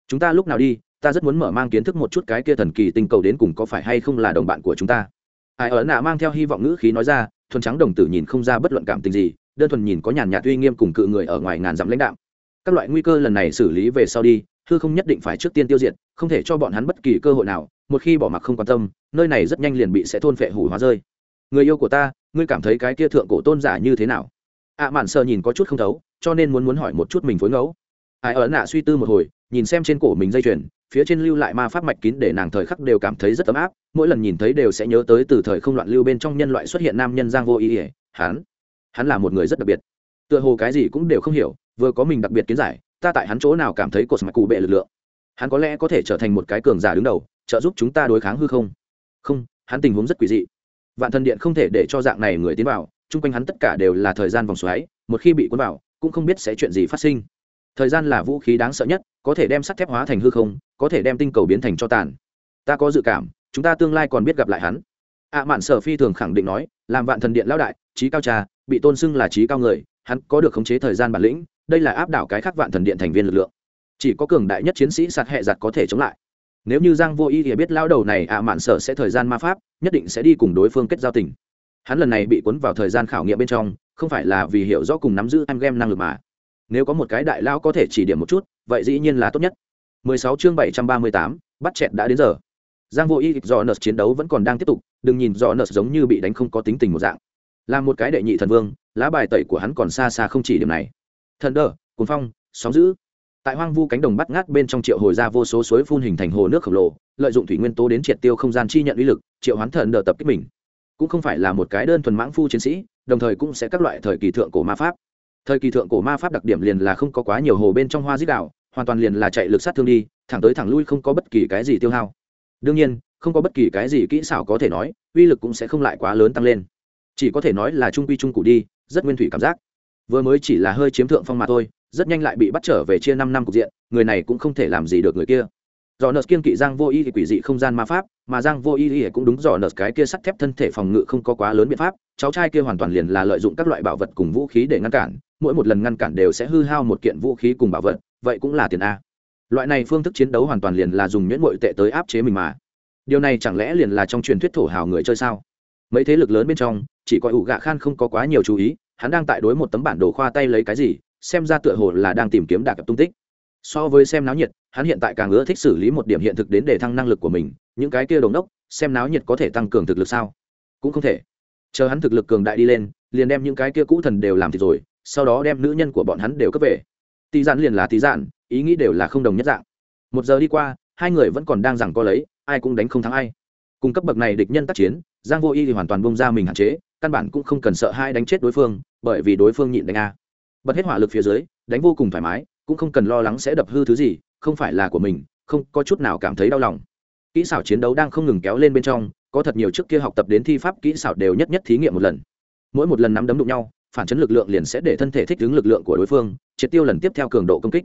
Chúng ta lúc nào đi, ta rất muốn mở mang kiến thức một chút cái kia thần kỳ tinh cầu đến cùng có phải hay không là đồng bạn của chúng ta. Ai ở nạ mang theo hy vọng ngữ khí nói ra, thuần trắng đồng tử nhìn không ra bất luận cảm tình gì, đơn thuần nhìn có nhàn nhạt uy nghiêm cùng cự người ở ngoài ngàn dặm lãnh đạo các loại nguy cơ lần này xử lý về sau đi, hư không nhất định phải trước tiên tiêu diệt, không thể cho bọn hắn bất kỳ cơ hội nào, một khi bỏ mặc không quan tâm, nơi này rất nhanh liền bị sẽ thôn phệ hủ hóa rơi. Người yêu của ta, ngươi cảm thấy cái kia thượng cổ tôn giả như thế nào? Ạ mạn sợ nhìn có chút không thấu, cho nên muốn muốn hỏi một chút mình phối ngẫu ai ở nạ suy tư một hồi, nhìn xem trên cổ mình dây chuyền, phía trên lưu lại ma pháp mạch kín để nàng thời khắc đều cảm thấy rất ấm áp, mỗi lần nhìn thấy đều sẽ nhớ tới từ thời không loạn lưu bên trong nhân loại xuất hiện nam nhân giang vô ý ỉa hắn hắn là một người rất đặc biệt. Tựa hồ cái gì cũng đều không hiểu, vừa có mình đặc biệt kiến giải, ta tại hắn chỗ nào cảm thấy cột mạch cụ bệ lực lượng? Hắn có lẽ có thể trở thành một cái cường giả đứng đầu, trợ giúp chúng ta đối kháng hư không? Không, hắn tình huống rất quỷ dị. Vạn thần điện không thể để cho dạng này người tiến vào, chung quanh hắn tất cả đều là thời gian vòng xoáy, một khi bị cuốn vào, cũng không biết sẽ chuyện gì phát sinh thời gian là vũ khí đáng sợ nhất có thể đem sắt thép hóa thành hư không có thể đem tinh cầu biến thành cho tàn. Ta có dự cảm chúng ta tương lai còn biết gặp lại hắn. Ạ à, mạn sở phi thường khẳng định nói làm vạn thần điện lão đại trí cao trà bị tôn xưng là trí cao người hắn có được khống chế thời gian bản lĩnh đây là áp đảo cái khác vạn thần điện thành viên lực lượng. Chỉ có cường đại nhất chiến sĩ sạt hệ giặt có thể chống lại. Nếu như giang vô y thì biết lao đầu này ạ à mạn sở sẽ thời gian ma pháp nhất định sẽ đi cùng đối phương kết giao tình. Hắn lần này bị cuốn vào thời gian khảo nghiệm bên trong không phải là vì hiểu rõ cùng nắm giữ em game năng lực mà nếu có một cái đại lao có thể chỉ điểm một chút vậy dĩ nhiên là tốt nhất. 16 chương 738, bắt chẹt đã đến giờ. Giang vô y dò nợ chiến đấu vẫn còn đang tiếp tục đừng nhìn dò nợ giống như bị đánh không có tính tình một dạng. Là một cái đệ nhị thần vương lá bài tẩy của hắn còn xa xa không chỉ điểm này. Thần đờ cuốn phong sóng dữ. Tại hoang vu cánh đồng bắt ngát bên trong triệu hồi ra vô số suối phun hình thành hồ nước khổng lồ lợi dụng thủy nguyên tố đến triệt tiêu không gian chi nhận uy lực triệu hoán thần đờ tập kích mình. Cũng không phải là một cái đơn thuần mãng phu chiến sĩ đồng thời cũng sẽ các loại thời kỳ thượng cổ ma pháp thời kỳ thượng cổ ma pháp đặc điểm liền là không có quá nhiều hồ bên trong hoa dít đạo hoàn toàn liền là chạy lực sát thương đi, thẳng tới thẳng lui không có bất kỳ cái gì tiêu hao. Đương nhiên, không có bất kỳ cái gì kỹ xảo có thể nói, uy lực cũng sẽ không lại quá lớn tăng lên. Chỉ có thể nói là trung quy trung cụ đi, rất nguyên thủy cảm giác. Vừa mới chỉ là hơi chiếm thượng phong mà thôi, rất nhanh lại bị bắt trở về chia năm năm cục diện, người này cũng không thể làm gì được người kia do nợ kiên kỵ giang vô y thì quỷ dị không gian ma pháp, mà giang vô y thì cũng đúng dò nợ cái kia sắt thép thân thể phòng ngự không có quá lớn biện pháp, cháu trai kia hoàn toàn liền là lợi dụng các loại bảo vật cùng vũ khí để ngăn cản, mỗi một lần ngăn cản đều sẽ hư hao một kiện vũ khí cùng bảo vật, vậy cũng là tiền a. Loại này phương thức chiến đấu hoàn toàn liền là dùng nhuyễn bội tệ tới áp chế mình mà. Điều này chẳng lẽ liền là trong truyền thuyết thổ hào người chơi sao? Mấy thế lực lớn bên trong, chỉ có ủ gạ khan không có quá nhiều chú ý, hắn đang tại đối một tấm bản đồ khoa tay lấy cái gì, xem ra tựa hồ là đang tìm kiếm đạc tung tích so với xem náo nhiệt, hắn hiện tại càng ưa thích xử lý một điểm hiện thực đến để thăng năng lực của mình, những cái kia đồn đốc, xem náo nhiệt có thể tăng cường thực lực sao? Cũng không thể. Chờ hắn thực lực cường đại đi lên, liền đem những cái kia cũ thần đều làm thì rồi, sau đó đem nữ nhân của bọn hắn đều cấp về. Tì dạn liền là tì dạn, ý nghĩ đều là không đồng nhất dạng. Một giờ đi qua, hai người vẫn còn đang rằng co lấy, ai cũng đánh không thắng ai. Cùng cấp bậc này địch nhân tác chiến, giang vô y thì hoàn toàn bông ra mình hạn chế, căn bản cũng không cần sợ hai đánh chết đối phương, bởi vì đối phương nhịn đánh a. Bật hết hỏa lực phía dưới, đánh vô cùng thoải mái cũng không cần lo lắng sẽ đập hư thứ gì, không phải là của mình, không có chút nào cảm thấy đau lòng. Kỹ xảo chiến đấu đang không ngừng kéo lên bên trong, có thật nhiều trước kia học tập đến thi pháp kỹ xảo đều nhất nhất thí nghiệm một lần. Mỗi một lần nắm đấm đụng nhau, phản chấn lực lượng liền sẽ để thân thể thích ứng lực lượng của đối phương, triệt tiêu lần tiếp theo cường độ công kích.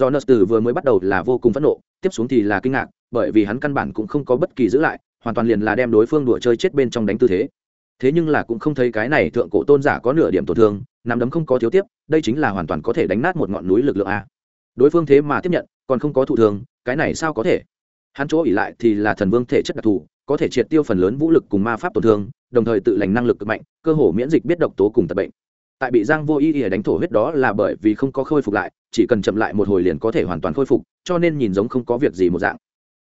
Do nợ từ vừa mới bắt đầu là vô cùng phẫn nộ, tiếp xuống thì là kinh ngạc, bởi vì hắn căn bản cũng không có bất kỳ giữ lại, hoàn toàn liền là đem đối phương đùa chơi chết bên trong đánh tư thế. Thế nhưng là cũng không thấy cái này thượng cổ tôn giả có nửa điểm tổn thương nắm đấm không có thiếu tiếp, đây chính là hoàn toàn có thể đánh nát một ngọn núi lực lượng a. Đối phương thế mà tiếp nhận, còn không có thụ thường cái này sao có thể? Hắn chỗ ỉ lại thì là thần vương thể chất đặc thù, có thể triệt tiêu phần lớn vũ lực cùng ma pháp tổn thương, đồng thời tự lành năng lực cực mạnh, cơ hồ miễn dịch biết độc tố cùng tật bệnh. Tại bị giang vô ý ỉa đánh thổ huyết đó là bởi vì không có khôi phục lại, chỉ cần chậm lại một hồi liền có thể hoàn toàn khôi phục, cho nên nhìn giống không có việc gì một dạng.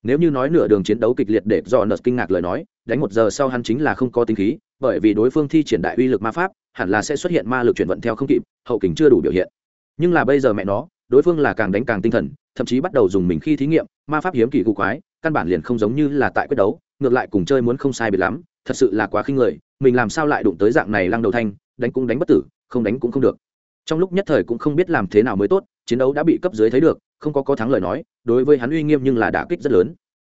Nếu như nói nửa đường chiến đấu kịch liệt để do nợ kinh ngạc lời nói, đánh một giờ sau hắn chính là không có tính khí bởi vì đối phương thi triển đại uy lực ma pháp, hẳn là sẽ xuất hiện ma lực chuyển vận theo không kịp, hậu kính chưa đủ biểu hiện. Nhưng là bây giờ mẹ nó, đối phương là càng đánh càng tinh thần, thậm chí bắt đầu dùng mình khi thí nghiệm, ma pháp hiếm kỳ cụ quái, căn bản liền không giống như là tại quyết đấu, ngược lại cùng chơi muốn không sai biệt lắm, thật sự là quá khinh người, mình làm sao lại đụng tới dạng này lăng đầu thanh, đánh cũng đánh bất tử, không đánh cũng không được. Trong lúc nhất thời cũng không biết làm thế nào mới tốt, chiến đấu đã bị cấp dưới thấy được, không có có thắng lời nói, đối với hắn uy nghiêm nhưng là đả kích rất lớn.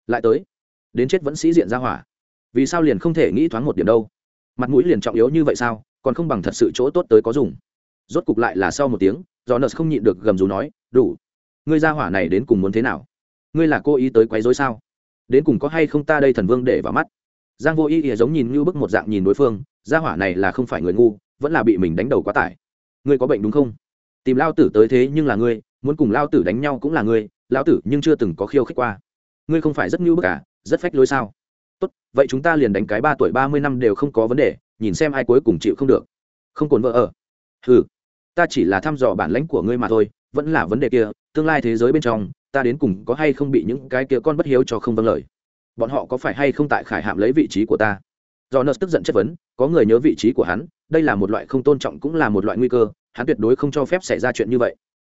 Lại tới, đến chết vẫn sĩ diện ra hỏa. Vì sao liền không thể nghĩ thoáng một điểm đâu? Mặt mũi liền trọng yếu như vậy sao, còn không bằng thật sự chỗ tốt tới có dùng. Rốt cục lại là sau một tiếng do nợ không nhịn được gầm rú nói, đủ. Ngươi ra hỏa này đến cùng muốn thế nào? Ngươi là cô ý tới quấy rối sao? Đến cùng có hay không ta đây thần vương để vào mắt? Giang vô ý ỉa giống nhìn như bức một dạng nhìn đối phương, gia hỏa này là không phải người ngu, vẫn là bị mình đánh đầu quá tải. Ngươi có bệnh đúng không? Tìm lao tử tới thế nhưng là ngươi, muốn cùng lao tử đánh nhau cũng là ngươi, lao tử nhưng chưa từng có khiêu khích qua. Ngươi không phải rất như bức cả rất phách lối sao? Tốt, vậy chúng ta liền đánh cái ba tuổi ba mươi năm đều không có vấn đề, nhìn xem ai cuối cùng chịu không được. Không cồn vợ ở. Ừ ta chỉ là thăm dò bản lãnh của ngươi mà thôi, vẫn là vấn đề kia, tương lai thế giới bên trong, ta đến cùng có hay không bị những cái kia con bất hiếu cho không vâng lời? Bọn họ có phải hay không tại khải hạm lấy vị trí của ta? Do nợ tức giận chất vấn, có người nhớ vị trí của hắn, đây là một loại không tôn trọng cũng là một loại nguy cơ, hắn tuyệt đối không cho phép xảy ra chuyện như vậy.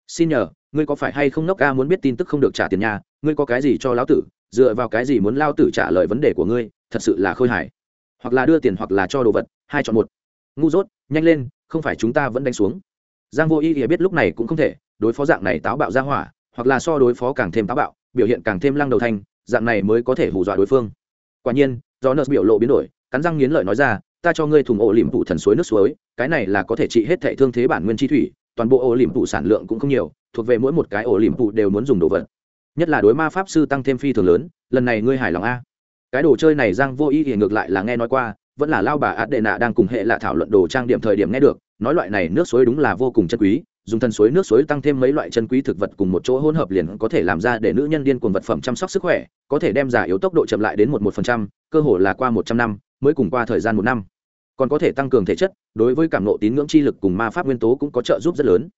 Xin nhờ, ngươi có phải hay không nóc ca muốn biết tin tức không được trả tiền nhà, ngươi có cái gì cho lão tử dựa vào cái gì muốn lao tử trả lời vấn đề của ngươi, thật sự là khôi hài. Hoặc là đưa tiền hoặc là cho đồ vật, hai chọn một. Ngu dốt, nhanh lên, không phải chúng ta vẫn đánh xuống. Giang vô y biết lúc này cũng không thể, đối phó dạng này táo bạo ra hỏa, hoặc là so đối phó càng thêm táo bạo, biểu hiện càng thêm lăng đầu thanh, dạng này mới có thể hù dọa đối phương. Quả nhiên, do nợ biểu lộ biến đổi, cắn răng nghiến lợi nói ra, ta cho ngươi thùng ổ liềm phụ thần suối nước suối, cái này là có thể trị hết thệ thương thế bản nguyên chi thủy, toàn bộ ổ liềm phụ sản lượng cũng không nhiều, thuộc về mỗi một cái ổ liềm phụ đều muốn dùng đồ vật nhất là đối ma pháp sư tăng thêm phi thường lớn, lần này ngươi hài lòng a? Cái đồ chơi này giang vô ý thì ngược lại là nghe nói qua, vẫn là lao bà át đệ nạ đang cùng hệ lạ thảo luận đồ trang điểm thời điểm nghe được, nói loại này nước suối đúng là vô cùng chân quý, dùng thân suối nước suối tăng thêm mấy loại chân quý thực vật cùng một chỗ hỗn hợp liền có thể làm ra để nữ nhân điên cuồng vật phẩm chăm sóc sức khỏe, có thể đem giả yếu tốc độ chậm lại đến một một phần trăm, cơ hồ là qua một trăm năm, mới cùng qua thời gian một năm. Còn có thể tăng cường thể chất, đối với cảm nộ tín ngưỡng chi lực cùng ma pháp nguyên tố cũng có trợ giúp rất lớn.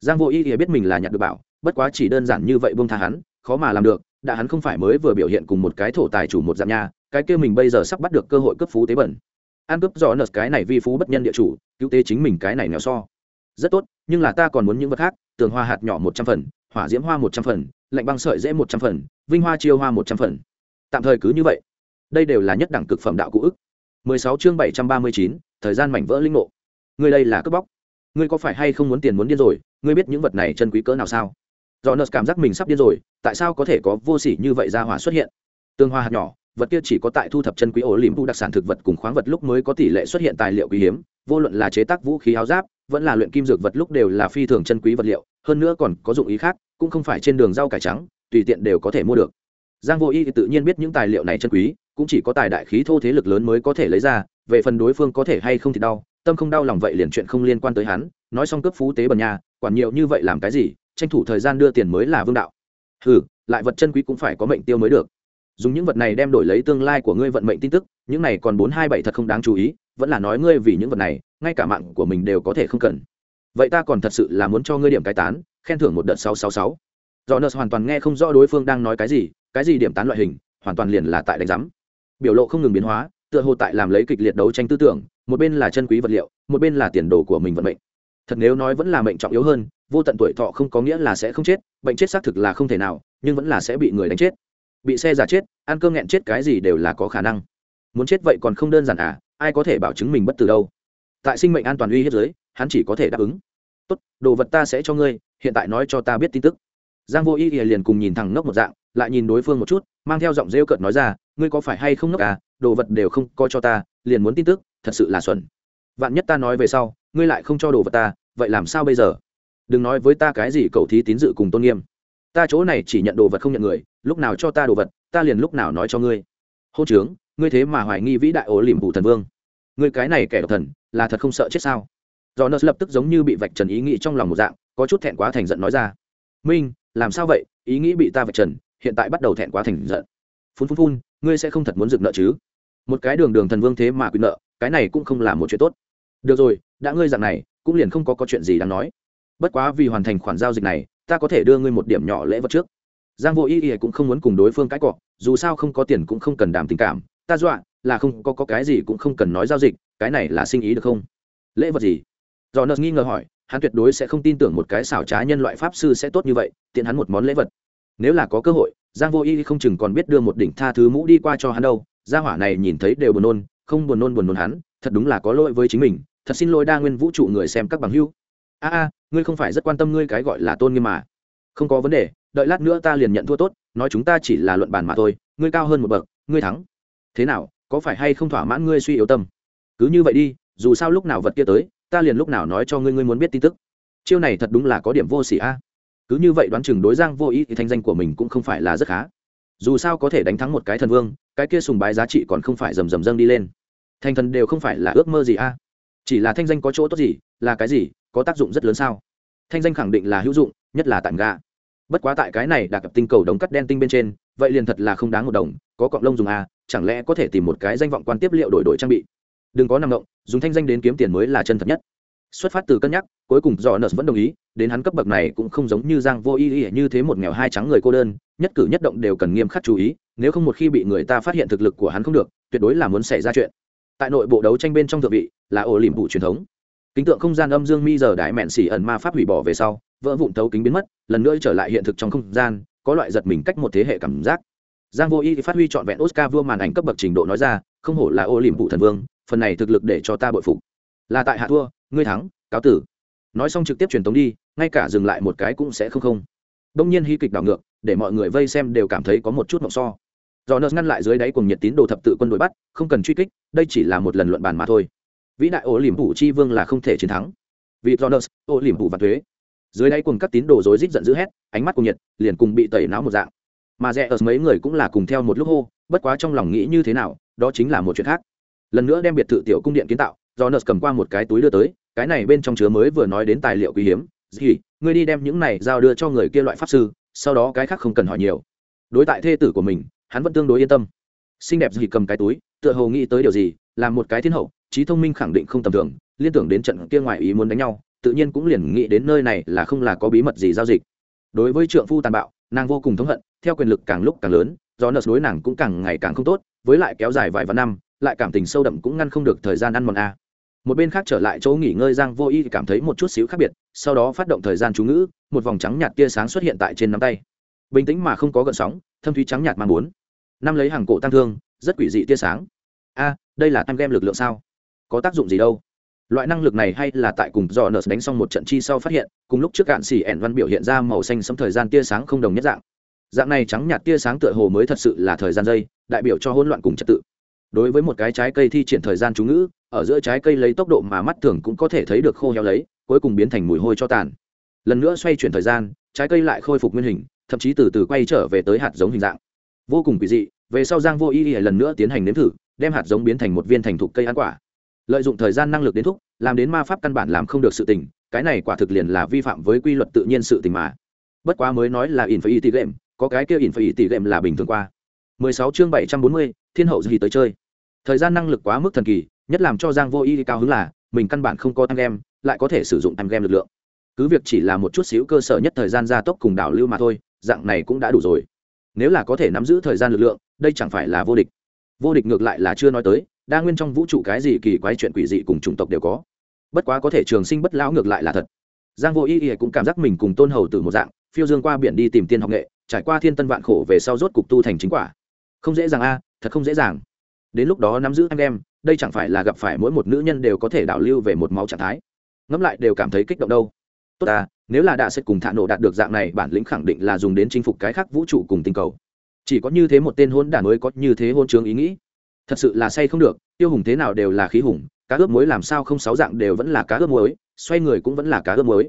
Giang vô ý thì biết mình là nhặt được bảo, bất quá chỉ đơn giản như vậy buông tha hắn khó mà làm được đã hắn không phải mới vừa biểu hiện cùng một cái thổ tài chủ một dạng nha cái kia mình bây giờ sắp bắt được cơ hội cấp phú tế bẩn ăn cướp do nợ cái này vi phú bất nhân địa chủ cứu tế chính mình cái này nghèo so rất tốt nhưng là ta còn muốn những vật khác tường hoa hạt nhỏ một trăm phần hỏa diễm hoa một trăm phần lạnh băng sợi dễ một trăm phần vinh hoa chiêu hoa một trăm phần tạm thời cứ như vậy đây đều là nhất đẳng cực phẩm đạo cụ ức 16 chương 739, thời gian mảnh vỡ linh ngộ. Ngươi đây là cướp bóc. Ngươi có phải hay không muốn tiền muốn điên rồi, ngươi biết những vật này chân quý cỡ nào sao? Jonas cảm giác mình sắp điên rồi, tại sao có thể có vô sỉ như vậy ra hỏa xuất hiện? Tương hoa hạt nhỏ, vật kia chỉ có tại thu thập chân quý ổ liễm thu đặc sản thực vật cùng khoáng vật lúc mới có tỷ lệ xuất hiện tài liệu quý hiếm, vô luận là chế tác vũ khí áo giáp, vẫn là luyện kim dược vật lúc đều là phi thường chân quý vật liệu, hơn nữa còn có dụng ý khác, cũng không phải trên đường rau cải trắng, tùy tiện đều có thể mua được. Giang Vô Y thì tự nhiên biết những tài liệu này chân quý, cũng chỉ có tài đại khí thô thế lực lớn mới có thể lấy ra về phần đối phương có thể hay không thì đau tâm không đau lòng vậy liền chuyện không liên quan tới hắn nói xong cướp phú tế bần nhà quản nhiều như vậy làm cái gì tranh thủ thời gian đưa tiền mới là vương đạo. Hừ, lại vật chân quý cũng phải có mệnh tiêu mới được. Dùng những vật này đem đổi lấy tương lai của ngươi vận mệnh tin tức, những này còn bốn hai bảy thật không đáng chú ý, vẫn là nói ngươi vì những vật này, ngay cả mạng của mình đều có thể không cần. Vậy ta còn thật sự là muốn cho ngươi điểm cái tán, khen thưởng một đợt sáu sáu sáu. Do nợ hoàn toàn nghe không rõ đối phương đang nói cái gì cái gì điểm tán loại hình, hoàn toàn liền là tại đánh giám. Biểu lộ không ngừng biến hóa, tựa hồ tại làm lấy kịch liệt đấu tranh tư tưởng, một bên là chân quý vật liệu, một bên là tiền đồ của mình vận mệnh thật nếu nói vẫn là mệnh trọng yếu hơn, vô tận tuổi thọ không có nghĩa là sẽ không chết, bệnh chết xác thực là không thể nào, nhưng vẫn là sẽ bị người đánh chết. Bị xe giả chết, ăn cơm nghẹn chết cái gì đều là có khả năng. Muốn chết vậy còn không đơn giản à ai có thể bảo chứng mình bất tử đâu? Tại sinh mệnh an toàn uy hiếp giới, hắn chỉ có thể đáp ứng. Tốt, đồ vật ta sẽ cho ngươi, hiện tại nói cho ta biết tin tức. Giang vô y liền cùng nhìn thẳng ngốc một dạng, lại nhìn đối phương một chút, mang theo giọng rêu cợt nói ra, ngươi có phải hay không ngốc à? Đồ vật đều không coi cho ta, liền muốn tin tức, thật sự là xuẩn vạn nhất ta nói về sau, ngươi lại không cho đồ vật ta, vậy làm sao bây giờ? Đừng nói với ta cái gì cầu thí tín dự cùng tôn nghiêm. Ta chỗ này chỉ nhận đồ vật không nhận người, lúc nào cho ta đồ vật, ta liền lúc nào nói cho ngươi. Hô trướng, ngươi thế mà hoài nghi vĩ đại ổ liềm phủ thần vương. Ngươi cái này kẻ độc thần, là thật không sợ chết sao? Do nợ lập tức giống như bị vạch trần ý nghĩ trong lòng một dạng, có chút thẹn quá thành giận nói ra. Minh, làm sao vậy? Ý nghĩ bị ta vạch trần, hiện tại bắt đầu thẹn quá thành giận. Phun phun phun, ngươi sẽ không thật muốn dựng nợ chứ? Một cái đường đường thần vương thế mà quyền nợ cái này cũng không là một chuyện tốt. Được rồi đã ngươi dạng này cũng liền không có có chuyện gì đáng nói. Bất quá vì hoàn thành khoản giao dịch này ta có thể đưa ngươi một điểm nhỏ lễ vật trước. Giang vô ý ý cũng không muốn cùng đối phương cãi cọ dù sao không có tiền cũng không cần đảm tình cảm. Ta dọa là không có, có cái gì cũng không cần nói giao dịch cái này là sinh ý được không? Lễ vật gì? Do nợ nghi ngờ hỏi hắn tuyệt đối sẽ không tin tưởng một cái xảo trá nhân loại pháp sư sẽ tốt như vậy tiện hắn một món lễ vật. Nếu là có cơ hội giang vô y không chừng còn biết đưa một đỉnh tha thứ mũ đi qua cho hắn đâu. Gia hỏa này nhìn thấy đều buồn nôn không buồn nôn buồn nôn hắn, thật đúng là có lỗi với chính mình, thật xin lỗi đa nguyên vũ trụ người xem các bằng hưu. A a, ngươi không phải rất quan tâm ngươi cái gọi là tôn nghiêm mà. Không có vấn đề, đợi lát nữa ta liền nhận thua tốt, nói chúng ta chỉ là luận bàn mà thôi, ngươi cao hơn một bậc, ngươi thắng. Thế nào, có phải hay không thỏa mãn ngươi suy yếu tâm? Cứ như vậy đi, dù sao lúc nào vật kia tới, ta liền lúc nào nói cho ngươi ngươi muốn biết tin tức. Chiêu này thật đúng là có điểm vô sỉ a. Cứ như vậy đoán chừng đối giang vô ý thì thanh danh của mình cũng không phải là rất khá. Dù sao có thể đánh thắng một cái thần vương, cái kia sùng bái giá trị còn không phải rầm rầm dâng đi lên thành thần đều không phải là ước mơ gì a. Chỉ là thanh danh có chỗ tốt gì là cái gì có tác dụng rất lớn sao? Thanh danh khẳng định là hữu dụng nhất là tản ga. Bất quá tại cái này đặc tinh cầu đống cắt đen tinh bên trên vậy liền thật là không đáng một đồng có cọng lông dùng a chẳng lẽ có thể tìm một cái danh vọng quan tiếp liệu đổi đổi trang bị? Đừng có nằm động dùng thanh danh đến kiếm tiền mới là chân thật nhất. Xuất phát từ cân nhắc cuối cùng do nợ vẫn đồng ý đến hắn cấp bậc này cũng không giống như giang vô ý, ý như thế một nghèo hai trắng người cô đơn nhất cử nhất động đều cần nghiêm khắc chú ý nếu không một khi bị người ta phát hiện thực lực của hắn không được tuyệt đối là muốn xảy ra chuyện tại nội bộ đấu tranh bên trong thượng vị là ổ liềm vụ truyền thống. Kính tượng không gian âm dương mi giờ đại mẹn xỉ ẩn ma pháp hủy bỏ về sau, vỡ vụn thấu kính biến mất, lần nữa trở lại hiện thực trong không gian, có loại giật mình cách một thế hệ cảm giác. Giang vô y phát huy trọn vẹn oscar vua màn ảnh cấp bậc trình độ nói ra, không hổ là ô liềm vụ thần vương, phần này thực lực để cho ta bội phục. Là tại hạ thua, ngươi thắng, cáo tử. Nói xong trực tiếp truyền tống đi, ngay cả dừng lại một cái cũng sẽ không không. Đông nhiên hy kịch đảo ngược, để mọi người vây xem đều cảm thấy có một chút mộng so do nợ ngăn lại dưới đáy cùng nhiệt tín đồ thập tự quân đội bắt, không cần truy kích, đây chỉ là một lần luận bàn mà thôi. Vĩ đại ổ liềm phủ chi vương là không thể chiến thắng. Vì do nợ ổ liềm phủ và thuế. Dưới đáy cùng các tín đồ rối rít giận dữ hét, ánh mắt cùng nhiệt liền cùng bị tẩy não một dạng. Mà rẽ ở mấy người cũng là cùng theo một lúc hô, bất quá trong lòng nghĩ như thế nào, đó chính là một chuyện khác. Lần nữa đem biệt thự tiểu cung điện kiến tạo, do nợ cầm qua một cái túi đưa tới, cái này bên trong chứa mới vừa nói đến tài liệu quý hiếm. Gì ngươi đi đem những này giao đưa cho người kia loại pháp sư, sau đó cái khác không cần hỏi nhiều. Đối tại thê tử của mình hắn vẫn tương đối yên tâm. Xinh đẹp gì cầm cái túi, tựa hồ nghĩ tới điều gì, làm một cái thiên hậu, trí thông minh khẳng định không tầm thường, liên tưởng đến trận kia ngoài ý muốn đánh nhau, tự nhiên cũng liền nghĩ đến nơi này là không là có bí mật gì giao dịch. Đối với trượng phu tàn bạo, nàng vô cùng thống hận, theo quyền lực càng lúc càng lớn, do nợ đối nàng cũng càng ngày càng không tốt, với lại kéo dài vài vạn năm, lại cảm tình sâu đậm cũng ngăn không được thời gian ăn mòn a. Một bên khác trở lại chỗ nghỉ ngơi giang vô y cảm thấy một chút xíu khác biệt, sau đó phát động thời gian chú ngữ, một vòng trắng nhạt tia sáng xuất hiện tại trên nắm tay. Bình tĩnh mà không có gợn sóng, thâm thúy trắng nhạt mang muốn năm lấy hàng cổ tăng thương, rất quỷ dị tia sáng. A, đây là tăng game lực lượng sao? Có tác dụng gì đâu? Loại năng lực này hay là tại cùng do nợ đánh xong một trận chi sau phát hiện, cùng lúc trước cạn xỉ ẻn văn biểu hiện ra màu xanh sấm thời gian tia sáng không đồng nhất dạng. Dạng này trắng nhạt tia sáng tựa hồ mới thật sự là thời gian dây, đại biểu cho hỗn loạn cùng trật tự. Đối với một cái trái cây thi triển thời gian chú ngữ, ở giữa trái cây lấy tốc độ mà mắt thường cũng có thể thấy được khô heo lấy, cuối cùng biến thành mùi hôi cho tàn. Lần nữa xoay chuyển thời gian, trái cây lại khôi phục nguyên hình, thậm chí từ từ quay trở về tới hạt giống hình dạng vô cùng kỳ dị về sau giang vô y lại lần nữa tiến hành nếm thử đem hạt giống biến thành một viên thành thục cây ăn quả. Lợi dụng thời gian năng lực đến thúc làm đến ma pháp căn bản làm không được sự tình cái này quả thực liền là vi phạm với quy luật tự nhiên sự tình mà. Bất quá mới nói là in phải y tỷ game có cái kia in phải y tỷ game là bình thường qua. 16 chương 740, thiên hậu gì tới chơi. Thời gian năng lực quá mức thần kỳ nhất làm cho giang vô y cao hứng là mình căn bản không có anh em, lại có thể sử dụng anh em lực lượng. Cứ việc chỉ là một chút xíu cơ sở nhất thời gian gia tốc cùng đảo lưu mà thôi dạng này cũng đã đủ rồi nếu là có thể nắm giữ thời gian lực lượng, đây chẳng phải là vô địch. Vô địch ngược lại là chưa nói tới, đa nguyên trong vũ trụ cái gì kỳ quái chuyện quỷ dị cùng chủng tộc đều có. Bất quá có thể trường sinh bất lão ngược lại là thật. Giang vô y y cũng cảm giác mình cùng tôn hầu từ một dạng, phiêu dương qua biển đi tìm tiên học nghệ, trải qua thiên tân vạn khổ về sau rốt cục tu thành chính quả. Không dễ dàng a, thật không dễ dàng. Đến lúc đó nắm giữ anh em, đây chẳng phải là gặp phải mỗi một nữ nhân đều có thể đảo lưu về một máu trạng thái. Ngẫm lại đều cảm thấy kích động đâu. Tốt à nếu là đã sẽ cùng thạ nổ đạt được dạng này, bản lĩnh khẳng định là dùng đến chinh phục cái khác vũ trụ cùng tinh cầu. Chỉ có như thế một tên hôn đản mới có như thế hôn trường ý nghĩ. Thật sự là say không được, tiêu hùng thế nào đều là khí hùng, cá ướp muối làm sao không sáu dạng đều vẫn là cá ướp muối, xoay người cũng vẫn là cá ướp muối.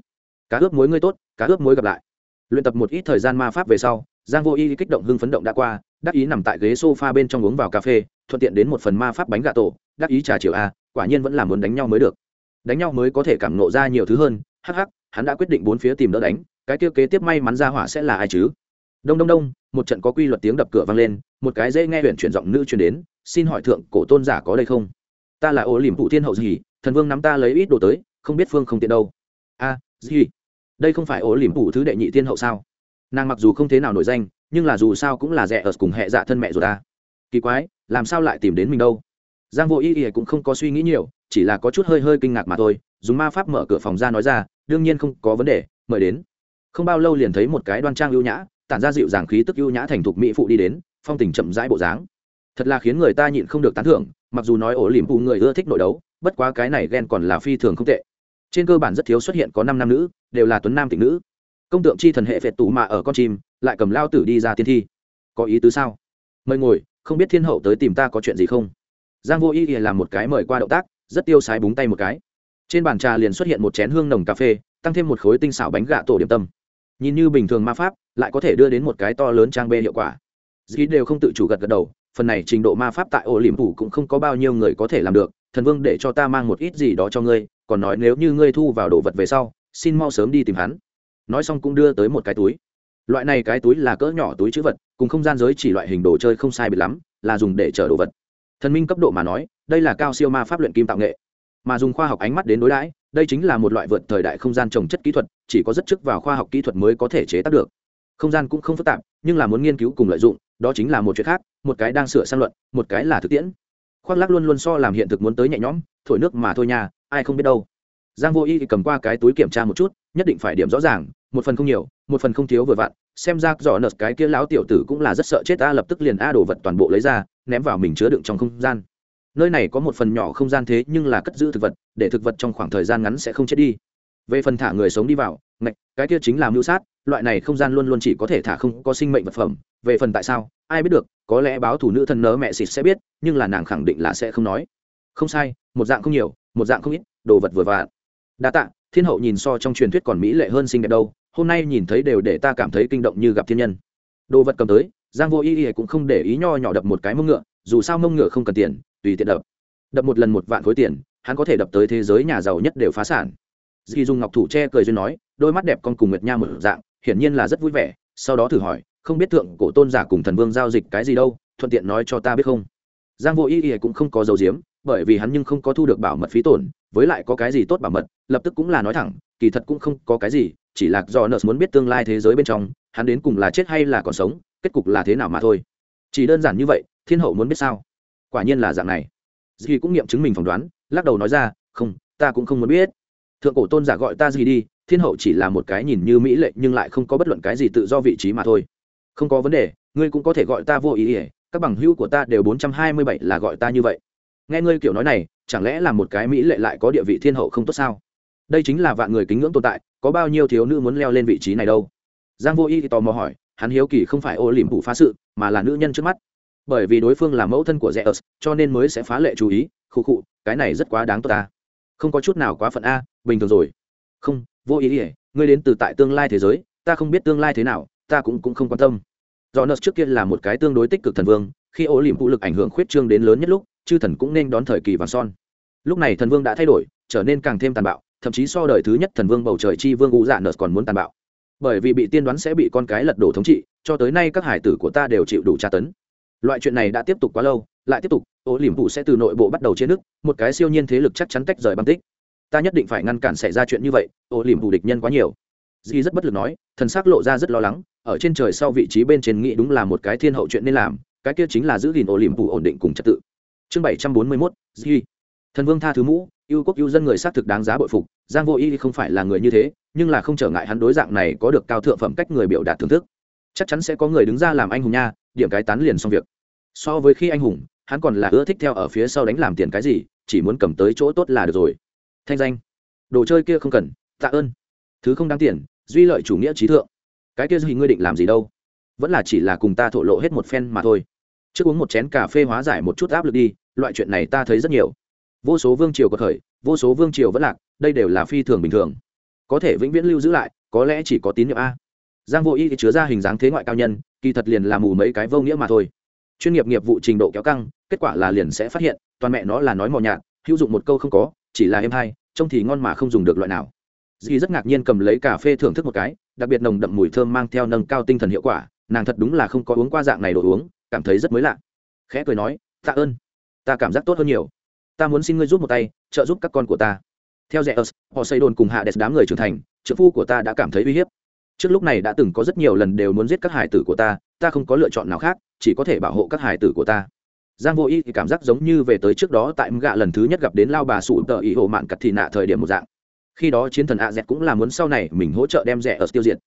Cá ướp muối ngươi tốt, cá ướp muối gặp lại. Luyện tập một ít thời gian ma pháp về sau, giang vô y kích động hưng phấn động đã qua, đắc ý nằm tại ghế sofa bên trong uống vào cà phê, thuận tiện đến một phần ma pháp bánh gà tổ, đắc ý trà chiều a, quả nhiên vẫn là muốn đánh nhau mới được. Đánh nhau mới có thể cảm nộ ra nhiều thứ hơn, hắc hắc hắn đã quyết định bốn phía tìm đỡ đánh, cái kia kế tiếp may mắn ra hỏa sẽ là ai chứ? Đông đông đông, một trận có quy luật tiếng đập cửa vang lên, một cái dễ nghe huyện chuyển giọng nữ truyền đến, xin hỏi thượng, cổ tôn giả có đây không? Ta là ô liềm phụ thiên hậu gì thần vương nắm ta lấy ít đồ tới, không biết phương không tiện đâu. A gì đây không phải ô liềm phụ thứ đệ nhị thiên hậu sao? Nàng mặc dù không thế nào nổi danh, nhưng là dù sao cũng là rẻ ở cùng hệ dạ thân mẹ rồi ta. Kỳ quái, làm sao lại tìm đến mình đâu? Giang vô y ý cũng không có suy nghĩ nhiều, chỉ là có chút hơi hơi kinh ngạc mà thôi, dùng ma pháp mở cửa phòng ra nói ra đương nhiên không có vấn đề, mời đến. Không bao lâu liền thấy một cái đoan trang ưu nhã, tản ra dịu dàng khí tức ưu nhã thành thục mỹ phụ đi đến, phong tình chậm rãi bộ dáng. Thật là khiến người ta nhịn không được tán thưởng, mặc dù nói ổ liềm phụ người ưa thích nội đấu, bất quá cái này ghen còn là phi thường không tệ. Trên cơ bản rất thiếu xuất hiện có năm nam nữ, đều là tuấn nam tịnh nữ. Công tượng chi thần hệ phệt tù mà ở con chim, lại cầm lao tử đi ra tiên thi. Có ý tứ sao? Mời ngồi, không biết thiên hậu tới tìm ta có chuyện gì không? Giang vô ý ý làm một cái mời qua động tác, rất tiêu sái búng tay một cái trên bàn trà liền xuất hiện một chén hương nồng cà phê, tăng thêm một khối tinh xảo bánh gạ tổ điểm tâm. Nhìn như bình thường ma pháp, lại có thể đưa đến một cái to lớn trang bê hiệu quả. Dĩ đều không tự chủ gật gật đầu, phần này trình độ ma pháp tại ổ liềm phủ cũng không có bao nhiêu người có thể làm được, thần vương để cho ta mang một ít gì đó cho ngươi, còn nói nếu như ngươi thu vào đồ vật về sau, xin mau sớm đi tìm hắn. Nói xong cũng đưa tới một cái túi. Loại này cái túi là cỡ nhỏ túi chữ vật, cùng không gian giới chỉ loại hình đồ chơi không sai biệt lắm, là dùng để chở đồ vật. Thần minh cấp độ mà nói, đây là cao siêu ma pháp luyện kim tạo nghệ mà dùng khoa học ánh mắt đến đối đãi đây chính là một loại vượt thời đại không gian trồng chất kỹ thuật chỉ có rất chức vào khoa học kỹ thuật mới có thể chế tác được. Không gian cũng không phức tạp nhưng là muốn nghiên cứu cùng lợi dụng đó chính là một chuyện khác một cái đang sửa sang luận một cái là thực tiễn. Khoác lắc luôn luôn so làm hiện thực muốn tới nhẹ nhõm thổi nước mà thôi nhà, ai không biết đâu. Giang vô y thì cầm qua cái túi kiểm tra một chút nhất định phải điểm rõ ràng một phần không nhiều một phần không thiếu vừa vặn xem ra dò nợt cái kia lão tiểu tử cũng là rất sợ chết ta lập tức liền a đồ vật toàn bộ lấy ra ném vào mình chứa đựng trong không gian nơi này có một phần nhỏ không gian thế nhưng là cất giữ thực vật, để thực vật trong khoảng thời gian ngắn sẽ không chết đi. Về phần thả người sống đi vào, ngạch, cái kia chính là mưu sát, loại này không gian luôn luôn chỉ có thể thả không có sinh mệnh vật phẩm. Về phần tại sao, ai biết được, có lẽ báo thủ nữ thân nớ mẹ xịt sẽ biết, nhưng là nàng khẳng định là sẽ không nói. Không sai, một dạng không nhiều, một dạng không ít, đồ vật vừa vặn. Đa tạ, thiên hậu nhìn so trong truyền thuyết còn mỹ lệ hơn xinh đẹp đâu, hôm nay nhìn thấy đều để ta cảm thấy kinh động như gặp thiên nhân. Đồ vật cầm tới, giang vô y y cũng không để ý nho nhỏ đập một cái mông ngựa, dù sao mông ngựa không cần tiền tùy tiện đập. Đập một lần một vạn khối tiền, hắn có thể đập tới thế giới nhà giàu nhất đều phá sản. Dì dùng ngọc thủ che cười duyên nói, đôi mắt đẹp con cùng nguyệt nha mở dạng, hiển nhiên là rất vui vẻ, sau đó thử hỏi, không biết thượng cổ tôn giả cùng thần vương giao dịch cái gì đâu, thuận tiện nói cho ta biết không? Giang vô y Ý cũng không có dấu diếm bởi vì hắn nhưng không có thu được bảo mật phí tổn, với lại có cái gì tốt bảo mật, lập tức cũng là nói thẳng, kỳ thật cũng không có cái gì, chỉ là do nợ muốn biết tương lai thế giới bên trong, hắn đến cùng là chết hay là còn sống, kết cục là thế nào mà thôi. Chỉ đơn giản như vậy, thiên hậu muốn biết sao? Quả nhiên là dạng này. Dì cũng nghiệm chứng mình phỏng đoán, lắc đầu nói ra, không, ta cũng không muốn biết. Thượng cổ tôn giả gọi ta gì đi, thiên hậu chỉ là một cái nhìn như mỹ lệ nhưng lại không có bất luận cái gì tự do vị trí mà thôi. Không có vấn đề, ngươi cũng có thể gọi ta vô ý ỉa các bằng hữu của ta đều bốn trăm hai mươi bảy là gọi ta như vậy. Nghe ngươi kiểu nói này, chẳng lẽ là một cái mỹ lệ lại có địa vị thiên hậu không tốt sao? Đây chính là vạn người kính ngưỡng tồn tại, có bao nhiêu thiếu nữ muốn leo lên vị trí này đâu? Giang vô y thì tò mò hỏi, hắn hiếu kỳ không phải ô liềm phủ phá sự, mà là nữ nhân trước mắt bởi vì đối phương là mẫu thân của rẽ ớt cho nên mới sẽ phá lệ chú ý, khụ khụ, cái này rất quá đáng tốt ta. Không có chút nào quá phận a, bình thường rồi. Không, vô ý ỉa ngươi đến từ tại tương lai thế giới, ta không biết tương lai thế nào, ta cũng cũng không quan tâm. Do nợ trước kia là một cái tương đối tích cực thần vương, khi ô liềm vũ lực ảnh hưởng khuyết trương đến lớn nhất lúc, chư thần cũng nên đón thời kỳ vàng son. Lúc này thần vương đã thay đổi, trở nên càng thêm tàn bạo, thậm chí so đời thứ nhất thần vương bầu trời chi vương ngũ dạ nợ còn muốn tàn bạo. Bởi vì bị tiên đoán sẽ bị con cái lật đổ thống trị, cho tới nay các hải tử của ta đều chịu đủ tra tấn loại chuyện này đã tiếp tục quá lâu, lại tiếp tục, ô liềm phụ sẽ từ nội bộ bắt đầu chiến nước, một cái siêu nhiên thế lực chắc chắn tách rời băng tích. Ta nhất định phải ngăn cản xảy ra chuyện như vậy, ô liềm phụ địch nhân quá nhiều. Di rất bất lực nói, thần s ắ c lộ ra rất lo lắng, ở trên trời sau vị trí bên trên nghị đúng là một cái thiên hậu chuyện nên làm, cái kia chính là giữ gìn ô liềm phụ ổn định cùng trật tự. Chương bảy trăm bốn mươi mốt di thần vương tha thứ mũ, yêu quốc yêu dân người xác thực đáng giá bội phục, giang vô y không phải là người như thế, nhưng là không trở ngại hắn đối dạng này có được cao thượng phẩm cách người biểu đạt thưởng thức. Chắc chắn sẽ có người đứng ra làm anh hùng nha, điểm cái tán liền xong việc so với khi anh hùng, hắn còn là ưa thích theo ở phía sau đánh làm tiền cái gì, chỉ muốn cầm tới chỗ tốt là được rồi. Thanh danh. Đồ chơi kia không cần, tạ ơn. Thứ không đáng tiền, duy lợi chủ nghĩa trí thượng. Cái kia gì ngươi định làm gì đâu? Vẫn là chỉ là cùng ta thổ lộ hết một phen mà thôi. Trước uống một chén cà phê hóa giải một chút áp lực đi, loại chuyện này ta thấy rất nhiều. Vô số vương triều có khởi vô số vương triều vẫn lạc, đây đều là phi thường bình thường. Có thể vĩnh viễn lưu giữ lại, có lẽ chỉ có tín nhiệm a. Giang vô y chứa ra hình dáng thế ngoại cao nhân, kỳ thật liền là mù mấy cái vô nghĩa mà thôi chuyên nghiệp nghiệp vụ trình độ kéo căng, kết quả là liền sẽ phát hiện, toàn mẹ nó là nói mò nhạt, hữu dụng một câu không có, chỉ là em hay trông thì ngon mà không dùng được loại nào. Dì rất ngạc nhiên cầm lấy cà phê thưởng thức một cái, đặc biệt nồng đậm mùi thơm mang theo nâng cao tinh thần hiệu quả, nàng thật đúng là không có uống qua dạng này đồ uống, cảm thấy rất mới lạ. Khẽ cười nói, tạ ơn, ta cảm giác tốt hơn nhiều. Ta muốn xin ngươi giúp một tay, trợ giúp các con của ta. Theo rẽ ớt họ xây đồn cùng hạ đẹp đám người trưởng thành, trợ phu của ta đã cảm thấy uy hiếp. Trước lúc này đã từng có rất nhiều lần đều muốn giết các hải tử của ta ta không có lựa chọn nào khác, chỉ có thể bảo hộ các hải tử của ta. Giang vô y thì cảm giác giống như về tới trước đó tại gạ lần thứ nhất gặp đến lao bà sụ tờ ý hộ mạn cặt thị nạ thời điểm một dạng. Khi đó chiến thần a z cũng là muốn sau này mình hỗ trợ đem rẻ ở tiêu diệt.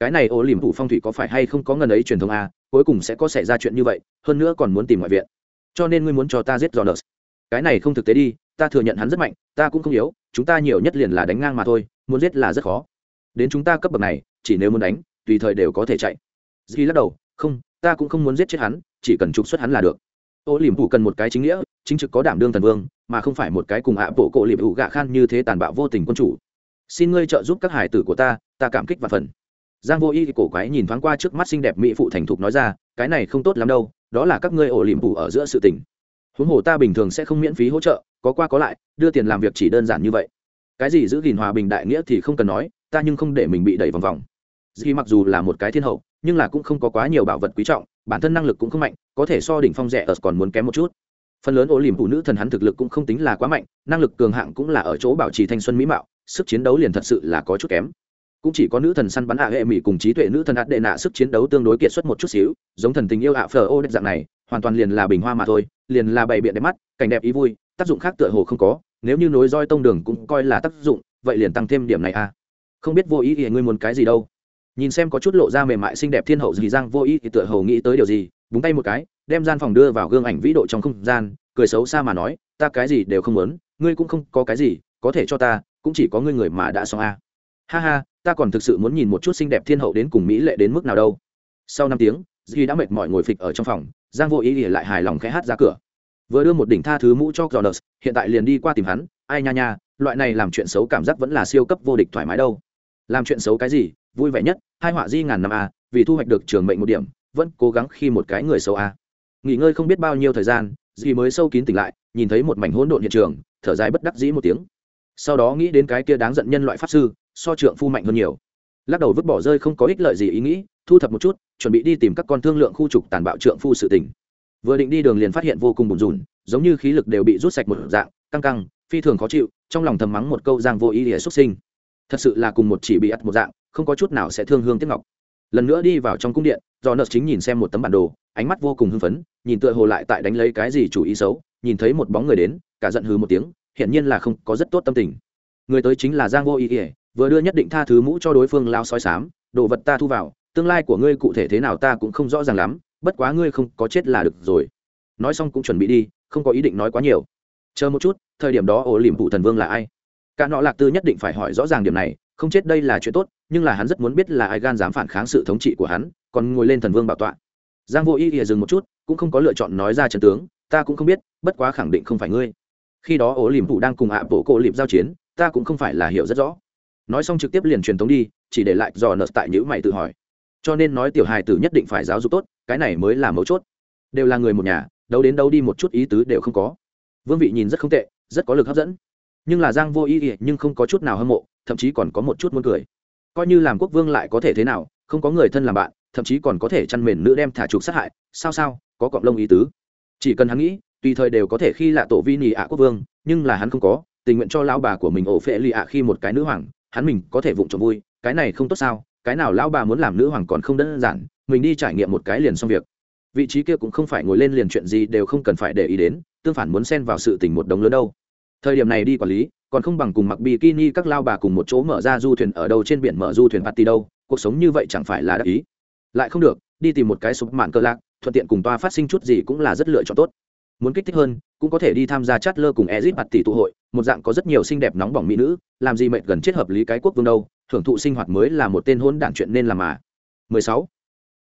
Cái này ô liềm thủ phong thủy có phải hay không có ngần ấy truyền thống a, cuối cùng sẽ có xảy ra chuyện như vậy, hơn nữa còn muốn tìm ngoại viện. Cho nên ngươi muốn cho ta giết jonas cái này không thực tế đi, ta thừa nhận hắn rất mạnh, ta cũng không yếu, chúng ta nhiều nhất liền là đánh ngang mà thôi, muốn giết là rất khó. Đến chúng ta cấp bậc này, chỉ nếu muốn đánh, tùy thời đều có thể chạy. Dì lắc đầu không, ta cũng không muốn giết chết hắn, chỉ cần trục xuất hắn là được. Ô liềm phủ cần một cái chính nghĩa, chính trực có đảm đương thần vương, mà không phải một cái cùng ạ bộ cổ liềm phủ gạ khan như thế tàn bạo vô tình quân chủ. Xin ngươi trợ giúp các hải tử của ta ta cảm kích và phần. Giang vô y cổ quái nhìn thoáng qua trước mắt xinh đẹp mỹ phụ thành thục nói ra, cái này không tốt lắm đâu, đó là các ngươi ổ liềm phủ ở giữa sự tình. Huống hồ ta bình thường sẽ không miễn phí hỗ trợ, có qua có lại, đưa tiền làm việc chỉ đơn giản như vậy. Cái gì giữ gìn hòa bình đại nghĩa thì không cần nói, ta nhưng không để mình bị đẩy vòng vòng. Dì mặc dù là một cái thiên hậu nhưng là cũng không có quá nhiều bảo vật quý trọng, bản thân năng lực cũng không mạnh, có thể so đỉnh phong rẻ ở còn muốn kém một chút. Phần lớn ổ liềm phụ nữ thần hắn thực lực cũng không tính là quá mạnh, năng lực cường hạng cũng là ở chỗ bảo trì thanh xuân mỹ mạo, sức chiến đấu liền thật sự là có chút kém. Cũng chỉ có nữ thần săn bắn ạ hệ mỹ cùng trí tuệ nữ thần ạt đệ nạ sức chiến đấu tương đối kiệt xuất một chút xíu, giống thần tình yêu ạ phờ ô đẹp dạng này, hoàn toàn liền là bình hoa mà thôi, liền là bày biện đẹp mắt, cảnh đẹp ý vui, tác dụng khác tựa hồ không có, nếu như nối roi tông đường cũng coi là tác dụng, vậy liền tăng thêm điểm này à. Không biết vô ý thì ngươi muốn cái gì đâu nhìn xem có chút lộ ra mềm mại xinh đẹp thiên hậu gì giang vô ý thì tựa hồ nghĩ tới điều gì búng tay một cái đem gian phòng đưa vào gương ảnh vĩ độ trong không gian cười xấu xa mà nói ta cái gì đều không muốn ngươi cũng không có cái gì có thể cho ta cũng chỉ có ngươi người mà đã xong a à. ha ha ta còn thực sự muốn nhìn một chút xinh đẹp thiên hậu đến cùng mỹ lệ đến mức nào đâu sau năm tiếng dì đã mệt mỏi ngồi phịch ở trong phòng giang vô ý thì lại hài lòng khẽ hát ra cửa vừa đưa một đỉnh tha thứ mũ cho Jonas, hiện tại liền đi qua tìm hắn, ai nha nha, loại này làm chuyện xấu cảm giác vẫn là siêu cấp vô địch thoải mái đâu. Làm chuyện xấu cái gì, vui vẻ nhất, hai họa di ngàn năm a, vì thu hoạch được trường mệnh một điểm, vẫn cố gắng khi một cái người xấu a. Nghỉ ngơi không biết bao nhiêu thời gian, Dì mới sâu kín tỉnh lại, nhìn thấy một mảnh hỗn độn hiện trường, thở dài bất đắc dĩ một tiếng. Sau đó nghĩ đến cái kia đáng giận nhân loại pháp sư, so trượng phu mạnh hơn nhiều. Lắc đầu vứt bỏ rơi không có ích lợi gì ý nghĩ, thu thập một chút, chuẩn bị đi tìm các con thương lượng khu trục tàn bạo trượng phu sự tình vừa định đi đường liền phát hiện vô cùng bùn rùn giống như khí lực đều bị rút sạch một dạng căng căng phi thường khó chịu trong lòng thầm mắng một câu giang vô ý để xuất sinh thật sự là cùng một chỉ bị ắt một dạng không có chút nào sẽ thương hương tiếc ngọc. Lần nữa đi vào trong cung điện, do nợ chính nhìn xem một tấm bản đồ, ánh mắt vô cùng hưng phấn, nhìn tựa hồ lại tại đánh lấy cái gì chủ ý xấu, nhìn thấy một bóng người đến, cả giận hừ một tiếng, hiển nhiên là không có rất tốt tâm tình. Người tới chính là giang vô ý ỉa vừa đưa nhất định tha thứ mũ cho đối phương lao soi sám đồ vật ta thu vào, tương lai của ngươi cụ thể thế nào ta cũng không rõ ràng lắm, bất quá ngươi không có chết là được rồi. Nói xong cũng chuẩn bị đi, không có ý định nói quá nhiều. Chờ một chút, thời điểm đó ổ liềm phụ thần vương là ai? Cả nọ lạc tư nhất định phải hỏi rõ ràng điểm này không chết đây là chuyện tốt, nhưng là hắn rất muốn biết là ai gan dám phản kháng sự thống trị của hắn, còn ngồi lên thần vương bảo tọa. Giang vô y ỉa dừng một chút, cũng không có lựa chọn nói ra trần tướng, ta cũng không biết, bất quá khẳng định không phải ngươi. Khi đó ổ liềm phủ đang cùng ạ bộ cổ liệm giao chiến, ta cũng không phải là hiểu rất rõ. Nói xong trực tiếp liền truyền thống đi, chỉ để lại dò nợ tại nhữ mày tự hỏi. Cho nên nói tiểu hài tử nhất định phải giáo dục tốt, cái này mới là mấu chốt. Đều là người một nhà đâu đến đâu đi một chút ý tứ đều không có. Vương vị nhìn rất không tệ, rất có lực hấp dẫn nhưng là giang vô ý ý nhưng không có chút nào hâm mộ, thậm chí còn có một chút muốn cười. Coi như làm quốc vương lại có thể thế nào, không có người thân làm bạn, thậm chí còn có thể chăn mền nữ đem thả trục sát hại, sao sao, có cọng lông ý tứ. Chỉ cần hắn nghĩ, tùy thời đều có thể khi lạ tổ vi nỉ ạ quốc vương, nhưng là hắn không có, tình nguyện cho lão bà của mình ổ phệ lì ạ khi một cái nữ hoàng, hắn mình có thể vụng trộm vui, cái này không tốt sao, cái nào lão bà muốn làm nữ hoàng còn không đơn giản, mình đi trải nghiệm một cái liền xong việc. Vị trí kia cũng không phải ngồi lên liền chuyện gì đều không cần phải để ý đến, tương phản muốn xen vào sự tình một đống lớn đâu thời điểm này đi quản lý, còn không bằng cùng mặc bikini các lao bà cùng một chỗ mở ra du thuyền ở đâu trên biển mở du thuyền party đâu, cuộc sống như vậy chẳng phải là đắc ý. Lại không được, đi tìm một cái sụp mạn cơ lạc, thuận tiện cùng toa phát sinh chút gì cũng là rất lựa chọn tốt. Muốn kích thích hơn, cũng có thể đi tham gia chat lơ cùng ezit mặt tỷ tụ hội, một dạng có rất nhiều xinh đẹp nóng bỏng mỹ nữ, làm gì mệt gần chết hợp lý cái quốc vương đâu thưởng thụ sinh hoạt mới là một tên hôn đản chuyện nên làm mà. 16.